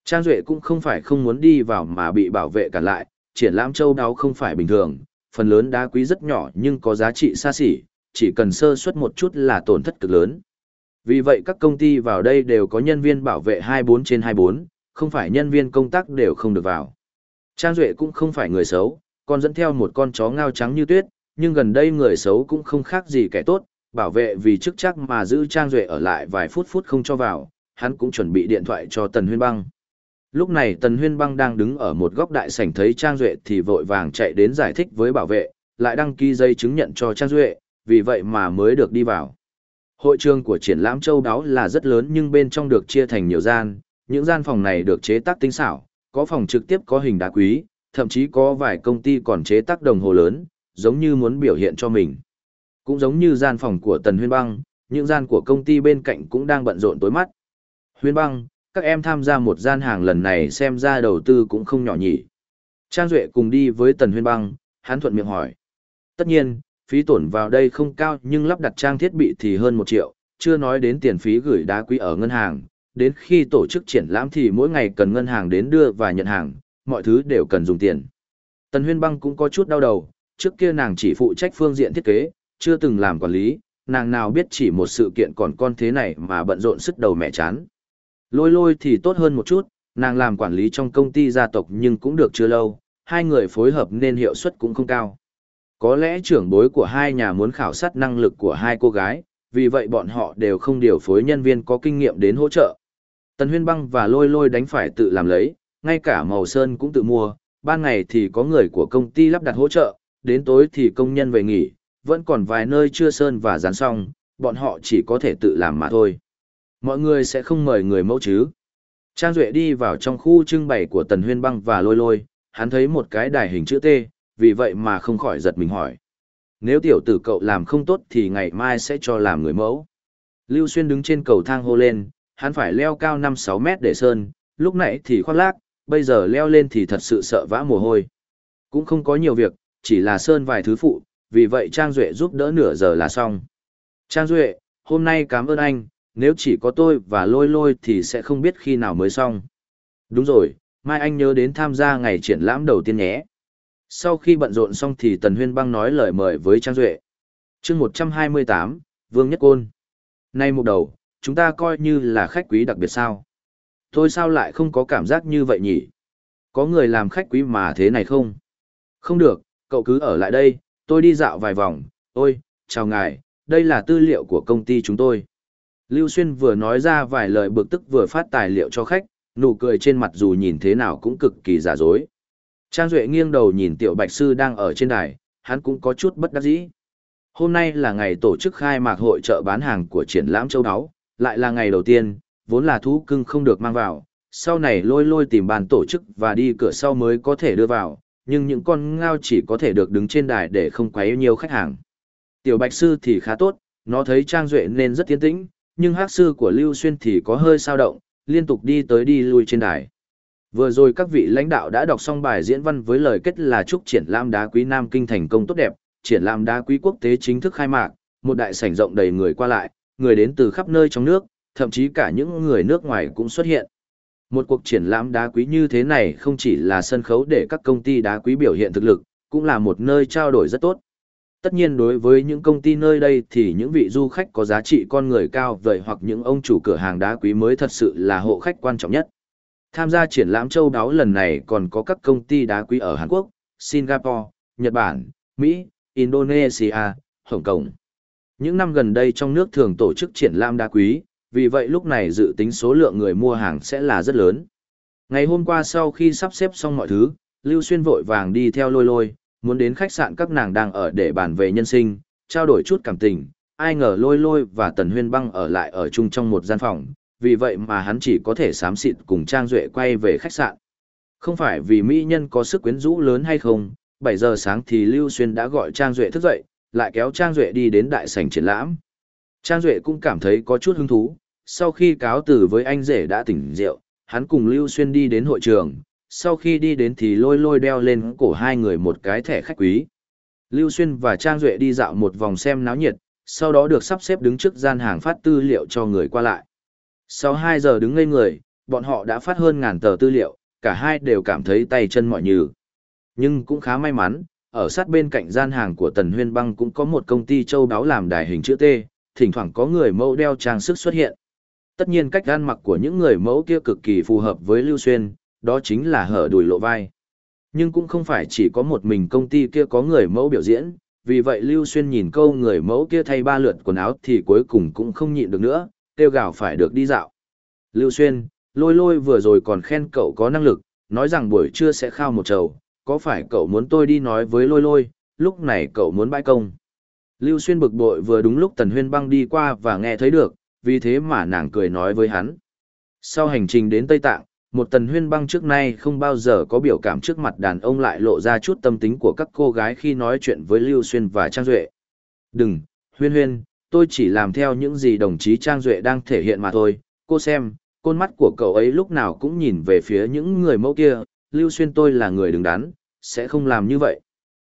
Trang Duệ cũng không phải không muốn đi vào mà bị bảo vệ cản lại, triển lãm châu đáo không phải bình thường, phần lớn đá quý rất nhỏ nhưng có giá trị xa xỉ, chỉ cần sơ suất một chút là tổn thất cực lớn. Vì vậy các công ty vào đây đều có nhân viên bảo vệ 24 trên 24, không phải nhân viên công tác đều không được vào. Trang Duệ cũng không phải người xấu, còn dẫn theo một con chó ngao trắng như tuyết, nhưng gần đây người xấu cũng không khác gì kẻ tốt, bảo vệ vì chức chắc mà giữ Trang Duệ ở lại vài phút phút không cho vào, hắn cũng chuẩn bị điện thoại cho Tần Huyên Băng. Lúc này Tần Huyên Băng đang đứng ở một góc đại sảnh thấy Trang Duệ thì vội vàng chạy đến giải thích với bảo vệ, lại đăng ký dây chứng nhận cho Trang Duệ, vì vậy mà mới được đi vào. Hội trường của triển lãm châu đáo là rất lớn nhưng bên trong được chia thành nhiều gian, những gian phòng này được chế tác tinh xảo, có phòng trực tiếp có hình đá quý, thậm chí có vài công ty còn chế tác đồng hồ lớn, giống như muốn biểu hiện cho mình. Cũng giống như gian phòng của Tần Huyên Băng, những gian của công ty bên cạnh cũng đang bận rộn tối mắt. Huyên Băng, các em tham gia một gian hàng lần này xem ra đầu tư cũng không nhỏ nhỉ. Trang Duệ cùng đi với Tần Huyên Băng, hắn thuận miệng hỏi. Tất nhiên, phí tổn vào đây không cao nhưng lắp đặt trang thiết bị thì hơn một triệu, chưa nói đến tiền phí gửi đá quý ở ngân hàng. Đến khi tổ chức triển lãm thì mỗi ngày cần ngân hàng đến đưa và nhận hàng, mọi thứ đều cần dùng tiền. Tần Huyên Băng cũng có chút đau đầu, trước kia nàng chỉ phụ trách phương diện thiết kế, chưa từng làm quản lý, nàng nào biết chỉ một sự kiện còn con thế này mà bận rộn sức đầu mẹ chán. Lôi lôi thì tốt hơn một chút, nàng làm quản lý trong công ty gia tộc nhưng cũng được chưa lâu, hai người phối hợp nên hiệu suất cũng không cao. Có lẽ trưởng bối của hai nhà muốn khảo sát năng lực của hai cô gái, vì vậy bọn họ đều không điều phối nhân viên có kinh nghiệm đến hỗ trợ. Tần Huyên Băng và Lôi Lôi đánh phải tự làm lấy, ngay cả màu sơn cũng tự mua, ban ngày thì có người của công ty lắp đặt hỗ trợ, đến tối thì công nhân về nghỉ, vẫn còn vài nơi chưa sơn và dán xong, bọn họ chỉ có thể tự làm mà thôi. Mọi người sẽ không mời người mẫu chứ. Trang Duệ đi vào trong khu trưng bày của Tần Huyên Băng và Lôi Lôi, hắn thấy một cái đài hình chữ T, vì vậy mà không khỏi giật mình hỏi. Nếu tiểu tử cậu làm không tốt thì ngày mai sẽ cho làm người mẫu. Lưu Xuyên đứng trên cầu thang hô lên, hắn phải leo cao 5-6 mét để sơn, lúc nãy thì khoác lác, bây giờ leo lên thì thật sự sợ vã mồ hôi. Cũng không có nhiều việc, chỉ là sơn vài thứ phụ, vì vậy Trang Duệ giúp đỡ nửa giờ là xong. Trang Duệ, hôm nay cảm ơn anh, nếu chỉ có tôi và lôi lôi thì sẽ không biết khi nào mới xong. Đúng rồi, mai anh nhớ đến tham gia ngày triển lãm đầu tiên nhé. Sau khi bận rộn xong thì Tần Huyên Băng nói lời mời với Trang Duệ. chương 128, Vương Nhất Côn. Nay mục đầu, chúng ta coi như là khách quý đặc biệt sao. Tôi sao lại không có cảm giác như vậy nhỉ? Có người làm khách quý mà thế này không? Không được, cậu cứ ở lại đây, tôi đi dạo vài vòng. Ôi, chào ngài, đây là tư liệu của công ty chúng tôi. Lưu Xuyên vừa nói ra vài lời bực tức vừa phát tài liệu cho khách, nụ cười trên mặt dù nhìn thế nào cũng cực kỳ giả dối. Trang Duệ nghiêng đầu nhìn tiểu bạch sư đang ở trên đài, hắn cũng có chút bất đắc dĩ. Hôm nay là ngày tổ chức khai mạc hội chợ bán hàng của triển lãm châu áo, lại là ngày đầu tiên, vốn là thú cưng không được mang vào, sau này lôi lôi tìm bàn tổ chức và đi cửa sau mới có thể đưa vào, nhưng những con ngao chỉ có thể được đứng trên đài để không quấy nhiều khách hàng. Tiểu bạch sư thì khá tốt, nó thấy Trang Duệ nên rất tiến tĩnh, nhưng hát sư của Lưu Xuyên thì có hơi sao động, liên tục đi tới đi lui trên đài. Vừa rồi các vị lãnh đạo đã đọc xong bài diễn văn với lời kết là chúc triển lãm đá quý Nam Kinh thành công tốt đẹp, triển lãm đá quý quốc tế chính thức khai mạc, một đại sảnh rộng đầy người qua lại, người đến từ khắp nơi trong nước, thậm chí cả những người nước ngoài cũng xuất hiện. Một cuộc triển lãm đá quý như thế này không chỉ là sân khấu để các công ty đá quý biểu hiện thực lực, cũng là một nơi trao đổi rất tốt. Tất nhiên đối với những công ty nơi đây thì những vị du khách có giá trị con người cao vậy hoặc những ông chủ cửa hàng đá quý mới thật sự là hộ khách quan trọng nhất. Tham gia triển lãm châu đáo lần này còn có các công ty đá quý ở Hàn Quốc, Singapore, Nhật Bản, Mỹ, Indonesia, Hồng Kông. Những năm gần đây trong nước thường tổ chức triển lãm đá quý, vì vậy lúc này dự tính số lượng người mua hàng sẽ là rất lớn. Ngày hôm qua sau khi sắp xếp xong mọi thứ, Lưu Xuyên vội vàng đi theo lôi lôi, muốn đến khách sạn các nàng đang ở để bàn về nhân sinh, trao đổi chút cảm tình, ai ngờ lôi lôi và Tần Huyên Băng ở lại ở chung trong một gian phòng, vì vậy mà hắn chỉ có thể sám xịt cùng Trang Duệ quay về khách sạn. Không phải vì mỹ nhân có sức quyến rũ lớn hay không, 7 giờ sáng thì Lưu Xuyên đã gọi Trang Duệ thức dậy, lại kéo Trang Duệ đi đến đại sảnh triển lãm. Trang Duệ cũng cảm thấy có chút hứng thú, sau khi cáo từ với anh rể đã tỉnh rượu, hắn cùng Lưu Xuyên đi đến hội trường, sau khi đi đến thì lôi lôi đeo lên cổ hai người một cái thẻ khách quý. Lưu Xuyên và Trang Duệ đi dạo một vòng xem náo nhiệt, sau đó được sắp xếp đứng trước gian hàng phát tư liệu cho người qua lại. Sau 2 giờ đứng ngây người, bọn họ đã phát hơn ngàn tờ tư liệu, cả hai đều cảm thấy tay chân mỏi nhừ. Nhưng cũng khá may mắn, ở sát bên cạnh gian hàng của Tần Huyên Băng cũng có một công ty châu đáo làm đài hình chữ T, thỉnh thoảng có người mẫu đeo trang sức xuất hiện. Tất nhiên cách ăn mặc của những người mẫu kia cực kỳ phù hợp với Lưu Xuyên, đó chính là hở đùi lộ vai. Nhưng cũng không phải chỉ có một mình công ty kia có người mẫu biểu diễn, vì vậy Lưu Xuyên nhìn câu người mẫu kia thay ba lượt quần áo thì cuối cùng cũng không nhịn được nữa, kêu gào phải được đi dạo. Lưu Xuyên, lôi lôi vừa rồi còn khen cậu có năng lực, nói rằng buổi trưa sẽ khao một trầu, có phải cậu muốn tôi đi nói với lôi lôi, lúc này cậu muốn bãi công. Lưu Xuyên bực bội vừa đúng lúc Tần Huyên băng đi qua và nghe thấy được, vì thế mà nàng cười nói với hắn. Sau hành trình đến Tây Tạng, một Tần Huyên băng trước nay không bao giờ có biểu cảm trước mặt đàn ông lại lộ ra chút tâm tính của các cô gái khi nói chuyện với Lưu Xuyên và Trang Duệ. Đừng, Huyên Huyên, tôi chỉ làm theo những gì đồng chí Trang Duệ đang thể hiện mà thôi, cô xem, con mắt của cậu ấy lúc nào cũng nhìn về phía những người mẫu kia, Lưu Xuyên tôi là người đứng đắn, sẽ không làm như vậy.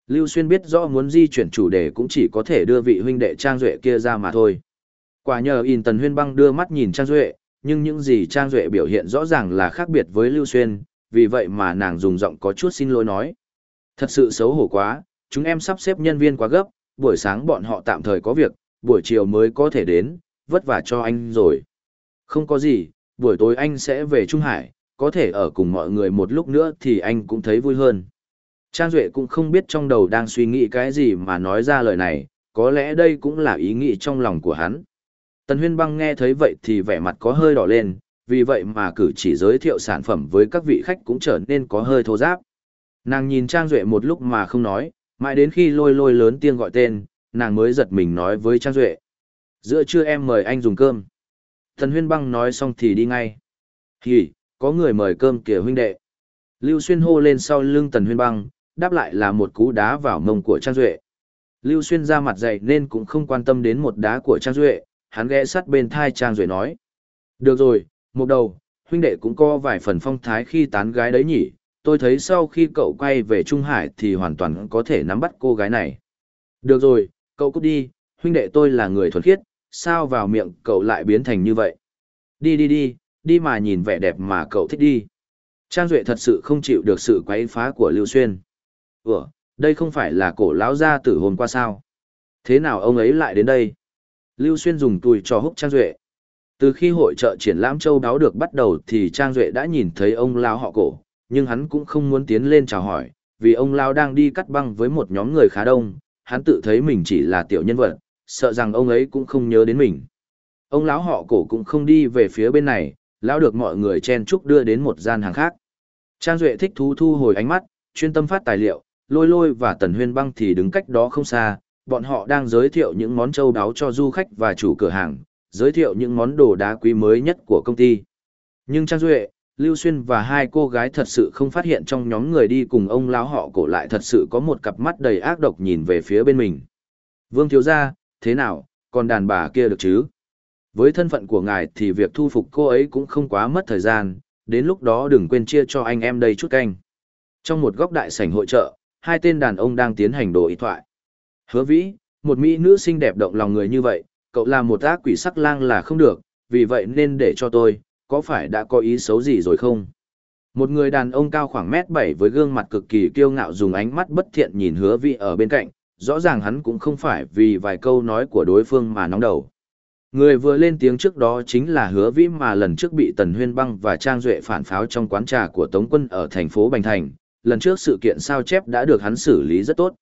Lưu Xuyên biết rõ muốn di chuyển chủ đề cũng chỉ có thể đưa vị huynh đệ Trang Duệ kia ra mà thôi. Quả nhờ in tần huyên băng đưa mắt nhìn Trang Duệ, nhưng những gì Trang Duệ biểu hiện rõ ràng là khác biệt với Lưu Xuyên, vì vậy mà nàng dùng giọng có chút xin lỗi nói. Thật sự xấu hổ quá, chúng em sắp xếp nhân viên quá gấp, buổi sáng bọn họ tạm thời có việc, buổi chiều mới có thể đến, vất vả cho anh rồi. Không có gì, buổi tối anh sẽ về Trung Hải, có thể ở cùng mọi người một lúc nữa thì anh cũng thấy vui hơn. Trang Duệ cũng không biết trong đầu đang suy nghĩ cái gì mà nói ra lời này, có lẽ đây cũng là ý nghĩ trong lòng của hắn. Tần Huyên Băng nghe thấy vậy thì vẻ mặt có hơi đỏ lên, vì vậy mà cử chỉ giới thiệu sản phẩm với các vị khách cũng trở nên có hơi thô giáp. Nàng nhìn Trang Duệ một lúc mà không nói, mãi đến khi lôi lôi lớn tiếng gọi tên, nàng mới giật mình nói với Trang Duệ. Giữa trưa em mời anh dùng cơm. Tần Huyên Băng nói xong thì đi ngay. Thì, có người mời cơm kìa huynh đệ. Lưu Xuyên hô lên sau lưng Tần Huyên Băng, đáp lại là một cú đá vào mông của Trang Duệ. Lưu Xuyên ra mặt dậy nên cũng không quan tâm đến một đá của Trang Duệ, hắn ghé sát bên thai Trang Duệ nói. Được rồi, một đầu, huynh đệ cũng có vài phần phong thái khi tán gái đấy nhỉ, tôi thấy sau khi cậu quay về Trung Hải thì hoàn toàn có thể nắm bắt cô gái này. Được rồi, cậu cút đi, huynh đệ tôi là người thuần khiết, sao vào miệng cậu lại biến thành như vậy? Đi đi đi, đi mà nhìn vẻ đẹp mà cậu thích đi. Trang Duệ thật sự không chịu được sự quấy phá của Lưu Xuyên. Ủa, đây không phải là cổ lão gia tử hôm qua sao? Thế nào ông ấy lại đến đây? Lưu Xuyên dùng tùi cho húc Trang Duệ. Từ khi hội trợ triển lãm châu đáo được bắt đầu thì Trang Duệ đã nhìn thấy ông lão họ cổ, nhưng hắn cũng không muốn tiến lên chào hỏi, vì ông lão đang đi cắt băng với một nhóm người khá đông, hắn tự thấy mình chỉ là tiểu nhân vật, sợ rằng ông ấy cũng không nhớ đến mình. Ông lão họ cổ cũng không đi về phía bên này, lão được mọi người chen chúc đưa đến một gian hàng khác. Trang Duệ thích thú thu hồi ánh mắt, chuyên tâm phát tài liệu, lôi lôi và tần huyên băng thì đứng cách đó không xa, bọn họ đang giới thiệu những món châu đáo cho du khách và chủ cửa hàng, giới thiệu những món đồ đá quý mới nhất của công ty. Nhưng Trang Duệ, Lưu Xuyên và hai cô gái thật sự không phát hiện trong nhóm người đi cùng ông lão họ cổ lại thật sự có một cặp mắt đầy ác độc nhìn về phía bên mình. Vương thiếu gia, thế nào, còn đàn bà kia được chứ? Với thân phận của ngài thì việc thu phục cô ấy cũng không quá mất thời gian, đến lúc đó đừng quên chia cho anh em đây chút canh. Trong một góc đại sảnh hội trợ, hai tên đàn ông đang tiến hành đồ ý thoại. Hứa vĩ, một mỹ nữ xinh đẹp động lòng người như vậy, cậu làm một ác quỷ sắc lang là không được, vì vậy nên để cho tôi, có phải đã có ý xấu gì rồi không? Một người đàn ông cao khoảng mét bảy với gương mặt cực kỳ kiêu ngạo dùng ánh mắt bất thiện nhìn hứa vĩ ở bên cạnh, rõ ràng hắn cũng không phải vì vài câu nói của đối phương mà nóng đầu. Người vừa lên tiếng trước đó chính là hứa vĩ mà lần trước bị Tần Huyên Băng và Trang Duệ phản pháo trong quán trà của Tống quân ở thành phố Bành Thành, lần trước sự kiện sao chép đã được hắn xử lý rất tốt.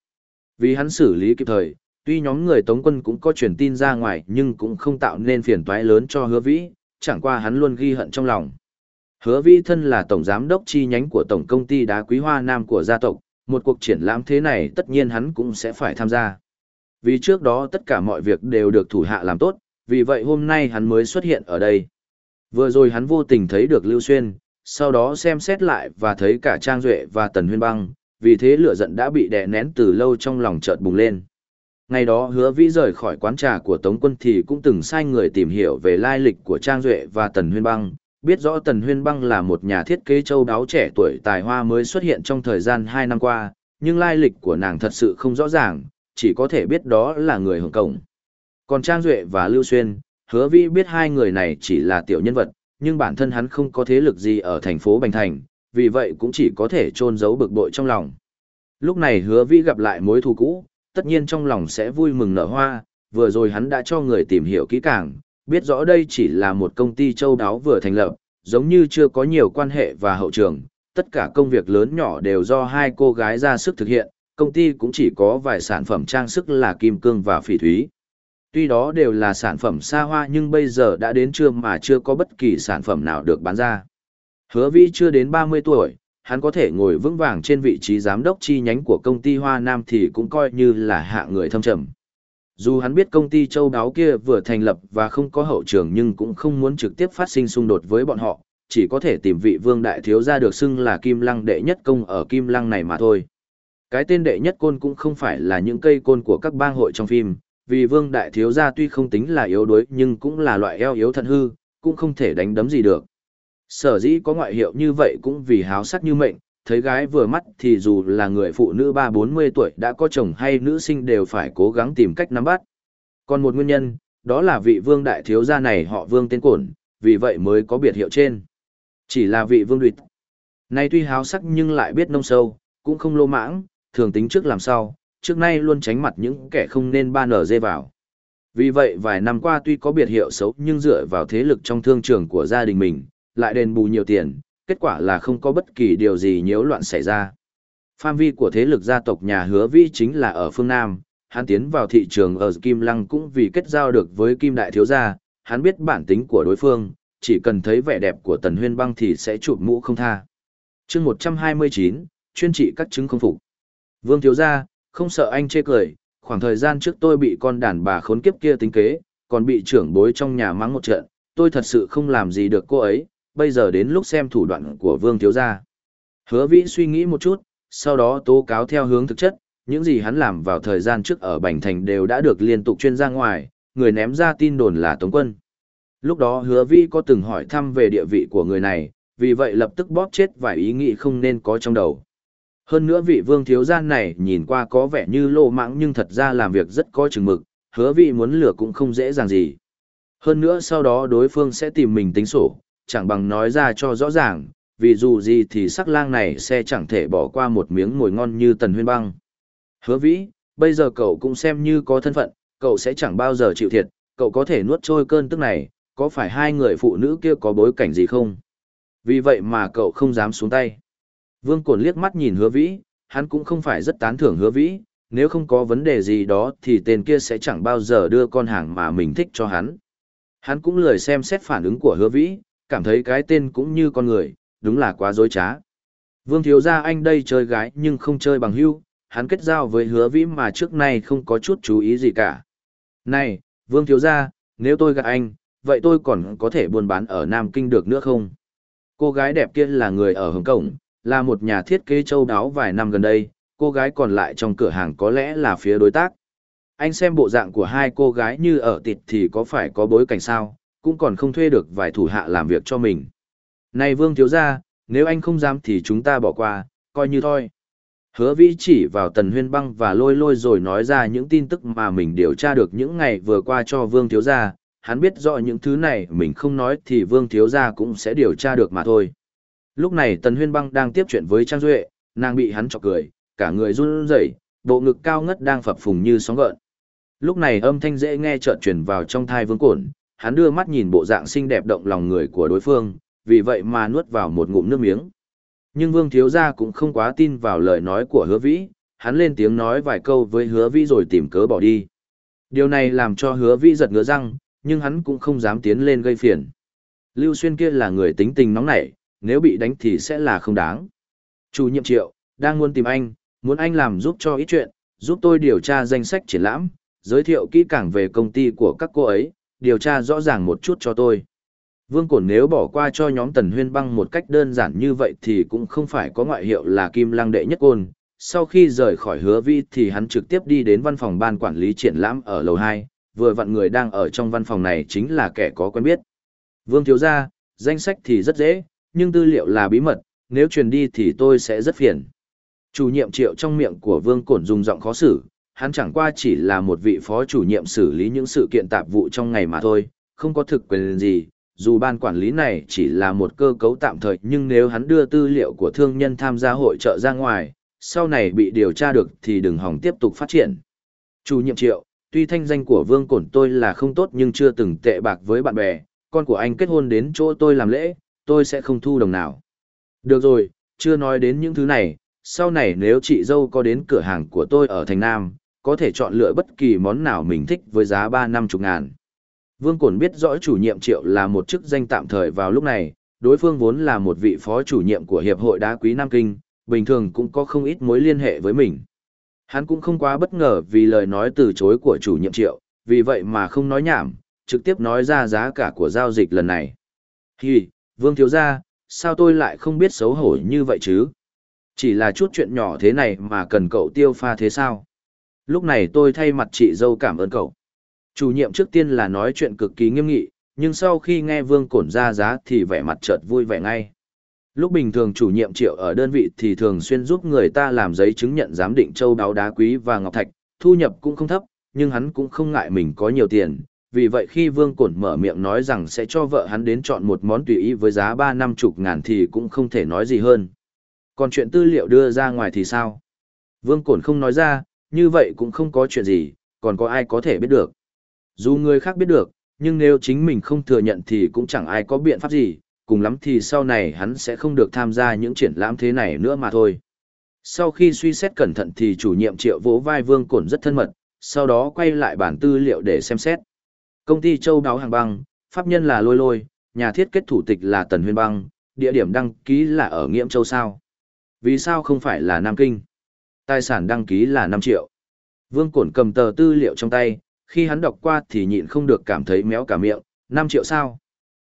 Vì hắn xử lý kịp thời, tuy nhóm người Tống quân cũng có truyền tin ra ngoài nhưng cũng không tạo nên phiền toái lớn cho hứa vĩ, chẳng qua hắn luôn ghi hận trong lòng. Hứa vĩ thân là tổng giám đốc chi nhánh của tổng công ty đá quý hoa nam của gia tộc, một cuộc triển lãm thế này tất nhiên hắn cũng sẽ phải tham gia. Vì trước đó tất cả mọi việc đều được thủ hạ làm tốt, vì vậy hôm nay hắn mới xuất hiện ở đây. Vừa rồi hắn vô tình thấy được Lưu Xuyên, sau đó xem xét lại và thấy cả Trang Duệ và Tần Huyên Băng, vì thế lửa giận đã bị đè nén từ lâu trong lòng chợt bùng lên. Ngày đó hứa vĩ rời khỏi quán trà của Tống quân thì cũng từng sai người tìm hiểu về lai lịch của Trang Duệ và Tần Huyên Băng, biết rõ Tần Huyên Băng là một nhà thiết kế châu đáo trẻ tuổi tài hoa mới xuất hiện trong thời gian 2 năm qua, nhưng lai lịch của nàng thật sự không rõ ràng, chỉ có thể biết đó là người Hồng Cổng. Còn Trang Duệ và Lưu Xuyên, hứa vĩ biết hai người này chỉ là tiểu nhân vật, nhưng bản thân hắn không có thế lực gì ở thành phố Bành Thành, vì vậy cũng chỉ có thể trôn giấu bực bội trong lòng. Lúc này hứa vĩ gặp lại mối thù cũ, tất nhiên trong lòng sẽ vui mừng nở hoa, vừa rồi hắn đã cho người tìm hiểu kỹ càng, biết rõ đây chỉ là một công ty châu đáo vừa thành lập, giống như chưa có nhiều quan hệ và hậu trường, tất cả công việc lớn nhỏ đều do hai cô gái ra sức thực hiện, công ty cũng chỉ có vài sản phẩm trang sức là kim cương và phỉ thúy. Tuy đó đều là sản phẩm xa hoa nhưng bây giờ đã đến trưa mà chưa có bất kỳ sản phẩm nào được bán ra. Hứa vĩ chưa đến 30 tuổi, hắn có thể ngồi vững vàng trên vị trí giám đốc chi nhánh của công ty Hoa Nam thì cũng coi như là hạ người thâm trầm. Dù hắn biết công ty châu đáo kia vừa thành lập và không có hậu trường nhưng cũng không muốn trực tiếp phát sinh xung đột với bọn họ, chỉ có thể tìm vị vương đại thiếu gia được xưng là Kim Lăng đệ nhất công ở Kim Lăng này mà thôi. Cái tên đệ nhất côn cũng không phải là những cây côn của các bang hội trong phim, vì vương đại thiếu gia tuy không tính là yếu đuối nhưng cũng là loại eo yếu thận hư, cũng không thể đánh đấm gì được. Sở dĩ có ngoại hiệu như vậy cũng vì háo sắc như mệnh, thấy gái vừa mắt thì dù là người phụ nữ ba bốn mươi tuổi đã có chồng hay nữ sinh đều phải cố gắng tìm cách nắm bắt. Còn một nguyên nhân, đó là vị vương đại thiếu gia này họ vương tên cổn, vì vậy mới có biệt hiệu trên. Chỉ là vị vương đuyệt. Nay tuy háo sắc nhưng lại biết nông sâu, cũng không lô mãng, thường tính trước làm sao, trước nay luôn tránh mặt những kẻ không nên ba nở dê vào. Vì vậy vài năm qua tuy có biệt hiệu xấu nhưng dựa vào thế lực trong thương trường của gia đình mình, lại đền bù nhiều tiền, kết quả là không có bất kỳ điều gì nhiễu loạn xảy ra. Phạm vi của thế lực gia tộc nhà hứa vĩ chính là ở phương Nam, hắn tiến vào thị trường ở Kim Lăng cũng vì kết giao được với Kim Đại Thiếu Gia, hắn biết bản tính của đối phương, chỉ cần thấy vẻ đẹp của Tần Huyên Băng thì sẽ chụp mũ không tha. chương 129, chuyên trị các chứng không phục. Vương Thiếu Gia, không sợ anh chê cười, khoảng thời gian trước tôi bị con đàn bà khốn kiếp kia tính kế, còn bị trưởng bối trong nhà mắng một trận, tôi thật sự không làm gì được cô ấy, bây giờ đến lúc xem thủ đoạn của Vương Thiếu Gia. Hứa Vĩ suy nghĩ một chút, sau đó tố cáo theo hướng thực chất, những gì hắn làm vào thời gian trước ở Bành Thành đều đã được liên tục chuyên ra ngoài, người ném ra tin đồn là Tống Quân. Lúc đó Hứa Vĩ có từng hỏi thăm về địa vị của người này, vì vậy lập tức bóp chết vài ý nghĩ không nên có trong đầu. Hơn nữa vị vương thiếu gia này nhìn qua có vẻ như lô mãng nhưng thật ra làm việc rất có chừng mực, hứa vị muốn lừa cũng không dễ dàng gì. Hơn nữa sau đó đối phương sẽ tìm mình tính sổ, chẳng bằng nói ra cho rõ ràng, vì dù gì thì sắc lang này sẽ chẳng thể bỏ qua một miếng mồi ngon như tần huyên băng. Hứa vĩ, bây giờ cậu cũng xem như có thân phận, cậu sẽ chẳng bao giờ chịu thiệt, cậu có thể nuốt trôi cơn tức này, có phải hai người phụ nữ kia có bối cảnh gì không? Vì vậy mà cậu không dám xuống tay. Vương Cổn liếc mắt nhìn hứa vĩ, hắn cũng không phải rất tán thưởng hứa vĩ, nếu không có vấn đề gì đó thì tên kia sẽ chẳng bao giờ đưa con hàng mà mình thích cho hắn. Hắn cũng lười xem xét phản ứng của hứa vĩ, cảm thấy cái tên cũng như con người, đúng là quá dối trá. Vương thiếu gia anh đây chơi gái nhưng không chơi bằng hưu, hắn kết giao với hứa vĩ mà trước nay không có chút chú ý gì cả. Này, Vương thiếu gia, nếu tôi gặp anh, vậy tôi còn có thể buôn bán ở Nam Kinh được nữa không? Cô gái đẹp kia là người ở Hồng Kông, là một nhà thiết kế châu đáo vài năm gần đây, cô gái còn lại trong cửa hàng có lẽ là phía đối tác. Anh xem bộ dạng của hai cô gái như ở tịt thì có phải có bối cảnh sao, cũng còn không thuê được vài thủ hạ làm việc cho mình. Này Vương thiếu gia, nếu anh không dám thì chúng ta bỏ qua, coi như thôi. Hứa vĩ chỉ vào tần huyên băng và lôi lôi rồi nói ra những tin tức mà mình điều tra được những ngày vừa qua cho Vương thiếu gia, hắn biết rõ những thứ này mình không nói thì Vương thiếu gia cũng sẽ điều tra được mà thôi. Lúc này tần huyên băng đang tiếp chuyện với Trang Duệ, nàng bị hắn chọc cười, cả người run rẩy, bộ ngực cao ngất đang phập phùng như sóng gợn. Lúc này âm thanh dễ nghe chợt truyền vào trong thai Vương Cổn, hắn đưa mắt nhìn bộ dạng xinh đẹp động lòng người của đối phương, vì vậy mà nuốt vào một ngụm nước miếng. Nhưng Vương Thiếu Gia cũng không quá tin vào lời nói của hứa vĩ, hắn lên tiếng nói vài câu với hứa vĩ rồi tìm cớ bỏ đi. Điều này làm cho hứa vĩ giật ngứa răng, nhưng hắn cũng không dám tiến lên gây phiền. Lưu Xuyên kia là người tính tình nóng nảy, nếu bị đánh thì sẽ là không đáng. Chủ nhiệm triệu, đang muốn tìm anh, muốn anh làm giúp cho ít chuyện, giúp tôi điều tra danh sách triển lãm, giới thiệu kỹ càng về công ty của các cô ấy, điều tra rõ ràng một chút cho tôi. Vương Cổn nếu bỏ qua cho nhóm Tần Huyên Băng một cách đơn giản như vậy thì cũng không phải có ngoại hiệu là Kim Lăng Đệ Nhất Côn. Sau khi rời khỏi hứa vi thì hắn trực tiếp đi đến văn phòng ban quản lý triển lãm ở lầu 2, vừa vặn người đang ở trong văn phòng này chính là kẻ có quen biết. Vương Thiếu Gia, danh sách thì rất dễ, nhưng tư liệu là bí mật, nếu truyền đi thì tôi sẽ rất phiền. Chủ nhiệm triệu trong miệng của Vương Cổn dùng giọng khó xử, hắn chẳng qua chỉ là một vị phó chủ nhiệm xử lý những sự kiện tạp vụ trong ngày mà thôi, không có thực quyền gì, dù ban quản lý này chỉ là một cơ cấu tạm thời nhưng nếu hắn đưa tư liệu của thương nhân tham gia hội trợ ra ngoài, sau này bị điều tra được thì đừng hòng tiếp tục phát triển. Chủ nhiệm triệu, tuy thanh danh của vương cổn tôi là không tốt nhưng chưa từng tệ bạc với bạn bè, con của anh kết hôn đến chỗ tôi làm lễ, tôi sẽ không thu đồng nào. Được rồi, chưa nói đến những thứ này, sau này nếu chị dâu có đến cửa hàng của tôi ở thành Nam, có thể chọn lựa bất kỳ món nào mình thích với giá ba năm chục ngàn. Vương Cổn biết rõ chủ nhiệm triệu là một chức danh tạm thời vào lúc này, đối phương vốn là một vị phó chủ nhiệm của Hiệp hội Đá Quý Nam Kinh, bình thường cũng có không ít mối liên hệ với mình. Hắn cũng không quá bất ngờ vì lời nói từ chối của chủ nhiệm triệu, vì vậy mà không nói nhảm, trực tiếp nói ra giá cả của giao dịch lần này. Hì, Vương Thiếu Gia, sao tôi lại không biết xấu hổ như vậy chứ? Chỉ là chút chuyện nhỏ thế này mà cần cậu tiêu pha thế sao? Lúc này tôi thay mặt chị dâu cảm ơn cậu. Chủ nhiệm trước tiên là nói chuyện cực kỳ nghiêm nghị, nhưng sau khi nghe Vương Cổn ra giá thì vẻ mặt chợt vui vẻ ngay. Lúc bình thường chủ nhiệm triệu ở đơn vị thì thường xuyên giúp người ta làm giấy chứng nhận giám định châu đáo đá quý và ngọc thạch, thu nhập cũng không thấp, nhưng hắn cũng không ngại mình có nhiều tiền. Vì vậy khi Vương Cổn mở miệng nói rằng sẽ cho vợ hắn đến chọn một món tùy ý với giá ba năm chục ngàn thì cũng không thể nói gì hơn. Còn chuyện tư liệu đưa ra ngoài thì sao? Vương Cổn không nói ra, như vậy cũng không có chuyện gì, còn có ai có thể biết được. Dù người khác biết được, nhưng nếu chính mình không thừa nhận thì cũng chẳng ai có biện pháp gì, cùng lắm thì sau này hắn sẽ không được tham gia những triển lãm thế này nữa mà thôi. Sau khi suy xét cẩn thận thì chủ nhiệm triệu vỗ vai vương cổn rất thân mật, sau đó quay lại bản tư liệu để xem xét. Công ty châu đáo hàng băng, pháp nhân là lôi lôi, nhà thiết kết thủ tịch là Tần Huyên Băng, địa điểm đăng ký là ở Nghiễm Châu sao? Vì sao không phải là Nam Kinh? Tài sản đăng ký là 5 triệu. Vương Cổn cầm tờ tư liệu trong tay, khi hắn đọc qua thì nhịn không được cảm thấy méo cả miệng, 5 triệu sao.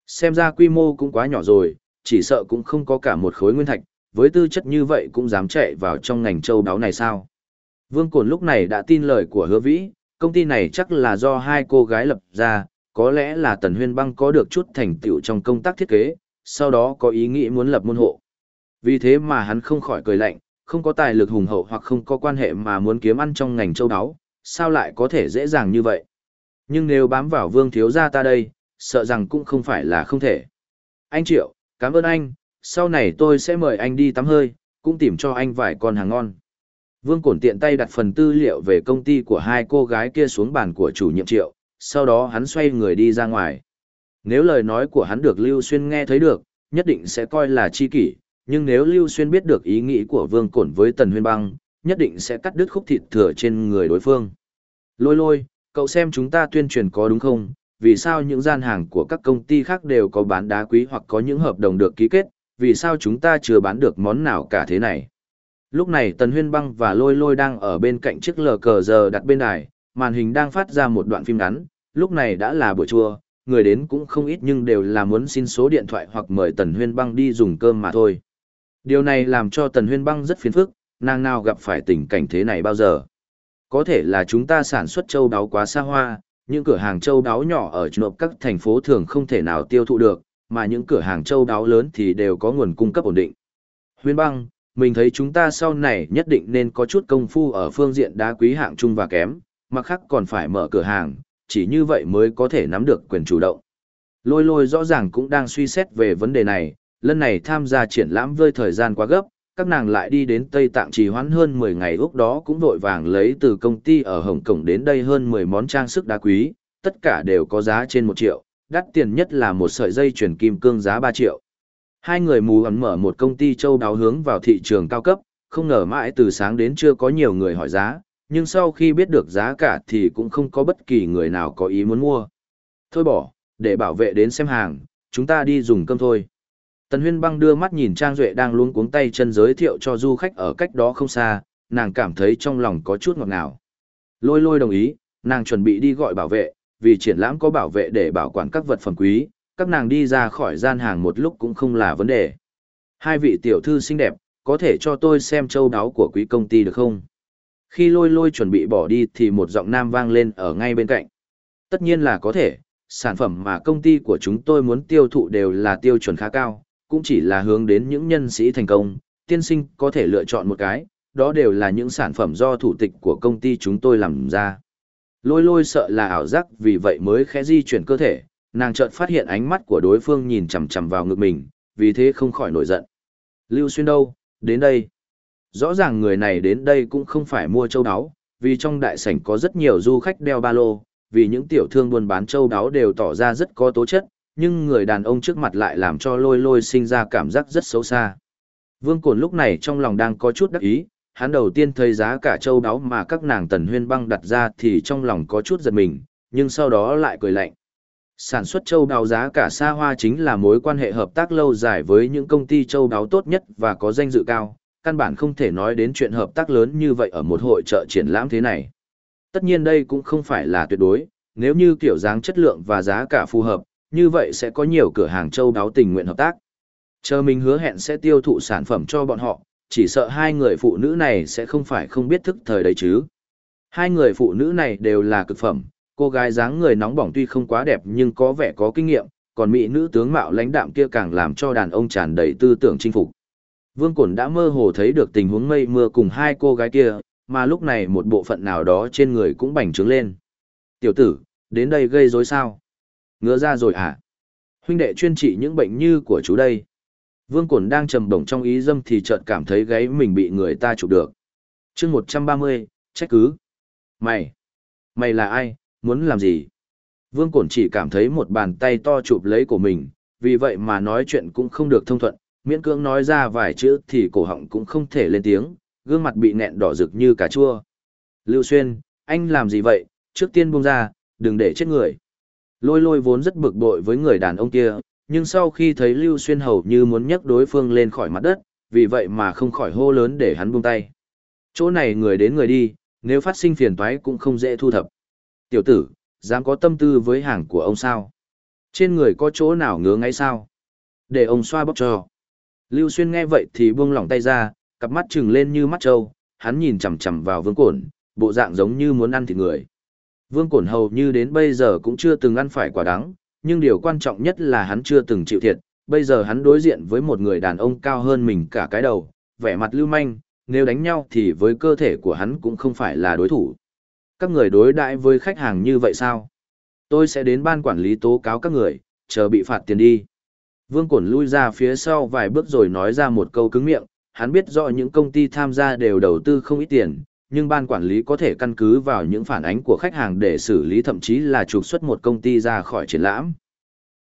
Xem ra quy mô cũng quá nhỏ rồi, chỉ sợ cũng không có cả một khối nguyên thạch, với tư chất như vậy cũng dám chạy vào trong ngành châu đáo này sao. Vương Cổn lúc này đã tin lời của hứa vĩ, công ty này chắc là do hai cô gái lập ra, có lẽ là Tần Huyên Băng có được chút thành tựu trong công tác thiết kế, sau đó có ý nghĩ muốn lập môn hộ. Vì thế mà hắn không khỏi cười lạnh, không có tài lực hùng hậu hoặc không có quan hệ mà muốn kiếm ăn trong ngành châu đáo, sao lại có thể dễ dàng như vậy? Nhưng nếu bám vào vương thiếu gia ta đây, sợ rằng cũng không phải là không thể. Anh Triệu, cảm ơn anh, sau này tôi sẽ mời anh đi tắm hơi, cũng tìm cho anh vài con hàng ngon. Vương Cổn tiện tay đặt phần tư liệu về công ty của hai cô gái kia xuống bàn của chủ nhiệm Triệu, sau đó hắn xoay người đi ra ngoài. Nếu lời nói của hắn được Lưu Xuyên nghe thấy được, nhất định sẽ coi là chi kỷ, nhưng nếu Lưu Xuyên biết được ý nghĩ của Vương Cổn với Tần Huyên Băng, nhất định sẽ cắt đứt khúc thịt thừa trên người đối phương. Lôi lôi, cậu xem chúng ta tuyên truyền có đúng không? Vì sao những gian hàng của các công ty khác đều có bán đá quý hoặc có những hợp đồng được ký kết, vì sao chúng ta chưa bán được món nào cả thế này? Lúc này Tần Huyên Băng và Lôi Lôi đang ở bên cạnh chiếc lờ cờ giờ đặt bên đài, màn hình đang phát ra một đoạn phim ngắn, lúc này đã là buổi trưa, người đến cũng không ít nhưng đều là muốn xin số điện thoại hoặc mời Tần Huyên Băng đi dùng cơm mà thôi. Điều này làm cho Tần Huyên Băng rất phiền phức, nàng nào gặp phải tình cảnh thế này bao giờ. Có thể là chúng ta sản xuất châu đáo quá xa hoa, những cửa hàng châu đáo nhỏ ở nộp các thành phố thường không thể nào tiêu thụ được, mà những cửa hàng châu đáo lớn thì đều có nguồn cung cấp ổn định. Huyên Băng, mình thấy chúng ta sau này nhất định nên có chút công phu ở phương diện đá quý hạng trung và kém, mà khác còn phải mở cửa hàng, chỉ như vậy mới có thể nắm được quyền chủ động. Lôi lôi rõ ràng cũng đang suy xét về vấn đề này, lần này tham gia triển lãm vơi thời gian quá gấp, các nàng lại đi đến Tây Tạng trì hoãn hơn 10 ngày lúc đó cũng vội vàng lấy từ công ty ở Hồng Kông đến đây hơn 10 món trang sức đá quý, tất cả đều có giá trên 1 triệu, đắt tiền nhất là một sợi dây chuyền kim cương giá 3 triệu. Hai người mù ẩn mở một công ty châu đáo hướng vào thị trường cao cấp, không ngờ mãi từ sáng đến chưa có nhiều người hỏi giá, nhưng sau khi biết được giá cả thì cũng không có bất kỳ người nào có ý muốn mua. Thôi bỏ, để bảo vệ đến xem hàng, chúng ta đi dùng cơm thôi. Tần Huyên Băng đưa mắt nhìn Trang Duệ đang luống cuống tay chân giới thiệu cho du khách ở cách đó không xa, nàng cảm thấy trong lòng có chút ngọt ngào. Lôi lôi đồng ý, nàng chuẩn bị đi gọi bảo vệ, vì triển lãm có bảo vệ để bảo quản các vật phẩm quý, các nàng đi ra khỏi gian hàng một lúc cũng không là vấn đề. Hai vị tiểu thư xinh đẹp, có thể cho tôi xem châu đáo của quý công ty được không? Khi lôi lôi chuẩn bị bỏ đi thì một giọng nam vang lên ở ngay bên cạnh. Tất nhiên là có thể, sản phẩm mà công ty của chúng tôi muốn tiêu thụ đều là tiêu chuẩn khá cao, cũng chỉ là hướng đến những nhân sĩ thành công, tiên sinh có thể lựa chọn một cái, đó đều là những sản phẩm do thủ tịch của công ty chúng tôi làm ra. Lôi lôi sợ là ảo giác vì vậy mới khẽ di chuyển cơ thể, nàng chợt phát hiện ánh mắt của đối phương nhìn chằm chằm vào ngực mình, vì thế không khỏi nổi giận. Lưu Xuyên đâu, đến đây. Rõ ràng người này đến đây cũng không phải mua châu áo, vì trong đại sảnh có rất nhiều du khách đeo ba lô, vì những tiểu thương buôn bán châu áo đều tỏ ra rất có tố chất, nhưng người đàn ông trước mặt lại làm cho lôi lôi sinh ra cảm giác rất xấu xa. Vương Cổn lúc này trong lòng đang có chút đắc ý, hắn đầu tiên thấy giá cả châu đáo mà các nàng tần huyên băng đặt ra thì trong lòng có chút giật mình, nhưng sau đó lại cười lạnh. Sản xuất châu đáo giá cả xa hoa chính là mối quan hệ hợp tác lâu dài với những công ty châu đáo tốt nhất và có danh dự cao, căn bản không thể nói đến chuyện hợp tác lớn như vậy ở một hội trợ triển lãm thế này. Tất nhiên đây cũng không phải là tuyệt đối, nếu như kiểu dáng chất lượng và giá cả phù hợp, như vậy sẽ có nhiều cửa hàng châu đáo tình nguyện hợp tác. Chờ mình hứa hẹn sẽ tiêu thụ sản phẩm cho bọn họ, chỉ sợ hai người phụ nữ này sẽ không phải không biết thức thời đấy chứ. Hai người phụ nữ này đều là cực phẩm, cô gái dáng người nóng bỏng tuy không quá đẹp nhưng có vẻ có kinh nghiệm, còn mỹ nữ tướng mạo lãnh đạm kia càng làm cho đàn ông tràn đầy tư tưởng chinh phục. Vương Cổn đã mơ hồ thấy được tình huống mây mưa cùng hai cô gái kia, mà lúc này một bộ phận nào đó trên người cũng bành trướng lên. Tiểu tử, đến đây gây rối sao? Ngứa ra rồi à? Huynh đệ chuyên trị những bệnh như của chú đây. Vương Cổn đang trầm bổng trong ý dâm thì chợt cảm thấy gáy mình bị người ta chụp được. chương 130, trách cứ. Mày! Mày là ai, muốn làm gì? Vương Cổn chỉ cảm thấy một bàn tay to chụp lấy của mình, vì vậy mà nói chuyện cũng không được thông thuận, miễn cưỡng nói ra vài chữ thì cổ họng cũng không thể lên tiếng, gương mặt bị nẹn đỏ rực như cà chua. Lưu Xuyên, anh làm gì vậy, trước tiên buông ra, đừng để chết người. Lôi lôi vốn rất bực bội với người đàn ông kia, nhưng sau khi thấy Lưu Xuyên hầu như muốn nhấc đối phương lên khỏi mặt đất, vì vậy mà không khỏi hô lớn để hắn buông tay. Chỗ này người đến người đi, nếu phát sinh phiền toái cũng không dễ thu thập. Tiểu tử, dám có tâm tư với hàng của ông sao? Trên người có chỗ nào ngứa ngay sao? Để ông xoa bóp cho. Lưu Xuyên nghe vậy thì buông lỏng tay ra, cặp mắt trừng lên như mắt trâu, hắn nhìn chằm chằm vào vương cổn, bộ dạng giống như muốn ăn thịt người. Vương cổn hầu như đến bây giờ cũng chưa từng ăn phải quả đắng, nhưng điều quan trọng nhất là hắn chưa từng chịu thiệt, bây giờ hắn đối diện với một người đàn ông cao hơn mình cả cái đầu, vẻ mặt lưu manh, nếu đánh nhau thì với cơ thể của hắn cũng không phải là đối thủ. Các người đối đãi với khách hàng như vậy sao? Tôi sẽ đến ban quản lý tố cáo các người, chờ bị phạt tiền đi. Vương Cổn lui ra phía sau vài bước rồi nói ra một câu cứng miệng, hắn biết rõ những công ty tham gia đều đầu tư không ít tiền, nhưng ban quản lý có thể căn cứ vào những phản ánh của khách hàng để xử lý, thậm chí là trục xuất một công ty ra khỏi triển lãm.